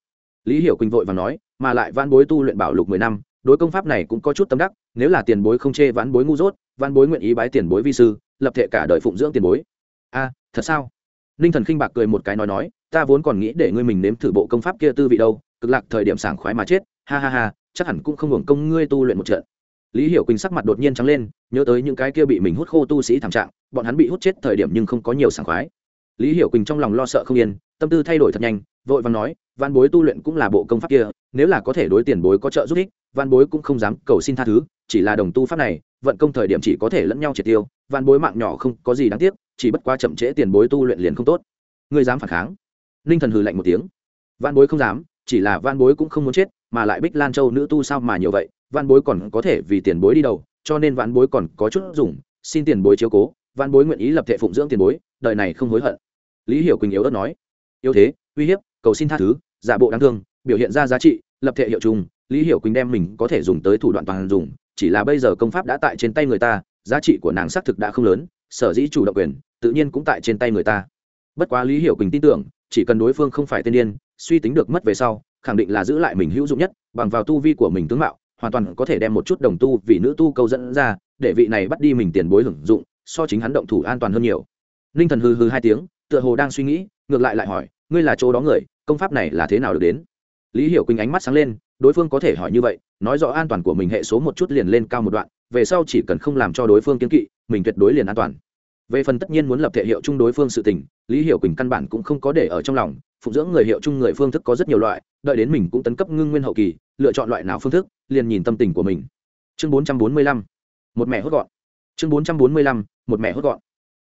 Lý hiểu quỳnh vội và nói, mà lại văn bối tu luyện bảo lục mười năm, đối công pháp này cũng có chút tâm đắc, nếu là tiền bối không chê ván bối ngu dốt văn bối nguyện ý bái tiền bối vi sư, lập thể cả đời phụng dưỡng tiền bối. A, thật sao? Ninh thần khinh bạc cười một cái nói nói, ta vốn còn nghĩ để ngươi mình nếm thử bộ công pháp kia tư vị đâu, cực lạc thời điểm sảng khoái mà chết, ha ha ha, chắc hẳn cũng không hưởng công ngươi tu luyện một trận. Lý hiểu quỳnh sắc mặt đột nhiên trắng lên, nhớ tới những cái kia bị mình hút khô tu sĩ thảm trạng, bọn hắn bị hút chết thời điểm nhưng không có nhiều sảng khoái. Lý hiểu quỳnh trong lòng lo sợ không yên, tâm tư thay đổi thật nhanh, vội vàng nói văn bối tu luyện cũng là bộ công pháp kia, nếu là có thể đối tiền bối có trợ giúp ích văn bối cũng không dám cầu xin tha thứ, chỉ là đồng tu pháp này, vận công thời điểm chỉ có thể lẫn nhau triệt tiêu văn bối mạng nhỏ không có gì đáng tiếc chỉ bất quá chậm trễ tiền bối tu luyện liền không tốt. Ngươi dám phản kháng? Ninh thần hừ lạnh một tiếng. Văn bối không dám, chỉ là văn bối cũng không muốn chết, mà lại bích lan châu nữ tu sao mà nhiều vậy? Văn bối còn có thể vì tiền bối đi đầu, cho nên văn bối còn có chút dùng, xin tiền bối chiếu cố. Văn bối nguyện ý lập thể phụng dưỡng tiền bối, đời này không hối hận. Lý hiểu quỳnh yếu ớt nói. Yếu thế, uy hiếp, cầu xin tha thứ, giả bộ đáng thương, biểu hiện ra giá trị, lập thể hiệu chung lý hiểu quỳnh đem mình có thể dùng tới thủ đoạn toàn dùng, chỉ là bây giờ công pháp đã tại trên tay người ta, giá trị của nàng xác thực đã không lớn, sở dĩ chủ động quyền tự nhiên cũng tại trên tay người ta. Bất quá lý hiểu quỳnh tin tưởng, chỉ cần đối phương không phải tên điên, suy tính được mất về sau, khẳng định là giữ lại mình hữu dụng nhất, bằng vào tu vi của mình tướng mạo, hoàn toàn có thể đem một chút đồng tu vì nữ tu câu dẫn ra, để vị này bắt đi mình tiền bối hưởng dụng, so chính hắn động thủ an toàn hơn nhiều. Ninh thần hư hư hai tiếng, tựa hồ đang suy nghĩ, ngược lại lại hỏi, ngươi là chỗ đó người, công pháp này là thế nào được đến? Lý hiểu quỳnh ánh mắt sáng lên, đối phương có thể hỏi như vậy, nói rõ an toàn của mình hệ số một chút liền lên cao một đoạn, về sau chỉ cần không làm cho đối phương kiến kỵ, mình tuyệt đối liền an toàn về phần tất nhiên muốn lập thể hiệu chung đối phương sự tình, lý hiểu quỳnh căn bản cũng không có để ở trong lòng, phụng dưỡng người hiệu chung người phương thức có rất nhiều loại, đợi đến mình cũng tấn cấp ngưng nguyên hậu kỳ, lựa chọn loại nào phương thức, liền nhìn tâm tình của mình. Chương bốn trăm bốn mươi lăm, một mẹ hốt gọn. Chương bốn trăm bốn mươi lăm, một mẹ hốt gọn.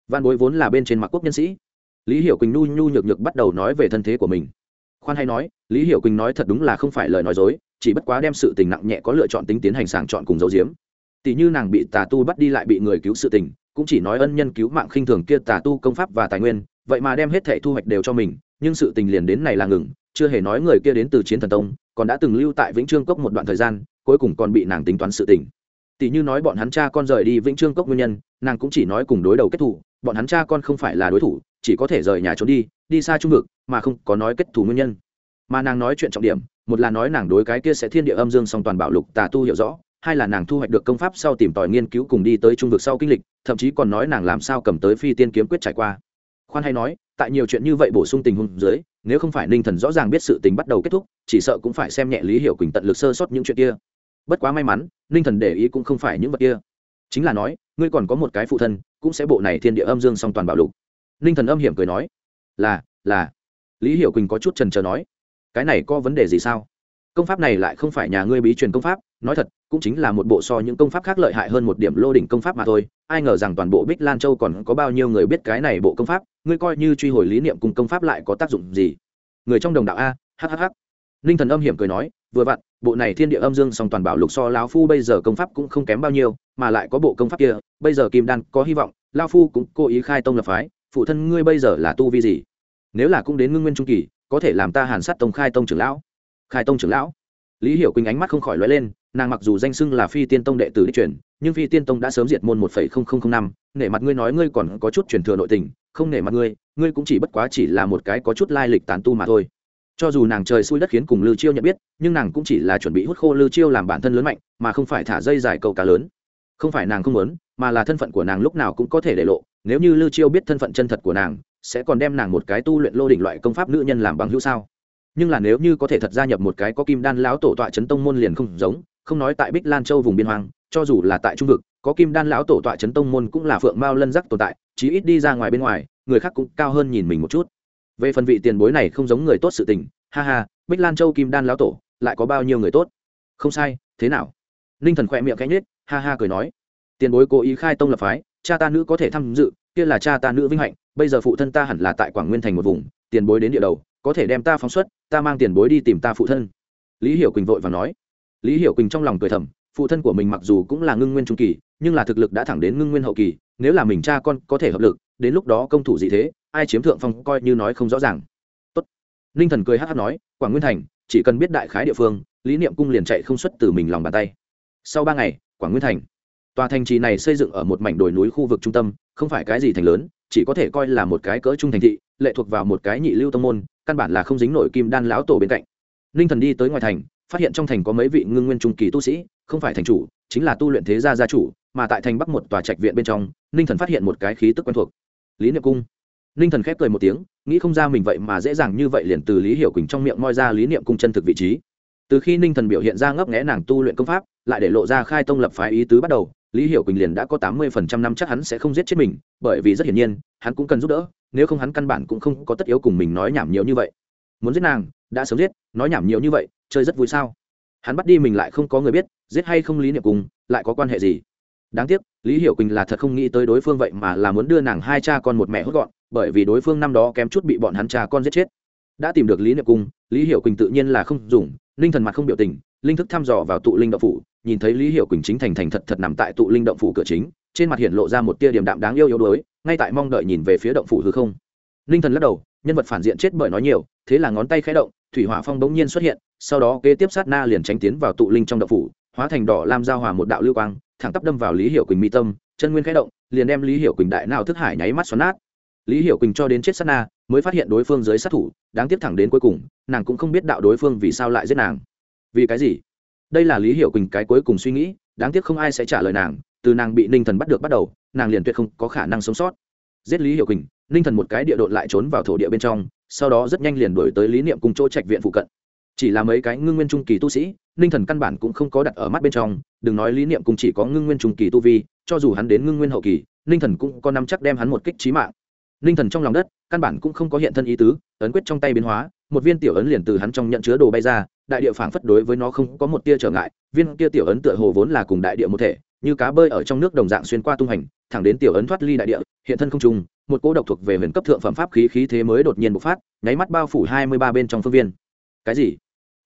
Văn bối vốn là bên trên mặc quốc nhân sĩ. Lý hiểu quỳnh nhu nhu nhược nhược bắt đầu nói về thân thế của mình. Khoan hay nói, lý hiểu quỳnh nói thật đúng là không phải lời nói dối, chỉ bất quá đem sự tình nặng nhẹ có lựa chọn tính tiến hành sàng chọn cùng dấu diếm. Tỷ như nàng bị tà tu bắt đi lại bị người cứu sự tình cũng chỉ nói ân nhân cứu mạng khinh thường kia tà tu công pháp và tài nguyên, vậy mà đem hết thệ thu hoạch đều cho mình, nhưng sự tình liền đến này là ngừng, chưa hề nói người kia đến từ chiến thần tông, còn đã từng lưu tại vĩnh trương cốc một đoạn thời gian, cuối cùng còn bị nàng tính toán sự tình. Tỷ như nói bọn hắn cha con rời đi vĩnh trương cốc nguyên nhân, nàng cũng chỉ nói cùng đối đầu kết thủ, bọn hắn cha con không phải là đối thủ, chỉ có thể rời nhà trốn đi đi xa trung vực, mà không có nói kết thủ nguyên nhân. Mà nàng nói chuyện trọng điểm, một là nói nàng đối cái kia sẽ thiên địa âm dương song toàn bảo lục tà tu hiểu rõ hai là nàng thu hoạch được công pháp sau tìm tòi nghiên cứu cùng đi tới trung vực sau kinh lịch, thậm chí còn nói nàng làm sao cầm tới phi tiên kiếm quyết trải qua. Khoan hay nói, tại nhiều chuyện như vậy bổ sung tình huống dưới, nếu không phải ninh thần rõ ràng biết sự tình bắt đầu kết thúc, chỉ sợ cũng phải xem nhẹ lý hiểu quỳnh tận lực sơ sót những chuyện kia. Bất quá may mắn, ninh thần để ý cũng không phải những vật kia. Chính là nói, ngươi còn có một cái phụ thân, cũng sẽ bộ này thiên địa âm dương song toàn bảo lục. Ninh thần âm hiểm cười nói, là là. Lý hiểu quỳnh có chút trần trờ nói, cái này có vấn đề gì sao? Công pháp này lại không phải nhà ngươi bí truyền công pháp, nói thật cũng chính là một bộ so những công pháp khác lợi hại hơn một điểm lô đỉnh công pháp mà thôi. Ai ngờ rằng toàn bộ bích lan châu còn có bao nhiêu người biết cái này bộ công pháp, ngươi coi như truy hồi lý niệm cùng công pháp lại có tác dụng gì? Người trong đồng đạo a hhh ninh thần âm hiểm cười nói, vừa vặn, bộ này thiên địa âm dương song toàn bảo lục so lão phu bây giờ công pháp cũng không kém bao nhiêu, mà lại có bộ công pháp kia, bây giờ kim đan có hy vọng lao phu cũng cố ý khai tông lập phái, phụ thân ngươi bây giờ là tu vi gì? Nếu là cũng đến ngưng nguyên trung kỳ, có thể làm ta hàn sát tông khai tông trưởng lão. Khai tông trưởng lão? Lý hiểu quỳnh ánh mắt không khỏi lóe lên, nàng mặc dù danh xưng là phi tiên tông đệ tử đích truyền, nhưng phi tiên tông đã sớm diệt môn một phẩy không không không năm, nể mặt ngươi nói ngươi còn có chút truyền thừa nội tình, không nể mặt ngươi ngươi cũng chỉ bất quá chỉ là một cái có chút lai lịch tán tu mà thôi. Cho dù nàng trời xui đất khiến cùng lưu chiêu nhận biết, nhưng nàng cũng chỉ là chuẩn bị hút khô lưu chiêu làm bản thân lớn mạnh, mà không phải thả dây dài câu cá lớn. Không phải nàng không muốn, mà là thân phận của nàng lúc nào cũng có thể để lộ, nếu như lưu chiêu biết thân phận chân thật của nàng, sẽ còn đem nàng một cái tu luyện lô đỉnh loại công pháp nữ nhân làm bằng hữu sao? Nhưng là nếu như có thể thật gia nhập một cái có kim đan lão tổ tọa chấn tông môn liền không giống, không nói tại bích lan châu vùng biên hoang, cho dù là tại trung vực, có kim đan lão tổ tọa chấn tông môn cũng là phượng mao lân giác tồn tại, chí ít đi ra ngoài bên ngoài, người khác cũng cao hơn nhìn mình một chút. Về phần vị tiền bối này không giống người tốt sự tình, ha ha, bích lan châu kim đan lão tổ, lại có bao nhiêu người tốt? Không sai, thế nào? Ninh thần khỏe miệng cánh nết ha ha cười nói. Tiền bối cố ý khai tông lập phái, cha ta nữ có thể tham dự, kia là cha ta nữ vinh hạnh, bây giờ phụ thân ta hẳn là tại quảng nguyên thành một vùng, tiền bối đến địa đầu có thể đem ta phóng xuất, ta mang tiền bối đi tìm ta phụ thân. Lý hiểu quỳnh vội và nói. Lý hiểu quỳnh trong lòng cười thầm, phụ thân của mình mặc dù cũng là ngưng nguyên trung kỳ, nhưng là thực lực đã thẳng đến ngưng nguyên hậu kỳ, nếu là mình cha con có thể hợp lực, đến lúc đó công thủ gì thế, ai chiếm thượng phong coi như nói không rõ ràng. Tốt. Ninh thần cười hát hát nói, quảng nguyên thành, chỉ cần biết đại khái địa phương, lý niệm cung liền chạy không xuất từ mình lòng bàn tay. Sau ba ngày, quảng nguyên thành, tòa thành trì này xây dựng ở một mảnh đồi núi khu vực trung tâm, không phải cái gì thành lớn, chỉ có thể coi là một cái cỡ trung thành thị lệ thuộc vào một cái nhị lưu tông môn, căn bản là không dính nổi kim đan lão tổ bên cạnh. Ninh thần đi tới ngoài thành, phát hiện trong thành có mấy vị ngưng nguyên trung kỳ tu sĩ, không phải thành chủ, chính là tu luyện thế gia gia chủ, mà tại thành bắc một tòa trạch viện bên trong ninh thần phát hiện một cái khí tức quen thuộc. Lý niệm cung. Ninh thần khép cười một tiếng, nghĩ không ra mình vậy mà dễ dàng như vậy liền từ lý hiểu quỳnh trong miệng moi ra lý niệm cung chân thực vị trí. Từ khi ninh thần biểu hiện ra ngấp nghẽ nàng tu luyện công pháp, lại để lộ ra khai tông lập phái ý tứ bắt đầu, lý hiểu quỳnh liền đã có tám mươi phần trăm năm chắc hắn sẽ không giết chết mình, bởi vì rất hiển nhiên, hắn cũng cần giúp đỡ nếu không hắn căn bản cũng không có tất yếu cùng mình nói nhảm nhiều như vậy. Muốn giết nàng, đã sớm giết, nói nhảm nhiều như vậy, chơi rất vui sao? Hắn bắt đi mình lại không có người biết, giết hay không lý niệm cùng, lại có quan hệ gì? Đáng tiếc, lý hiểu quỳnh là thật không nghĩ tới đối phương vậy mà là muốn đưa nàng hai cha con một mẹ hốt gọn, bởi vì đối phương năm đó kém chút bị bọn hắn cha con giết chết. Đã tìm được lý niệm cung lý hiểu quỳnh tự nhiên là không dùng, linh thần mặt không biểu tình, linh thức thăm dò vào tụ linh động phủ, nhìn thấy lý hiểu quỳnh chính thành thành thật thật nằm tại tụ linh động phủ cửa chính, trên mặt hiện lộ ra một tia điểm đạm đáng yêu yếu đuối ngay tại mong đợi nhìn về phía động phủ hư không. Linh thần lắc đầu, nhân vật phản diện chết bởi nói nhiều, thế là ngón tay khẽ động, thủy hỏa phong bỗng nhiên xuất hiện, sau đó kế tiếp sát na liền tránh tiến vào tụ linh trong động phủ, hóa thành đỏ lam giao hòa một đạo lưu quang, thẳng tắp đâm vào lý hiểu quỳnh mi tâm, chân nguyên khẽ động, liền đem lý hiểu quỳnh đại nào thức hải nháy mắt xoắn nát. Lý hiểu quỳnh cho đến chết sát na, mới phát hiện đối phương dưới sát thủ, đáng tiếc thẳng đến cuối cùng, nàng cũng không biết đạo đối phương vì sao lại giết nàng. Vì cái gì? Đây là lý hiểu quỳnh cái cuối cùng suy nghĩ đáng tiếc không ai sẽ trả lời nàng, từ nàng bị ninh thần bắt được bắt đầu, nàng liền tuyệt không có khả năng sống sót. Giết lý hiệu quỳnh, ninh thần một cái địa đội lại trốn vào thổ địa bên trong, sau đó rất nhanh liền đổi tới lý niệm cùng chỗ trạch viện phụ cận. Chỉ là mấy cái ngưng nguyên trung kỳ tu sĩ, ninh thần căn bản cũng không có đặt ở mắt bên trong, đừng nói lý niệm cùng chỉ có ngưng nguyên trung kỳ tu vi, cho dù hắn đến ngưng nguyên hậu kỳ, ninh thần cũng có năm chắc đem hắn một kích trí mạng. Ninh thần trong lòng đất, căn bản cũng không có hiện thân ý tứ, ấn quyết trong tay biến hóa, một viên tiểu ấn liền từ hắn trong nhận chứa đồ bay ra đại địa phảng phất đối với nó không có một tia trở ngại, viên kia tiểu ấn tựa hồ vốn là cùng đại địa một thể, như cá bơi ở trong nước đồng dạng xuyên qua tung hành, thẳng đến tiểu ấn thoát ly đại địa, hiện thân không trung, một cỗ độc thuộc về huyền cấp thượng phẩm pháp khí khí thế mới đột nhiên bộc phát, nháy mắt bao phủ hai mươi ba bên trong phương viên. Cái gì?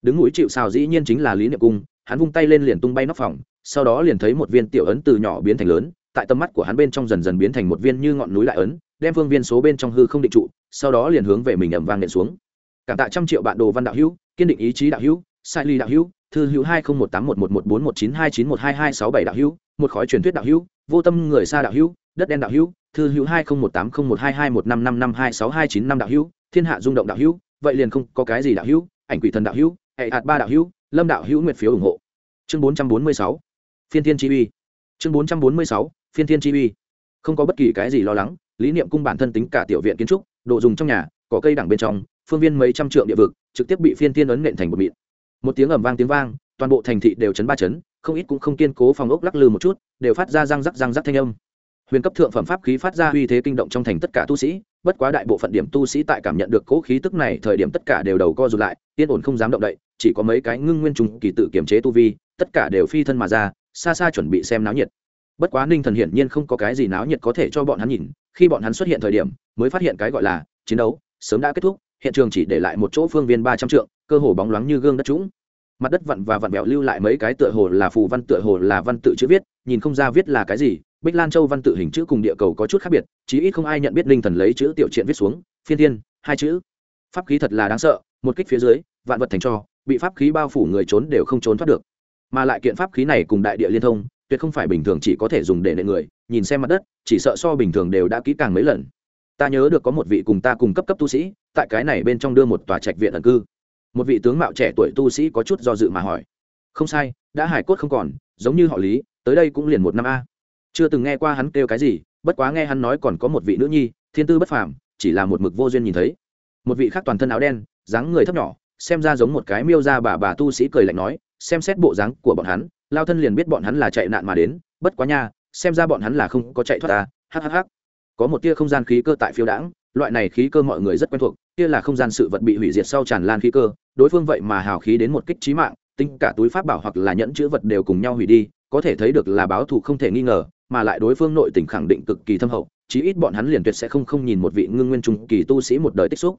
Đứng mũi chịu xào dĩ nhiên chính là lý niệm cung, hắn vung tay lên liền tung bay nóc phòng, sau đó liền thấy một viên tiểu ấn từ nhỏ biến thành lớn, tại tầm mắt của hắn bên trong dần dần biến thành một viên như ngọn núi đại ấn, đem phương viên số bên trong hư không định trụ, sau đó liền hướng về mình ẩm vang nện xuống. Cảm tạ trăm triệu bạn đồ văn đạo hữu kiên định ý chí đạo hữu sai ly đạo hữu thư hữu hai không một tám một một một bốn một chín hai chín một hai hai sáu bảy đạo hữu một khói truyền thuyết đạo hữu vô tâm người xa đạo hữu đất đen đạo hữu thư hữu hai không một tám không một hai hai một năm năm năm hai sáu hai chín năm đạo hữu thiên hạ rung động đạo hữu vậy liền không có cái gì đạo hữu ảnh quỷ thần đạo hữu hệ hạt ba đạo hữu lâm đạo hữu nguyệt phiếu ủng hộ chương bốn trăm bốn mươi sáu phiên thiên chi uy chương bốn trăm bốn mươi sáu phiên thiên chi uy không có bất kỳ cái gì lo lắng lý niệm cung bản thân tính cả tiểu viện kiến trúc đồ dùng trong nhà có cây đẳng bên trong phương viên mấy trăm trượng địa vực, trực tiếp bị phiên tiên ấn nện thành một mịn. Một tiếng ầm vang tiếng vang, toàn bộ thành thị đều chấn ba chấn, không ít cũng không kiên cố phòng ốc lắc lư một chút, đều phát ra răng rắc răng rắc thanh âm. Huyền cấp thượng phẩm pháp khí phát ra uy thế kinh động trong thành tất cả tu sĩ, bất quá đại bộ phận điểm tu sĩ tại cảm nhận được cố khí tức này, thời điểm tất cả đều đầu co rụt lại, yên ổn không dám động đậy, chỉ có mấy cái ngưng nguyên trùng kỳ tự kiềm chế tu vi, tất cả đều phi thân mà ra, xa xa chuẩn bị xem náo nhiệt. Bất quá ninh thần hiển nhiên không có cái gì náo nhiệt có thể cho bọn hắn nhìn, khi bọn hắn xuất hiện thời điểm, mới phát hiện cái gọi là chiến đấu, sớm đã kết thúc hiện trường chỉ để lại một chỗ phương viên ba trăm trượng, cơ hồ bóng loáng như gương đất trũng. Mặt đất vặn và vặn vẹo lưu lại mấy cái tựa hồ là phù văn tựa hồ là văn tự chữ viết, nhìn không ra viết là cái gì, bích lan châu văn tự hình chữ cùng địa cầu có chút khác biệt, chí ít không ai nhận biết linh thần lấy chữ tiểu triện viết xuống, phiên thiên, hai chữ. Pháp khí thật là đáng sợ, một kích phía dưới, vạn vật thành cho, bị pháp khí bao phủ người trốn đều không trốn thoát được. Mà lại kiện pháp khí này cùng đại địa liên thông, tuyệt không phải bình thường chỉ có thể dùng để nệ người, nhìn xem mặt đất, chỉ sợ so bình thường đều đã kỹ càng mấy lần. Ta nhớ được có một vị cùng ta cùng cấp cấp tu sĩ tại cái này bên trong đưa một tòa trạch viện ẩn cư. Một vị tướng mạo trẻ tuổi tu sĩ có chút do dự mà hỏi. Không sai, đã hải cốt không còn, giống như họ lý, tới đây cũng liền một năm a. Chưa từng nghe qua hắn kêu cái gì, bất quá nghe hắn nói còn có một vị nữ nhi, thiên tư bất phàm, chỉ là một mực vô duyên nhìn thấy. Một vị khác toàn thân áo đen, dáng người thấp nhỏ, xem ra giống một cái miêu ra bà bà tu sĩ cười lạnh nói, xem xét bộ dáng của bọn hắn, lao thân liền biết bọn hắn là chạy nạn mà đến, bất quá nha, xem ra bọn hắn là không có chạy thoát ta hhh có một tia không gian khí cơ tại phiêu đãng loại này khí cơ mọi người rất quen thuộc, kia là không gian sự vật bị hủy diệt sau tràn lan khí cơ, đối phương vậy mà hào khí đến một kích trí mạng, tính cả túi pháp bảo hoặc là nhẫn chữ vật đều cùng nhau hủy đi, có thể thấy được là báo thù không thể nghi ngờ, mà lại đối phương nội tình khẳng định cực kỳ thâm hậu, chí ít bọn hắn liền tuyệt sẽ không không nhìn một vị ngưng nguyên trung kỳ tu sĩ một đời tích xúc.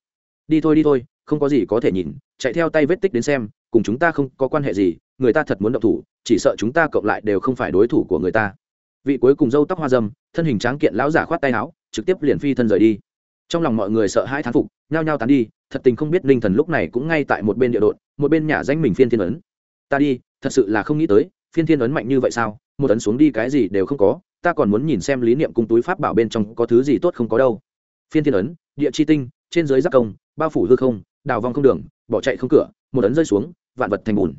Đi thôi đi thôi, không có gì có thể nhìn, chạy theo tay vết tích đến xem, cùng chúng ta không có quan hệ gì, người ta thật muốn động thủ, chỉ sợ chúng ta cộng lại đều không phải đối thủ của người ta. Vị cuối cùng dâu tóc hoa dâm, thân hình tráng kiện lão giả khoát tay áo, trực tiếp liền phi thân rời đi trong lòng mọi người sợ hãi thán phục, nhao nhao tán đi, thật tình không biết ninh thần lúc này cũng ngay tại một bên địa đột một bên nhà danh mình phiên thiên ấn. Ta đi, thật sự là không nghĩ tới, phiên thiên ấn mạnh như vậy sao? Một ấn xuống đi cái gì đều không có, ta còn muốn nhìn xem lý niệm cung túi pháp bảo bên trong có thứ gì tốt không có đâu. Phiên thiên ấn, địa chi tinh, trên dưới giác công, bao phủ hư không, đào vong không đường, bỏ chạy không cửa, một ấn rơi xuống, vạn vật thành bùn.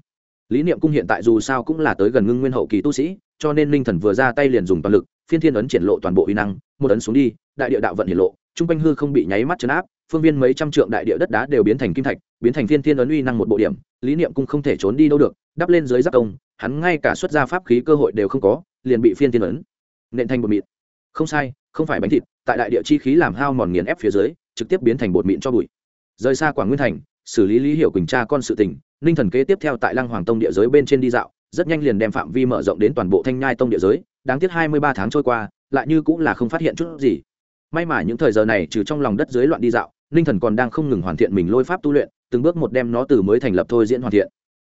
Lý niệm cung hiện tại dù sao cũng là tới gần ngưng nguyên hậu kỳ tu sĩ, cho nên linh thần vừa ra tay liền dùng toàn lực, phiên thiên ấn triển lộ toàn bộ uy năng, một ấn xuống đi, đại địa đạo vận hiển lộ trung quanh hư không bị nháy mắt chấn áp, phương viên mấy trăm trượng đại địa đất đá đều biến thành kim thạch, biến thành thiên thiên ấn uy năng một bộ điểm, lý niệm cung không thể trốn đi đâu được, đắp lên dưới giáp công hắn ngay cả xuất ra pháp khí cơ hội đều không có, liền bị phiên thiên ấn nện thành bột mịn. Không sai, không phải bánh thịt, tại đại địa chi khí làm hao mòn nghiền ép phía dưới, trực tiếp biến thành bột mịn cho bụi. Rời xa quảng nguyên thành, xử lý lý hiệu quỳnh cha con sự tình, ninh thần kế tiếp theo tại lăng hoàng tông địa giới bên trên đi dạo, rất nhanh liền đem phạm vi mở rộng đến toàn bộ thanh nhai tông địa giới, đáng tiếc hai mươi ba tháng trôi qua, lại như cũng là không phát hiện chút gì may mà những thời giờ này trừ trong lòng đất dưới loạn đi dạo, ninh thần còn đang không ngừng hoàn thiện mình lôi pháp tu luyện, từng bước một đem nó từ mới thành lập thôi diễn hoàn thiện.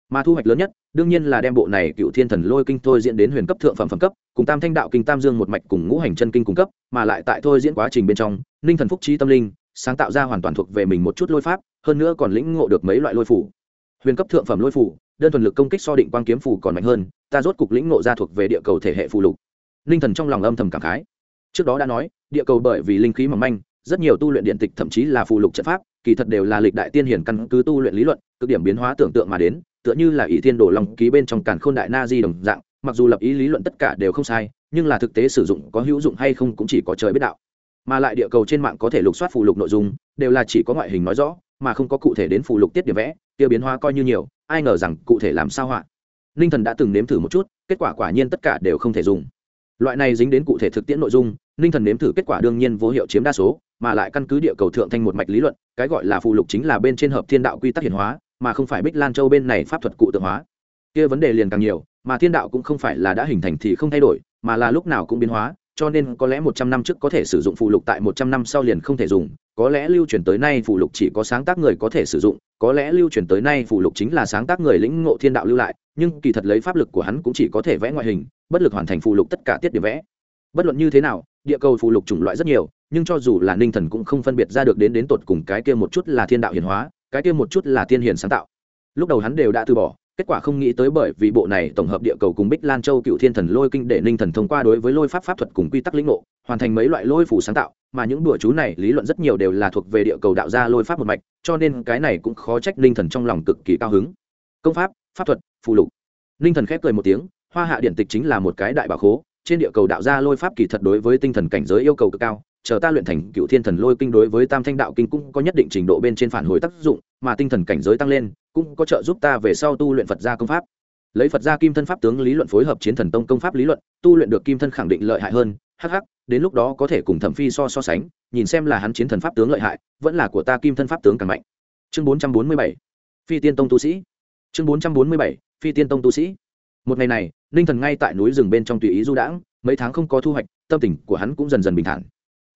Mà thu hoạch lớn nhất, đương nhiên là đem bộ này cựu thiên thần lôi kinh thôi diễn đến huyền cấp thượng phẩm phẩm cấp, cùng tam thanh đạo kinh tam dương một mạch cùng ngũ hành chân kinh cung cấp, mà lại tại thôi diễn quá trình bên trong, ninh thần phúc trí tâm linh, sáng tạo ra hoàn toàn thuộc về mình một chút lôi pháp, hơn nữa còn lĩnh ngộ được mấy loại lôi phủ. Huyền cấp thượng phẩm lôi phủ, đơn thuần lực công kích so định quang kiếm phủ còn mạnh hơn, ta rốt cục lĩnh ngộ ra thuộc về địa cầu thể hệ phù lục. Ninh thần trong lòng âm thầm cảm khái trước đó đã nói, địa cầu bởi vì linh khí mỏng manh, rất nhiều tu luyện điện tịch thậm chí là phù lục trận pháp, kỳ thật đều là lịch đại tiên hiển căn cứ tu luyện lý luận, cực điểm biến hóa tưởng tượng mà đến, tựa như là ỷ thiên đổ lòng ký bên trong càn khôn đại na di đồng dạng, mặc dù lập ý lý luận tất cả đều không sai, nhưng là thực tế sử dụng có hữu dụng hay không cũng chỉ có trời biết đạo. Mà lại địa cầu trên mạng có thể lục soát phù lục nội dung, đều là chỉ có ngoại hình nói rõ, mà không có cụ thể đến phù lục tiết điểm vẽ, tiêu biến hóa coi như nhiều, ai ngờ rằng cụ thể làm sao họa. Ninh thần đã từng nếm thử một chút, kết quả quả nhiên tất cả đều không thể dùng loại này dính đến cụ thể thực tiễn nội dung, ninh thần nếm thử kết quả đương nhiên vô hiệu chiếm đa số, mà lại căn cứ địa cầu thượng thanh một mạch lý luận, cái gọi là phụ lục chính là bên trên hợp thiên đạo quy tắc hiển hóa, mà không phải bích lan châu bên này pháp thuật cụ tượng hóa. Kia vấn đề liền càng nhiều, mà thiên đạo cũng không phải là đã hình thành thì không thay đổi, mà là lúc nào cũng biến hóa, cho nên có lẽ một trăm năm trước có thể sử dụng phụ lục tại một trăm năm sau liền không thể dùng, có lẽ lưu truyền tới nay phụ lục chỉ có sáng tác người có thể sử dụng, có lẽ lưu truyền tới nay phụ lục chính là sáng tác người lĩnh ngộ thiên đạo lưu lại nhưng kỳ thật lấy pháp lực của hắn cũng chỉ có thể vẽ ngoại hình, bất lực hoàn thành phụ lục tất cả tiết điểm vẽ. Bất luận như thế nào, địa cầu phụ lục chủng loại rất nhiều, nhưng cho dù là ninh thần cũng không phân biệt ra được đến đến tột cùng cái kia một chút là thiên đạo hiển hóa, cái kia một chút là thiên hiển sáng tạo. Lúc đầu hắn đều đã từ bỏ, kết quả không nghĩ tới bởi vì bộ này tổng hợp địa cầu cùng bích lan châu cựu thiên thần lôi kinh để ninh thần thông qua đối với lôi pháp pháp thuật cùng quy tắc lĩnh ngộ, hoàn thành mấy loại lôi phủ sáng tạo, mà những đùa chú này lý luận rất nhiều đều là thuộc về địa cầu đạo gia lôi pháp một mạch, cho nên cái này cũng khó trách ninh thần trong lòng cực kỳ cao hứng. Công pháp pháp thuật Phụ lục. Ninh thần khép cười một tiếng, hoa hạ điện tịch chính là một cái đại bảo khố, trên địa cầu đạo gia lôi pháp kỳ thật đối với tinh thần cảnh giới yêu cầu cực cao, chờ ta luyện thành cựu thiên thần lôi kinh đối với tam thanh đạo kinh cũng có nhất định trình độ bên trên phản hồi tác dụng, mà tinh thần cảnh giới tăng lên, cũng có trợ giúp ta về sau tu luyện phật gia công pháp. Lấy phật gia kim thân pháp tướng lý luận phối hợp chiến thần tông công pháp lý luận, tu luyện được kim thân khẳng định lợi hại hơn hh đến lúc đó có thể cùng thẩm phi so so sánh, nhìn xem là hắn chiến thần pháp tướng lợi hại, vẫn là của ta kim thân pháp tướng càng mạnh. Chương bốn trăm bốn mươi bảy, phi tiên tông tu sĩ. Chương bốn trăm bốn mươi bảy phi tiên tông tu sĩ. Một ngày này, ninh thần ngay tại núi rừng bên trong tùy ý du đãng, mấy tháng không có thu hoạch, tâm tình của hắn cũng dần dần bình thản.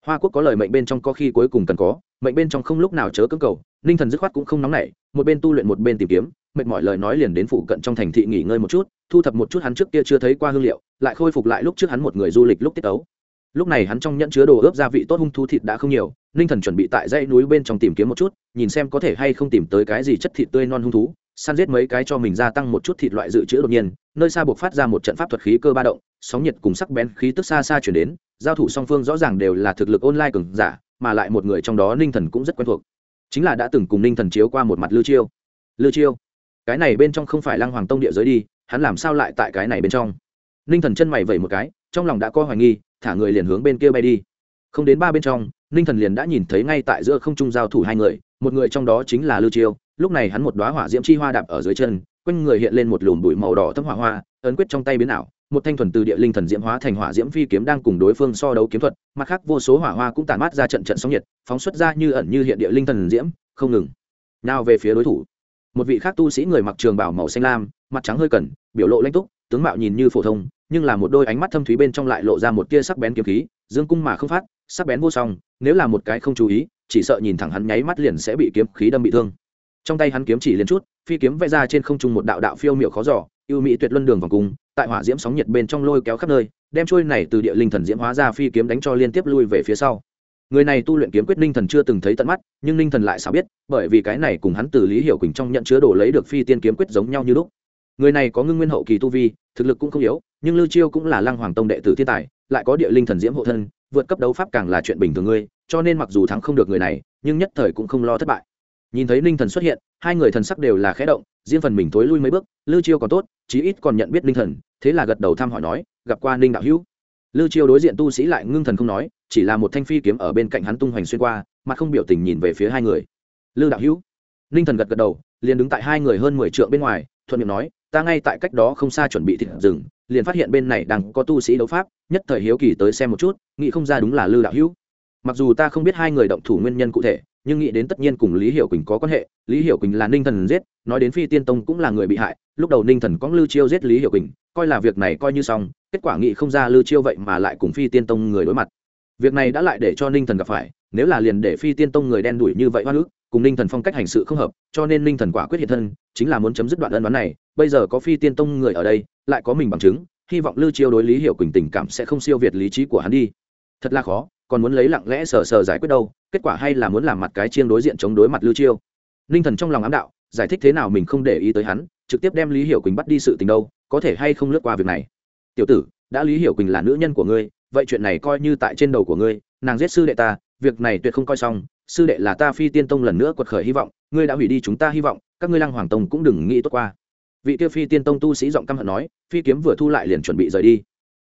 Hoa quốc có lời mệnh bên trong có khi cuối cùng cần có, mệnh bên trong không lúc nào chớ cưỡng cầu, ninh thần dứt khoát cũng không nóng nảy, một bên tu luyện một bên tìm kiếm, mệt mỏi lời nói liền đến phụ cận trong thành thị nghỉ ngơi một chút, thu thập một chút hắn trước kia chưa thấy qua hương liệu, lại khôi phục lại lúc trước hắn một người du lịch lúc tiết ấu lúc này hắn trong nhẫn chứa đồ ướp gia vị tốt hung thú thịt đã không nhiều, ninh thần chuẩn bị tại dãy núi bên trong tìm kiếm một chút, nhìn xem có thể hay không tìm tới cái gì chất thịt tươi non hung thú săn giết mấy cái cho mình gia tăng một chút thịt loại dự trữ đột nhiên, nơi xa buộc phát ra một trận pháp thuật khí cơ ba động, sóng nhiệt cùng sắc bén khí tức xa xa chuyển đến, giao thủ song phương rõ ràng đều là thực lực online cường giả, mà lại một người trong đó ninh thần cũng rất quen thuộc. Chính là đã từng cùng ninh thần chiếu qua một mặt lưu chiêu. Lưu chiêu, cái này bên trong không phải lăng hoàng tông địa giới đi, hắn làm sao lại tại cái này bên trong? Ninh thần chân mày vẩy một cái, trong lòng đã có hoài nghi, thả người liền hướng bên kia bay đi. Không đến ba bên trong, ninh thần liền đã nhìn thấy ngay tại giữa không trung giao thủ hai người, một người trong đó chính là lưu chiêu lúc này hắn một đoá hỏa diễm chi hoa đạp ở dưới chân, quanh người hiện lên một lùm bụi màu đỏ thấm hỏa hoa, ấn quyết trong tay biến ảo, một thanh thuần từ địa linh thần diễm hóa thành hỏa diễm phi kiếm đang cùng đối phương so đấu kiếm thuật, mặt khác vô số hỏa hoa cũng tản mát ra trận trận sóng nhiệt, phóng xuất ra như ẩn như hiện địa linh thần diễm, không ngừng. Nào về phía đối thủ, một vị khác tu sĩ người mặc trường bảo màu xanh lam, mặt trắng hơi cẩn, biểu lộ lãnh túc, tướng mạo nhìn như phổ thông, nhưng là một đôi ánh mắt thâm thúy bên trong lại lộ ra một tia sắc bén kiếm khí, dương cung mà không phát, sắc bén vô song, nếu là một cái không chú ý, chỉ sợ nhìn thẳng hắn nháy mắt liền sẽ bị kiếm khí đâm bị thương trong tay hắn kiếm chỉ liền chút, phi kiếm vẽ ra trên không trung một đạo đạo phiêu miệu khó giỏ ưu mỹ tuyệt luân đường vòng cung, tại hỏa diễm sóng nhiệt bên trong lôi kéo khắp nơi, đem trôi này từ địa linh thần diễm hóa ra phi kiếm đánh cho liên tiếp lui về phía sau. Người này tu luyện kiếm quyết ninh thần chưa từng thấy tận mắt, nhưng ninh thần lại sao biết, bởi vì cái này cùng hắn từ lý hiểu quỳnh trong nhận chứa đồ lấy được phi tiên kiếm quyết giống nhau như lúc. Người này có ngưng nguyên hậu kỳ tu vi, thực lực cũng không yếu, nhưng lưu chiêu cũng là lăng hoàng tông đệ tử thiên tài, lại có địa linh thần diễm hộ thân, vượt cấp đấu pháp càng là chuyện bình thường ngươi, cho nên mặc dù thắng không được người này, nhưng nhất thời cũng không lo thất bại nhìn thấy ninh thần xuất hiện, hai người thần sắc đều là khẽ động, riêng phần mình thối lui mấy bước lưu chiêu còn tốt, chí ít còn nhận biết ninh thần, thế là gật đầu thăm hỏi nói, gặp qua ninh đạo hữu. Lưu chiêu đối diện tu sĩ lại ngưng thần không nói, chỉ là một thanh phi kiếm ở bên cạnh hắn tung hoành xuyên qua, mặt không biểu tình nhìn về phía hai người. Lưu đạo hữu. Ninh thần gật gật đầu, liền đứng tại hai người hơn mười trượng bên ngoài, thuận miệng nói, ta ngay tại cách đó không xa chuẩn bị thịt rừng, liền phát hiện bên này đang có tu sĩ đấu pháp, nhất thời hiếu kỳ tới xem một chút, nghĩ không ra đúng là lưu đạo hữu mặc dù ta không biết hai người động thủ nguyên nhân cụ thể, nhưng nghĩ đến tất nhiên cùng lý hiểu quỳnh có quan hệ. Lý hiểu quỳnh là ninh thần giết, nói đến phi tiên tông cũng là người bị hại. Lúc đầu ninh thần có lưu chiêu giết lý hiểu quỳnh, coi là việc này coi như xong, kết quả nghị không ra lưu chiêu vậy mà lại cùng phi tiên tông người đối mặt. Việc này đã lại để cho ninh thần gặp phải, nếu là liền để phi tiên tông người đen đuổi như vậy hoa nước cùng ninh thần phong cách hành sự không hợp, cho nên ninh thần quả quyết hiện thân, chính là muốn chấm dứt đoạn ân đoán này. Bây giờ có phi tiên tông người ở đây, lại có mình bằng chứng, hy vọng lưu chiêu đối lý hiểu quỳnh tình cảm sẽ không siêu việt lý trí của hắn đi. Thật là khó còn muốn lấy lặng lẽ sờ sờ giải quyết đâu, kết quả hay là muốn làm mặt cái chiêng đối diện chống đối mặt lưu chiêu. Ninh thần trong lòng ám đạo, giải thích thế nào mình không để ý tới hắn, trực tiếp đem lý hiểu quỳnh bắt đi sự tình đâu, có thể hay không lướt qua việc này. Tiểu tử, đã lý hiểu quỳnh là nữ nhân của ngươi, vậy chuyện này coi như tại trên đầu của ngươi, nàng giết sư đệ ta, việc này tuyệt không coi xong, sư đệ là ta phi tiên tông lần nữa quật khởi hy vọng, ngươi đã hủy đi chúng ta hy vọng, các ngươi lăng hoàng tông cũng đừng nghĩ tốt qua. Vị tiêu phi tiên tông tu sĩ giọng căm hận nói, phi kiếm vừa thu lại liền chuẩn bị rời đi.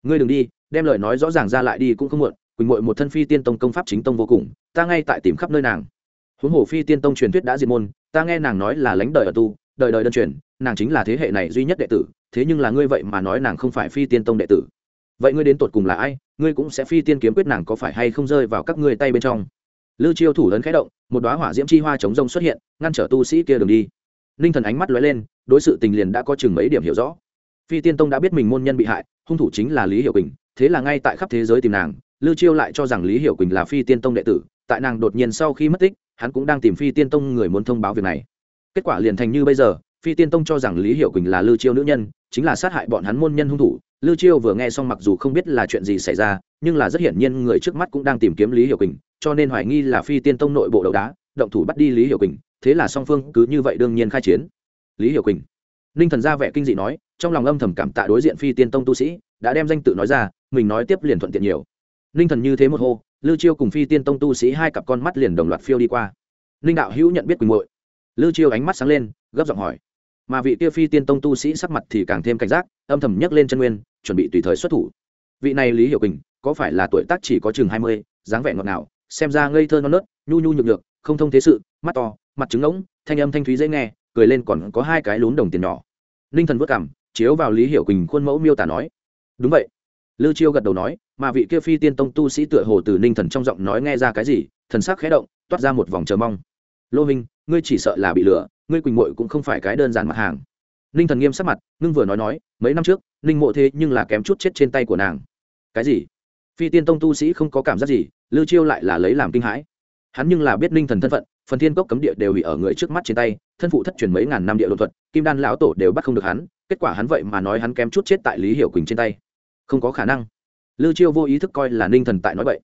Ngươi đừng đi, đem lời nói rõ ràng ra lại đi cũng không muộn quỳnh mội một thân phi tiên tông công pháp chính tông vô cùng ta ngay tại tìm khắp nơi nàng. Huống hồ phi tiên tông truyền thuyết đã diệt môn ta nghe nàng nói là lãnh đời ở tu đời đời đơn truyền nàng chính là thế hệ này duy nhất đệ tử thế nhưng là ngươi vậy mà nói nàng không phải phi tiên tông đệ tử. Vậy ngươi đến tột cùng là ai ngươi cũng sẽ phi tiên kiếm quyết nàng có phải hay không rơi vào các ngươi tay bên trong. Lư chiêu thủ lớn khẽ động một đoá hỏa diễm chi hoa chống rông xuất hiện ngăn trở tu sĩ kia đường đi. Ninh thần ánh mắt lóe lên đối sự tình liền đã có chừng mấy điểm hiểu rõ. Phi tiên tông đã biết mình môn nhân bị hại hung thủ chính là lý hiểu Bình, thế là ngay tại khắp thế giới tìm nàng lư chiêu lại cho rằng lý hiểu quỳnh là phi tiên tông đệ tử, tại nàng đột nhiên sau khi mất tích, hắn cũng đang tìm phi tiên tông người muốn thông báo việc này. Kết quả liền thành như bây giờ, phi tiên tông cho rằng lý hiểu quỳnh là lư chiêu nữ nhân, chính là sát hại bọn hắn môn nhân hung thủ. Lư chiêu vừa nghe xong mặc dù không biết là chuyện gì xảy ra, nhưng là rất hiển nhiên người trước mắt cũng đang tìm kiếm lý hiểu quỳnh, cho nên hoài nghi là phi tiên tông nội bộ đầu đá, động thủ bắt đi lý hiểu quỳnh, thế là song phương cứ như vậy đương nhiên khai chiến. Lý hiểu quỳnh. Ninh thần ra vẻ kinh dị nói, trong lòng âm thầm cảm tạ đối diện phi tiên tông tu sĩ, đã đem danh tự nói ra, mình nói tiếp liền thuận tiện nhiều ninh thần như thế một hô lưu chiêu cùng phi tiên tông tu sĩ hai cặp con mắt liền đồng loạt phiêu đi qua. Ninh đạo hữu nhận biết quỳnh muội. Lưu chiêu ánh mắt sáng lên, gấp giọng hỏi. Mà vị kia phi tiên tông tu sĩ sắc mặt thì càng thêm cảnh giác, âm thầm nhấc lên chân nguyên, chuẩn bị tùy thời xuất thủ. Vị này lý hiểu quỳnh, có phải là tuổi tác chỉ có chừng hai mươi, dáng vẻ ngọt ngào, xem ra ngây thơ non nớt, nhu nhu nhược nhược, không thông thế sự, mắt to, mặt trứng ngỗng thanh âm thanh thúy dễ nghe, cười lên còn có hai cái lún đồng tiền nhỏ. Ninh thần vất cảm, chiếu vào lý hiểu quỳnh khuôn mẫu miêu tả nói. Đúng vậy lư chiêu gật đầu nói, mà vị kia phi tiên tông tu sĩ tựa hồ từ ninh thần trong giọng nói nghe ra cái gì, thần sắc khẽ động, toát ra một vòng chờ mong. Lô minh, ngươi chỉ sợ là bị lừa, ngươi quỳnh mội cũng không phải cái đơn giản mặt hàng. Ninh thần nghiêm sắc mặt, ngưng vừa nói nói, mấy năm trước, ninh mộ thế nhưng là kém chút chết trên tay của nàng. Cái gì? Phi tiên tông tu sĩ không có cảm giác gì, lư chiêu lại là lấy làm kinh hãi. Hắn nhưng là biết ninh thần thân phận, phần thiên cốc cấm địa đều bị ở người trước mắt trên tay, thân phụ thất truyền mấy ngàn năm địa đột thuật, kim đan lão tổ đều bắt không được hắn, kết quả hắn vậy mà nói hắn kém chút chết tại lý hiểu quỳnh trên tay không có khả năng lư chiêu vô ý thức coi là ninh thần tại nói vậy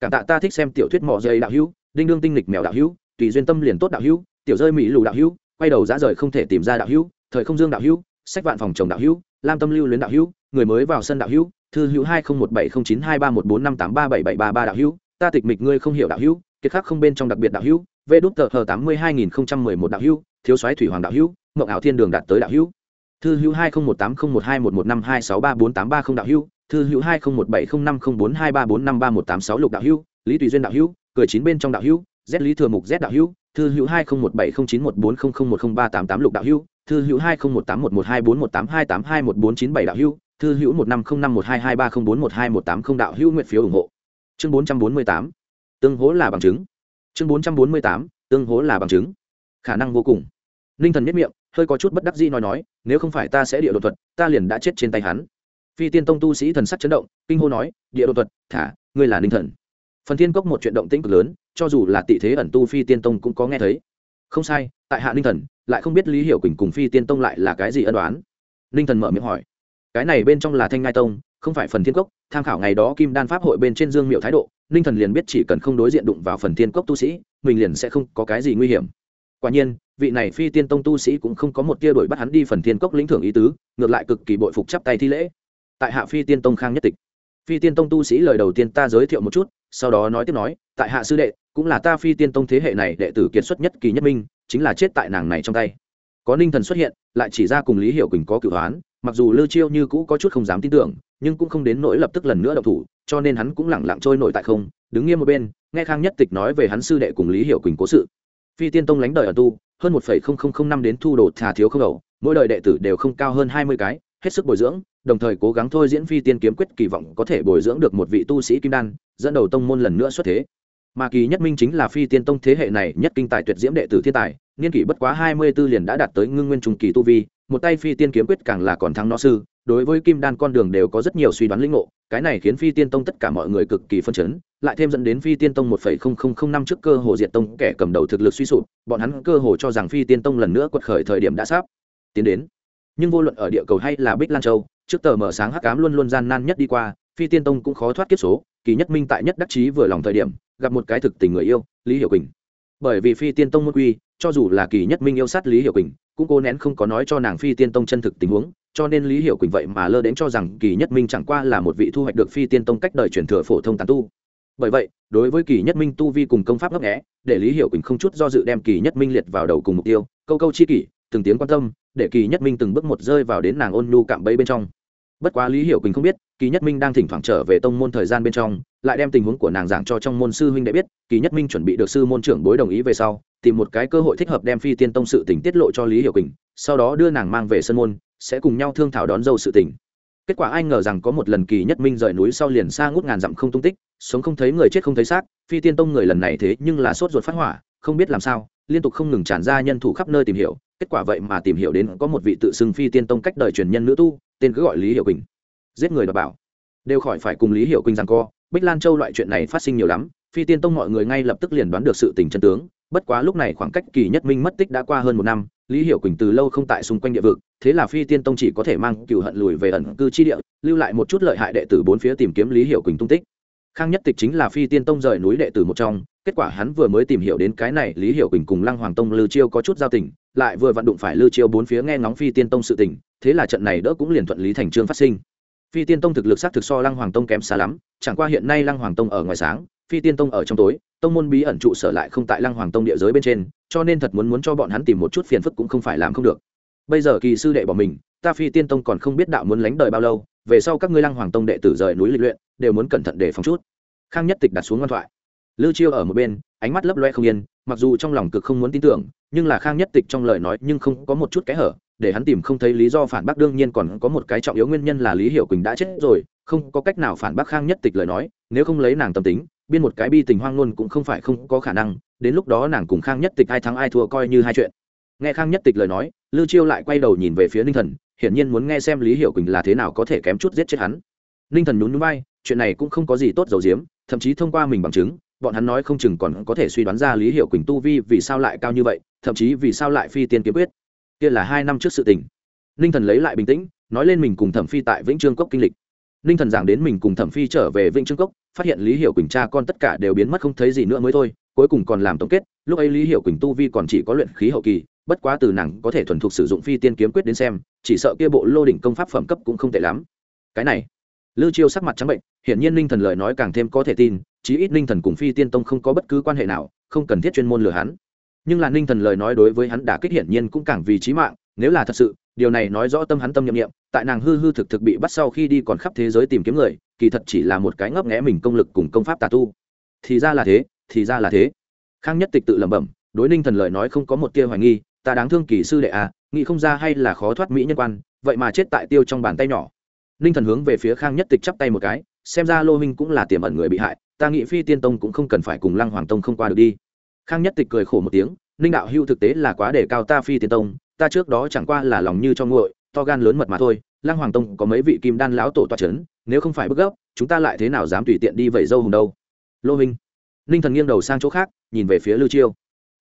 cảm tạ ta thích xem tiểu thuyết mỏ dây đạo hữu đinh đương tinh lịch mèo đạo hữu tùy duyên tâm liền tốt đạo hữu tiểu rơi mỹ lù đạo hữu quay đầu ra rời không thể tìm ra đạo hữu thời không dương đạo hữu sách vạn phòng chồng đạo hữu lam tâm lưu luyến đạo hữu người mới vào sân đạo hữu thư hữu hai không một bảy không chín hai ba một bốn năm tám ba bảy bảy ba ba đạo hữu ta tịch mịch ngươi không hiểu đạo hữu kiệt khắc không bên trong đặc biệt đạo hữu vê đút tờ hờ tám mươi hai nghìn không trăm mười một đạo hữu thiếu soái thủy hoàng đạo hữu mậu ảo thiên đường đạt tới đạo hữu thư hữu hai không một tám không một hai một một năm hai sáu ba bốn tám ba không đạo hữu, thư hữu hai không một bảy không năm không bốn hai ba bốn năm ba một tám sáu lục đạo hữu, lý tùy duyên đạo hữu, cười chín bên trong đạo hữu, z lý thừa mục z đạo hữu, thư hữu hai không một bảy không chín một bốn không không một không ba tám tám lục đạo hữu, thư hữu hai không một tám một một hai bốn một tám hai tám hai một bốn chín bảy đạo hữu, thư hữu một năm không năm một hai hai ba không bốn một hai một tám không đạo hữu nguyện phiếu ủng hộ. Chương bốn trăm bốn mươi tám, tương hố là bằng chứng. Chương bốn trăm bốn mươi tám, tương hố là bằng chứng. Khả năng vô cùng. Ninh thần nhất miệng hơi có chút bất đắc dĩ nói nói, nếu không phải ta sẽ địa đột thuật, ta liền đã chết trên tay hắn. Phi tiên tông tu sĩ thần sắc chấn động, kinh hô nói, địa đột thuật, thả, ngươi là ninh thần. Phần thiên cốc một chuyện động tĩnh cực lớn, cho dù là tị thế ẩn tu phi tiên tông cũng có nghe thấy. Không sai, tại hạ ninh thần, lại không biết lý hiểu quỳnh cùng phi tiên tông lại là cái gì ân đoán ninh thần mở miệng hỏi. Cái này bên trong là thanh ngai tông, không phải phần thiên cốc, tham khảo ngày đó kim đan pháp hội bên trên dương miệu thái độ ninh thần liền biết chỉ cần không đối diện đụng vào phần thiên cốc tu sĩ, mình liền sẽ không có cái gì nguy hiểm quả nhiên, vị này phi tiên tông tu sĩ cũng không có một tia đổi bắt hắn đi phần thiên cốc lĩnh thưởng ý tứ, ngược lại cực kỳ bội phục chắp tay thi lễ. Tại hạ phi tiên tông khang nhất tịch. Phi tiên tông tu sĩ lời đầu tiên ta giới thiệu một chút, sau đó nói tiếp nói, tại hạ sư đệ, cũng là ta phi tiên tông thế hệ này đệ tử kiệt xuất nhất kỳ nhất minh, chính là chết tại nàng này trong tay. Có ninh thần xuất hiện, lại chỉ ra cùng lý hiểu quỳnh có cửu hoán mặc dù lư chiêu như cũ có chút không dám tin tưởng, nhưng cũng không đến nỗi lập tức lần nữa độc thủ, cho nên hắn cũng lẳng lặng trôi nổi tại không, đứng nghiêm một bên, nghe khang nhất tịch nói về hắn sư đệ cùng lý hiểu quỳnh cố sự phi tiên tông lánh đời ở tu, hơn một năm đến thu đồ thà thiếu không đầu, mỗi đời đệ tử đều không cao hơn hai mươi cái, hết sức bồi dưỡng, đồng thời cố gắng thôi diễn phi tiên kiếm quyết kỳ vọng có thể bồi dưỡng được một vị tu sĩ kim đan, dẫn đầu tông môn lần nữa xuất thế. Mà kỳ nhất minh chính là phi tiên tông thế hệ này nhất kinh tài tuyệt diễm đệ tử thiên tài, niên kỷ bất quá hai mươi 24 liền đã đạt tới ngưng nguyên trùng kỳ tu vi, một tay phi tiên kiếm quyết càng là còn thắng nó sư, đối với kim đan con đường đều có rất nhiều suy đoán linh ngộ, cái này khiến phi tiên tông tất cả mọi người cực kỳ phân chấn lại thêm dẫn đến phi tiên tông một phẩy không không không năm trước cơ hồ diệt tông kẻ cầm đầu thực lực suy sụp, bọn hắn cơ hồ cho rằng phi tiên tông lần nữa quật khởi thời điểm đã sắp tiến đến. Nhưng vô luận ở địa cầu hay là bích lan châu, trước tờ mở sáng hắc ám luôn luôn gian nan nhất đi qua, phi tiên tông cũng khó thoát kiếp số, kỳ nhất minh tại nhất đắc chí vừa lòng thời điểm, gặp một cái thực tình người yêu, lý hiểu quỳnh. Bởi vì phi tiên tông môn quy, cho dù là kỳ nhất minh yêu sát lý hiểu quỳnh, cũng cố nén không có nói cho nàng phi tiên tông chân thực tình huống, cho nên lý hiểu quỳnh vậy mà lơ đến cho rằng kỳ nhất minh chẳng qua là một vị thu hoạch được phi tiên tông cách đời truyền thừa phổ thông tán tu bởi vậy, đối với kỳ nhất minh tu vi cùng công pháp ngấp nghẽ để lý hiểu quỳnh không chút do dự đem kỳ nhất minh liệt vào đầu cùng mục tiêu, câu câu chi kỷ, từng tiếng quan tâm, để kỳ nhất minh từng bước một rơi vào đến nàng ôn nhu cạm bẫy bên trong. Bất quá lý hiểu quỳnh không biết, kỳ nhất minh đang thỉnh thoảng trở về tông môn thời gian bên trong, lại đem tình huống của nàng giảng cho trong môn sư huynh để biết, kỳ nhất minh chuẩn bị được sư môn trưởng bối đồng ý về sau, tìm một cái cơ hội thích hợp đem phi tiên tông sự tình tiết lộ cho lý hiểu quỳnh, sau đó đưa nàng mang về sân môn, sẽ cùng nhau thương thảo đón dâu sự tình kết quả ai ngờ rằng có một lần kỳ nhất minh rời núi sau liền xa ngút ngàn dặm không tung tích, sống không thấy người chết không thấy xác, phi tiên tông người lần này thế nhưng là sốt ruột phát hỏa, không biết làm sao, liên tục không ngừng tràn ra nhân thủ khắp nơi tìm hiểu, kết quả vậy mà tìm hiểu đến có một vị tự xưng phi tiên tông cách đời truyền nhân nữ tu, tên cứ gọi lý hiểu quỳnh. Giết người đọc bảo. Đều khỏi phải cùng lý hiểu quỳnh rằng co, bích lan châu loại chuyện này phát sinh nhiều lắm, phi tiên tông mọi người ngay lập tức liền đoán được sự tình chân tướng, bất quá lúc này khoảng cách kỳ nhất minh mất tích đã qua hơn một năm lý hiểu quỳnh từ lâu không tại xung quanh địa vực, thế là phi tiên tông chỉ có thể mang cựu hận lùi về ẩn cư chi địa, lưu lại một chút lợi hại đệ tử bốn phía tìm kiếm lý hiểu quỳnh tung tích. Khang nhất tịch chính là phi tiên tông rời núi đệ tử một trong, kết quả hắn vừa mới tìm hiểu đến cái này, lý hiểu quỳnh cùng lăng hoàng tông lư chiêu có chút giao tình, lại vừa vận đụng phải lư chiêu bốn phía nghe ngóng phi tiên tông sự tình, thế là trận này đỡ cũng liền thuận lý thành trương phát sinh. Phi tiên tông thực lực xác thực so lăng hoàng tông kém xa lắm, chẳng qua hiện nay lăng hoàng tông ở ngoài sáng, phi tiên tông ở trong tối, tông môn bí ẩn trụ sở lại không tại lăng hoàng tông địa giới bên trên cho nên thật muốn muốn cho bọn hắn tìm một chút phiền phức cũng không phải làm không được. Bây giờ kỳ sư đệ bỏ mình, ta phi tiên tông còn không biết đạo muốn lánh đời bao lâu, về sau các ngươi lăng hoàng tông đệ tử rời núi lịch luyện, đều muốn cẩn thận để phòng chút. Khang nhất tịch đặt xuống ngoan thoại. Lư chiêu ở một bên, ánh mắt lấp loe không yên, mặc dù trong lòng cực không muốn tin tưởng, nhưng là khang nhất tịch trong lời nói nhưng không có một chút kẽ hở, để hắn tìm không thấy lý do phản bác đương nhiên còn có một cái trọng yếu nguyên nhân là lý hiểu quỳnh đã chết rồi, không có cách nào phản bác khang nhất tịch lời nói, nếu không lấy nàng tâm tính biên một cái bi tình hoang luôn cũng không phải không có khả năng, đến lúc đó nàng cùng khang nhất tịch ai thắng ai thua coi như hai chuyện. Nghe khang nhất tịch lời nói lưu chiêu lại quay đầu nhìn về phía ninh thần, hiển nhiên muốn nghe xem lý hiểu quỳnh là thế nào có thể kém chút giết chết hắn. Ninh thần nhún núi bay chuyện này cũng không có gì tốt dầu diếm, thậm chí thông qua mình bằng chứng, bọn hắn nói không chừng còn có thể suy đoán ra lý hiểu quỳnh tu vi vì sao lại cao như vậy, thậm chí vì sao lại phi tiên kiếm quyết. Kia là hai năm trước sự tình. Ninh thần lấy lại bình tĩnh, nói lên mình cùng thẩm phi tại vĩnh trương cốc kinh lịch ninh thần giảng đến mình cùng thẩm phi trở về vĩnh trương cốc phát hiện lý hiểu quỳnh cha con tất cả đều biến mất không thấy gì nữa mới thôi cuối cùng còn làm tổng kết lúc ấy lý hiểu quỳnh tu vi còn chỉ có luyện khí hậu kỳ bất quá từ nàng có thể thuần thục sử dụng phi tiên kiếm quyết đến xem chỉ sợ kia bộ lô đỉnh công pháp phẩm cấp cũng không tệ lắm cái này Lưu Chiêu sắc mặt trắng bệnh, hiển nhiên Ninh Thần lời nói càng thêm có thể tin, chí ít Ninh Thần cùng Phi Tiên Tông không có bất cứ quan hệ nào, không cần thiết chuyên môn lừa hắn. Nhưng là Ninh Thần lời nói đối với hắn đã kích hiển nhiên cũng càng vì chí mạng, nếu là thật sự, điều này nói rõ tâm hắn tâm nhậm niệm, tại nàng hư hư thực thực bị bắt sau khi đi còn khắp thế giới tìm kiếm người, kỳ thật chỉ là một cái ngấp nghẽ mình công lực cùng công pháp tà tu. Thì ra là thế, thì ra là thế. Khang Nhất Tịch tự lẩm bẩm, đối Ninh Thần lời nói không có một tia hoài nghi, ta đáng thương kỳ sư đệ à, nghĩ không ra hay là khó thoát mỹ nhân quan, vậy mà chết tại tiêu trong bàn tay nhỏ ninh thần hướng về phía khang nhất tịch chắp tay một cái xem ra lô minh cũng là tiềm ẩn người bị hại ta nghĩ phi tiên tông cũng không cần phải cùng lăng hoàng tông không qua được đi khang nhất tịch cười khổ một tiếng ninh đạo hưu thực tế là quá để cao ta phi tiên tông ta trước đó chẳng qua là lòng như cho nguội, to gan lớn mật mà thôi, lăng hoàng tông có mấy vị kim đan lão tổ toa c h ấ n nếu không phải bức gấp, chúng ta lại thế nào dám tùy tiện đi vẩy dâu hùng đâu? Lô minh, ninh thần nghiêng đầu sang chỗ khác, nhìn về phía lưu chiêu.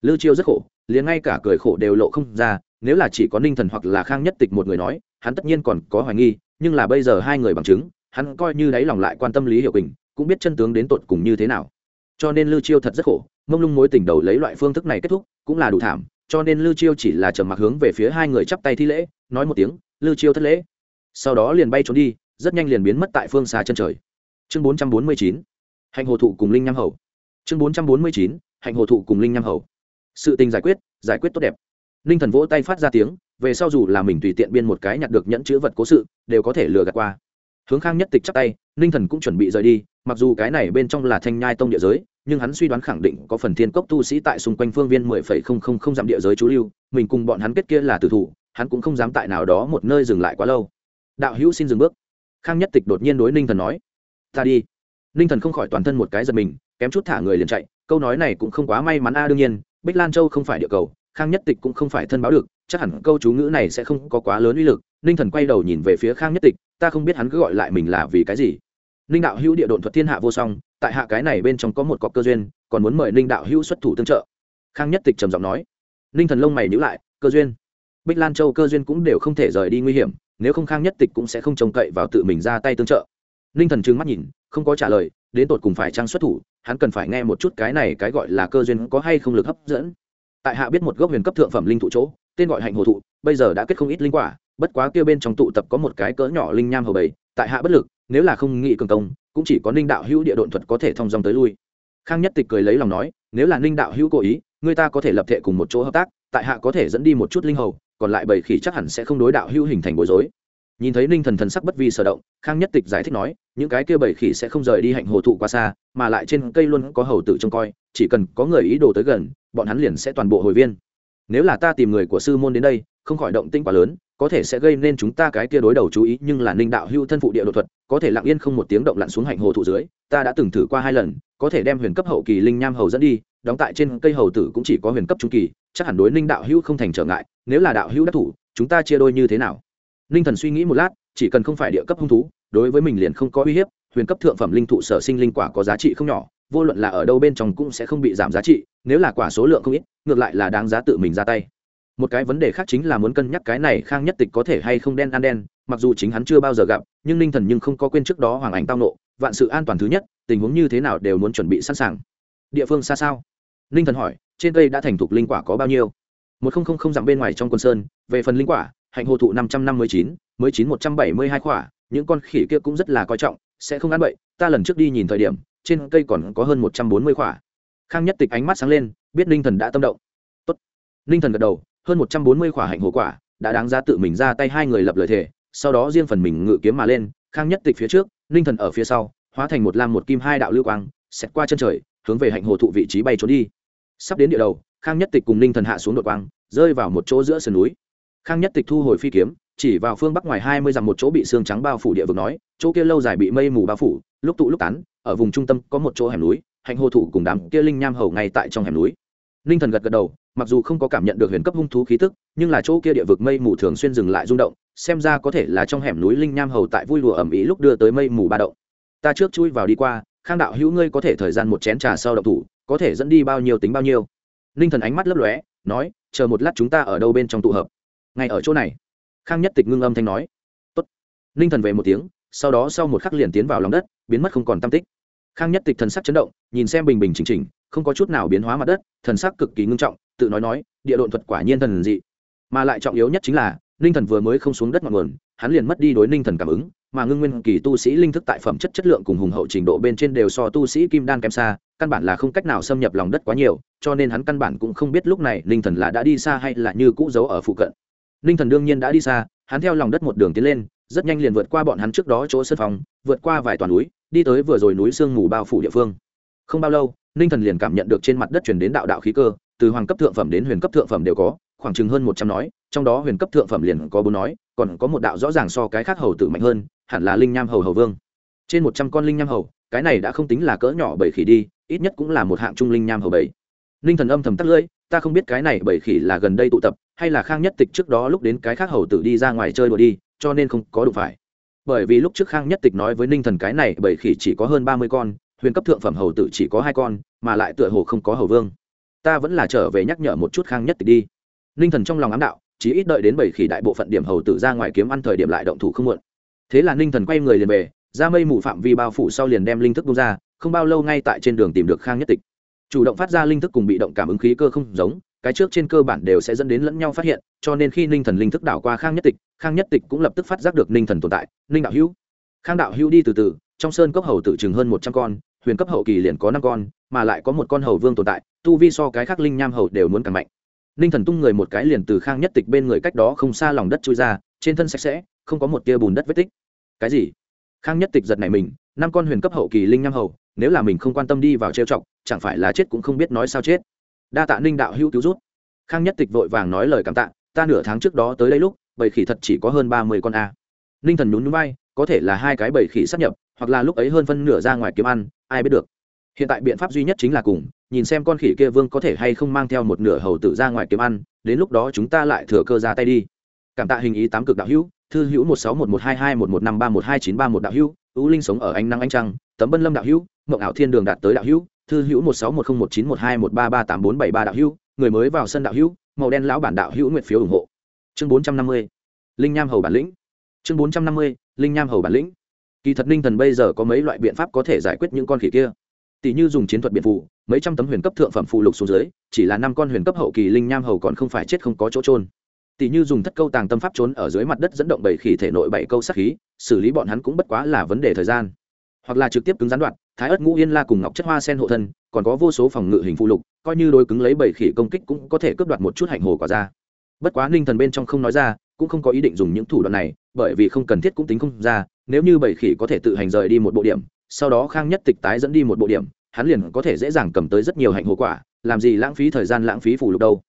Lưu chiêu rất khổ, liền ngay cả cười khổ đều lộ không ra, nếu là chỉ có ninh thần hoặc là khang nhất tịch một người nói, hắn tất nhiên còn có hoài nghi, nhưng là bây giờ hai người bằng chứng, hắn coi như đáy lòng lại quan tâm lý hiệu quỳnh, cũng biết chân tướng đến tột cùng như thế nào. Cho nên lưu chiêu thật rất khổ, mông lung mối tình đầu lấy loại phương thức này kết thúc, cũng là đủ thảm cho nên lưu chiêu chỉ là trầm mặc hướng về phía hai người chắp tay thi lễ, nói một tiếng lưu chiêu thất lễ. Sau đó liền bay trốn đi, rất nhanh liền biến mất tại phương xa chân trời. Chương bốn trăm bốn mươi chín, hạnh hồ thụ cùng linh nham hầu. Chương bốn trăm bốn mươi chín, hạnh hồ thụ cùng linh nham hầu. Sự tình giải quyết giải quyết tốt đẹp. Ninh thần vỗ tay phát ra tiếng, về sau dù là mình tùy tiện biên một cái nhặt được nhẫn chữ vật cố sự, đều có thể lừa gạt qua hướng khang nhất tịch chắc tay, ninh thần cũng chuẩn bị rời đi, mặc dù cái này bên trong là thanh nhai tông địa giới, nhưng hắn suy đoán khẳng định có phần thiên cốc tu sĩ tại xung quanh phương viên mười phẩy không không không dặm địa giới chú lưu, mình cùng bọn hắn kết kia là tử thủ, hắn cũng không dám tại nào đó một nơi dừng lại quá lâu. Đạo hữu xin dừng bước. Khang nhất tịch đột nhiên đối ninh thần nói, ta đi. Ninh thần không khỏi toàn thân một cái giật mình, kém chút thả người liền chạy, câu nói này cũng không quá may mắn a, đương nhiên, bích lan châu không phải địa cầu, khang nhất tịch cũng không phải thân báo được, chắc hẳn câu chú ngữ này sẽ không có quá lớn uy lực ninh thần quay đầu nhìn về phía khang nhất tịch, ta không biết hắn cứ gọi lại mình là vì cái gì. Ninh đạo hữu địa độn thuật thiên hạ vô song, tại hạ cái này bên trong có một cọc cơ duyên, còn muốn mời ninh đạo hữu xuất thủ tương trợ. Khang nhất tịch trầm giọng nói. Ninh thần lông mày nhữ lại, cơ duyên? Bích lan châu cơ duyên cũng đều không thể rời đi nguy hiểm, nếu không khang nhất tịch cũng sẽ không trông cậy vào tự mình ra tay tương trợ. Ninh thần trừng mắt nhìn, không có trả lời, đến tột cùng phải trang xuất thủ, hắn cần phải nghe một chút cái này cái gọi là cơ duyên có hay không lực hấp dẫn. Tại hạ biết một gốc huyền cấp thượng phẩm linh thụ chỗ, tên gọi hạnh hồ thụ, bây giờ đã kết không ít linh quả bất quá kia bên trong tụ tập có một cái cỡ nhỏ linh nham hầu bầy, tại hạ bất lực, nếu là không nghị cường công, cũng chỉ có ninh đạo hữu địa độn thuật có thể thông dòng tới lui. Khang nhất tịch cười lấy lòng nói, nếu là ninh đạo hữu cố ý, người ta có thể lập thể cùng một chỗ hợp tác, tại hạ có thể dẫn đi một chút linh hầu, còn lại bầy khỉ chắc hẳn sẽ không đối đạo hữu hình thành bối rối. Nhìn thấy ninh thần thần sắc bất vi sở động, khang nhất tịch giải thích nói, những cái kia bầy khỉ sẽ không rời đi hạnh hồ thụ quá xa, mà lại trên cây luôn có hầu tử trông coi, chỉ cần có người ý đồ tới gần, bọn hắn liền sẽ toàn bộ hồi viên. Nếu là ta tìm người của sư môn đến đây, không khỏi động tinh quá lớn có thể sẽ gây nên chúng ta cái kia đối đầu chú ý, nhưng là ninh đạo hưu thân phụ địa đột thuật, có thể lặng yên không một tiếng động lặn xuống hạnh hồ thụ dưới, ta đã từng thử qua hai lần, có thể đem huyền cấp hậu kỳ linh nham hầu dẫn đi, đóng tại trên cây hầu tử cũng chỉ có huyền cấp trung kỳ, chắc hẳn đối ninh đạo hưu không thành trở ngại, nếu là đạo hưu đắc thủ, chúng ta chia đôi như thế nào? Ninh thần suy nghĩ một lát, chỉ cần không phải địa cấp hung thú, đối với mình liền không có uy hiếp, huyền cấp thượng phẩm linh thụ sở sinh linh quả có giá trị không nhỏ, vô luận là ở đâu bên trong cũng sẽ không bị giảm giá trị, nếu là quả số lượng không ít, ngược lại là đáng giá tự mình ra tay một cái vấn đề khác chính là muốn cân nhắc cái này khang nhất tịch có thể hay không đen ăn đen, mặc dù chính hắn chưa bao giờ gặp, nhưng ninh thần nhưng không có quên trước đó hoàng ảnh tao nộ, vạn sự an toàn thứ nhất, tình huống như thế nào đều muốn chuẩn bị sẵn sàng. Địa phương xa sao? Ninh thần hỏi, trên cây đã thành thục linh quả có bao nhiêu? Một không không không dặm bên ngoài trong quân sơn, về phần linh quả, hạnh hồ thụ năm trăm năm mươi chín, mới chín một trăm bảy mươi hai quả, những con khỉ kia cũng rất là coi trọng, sẽ không ăn bậy, ta lần trước đi nhìn thời điểm, trên cây còn có hơn một trăm bốn mươi quả. Khang nhất tịch ánh mắt sáng lên, biết ninh thần đã tâm động. Tốt. ninh thần gật đầu hơn một trăm bốn mươi quả hạnh hồ quả đã đáng ra tự mình ra tay hai người lập lời thề, sau đó riêng phần mình ngự kiếm mà lên, khang nhất tịch phía trước ninh thần ở phía sau, hóa thành một lam một kim hai đạo lưu quang, xẹt qua chân trời, hướng về hạnh hồ thụ vị trí bay trốn đi. Sắp đến địa đầu, khang nhất tịch cùng ninh thần hạ xuống đội quang, rơi vào một chỗ giữa sườn núi. Khang nhất tịch thu hồi phi kiếm, chỉ vào phương bắc ngoài hai mươi dặm một chỗ bị xương trắng bao phủ địa vực nói, chỗ kia lâu dài bị mây mù bao phủ, lúc tụ lúc tán, ở vùng trung tâm có một chỗ hẻm núi, hạnh hồ thụ cùng đám kia linh nham hầu ngay tại trong hẻm núi. Ninh thần gật gật đầu mặc dù không có cảm nhận được huyền cấp hung thú khí tức, nhưng là chỗ kia địa vực mây mù thường xuyên dừng lại rung động, xem ra có thể là trong hẻm núi linh nham hầu tại vui lùa ẩm ý lúc đưa tới mây mù ba động. Ta trước chui vào đi qua, khang đạo hữu ngươi có thể thời gian một chén trà sau động thủ, có thể dẫn đi bao nhiêu tính bao nhiêu. Ninh thần ánh mắt lấp lóe, nói, chờ một lát chúng ta ở đâu bên trong tụ hợp. Ngay ở chỗ này, khang nhất tịch ngưng âm thanh nói. Tốt. ninh thần về một tiếng, sau đó sau một khắc liền tiến vào lòng đất, biến mất không còn tam tích. Khang nhất tịch thần sắc chấn động, nhìn xem bình bình chỉnh chỉnh, không có chút nào biến hóa mặt đất, thần sắc cực kỳ ngưng trọng tự nói nói, địa độn thuật quả nhiên thần dị. Mà lại trọng yếu nhất chính là ninh thần vừa mới không xuống đất ngọn nguồn, hắn liền mất đi đối ninh thần cảm ứng, mà ngưng nguyên kỳ tu sĩ linh thức tại phẩm chất chất lượng cùng hùng hậu trình độ bên trên đều so tu sĩ kim đan kém xa, căn bản là không cách nào xâm nhập lòng đất quá nhiều, cho nên hắn căn bản cũng không biết lúc này ninh thần là đã đi xa hay là như cũ giấu ở phụ cận. Ninh thần đương nhiên đã đi xa, hắn theo lòng đất một đường tiến lên, rất nhanh liền vượt qua bọn hắn trước đó chỗ sân phòng, vượt qua vài toàn núi, đi tới vừa rồi núi sương mù bao phủ địa phương. Không bao lâu ninh thần liền cảm nhận được trên mặt đất chuyển đến đạo đạo khí cơ từ hoàng cấp thượng phẩm đến huyền cấp thượng phẩm đều có, khoảng chừng hơn một trăm nói, trong đó huyền cấp thượng phẩm liền có bốn nói, còn có một đạo rõ ràng so cái khác hầu tử mạnh hơn, hẳn là linh nham hầu hầu vương. Trên một trăm con linh nham hầu, cái này đã không tính là cỡ nhỏ bảy khỉ đi, ít nhất cũng là một hạng trung linh nham hầu bảy linh thần âm thầm tắt lưỡi, ta không biết cái này bảy khỉ là gần đây tụ tập, hay là khang nhất tịch trước đó lúc đến cái khác hầu tử đi ra ngoài chơi đùa đi, cho nên không có đủ phải. Bởi vì lúc trước khang nhất tịch nói với ninh thần cái này bảy khỉ chỉ có hơn ba mươi con, huyền cấp thượng phẩm hầu tử chỉ có hai con, mà lại tựa hồ không có hầu vương ta vẫn là trở về nhắc nhở một chút khang nhất tịch đi. Ninh thần trong lòng ám đạo, chỉ ít đợi đến bảy khỉ đại bộ phận điểm hầu tử ra ngoài kiếm ăn thời điểm lại động thủ không muộn. Thế là ninh thần quay người liền về, ra mây mù phạm vi bao phủ sau liền đem linh thức bung ra, không bao lâu ngay tại trên đường tìm được khang nhất tịch. Chủ động phát ra linh thức cùng bị động cảm ứng khí cơ không giống, cái trước trên cơ bản đều sẽ dẫn đến lẫn nhau phát hiện, cho nên khi ninh thần linh thức đảo qua khang nhất tịch, khang nhất tịch cũng lập tức phát giác được ninh thần tồn tại ninh đạo hữu. Khang đạo hữu đi từ từ, trong sơn cốc hầu tử chừng hơn một trăm con, huyền cấp hậu kỳ liền có năm con mà lại có một con hầu vương tồn tại, tu vi so cái khác linh nham hầu đều muốn càng mạnh. Ninh thần tung người một cái liền từ khang nhất tịch bên người cách đó không xa lòng đất trôi ra, trên thân sạch sẽ, không có một tia bùn đất vết tích. Cái gì? Khang nhất tịch giật này mình, năm con huyền cấp hậu kỳ linh nham hầu, nếu là mình không quan tâm đi vào trêu chọc, chẳng phải là chết cũng không biết nói sao chết. Đa tạ ninh đạo hữu cứu rút khang nhất tịch vội vàng nói lời cảm tạ, ta nửa tháng trước đó tới đây lúc, bầy khỉ thật chỉ có hơn ba mươi con a. Ninh thần nhún núi bay có thể là hai cái bầy khỉ sắp nhập, hoặc là lúc ấy hơn phân nửa ra ngoài kiếm ăn, ai biết được hiện tại biện pháp duy nhất chính là cùng, nhìn xem con khỉ kia vương có thể hay không mang theo một nửa hầu tử ra ngoài kiếm ăn, đến lúc đó chúng ta lại thừa cơ ra tay đi. Cảm tạ hình ý tám cực đạo hữu, thư hữu một sáu một một hai hai một một năm ba một hai chín ba một đạo hữu, ưu linh sống ở ánh nắng ánh trăng, tấm bân lâm đạo hữu, mộng ảo thiên đường đạt tới đạo hữu, thư hữu một sáu một không một chín một hai một ba ba tám bốn bảy ba đạo hữu, người mới vào sân đạo hữu, màu đen lão bản đạo hữu nguyện phiếu ủng hộ. Chương bốn trăm năm mươi, linh nham hầu bản lĩnh. Chương bốn trăm năm mươi, linh nham hầu bản lĩnh. Kỳ thật ninh thần bây giờ có mấy loại biện pháp có thể giải quyết những con khỉ kia tỷ như dùng chiến thuật biện phụ, mấy trăm tấm huyền cấp thượng phẩm phụ lục xuống dưới, chỉ là năm con huyền cấp hậu kỳ linh nham hầu còn không phải chết không có chỗ trôn tỷ như dùng thất câu tàng tâm pháp trốn ở dưới mặt đất dẫn động bảy khỉ thể nội bảy câu sát khí, xử lý bọn hắn cũng bất quá là vấn đề thời gian. Hoặc là trực tiếp cứng gián đoạn, thái ớt ngũ yên la cùng ngọc chất hoa sen hộ thân, còn có vô số phòng ngự hình phụ lục, coi như đối cứng lấy bảy khỉ công kích cũng có thể cướp đoạt một chút hạnh hồ quả ra. Bất quá ninh thần bên trong không nói ra, cũng không có ý định dùng những thủ đoạn này, bởi vì không cần thiết cũng tính không ra, nếu như bảy khỉ có thể tự hành rời đi một bộ điểm sau đó khang nhất tịch tái dẫn đi một bộ điểm, hắn liền có thể dễ dàng cầm tới rất nhiều hạnh hồ quả, làm gì lãng phí thời gian lãng phí phủ lục đâu.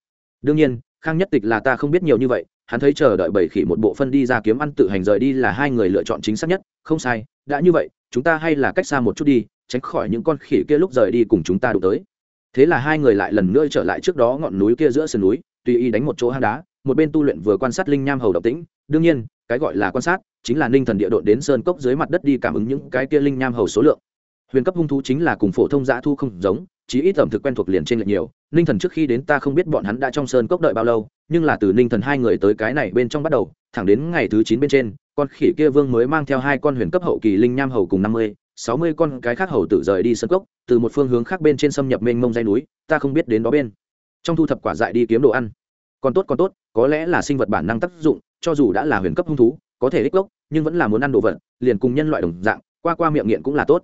Đương nhiên, khang nhất tịch là ta không biết nhiều như vậy, hắn thấy chờ đợi bảy khỉ một bộ phân đi ra kiếm ăn tự hành rời đi là hai người lựa chọn chính xác nhất, không sai, đã như vậy, chúng ta hay là cách xa một chút đi, tránh khỏi những con khỉ kia lúc rời đi cùng chúng ta đụng tới. Thế là hai người lại lần nữa trở lại trước đó ngọn núi kia giữa sườn núi, tùy ý đánh một chỗ hang đá, một bên tu luyện vừa quan sát linh nham hầu độc tĩnh, đương nhiên, cái gọi là quan sát chính là ninh thần địa độn đến sơn cốc dưới mặt đất đi cảm ứng những cái kia linh nham hầu số lượng. Huyền cấp hung thú chính là cùng phổ thông dã thu không giống, chí ít ẩm thực quen thuộc liền trên lệch nhiều. Ninh thần trước khi đến ta không biết bọn hắn đã trong sơn cốc đợi bao lâu, nhưng là từ ninh thần hai người tới cái này bên trong bắt đầu, thẳng đến ngày thứ chín bên trên, con khỉ kia vương mới mang theo hai con huyền cấp hậu kỳ linh nham hầu cùng năm mươi, sáu mươi con cái khác hầu tự rời đi sơn cốc, từ một phương hướng khác bên trên xâm nhập mênh mông dây núi, ta không biết đến đó bên. Trong thu thập quả dại đi kiếm đồ ăn. Còn tốt còn tốt, có lẽ là sinh vật bản năng tác dụng, cho dù đã là huyền cấp hung thú có thể ích gốc nhưng vẫn là muốn ăn đồ vật, liền cùng nhân loại đồng dạng, qua qua miệng nghiện cũng là tốt.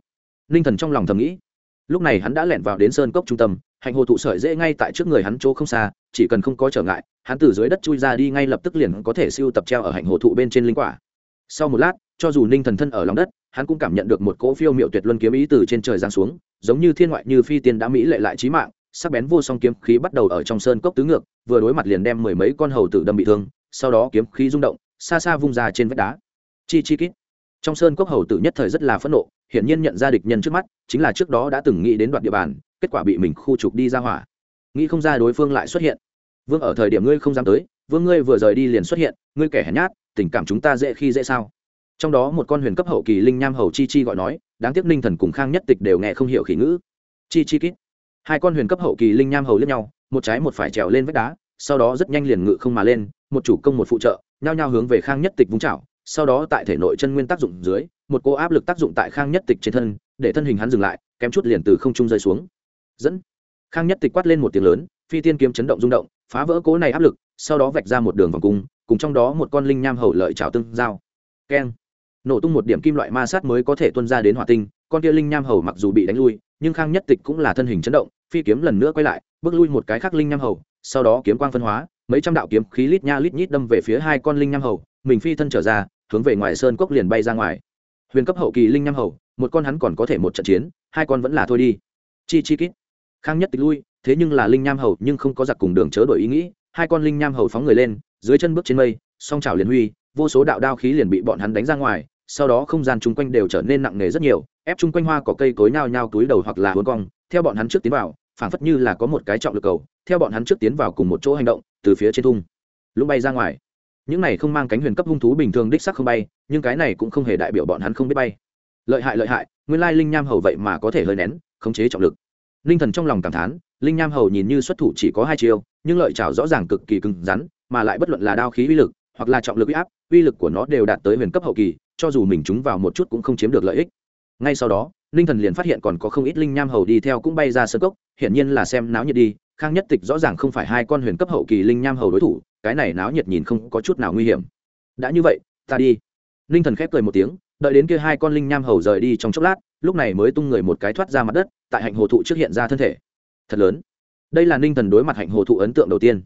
Ninh thần trong lòng thầm nghĩ. Lúc này hắn đã lẻn vào đến sơn cốc trung tâm, hạnh hồ thụ sợi dễ ngay tại trước người hắn chỗ không xa, chỉ cần không có trở ngại, hắn từ dưới đất chui ra đi ngay lập tức liền có thể siêu tập treo ở hạnh hồ thụ bên trên linh quả. Sau một lát, cho dù ninh thần thân ở lòng đất, hắn cũng cảm nhận được một cỗ phiêu miệu tuyệt luân kiếm ý từ trên trời giáng xuống, giống như thiên ngoại như phi tiên đã mỹ lệ lại trí mạng, sắc bén vô song kiếm khí bắt đầu ở trong sơn cốc tứ ngược, vừa đối mặt liền đem mười mấy con hầu tử đâm bị thương, sau đó kiếm khí rung động xa xa vung ra trên vách đá. Chi chi kít. Trong sơn cốc hầu tử nhất thời rất là phẫn nộ, hiển nhiên nhận ra địch nhân trước mắt, chính là trước đó đã từng nghĩ đến đoạn địa bàn, kết quả bị mình khu trục đi ra hỏa. Nghĩ không ra đối phương lại xuất hiện. Vương, ở thời điểm ngươi không dám tới, vương ngươi vừa rời đi liền xuất hiện, ngươi kẻ hèn nhát, tình cảm chúng ta dễ khi dễ sao? Trong đó một con huyền cấp hậu kỳ linh nham hầu chi chi gọi nói, đáng tiếc ninh thần cùng khang nhất tịch đều nghe không hiểu khỉ ngữ. Chi chi kít. Hai con huyền cấp hậu kỳ linh nham hầu lướt nhau, một trái một phải trèo lên vách đá, sau đó rất nhanh liền ngự không mà lên, một chủ công một phụ trợ nhao nhao hướng về khang nhất tịch vung chảo, sau đó tại thể nội chân nguyên tác dụng dưới, một cô áp lực tác dụng tại khang nhất tịch trên thân, để thân hình hắn dừng lại, kém chút liền từ không trung rơi xuống. Dẫn. Khang nhất tịch quát lên một tiếng lớn, phi tiên kiếm chấn động rung động, phá vỡ cố này áp lực, sau đó vạch ra một đường vòng cung, cùng trong đó một con linh nham hầu lợi trào tương giao. Keng. Nổ tung một điểm kim loại ma sát mới có thể tuân ra đến hỏa tinh, con kia linh nham hầu mặc dù bị đánh lui, nhưng khang nhất tịch cũng là thân hình chấn động, phi kiếm lần nữa quay lại, bước lui một cái khác linh nham hầu, sau đó kiếm quang phân hóa mấy trăm đạo kiếm khí lít nha lít nhít đâm về phía hai con linh nham hầu, mình phi thân trở ra, hướng về ngoài sơn cốc liền bay ra ngoài. Huyền cấp hậu kỳ linh nham hầu, một con hắn còn có thể một trận chiến, hai con vẫn là thôi đi. Chi chi kít. Khang nhất tịch lui, thế nhưng là linh nham hầu nhưng không có giặc cùng đường chớ đổi ý nghĩ, hai con linh nham hầu phóng người lên, dưới chân bước trên mây, song trào liền huy, vô số đạo đao khí liền bị bọn hắn đánh ra ngoài, sau đó không gian chung quanh đều trở nên nặng nề rất nhiều, ép chung quanh hoa có cây cối nhao nhao túi đầu hoặc là hốn cong, theo bọn hắn trước tiến vào phảng phất như là có một cái trọng lực cầu, theo bọn hắn trước tiến vào cùng một chỗ hành động, từ phía trên thung lũng bay ra ngoài. Những này không mang cánh huyền cấp hung thú bình thường đích sắc không bay, nhưng cái này cũng không hề đại biểu bọn hắn không biết bay. Lợi hại lợi hại, nguyên lai linh nham hầu vậy mà có thể hơi nén, khống chế trọng lực. Linh thần trong lòng cảm thán, linh nham hầu nhìn như xuất thủ chỉ có hai chiêu, nhưng lợi trào rõ ràng cực kỳ cứng rắn, mà lại bất luận là đao khí uy lực, hoặc là trọng lực uy áp, uy lực của nó đều đạt tới huyền cấp hậu kỳ, cho dù mình trúng vào một chút cũng không chiếm được lợi ích. Ngay sau đó ninh thần liền phát hiện còn có không ít linh nham hầu đi theo cũng bay ra sơ cốc, hiển nhiên là xem náo nhiệt đi, khang nhất tịch rõ ràng không phải hai con huyền cấp hậu kỳ linh nham hầu đối thủ, cái này náo nhiệt nhìn không có chút nào nguy hiểm. Đã như vậy, ta đi. Ninh thần khép cười một tiếng, đợi đến kia hai con linh nham hầu rời đi trong chốc lát, lúc này mới tung người một cái thoát ra mặt đất, tại hạnh hồ thụ trước hiện ra thân thể. Thật lớn. Đây là ninh thần đối mặt hạnh hồ thụ ấn tượng đầu tiên.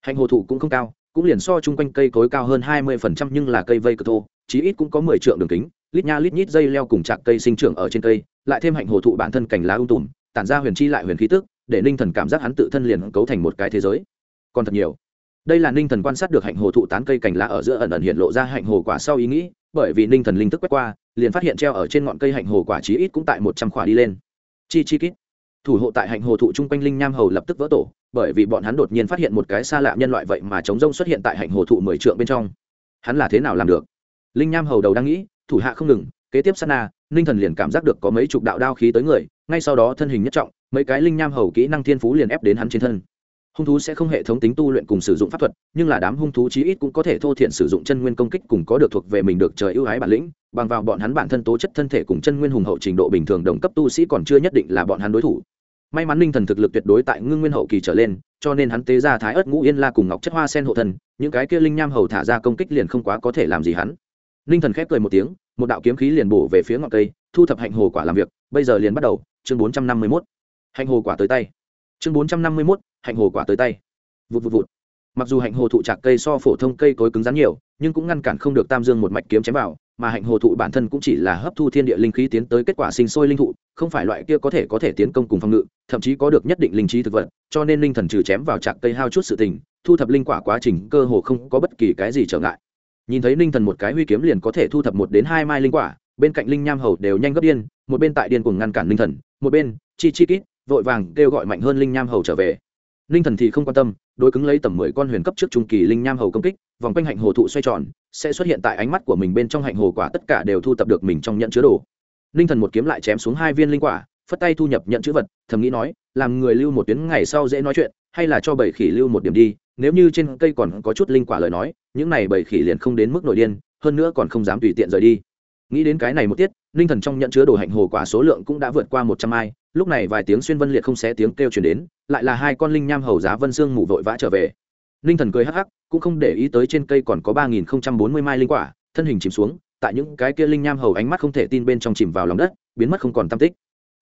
Hạnh hồ thụ cũng không cao, cũng liền so chung quanh cây cối cao hơn hai mươi phần trăm nhưng là cây vây cực thô, chí ít cũng có mười trượng đường kính lít nha lít nhít dây leo cùng chạc cây sinh trưởng ở trên cây, lại thêm hạnh hồ thụ bản thân cành lá ung tùm, tản ra huyền chi lại huyền khí tức, để ninh thần cảm giác hắn tự thân liền cấu thành một cái thế giới. Còn thật nhiều. Đây là ninh thần quan sát được hạnh hồ thụ tán cây cành lá ở giữa ẩn ẩn hiện lộ ra hạnh hồ quả sau ý nghĩ, bởi vì ninh thần linh tức quét qua, liền phát hiện treo ở trên ngọn cây hạnh hồ quả chí ít cũng tại một trăm khỏa đi lên. Chi chi kít. Thủ hộ tại hạnh hồ thụ chung quanh linh nham hầu lập tức vỡ tổ, bởi vì bọn hắn đột nhiên phát hiện một cái xa lạ nhân loại vậy mà chống rông xuất hiện tại hạnh hồ thụ mười trượng bên trong. Hắn là thế nào làm được? Linh nham hầu đầu đang nghĩ thủ hạ không ngừng kế tiếp sana ninh thần liền cảm giác được có mấy chục đạo đao khí tới người ngay sau đó thân hình nhất trọng mấy cái linh nham hầu kỹ năng thiên phú liền ép đến hắn trên thân. Hung thú sẽ không hệ thống tính tu luyện cùng sử dụng pháp thuật nhưng là đám hung thú chí ít cũng có thể thô thiện sử dụng chân nguyên công kích cùng có được thuộc về mình được trời ưu ái bản lĩnh bằng vào bọn hắn bản thân tố chất thân thể cùng chân nguyên hùng hậu trình độ bình thường đồng cấp tu sĩ còn chưa nhất định là bọn hắn đối thủ. May mắn ninh thần thực lực tuyệt đối tại ngưng nguyên hậu kỳ trở lên cho nên hắn tế ra thái ớt ngũ yên la cùng ngọc chất hoa sen hộ thần, những cái kia linh nham hầu thả ra công kích liền không quá có thể làm gì hắn ninh thần khép cười một tiếng, một đạo kiếm khí liền bổ về phía ngọn cây, thu thập hạnh hồ quả làm việc, bây giờ liền bắt đầu, chương bốn trăm năm mươi mốt. Hạnh hồ quả tới tay. Chương bốn trăm năm mươi mốt, hạnh hồ quả tới tay. Vụt vụt vụt. Mặc dù hạnh hồ thụ trạc cây so phổ thông cây cối cứng rắn nhiều, nhưng cũng ngăn cản không được tam dương một mạch kiếm chém vào, mà hạnh hồ thụ bản thân cũng chỉ là hấp thu thiên địa linh khí tiến tới kết quả sinh sôi linh thụ, không phải loại kia có thể có thể tiến công cùng phòng ngự, thậm chí có được nhất định linh trí thực vật, cho nên linh thần trừ chém vào trạc cây hao chút sự tình, thu thập linh quả quá trình cơ hồ không có bất kỳ cái gì trở ngại nhìn thấy linh thần một cái huy kiếm liền có thể thu thập một đến hai mai linh quả, bên cạnh linh nham hầu đều nhanh gấp điên, một bên tại điên cùng ngăn cản linh thần, một bên, chi chi kít, vội vàng kêu gọi mạnh hơn linh nham hầu trở về. Linh thần thì không quan tâm, đối cứng lấy tầm mười con huyền cấp trước trung kỳ linh nham hầu công kích, vòng quanh hạnh hồ thụ xoay tròn, sẽ xuất hiện tại ánh mắt của mình bên trong hạnh hồ quả tất cả đều thu tập được mình trong nhận chứa đồ. Linh thần một kiếm lại chém xuống hai viên linh quả, phất tay thu nhập nhận chữ vật, thầm nghĩ nói, làm người lưu một tiếng ngày sau dễ nói chuyện, hay là cho bảy khỉ lưu một điểm đi nếu như trên cây còn có chút linh quả lời nói, những này bảy khỉ liền không đến mức nội điên, hơn nữa còn không dám tùy tiện rời đi. Nghĩ đến cái này một tiết, linh thần trong nhận chứa đồ hạnh hồ quả số lượng cũng đã vượt qua một trăm ai, lúc này vài tiếng xuyên vân liệt không xé tiếng kêu chuyển đến, lại là hai con linh nham hầu giá vân xương mù vội vã trở về. Linh thần cười hắc hắc, cũng không để ý tới trên cây còn có ba nghìn không trăm bốn mươi mai linh quả, thân hình chìm xuống, tại những cái kia linh nham hầu ánh mắt không thể tin bên trong chìm vào lòng đất, biến mất không còn tam tích.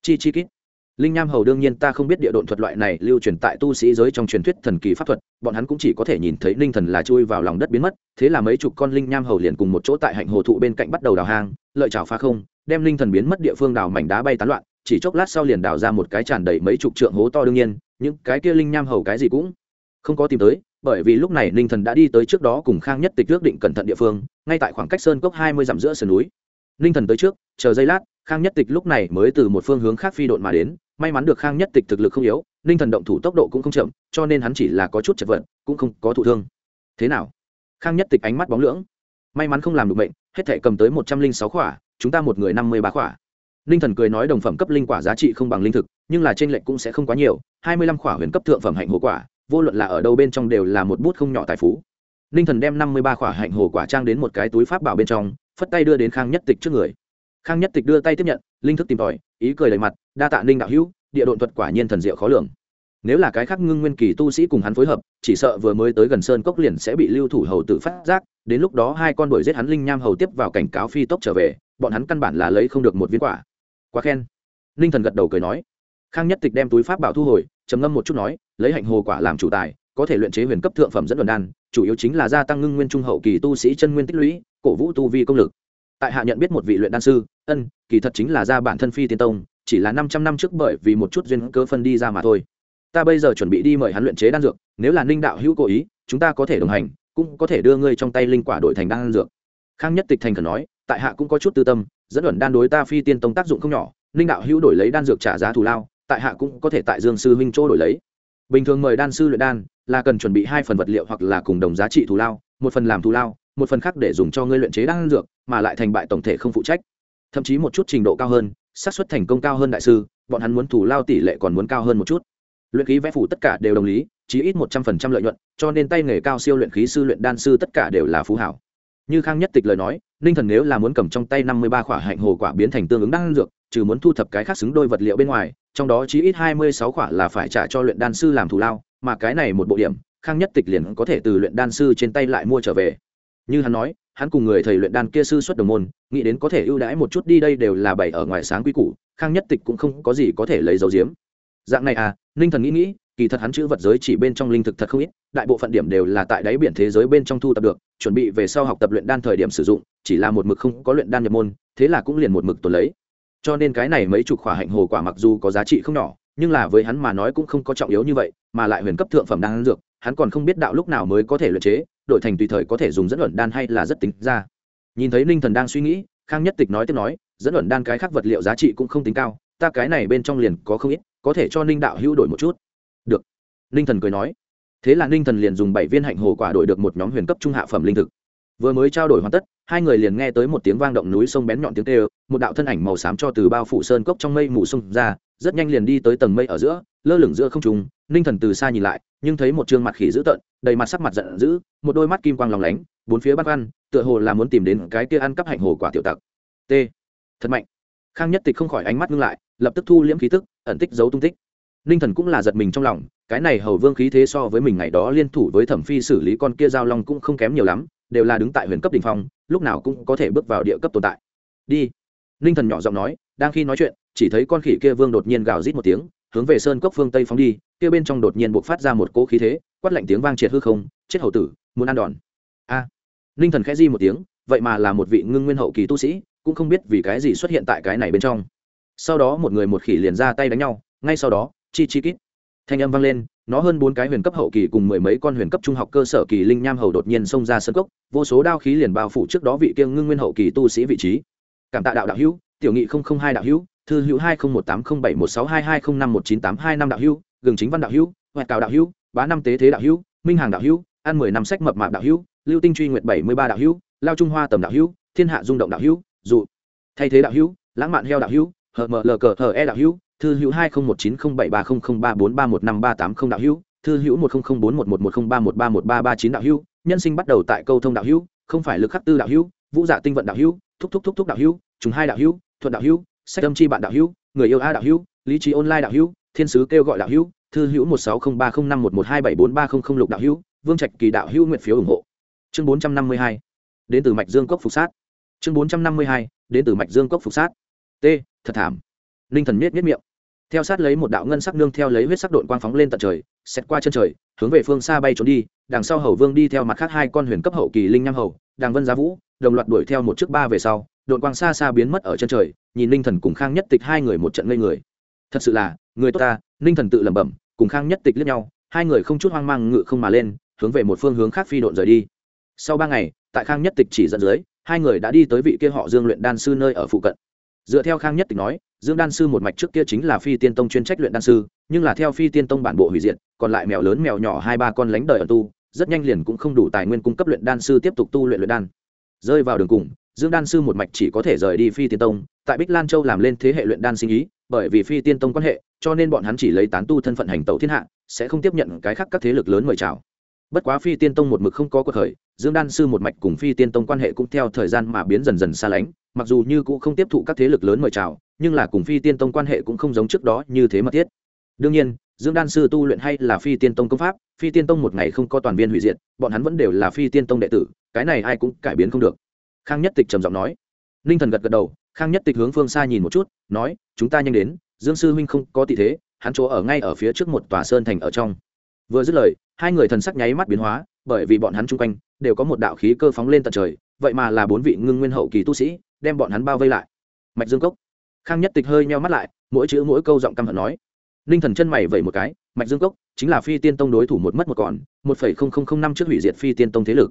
Chi chi kít linh nham hầu đương nhiên ta không biết địa độn thuật loại này lưu truyền tại tu sĩ giới trong truyền thuyết thần kỳ pháp thuật, bọn hắn cũng chỉ có thể nhìn thấy linh thần là chui vào lòng đất biến mất, thế là mấy chục con linh nham hầu liền cùng một chỗ tại hạnh hồ thụ bên cạnh bắt đầu đào hang, lợi chảo phá không, đem linh thần biến mất địa phương đào mảnh đá bay tán loạn, chỉ chốc lát sau liền đào ra một cái tràn đầy mấy chục trượng hố to đương nhiên, những cái kia linh nham hầu cái gì cũng không có tìm tới, bởi vì lúc này linh thần đã đi tới trước đó cùng khang nhất tịch ước định cẩn thận địa phương, ngay tại khoảng cách sơn cốc hai mươi dặm giữa sườn núi. Linh thần tới trước, chờ giây lát, khang nhất tịch lúc này mới từ một phương hướng khác phi độn mà đến may mắn được khang nhất tịch thực lực không yếu, ninh thần động thủ tốc độ cũng không chậm, cho nên hắn chỉ là có chút chật vật, cũng không có thụ thương. Thế nào? Khang nhất tịch ánh mắt bóng lưỡng. May mắn không làm được bệnh hết thể cầm tới một trăm linh sáu khỏa, chúng ta một người năm mươi ba khỏa. Ninh thần cười nói đồng phẩm cấp linh quả giá trị không bằng linh thực, nhưng là t r ê n lệch cũng sẽ không quá nhiều, hai mươi lăm khỏa huyền cấp thượng phẩm hạnh hồ quả, vô luận là ở đâu bên trong đều là một bút không nhỏ tài phú. Ninh thần đem năm mươi ba khỏa hạnh hồ quả trang đến một cái túi pháp bảo bên trong, phất tay đưa đến khang nhất tịch trước người khang nhất tịch đưa tay tiếp nhận, linh thức tìm tòi, ý cười đầy mặt, đa tạ ninh đạo hữu, địa độn thuật quả nhiên thần diệu khó lường. Nếu là cái khác ngưng nguyên kỳ tu sĩ cùng hắn phối hợp, chỉ sợ vừa mới tới gần sơn cốc liền sẽ bị lưu thủ hầu tự phát giác, đến lúc đó hai con đuổi giết hắn linh nham hầu tiếp vào cảnh cáo phi tốc trở về, bọn hắn căn bản là lấy không được một viên quả. Quá khen. Ninh thần gật đầu cười nói. Khang nhất tịch đem túi pháp bảo thu hồi, trầm ngâm một chút nói, lấy hạnh hồ quả làm chủ tài, có thể luyện chế huyền cấp thượng phẩm dẫn đoàn đan, chủ yếu chính là gia tăng ngưng nguyên trung hậu kỳ tu sĩ chân nguyên tích lũy, cổ vũ tu vi công lực. Tại hạ nhận biết một vị luyện đan sư ân, kỳ thật chính là gia bản thân phi tiên tông, chỉ là năm trăm năm trước bởi vì một chút duyên cớ phân đi ra mà thôi. Ta bây giờ chuẩn bị đi mời hắn luyện chế đan dược, nếu là ninh đạo hữu cố ý, chúng ta có thể đồng hành, cũng có thể đưa ngươi trong tay linh quả đổi thành đan dược. Khang nhất tịch thành khẩn nói, tại hạ cũng có chút tư tâm, dẫn ẩn đan đối ta phi tiên tông tác dụng không nhỏ, ninh đạo hữu đổi lấy đan dược trả giá thù lao, tại hạ cũng có thể tại dương sư huynh chỗ đổi lấy. Bình thường mời đan sư luyện đan, là cần chuẩn bị hai phần vật liệu hoặc là cùng đồng giá trị thù lao, một phần làm thù lao, một phần khác để dùng cho ngươi luyện chế đan dược, mà lại thành bại tổng thể không phụ trách thậm chí một chút trình độ cao hơn, xác suất thành công cao hơn đại sư, bọn hắn muốn thủ lao tỷ lệ còn muốn cao hơn một chút. Luyện khí vẽ phủ tất cả đều đồng lý, chí ít một trăm phần trăm lợi nhuận, cho nên tay nghề cao siêu luyện khí sư luyện đan sư tất cả đều là phú hảo. Như khang nhất tịch lời nói, ninh thần nếu là muốn cầm trong tay năm mươi ba khỏa hạnh hồ quả biến thành tương ứng đan dược, trừ muốn thu thập cái khác xứng đôi vật liệu bên ngoài, trong đó chí ít hai mươi sáu khỏa là phải trả cho luyện đan sư làm thù lao, mà cái này một bộ điểm, khang nhất tịch liền có thể từ luyện đan sư trên tay lại mua trở về. Như hắn nói hắn cùng người thầy luyện đan kia sư xuất đồng môn, nghĩ đến có thể ưu đãi một chút đi đây đều là bảy ở ngoài sáng quy củ, khang nhất tịch cũng không có gì có thể lấy dấu diếm dạng này à ninh thần nghĩ nghĩ, kỳ thật hắn chữ vật giới chỉ bên trong linh thực thật không ít, đại bộ phận điểm đều là tại đáy biển thế giới bên trong thu tập được, chuẩn bị về sau học tập luyện đan thời điểm sử dụng, chỉ là một mực không có luyện đan nhập môn, thế là cũng liền một mực tồn lấy. Cho nên cái này mấy chục khỏa hạnh hồ quả mặc dù có giá trị không nhỏ, nhưng là với hắn mà nói cũng không có trọng yếu như vậy, mà lại huyền cấp thượng phẩm đan dược, hắn còn không biết đạo lúc nào mới có thể luyện chế đổi thành tùy thời có thể dùng dẫn luận đan hay là rất tính ra. Nhìn thấy ninh thần đang suy nghĩ, khang nhất tịch nói tiếp nói, dẫn luận đan cái khác vật liệu giá trị cũng không tính cao, ta cái này bên trong liền có không ít, có thể cho ninh đạo hữu đổi một chút. Được. Ninh thần cười nói. Thế là ninh thần liền dùng bảy viên hạnh hồ quả đổi được một nhóm huyền cấp trung hạ phẩm linh thực. Vừa mới trao đổi hoàn tất, hai người liền nghe tới một tiếng vang động núi sông bén nhọn tiếng kêu, một đạo thân ảnh màu xám cho từ bao phủ sơn cốc trong mây mù sông ra, rất nhanh liền đi tới tầng mây ở giữa, lơ lửng giữa không trung ninh thần từ xa nhìn lại, nhưng thấy một trương mặt khỉ dữ tợn, đầy mặt sắc mặt giận dữ, một đôi mắt kim quang lòng lánh, bốn phía bắt ăn tựa hồ là muốn tìm đến cái kia ăn cắp hạnh hồ quả tiểu tặc. T. Thật mạnh. Khang nhất tịch không khỏi ánh mắt ngưng lại, lập tức thu liễm khí tức, ẩn tích giấu tung tích. Ninh thần cũng là giật mình trong lòng, cái này hầu vương khí thế so với mình ngày đó liên thủ với thẩm phi xử lý con kia giao long cũng không kém nhiều lắm, đều là đứng tại huyền cấp đ ỉ n h phong, lúc nào cũng có thể bước vào địa cấp tồn tại. Đi. Ninh thần nhỏ giọng nói, đang khi nói chuyện, chỉ thấy con khỉ kia vương đột nhiên gào rít một tiếng hướng về sơn cốc phương tây phóng đi, kia bên trong đột nhiên buộc phát ra một cỗ khí thế, quát lạnh tiếng vang triệt hư không, chết hầu tử, muốn ăn đòn. A. Ninh thần khẽ di một tiếng, vậy mà là một vị ngưng nguyên hậu kỳ tu sĩ, cũng không biết vì cái gì xuất hiện tại cái này bên trong. Sau đó một người một khỉ liền ra tay đánh nhau, ngay sau đó, chi chi kít. Thanh âm vang lên, nó hơn bốn cái huyền cấp hậu kỳ cùng mười mấy con huyền cấp trung học cơ sở kỳ linh nham hầu đột nhiên xông ra sân cốc, vô số đao khí liền bao phủ trước đó vị kiêng ngưng nguyên hậu kỳ tu sĩ vị trí. Cảm tạ đạo đạo hữu, tiểu nghị không không hai đạo hữu thư hữu hai không một tám không bảy một sáu hai hai không năm một chín tám hai năm đạo hữu gừng chính văn đạo hữu hoẹt cào đạo hữu bá năm tế thế đạo hữu minh hàng đạo hữu ăn mười năm sách mập mạp đạo hữu lưu tinh truy nguyệt bảy mươi ba đạo hữu lao trung hoa tầm đạo hữu thiên hạ dung động đạo hữu dụ thay thế đạo hữu lãng mạn heo đạo hữu hờ mờ lờ cờ hờ e đạo hữu thư hữu hai không một chín không bảy ba không không ba bốn ba một năm ba tám không đạo hữu thư hữu một không không bốn một một một không ba một ba một ba ba chín đạo hữu nhân sinh bắt đầu tại câu thông đạo hữu không phải lực khắc tư đạo hữu vũ dạ tinh vận đạo hữu thúc thúc thúc thúc đạo hữu chúng hai đạo hữu thuận đạo hữu sách âm chi bạn đạo hữu, người yêu a đạo hữu, lý trí online đạo hữu, thiên sứ kêu gọi đạo hữu, thư hữu một sáu không ba không năm một một hai bảy bốn ba không không lục đạo hữu, vương trạch kỳ đạo hữu nguyện phiếu ủng hộ. Chương bốn trăm năm mươi hai, đến từ mạch dương cốc phục sát. Chương bốn trăm năm mươi hai, đến từ mạch dương cốc phục sát. T, thật thảm. Ninh thần miết miết miệng. Theo sát lấy một đạo ngân sắc nương theo lấy huyết sắc đội quang phóng lên tận trời xét qua chân trời, hướng về phương xa bay trốn đi, đằng sau hầu vương đi theo mặt khác hai con huyền cấp hậu kỳ linh nham hầu đàng vân giá vũ, đồng loạt đuổi theo một trước ba về sau đội quang xa xa biến mất ở chân trời, nhìn ninh thần cùng khang nhất tịch hai người một trận ngây người. Thật sự là, người tốt ta, ninh thần tự lẩm bẩm, cùng khang nhất tịch liếc nhau, hai người không chút hoang mang ngự không mà lên, hướng về một phương hướng khác phi độn rời đi. Sau ba ngày, tại khang nhất tịch chỉ dẫn dưới, hai người đã đi tới vị kia họ dương luyện đan sư nơi ở phụ cận. Dựa theo khang nhất tịch nói, dương đan sư một mạch trước kia chính là phi tiên tông chuyên trách luyện đan sư, nhưng là theo phi tiên tông bản bộ hủy diệt, còn lại mèo lớn mèo nhỏ hai ba con lánh đời ở tu, rất nhanh liền cũng không đủ tài nguyên cung cấp luyện đan sư tiếp tục tu luyện luyện đan. Rơi vào đường cùng dương đan sư một mạch chỉ có thể rời đi phi tiên tông, tại bích lan châu làm lên thế hệ luyện đan sinh ý, bởi vì phi tiên tông quan hệ, cho nên bọn hắn chỉ lấy tán tu thân phận hành tẩu thiên hạ, sẽ không tiếp nhận cái khác các thế lực lớn mời chào. Bất quá phi tiên tông một mực không có cuộc khởi, dương đan sư một mạch cùng phi tiên tông quan hệ cũng theo thời gian mà biến dần dần xa lánh, mặc dù như cũng không tiếp thụ các thế lực lớn mời chào, nhưng là cùng phi tiên tông quan hệ cũng không giống trước đó như thế mật thiết. Đương nhiên, dương đan sư tu luyện hay là phi tiên tông công pháp, phi tiên tông một ngày không có toàn viên hủy diệt, bọn hắn vẫn đều là phi tiên tông đệ tử, cái này ai cũng cải biến không được khang nhất tịch trầm giọng nói. Ninh thần gật gật đầu, khang nhất tịch hướng phương xa nhìn một chút, nói, chúng ta nhanh đến, dương sư huynh không có tị thế, hắn chỗ ở ngay ở phía trước một tòa sơn thành ở trong. Vừa dứt lời, hai người thần sắc nháy mắt biến hóa, bởi vì bọn hắn chung quanh đều có một đạo khí cơ phóng lên tận trời, vậy mà là bốn vị ngưng nguyên hậu kỳ tu sĩ, đem bọn hắn bao vây lại. Mạch dương cốc. Khang nhất tịch hơi meo mắt lại, mỗi chữ mỗi câu giọng căm hận nói. Ninh thần chân mày vẩy một cái, mạch dương cốc chính là phi tiên tông đối thủ một mất một còn, một phẩy không không không năm trước hủy diệt phi tiên tông thế lực.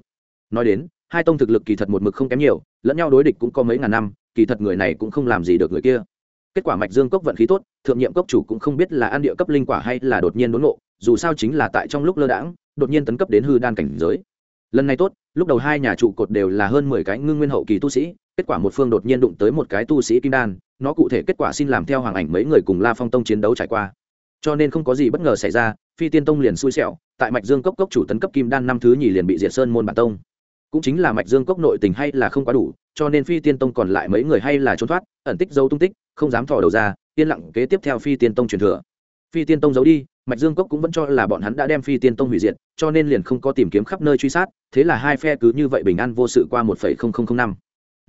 Nói đến hai tông thực lực kỳ thật một mực không kém nhiều, lẫn nhau đối địch cũng có mấy ngàn năm, kỳ thật người này cũng không làm gì được người kia. Kết quả mạch dương cốc vận khí tốt, thượng nhiệm cốc chủ cũng không biết là ăn địa cấp linh quả hay là đột nhiên đốn ngộ, dù sao chính là tại trong lúc lơ đãng, đột nhiên tấn cấp đến hư đan cảnh giới. Lần này tốt, lúc đầu hai nhà trụ cột đều là hơn mười cái ngưng nguyên hậu kỳ tu sĩ, kết quả một phương đột nhiên đụng tới một cái tu sĩ kim đan, nó cụ thể kết quả xin làm theo hoàng ảnh mấy người cùng la phong tông chiến đấu trải qua. Cho nên không có gì bất ngờ xảy ra, phi tiên tông liền xui xẻo, tại mạch dương cốc cốc chủ tấn cấp kim đan năm thứ nhì liền bị diệt sơn môn bản tông cũng chính là mạch dương cốc nội tình hay là không quá đủ, cho nên phi tiên tông còn lại mấy người hay là trốn thoát, ẩn tích dấu tung tích, không dám thò đầu ra, yên lặng kế tiếp theo phi tiên tông truyền thừa. Phi tiên tông giấu đi, mạch dương cốc cũng vẫn cho là bọn hắn đã đem phi tiên tông hủy diệt, cho nên liền không có tìm kiếm khắp nơi truy sát, thế là hai phe cứ như vậy bình an vô sự qua một năm.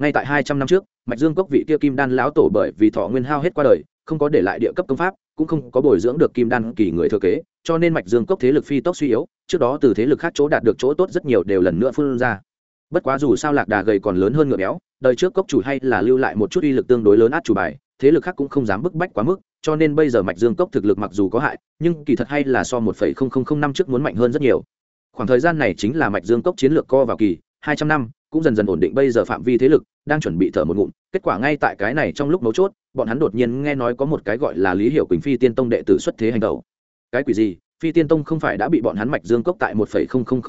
Ngay tại hai trăm năm trước, mạch dương cốc vị kia kim đan lão tổ bởi vì thọ nguyên hao hết qua đời, không có để lại địa cấp công pháp, cũng không có bồi dưỡng được kim đan kỳ người thừa kế, cho nên mạch dương cốc thế lực phi tốc suy yếu, trước đó từ thế lực khác chỗ đạt được chỗ tốt rất nhiều đều lần nữa phun ra bất quá dù sao lạc đà gầy còn lớn hơn ngựa béo, đời trước cốc chủ hay là lưu lại một chút uy lực tương đối lớn át chủ bài, thế lực khác cũng không dám bức bách quá mức, cho nên bây giờ mạch dương cốc thực lực mặc dù có hại, nhưng kỳ thật hay là so một năm trước muốn mạnh hơn rất nhiều. Khoảng thời gian này chính là mạch dương cốc chiến lược co vào kỳ, hai trăm năm, cũng dần dần ổn định bây giờ phạm vi thế lực, đang chuẩn bị thở một ngụm, kết quả ngay tại cái này trong lúc mấu chốt, bọn hắn đột nhiên nghe nói có một cái gọi là lý hiệu quỳnh phi tiên tông đệ tử xuất thế hành đầu cái quỷ gì? Phi tiên tông không phải đã bị bọn hắn mạch dương cốc tại một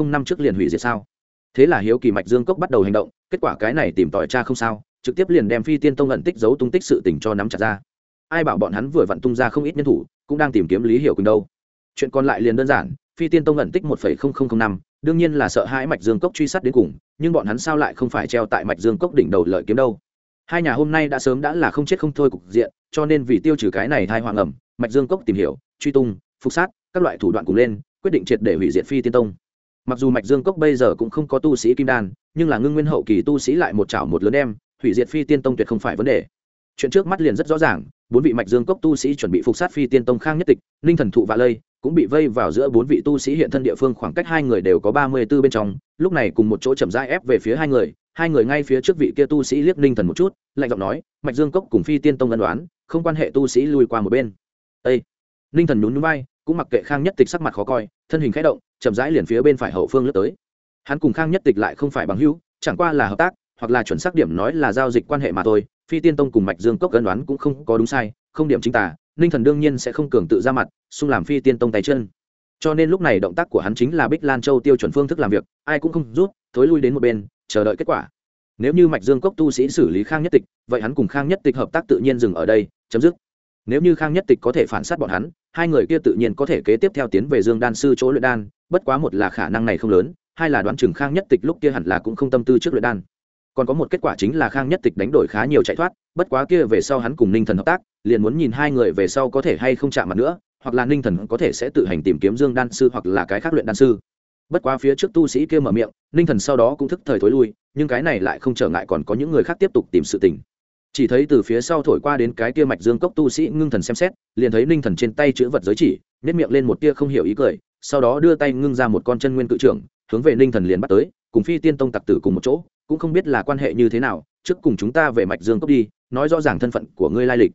năm trước liền hủy diệt sao? Thế là hiếu kỳ mạch dương cốc bắt đầu hành động, kết quả cái này tìm tòi cha không sao, trực tiếp liền đem phi tiên tông ẩn tích giấu tung tích sự tình cho nắm chặt ra. Ai bảo bọn hắn vừa vặn tung ra không ít nhân thủ, cũng đang tìm kiếm lý hiểu quỳnh đâu. Chuyện còn lại liền đơn giản, phi tiên tông ẩn tích một năm, đương nhiên là sợ hãi mạch dương cốc truy sát đến cùng, nhưng bọn hắn sao lại không phải treo tại mạch dương cốc đỉnh đầu lợi kiếm đâu. Hai nhà hôm nay đã sớm đã là không chết không thôi cục diện, cho nên vì tiêu trừ cái này thai hoàng ẩm mạch dương cốc tìm hiểu, truy tung, phục sát, các loại thủ đoạn cùng lên, quyết định triệt để hủy diệt phi tiên tông mặc dù mạch dương cốc bây giờ cũng không có tu sĩ kim đan, nhưng là ngưng nguyên hậu kỳ tu sĩ lại một chảo một lớn đem, hủy diệt phi tiên tông tuyệt không phải vấn đề. Chuyện trước mắt liền rất rõ ràng, bốn vị mạch dương cốc tu sĩ chuẩn bị phục sát phi tiên tông khang nhất tịch, ninh thần thụ và lây cũng bị vây vào giữa bốn vị tu sĩ hiện thân địa phương khoảng cách hai người đều có ba mươi b ố bên trong, lúc này cùng một chỗ chậm rãi ép về phía hai người hai người ngay phía trước vị kia tu sĩ liếc ninh thần một chút, lạnh giọng nói, mạch dương cốc cùng phi tiên tông ân đoán không quan hệ tu sĩ lùi qua một bên. Â ninh thần nhún núi bay cũng mặc kệ khang nhất tịch sắc mặt khó coi, thân hình k h ẽ động chậm rãi liền phía bên phải hậu phương lướt tới. Hắn cùng khang nhất tịch lại không phải bằng hữu, chẳng qua là hợp tác, hoặc là chuẩn xác điểm nói là giao dịch quan hệ mà thôi, phi tiên tông cùng mạch dương cốc cân đoán cũng không có đúng sai, không điểm chính tả ninh thần đương nhiên sẽ không cường tự ra mặt, xung làm phi tiên tông tay chân. Cho nên lúc này động tác của hắn chính là bích lan châu tiêu chuẩn phương thức làm việc, ai cũng không rút, thối lui đến một bên, chờ đợi kết quả. Nếu như mạch dương cốc tu sĩ xử lý khang nhất tịch, vậy hắn cùng khang nhất tịch hợp tác tự nhiên dừng ở đây, chấm dứt. Nếu như khang nhất tịch có thể phản s á t bọn hắn hai người kia tự nhiên có thể kế tiếp theo tiến về dương đan sư chỗ luyện đan, bất quá một là khả năng này không lớn, hai là đoán chừng khang nhất tịch lúc kia hẳn là cũng không tâm tư trước luyện đan. Còn có một kết quả chính là khang nhất tịch đánh đổi khá nhiều chạy thoát, bất quá kia về sau hắn cùng ninh thần hợp tác, liền muốn nhìn hai người về sau có thể hay không chạm mặt nữa, hoặc là ninh thần có thể sẽ tự hành tìm kiếm dương đan sư hoặc là cái khác luyện đan sư. Bất quá phía trước tu sĩ kia mở miệng, ninh thần sau đó cũng thức thời thối lui, nhưng cái này lại không trở ngại còn có những người khác tiếp tục tìm sự tình chỉ thấy từ phía sau thổi qua đến cái kia mạch dương cốc tu sĩ ngưng thần xem xét, liền thấy ninh thần trên tay chữ vật giới chỉ nhét miệng lên một tia không hiểu ý cười, sau đó đưa tay ngưng ra một con chân nguyên cự trưởng, hướng về ninh thần liền bắt tới, cùng phi tiên tông tặc tử cùng một chỗ, cũng không biết là quan hệ như thế nào, trước cùng chúng ta về mạch dương cốc đi, nói rõ ràng thân phận của ngươi lai lịch.